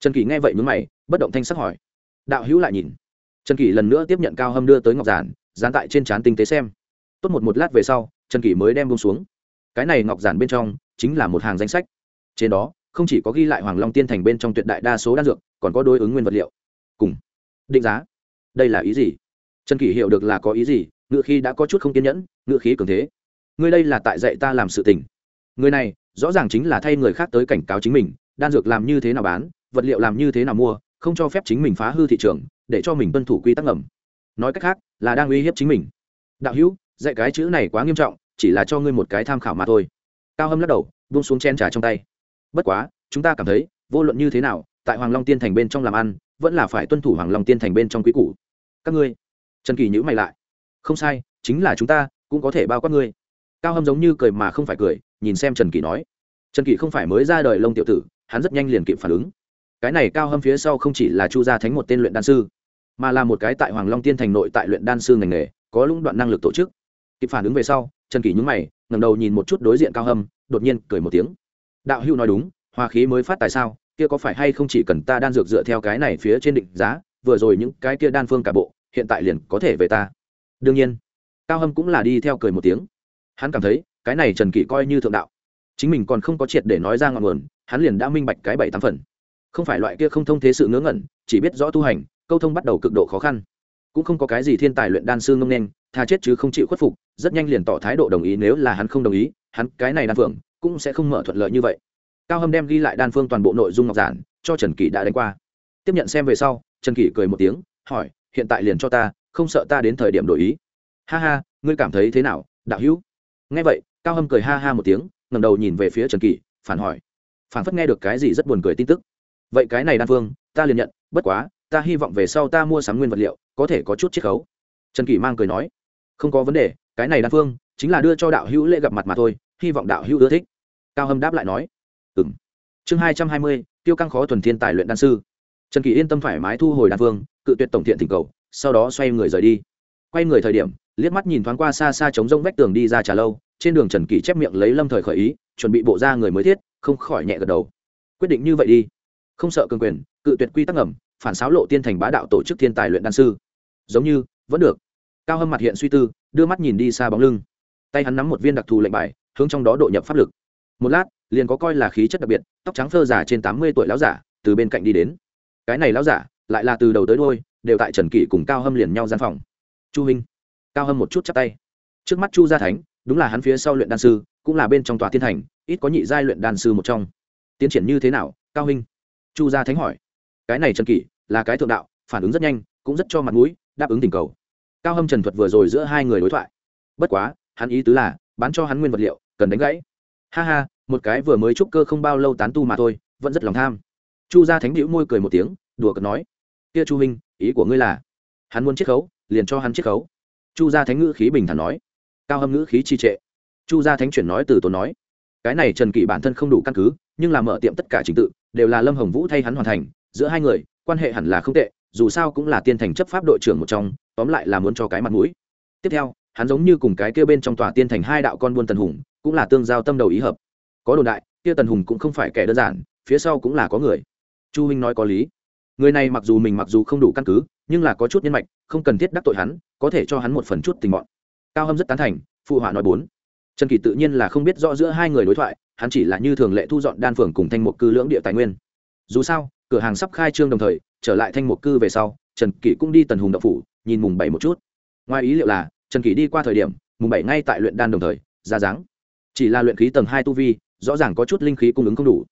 Trần kỷ nghe vậy mướn mày, bất động thanh sắc hỏi. Đạo hữu lại nhìn. Trần kỷ lần nữa tiếp nhận cao hâm đưa tới ngọc giản, dán tại trên trán tinh tế xem. Tốt một một lát về sau, trần kỷ mới đem bông xuống. Cái này ngọc giản bên trong, chính là một hàng danh sách. Trên đó, không chỉ có ghi lại hoàng long tiên thành bên trong tuyệt đại đa số đan dược, còn có đối ứng nguyên vật liệu. Cùng định giá đây là ý gì? Trần kỷ hiểu được là có ý gì ngự khí đã có chút không kiên nhẫn ngự khí cường thế. Ngươi đây là tại dạy ta làm sự tình. Người này, rõ ràng chính là thay người khác tới cảnh cáo chính mình, đan dược làm như thế nào bán, vật liệu làm như thế nào mua, không cho phép chính mình phá hư thị trường, để cho mình tuân thủ quy tắc ngầm. Nói cách khác, là đang uy hiếp chính mình. Đạo hữu, dạy cái chữ này quá nghiêm trọng, chỉ là cho ngươi một cái tham khảo mà thôi. Cao hâm lắc đầu, buông xuống chen trà trong tay. Bất quá, chúng ta cảm thấy, vô luận như thế nào tại hoàng long tiên thành bên trong làm ăn, vẫn là phải tuân thủ hoàng long tiên thành bên trong quý củ. Các ngươi, trần kỳ nhữ mày lại. Không sai, chính là chúng ta, cũng có thể bao quát ngươi. Cao hâm giống như cười mà không phải cười, nhìn xem trần kỳ nói. Trần kỳ không phải mới ra đời lông tiểu tử, hắn rất nhanh liền kịp phản ứng. Cái này cao hâm phía sau không chỉ là chu gia thánh một tên luyện đan sư, mà là một cái tại hoàng long tiên thành nội tại luyện đan sư ngành nghề, có lũng đoạn năng lực tổ chức. Kịp phản ứng về sau, trần kỳ nhúng mày ngầm đầu nhìn một chút đối diện cao hâm, đột nhiên cười một tiếng. Đạo hữu nói đúng hoa khí mới phát tại sao? Kia có phải hay không chỉ cần ta đan dược dựa theo cái này phía trên định giá, vừa rồi những cái kia đan phương cả bộ, hiện tại liền có thể về ta. Đương nhiên, cao hâm cũng là đi theo cười một tiếng. Hắn cảm thấy, cái này trần kỷ coi như thượng đạo. Chính mình còn không có triệt để nói ra ngọn nguồn, hắn liền đã minh bạch cái bảy tám phần. Không phải loại kia không thông thế sự ngớ ngẩn, chỉ biết rõ tu hành, câu thông bắt đầu cực độ khó khăn. Cũng không có cái gì thiên tài luyện đan sư ngông nên, tha chết chứ không chịu khuất phục, rất nhanh liền tỏ thái độ đồng ý nếu là hắn không đồng ý, hắn cái này đan phượng cũng sẽ không mở thuận lợi như vậy cao hâm đem ghi lại đan phương toàn bộ nội dung ngọc giản, cho trần kỷ đã đánh qua. Tiếp nhận xem về sau, trần kỷ cười một tiếng, hỏi, hiện tại liền cho ta, không sợ ta đến thời điểm đổi ý. Ha ha, ngươi cảm thấy thế nào, đạo hữu? Nghe vậy, cao hâm cười ha ha một tiếng ngầm đầu nhìn về phía trần kỷ, phản hỏi. Phản phất nghe được cái gì rất buồn cười tin tức. Vậy cái này đan phương, ta liền nhận, bất quá, ta hy vọng về sau ta mua sắm nguyên vật liệu, có thể có chút chiết khấu. Trần kỷ mang cười nói. Không có vấn đề, cái này đan phương, chính là đưa cho đạo hữu lễ gặp mặt mà thôi, hy vọng đạo hữu ưa thích. Cao hâm đáp lại nói ừ m chương hai trăm hai mươi tiêu căng khó thuần thiên tài luyện đan sư. Trần kỳ yên tâm thoải mái thu hồi đan phương cự tuyệt tổng thiện thỉnh cầu, sau đó xoay người rời đi. Quay người thời điểm, liếc mắt nhìn thoáng qua xa xa chống rông vách tường đi ra trà lâu, trên đường trần kỳ chép miệng lấy lâm thời khởi ý, chuẩn bị bộ ra người mới thiết, không khỏi nhẹ gật đầu. Quyết định như vậy đi. Không sợ cường quyền, cự tuyệt quy tắc ngầm, phản xáo lộ tiên thành bá đạo tổ chức thiên tài luyện đan sư. Giống như, vẫn được. Cao hâm mặt hiện suy tư, đưa mắt nhìn đi xa bóng lưng. Tay hắn nắm một viên đặc thù lệnh bài, hướng trong đó độ nhập pháp lực. Một lát liền có coi là khí chất đặc biệt, tóc trắng phơ giả trên tám mươi tuổi lão giả, từ bên cạnh đi đến. Cái này lão giả, lại là từ đầu tới đôi đều tại trần kỷ cùng cao hâm liền nhau gian phòng. Chu minh. Cao hâm một chút chắp tay. Trước mắt chu gia thánh, đúng là hắn phía sau luyện đan sư, cũng là bên trong tòa thiên thành, ít có nhị giai luyện đan sư một trong. Tiến triển như thế nào, cao huynh chu gia thánh hỏi. Cái này trần kỷ, là cái thượng đạo, phản ứng rất nhanh, cũng rất cho mặt mũi, đáp ứng tình cầu. Cao hâm trần thuật vừa rồi giữa hai người đối thoại. Bất quá, hắn ý tứ là, bán cho hắn nguyên vật liệu, cần đánh gãy. Ha ha một cái vừa mới trúc cơ không bao lâu tán tu mà thôi, vẫn rất lòng tham. Chu gia thánh hữu môi cười một tiếng, đùa cợt nói, kia chu huynh, ý của ngươi là, hắn muốn chiết khấu, liền cho hắn chiết khấu. Chu gia thánh ngữ khí bình thản nói, cao hâm ngữ khí trì trệ. Chu gia thánh chuyển nói từ tốn nói, cái này trần kỷ bản thân không đủ căn cứ, nhưng là mở tiệm tất cả trình tự, đều là lâm hồng vũ thay hắn hoàn thành, giữa hai người, quan hệ hẳn là không tệ, dù sao cũng là tiên thành chấp pháp đội trưởng một trong, tóm lại là muốn cho cái mặt mũi. Tiếp theo, hắn giống như cùng cái kia bên trong tòa tiên thành hai đạo con buôn tần hùng, cũng là tương giao tâm đầu ý hợp có đồn đại, kia tần hùng cũng không phải kẻ đơn giản, phía sau cũng là có người. Chu huynh nói có lý. Người này mặc dù mình mặc dù không đủ căn cứ, nhưng là có chút nhân mạch, không cần thiết đắc tội hắn, có thể cho hắn một phần chút tình bọn. Cao hâm rất tán thành, phụ họa nói bốn. Trần kỳ tự nhiên là không biết rõ giữa hai người đối thoại, hắn chỉ là như thường lệ thu dọn đan phường cùng thanh mục cư lưỡng địa tài nguyên. Dù sao, cửa hàng sắp khai trương đồng thời, trở lại thanh mục cư về sau, trần kỳ cũng đi tần hùng đậu phủ, nhìn mùng bảy một chút. Ngoài ý liệu là, trần kỳ đi qua thời điểm, mùng bảy ngay tại luyện đan đồng thời, ra dáng. Chỉ là luyện khí tầng hai tu vi rõ ràng có chút linh khí cung ứng không đủ.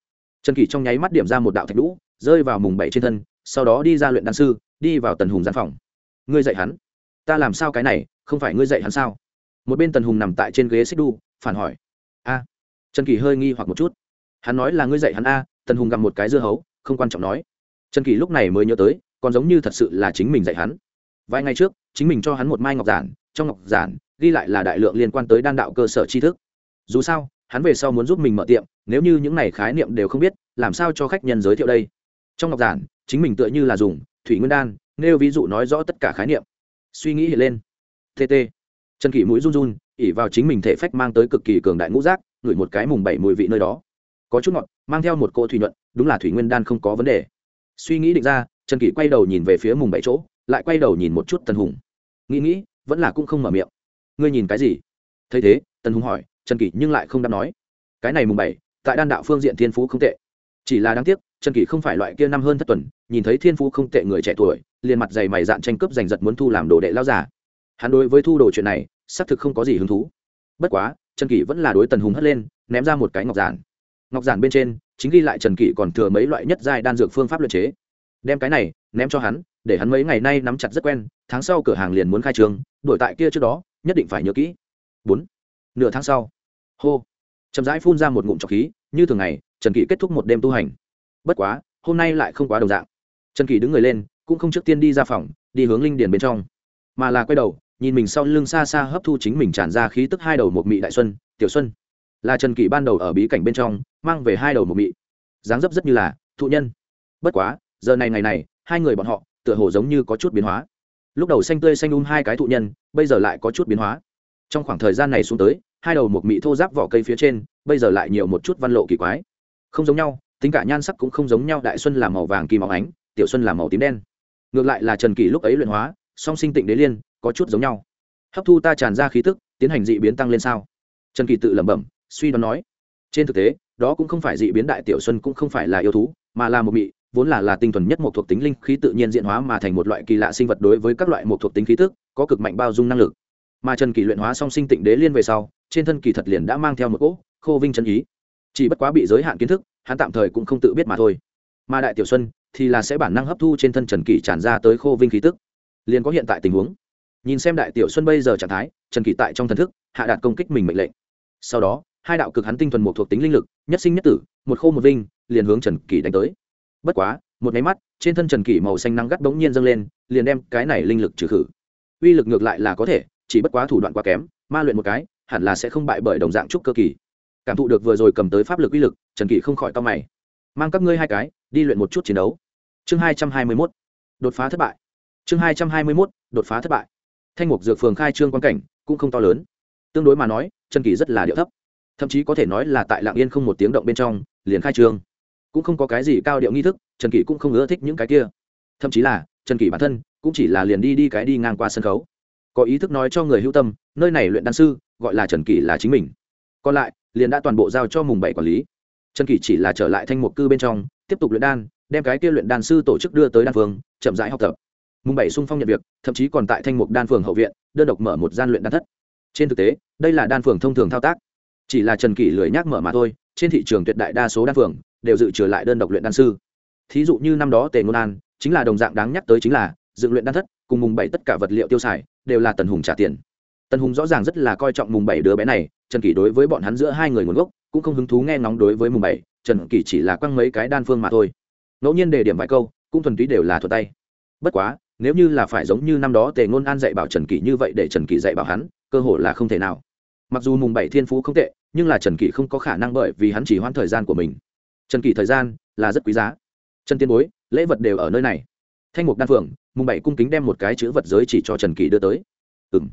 Trần kỷ trong nháy mắt điểm ra một đạo thạch lũ, rơi vào mùng bảy trên thân, sau đó đi ra luyện đan sư, đi vào tần hùng gian phòng. Ngươi dạy hắn? Ta làm sao cái này, không phải ngươi dạy hắn sao? Một bên tần hùng nằm tại trên ghế xích đu, phản hỏi. A. Trần kỳ hơi nghi hoặc một chút. Hắn nói là ngươi dạy hắn a, tần hùng gặm một cái dưa hấu, không quan trọng nói. Trần kỳ lúc này mới nhớ tới, còn giống như thật sự là chính mình dạy hắn. Vài ngày trước, chính mình cho hắn một mai ngọc giản, trong ngọc giản ghi lại là đại lượng liên quan tới đan đạo cơ sở tri thức. Dù sao hắn về sau muốn giúp mình mở tiệm, nếu như những này khái niệm đều không biết, làm sao cho khách nhân giới thiệu đây? Trong ngọc giản, chính mình tựa như là dùng thủy nguyên đan, nêu ví dụ nói rõ tất cả khái niệm. Suy nghĩ hiện lên. Tt trần kỷ mũi run run, ỉ vào chính mình thể phách mang tới cực kỳ cường đại ngũ rác ngửi một cái mùng bảy mùi vị nơi đó. Có chút ngọt, mang theo một cỗ thủy nhuận, đúng là thủy nguyên đan không có vấn đề. Suy nghĩ định ra trần kỷ quay đầu nhìn về phía mùng bảy chỗ, lại quay đầu nhìn một chút tần hùng. Nghĩ nghĩ, vẫn là cũng không mở miệng. Ngươi nhìn cái gì? Thấy thế, tần hùng hỏi trần kỷ nhưng lại không đáp nói. Cái này mùng bảy, tại đan đạo phương diện thiên phú không tệ. Chỉ là đáng tiếc, trần kỷ không phải loại kia năm hơn thất tuần, nhìn thấy thiên phú không tệ người trẻ tuổi, liền mặt dày mày dạn tranh cướp giành giật muốn thu làm đồ đệ lao giả hắn đối với thu đồ chuyện này, xác thực không có gì hứng thú. Bất quá, trần kỷ vẫn là đối tần hùng hất lên, ném ra một cái ngọc giản. Ngọc giản bên trên, chính ghi lại trần kỷ còn thừa mấy loại nhất giai đan dược phương pháp luật chế. Đem cái này, ném cho hắn, để hắn mấy ngày nay nắm chặt rất quen, tháng sau cửa hàng liền muốn khai trương, đổi tại kia trước đó, nhất định phải nhớ kỹ. Bốn, nửa tháng sau hô. Chậm rãi phun ra một ngụm trọc khí, như thường ngày, trần kỷ kết thúc một đêm tu hành. Bất quá, hôm nay lại không quá đồng dạng. Trần kỷ đứng người lên, cũng không trước tiên đi ra phòng, đi hướng linh điền bên trong. Mà là quay đầu, nhìn mình sau lưng xa xa hấp thu chính mình tràn ra khí tức hai đầu một mị đại xuân, tiểu xuân. Là trần kỷ ban đầu ở bí cảnh bên trong, mang về hai đầu một mị. Dáng dấp rất như là thụ nhân. Bất quá, giờ này ngày này, hai người bọn họ, tựa hồ giống như có chút biến hóa. Lúc đầu xanh tươi xanh um hai cái thụ nhân, bây giờ lại có chút biến hóa. Trong khoảng thời gian này xuống tới hai đầu một mị thô giáp vỏ cây phía trên, bây giờ lại nhiều một chút văn lộ kỳ quái. Không giống nhau, tính cả nhan sắc cũng không giống nhau, đại xuân là màu vàng kim óng ánh, tiểu xuân là màu tím đen. Ngược lại là trần kỳ lúc ấy luyện hóa, song sinh tịnh đế liên, có chút giống nhau. Hấp thu ta tràn ra khí tức, tiến hành dị biến tăng lên sao? Trần kỳ tự lẩm bẩm, suy đoán nói. Trên thực tế, đó cũng không phải dị biến đại tiểu xuân cũng không phải là yêu thú, mà là một mị, vốn là là tinh thuần nhất một thuộc tính linh khí tự nhiên diện hóa mà thành một loại kỳ lạ sinh vật đối với các loại một thuộc tính khí tức, có cực mạnh bao dung năng lực. Mà trần kỳ luyện hóa song sinh tịnh đế liên về sau trên thân kỳ thật liền đã mang theo một cỗ khô vinh chân ý. Chỉ bất quá bị giới hạn kiến thức, hắn tạm thời cũng không tự biết mà thôi. Mà đại tiểu xuân thì là sẽ bản năng hấp thu trên thân trần kỳ tràn ra tới khô vinh khí tức. Liền có hiện tại tình huống. Nhìn xem đại tiểu xuân bây giờ trạng thái, trần kỳ tại trong thần thức, hạ đạt công kích mình mệnh lệnh. Sau đó, hai đạo cực hắn tinh thuần một thuộc tính linh lực, nhất sinh nhất tử, một khô một vinh, liền hướng trần kỳ đánh tới. Bất quá, một máy mắt, trên thân trần kỳ màu xanh nắng gắt bỗng nhiên dâng lên, liền đem cái này linh lực trừ khử. Uy lực ngược lại là có thể, chỉ bất quá thủ đoạn quá kém, ma luyện một cái hẳn là sẽ không bại bởi đồng dạng trúc cơ kỳ. Cảm thụ được vừa rồi cầm tới pháp lực uy lực, trần kỳ không khỏi to mày. Mang các ngươi hai cái, đi luyện một chút chiến đấu. Chương hai trăm hai mươi mốt. Đột phá thất bại. Chương hai trăm hai mươi mốt, đột phá thất bại. Thanh mục dược phường khai trương quan cảnh, cũng không to lớn. Tương đối mà nói, trần kỳ rất là điệu thấp. Thậm chí có thể nói là tại lạng yên không một tiếng động bên trong, liền khai trương. Cũng không có cái gì cao điệu nghi thức, trần kỳ cũng không ưa thích những cái kia. Thậm chí là, trần kỳ bản thân, cũng chỉ là liền đi đi cái đi ngang qua sân khấu có ý thức nói cho người hữu tâm, nơi này luyện đan sư, gọi là trần kỷ là chính mình. Còn lại, liền đã toàn bộ giao cho mùng bảy quản lý. Trần kỷ chỉ là trở lại thanh mục cư bên trong, tiếp tục luyện đan, đem cái kia luyện đan sư tổ chức đưa tới đan phường chậm rãi học tập. Mùng bảy sung phong nhận việc, thậm chí còn tại thanh mục đan phường hậu viện, đơn độc mở một gian luyện đan thất. Trên thực tế, đây là đan phường thông thường thao tác. Chỉ là trần kỷ lười nhác mở mà thôi, trên thị trường tuyệt đại đa số đan phường đều dự trừ lại đơn độc luyện đan sư. Thí dụ như năm đó tề ngôn an, chính là đồng dạng đáng nhắc tới chính là, dựng luyện đan thất cùng mùng bảy tất cả vật liệu tiêu xài, đều là tần hùng trả tiền. Tần hùng rõ ràng rất là coi trọng mùng bảy đứa bé này, trần kỷ đối với bọn hắn giữa hai người nguồn gốc cũng không hứng thú nghe ngóng đối với mùng bảy, trần kỷ chỉ là quăng mấy cái đan phương mà thôi. Ngẫu nhiên đề điểm vài câu, cũng thuần túy đều là thuật tay. Bất quá, nếu như là phải giống như năm đó tề ngôn an dạy bảo trần kỷ như vậy để trần kỷ dạy bảo hắn, cơ hội là không thể nào. Mặc dù mùng bảy thiên phú không tệ, nhưng là trần kỷ không có khả năng bởi vì hắn chỉ hoãn thời gian của mình. Trần kỷ thời gian là rất quý giá. Trần tiên bối, lễ vật đều ở nơi này. Thanh mục đan phượng mùng bảy cung kính đem một cái chữ vật giới chỉ cho trần kỳ đưa tới. Ừ m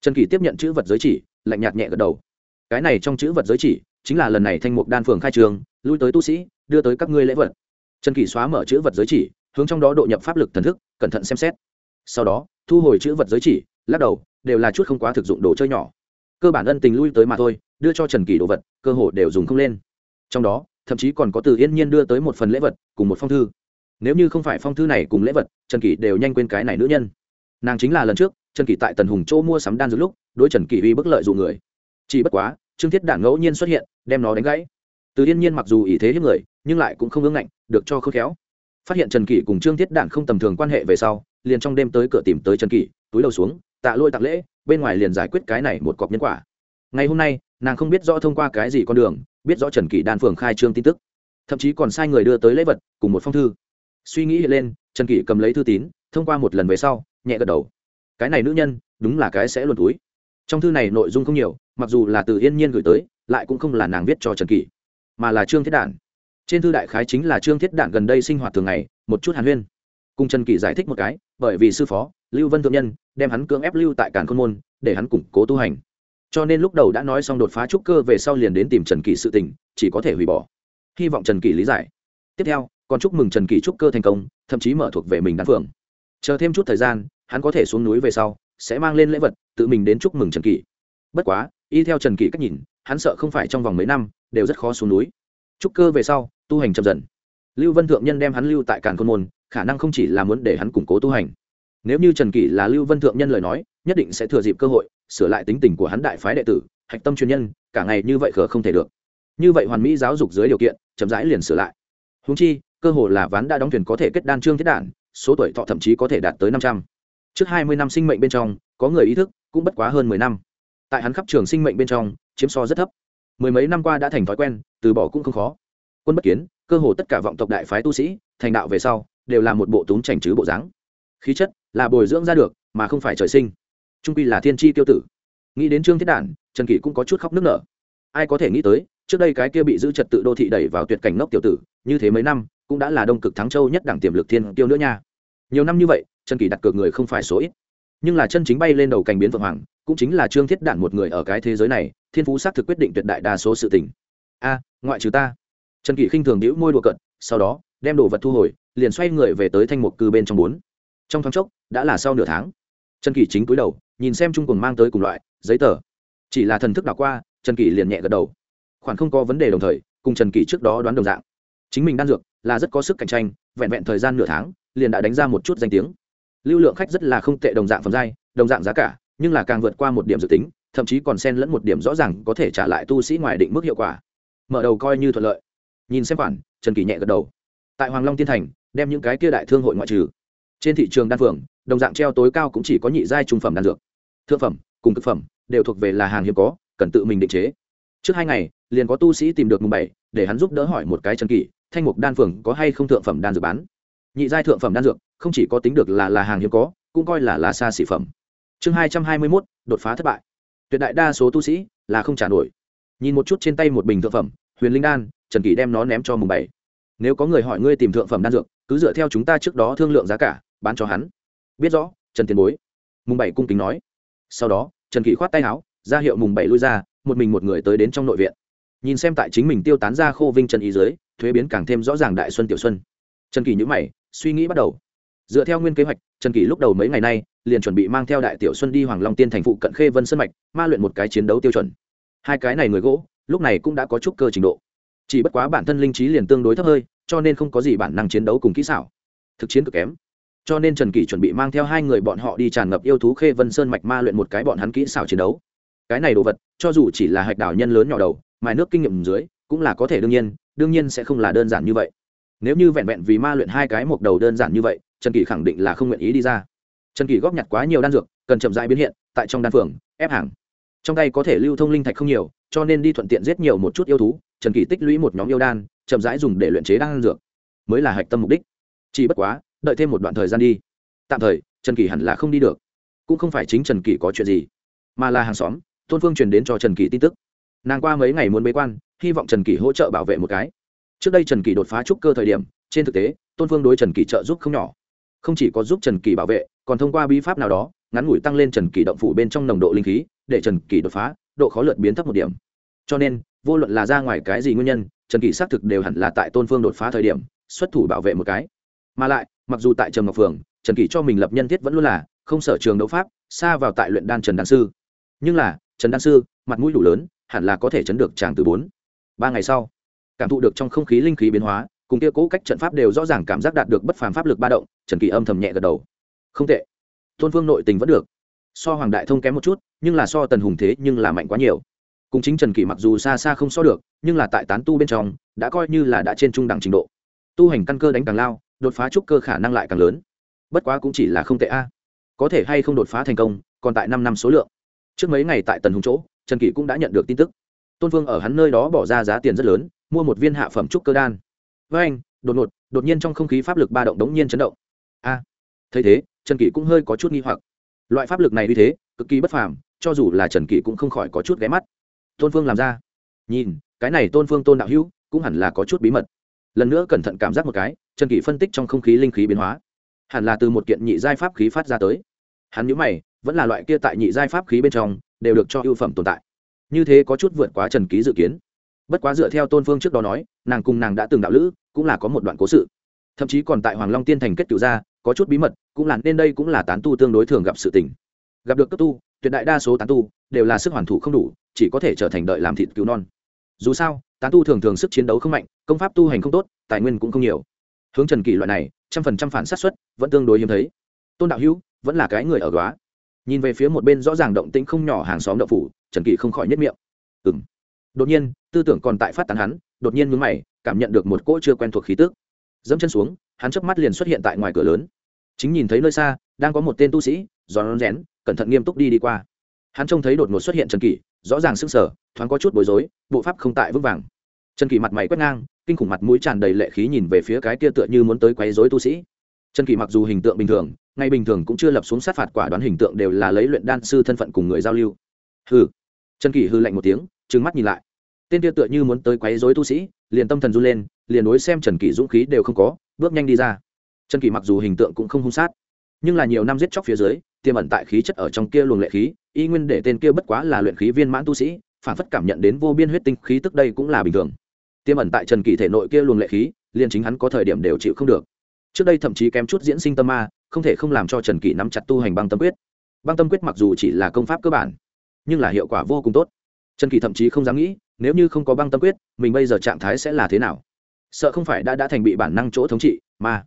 trần kỳ tiếp nhận chữ vật giới chỉ, lạnh nhạt nhẹ gật đầu. Cái này trong chữ vật giới chỉ chính là lần này thanh mục đan phường khai trường, lui tới tu sĩ, đưa tới các ngươi lễ vật. Trần kỳ xóa mở chữ vật giới chỉ, hướng trong đó độ nhập pháp lực thần thức, cẩn thận xem xét. Sau đó, thu hồi chữ vật giới chỉ, lắc đầu, đều là chút không quá thực dụng đồ chơi nhỏ. Cơ bản ân tình lui tới mà thôi, đưa cho trần kỳ đồ vật, cơ hồ đều dùng không lên. Trong đó, thậm chí còn có từ yên nhiên đưa tới một phần lễ vật, cùng một phong thư nếu như không phải phong thư này cùng lễ vật, trần kỷ đều nhanh quên cái này nữ nhân. Nàng chính là lần trước, trần kỷ tại tần hùng chỗ mua sắm đan dược lúc, đối trần kỷ uy bức lợi dụ người. Chỉ bất quá, trương thiết đản ngẫu nhiên xuất hiện, đem nó đánh gãy. Từ yên nhiên mặc dù ý thế hiếp người, nhưng lại cũng không ưng ngạnh, được cho khôn khéo. Phát hiện trần kỷ cùng trương thiết đản không tầm thường quan hệ về sau, liền trong đêm tới cửa tìm tới trần kỷ, túi đầu xuống, tạ lôi tặng lễ, bên ngoài liền giải quyết cái này một cọc nhân quả. Ngày hôm nay, nàng không biết rõ thông qua cái gì con đường, biết rõ trần kỷ đan phường khai trương tin tức. Thậm chí còn sai người đưa tới lễ vật, cùng một phong thư suy nghĩ hiện lên, trần kỷ cầm lấy thư tín, thông qua một lần về sau, nhẹ gật đầu. Cái này nữ nhân, đúng là cái sẽ luồn túi. Trong thư này nội dung không nhiều, mặc dù là từ yên nhiên gửi tới, lại cũng không là nàng viết cho trần kỷ, mà là trương thiết đản. Trên thư đại khái chính là trương thiết đản gần đây sinh hoạt thường ngày, một chút hàn huyên. Cùng trần kỷ giải thích một cái, bởi vì sư phó, lưu vân thượng nhân, đem hắn cưỡng ép lưu tại cản khôn môn, để hắn củng cố tu hành. Cho nên lúc đầu đã nói xong đột phá trúc cơ về sau liền đến tìm trần kỷ sự tình, chỉ có thể hủy bỏ. Hy vọng trần kỷ lý giải. Tiếp theo còn chúc mừng trần kỳ trúc cơ thành công, thậm chí mở thuộc về mình đan phượng. Chờ thêm chút thời gian, hắn có thể xuống núi về sau, sẽ mang lên lễ vật, tự mình đến chúc mừng trần kỳ bất quá, y theo trần kỳ cách nhìn, hắn sợ không phải trong vòng mấy năm, đều rất khó xuống núi. Trúc cơ về sau, tu hành chậm dần. Lưu vân thượng nhân đem hắn lưu tại càn khôn môn, khả năng không chỉ là muốn để hắn củng cố tu hành. Nếu như trần kỳ là lưu vân thượng nhân lời nói, nhất định sẽ thừa dịp cơ hội, sửa lại tính tình của hắn đại phái đệ tử, hạch tâm truyền nhân, cả ngày như vậy khờ không thể được. Như vậy hoàn mỹ giáo dục dưới điều kiện, chậm rãi liền sửa lại. Húng chi cơ hồ là ván đã đóng thuyền có thể kết đan trương thiết đản số tuổi thọ thậm chí có thể đạt tới năm trăm. Trước hai mươi năm sinh mệnh bên trong, có người ý thức, cũng bất quá hơn mười năm. Tại hắn khắp trường sinh mệnh bên trong, chiếm so rất thấp. Mười mấy năm qua đã thành thói quen, từ bỏ cũng không khó. Quân bất kiến, cơ hồ tất cả vọng tộc đại phái tu sĩ, thành đạo về sau, đều là một bộ túng chảnh chứ bộ dáng. Khí chất là bồi dưỡng ra được, mà không phải trời sinh. Trung quy là thiên tri tiêu tử. Nghĩ đến trương thiết đản trần kỷ cũng có chút khóc nức nở. Ai có thể nghĩ tới, trước đây cái kia bị giữ trật tự đô thị đẩy vào tuyệt cảnh ngốc tiểu tử, như thế mấy năm cũng đã là đông cực thắng châu nhất đẳng tiềm lực thiên tiêu nữa nha. Nhiều năm như vậy trần kỷ đặt cược người không phải số ít. Nhưng là chân chính bay lên đầu cành biến vượng hoàng, cũng chính là trương thiết đản một người ở cái thế giới này, thiên phú xác thực quyết định tuyệt đại đa số sự tình. A, ngoại trừ ta. Trần kỷ khinh thường đĩu môi đùa cận sau đó, đem đồ vật thu hồi, liền xoay người về tới thanh mục cư bên trong bốn. Trong thoáng chốc, đã là sau nửa tháng. Trần kỷ chính cúi đầu, nhìn xem trung cùng mang tới cùng loại, giấy tờ. Chỉ là thần thức đảo qua trần kỷ liền nhẹ gật đầu. Khoản không có vấn đề đồng thời, cùng trần kỷ trước đó đoán đồng dạng. Chính mình đan dược là rất có sức cạnh tranh, vẹn vẹn thời gian nửa tháng, liền đã đánh ra một chút danh tiếng. Lưu lượng khách rất là không tệ đồng dạng phẩm giai, đồng dạng giá cả, nhưng là càng vượt qua một điểm dự tính, thậm chí còn xen lẫn một điểm rõ ràng có thể trả lại tu sĩ ngoài định mức hiệu quả. Mở đầu coi như thuận lợi. Nhìn xem khoản, trần kỳ nhẹ gật đầu. Tại hoàng long tiên thành, đem những cái kia đại thương hội ngoại trừ. Trên thị trường đan phường đồng dạng treo tối cao cũng chỉ có nhị giai trung phẩm đan dược. Thượng phẩm cùng thực phẩm đều thuộc về là hàng hiếm có, cần tự mình định chế. Trước hai ngày, liền có tu sĩ tìm được mùng bảy, để hắn giúp đỡ hỏi một cái trần kỳ thanh mục đan phường có hay không thượng phẩm đan dược bán? Nhị giai thượng phẩm đan dược, không chỉ có tính được là là hàng hiếm có, cũng coi là là xa xỉ phẩm. Chương hai trăm hai mươi mốt, đột phá thất bại. Tuyệt đại đa số tu sĩ là không trả nổi. Nhìn một chút trên tay một bình thượng phẩm, huyền linh đan, trần kỳ đem nó ném cho mùng bảy. Nếu có người hỏi ngươi tìm thượng phẩm đan dược, cứ dựa theo chúng ta trước đó thương lượng giá cả, bán cho hắn. Biết rõ, trần tiền bối. Mùng bảy cung kính nói. Sau đó, trần kỳ khoát tay áo, ra hiệu mùng bảy lui ra, một mình một người tới đến trong nội viện nhìn xem tại chính mình tiêu tán ra khô vinh trần ý dưới, thuế biến càng thêm rõ ràng đại xuân tiểu xuân. Trần kỳ nhữ mày, suy nghĩ bắt đầu. Dựa theo nguyên kế hoạch, trần kỳ lúc đầu mấy ngày nay, liền chuẩn bị mang theo đại tiểu xuân đi hoàng long tiên thành phụ cận khê vân sân mạch, ma luyện một cái chiến đấu tiêu chuẩn. Hai cái này người gỗ, lúc này cũng đã có chút cơ trình độ. Chỉ bất quá bản thân linh trí liền tương đối thấp hơi, cho nên không có gì bản năng chiến đấu cùng kỹ xảo. Thực chiến cực kém. Cho nên trần kỳ chuẩn bị mang theo hai người bọn họ đi tràn ngập yêu thú khê vân sơn mạch ma luyện một cái bọn hắn kỹ xảo chiến đấu. Cái này đồ vật, cho dù chỉ là hạch đảo nhân lớn nhỏ đầu mài nước kinh nghiệm dưới, cũng là có thể đương nhiên đương nhiên sẽ không là đơn giản như vậy. Nếu như vẹn vẹn vì ma luyện hai cái mộc đầu đơn giản như vậy, trần kỳ khẳng định là không nguyện ý đi ra. Trần kỳ góp nhặt quá nhiều đan dược, cần chậm rãi biến hiện, tại trong đan phường ép hàng. Trong tay có thể lưu thông linh thạch không nhiều, cho nên đi thuận tiện giết nhiều một chút yêu thú, trần kỳ tích lũy một nhóm yêu đan, chậm rãi dùng để luyện chế đan dược. Mới là hạch tâm mục đích. Chỉ bất quá, đợi thêm một đoạn thời gian đi. Tạm thời, trần kỳ hẳn là không đi được. Cũng không phải chính trần kỳ có chuyện gì, mà là hàng xóm tôn phương truyền đến cho trần kỳ tin tức nàng qua mấy ngày muốn bế quan, hy vọng trần Kỷ hỗ trợ bảo vệ một cái. Trước đây trần Kỷ đột phá trúc cơ thời điểm, trên thực tế, tôn phương đối trần Kỷ trợ giúp không nhỏ. Không chỉ có giúp trần Kỷ bảo vệ, còn thông qua bí pháp nào đó, ngắn ngủi tăng lên trần Kỷ động phủ bên trong nồng độ linh khí, để trần Kỷ đột phá, độ khó lượt biến thấp một điểm. Cho nên, vô luận là ra ngoài cái gì nguyên nhân, trần Kỷ xác thực đều hẳn là tại tôn phương đột phá thời điểm, xuất thủ bảo vệ một cái. Mà lại, mặc dù tại trầm ngọc phường trần Kỷ cho mình lập nhân thiết vẫn luôn là không sở trường đấu pháp, xa vào tại luyện đan trần đan sư. Nhưng là, trần đan sư, mặt mũi đủ lớn hẳn là có thể chấn được chàng từ bốn. Ba ngày sau, cảm thụ được trong không khí linh khí biến hóa, cùng kia cố cách trận pháp đều rõ ràng cảm giác đạt được bất phàm pháp lực ba động, trần kỳ âm thầm nhẹ gật đầu. Không tệ. Tôn vương nội tình vẫn được. So hoàng đại thông kém một chút, nhưng là so tần hùng thế nhưng là mạnh quá nhiều. Cùng chính trần kỳ mặc dù xa xa không so được, nhưng là tại tán tu bên trong, đã coi như là đã trên trung đẳng trình độ. Tu hành căn cơ đánh càng lao, đột phá trúc cơ khả năng lại càng lớn. Bất quá cũng chỉ là không tệ a. Có thể hay không đột phá thành công, còn tại năm năm số lượng. Trước mấy ngày tại tần hùng chỗ trần kỷ cũng đã nhận được tin tức. Tôn phương ở hắn nơi đó bỏ ra giá tiền rất lớn, mua một viên hạ phẩm trúc cơ đan. Với anh, đột ngột, đột nhiên trong không khí pháp lực ba động đống nhiên chấn động. A! Thấy thế, trần kỷ cũng hơi có chút nghi hoặc. Loại pháp lực này như thế, cực kỳ bất phàm, cho dù là trần kỷ cũng không khỏi có chút ghé mắt. Tôn phương làm ra. Nhìn, cái này tôn phương tôn đạo hữu, cũng hẳn là có chút bí mật. Lần nữa cẩn thận cảm giác một cái, trần kỷ phân tích trong không khí linh khí biến hóa. Hẳn là từ một kiện nhị giai pháp khí phát ra tới. Hắn nhớ mày, vẫn là loại kia tại nhị giai pháp khí bên trong đều được cho ưu phẩm tồn tại. Như thế có chút vượt quá trần ký dự kiến. Bất quá dựa theo tôn phương trước đó nói, nàng cùng nàng đã từng đạo lữ, cũng là có một đoạn cố sự. Thậm chí còn tại hoàng long tiên thành kết cựu gia, có chút bí mật, cũng là nên đây cũng là tán tu tương đối thường gặp sự tình. Gặp được cấp tu, tuyệt đại đa số tán tu đều là sức hoàn thủ không đủ, chỉ có thể trở thành đợi làm thịt cứu non. Dù sao, tán tu thường thường sức chiến đấu không mạnh, công pháp tu hành không tốt, tài nguyên cũng không nhiều. Hướng trần kỷ loại này, trăm phần trăm phản sát xuất vẫn tương đối hiếm thấy. Tôn đạo hữu vẫn là cái người ở góa nhìn về phía một bên rõ ràng động tĩnh không nhỏ hàng xóm đậu phủ, trần kỳ không khỏi nhất miệng. Ừ m đột nhiên, tư tưởng còn tại phát tán hắn, đột nhiên mướn mày, cảm nhận được một cỗ chưa quen thuộc khí tước dẫm chân xuống, hắn chớp mắt liền xuất hiện tại ngoài cửa lớn. Chính nhìn thấy nơi xa, đang có một tên tu sĩ, giòn rén, cẩn thận nghiêm túc đi đi qua. Hắn trông thấy đột ngột xuất hiện trần kỳ rõ ràng sưng sở thoáng có chút bối rối, bộ pháp không tại vững vàng. Trần kỳ mặt mày quét ngang, kinh khủng mặt mũi tràn đầy lệ khí nhìn về phía cái kia tựa như muốn tới quấy rối tu sĩ trần kỷ mặc dù hình tượng bình thường, ngay bình thường cũng chưa lập xuống sát phạt quả đoán hình tượng đều là lấy luyện đan sư thân phận cùng người giao lưu. Hừ. Trần kỷ hư lạnh một tiếng, trừng mắt nhìn lại. Tên kia tựa như muốn tới quấy rối tu sĩ, liền tâm thần run lên, liền đối xem trần kỷ dũng khí đều không có, bước nhanh đi ra. Trần kỷ mặc dù hình tượng cũng không hung sát, nhưng là nhiều năm giết chóc phía dưới, tiềm ẩn tại khí chất ở trong kia luồng lệ khí, y nguyên để tên kia bất quá là luyện khí viên mãn tu sĩ, phản phất cảm nhận đến vô biên huyết tinh khí tức đây cũng là bình thường. Tiềm ẩn tại trần kỷ thể nội kia luồng lệ khí, liền chính hắn có thời điểm đều chịu không được trước đây thậm chí kém chút diễn sinh tâm ma, không thể không làm cho trần kỷ nắm chặt tu hành băng tâm quyết. Băng tâm quyết mặc dù chỉ là công pháp cơ bản, nhưng là hiệu quả vô cùng tốt. Trần kỷ thậm chí không dám nghĩ, nếu như không có băng tâm quyết, mình bây giờ trạng thái sẽ là thế nào? Sợ không phải đã đã thành bị bản năng chỗ thống trị, mà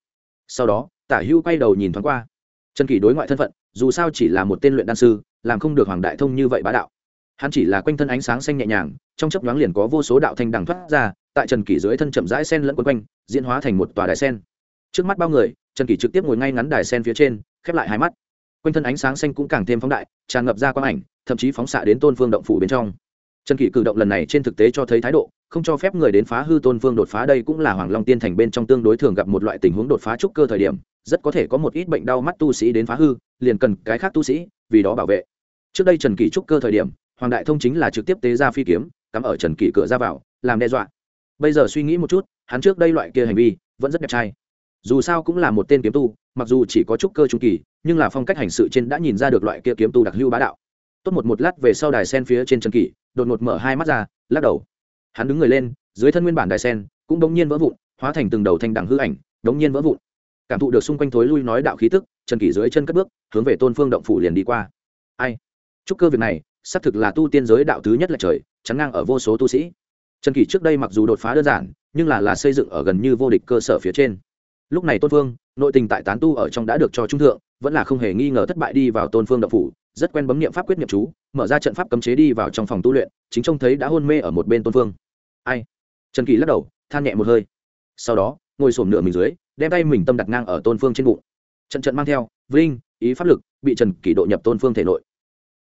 sau đó, tả hưu quay đầu nhìn thoáng qua. Trần kỷ đối ngoại thân phận, dù sao chỉ là một tên luyện đan sư, làm không được hoàng đại thông như vậy bá đạo. Hắn chỉ là quanh thân ánh sáng xanh nhẹ nhàng, trong chấp nhoáng liền có vô số đạo thanh đằng thoát ra, tại trần kỷ dưới thân chậm rãi sen lẫn quấn quanh, diễn hóa thành một tòa đại sen trước mắt bao người, trần kỷ trực tiếp ngồi ngay ngắn đài sen phía trên, khép lại hai mắt. Quanh thân ánh sáng xanh cũng càng thêm phóng đại, tràn ngập ra quang ảnh, thậm chí phóng xạ đến tôn phương động phủ bên trong. Trần kỷ cử động lần này trên thực tế cho thấy thái độ, không cho phép người đến phá hư tôn phương đột phá đây cũng là hoàng long tiên thành bên trong tương đối thường gặp một loại tình huống đột phá trúc cơ thời điểm, rất có thể có một ít bệnh đau mắt tu sĩ đến phá hư, liền cần cái khác tu sĩ, vì đó bảo vệ. Trước đây trần kỷ trúc cơ thời điểm, hoàng đại thông chính là trực tiếp tế ra phi kiếm, cắm ở trần kỷ cửa ra vào, làm đe dọa. Bây giờ suy nghĩ một chút, hắn trước đây loại kia hành vi vẫn rất đẹp trai dù sao cũng là một tên kiếm tu, mặc dù chỉ có chút cơ trung kỳ, nhưng là phong cách hành sự trên đã nhìn ra được loại kia kiếm tu đặc lưu bá đạo. Tốt một một lát về sau đài sen phía trên trần kỷ, đột ngột mở hai mắt ra, lắc đầu. Hắn đứng người lên, dưới thân nguyên bản đài sen cũng đống nhiên vỡ vụn, hóa thành từng đầu thanh đẳng hư ảnh, đống nhiên vỡ vụn. Cảm thụ được xung quanh thối lui nói đạo khí tức trần kỷ dưới chân cất bước, hướng về tôn phương động phủ liền đi qua. Ai? Chúc cơ việc này, xác thực là tu tiên giới đạo thứ nhất là trời, chắn ngang ở vô số tu sĩ. Trần kỷ trước đây mặc dù đột phá đơn giản, nhưng là là xây dựng ở gần như vô địch cơ sở phía trên lúc này tôn phương, nội tình tại tán tu ở trong đã được cho trung thượng, vẫn là không hề nghi ngờ thất bại đi vào tôn phương đậu phủ, rất quen bấm niệm pháp quyết niệm chú, mở ra trận pháp cấm chế đi vào trong phòng tu luyện, chính trông thấy đã hôn mê ở một bên tôn phương. Ai? Trần kỳ lắc đầu, than nhẹ một hơi. Sau đó, ngồi xổm nửa mình dưới, đem tay mình tâm đặt ngang ở tôn phương trên bụng. Trận trận mang theo, vinh, ý pháp lực, bị trần kỳ độ nhập tôn phương thể nội.